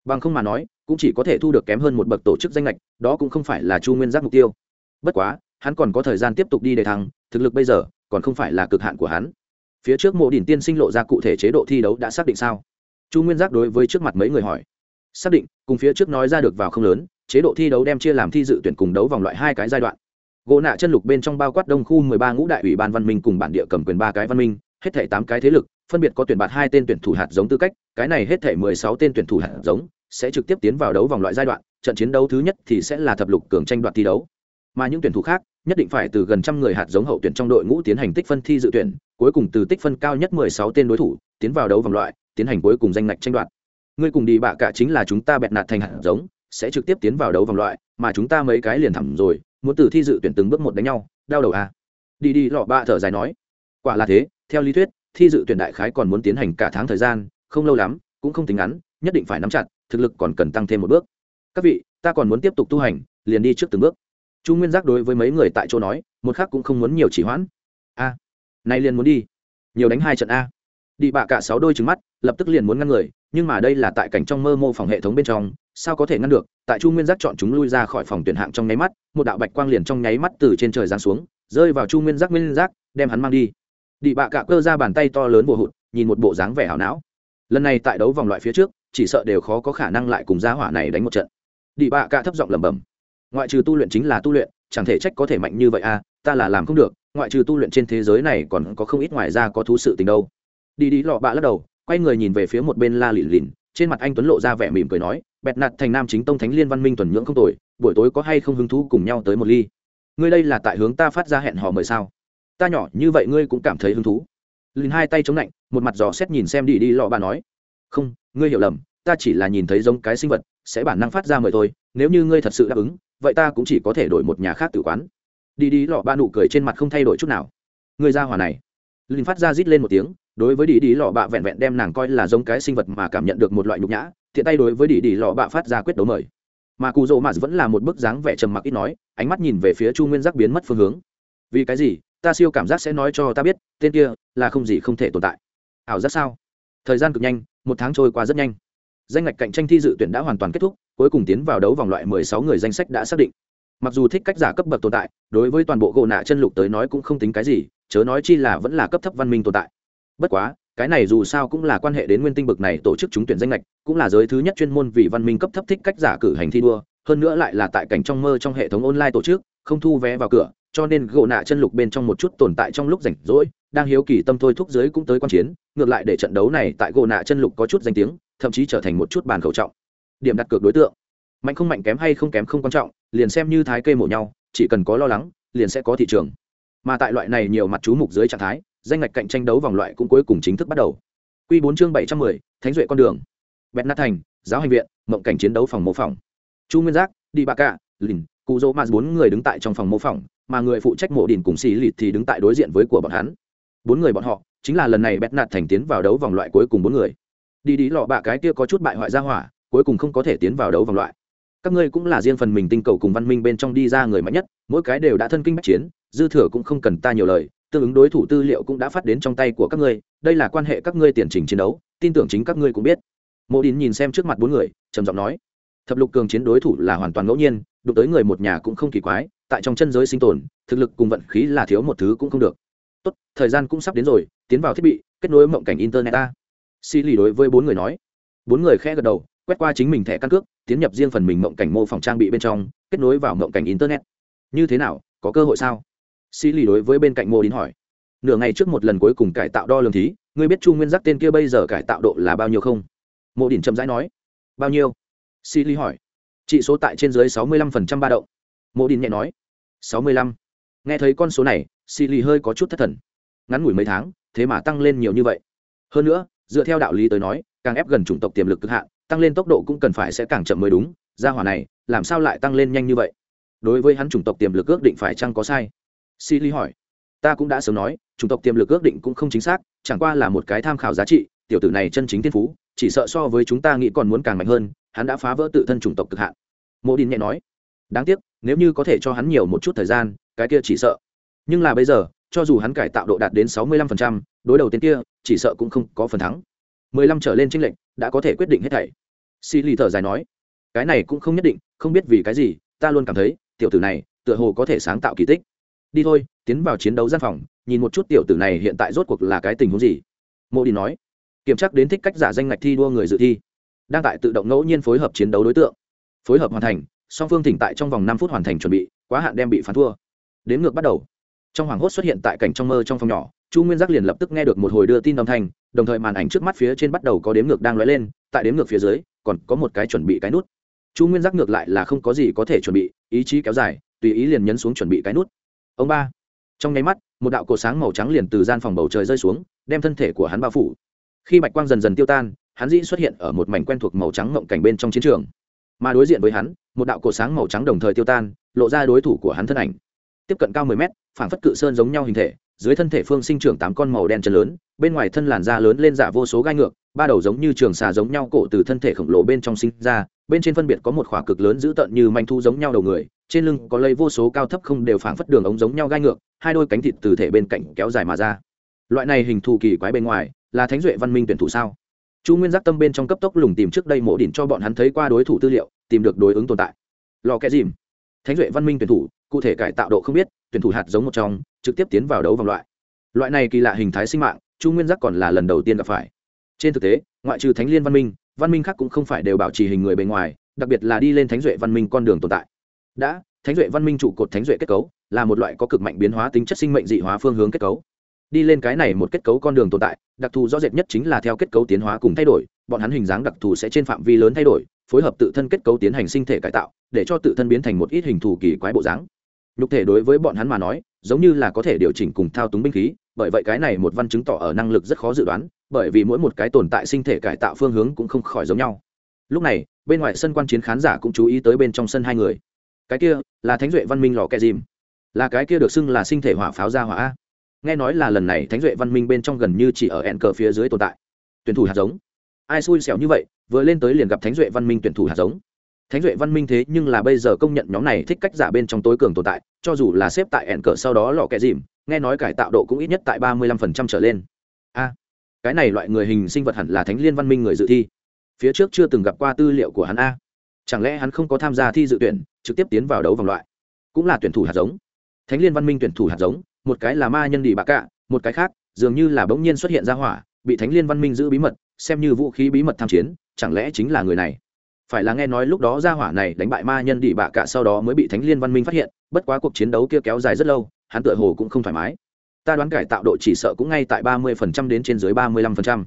bằng không mà nói, cũng chỉ có thể thu được kém hơn một bậc tổ chức danh lệch đó cũng không phải là chu nguyên giác mục tiêu. Bất quá, hắn còn có thời gian tiếp tục đi đề thăng, thực lực bây giờ còn không phải là cực hạn của hắn. Phía trước mộ đỉnh tiên sinh lộ ra cụ thể chế độ thi đấu đã xác định sao? Chu nguyên giác đối với trước mặt mấy người hỏi. Xác định, cùng phía trước nói ra được vào không lớn, chế độ thi đấu đem chia làm thi dự tuyển cùng đấu vòng loại hai cái giai đoạn. Gỗ nạ chân lục bên trong bao quát đông khu mười ba ngũ đại ủy ban văn minh cùng bản địa cầm quyền ba cái văn minh, hết thể tám cái thế lực phân biệt có tuyển bạt hai tên tuyển thủ hạt giống tư cách, cái này hết thể mười sáu tên tuyển thủ hạt giống sẽ trực tiếp tiến vào đấu vòng loại giai đoạn, trận chiến đấu thứ nhất thì sẽ là thập lục cường tranh đoạt thi đấu. Mà những tuyển thủ khác, nhất định phải từ gần trăm người hạt giống hậu tuyển trong đội ngũ tiến hành tích phân thi dự tuyển, cuối cùng từ tích phân cao nhất mười sáu tên đối thủ tiến vào đấu vòng loại, tiến hành cuối cùng danh ngạch tranh đoạt. Ngươi cùng đi bạ cả chính là chúng ta bẹn nạt thành hạt giống, sẽ trực tiếp tiến vào đấu vòng loại, mà chúng ta mấy cái liền thẳm rồi, muốn từ thi dự tuyển từng bước một đánh nhau, đau đầu à. đi đi, lọ bạ thở dài nói. Quả là thế, theo lý thuyết thi dự tuyển đại khái còn muốn tiến hành cả tháng thời gian, không lâu lắm, cũng không tính ngắn, nhất định phải nắm chặt, thực lực còn cần tăng thêm một bước. Các vị, ta còn muốn tiếp tục tu hành, liền đi trước từng bước. Chu nguyên giác đối với mấy người tại chỗ nói, một khác cũng không muốn nhiều chỉ hoãn. A, nay liền muốn đi. Nhiều đánh hai trận a. Đi bạ cả sáu đôi trứng mắt, lập tức liền muốn ngăn người, nhưng mà đây là tại cảnh trong mơ mô phòng hệ thống bên trong, sao có thể ngăn được? Tại chu nguyên giác chọn chúng lui ra khỏi phòng tuyển hạng trong nháy mắt, một đạo bạch quang liền trong nháy mắt từ trên trời giáng xuống, rơi vào chu nguyên giác nguyên giác, đem hắn mang đi đi bạ cạ cơ ra bàn tay to lớn bùa hụt, nhìn một bộ dáng vẻ hảo não. Lần này tại đấu vòng loại phía trước, chỉ sợ đều khó có khả năng lại cùng gia hỏa này đánh một trận. Đi bạ cạ thấp giọng lẩm bẩm. Ngoại trừ tu luyện chính là tu luyện, chẳng thể trách có thể mạnh như vậy à ta là làm không được, ngoại trừ tu luyện trên thế giới này còn có không ít ngoài ra có thú sự tình đâu. Đi đi lọ bạ lắc đầu, quay người nhìn về phía một bên la lịn lịn, trên mặt anh tuấn lộ ra vẻ mỉm cười nói, bẹt nạt thành nam chính tông thánh liên văn minh tuần nhưỡng không tồi, buổi tối có hay không hứng thú cùng nhau tới một ly? Ngươi đây là tại hướng ta phát ra hẹn hò mời sao? Ta nhỏ như vậy ngươi cũng cảm thấy hứng thú. Lìn hai tay chống lạnh, một mặt giò xét nhìn xem đi đi lọ bà nói. Không, ngươi hiểu lầm, ta chỉ là nhìn thấy giống cái sinh vật, sẽ bản năng phát ra mời thôi, nếu như ngươi thật sự đáp ứng, vậy ta cũng chỉ có thể đổi một nhà khác tử quán. Đi đi lọ ba nụ cười trên mặt không thay đổi chút nào. Ngươi ra hòa này. Linh phát ra rít lên một tiếng, đối với đi đi lọ bạ vẹn vẹn đem nàng coi là giống cái sinh vật mà cảm nhận được một loại nhục nhã thiện tay đối với đi đi lọ bạ phát ra quyết đấu mời. Mà cụ rỗ mạt vẫn là một bức dáng vẻ trầm mặc ít nói, ánh mắt nhìn về phía chu nguyên giác biến mất phương hướng. Vì cái gì? Ta siêu cảm giác sẽ nói cho ta biết, tên kia là không gì không thể tồn tại. Ảo giác sao? Thời gian cực nhanh, một tháng trôi qua rất nhanh. Danh ngạch cạnh tranh thi dự tuyển đã hoàn toàn kết thúc, cuối cùng tiến vào đấu vòng loại mười sáu người danh sách đã xác định. Mặc dù thích cách giả cấp bậc tồn tại, đối với toàn bộ gỗ nạ chân lục tới nói cũng không tính cái gì, chớ nói chi là vẫn là cấp thấp văn minh tồn tại. Bất quá, cái này dù sao cũng là quan hệ đến nguyên tinh bực này tổ chức trúng tuyển danh lệch cũng là giới thứ nhất chuyên môn vì văn minh cấp thấp thích cách giả cử hành thi đua hơn nữa lại là tại cảnh trong mơ trong hệ thống online tổ chức, không thu vé vào cửa, cho nên gỗ nạ chân lục bên trong một chút tồn tại trong lúc rảnh rỗi, đang hiếu kỳ tâm thôi thúc dưới cũng tới quan chiến, ngược lại để trận đấu này tại gỗ nạ chân lục có chút danh tiếng, thậm chí trở thành một chút bàn khẩu trọng. Điểm đặt cược đối tượng. Mạnh không mạnh kém hay không kém không quan trọng, liền xem như thái kê mổ nhau, chỉ cần có lo lắng, liền sẽ có thị trường. Mà tại loại này nhiều mặt chú mục dưới trạng thái, danh ngạch cạnh tranh đấu vòng loại cũng cuối cùng chính thức bắt đầu. Q bốn chương bảy trăm mười, thánh duệ con đường. Bẹt nát thành, giáo hành viện, mộng cảnh chiến đấu phòng mô phỏng chu nguyên giác, đi bà cạ, lìn, cụ dỗ m bốn người đứng tại trong phòng mô phỏng, mà người phụ trách mộ đình cùng xì lịt thì đứng tại đối diện với của bọn hắn. Bốn người bọn họ, chính là lần này bẹt nạt thành tiến vào đấu vòng loại cuối cùng bốn người. Đi đi lọ bạ cái kia có chút bại hoại ra hỏa, cuối cùng không có thể tiến vào đấu vòng loại. Các ngươi cũng là riêng phần mình tinh cầu cùng văn minh bên trong đi ra người mạnh nhất, mỗi cái đều đã thân kinh bách chiến, dư thừa cũng không cần ta nhiều lời, tương ứng đối thủ tư liệu cũng đã phát đến trong tay của các ngươi, đây là quan hệ các ngươi tiền trình chiến đấu, tin tưởng chính các ngươi cũng biết. Mộ đình nhìn xem trước mặt bốn người, trầm giọng nói thập lục cường chiến đối thủ là hoàn toàn ngẫu nhiên, đụng tới người một nhà cũng không kỳ quái, tại trong chân giới sinh tồn, thực lực cùng vận khí là thiếu một thứ cũng không được. Tốt, thời gian cũng sắp đến rồi, tiến vào thiết bị, kết nối mộng cảnh internet ta. Xì lì đối với bốn người nói. Bốn người khẽ gật đầu, quét qua chính mình thẻ căn cước, tiến nhập riêng phần mình mộng cảnh mô phỏng trang bị bên trong, kết nối vào mộng cảnh internet. Như thế nào, có cơ hội sao? Xì lì đối với bên cạnh mô đến hỏi. Nửa ngày trước một lần cuối cùng cải tạo đo lường thí, ngươi biết chu nguyên giác tên kia bây giờ cải tạo độ là bao nhiêu không? Mô đỉnh chậm rãi nói. Bao nhiêu? Xì lì hỏi. Trị số tại trên dưới sáu mươi lăm phần trăm ba động. Mô đỉnh nhẹ nói. sáu mươi lăm. Nghe thấy con số này xì lì hơi có chút thất thần. Ngắn ngủi mấy tháng, thế mà tăng lên nhiều như vậy. Hơn nữa, dựa theo đạo lý tới nói, càng ép gần chủng tộc tiềm lực cực hạn, tăng lên tốc độ cũng cần phải sẽ càng chậm mới đúng. Gia hỏa này, làm sao lại tăng lên nhanh như vậy? Đối với hắn chủng tộc tiềm lực ước định phải chăng có sai? Si ly hỏi. Ta cũng đã sớm nói, chủng tộc tiềm lực ước định cũng không chính xác, chẳng qua là một cái tham khảo giá trị, tiểu tử này chân chính thiên phú, chỉ sợ so với chúng ta nghĩ còn muốn càng mạnh hơn hắn đã phá vỡ tự thân chủng tộc cực hạn. Mô đin nhẹ nói đáng tiếc nếu như có thể cho hắn nhiều một chút thời gian cái kia chỉ sợ. Nhưng là bây giờ cho dù hắn cải tạo độ đạt đến sáu mươi lăm phần trăm, đối đầu tên kia chỉ sợ cũng không có phần thắng. mười lăm trở lên tranh lệnh đã có thể quyết định hết thảy. Xì lì thở dài nói cái này cũng không nhất định không biết vì cái gì ta luôn cảm thấy tiểu tử này tựa hồ có thể sáng tạo kỳ tích. Đi thôi tiến vào chiến đấu gian phòng nhìn một chút tiểu tử này hiện tại rốt cuộc là cái tình huống gì. Mô đi nói kiểm tra đến thích cách giả danh ngạch thi đua người dự thi đang tại tự động ngẫu nhiên phối hợp chiến đấu đối tượng. Phối hợp hoàn thành, song phương thỉnh tại trong vòng năm phút hoàn thành chuẩn bị, quá hạn đem bị phán thua. Đến ngược bắt đầu. Trong hoàng hốt xuất hiện tại cảnh trong mơ trong phòng nhỏ, chu nguyên giác liền lập tức nghe được một hồi đưa tin âm thanh, đồng thời màn ảnh trước mắt phía trên bắt đầu có đếm ngược đang lóe lên, tại đếm ngược phía dưới, còn có một cái chuẩn bị cái nút. Chu nguyên giác ngược lại là không có gì có thể chuẩn bị, ý chí kéo dài, tùy ý liền nhấn xuống chuẩn bị cái nút. Ông ba. Trong nháy mắt, một đạo cổ sáng màu trắng liền từ gian phòng bầu trời rơi xuống, đem thân thể của hắn bao phủ. Khi bạch quang dần dần tiêu tan hắn dĩ xuất hiện ở một mảnh quen thuộc màu trắng ngộng cảnh bên trong chiến trường. Mà đối diện với hắn, một đạo cổ sáng màu trắng đồng thời tiêu tan, lộ ra đối thủ của hắn thân ảnh. Tiếp cận cao mười mét phản phất cự sơn giống nhau hình thể, dưới thân thể phương sinh trưởng tám con màu đen chân lớn, bên ngoài thân làn da lớn lên giả vô số gai ngược, ba đầu giống như trường xà giống nhau cổ từ thân thể khổng lồ bên trong sinh ra, bên trên phân biệt có một khỏa cực lớn dữ tợn như manh thu giống nhau đầu người, trên lưng có lấy vô số cao thấp không đều phảng phất đường ống giống nhau gai ngược, hai đôi cánh thịt từ thể bên cạnh kéo dài mà ra. Loại này hình thù kỳ quái bên ngoài, là thánh duệ văn minh tuyển thủ sao? Chu nguyên giác tâm bên trong cấp tốc lùng tìm trước đây mổ đỉnh cho bọn hắn thấy qua đối thủ tư liệu, tìm được đối ứng tồn tại. Lò kẽ dìm. Thánh duệ văn minh tuyển thủ, cụ thể cải tạo độ không biết, tuyển thủ hạt giống một trong, trực tiếp tiến vào đấu vòng loại. Loại này kỳ lạ hình thái sinh mạng chu nguyên giác còn là lần đầu tiên gặp phải. Trên thực tế, ngoại trừ thánh liên văn minh văn minh khác cũng không phải đều bảo trì hình người bề ngoài, đặc biệt là đi lên thánh duệ văn minh con đường tồn tại. Đã, thánh duệ văn minh trụ cột thánh duệ kết cấu là một loại có cực mạnh biến hóa tính chất sinh mệnh dị hóa phương hướng kết cấu đi lên cái này một kết cấu con đường tồn tại, đặc thù rõ rệt nhất chính là theo kết cấu tiến hóa cùng thay đổi, bọn hắn hình dáng đặc thù sẽ trên phạm vi lớn thay đổi, phối hợp tự thân kết cấu tiến hành sinh thể cải tạo, để cho tự thân biến thành một ít hình thù kỳ quái bộ dáng. Nhục thể đối với bọn hắn mà nói, giống như là có thể điều chỉnh cùng thao túng binh khí, bởi vậy cái này một văn chứng tỏ ở năng lực rất khó dự đoán, bởi vì mỗi một cái tồn tại sinh thể cải tạo phương hướng cũng không khỏi giống nhau. Lúc này, bên ngoài sân quan chiến khán giả cũng chú ý tới bên trong sân hai người. Cái kia, là thánh duệ văn minh lò kẹ dìm. Là cái kia được xưng là sinh thể hỏa pháo ra hỏa nghe nói là lần này thánh duệ văn minh bên trong gần như chỉ ở ẹn cờ phía dưới tồn tại. Tuyển thủ hạt giống. Ai xui xẻo như vậy, vừa lên tới liền gặp thánh duệ văn minh tuyển thủ hạt giống. Thánh duệ văn minh thế nhưng là bây giờ công nhận nhóm này thích cách giả bên trong tối cường tồn tại, cho dù là xếp tại ẻn cờ sau đó lọ kẹ dìm, nghe nói cải tạo độ cũng ít nhất tại ba mươi lăm phần trăm trở lên. A, cái này loại người hình sinh vật hẳn là thánh liên văn minh người dự thi. Phía trước chưa từng gặp qua tư liệu của hắn a. Chẳng lẽ hắn không có tham gia thi dự tuyển, trực tiếp tiến vào đấu vòng loại? Cũng là tuyển thủ hạt giống. Thánh liên văn minh tuyển thủ hạt giống một cái là ma nhân đi bạc cạ, một cái khác, dường như là bỗng nhiên xuất hiện ra hỏa, bị thánh liên văn minh giữ bí mật, xem như vũ khí bí mật tham chiến, chẳng lẽ chính là người này? Phải là nghe nói lúc đó ra hỏa này đánh bại ma nhân đi bạ cả sau đó mới bị thánh liên văn minh phát hiện, bất quá cuộc chiến đấu kia kéo dài rất lâu, hắn tựa hồ cũng không thoải mái. Ta đoán cải tạo độ chỉ sợ cũng ngay tại ba mươi phần trăm đến trên dưới ba mươi lăm phần trăm.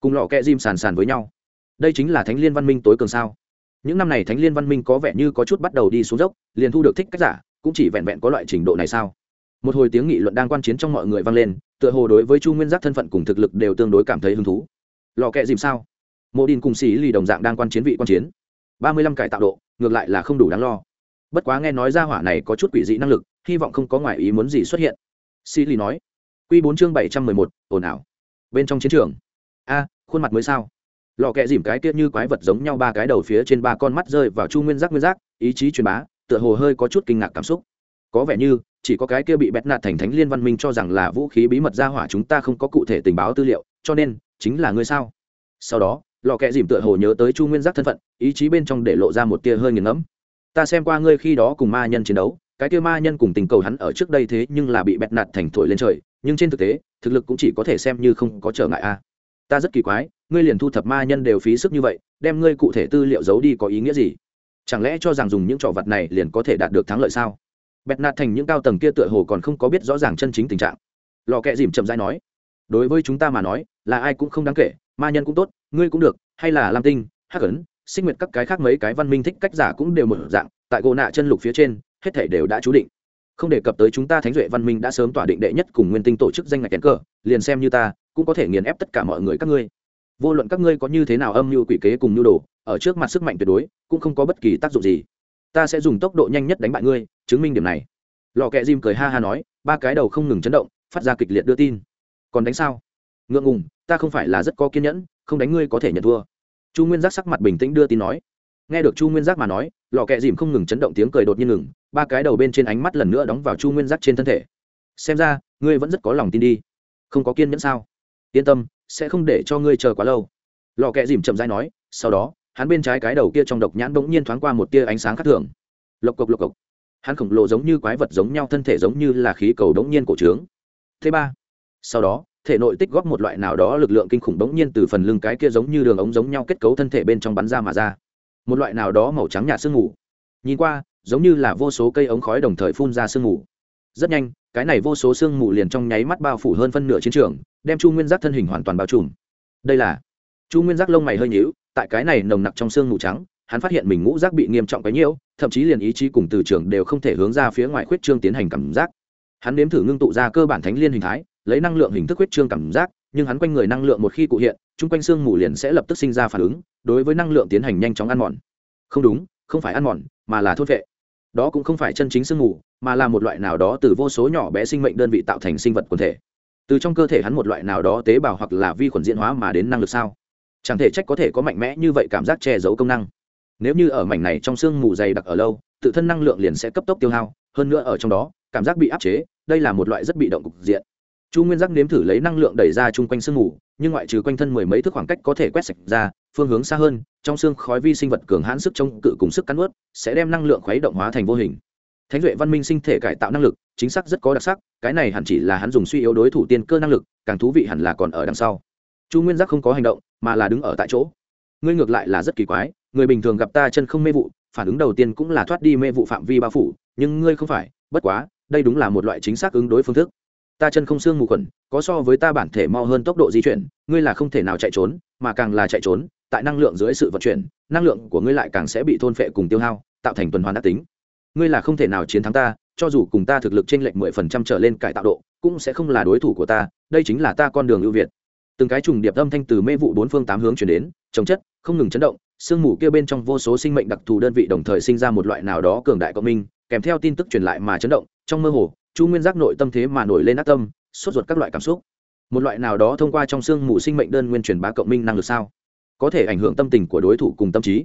Cùng lọ kẹ diêm sàn sàn với nhau. Đây chính là thánh liên văn minh tối cường sao? Những năm này thánh liên văn minh có vẻ như có chút bắt đầu đi xuống dốc, liền thu được thích cách giả, cũng chỉ vẹn vẹn có loại trình độ này sao? Một hồi tiếng nghị luận đang quan chiến trong mọi người vang lên, tựa hồ đối với chu nguyên giác thân phận cùng thực lực đều tương đối cảm thấy hứng thú. Lò kẹ dìm sao? Mộ đình cùng xì lì đồng dạng đang quan chiến vị quan chiến. Ba mươi lăm cải tạo độ, ngược lại là không đủ đáng lo. Bất quá nghe nói ra hỏa này có chút quỷ dị năng lực, hy vọng không có ngoại ý muốn gì xuất hiện. Xì lì nói q bốn chương bảy trăm mười một, ồn ào. Bên trong chiến trường, a, khuôn mặt mới sao? Lò kẹ dìm cái kia như quái vật giống nhau ba cái đầu phía trên ba con mắt rơi vào chu nguyên giác nguyên giác, ý chí truyền bá, tựa hồ hơi có chút kinh ngạc cảm xúc. Có vẻ như chỉ có cái kia bị bẹt nạt thành thánh liên văn minh cho rằng là vũ khí bí mật ra hỏa chúng ta không có cụ thể tình báo tư liệu, cho nên, chính là ngươi sao? Sau đó, lò kẹ dìm tựa hồ nhớ tới chu nguyên giác thân phận, ý chí bên trong để lộ ra một tia hơi nghiền ngẫm. Ta xem qua ngươi khi đó cùng ma nhân chiến đấu, cái tia ma nhân cùng tình cầu hắn ở trước đây thế nhưng là bị bẹt nạt thành thổi lên trời, nhưng trên thực tế, thực lực cũng chỉ có thể xem như không có trở ngại a. Ta rất kỳ quái, ngươi liền thu thập ma nhân đều phí sức như vậy, đem ngươi cụ thể tư liệu giấu đi có ý nghĩa gì? Chẳng lẽ cho rằng dùng những trò vật này liền có thể đạt được thắng lợi sao? Bẹt nạt thành những cao tầng kia tựa hồ còn không có biết rõ ràng chân chính tình trạng. Lò kẹ dìm chậm dãi nói, đối với chúng ta mà nói, là ai cũng không đáng kể, ma nhân cũng tốt, ngươi cũng được, hay là lam tinh, hắc ấn sinh nguyệt các cái khác mấy cái văn minh thích cách giả cũng đều một dạng, tại gỗ nạ chân lục phía trên, hết thể đều đã chú định. Không đề cập tới chúng ta thánh duệ văn minh đã sớm tỏa định đệ nhất cùng nguyên tinh tổ chức danh ngạch kén cờ liền xem như ta, cũng có thể nghiền ép tất cả mọi người các ngươi. Vô luận các ngươi có như thế nào âm mưu quỷ kế cùng nhu đồ, ở trước mặt sức mạnh tuyệt đối, cũng không có bất kỳ tác dụng gì ta sẽ dùng tốc độ nhanh nhất đánh bại ngươi, chứng minh điểm này. Lò kẹ dìm cười ha ha nói, ba cái đầu không ngừng chấn động, phát ra kịch liệt đưa tin. Còn đánh sao? Ngượng ngùng, ta không phải là rất có kiên nhẫn, không đánh ngươi có thể nhận thua. Chu nguyên giác sắc mặt bình tĩnh đưa tin nói. Nghe được chu nguyên giác mà nói, lò kẹ dìm không ngừng chấn động tiếng cười đột nhiên ngừng, ba cái đầu bên trên ánh mắt lần nữa đóng vào chu nguyên giác trên thân thể. Xem ra, ngươi vẫn rất có lòng tin đi. Không có kiên nhẫn sao? Yên tâm, sẽ không để cho ngươi chờ quá lâu. Lò kẹ dìm chậm dai nói, sau đó hắn bên trái cái đầu kia trong độc nhãn bỗng nhiên thoáng qua một tia ánh sáng khác thường. Lộc cộc lộc cộc. Hắn khổng lồ giống như quái vật giống nhau, thân thể giống như là khí cầu đống nhiên cổ trướng. Thứ ba. Sau đó, thể nội tích góp một loại nào đó lực lượng kinh khủng đống nhiên từ phần lưng cái kia giống như đường ống giống nhau kết cấu thân thể bên trong bắn ra mà ra. Một loại nào đó màu trắng nhạt sương mù. Nhìn qua, giống như là vô số cây ống khói đồng thời phun ra sương mù. Rất nhanh, cái này vô số sương mù liền trong nháy mắt bao phủ hơn phân nửa chiến trường, đem chu nguyên giác thân hình hoàn toàn bao trùm. Đây là chu nguyên giác lông mày hơi nhíu tại cái này nồng nặc trong xương ngủ trắng, hắn phát hiện mình ngũ giác bị nghiêm trọng cái nhiễu thậm chí liền ý chí cùng từ trường đều không thể hướng ra phía ngoài khuyết trương tiến hành cảm giác. Hắn nếm thử ngưng tụ ra cơ bản thánh liên hình thái, lấy năng lượng hình thức huyết trương cảm giác, nhưng hắn quanh người năng lượng một khi cụ hiện, chung quanh xương mù liền sẽ lập tức sinh ra phản ứng, đối với năng lượng tiến hành nhanh chóng ăn mòn. Không đúng, không phải ăn mòn, mà là thốt vệ. Đó cũng không phải chân chính sương mù, mà là một loại nào đó từ vô số nhỏ bé sinh mệnh đơn vị tạo thành sinh vật quần thể. Từ trong cơ thể hắn một loại nào đó tế bào hoặc là vi khuẩn diễn hóa mà đến năng lực sao? Chẳng thể trách có thể có mạnh mẽ như vậy cảm giác che giấu công năng. Nếu như ở mảnh này trong sương mù dày đặc ở lâu, tự thân năng lượng liền sẽ cấp tốc tiêu hao, hơn nữa ở trong đó, cảm giác bị áp chế, đây là một loại rất bị động cục diện. Chu nguyên giác nếm thử lấy năng lượng đẩy ra chung quanh sương mù, nhưng ngoại trừ quanh thân mười mấy thước khoảng cách có thể quét sạch ra, phương hướng xa hơn, trong xương khói vi sinh vật cường hãn sức chống cự cùng sức cắn ướt sẽ đem năng lượng khuấy động hóa thành vô hình. Thánh duệ văn minh sinh thể cải tạo năng lực, chính xác rất có đặc sắc, cái này hẳn chỉ là hắn dùng suy yếu đối thủ tiên cơ năng lực, càng thú vị hẳn là còn ở đằng sau chu nguyên giác không có hành động, mà là đứng ở tại chỗ. Ngươi ngược lại là rất kỳ quái, người bình thường gặp ta chân không mê vụ, phản ứng đầu tiên cũng là thoát đi mê vụ phạm vi bao phủ, nhưng ngươi không phải, bất quá, đây đúng là một loại chính xác ứng đối phương thức. Ta chân không xương mù khuẩn, có so với ta bản thể mau hơn tốc độ di chuyển, ngươi là không thể nào chạy trốn, mà càng là chạy trốn, tại năng lượng dưới sự vận chuyển, năng lượng của ngươi lại càng sẽ bị thôn phệ cùng tiêu hao, tạo thành tuần hoàn đặc tính. Ngươi là không thể nào chiến thắng ta, cho dù cùng ta thực lực trên lệch mười phần trăm trở lên cải tạo độ, cũng sẽ không là đối thủ của ta, đây chính là ta con đường ưu việt từng cái trùng điệp âm thanh từ mê vụ bốn phương tám hướng chuyển đến, chống chất, không ngừng chấn động, sương mù kia bên trong vô số sinh mệnh đặc thù đơn vị đồng thời sinh ra một loại nào đó cường đại cộng minh, kèm theo tin tức truyền lại mà chấn động, trong mơ hồ, chu nguyên giác nội tâm thế mà nổi lên ác tâm, sốt ruột các loại cảm xúc. Một loại nào đó thông qua trong xương mù sinh mệnh đơn nguyên truyền bá cộng minh năng lực sao? Có thể ảnh hưởng tâm tình của đối thủ cùng tâm trí.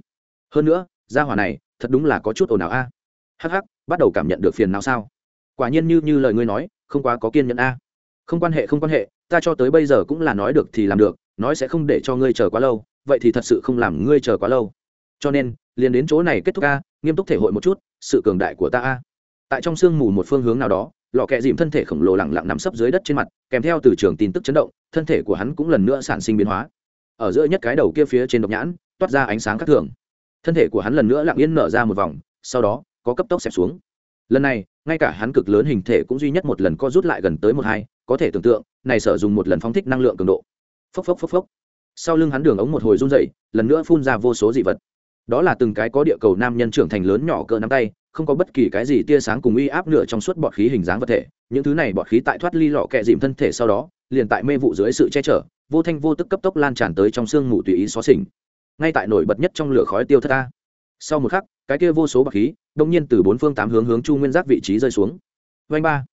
Hơn nữa, gia hỏa này, thật đúng là có chút ồn ào a. Hắc hắc, bắt đầu cảm nhận được phiền nào sao? Quả nhiên như như lời ngươi nói, không quá có kiên nhẫn a. Không quan hệ, không quan hệ ta cho tới bây giờ cũng là nói được thì làm được, nói sẽ không để cho ngươi chờ quá lâu, vậy thì thật sự không làm ngươi chờ quá lâu. Cho nên, liền đến chỗ này kết thúc a nghiêm túc thể hội một chút, sự cường đại của ta a. Tại trong sương mù một phương hướng nào đó lò kẹ dìm thân thể khổng lồ lẳng lặng nằm sấp dưới đất trên mặt, kèm theo từ trường tin tức chấn động, thân thể của hắn cũng lần nữa sản sinh biến hóa. Ở giữa nhất cái đầu kia phía trên độc nhãn, toát ra ánh sáng khác thường. Thân thể của hắn lần nữa lặng yên nở ra một vòng, sau đó, có cấp tốc xẹp xuống. Lần này, ngay cả hắn cực lớn hình thể cũng duy nhất một lần co rút lại gần tới một hai, có thể tưởng tượng này sở dùng một lần phóng thích năng lượng cường độ. Phốc phốc phốc phốc. Sau lưng hắn đường ống một hồi run dậy lần nữa phun ra vô số dị vật. Đó là từng cái có địa cầu nam nhân trưởng thành lớn nhỏ cỡ nắm tay, không có bất kỳ cái gì tia sáng cùng uy áp nửa trong suốt bọt khí hình dáng vật thể. Những thứ này bọt khí tại thoát ly lọ kẹ dìm thân thể sau đó, liền tại mê vụ dưới sự che chở, vô thanh vô tức cấp tốc lan tràn tới trong sương mù tùy ý xó xỉnh ngay tại nổi bật nhất trong lửa khói tiêu thất ta. Sau một khắc, cái kia vô số bọt khí đông nhiên từ bốn phương tám hướng hướng chu nguyên giác vị trí rơi xuống. Vanh ba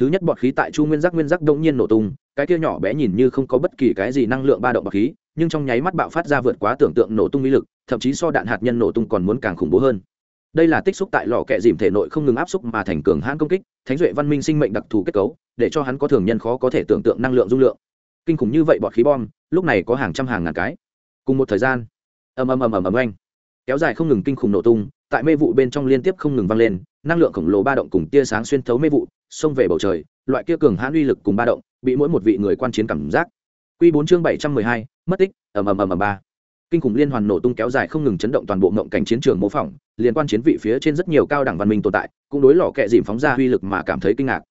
thứ nhất bọt khí tại chu nguyên giác nguyên giác đông nhiên nổ tung, cái kia nhỏ bé nhìn như không có bất kỳ cái gì năng lượng ba động bọt khí, nhưng trong nháy mắt bạo phát ra vượt quá tưởng tượng nổ tung uy lực, thậm chí so đạn hạt nhân nổ tung còn muốn càng khủng bố hơn. Đây là tích xúc tại lò kẹ dìm thể nội không ngừng áp xúc mà thành cường hãn công kích, thánh duệ văn minh sinh mệnh đặc thù kết cấu, để cho hắn có thường nhân khó có thể tưởng tượng năng lượng dung lượng. Kinh khủng như vậy bọt khí bom, lúc này có hàng trăm hàng ngàn cái. Cùng một thời gian, ầm ầm ầm ầm ầm anh kéo dài không ngừng kinh khủng nổ tung tại mê vụ bên trong liên tiếp không ngừng vang lên, năng lượng khổng lồ ba động cùng tia sáng xuyên thấu mê vụ, xông về bầu trời, loại kia cường hãn uy lực cùng ba động, bị mỗi một vị người quan chiến cảm giác. Quy bốn chương bảy trăm mười hai, mất tích, ầm ầm ầm ầm ba. Kinh khủng liên hoàn nổ tung kéo dài không ngừng chấn động toàn bộ mộng cảnh chiến trường mô phỏng, liên quan chiến vị phía trên rất nhiều cao đẳng văn minh tồn tại, cũng đối lò kẹ dìm phóng ra uy lực mà cảm thấy kinh ngạc.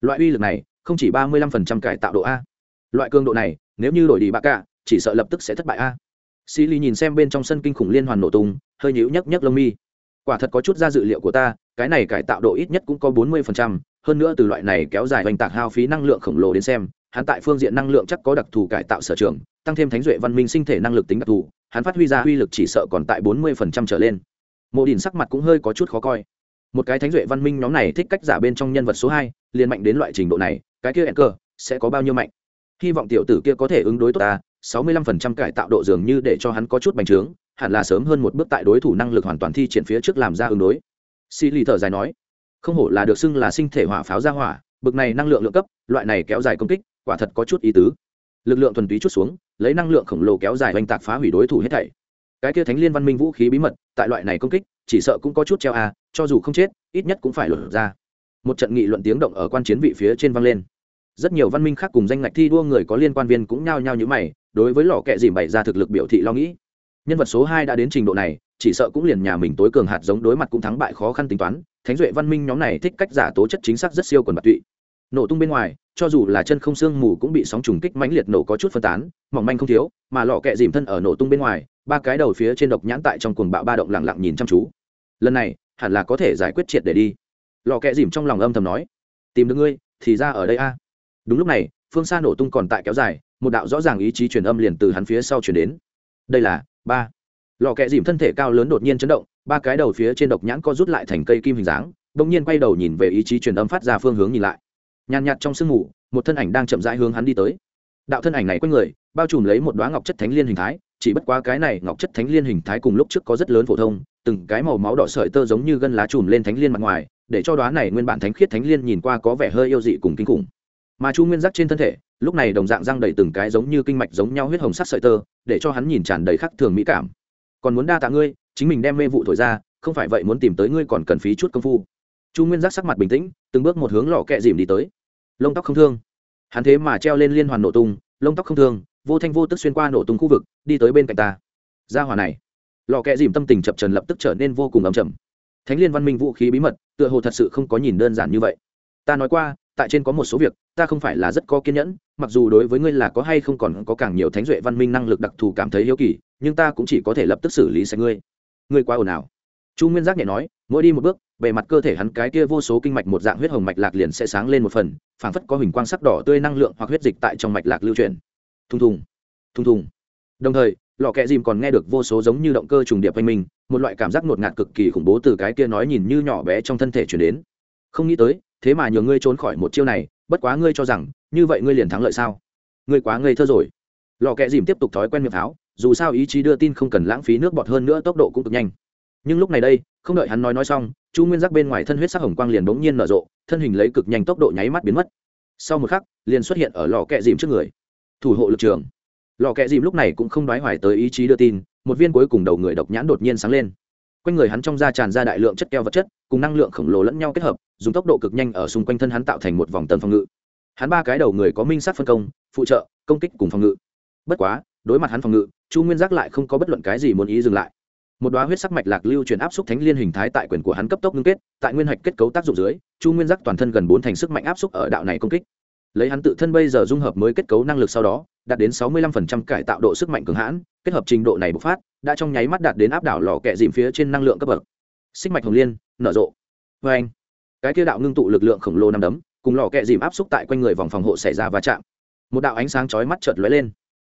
Loại uy lực này, không chỉ ba mươi lăm phần trăm cải tạo độ a. Loại cường độ này, nếu như đổi đi bạc cả chỉ sợ lập tức sẽ thất bại a. Xì lì nhìn xem bên trong sân kinh khủng liên hoàn nổ tung, hơi nhíu nhấc nhấc lông mi quả thật có chút ra dự liệu của ta, cái này cải tạo độ ít nhất cũng có bốn mươi phần trăm, hơn nữa từ loại này kéo dài hoành tạc hao phí năng lượng khổng lồ đến xem, hắn tại phương diện năng lượng chắc có đặc thù cải tạo sở trường, tăng thêm thánh duệ văn minh sinh thể năng lực tính đặc thù, hắn phát huy ra uy lực chỉ sợ còn tại bốn mươi phần trăm trở lên. Mộ đình sắc mặt cũng hơi có chút khó coi. Một cái thánh duệ văn minh nhóm này thích cách giả bên trong nhân vật số hai, liền mạnh đến loại trình độ này, cái kia hẹn cơ sẽ có bao nhiêu mạnh? Hy vọng tiểu tử kia có thể ứng đối tốt ta, sáu mươi lăm phần trăm cải tạo độ dường như để cho hắn có chút bành trướng hẳn là sớm hơn một bước tại đối thủ năng lực hoàn toàn thi triển phía trước làm ra ứng đối. Xì lì thở dài nói, không hổ là được xưng là sinh thể hỏa pháo ra hỏa, bực này năng lượng lượng cấp, loại này kéo dài công kích, quả thật có chút ý tứ. Lực lượng thuần túy chút xuống, lấy năng lượng khổng lồ kéo dài oanh tạc phá hủy đối thủ hết thảy. Cái kia thánh liên văn minh vũ khí bí mật, tại loại này công kích, chỉ sợ cũng có chút treo à cho dù không chết, ít nhất cũng phải lột ra. Một trận nghị luận tiếng động ở quan chiến vị phía trên vang lên. Rất nhiều văn minh khác cùng danh ngạch thi đua người có liên quan viên cũng nhao nhao như mày, đối với lò kẹ dìm bày ra thực lực biểu thị lo nghĩ nhân vật số hai đã đến trình độ này, chỉ sợ cũng liền nhà mình tối cường hạt giống đối mặt cũng thắng bại khó khăn tính toán. Thánh duệ văn minh nhóm này thích cách giả tố chất chính xác rất siêu quần bạc tụy. Nổ tung bên ngoài, cho dù là chân không xương mù cũng bị sóng trùng kích mãnh liệt nổ có chút phân tán, mỏng manh không thiếu, mà lọ kẹ dìm thân ở nổ tung bên ngoài, ba cái đầu phía trên độc nhãn tại trong cuồng bạo ba động lặng lặng nhìn chăm chú. Lần này, hẳn là có thể giải quyết triệt để đi. Lọ kẹ dìm trong lòng âm thầm nói, tìm được ngươi, thì ra ở đây a. Đúng lúc này, phương xa nổ tung còn tại kéo dài, một đạo rõ ràng ý chí truyền âm liền từ hắn phía sau chuyển đến. Đây là ba. Lò kẹ dìm thân thể cao lớn đột nhiên chấn động, ba cái đầu phía trên độc nhãn co rút lại thành cây kim hình dáng đ ỗ n g nhiên quay đầu nhìn về ý chí truyền âm phát ra phương hướng nhìn lại. Nhàn nhạt trong sương mù, một thân ảnh đang chậm rãi hướng hắn đi tới. Đạo thân ảnh này quanh người, bao trùm lấy một đoá ngọc chất thánh liên hình thái, chỉ bất quá cái này ngọc chất thánh liên hình thái cùng lúc trước có rất lớn phổ thông, từng cái màu máu đỏ sợi tơ giống như gân lá trùm lên thánh liên mặt ngoài, để cho đoá này nguyên bản thánh khiết thánh liên nhìn qua có vẻ hơi yêu dị cùng kinh khủng. Mà chu nguyên giác trên thân thể lúc này đồng dạng răng đầy từng cái giống như kinh mạch giống nhau huyết hồng sắc sợi tơ, để cho hắn nhìn tràn đầy khắc thường mỹ cảm. Còn muốn đa tạ ngươi, chính mình đem mê vụ thổi ra, không phải vậy muốn tìm tới ngươi còn cần phí chút công phu. Chu nguyên giác sắc mặt bình tĩnh, từng bước một hướng lò kẹ dìm đi tới. Lông tóc không thương. Hắn thế mà treo lên liên hoàn nổ tung, lông tóc không thương, vô thanh vô tức xuyên qua nổ tung khu vực, đi tới bên cạnh ta. Ra hòa này. Lò kẹ dìm tâm tình chập trần lập tức trở nên vô cùng ấm chầm thánh liên văn minh vũ khí bí mật, tựa hồ thật sự không có nhìn đơn giản như vậy. Ta nói qua tại trên có một số việc, ta không phải là rất có kiên nhẫn, mặc dù đối với ngươi là có hay không còn có càng nhiều thánh duệ văn minh năng lực đặc thù cảm thấy hiếu kỳ, nhưng ta cũng chỉ có thể lập tức xử lý sạch ngươi. Ngươi quá ồn ào. Chu nguyên giác nhẹ nói, mỗi đi một bước, bề mặt cơ thể hắn cái kia vô số kinh mạch một dạng huyết hồng mạch lạc liền sẽ sáng lên một phần, phảng phất có hình quang sắc đỏ tươi năng lượng hoặc huyết dịch tại trong mạch lạc lưu truyền. Thùng thùng thùng thùng. Đồng thời lò kẹ dìm còn nghe được vô số giống như động cơ trùng điệp oanh minh một loại cảm giác ngột ngạt cực kỳ khủng bố từ cái kia nói nhìn như nhỏ bé trong thân thể chuyển đến. Không nghĩ tới thế mà nhờ ngươi trốn khỏi một chiêu này, bất quá ngươi cho rằng, như vậy ngươi liền thắng lợi sao? Ngươi quá ngây thơ rồi. Lò kẹ dìm tiếp tục thói quen miệng pháo, dù sao ý chí đưa tin không cần lãng phí nước bọt hơn nữa tốc độ cũng cực nhanh. Nhưng lúc này đây, không đợi hắn nói nói xong, chu nguyên giác bên ngoài thân huyết sắc hồng quang liền bỗng nhiên nở rộ, thân hình lấy cực nhanh tốc độ nháy mắt biến mất. Sau một khắc, liền xuất hiện ở lò kẹ dìm trước người. Thủ hộ lực trường. Lò kẹ dìm lúc này cũng không đoái hoài tới ý chí đưa tin, một viên cuối cùng đầu người độc nhãn đột nhiên sáng lên. Quanh người hắn trong da tràn ra đại lượng chất keo vật chất, cùng năng lượng khổng lồ lẫn nhau kết hợp dùng tốc độ cực nhanh ở xung quanh thân hắn tạo thành một vòng tầng phòng ngự. Hắn ba cái đầu người có minh sát phân công, phụ trợ, công kích cùng phòng ngự. Bất quá, đối mặt hắn phòng ngự, chu nguyên giác lại không có bất luận cái gì muốn ý dừng lại. Một đoá huyết sắc mạch lạc lưu truyền áp xúc thánh liên hình thái tại quyền của hắn cấp tốc ngưng kết, tại nguyên hạch kết cấu tác dụng dưới, chu nguyên giác toàn thân gần bốn thành sức mạnh áp xúc ở đạo này công kích. Lấy hắn tự thân bây giờ dung hợp mới kết cấu năng lực sau đó, đạt đến sáu mươi lăm phần trăm cải tạo độ sức mạnh cường hãn, kết hợp trình độ này bộc phát, đã trong nháy mắt đạt đến áp đảo lò kẹ dìm phía trên năng lượng cấp bậc. Xích mạch hồng liên, nở rộ. Vê anh cái kia đạo ngưng tụ lực lượng khổng lồ nằm đấm, cùng lò kẹ dìm áp xúc tại quanh người vòng phòng hộ xảy ra va chạm. Một đạo ánh sáng chói mắt chợt lóe lên.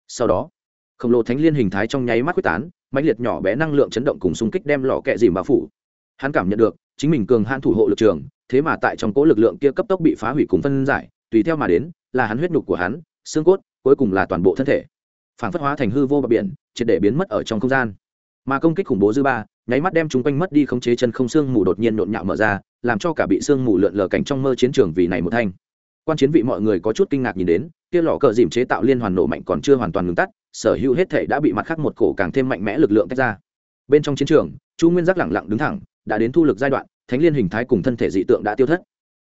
Sau đó, khổng lồ thánh liên hình thái trong nháy mắt quyết tán, mãnh liệt nhỏ bé năng lượng chấn động cùng xung kích đem lò kẹ dìm bao phủ. Hắn cảm nhận được, chính mình cường hãn thủ hộ lực trường, thế mà tại trong cỗ lực lượng kia cấp tốc bị phá hủy cùng phân giải, tùy theo mà đến, là hắn huyết nhục của hắn, xương cốt, cuối cùng là toàn bộ thân thể. Phản phất hóa thành hư vô bờ biển, triệt để biến mất ở trong không gian. Mà công kích khủng bố dư ba nháy mắt đem chúng quanh mất đi khống chế chân không xương mù đột nhiên nhộn nhạo mở ra, làm cho cả bị xương mù lượn lờ cảnh trong mơ chiến trường vì này một thanh. Quan chiến vị mọi người có chút kinh ngạc nhìn đến, kia lọ cờ dìm chế tạo liên hoàn nổ mạnh còn chưa hoàn toàn ngừng tắt, sở hữu hết thể đã bị mặt khác một cổ càng thêm mạnh mẽ lực lượng tách ra. Bên trong chiến trường, chu nguyên giác lẳng lặng đứng thẳng, đã đến thu lực giai đoạn, thánh liên hình thái cùng thân thể dị tượng đã tiêu thất.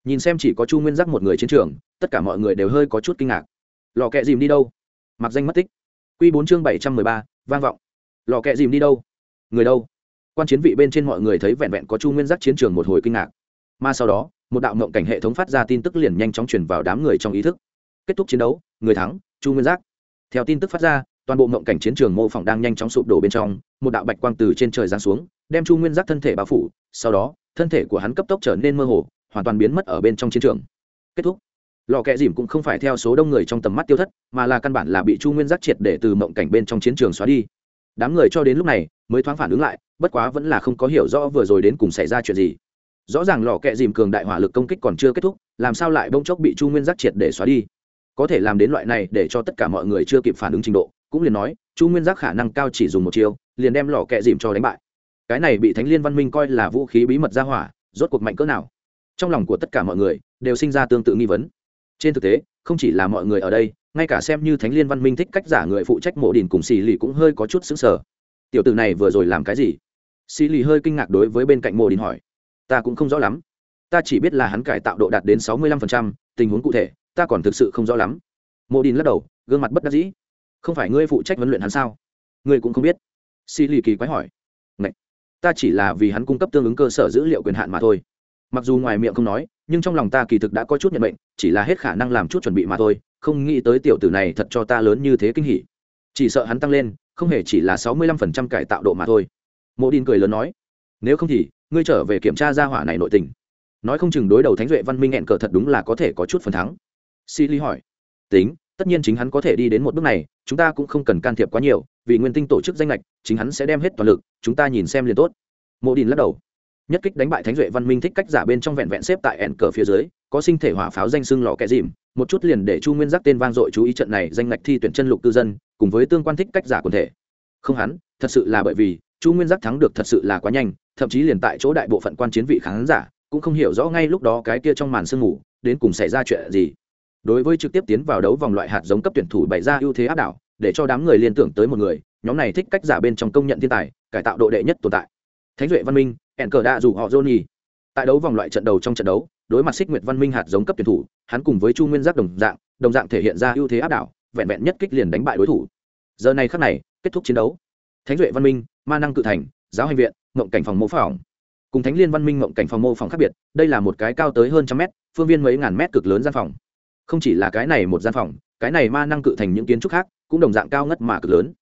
Nhìn xem chỉ có chu nguyên giác một người chiến trường, tất cả mọi người đều hơi có chút kinh ngạc. Lò kẹ dìm đi đâu? Mặc danh mất tích. Q bốn chương bảy trăm mười ba, vang vọng. Lò kẹ dìm đi đâu? Người đâu? Quan chiến vị bên trên mọi người thấy vẹn vẹn có chu nguyên giác chiến trường một hồi kinh ngạc mà sau đó một đạo mộng cảnh hệ thống phát ra tin tức liền nhanh chóng chuyển vào đám người trong ý thức kết thúc chiến đấu người thắng chu nguyên giác theo tin tức phát ra toàn bộ mộng cảnh chiến trường mô phỏng đang nhanh chóng sụp đổ bên trong một đạo bạch quang từ trên trời giáng xuống đem chu nguyên giác thân thể bao phủ sau đó thân thể của hắn cấp tốc trở nên mơ hồ hoàn toàn biến mất ở bên trong chiến trường kết thúc lò kẹ dìm cũng không phải theo số đông người trong tầm mắt tiêu thất mà là căn bản là bị chu nguyên giác triệt để từ mộng cảnh bên trong chiến trường xóa đi đám người cho đến lúc này mới thoáng phản ứng lại, bất quá vẫn là không có hiểu rõ vừa rồi đến cùng xảy ra chuyện gì. Rõ ràng lò kẹ dìm cường đại hỏa lực công kích còn chưa kết thúc, làm sao lại bông chốc bị chu nguyên giác triệt để xóa đi? Có thể làm đến loại này để cho tất cả mọi người chưa kịp phản ứng trình độ, cũng liền nói, chu nguyên giác khả năng cao chỉ dùng một chiêu, liền đem lò kẹ dìm cho đánh bại. Cái này bị thánh liên văn minh coi là vũ khí bí mật ra hỏa, rốt cuộc mạnh cỡ nào? Trong lòng của tất cả mọi người đều sinh ra tương tự nghi vấn. Trên thực tế, không chỉ là mọi người ở đây ngay cả xem như thánh liên văn minh thích cách giả người phụ trách mộ đình cùng xì lì cũng hơi có chút xứng sở tiểu t ử này vừa rồi làm cái gì? Xì lì hơi kinh ngạc đối với bên cạnh mộ đình hỏi. Ta cũng không rõ lắm. Ta chỉ biết là hắn cải tạo độ đạt đến sáu mươi lăm phần trăm, tình huống cụ thể, ta còn thực sự không rõ lắm. Mộ đình lắc đầu, gương mặt bất đắc dĩ. Không phải ngươi phụ trách huấn luyện hắn sao? Ngươi cũng không biết. Xì lì kỳ quái hỏi. Ngậy! ta chỉ là vì hắn cung cấp tương ứng cơ sở dữ liệu quyền hạn mà thôi. Mặc dù ngoài miệng không nói nhưng trong lòng ta kỳ thực đã có chút nhận bệnh chỉ là hết khả năng làm chút chuẩn bị mà thôi, không nghĩ tới tiểu tử này thật cho ta lớn như thế kinh hỉ. Chỉ sợ hắn tăng lên, không hề chỉ là sáu mươi lăm phần trăm cải tạo độ mà thôi. Mộ đin cười lớn nói, nếu không thì, ngươi trở về kiểm tra gia hỏa này nội tình. Nói không chừng đối đầu thánh duệ văn minh nghẹn cờ thật đúng là có thể có chút phần thắng. Si ly hỏi, tính, tất nhiên chính hắn có thể đi đến một bước này, chúng ta cũng không cần can thiệp quá nhiều, vì nguyên tinh tổ chức danh lệch chính hắn sẽ đem hết toàn lực, chúng ta nhìn xem liền tốt. Mộ đình lắc đầu nhất kích đánh bại thánh duệ văn minh thích cách giả bên trong vẹn vẹn xếp tại ẻn cờ phía dưới, có sinh thể hỏa pháo danh xưng lò kẻ dìm, một chút liền để chu nguyên giác tên vang dội chú ý trận này danh ngạch thi tuyển chân lục cư dân, cùng với tương quan thích cách giả quần thể. Không hắn, thật sự là bởi vì, chu nguyên giác thắng được thật sự là quá nhanh, thậm chí liền tại chỗ đại bộ phận quan chiến vị khán giả, cũng không hiểu rõ ngay lúc đó cái kia trong màn sương ngủ, đến cùng xảy ra chuyện gì. Đối với trực tiếp tiến vào đấu vòng loại hạt giống cấp tuyển thủ bày ra ưu thế áp đảo, để cho đám người liên tưởng tới một người, nhóm này thích cách giả bên trong công nhận thiên tài, cải tạo độ đệ nhất tồn tại. Thánh duệ văn minh ẻn cờ đã dù họ johnny. Tại đấu vòng loại trận đầu trong trận đấu, đối mặt xích nguyệt văn minh hạt giống cấp tuyển thủ, hắn cùng với chu nguyên giác đồng dạng đồng dạng thể hiện ra ưu thế áp đảo, vẹn vẹn nhất kích liền đánh bại đối thủ. Giờ này khắc này, kết thúc chiến đấu. Thánh duệ văn minh, ma năng cự thành, giáo hành viện mộng cảnh phòng mô phỏng. Cùng thánh liên văn minh mộng cảnh phòng mô phỏng khác biệt, đây là một cái cao tới hơn trăm mét, phương viên mấy ngàn mét cực lớn gian phòng. Không chỉ là cái này một gian phòng, cái này ma năng cự thành những kiến trúc khác cũng đồng dạng cao ngất mà cực lớn.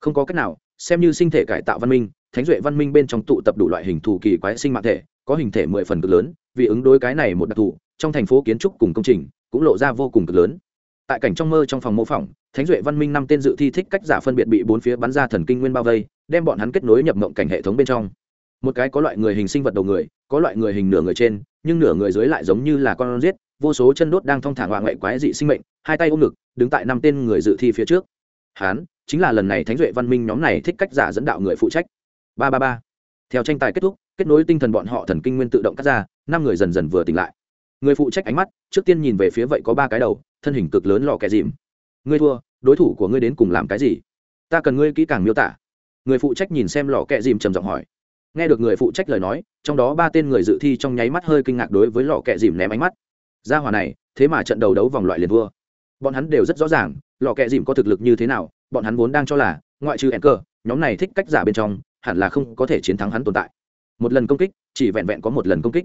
Không có cách nào, xem như sinh thể cải tạo văn minh thánh duệ văn minh bên trong tụ tập đủ loại hình thù kỳ quái sinh mạng thể, có hình thể mười phần cực lớn, vì ứng đối cái này một đặc thù, trong thành phố kiến trúc cùng công trình cũng lộ ra vô cùng cực lớn. Tại cảnh trong mơ trong phòng mô phỏng, thánh duệ văn minh năm tên dự thi thích cách giả phân biệt bị bốn phía bắn ra thần kinh nguyên bao vây, đem bọn hắn kết nối nhập mộng cảnh hệ thống bên trong. Một cái có loại người hình sinh vật đầu người, có loại người hình nửa người trên, nhưng nửa người dưới lại giống như là con giết, vô số chân đốt đang thong thả ngoại ngoại quái dị sinh mệnh, hai tay ôm ngực, đứng tại năm tên người dự thi phía trước. Hán, chính là lần này thánh duệ văn minh nhóm này thích cách giả dẫn đạo người phụ trách ba ba ba. Theo tranh tài kết thúc kết nối tinh thần bọn họ thần kinh nguyên tự động cắt ra năm người dần dần vừa tỉnh lại. Người phụ trách ánh mắt trước tiên nhìn về phía vậy có ba cái đầu thân hình cực lớn lò kẹ dìm. Ngươi thua đối thủ của ngươi đến cùng làm cái gì? Ta cần ngươi kỹ càng miêu tả. Người phụ trách nhìn xem lò kẹ dìm trầm giọng hỏi. Nghe được người phụ trách lời nói trong đó ba tên người dự thi trong nháy mắt hơi kinh ngạc đối với lò kẹ dìm ném ánh mắt. Ra hòa này thế mà trận đầu đấu vòng loại liền thua. Bọn hắn đều rất rõ ràng lò kẹ dìm có thực lực như thế nào bọn hắn vốn đang cho là ngoại trừ Anker, nhóm này thích cách giả bên trong, hẳn là không có thể chiến thắng hắn tồn tại. Một lần công kích, chỉ vẹn vẹn có một lần công kích.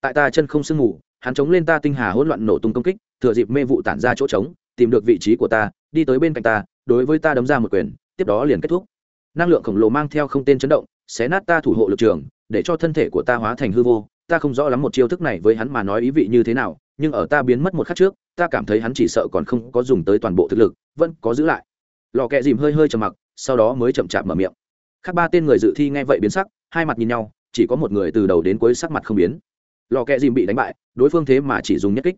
Tại ta chân không sương ngủ, hắn chống lên ta tinh hà hỗn loạn nổ tung công kích, thừa dịp mê vụ tản ra chỗ trống, tìm được vị trí của ta, đi tới bên cạnh ta, đối với ta đấm ra một quyền, tiếp đó liền kết thúc. Năng lượng khổng lồ mang theo không tên chấn động, xé nát ta thủ hộ lực trường, để cho thân thể của ta hóa thành hư vô. Ta không rõ lắm một chiêu thức này với hắn mà nói ý vị như thế nào, nhưng ở ta biến mất một khắc trước, ta cảm thấy hắn chỉ sợ còn không có dùng tới toàn bộ thực lực, vẫn có giữ lại. Lò kẹ dìm hơi hơi trầm mặc, sau đó mới chậm chạp mở miệng khác ba tên người dự thi nghe vậy biến sắc, hai mặt nhìn nhau, chỉ có một người từ đầu đến cuối sắc mặt không biến. Lò kẹ dìm bị đánh bại, đối phương thế mà chỉ dùng nhất kích.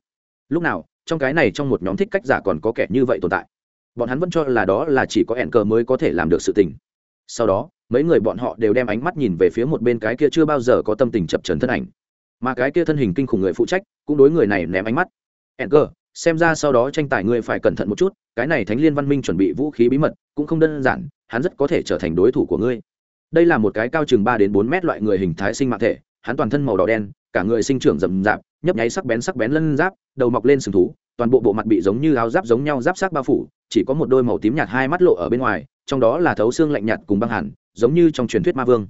Lúc nào, trong cái này trong một nhóm thích cách giả còn có kẻ như vậy tồn tại. Bọn hắn vẫn cho là đó là chỉ có ẻn cờ mới có thể làm được sự tình. Sau đó, mấy người bọn họ đều đem ánh mắt nhìn về phía một bên cái kia chưa bao giờ có tâm tình chập trấn thân ảnh. Mà cái kia thân hình kinh khủng người phụ trách, cũng đối người này ném ánh mắt. Ẻn cờ, xem ra sau đó tranh tài ngươi phải cẩn thận một chút, cái này thánh liên văn minh chuẩn bị vũ khí bí mật, cũng không đơn giản hắn rất có thể trở thành đối thủ của ngươi. Đây là một cái cao chừng ba đến bốn mét loại người hình thái sinh mạng thể, hắn toàn thân màu đỏ đen, cả người sinh trưởng rậm rạp, nhấp nháy sắc bén sắc bén lân giáp, đầu mọc lên sừng thú, toàn bộ bộ mặt bị giống như áo giáp giống nhau giáp sắc bao phủ, chỉ có một đôi màu tím nhạt hai mắt lộ ở bên ngoài, trong đó là thấu xương lạnh nhạt cùng băng hẳn, giống như trong truyền thuyết ma vương.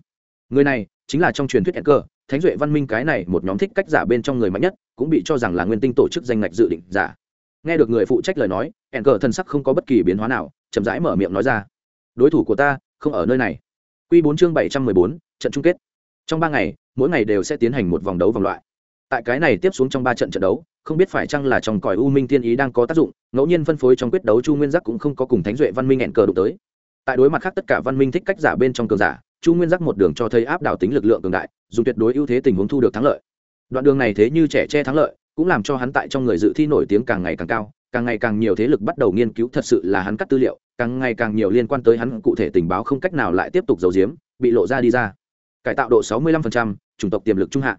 Người này chính là trong truyền thuyết cơ thánh duệ văn minh cái này một nhóm thích cách giả bên trong người mạnh nhất, cũng bị cho rằng là nguyên tinh tổ chức danh ngạch dự định giả. Nghe được người phụ trách lời nói hẹn cờ thân sắc không có bất kỳ biến hóa nào, chậm rãi mở miệng nói ra đối thủ của ta không ở nơi này. Q bốn chương bảy trăm mười bốn, trận chung kết. Trong ba ngày, mỗi ngày đều sẽ tiến hành một vòng đấu vòng loại. Tại cái này tiếp xuống trong ba trận trận đấu, không biết phải chăng là trong còi u minh tiên ý đang có tác dụng, ngẫu nhiên phân phối trong quyết đấu chu nguyên giác cũng không có cùng thánh duệ văn minh hẹn cờ đụng tới. Tại đối mặt khác tất cả văn minh thích cách giả bên trong cường giả, chu nguyên giác một đường cho thấy áp đảo tính lực lượng cường đại, dùng tuyệt đối ưu thế tình huống thu được thắng lợi. Đoạn đường này thế như trẻ che thắng lợi, cũng làm cho hắn tại trong người dự thi nổi tiếng càng ngày càng cao càng ngày càng nhiều thế lực bắt đầu nghiên cứu thật sự là hắn cắt tư liệu càng ngày càng nhiều liên quan tới hắn cụ thể tình báo không cách nào lại tiếp tục giấu giếm bị lộ ra đi ra. Cải tạo độ 65%, chủng tộc tiềm lực trung hạ.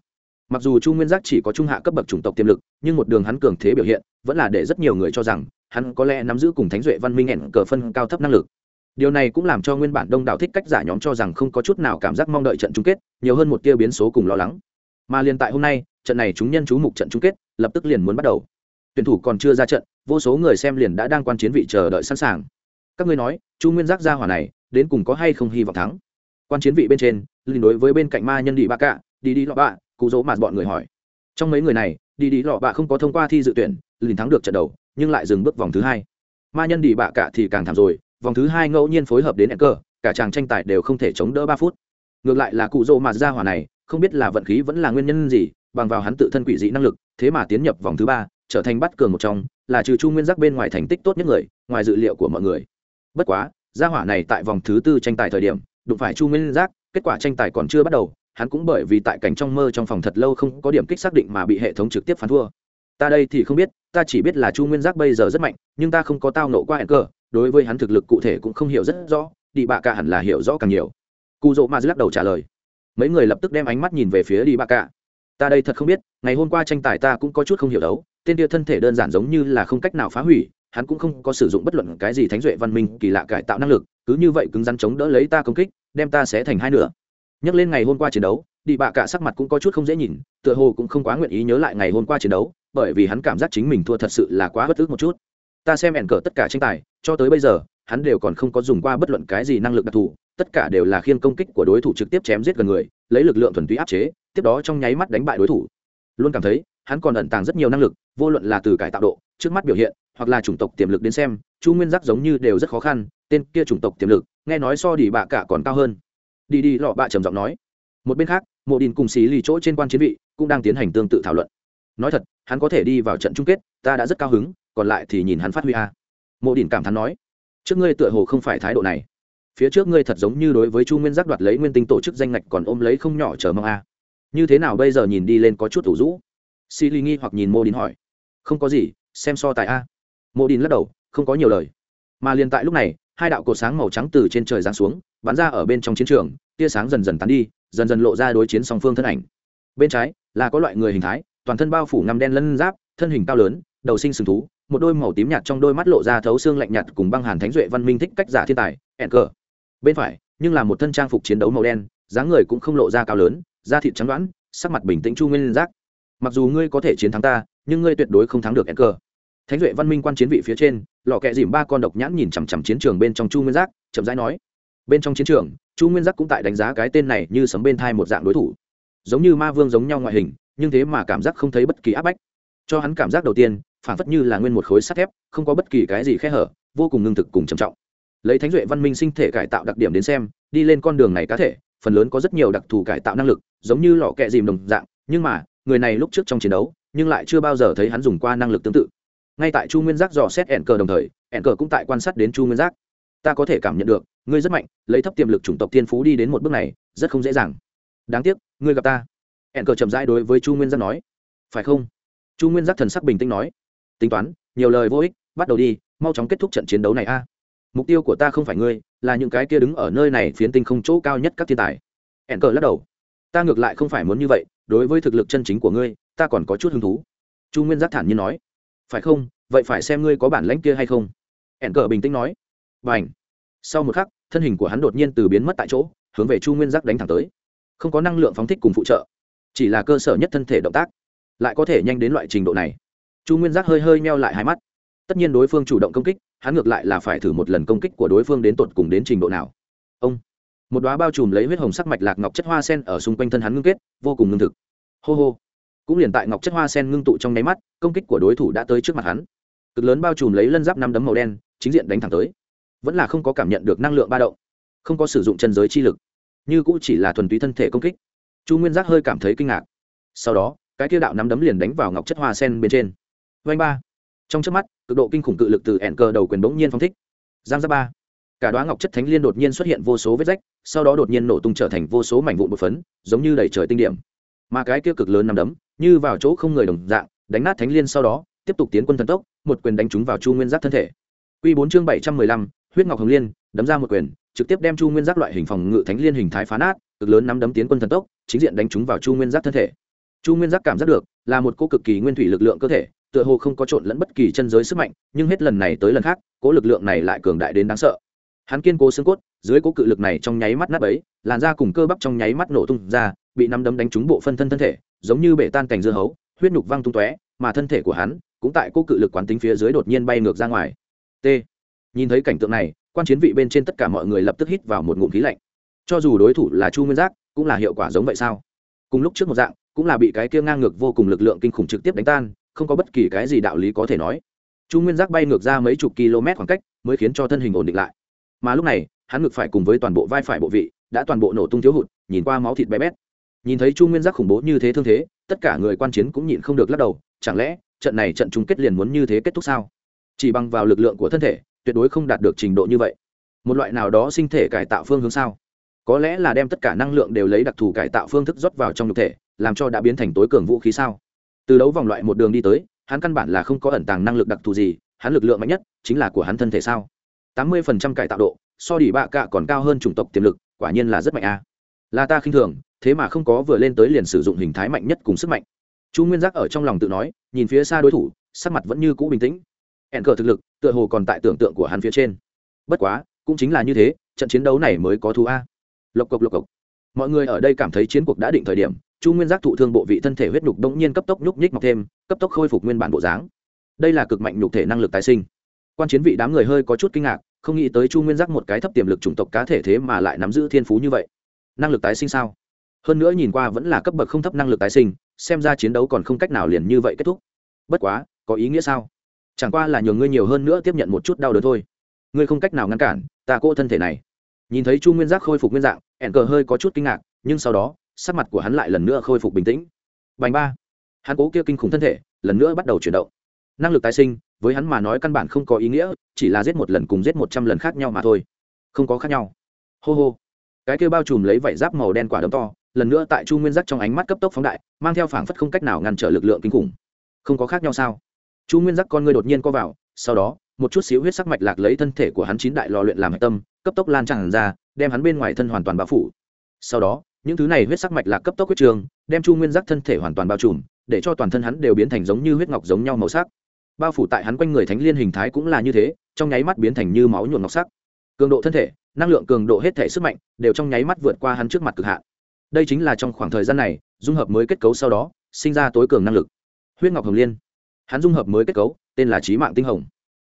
Mặc dù chu nguyên giác chỉ có trung hạ cấp bậc chủng tộc tiềm lực nhưng một đường hắn cường thế biểu hiện vẫn là để rất nhiều người cho rằng hắn có lẽ nắm giữ cùng thánh duệ văn minh hẹn cờ phân cao thấp năng lực. Điều này cũng làm cho nguyên bản đông đảo thích cách giả nhóm cho rằng không có chút nào cảm giác mong đợi trận chung kết nhiều hơn một tia biến số cùng lo lắng. Mà liền tại hôm nay trận này chúng nhân chú mục trận chung kết lập tức liền muốn bắt đầu. Tuyển thủ còn chưa ra trận vô số người xem liền đã đang quan chiến vị chờ đợi sẵn sàng. Các ngươi nói, chu nguyên giác gia hỏa này, đến cùng có hay không hy vọng thắng? Quan chiến vị bên trên liền đối với bên cạnh ma nhân đi ba cạ đi đi lọ bạ, cụ dỗ mạt bọn người hỏi. Trong mấy người này đi đi lọ bạ không có thông qua thi dự tuyển liền thắng được trận đầu, nhưng lại dừng bước vòng thứ hai. Ma nhân đi bạ cạ thì càng thảm rồi, vòng thứ hai ngẫu nhiên phối hợp đến cơ cả chàng tranh tài đều không thể chống đỡ ba phút. Ngược lại là cụ dỗ mạt gia hỏa này, không biết là vận khí vẫn là nguyên nhân gì, bằng vào hắn tự thân quỷ dị năng lực, thế mà tiến nhập vòng thứ ba, trở thành bắt cường một trong là trừ chu nguyên giác bên ngoài thành tích tốt nhất người, ngoài dự liệu của mọi người. Bất quá, gia hỏa này tại vòng thứ tư tranh tài thời điểm, đụng phải chu nguyên giác, kết quả tranh tài còn chưa bắt đầu, hắn cũng bởi vì tại cảnh trong mơ trong phòng thật lâu không có điểm kích xác định mà bị hệ thống trực tiếp phán thua. Ta đây thì không biết, ta chỉ biết là chu nguyên giác bây giờ rất mạnh, nhưng ta không có tao nộ qua hẹn cờ đối với hắn thực lực cụ thể cũng không hiểu rất rõ, đi bạ cả hẳn là hiểu rõ càng nhiều. Cụ dỗ ma lắc đầu trả lời. Mấy người lập tức đem ánh mắt nhìn về phía đi bạ cả ta đây thật không biết, ngày hôm qua tranh tài ta cũng có chút không hiểu đấu, tên kia thân thể đơn giản giống như là không cách nào phá hủy, hắn cũng không có sử dụng bất luận cái gì thánh duệ văn minh kỳ lạ cải tạo năng lực, cứ như vậy cứng rắn chống đỡ lấy ta công kích, đem ta sẽ thành hai nửa. Nhắc lên ngày hôm qua chiến đấu, đi bạ cả sắc mặt cũng có chút không dễ nhìn, tựa hồ cũng không quá nguyện ý nhớ lại ngày hôm qua chiến đấu, bởi vì hắn cảm giác chính mình thua thật sự là quá bất ức một chút. Ta xem ẻn cờ tất cả tranh tài, cho tới bây giờ, hắn đều còn không có dùng qua bất luận cái gì năng lực đặc thù, tất cả đều là khiên công kích của đối thủ trực tiếp chém giết gần người, lấy lực lượng thuần túy áp chế tiếp đó trong nháy mắt đánh bại đối thủ. Luôn cảm thấy, hắn còn ẩn tàng rất nhiều năng lực, vô luận là từ cải tạo độ, trước mắt biểu hiện, hoặc là chủng tộc tiềm lực đến xem, chu nguyên giác giống như đều rất khó khăn, tên kia chủng tộc tiềm lực, nghe nói so đi bạ cả còn cao hơn. Đi đi lọ bạ trầm giọng nói. Một bên khác, mộ đình cùng xí lì chỗ trên quan chiến vị cũng đang tiến hành tương tự thảo luận. Nói thật, hắn có thể đi vào trận chung kết, ta đã rất cao hứng, còn lại thì nhìn hắn phát huy a. Mộ đình cảm thán nói. Trước ngươi tựa hồ không phải thái độ này. Phía trước ngươi thật giống như đối với chu nguyên giác đoạt lấy nguyên tinh tổ chức danh ngạch còn ôm lấy không nhỏ chờ mong a như thế nào bây giờ nhìn đi lên có chút thủ rũ? Xì ly nghi hoặc nhìn mô đình hỏi. Không có gì, xem so tài a. Mô đình lắc đầu, không có nhiều lời. Mà liền tại lúc này, hai đạo cột sáng màu trắng từ trên trời giáng xuống, bắn ra ở bên trong chiến trường, tia sáng dần dần tán đi, dần dần lộ ra đối chiến song phương thân ảnh. Bên trái, là có loại người hình thái, toàn thân bao phủ ngăm đen lân giáp, thân hình cao lớn, đầu sinh sừng thú, một đôi màu tím nhạt trong đôi mắt lộ ra thấu xương lạnh nhạt cùng băng hàn thánh duệ văn minh thích cách giả thiên tài ẹn cờ bên phải, nhưng là một thân trang phục chiến đấu màu đen, dáng người cũng không lộ ra cao lớn da thịt trắng đoán sắc mặt bình tĩnh chu nguyên giác. Mặc dù ngươi có thể chiến thắng ta, nhưng ngươi tuyệt đối không thắng được ẹn cờ thánh duệ văn minh quan chiến vị phía trên lò kẹ dìm ba con độc nhãn nhìn chằm chằm chiến trường bên trong chu nguyên giác, chậm rãi nói. Bên trong chiến trường, chu nguyên giác cũng tại đánh giá cái tên này như sấm bên thai một dạng đối thủ. Giống như ma vương giống nhau ngoại hình, nhưng thế mà cảm giác không thấy bất kỳ áp bách. Cho hắn cảm giác đầu tiên, phản phất như là nguyên một khối sắt thép, không có bất kỳ cái gì khe hở, vô cùng ngưng thực cùng trầm trọng lấy thánh duệ văn minh sinh thể cải tạo đặc điểm đến xem, đi lên con đường này cá thể, phần lớn có rất nhiều đặc thù cải tạo năng lực, giống như lò kẹ dìm đồng dạng, nhưng mà, người này lúc trước trong chiến đấu, nhưng lại chưa bao giờ thấy hắn dùng qua năng lực tương tự. Ngay tại chu nguyên giác dò xét ẻn cờ đồng thời, ẻn cờ cũng tại quan sát đến chu nguyên giác. Ta có thể cảm nhận được, ngươi rất mạnh, lấy thấp tiềm lực chủng tộc thiên phú đi đến một bước này, rất không dễ dàng. Đáng tiếc, ngươi gặp ta. ẻn cờ chậm rãi đối với chu nguyên giác nói. Phải không? Chu nguyên giác thần sắc bình tĩnh nói. Tính toán, nhiều lời vô ích, bắt đầu đi, mau chóng kết thúc trận chiến đấu này a mục tiêu của ta không phải ngươi, là những cái kia đứng ở nơi này phiến tinh không chỗ cao nhất các thiên tài. Ẻn cờ lắc đầu. Ta ngược lại không phải muốn như vậy, đối với thực lực chân chính của ngươi, ta còn có chút hứng thú. Chu nguyên giác thản nhiên nói. Phải không? Vậy phải xem ngươi có bản lãnh kia hay không. Ẻn cờ bình tĩnh nói. B à n h sau một khắc, thân hình của hắn đột nhiên từ biến mất tại chỗ, hướng về chu nguyên giác đánh thẳng tới. Không có năng lượng phóng thích cùng phụ trợ, chỉ là cơ sở nhất thân thể động tác, lại có thể nhanh đến loại trình độ này. Chu nguyên giác hơi hơi meo lại hai mắt. Tất nhiên đối phương chủ động công kích hắn ngược lại là phải thử một lần công kích của đối phương đến tột cùng đến trình độ nào. Ông. Một đoá bao trùm lấy huyết hồng sắc mạch lạc ngọc chất hoa sen ở xung quanh thân hắn ngưng kết, vô cùng ngưng thực. Hô hô. Cũng liền tại ngọc chất hoa sen ngưng tụ trong nháy mắt, công kích của đối thủ đã tới trước mặt hắn. Cực lớn bao trùm lấy lân giáp năm đấm màu đen, chính diện đánh thẳng tới. Vẫn là không có cảm nhận được năng lượng ba động, không có sử dụng chân giới chi lực, như cũng chỉ là thuần túy thân thể công kích. Chu nguyên giác hơi cảm thấy kinh ngạc. Sau đó, cái tiêu đạo nắm đấm liền đánh vào ngọc chất hoa sen bên trên. Vanh ba trong trước mắt, cực độ kinh khủng cự lực từ ẻn cờ đầu quyền bỗng nhiên phong thích. Giang ra ba. Cả đoá ngọc chất thánh liên đột nhiên xuất hiện vô số vết rách, sau đó đột nhiên nổ tung trở thành vô số mảnh vụn bột phấn, giống như đầy trời tinh điểm. Mà cái kia cực lớn nằm đấm, như vào chỗ không người đồng dạng, đánh nát thánh liên sau đó, tiếp tục tiến quân thần tốc, một quyền đánh trúng vào chu nguyên giác thân thể. Q bốn chương bảy trăm mười lăm, huyết ngọc hồng liên, đấm ra một quyền, trực tiếp đem chu nguyên giác loại hình phòng ngự thánh liên hình thái phá nát, cực lớn nắm đấm tiến quân thần tốc, chính diện đánh trúng vào chu nguyên giác thân thể. Chu nguyên giác cảm giác được, là một cô cực kỳ nguyên thủy lực lượng cơ thể tựa hồ không có trộn lẫn bất kỳ chân giới sức mạnh, nhưng hết lần này tới lần khác, cố lực lượng này lại cường đại đến đáng sợ. Hắn kiên cố xương cốt, dưới cố cự lực này trong nháy mắt nát ấy làn da cùng cơ bắp trong nháy mắt nổ tung ra, bị nắm đấm đánh trúng bộ phân thân thân thể, giống như bể tan cành dưa hấu, huyết nhục văng tung tóe, mà thân thể của hắn cũng tại cố cự lực quán tính phía dưới đột nhiên bay ngược ra ngoài. T. Nhìn thấy cảnh tượng này, quan chiến vị bên trên tất cả mọi người lập tức hít vào một ngụm khí lạnh. Cho dù đối thủ là chu nguyên giác, cũng là hiệu quả giống vậy sao? Cùng lúc trước một dạng, cũng là bị cái kia ngang ngược vô cùng lực lượng kinh khủng trực tiếp đánh tan không có bất kỳ cái gì đạo lý có thể nói. Chu nguyên giác bay ngược ra mấy chục km khoảng cách mới khiến cho thân hình ổn định lại. Mà lúc này, hắn ngực phải cùng với toàn bộ vai phải bộ vị đã toàn bộ nổ tung thiếu hụt, nhìn qua máu thịt bé bét. Nhìn thấy chu nguyên giác khủng bố như thế thương thế, tất cả người quan chiến cũng nhịn không được lắc đầu, chẳng lẽ trận này trận chung kết liền muốn như thế kết thúc sao? Chỉ bằng vào lực lượng của thân thể, tuyệt đối không đạt được trình độ như vậy. Một loại nào đó sinh thể cải tạo phương hướng sao? Có lẽ là đem tất cả năng lượng đều lấy đặc thù cải tạo phương thức rót vào trong nhục thể, làm cho đã biến thành tối cường vũ khí sao? Từ đấu vòng loại một đường đi tới, hắn căn bản là không có ẩn tàng năng lực đặc thù gì, hắn lực lượng mạnh nhất chính là của hắn thân thể sao? Tám mươi phần trăm cải tạo độ, so đỉ bạ cạ còn cao hơn chủng tộc tiềm lực, quả nhiên là rất mạnh a. Là ta khinh thường, thế mà không có vừa lên tới liền sử dụng hình thái mạnh nhất cùng sức mạnh. Chu nguyên giác ở trong lòng tự nói, nhìn phía xa đối thủ, sắc mặt vẫn như cũ bình tĩnh. Hẹn cờ thực lực, tựa hồ còn tại tưởng tượng của hắn phía trên. Bất quá, cũng chính là như thế, trận chiến đấu này mới có thú a. Lộc cộc lộc cộc. Mọi người ở đây cảm thấy chiến cuộc đã định thời điểm chu nguyên giác thụ thương bộ vị thân thể huyết nhục đông nhiên cấp tốc nhúc nhích mọc thêm, cấp tốc khôi phục nguyên bản bộ dáng. Đây là cực mạnh nhục thể năng lực tái sinh. Quan chiến vị đám người hơi có chút kinh ngạc, không nghĩ tới chu nguyên giác một cái thấp tiềm lực chủng tộc cá thể thế mà lại nắm giữ thiên phú như vậy. Năng lực tái sinh sao? Hơn nữa nhìn qua vẫn là cấp bậc không thấp năng lực tái sinh, xem ra chiến đấu còn không cách nào liền như vậy kết thúc. Bất quá, có ý nghĩa sao? Chẳng qua là nhường ngươi nhiều hơn nữa tiếp nhận một chút đau đớn thôi. Ngươi không cách nào ngăn cản, ta cô thân thể này. Nhìn thấy chu nguyên giác khôi phục nguyên dạng, ẻn cờ hơi có chút kinh ngạc, nhưng sau đó sắc mặt của hắn lại lần nữa khôi phục bình tĩnh. Bành ba. Hắn cố kia kinh khủng thân thể, lần nữa bắt đầu chuyển động. Năng lực tái sinh, với hắn mà nói căn bản không có ý nghĩa, chỉ là giết một lần cùng giết một trăm lần khác nhau mà thôi. Không có khác nhau. Hô hô. Cái kia bao trùm lấy vảy giáp màu đen quả đấm to, lần nữa tại chu nguyên giác trong ánh mắt cấp tốc phóng đại, mang theo phảng phất không cách nào ngăn trở lực lượng kinh khủng. Không có khác nhau sao? Chu nguyên giác con ngươi đột nhiên co vào, sau đó, một chút xíu huyết sắc mạch lạc lấy thân thể của hắn chín đại lò luyện làm hạch tâm, cấp tốc lan tràn ra, đem hắn bên ngoài thân hoàn toàn bao phủ. Sau đó những thứ này huyết sắc mạch lạc cấp tốc huyết trường, đem chu nguyên giác thân thể hoàn toàn bao trùm, để cho toàn thân hắn đều biến thành giống như huyết ngọc giống nhau màu sắc. Bao phủ tại hắn quanh người thánh liên hình thái cũng là như thế, trong nháy mắt biến thành như máu nhuộm ngọc sắc. Cường độ thân thể, năng lượng cường độ hết thể sức mạnh, đều trong nháy mắt vượt qua hắn trước mặt cực hạn. Đây chính là trong khoảng thời gian này, dung hợp mới kết cấu sau đó, sinh ra tối cường năng lực. Huyết ngọc hồng liên. Hắn dung hợp mới kết cấu, tên là trí mạng tinh hồng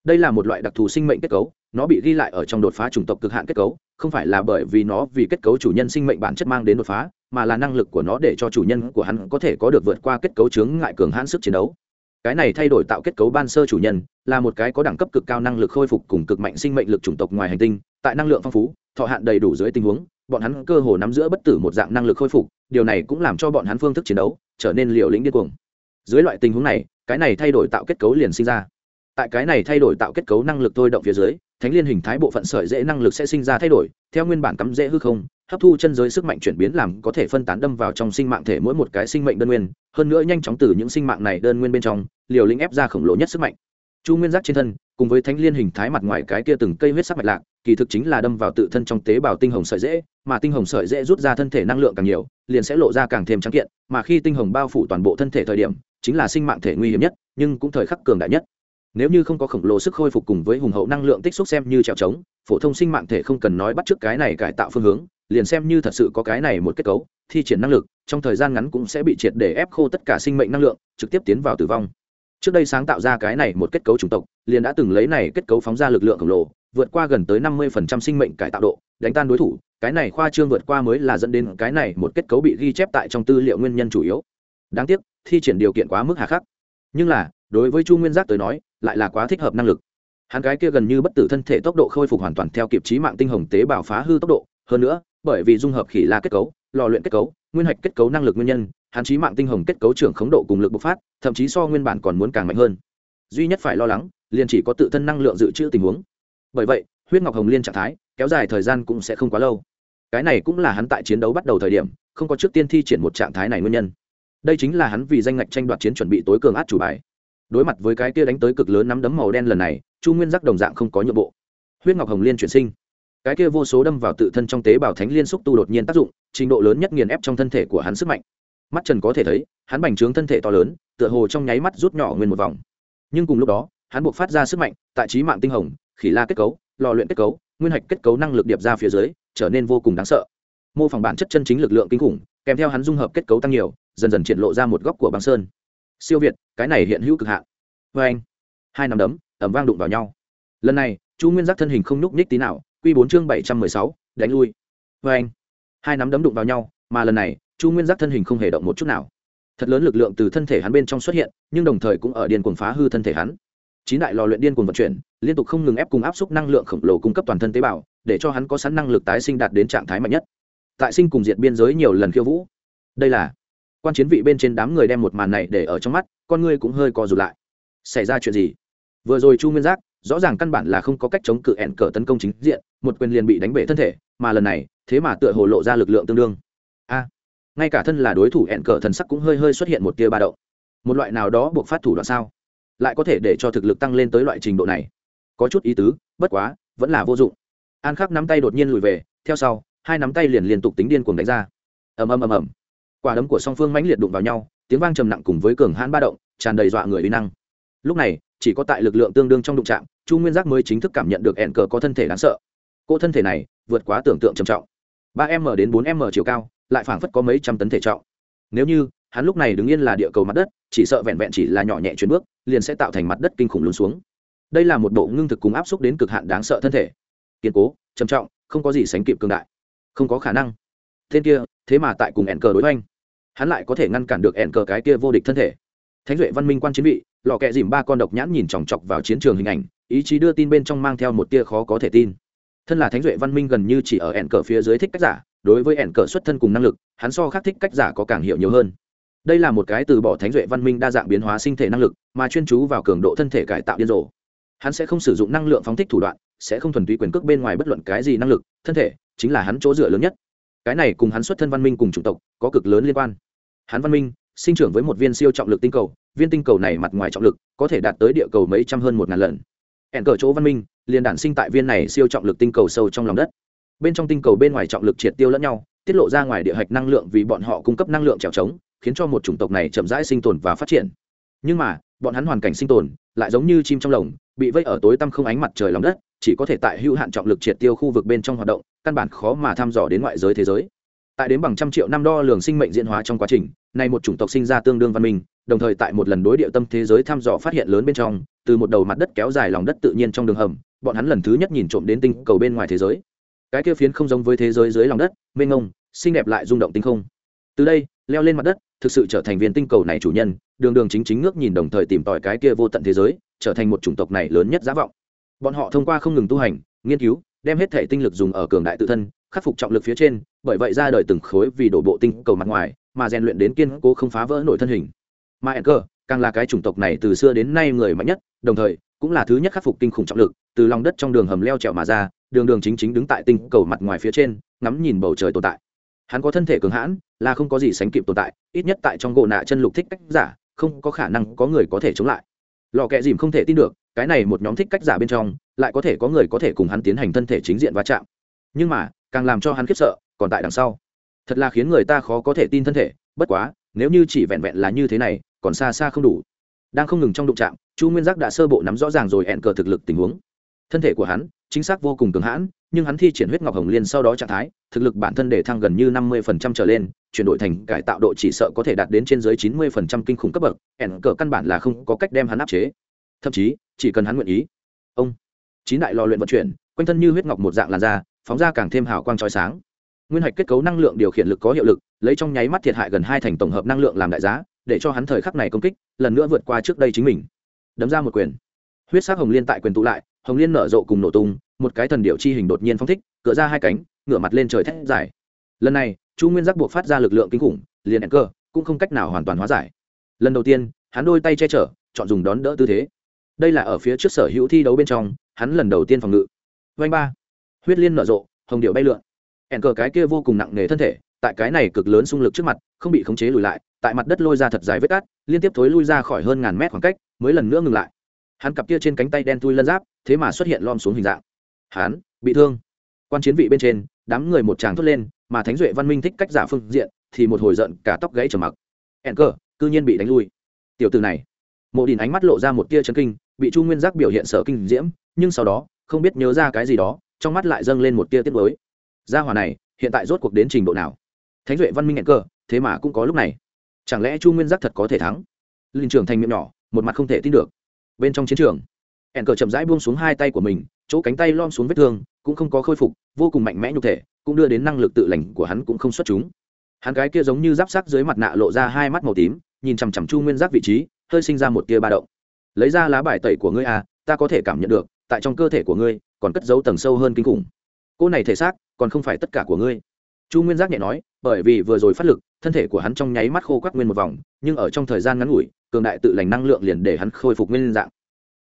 đây là một loại đặc thù sinh mệnh kết cấu, nó bị ghi lại ở trong đột phá chủng tộc cực hạn kết cấu, không phải là bởi vì nó vì kết cấu chủ nhân sinh mệnh bản chất mang đến đột phá, mà là năng lực của nó để cho chủ nhân của hắn có thể có được vượt qua kết cấu chướng ngại cường hãn sức chiến đấu. Cái này thay đổi tạo kết cấu ban sơ chủ nhân, là một cái có đẳng cấp cực cao năng lực khôi phục cùng cực mạnh sinh mệnh lực chủng tộc ngoài hành tinh, tại năng lượng phong phú, thọ hạn đầy đủ dưới tình huống, bọn hắn cơ hồ nắm giữa bất tử một dạng năng lực khôi phục, điều này cũng làm cho bọn hắn phương thức chiến đấu trở nên liều lĩnh điên cuồng. Dưới loại tình huống này, cái này thay đổi tạo kết cấu liền sinh ra tại cái này thay đổi tạo kết cấu năng lực thôi động phía dưới, thánh liên hình thái bộ phận sợi dễ năng lực sẽ sinh ra thay đổi, theo nguyên bản cắm dễ hư không, hấp thu chân giới sức mạnh chuyển biến làm có thể phân tán đâm vào trong sinh mạng thể mỗi một cái sinh mệnh đơn nguyên, hơn nữa nhanh chóng từ những sinh mạng này đơn nguyên bên trong, liều lĩnh ép ra khổng lồ nhất sức mạnh. Chu nguyên giác trên thân, cùng với thánh liên hình thái mặt ngoài cái kia từng cây huyết sắc mạch lạc, kỳ thực chính là đâm vào tự thân trong tế bào tinh hồng sợi dễ, mà tinh hồng sợi dễ rút ra thân thể năng lượng càng nhiều, liền sẽ lộ ra càng thêm trắng kiện, mà khi tinh hồng bao phủ toàn bộ thân thể thời điểm, chính là sinh mạng thể nguy hiểm nhất, nhưng cũng thời khắc cường đại nhất nếu như không có khổng lồ sức khôi phục cùng với hùng hậu năng lượng tích xúc xem như trèo trống, phổ thông sinh mạng thể không cần nói bắt t cái này cải tạo phương hướng, liền xem như thật sự có cái này một kết cấu, thi triển năng lực, trong thời gian ngắn cũng sẽ bị triệt để ép khô tất cả sinh mệnh năng lượng, trực tiếp tiến vào tử vong. Trước đây sáng tạo ra cái này một kết cấu chủng tộc, liền đã từng lấy này kết cấu phóng ra lực lượng khổng lồ, vượt qua gần tới năm mươi sinh mệnh cải tạo độ, đánh tan đối thủ, cái này khoa trương vượt qua mới là dẫn đến cái này một kết cấu bị ghi chép tại trong tư liệu nguyên nhân chủ yếu. Đáng tiếc, thi triển điều kiện quá mức hà khắc. Nhưng là, đối với chu nguyên giác tới nói lại là quá thích hợp năng lực. Hắn cái kia gần như bất tử thân thể tốc độ khôi phục hoàn toàn theo kịp trí mạng tinh hồng tế bào phá hư tốc độ. Hơn nữa, bởi vì dung hợp khỉ la kết cấu, lò luyện kết cấu, nguyên hạch kết cấu năng lực nguyên nhân, hắn trí mạng tinh hồng kết cấu trưởng khống độ cùng lực bộc phát, thậm chí so nguyên bản còn muốn càng mạnh hơn. Duy nhất phải lo lắng, liền chỉ có tự thân năng lượng dự trữ tình huống. Bởi vậy, huyết ngọc hồng liên trạng thái kéo dài thời gian cũng sẽ không quá lâu. Cái này cũng là hắn tại chiến đấu bắt đầu thời điểm, không có trước tiên thi triển một trạng thái này nguyên nhân. Đây chính là hắn vì danh ngạch tranh đoạt chiến chuẩn bị tối cường át chủ bài đối mặt với cái kia đánh tới cực lớn nắm đấm màu đen lần này, chu nguyên giác đồng dạng không có nhượng bộ. Huyết ngọc hồng liên chuyển sinh. Cái kia vô số đâm vào tự thân trong tế bào thánh liên xúc tu đột nhiên tác dụng, trình độ lớn nhất nghiền ép trong thân thể của hắn sức mạnh. Mắt trần có thể thấy, hắn bành trướng thân thể to lớn, tựa hồ trong nháy mắt rút nhỏ nguyên một vòng. Nhưng cùng lúc đó, hắn buộc phát ra sức mạnh, tại trí mạng tinh hồng, khỉ la kết cấu, lò luyện kết cấu, nguyên hạch kết cấu năng lực điệp ra phía dưới, trở nên vô cùng đáng sợ. Mô phỏng bản chất chân chính lực lượng kinh khủng, kèm theo hắn dung hợp kết cấu tăng nhiều, dần dần triển lộ ra một góc của băng sơn siêu việt, cái này hiện hữu cực hạn. Vê anh, hai nắm đấm ẩm vang đụng vào nhau. Lần này, chu nguyên giác thân hình không nhúc nhích tí nào q bốn chương bảy trăm mười sáu, đánh lui. Vê anh, hai nắm đấm đụng vào nhau, mà lần này, chu nguyên giác thân hình không hề động một chút nào. Thật lớn lực lượng từ thân thể hắn bên trong xuất hiện, nhưng đồng thời cũng ở điên cuồng phá hư thân thể hắn. Chín đại lò luyện điên cuồng vận chuyển, liên tục không ngừng ép cùng áp suất năng lượng khổng lồ cung cấp toàn thân tế bào, để cho hắn có sẵn năng lực tái sinh đạt đến trạng thái mạnh nhất. Tại sinh cùng diệt biên giới nhiều lần khiêu vũ. Đây là quan chiến vị bên trên đám người đem một màn này để ở trong mắt con ngươi cũng hơi co rụt lại. Xảy ra chuyện gì? Vừa rồi chu nguyên giác rõ ràng căn bản là không có cách chống cự ẹn cờ tấn công chính diện một quyền liền bị đánh bể thân thể mà lần này thế mà tựa hồ lộ ra lực lượng tương đương. A! Ngay cả thân là đối thủ ẹn cờ thần sắc cũng hơi hơi xuất hiện một tia ba đậu, một loại nào đó buộc phát thủ đoạn sao? Lại có thể để cho thực lực tăng lên tới loại trình độ này? Có chút ý tứ bất quá vẫn là vô dụng. An khắc nắm tay đột nhiên lùi về theo sau hai nắm tay liền liên tục tính điên cuồng đánh ra. Ầm ầm ầm ầm quả đấm của song phương mãnh liệt đụng vào nhau, tiếng vang trầm nặng cùng với cường hãn ba động, tràn đầy dọa người uy năng. Lúc này, chỉ có tại lực lượng tương đương trong đụng trạm chu nguyên giác mới chính thức cảm nhận được ẹn cờ có thân thể đáng sợ. Cô thân thể này, vượt quá tưởng tượng trầm trọng. Ba m đến bốn m chiều cao, lại phảng phất có mấy trăm tấn thể trọng. Nếu như, hắn lúc này đứng yên là địa cầu mặt đất, chỉ sợ vẹn vẹn chỉ là nhỏ nhẹ chuyển bước, liền sẽ tạo thành mặt đất kinh khủng lún xuống. Đây là một bộ ngưng thực cùng áp xúc đến cực hạn đáng sợ thân thể. Kiên cố, trầm trọng, không có gì sánh kịp cường đại. Không có khả năng. Tên kia thế mà tại cùng ẻn cờ đối oanh hắn lại có thể ngăn cản được ẻn cờ cái kia vô địch thân thể. Thánh duệ văn minh quan chiến vị, lò kẹ dìm ba con độc nhãn nhìn chòng chọc vào chiến trường hình ảnh, ý chí đưa tin bên trong mang theo một tia khó có thể tin. Thân là thánh duệ văn minh gần như chỉ ở ẻn cờ phía dưới thích cách giả, đối với ẻn cờ xuất thân cùng năng lực, hắn so khác thích cách giả có càng hiểu nhiều hơn. Đây là một cái từ bỏ thánh duệ văn minh đa dạng biến hóa sinh thể năng lực, mà chuyên chú vào cường độ thân thể cải tạo điên rồ. Hắn sẽ không sử dụng năng lượng phóng thích thủ đoạn, sẽ không thuần túy quyền cước bên ngoài bất luận cái gì năng lực, thân thể chính là hắn chỗ dựa lớn nhất cái này cùng hắn xuất thân văn minh cùng chủng tộc, có cực lớn liên quan. Hắn văn minh, sinh trưởng với một viên siêu trọng lực tinh cầu, viên tinh cầu này mặt ngoài trọng lực, có thể đạt tới địa cầu mấy trăm hơn một ngàn lần. Hẹn cờ chỗ văn minh, liền đản sinh tại viên này siêu trọng lực tinh cầu sâu trong lòng đất. Bên trong tinh cầu bên ngoài trọng lực triệt tiêu lẫn nhau, tiết lộ ra ngoài địa hạch năng lượng vì bọn họ cung cấp năng lượng trèo trống, khiến cho một chủng tộc này chậm rãi sinh tồn và phát triển. Nhưng mà, bọn hắn hoàn cảnh sinh tồn lại giống như chim trong lồng, bị vây ở tối tăm không ánh mặt trời lòng đất, chỉ có thể tại hữu hạn trọng lực triệt tiêu khu vực bên trong hoạt động căn bản khó mà thăm dò đến ngoại giới thế giới. Tại đến bằng trăm triệu năm đo lường sinh mệnh diễn hóa trong quá trình nay một chủng tộc sinh ra tương đương văn minh, đồng thời tại một lần đối địa tâm thế giới thăm dò phát hiện lớn bên trong, từ một đầu mặt đất kéo dài lòng đất tự nhiên trong đường hầm, bọn hắn lần thứ nhất nhìn trộm đến tinh cầu bên ngoài thế giới. Cái kia phiến không giống với thế giới dưới lòng đất, mênh ngông xinh đẹp lại rung động tinh không. Từ đây, leo lên mặt đất, thực sự trở thành viên tinh cầu này chủ nhân, đường đường chính chính ngước nhìn đồng thời tìm tòi cái kia vô tận thế giới, trở thành một chủng tộc này lớn nhất giá vọng. Bọn họ thông qua không ngừng tu hành, nghiên cứu đem hết thể tinh lực dùng ở cường đại tự thân, khắc phục trọng lực phía trên, bởi vậy ra đời từng khối vì đổ bộ tinh cầu mặt ngoài, mà rèn luyện đến kiên cố không phá vỡ nổi thân hình. Mà ẩn cơ càng là cái chủng tộc này từ xưa đến nay người mạnh nhất, đồng thời, cũng là thứ nhất khắc phục kinh khủng trọng lực, từ lòng đất trong đường hầm leo trèo mà ra, đường đường chính chính đứng tại tinh cầu mặt ngoài phía trên, ngắm nhìn bầu trời tồn tại. Hắn có thân thể cường hãn, là không có gì sánh kịp tồn tại, ít nhất tại trong gỗ nạ chân lục thích cách giả, không có khả năng có người có thể chống lại. Lò kẹ dìm không thể tin được cái này một nhóm thích cách giả bên trong, lại có thể có người có thể cùng hắn tiến hành thân thể chính diện va chạm. Nhưng mà, càng làm cho hắn khiếp sợ, còn tại đằng sau. Thật là khiến người ta khó có thể tin thân thể, bất quá, nếu như chỉ vẹn vẹn là như thế này, còn xa xa không đủ. Đang không ngừng trong đụng chạm, chu nguyên giác đã sơ bộ nắm rõ ràng rồi hẹn cờ thực lực tình huống. Thân thể của hắn, chính xác vô cùng cường hãn, nhưng hắn thi triển huyết ngọc hồng liên sau đó trạng thái, thực lực bản thân để thăng gần như năm mươi phần trăm trở lên, chuyển đổi thành cải tạo độ chỉ sợ có thể đạt đến trên dưới chín mươi phần trăm kinh khủng cấp bậc hẹn cờ căn bản là không có cách đem hắn áp chế. Thậm chí chỉ cần hắn nguyện ý. Ông. Chín đại lò luyện vận chuyển, quanh thân như huyết ngọc một dạng làn da, phóng ra càng thêm hào quang trói sáng. Nguyên hạch kết cấu năng lượng điều khiển lực có hiệu lực, lấy trong nháy mắt thiệt hại gần hai thành tổng hợp năng lượng làm đại giá, để cho hắn thời khắc này công kích, lần nữa vượt qua trước đây chính mình. Đấm ra một quyền. Huyết sắc hồng liên tại quyền tụ lại, hồng liên nở rộ cùng nổ tung, một cái thần điệu chi hình đột nhiên phong thích cựa ra hai cánh, ngửa mặt lên trời thét dài. Lần này, chu nguyên giác buộc phát ra lực lượng kinh khủng, liền hẹn cơ, cũng không cách nào hoàn toàn hóa giải. Lần đầu tiên, hắn đôi tay che chở, chọn dùng đón đỡ tư thế đây là ở phía trước sở hữu thi đấu bên trong, hắn lần đầu tiên phòng ngự. Vanh ba. Huyết liên nở rộ, hồng điệu bay lượn. Ẻn cờ cái kia vô cùng nặng nề thân thể, tại cái này cực lớn xung lực trước mặt, không bị khống chế lùi lại, tại mặt đất lôi ra thật dài vết cát, liên tiếp thối lui ra khỏi hơn ngàn mét khoảng cách, mới lần nữa ngừng lại. Hắn cặp kia trên cánh tay đen tui lân giáp, thế mà xuất hiện lom xuống hình dạng. Hắn bị thương. Quan chiến vị bên trên, đám người một tràng thốt lên, mà thánh duệ văn minh thích cách giả phương diện, thì một hồi giận cả tóc gãy trầm mặc. Ẻn cờ, cư nhiên bị đánh lui. Tiểu từ này. Mộ đình ánh mắt lộ ra một tia chấn kinh bị chu nguyên giác biểu hiện sở kinh diễm, nhưng sau đó, không biết nhớ ra cái gì đó, trong mắt lại dâng lên một tia tiết mới gia hỏa này, hiện tại rốt cuộc đến trình độ nào? Thánh duệ văn minh hẹn cờ, thế mà cũng có lúc này. Chẳng lẽ chu nguyên giác thật có thể thắng? Linh trưởng thành miệng nhỏ, một mặt không thể tin được. Bên trong chiến trường ẹn cờ chậm rãi buông xuống hai tay của mình, chỗ cánh tay lom xuống vết thương, cũng không có khôi phục, vô cùng mạnh mẽ nhục thể, cũng đưa đến năng lực tự lành của hắn cũng không xuất chúng. Hắn cái kia giống như giáp sắc dưới mặt nạ lộ ra hai mắt màu tím, nhìn chằm chằm chu nguyên giác vị trí, hơi sinh ra một tia ba động lấy ra lá bài tẩy của ngươi à ta có thể cảm nhận được, tại trong cơ thể của ngươi, còn cất dấu tầng sâu hơn kinh khủng. Cô này thể xác, còn không phải tất cả của ngươi. Chu nguyên giác nhẹ nói, bởi vì vừa rồi phát lực, thân thể của hắn trong nháy mắt khô quắc nguyên một vòng, nhưng ở trong thời gian ngắn ngủi, cường đại tự lành năng lượng liền để hắn khôi phục nguyên dạng.